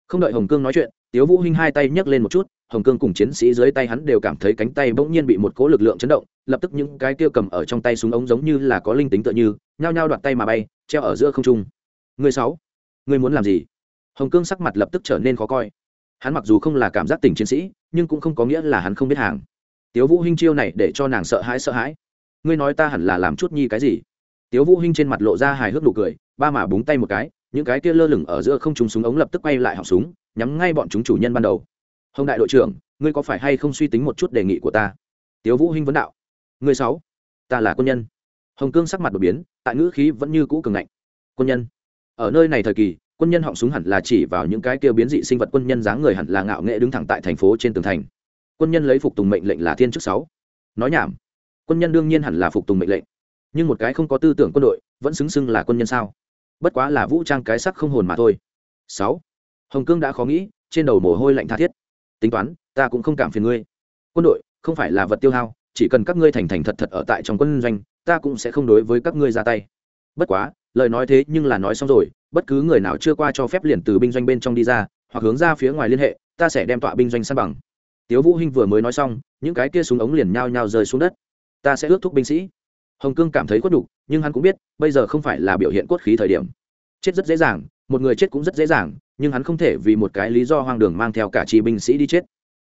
S1: Không đợi hồng cương nói chuyện, tiếu vũ hinh hai tay nhấc lên một chút hồng cương cùng chiến sĩ dưới tay hắn đều cảm thấy cánh tay bỗng nhiên bị một cỗ lực lượng chấn động, lập tức những cái tiêu cầm ở trong tay súng ống giống như là có linh tính tựa như, nhao nhao đoạt tay mà bay, treo ở giữa không trung. Người sáu ngươi muốn làm gì? Hồng cương sắc mặt lập tức trở nên khó coi. Hắn mặc dù không là cảm giác tình chiến sĩ, nhưng cũng không có nghĩa là hắn không biết hàng. Tiếu vũ hinh chiêu này để cho nàng sợ hãi sợ hãi. Ngươi nói ta hẳn là làm chút nhi cái gì? Tiếu vũ hinh trên mặt lộ ra hài hước nụ cười, ba mà búng tay một cái, những cái kia lơ lửng ở giữa không trúng súng ống lập tức quay lại họng súng, nhắm ngay bọn chúng chủ nhân ban đầu hồng đại đội trưởng, ngươi có phải hay không suy tính một chút đề nghị của ta? Tiếu vũ hinh vấn đạo. Ngươi sáu, ta là quân nhân. Hồng cương sắc mặt đột biến, tại ngữ khí vẫn như cũ cường ngạnh. Quân nhân. Ở nơi này thời kỳ, quân nhân họng súng hẳn là chỉ vào những cái kia biến dị sinh vật quân nhân dáng người hẳn là ngạo nghệ đứng thẳng tại thành phố trên tường thành. Quân nhân lấy phục tùng mệnh lệnh là thiên chức sáu. Nói nhảm. Quân nhân đương nhiên hẳn là phục tùng mệnh lệnh. Nhưng một cái không có tư tưởng quân đội, vẫn xứng xưng là quân nhân sao? Bất quá là vũ trang cái sắc không hồn mà thôi. Sáu. Hồng cương đã khó nghĩ, trên đầu mồ hôi lạnh tha thiết tính toán ta cũng không cảm phiền ngươi. Quân đội không phải là vật tiêu hao chỉ cần các ngươi thành thành thật thật ở tại trong quân doanh ta cũng sẽ không đối với các ngươi ra tay. Bất quá lời nói thế nhưng là nói xong rồi bất cứ người nào chưa qua cho phép liền từ binh doanh bên trong đi ra hoặc hướng ra phía ngoài liên hệ ta sẽ đem tọa binh doanh san bằng. Tiếu vũ hinh vừa mới nói xong những cái kia súng ống liền nhao nhao rơi xuống đất. Ta sẽ ước thúc binh sĩ. Hồng cương cảm thấy quất đủ, nhưng hắn cũng biết bây giờ không phải là biểu hiện cốt khí thời điểm. Chết rất dễ dàng một người chết cũng rất dễ dàng nhưng hắn không thể vì một cái lý do hoang đường mang theo cả chi binh sĩ đi chết.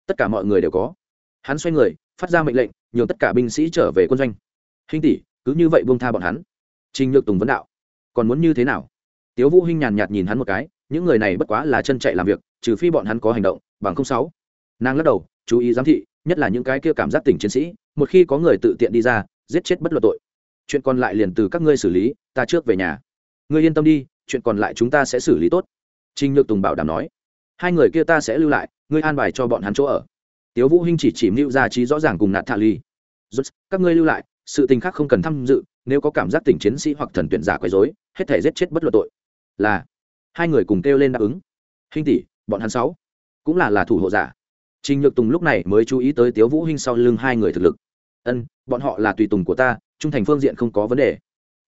S1: Tất cả mọi người đều có. Hắn xoay người, phát ra mệnh lệnh, nhường tất cả binh sĩ trở về quân doanh. Hình tỷ, cứ như vậy buông tha bọn hắn. Trình nhược tùng vấn đạo, còn muốn như thế nào? Tiếu vũ hinh nhàn nhạt nhìn hắn một cái, những người này bất quá là chân chạy làm việc, trừ phi bọn hắn có hành động, bằng không sáu. Nàng lắc đầu, chú ý giám thị, nhất là những cái kia cảm giác tỉnh chiến sĩ, một khi có người tự tiện đi ra, giết chết bất luận tội. Chuyện còn lại liền từ các ngươi xử lý, ta trước về nhà. Ngươi yên tâm đi, chuyện còn lại chúng ta sẽ xử lý tốt. Trình nhược tùng bảo đảm nói, hai người kia ta sẽ lưu lại, ngươi an bài cho bọn hắn chỗ ở. Tiếu vũ hinh chỉ chỉ lưu ra trí rõ ràng cùng nạt Thả ly. Rút các ngươi lưu lại, sự tình khác không cần tham dự, nếu có cảm giác tỉnh chiến sĩ hoặc thần tuyển giả quấy rối, hết thể giết chết bất luận tội. Là, hai người cùng kêu lên đáp ứng. Hinh tỷ, bọn hắn sáu cũng là là thủ hộ giả. Trình nhược tùng lúc này mới chú ý tới tiếu vũ hinh sau lưng hai người thực lực. Ân, bọn họ là tùy tùng của ta, trung thành phương diện không có vấn đề.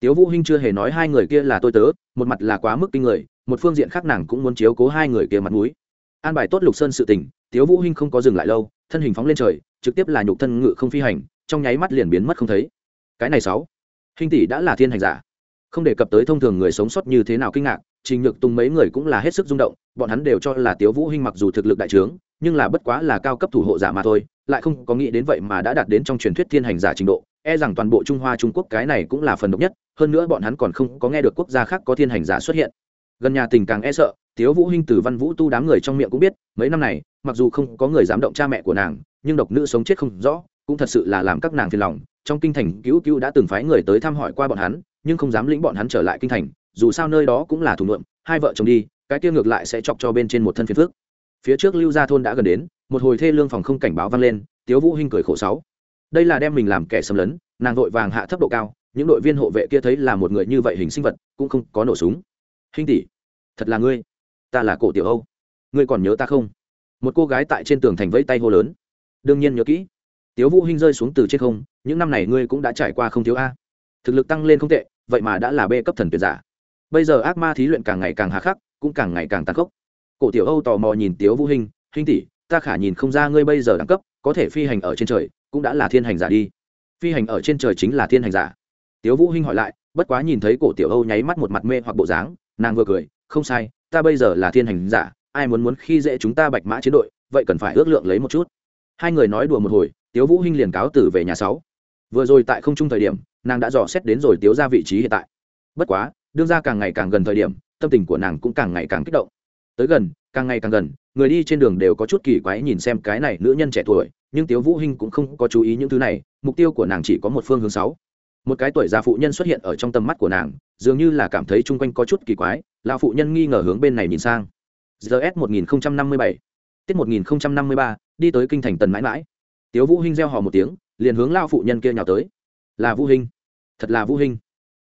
S1: Tiếu vũ hinh chưa hề nói hai người kia là tôi tớ, một mặt là quá mức kinh người một phương diện khác nàng cũng muốn chiếu cố hai người kia mặt mũi. An bài tốt lục sơn sự tình, tiếu vũ hinh không có dừng lại lâu, thân hình phóng lên trời, trực tiếp là nhục thân ngự không phi hành, trong nháy mắt liền biến mất không thấy. Cái này sáu, hinh tỷ đã là thiên hành giả. Không đề cập tới thông thường người sống sót như thế nào kinh ngạc, trình nhược tung mấy người cũng là hết sức rung động, bọn hắn đều cho là tiếu vũ hinh mặc dù thực lực đại trướng, nhưng là bất quá là cao cấp thủ hộ giả mà thôi, lại không có nghĩ đến vậy mà đã đạt đến trong truyền thuyết thiên hành giả trình độ e rằng toàn bộ trung hoa trung quốc cái này cũng là phần độc nhất, hơn nữa bọn hắn còn không có nghe được quốc gia khác có thiên hành giả xuất hiện gần nhà tình càng e sợ, tiếu vũ hinh từ văn vũ tu đám người trong miệng cũng biết, mấy năm này, mặc dù không có người dám động cha mẹ của nàng, nhưng độc nữ sống chết không rõ, cũng thật sự là làm các nàng phiền lòng. Trong kinh thành, cứu cứu đã từng phái người tới thăm hỏi qua bọn hắn, nhưng không dám lĩnh bọn hắn trở lại kinh thành, dù sao nơi đó cũng là thủ nhuộm hai vợ chồng đi, cái kia ngược lại sẽ chọc cho bên trên một thân phiền phước phía trước lưu gia thôn đã gần đến, một hồi thê lương phòng không cảnh báo vang lên, tiếu vũ hinh cười khổ sáu. Đây là đem mình làm kẻ xâm lấn, nàng vội vàng hạ thấp độ cao, những đội viên hộ vệ kia thấy là một người như vậy hình sinh vật, cũng không có nổ súng hình tỷ, thật là ngươi. Ta là cổ tiểu âu. Ngươi còn nhớ ta không? Một cô gái tại trên tường thành vẫy tay hô lớn. Đương nhiên nhớ kỹ. Tiếu vũ hinh rơi xuống từ trên không, những năm này ngươi cũng đã trải qua không thiếu a. Thực lực tăng lên không tệ, vậy mà đã là bê cấp thần tuyệt giả. Bây giờ ác ma thí luyện càng ngày càng hà khắc, cũng càng ngày càng tàn khốc. Cổ tiểu âu tò mò nhìn tiếu vũ hinh hinh tỷ, ta khả nhìn không ra ngươi bây giờ đẳng cấp, có thể phi hành ở trên trời, cũng đã là thiên hành giả đi. Phi hành ở trên trời chính là thiên hành giả. Tiếu vũ hinh hỏi lại, bất quá nhìn thấy cổ tiểu âu nháy mắt một mặt mê hoặc bộ dáng nàng vừa cười, không sai, ta bây giờ là thiên hành giả, ai muốn muốn khi dễ chúng ta bạch mã chiến đội, vậy cần phải ước lượng lấy một chút. Hai người nói đùa một hồi, tiếu vũ hinh liền cáo từ về nhà sáu. Vừa rồi tại không trung thời điểm, nàng đã dò xét đến rồi tiếu ra vị trí hiện tại. Bất quá, đương ra càng ngày càng gần thời điểm, tâm tình của nàng cũng càng ngày càng kích động. Tới gần, càng ngày càng gần, người đi trên đường đều có chút kỳ quái nhìn xem cái này nữ nhân trẻ tuổi, nhưng tiếu vũ hinh cũng không có chú ý những thứ này, mục tiêu của nàng chỉ có một phương hướng sáu một cái tuổi già phụ nhân xuất hiện ở trong tầm mắt của nàng, dường như là cảm thấy chung quanh có chút kỳ quái, lão phụ nhân nghi ngờ hướng bên này nhìn sang. Gs 1057 tiết 1053 đi tới kinh thành tần mãi mãi. Tiếu vũ hinh reo hò một tiếng, liền hướng lao phụ nhân kia nhào tới. Là vũ hinh. Thật là vũ hinh.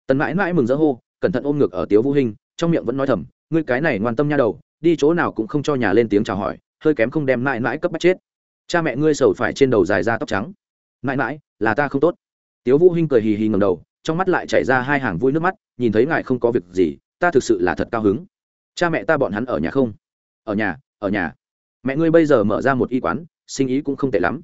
S1: Tần mãi mãi mừng rỡ hô, cẩn thận ôm ngược ở tiếu vũ hinh, trong miệng vẫn nói thầm, ngươi cái này ngoan tâm nha đầu, đi chỗ nào cũng không cho nhà lên tiếng chào hỏi, hơi kém không đem mãi mãi cấp bắt chết. Cha mẹ ngươi sầu phải trên đầu dài ra tóc trắng. Mãi mãi, là ta không tốt tiếu vũ hinh cười hì hì ngẩng đầu, trong mắt lại chảy ra hai hàng vui nước mắt, nhìn thấy ngài không có việc gì, ta thực sự là thật cao hứng. Cha mẹ ta bọn hắn ở nhà không? Ở nhà ở nhà. Mẹ ngươi bây giờ mở ra một y quán, sinh ý cũng không tệ lắm.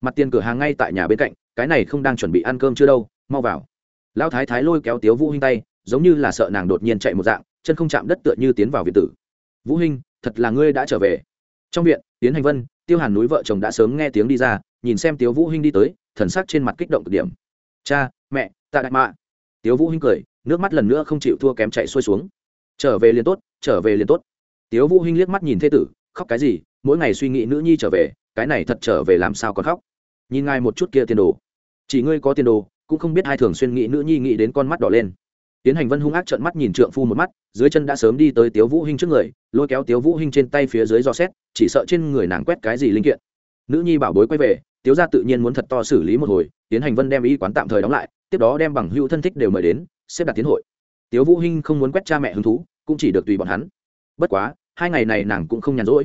S1: Mặt tiền cửa hàng ngay tại nhà bên cạnh, cái này không đang chuẩn bị ăn cơm chưa đâu, mau vào. Lão thái thái lôi kéo tiếu vũ hinh tay, giống như là sợ nàng đột nhiên chạy một dạng, chân không chạm đất tựa như tiến vào viện tử. Vũ hinh, thật là ngươi đã trở về. Trong viện tiến hành vân, tiêu hàn núi vợ chồng đã sớm nghe tiếng đi ra, nhìn xem tiếu vũ hinh đi tới, thần sắc trên mặt kích động cực điểm cha, mẹ, tạ đại mạ. Tiếu vũ hinh cười, nước mắt lần nữa không chịu thua kém chạy xuôi xuống. Trở về liền tốt, trở về liền tốt. Tiếu vũ hinh liếc mắt nhìn thế tử, khóc cái gì, mỗi ngày suy nghĩ nữ nhi trở về, cái này thật trở về làm sao còn khóc. Nhìn ngài một chút kia tiền đồ. Chỉ ngươi có tiền đồ, cũng không biết hai thường xuyên nghĩ nữ nhi nghĩ đến con mắt đỏ lên. Tiến hành vân hung ác trợn mắt nhìn trượng phu một mắt, dưới chân đã sớm đi tới tiếu vũ hinh trước người, lôi kéo tiếu vũ hinh trên tay phía dưới do xét, chỉ sợ trên người nàng quét cái gì linh kiện. Nữ nhi bảo bối quay về tiếu gia tự nhiên muốn thật to xử lý một hồi tiến hành vân đem y quán tạm thời đóng lại, tiếp đó đem bằng hữu thân thích đều mời đến, xếp đặt tiến hội. Tiếu vũ hinh không muốn quét cha mẹ hứng thú, cũng chỉ được tùy bọn hắn. Bất quá, hai ngày này nàng cũng không nhàn rỗi.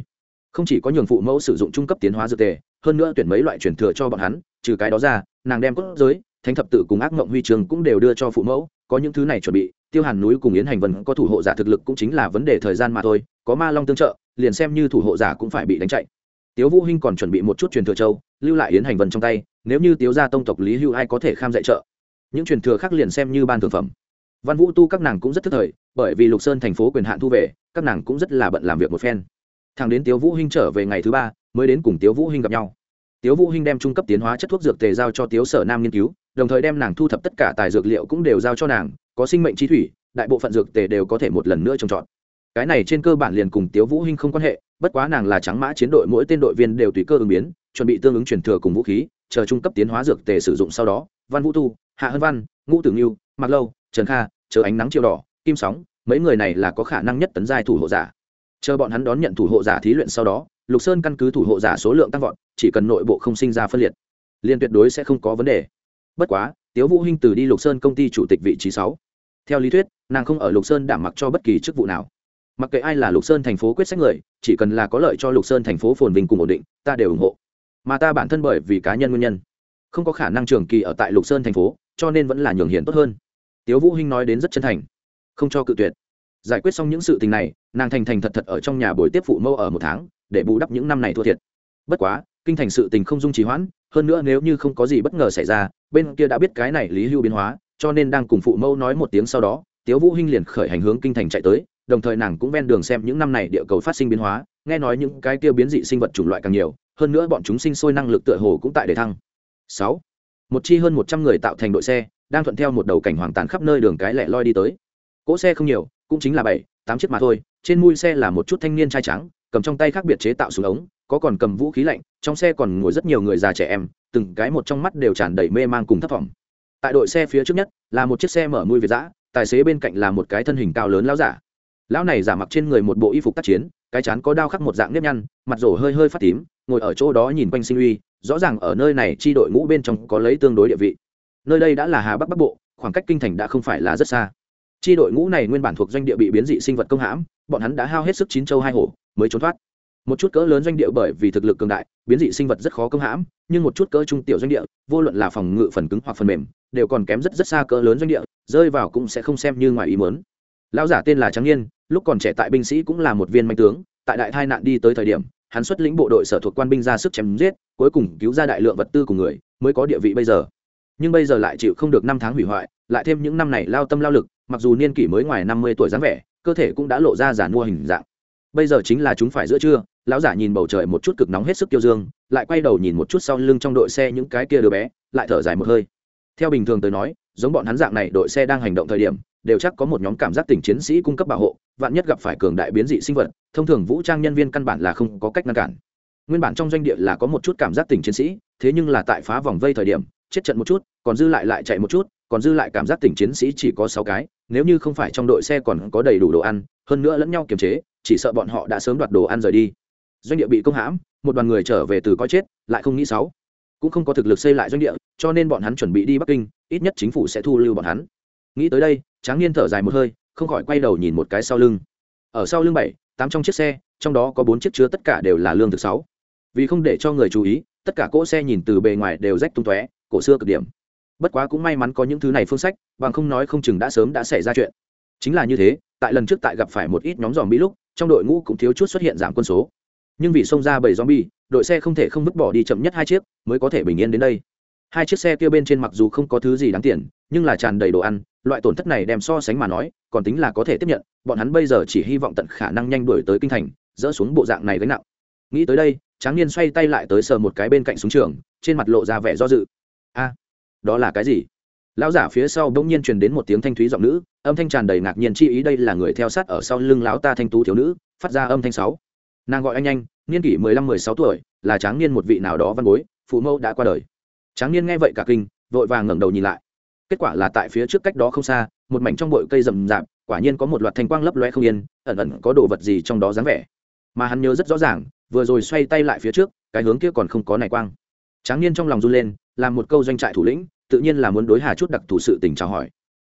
S1: Không chỉ có nhường phụ mẫu sử dụng trung cấp tiến hóa dược tề, hơn nữa tuyển mấy loại truyền thừa cho bọn hắn, trừ cái đó ra, nàng đem cốt giới, thánh thập tự cùng ác mộng huy trường cũng đều đưa cho phụ mẫu, có những thứ này chuẩn bị, tiêu hàn núi cùng yến hành vân có thủ hộ giả thực lực cũng chính là vấn đề thời gian mà thôi, có ma long tương trợ, liền xem như thủ hộ giả cũng phải bị đánh chạy tiếu vũ hinh còn chuẩn bị một chút truyền thừa châu, lưu lại yến hành vân trong tay, nếu như tiếu gia tông tộc lý hưu ai có thể kham dạy trợ. Những truyền thừa khác liền xem như ban thượng phẩm. Văn vũ tu các nàng cũng rất thức thời, bởi vì lục sơn thành phố quyền hạn thu về, các nàng cũng rất là bận làm việc một phen. Thằng đến tiếu vũ hinh trở về ngày thứ ba, mới đến cùng tiếu vũ hinh gặp nhau. Tiếu vũ hinh đem trung cấp tiến hóa chất thuốc dược tề giao cho tiếu sở nam nghiên cứu, đồng thời đem nàng thu thập tất cả tài dược liệu cũng đều giao cho nàng, có sinh mệnh chi thủy, đại bộ phận dược tề đều có thể một lần nữa trồng trọt cái này trên cơ bản liền cùng tiếu vũ hinh không quan hệ, bất quá nàng là trắng mã chiến đội mỗi tên đội viên đều tùy cơ ứng biến, chuẩn bị tương ứng truyền thừa cùng vũ khí, chờ trung cấp tiến hóa dược tề sử dụng sau đó, văn vũ tu hạ hân văn, ngũ tử nghiêu mặc lâu, trần kha, chờ ánh nắng chiều đỏ, kim sóng, mấy người này là có khả năng nhất tấn giai thủ hộ giả. Chờ bọn hắn đón nhận thủ hộ giả thí luyện sau đó, lục sơn căn cứ thủ hộ giả số lượng tăng vọt, chỉ cần nội bộ không sinh ra phân liệt, liền tuyệt đối sẽ không có vấn đề. Bất quá, tiếu vũ hinh từ đi lục sơn công ty chủ tịch vị trí sáu. Theo lý thuyết, nàng không ở lục sơn đảm mặc cho bất kỳ chức vụ nào mặc kệ ai là lục sơn thành phố quyết sách người, chỉ cần là có lợi cho lục sơn thành phố phồn vinh cùng ổn định, ta đều ủng hộ. Mà ta bản thân bởi vì cá nhân nguyên nhân, không có khả năng trường kỳ ở tại lục sơn thành phố, cho nên vẫn là nhường hiền tốt hơn. Tiếu vũ hinh nói đến rất chân thành. Không cho cự tuyệt. Giải quyết xong những sự tình này, nàng thành thành thật thật ở trong nhà buổi tiếp phụ mẫu ở một tháng, để bù đắp những năm này thua thiệt. Bất quá, kinh thành sự tình không dung trì hoãn, hơn nữa nếu như không có gì bất ngờ xảy ra, bên kia đã biết cái này lý hưu biến hóa, cho nên đang cùng phụ mẫu nói một tiếng sau đó, tiếu vũ hinh liền khởi hành hướng kinh thành chạy tới đồng thời nàng cũng ven đường xem những năm này địa cầu phát sinh biến hóa, nghe nói những cái tiêu biến dị sinh vật chủng loại càng nhiều, hơn nữa bọn chúng sinh sôi năng lực tựa hồ cũng tại đề thăng. Sáu, một chi hơn một trăm người tạo thành đội xe, đang thuận theo một đầu cảnh hoàng tàn khắp nơi đường cái lẻ loi đi tới. Cỗ xe không nhiều, cũng chính là bảy, tám chiếc mà thôi, trên mui xe là một chút thanh niên trai trắng, cầm trong tay khác biệt chế tạo súng ống, có còn cầm vũ khí lạnh, trong xe còn ngồi rất nhiều người già trẻ em, từng cái một trong mắt đều tràn đầy mê mang cùng thất vọng tại đội xe phía trước nhất, là một chiếc xe mở mui việt giã, tài xế bên cạnh là một cái thân hình cao lớn lão giả lão này giả mặc trên người một bộ y phục tác chiến, cái chán có đao khắc một dạng nếp nhăn, mặt rổ hơi hơi phát tím, ngồi ở chỗ đó nhìn quanh sinh uy, rõ ràng ở nơi này chi đội ngũ bên trong có lấy tương đối địa vị. Nơi đây đã là hà bắc bắc bộ, khoảng cách kinh thành đã không phải là rất xa. Chi đội ngũ này nguyên bản thuộc doanh địa bị biến dị sinh vật công hãm, bọn hắn đã hao hết sức chín châu hai hổ, mới trốn thoát. Một chút cỡ lớn doanh địa bởi vì thực lực cường đại, biến dị sinh vật rất khó công hãm, nhưng một chút cỡ trung tiểu doanh địa, vô luận là phòng ngự phần cứng hoặc phần mềm, đều còn kém rất rất xa cỡ lớn doanh địa, rơi vào cũng sẽ không xem như ngoài ý mớn lão giả tên là trắng niên, lúc còn trẻ tại binh sĩ cũng là một viên manh tướng, tại đại tai nạn đi tới thời điểm, hắn xuất lĩnh bộ đội sở thuộc quan binh ra sức chém giết, cuối cùng cứu ra đại lượng vật tư của người, mới có địa vị bây giờ. Nhưng bây giờ lại chịu không được năm tháng hủy hoại, lại thêm những năm này lao tâm lao lực, mặc dù niên kỷ mới ngoài năm mươi tuổi dáng vẻ, cơ thể cũng đã lộ ra giả mua hình dạng. Bây giờ chính là chúng phải giữa trưa, lão giả nhìn bầu trời một chút cực nóng hết sức tiêu dương, lại quay đầu nhìn một chút sau lưng trong đội xe những cái kia đứa bé, lại thở dài một hơi. Theo bình thường tới nói, giống bọn hắn dạng này đội xe đang hành động thời điểm đều chắc có một nhóm cảm giác tỉnh chiến sĩ cung cấp bảo hộ, vạn nhất gặp phải cường đại biến dị sinh vật, thông thường vũ trang nhân viên căn bản là không có cách ngăn cản. Nguyên bản trong doanh địa là có một chút cảm giác tỉnh chiến sĩ, thế nhưng là tại phá vòng vây thời điểm, chết trận một chút, còn dư lại lại chạy một chút, còn dư lại cảm giác tỉnh chiến sĩ chỉ có sáu cái, nếu như không phải trong đội xe còn có đầy đủ đồ ăn, hơn nữa lẫn nhau kiềm chế, chỉ sợ bọn họ đã sớm đoạt đồ ăn rời đi. Doanh địa bị công hãm, một đoàn người trở về từ coi chết, lại không nghĩ sáu. Cũng không có thực lực xây lại doanh địa, cho nên bọn hắn chuẩn bị đi bắc kinh, ít nhất chính phủ sẽ thu lưu bọn hắn. Nghĩ tới đây tráng niên thở dài một hơi, không khỏi quay đầu nhìn một cái sau lưng. Ở sau lưng bảy, tám trong chiếc xe, trong đó có bốn chiếc chứa tất cả đều là lương thực sáu. Vì không để cho người chú ý, tất cả cỗ xe nhìn từ bề ngoài đều rách tung tóe, cổ xưa cực điểm. Bất quá cũng may mắn có những thứ này phương sách, bằng không nói không chừng đã sớm đã xảy ra chuyện. Chính là như thế, tại lần trước tại gặp phải một ít nhóm dòm bị lúc, trong đội ngũ cũng thiếu chút xuất hiện giảm quân số. Nhưng vì xông ra bảy zombie, đội xe không thể không vứt bỏ đi chậm nhất hai chiếc, mới có thể bình yên đến đây. Hai chiếc xe kia bên trên mặc dù không có thứ gì đáng tiền, nhưng là tràn đầy đồ ăn loại tổn thất này đem so sánh mà nói, còn tính là có thể tiếp nhận, bọn hắn bây giờ chỉ hy vọng tận khả năng nhanh đuổi tới kinh thành, dỡ xuống bộ dạng này gánh nặng. Nghĩ tới đây, tráng niên xoay tay lại tới sờ một cái bên cạnh súng trường, trên mặt lộ ra vẻ do dự. A, đó là cái gì? Lão giả phía sau bỗng nhiên truyền đến một tiếng thanh thúy giọng nữ, âm thanh tràn đầy ngạc nhiên chi ý, đây là người theo sát ở sau lưng lão ta thanh tú thiếu nữ, phát ra âm thanh sáu. Nàng gọi anh nhanh, niên kỷ mười lăm, mười sáu tuổi, là tráng niên một vị nào đó văn bối, phụ mẫu đã qua đời. Tráng niên nghe vậy cả kinh, vội vàng ngẩng đầu nhìn lại kết quả là tại phía trước cách đó không xa, một mảnh trong bụi cây rậm rạp, quả nhiên có một loạt thanh quang lấp loe không yên, ẩn ẩn có đồ vật gì trong đó dáng vẻ. Mà hắn nhớ rất rõ ràng, vừa rồi xoay tay lại phía trước, cái hướng kia còn không có này quang. Tráng niên trong lòng run lên, làm một câu doanh trại thủ lĩnh, tự nhiên là muốn đối hà chút đặc thủ sự tình chào hỏi.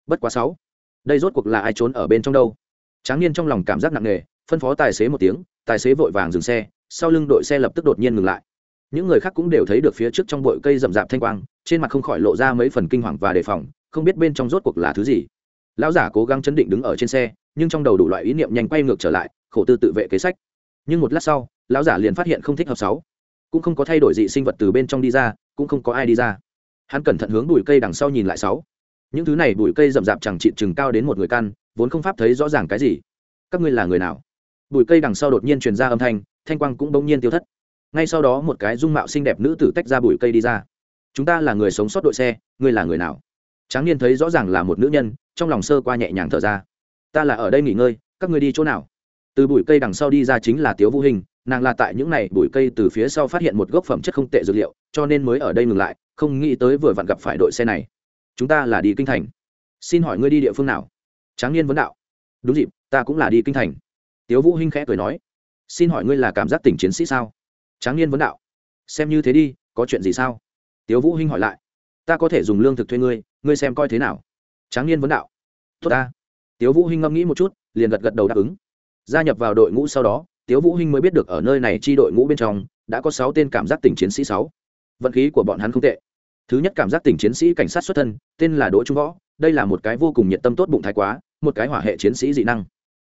S1: Bất quá sáu, đây rốt cuộc là ai trốn ở bên trong đâu? Tráng niên trong lòng cảm giác nặng nề, phân phó tài xế một tiếng, tài xế vội vàng dừng xe, sau lưng đội xe lập tức đột nhiên ngừng lại. Những người khác cũng đều thấy được phía trước trong bụi cây rậm rạp thanh quang trên mặt không khỏi lộ ra mấy phần kinh hoàng và đề phòng, không biết bên trong rốt cuộc là thứ gì. Lão giả cố gắng chấn định đứng ở trên xe, nhưng trong đầu đủ loại ý niệm nhanh quay ngược trở lại, khổ tư tự vệ kế sách. Nhưng một lát sau, lão giả liền phát hiện không thích hợp sáu. Cũng không có thay đổi dị sinh vật từ bên trong đi ra, cũng không có ai đi ra. Hắn cẩn thận hướng bụi cây đằng sau nhìn lại sáu. Những thứ này bụi cây rậm rạp chẳng trị chừng cao đến một người căn, vốn không pháp thấy rõ ràng cái gì. Các ngươi là người nào? Bụi cây đằng sau đột nhiên truyền ra âm thanh thanh quang cũng bỗng nhiên tiêu thất. Ngay sau đó một cái dung mạo xinh đẹp nữ tử tách ra bụi cây đi ra chúng ta là người sống sót đội xe, ngươi là người nào? Tráng niên thấy rõ ràng là một nữ nhân, trong lòng sơ qua nhẹ nhàng thở ra. Ta là ở đây nghỉ ngơi, các ngươi đi chỗ nào? Từ bụi cây đằng sau đi ra chính là tiếu vũ hình, nàng là tại những n à y bụi cây từ phía sau phát hiện một gốc phẩm chất không tệ dược liệu, cho nên mới ở đây ngừng lại, không nghĩ tới vừa vặn gặp phải đội xe này. Chúng ta là đi kinh thành. Xin hỏi ngươi đi địa phương nào? Tráng niên vấn đạo. Đúng dịp, ta cũng là đi kinh thành. Tiếu vũ hinh khẽ cười nói. Xin hỏi ngươi là cảm giác tỉnh chiến sĩ sao? Tráng niên vấn đạo. Xem như thế đi, có chuyện gì sao? Tiếu vũ hinh hỏi lại. Ta có thể dùng lương thực thuê ngươi ngươi xem coi thế nào? Tráng niên vấn đạo. Tốt ta. Tiếu vũ hinh ngẫm nghĩ một chút, liền gật gật đầu đáp ứng. Gia nhập vào đội ngũ sau đó, tiếu vũ hinh mới biết được ở nơi này chi đội ngũ bên trong, đã có sáu tên cảm giác tỉnh chiến sĩ sáu. Vận khí của bọn hắn không tệ. Thứ nhất cảm giác tỉnh chiến sĩ cảnh sát xuất thân, tên là đỗ trung võ, đây là một cái vô cùng nhiệt tâm tốt bụng thái quá, một cái hỏa hệ chiến sĩ dị năng.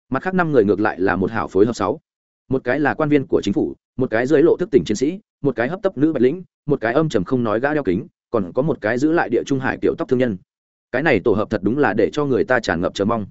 S1: Mặt khác năm người ngược lại là một hảo phối hợp sáu. Một cái là quan viên của chính phủ một cái dưới lộ thức tỉnh chiến sĩ, một cái hấp tấp nữ bạch lĩnh, một cái âm trầm không nói gã đeo kính, còn có một cái giữ lại địa trung hải tiểu tóc thương nhân. Cái này tổ hợp thật đúng là để cho người ta tràn ngập chờ mong.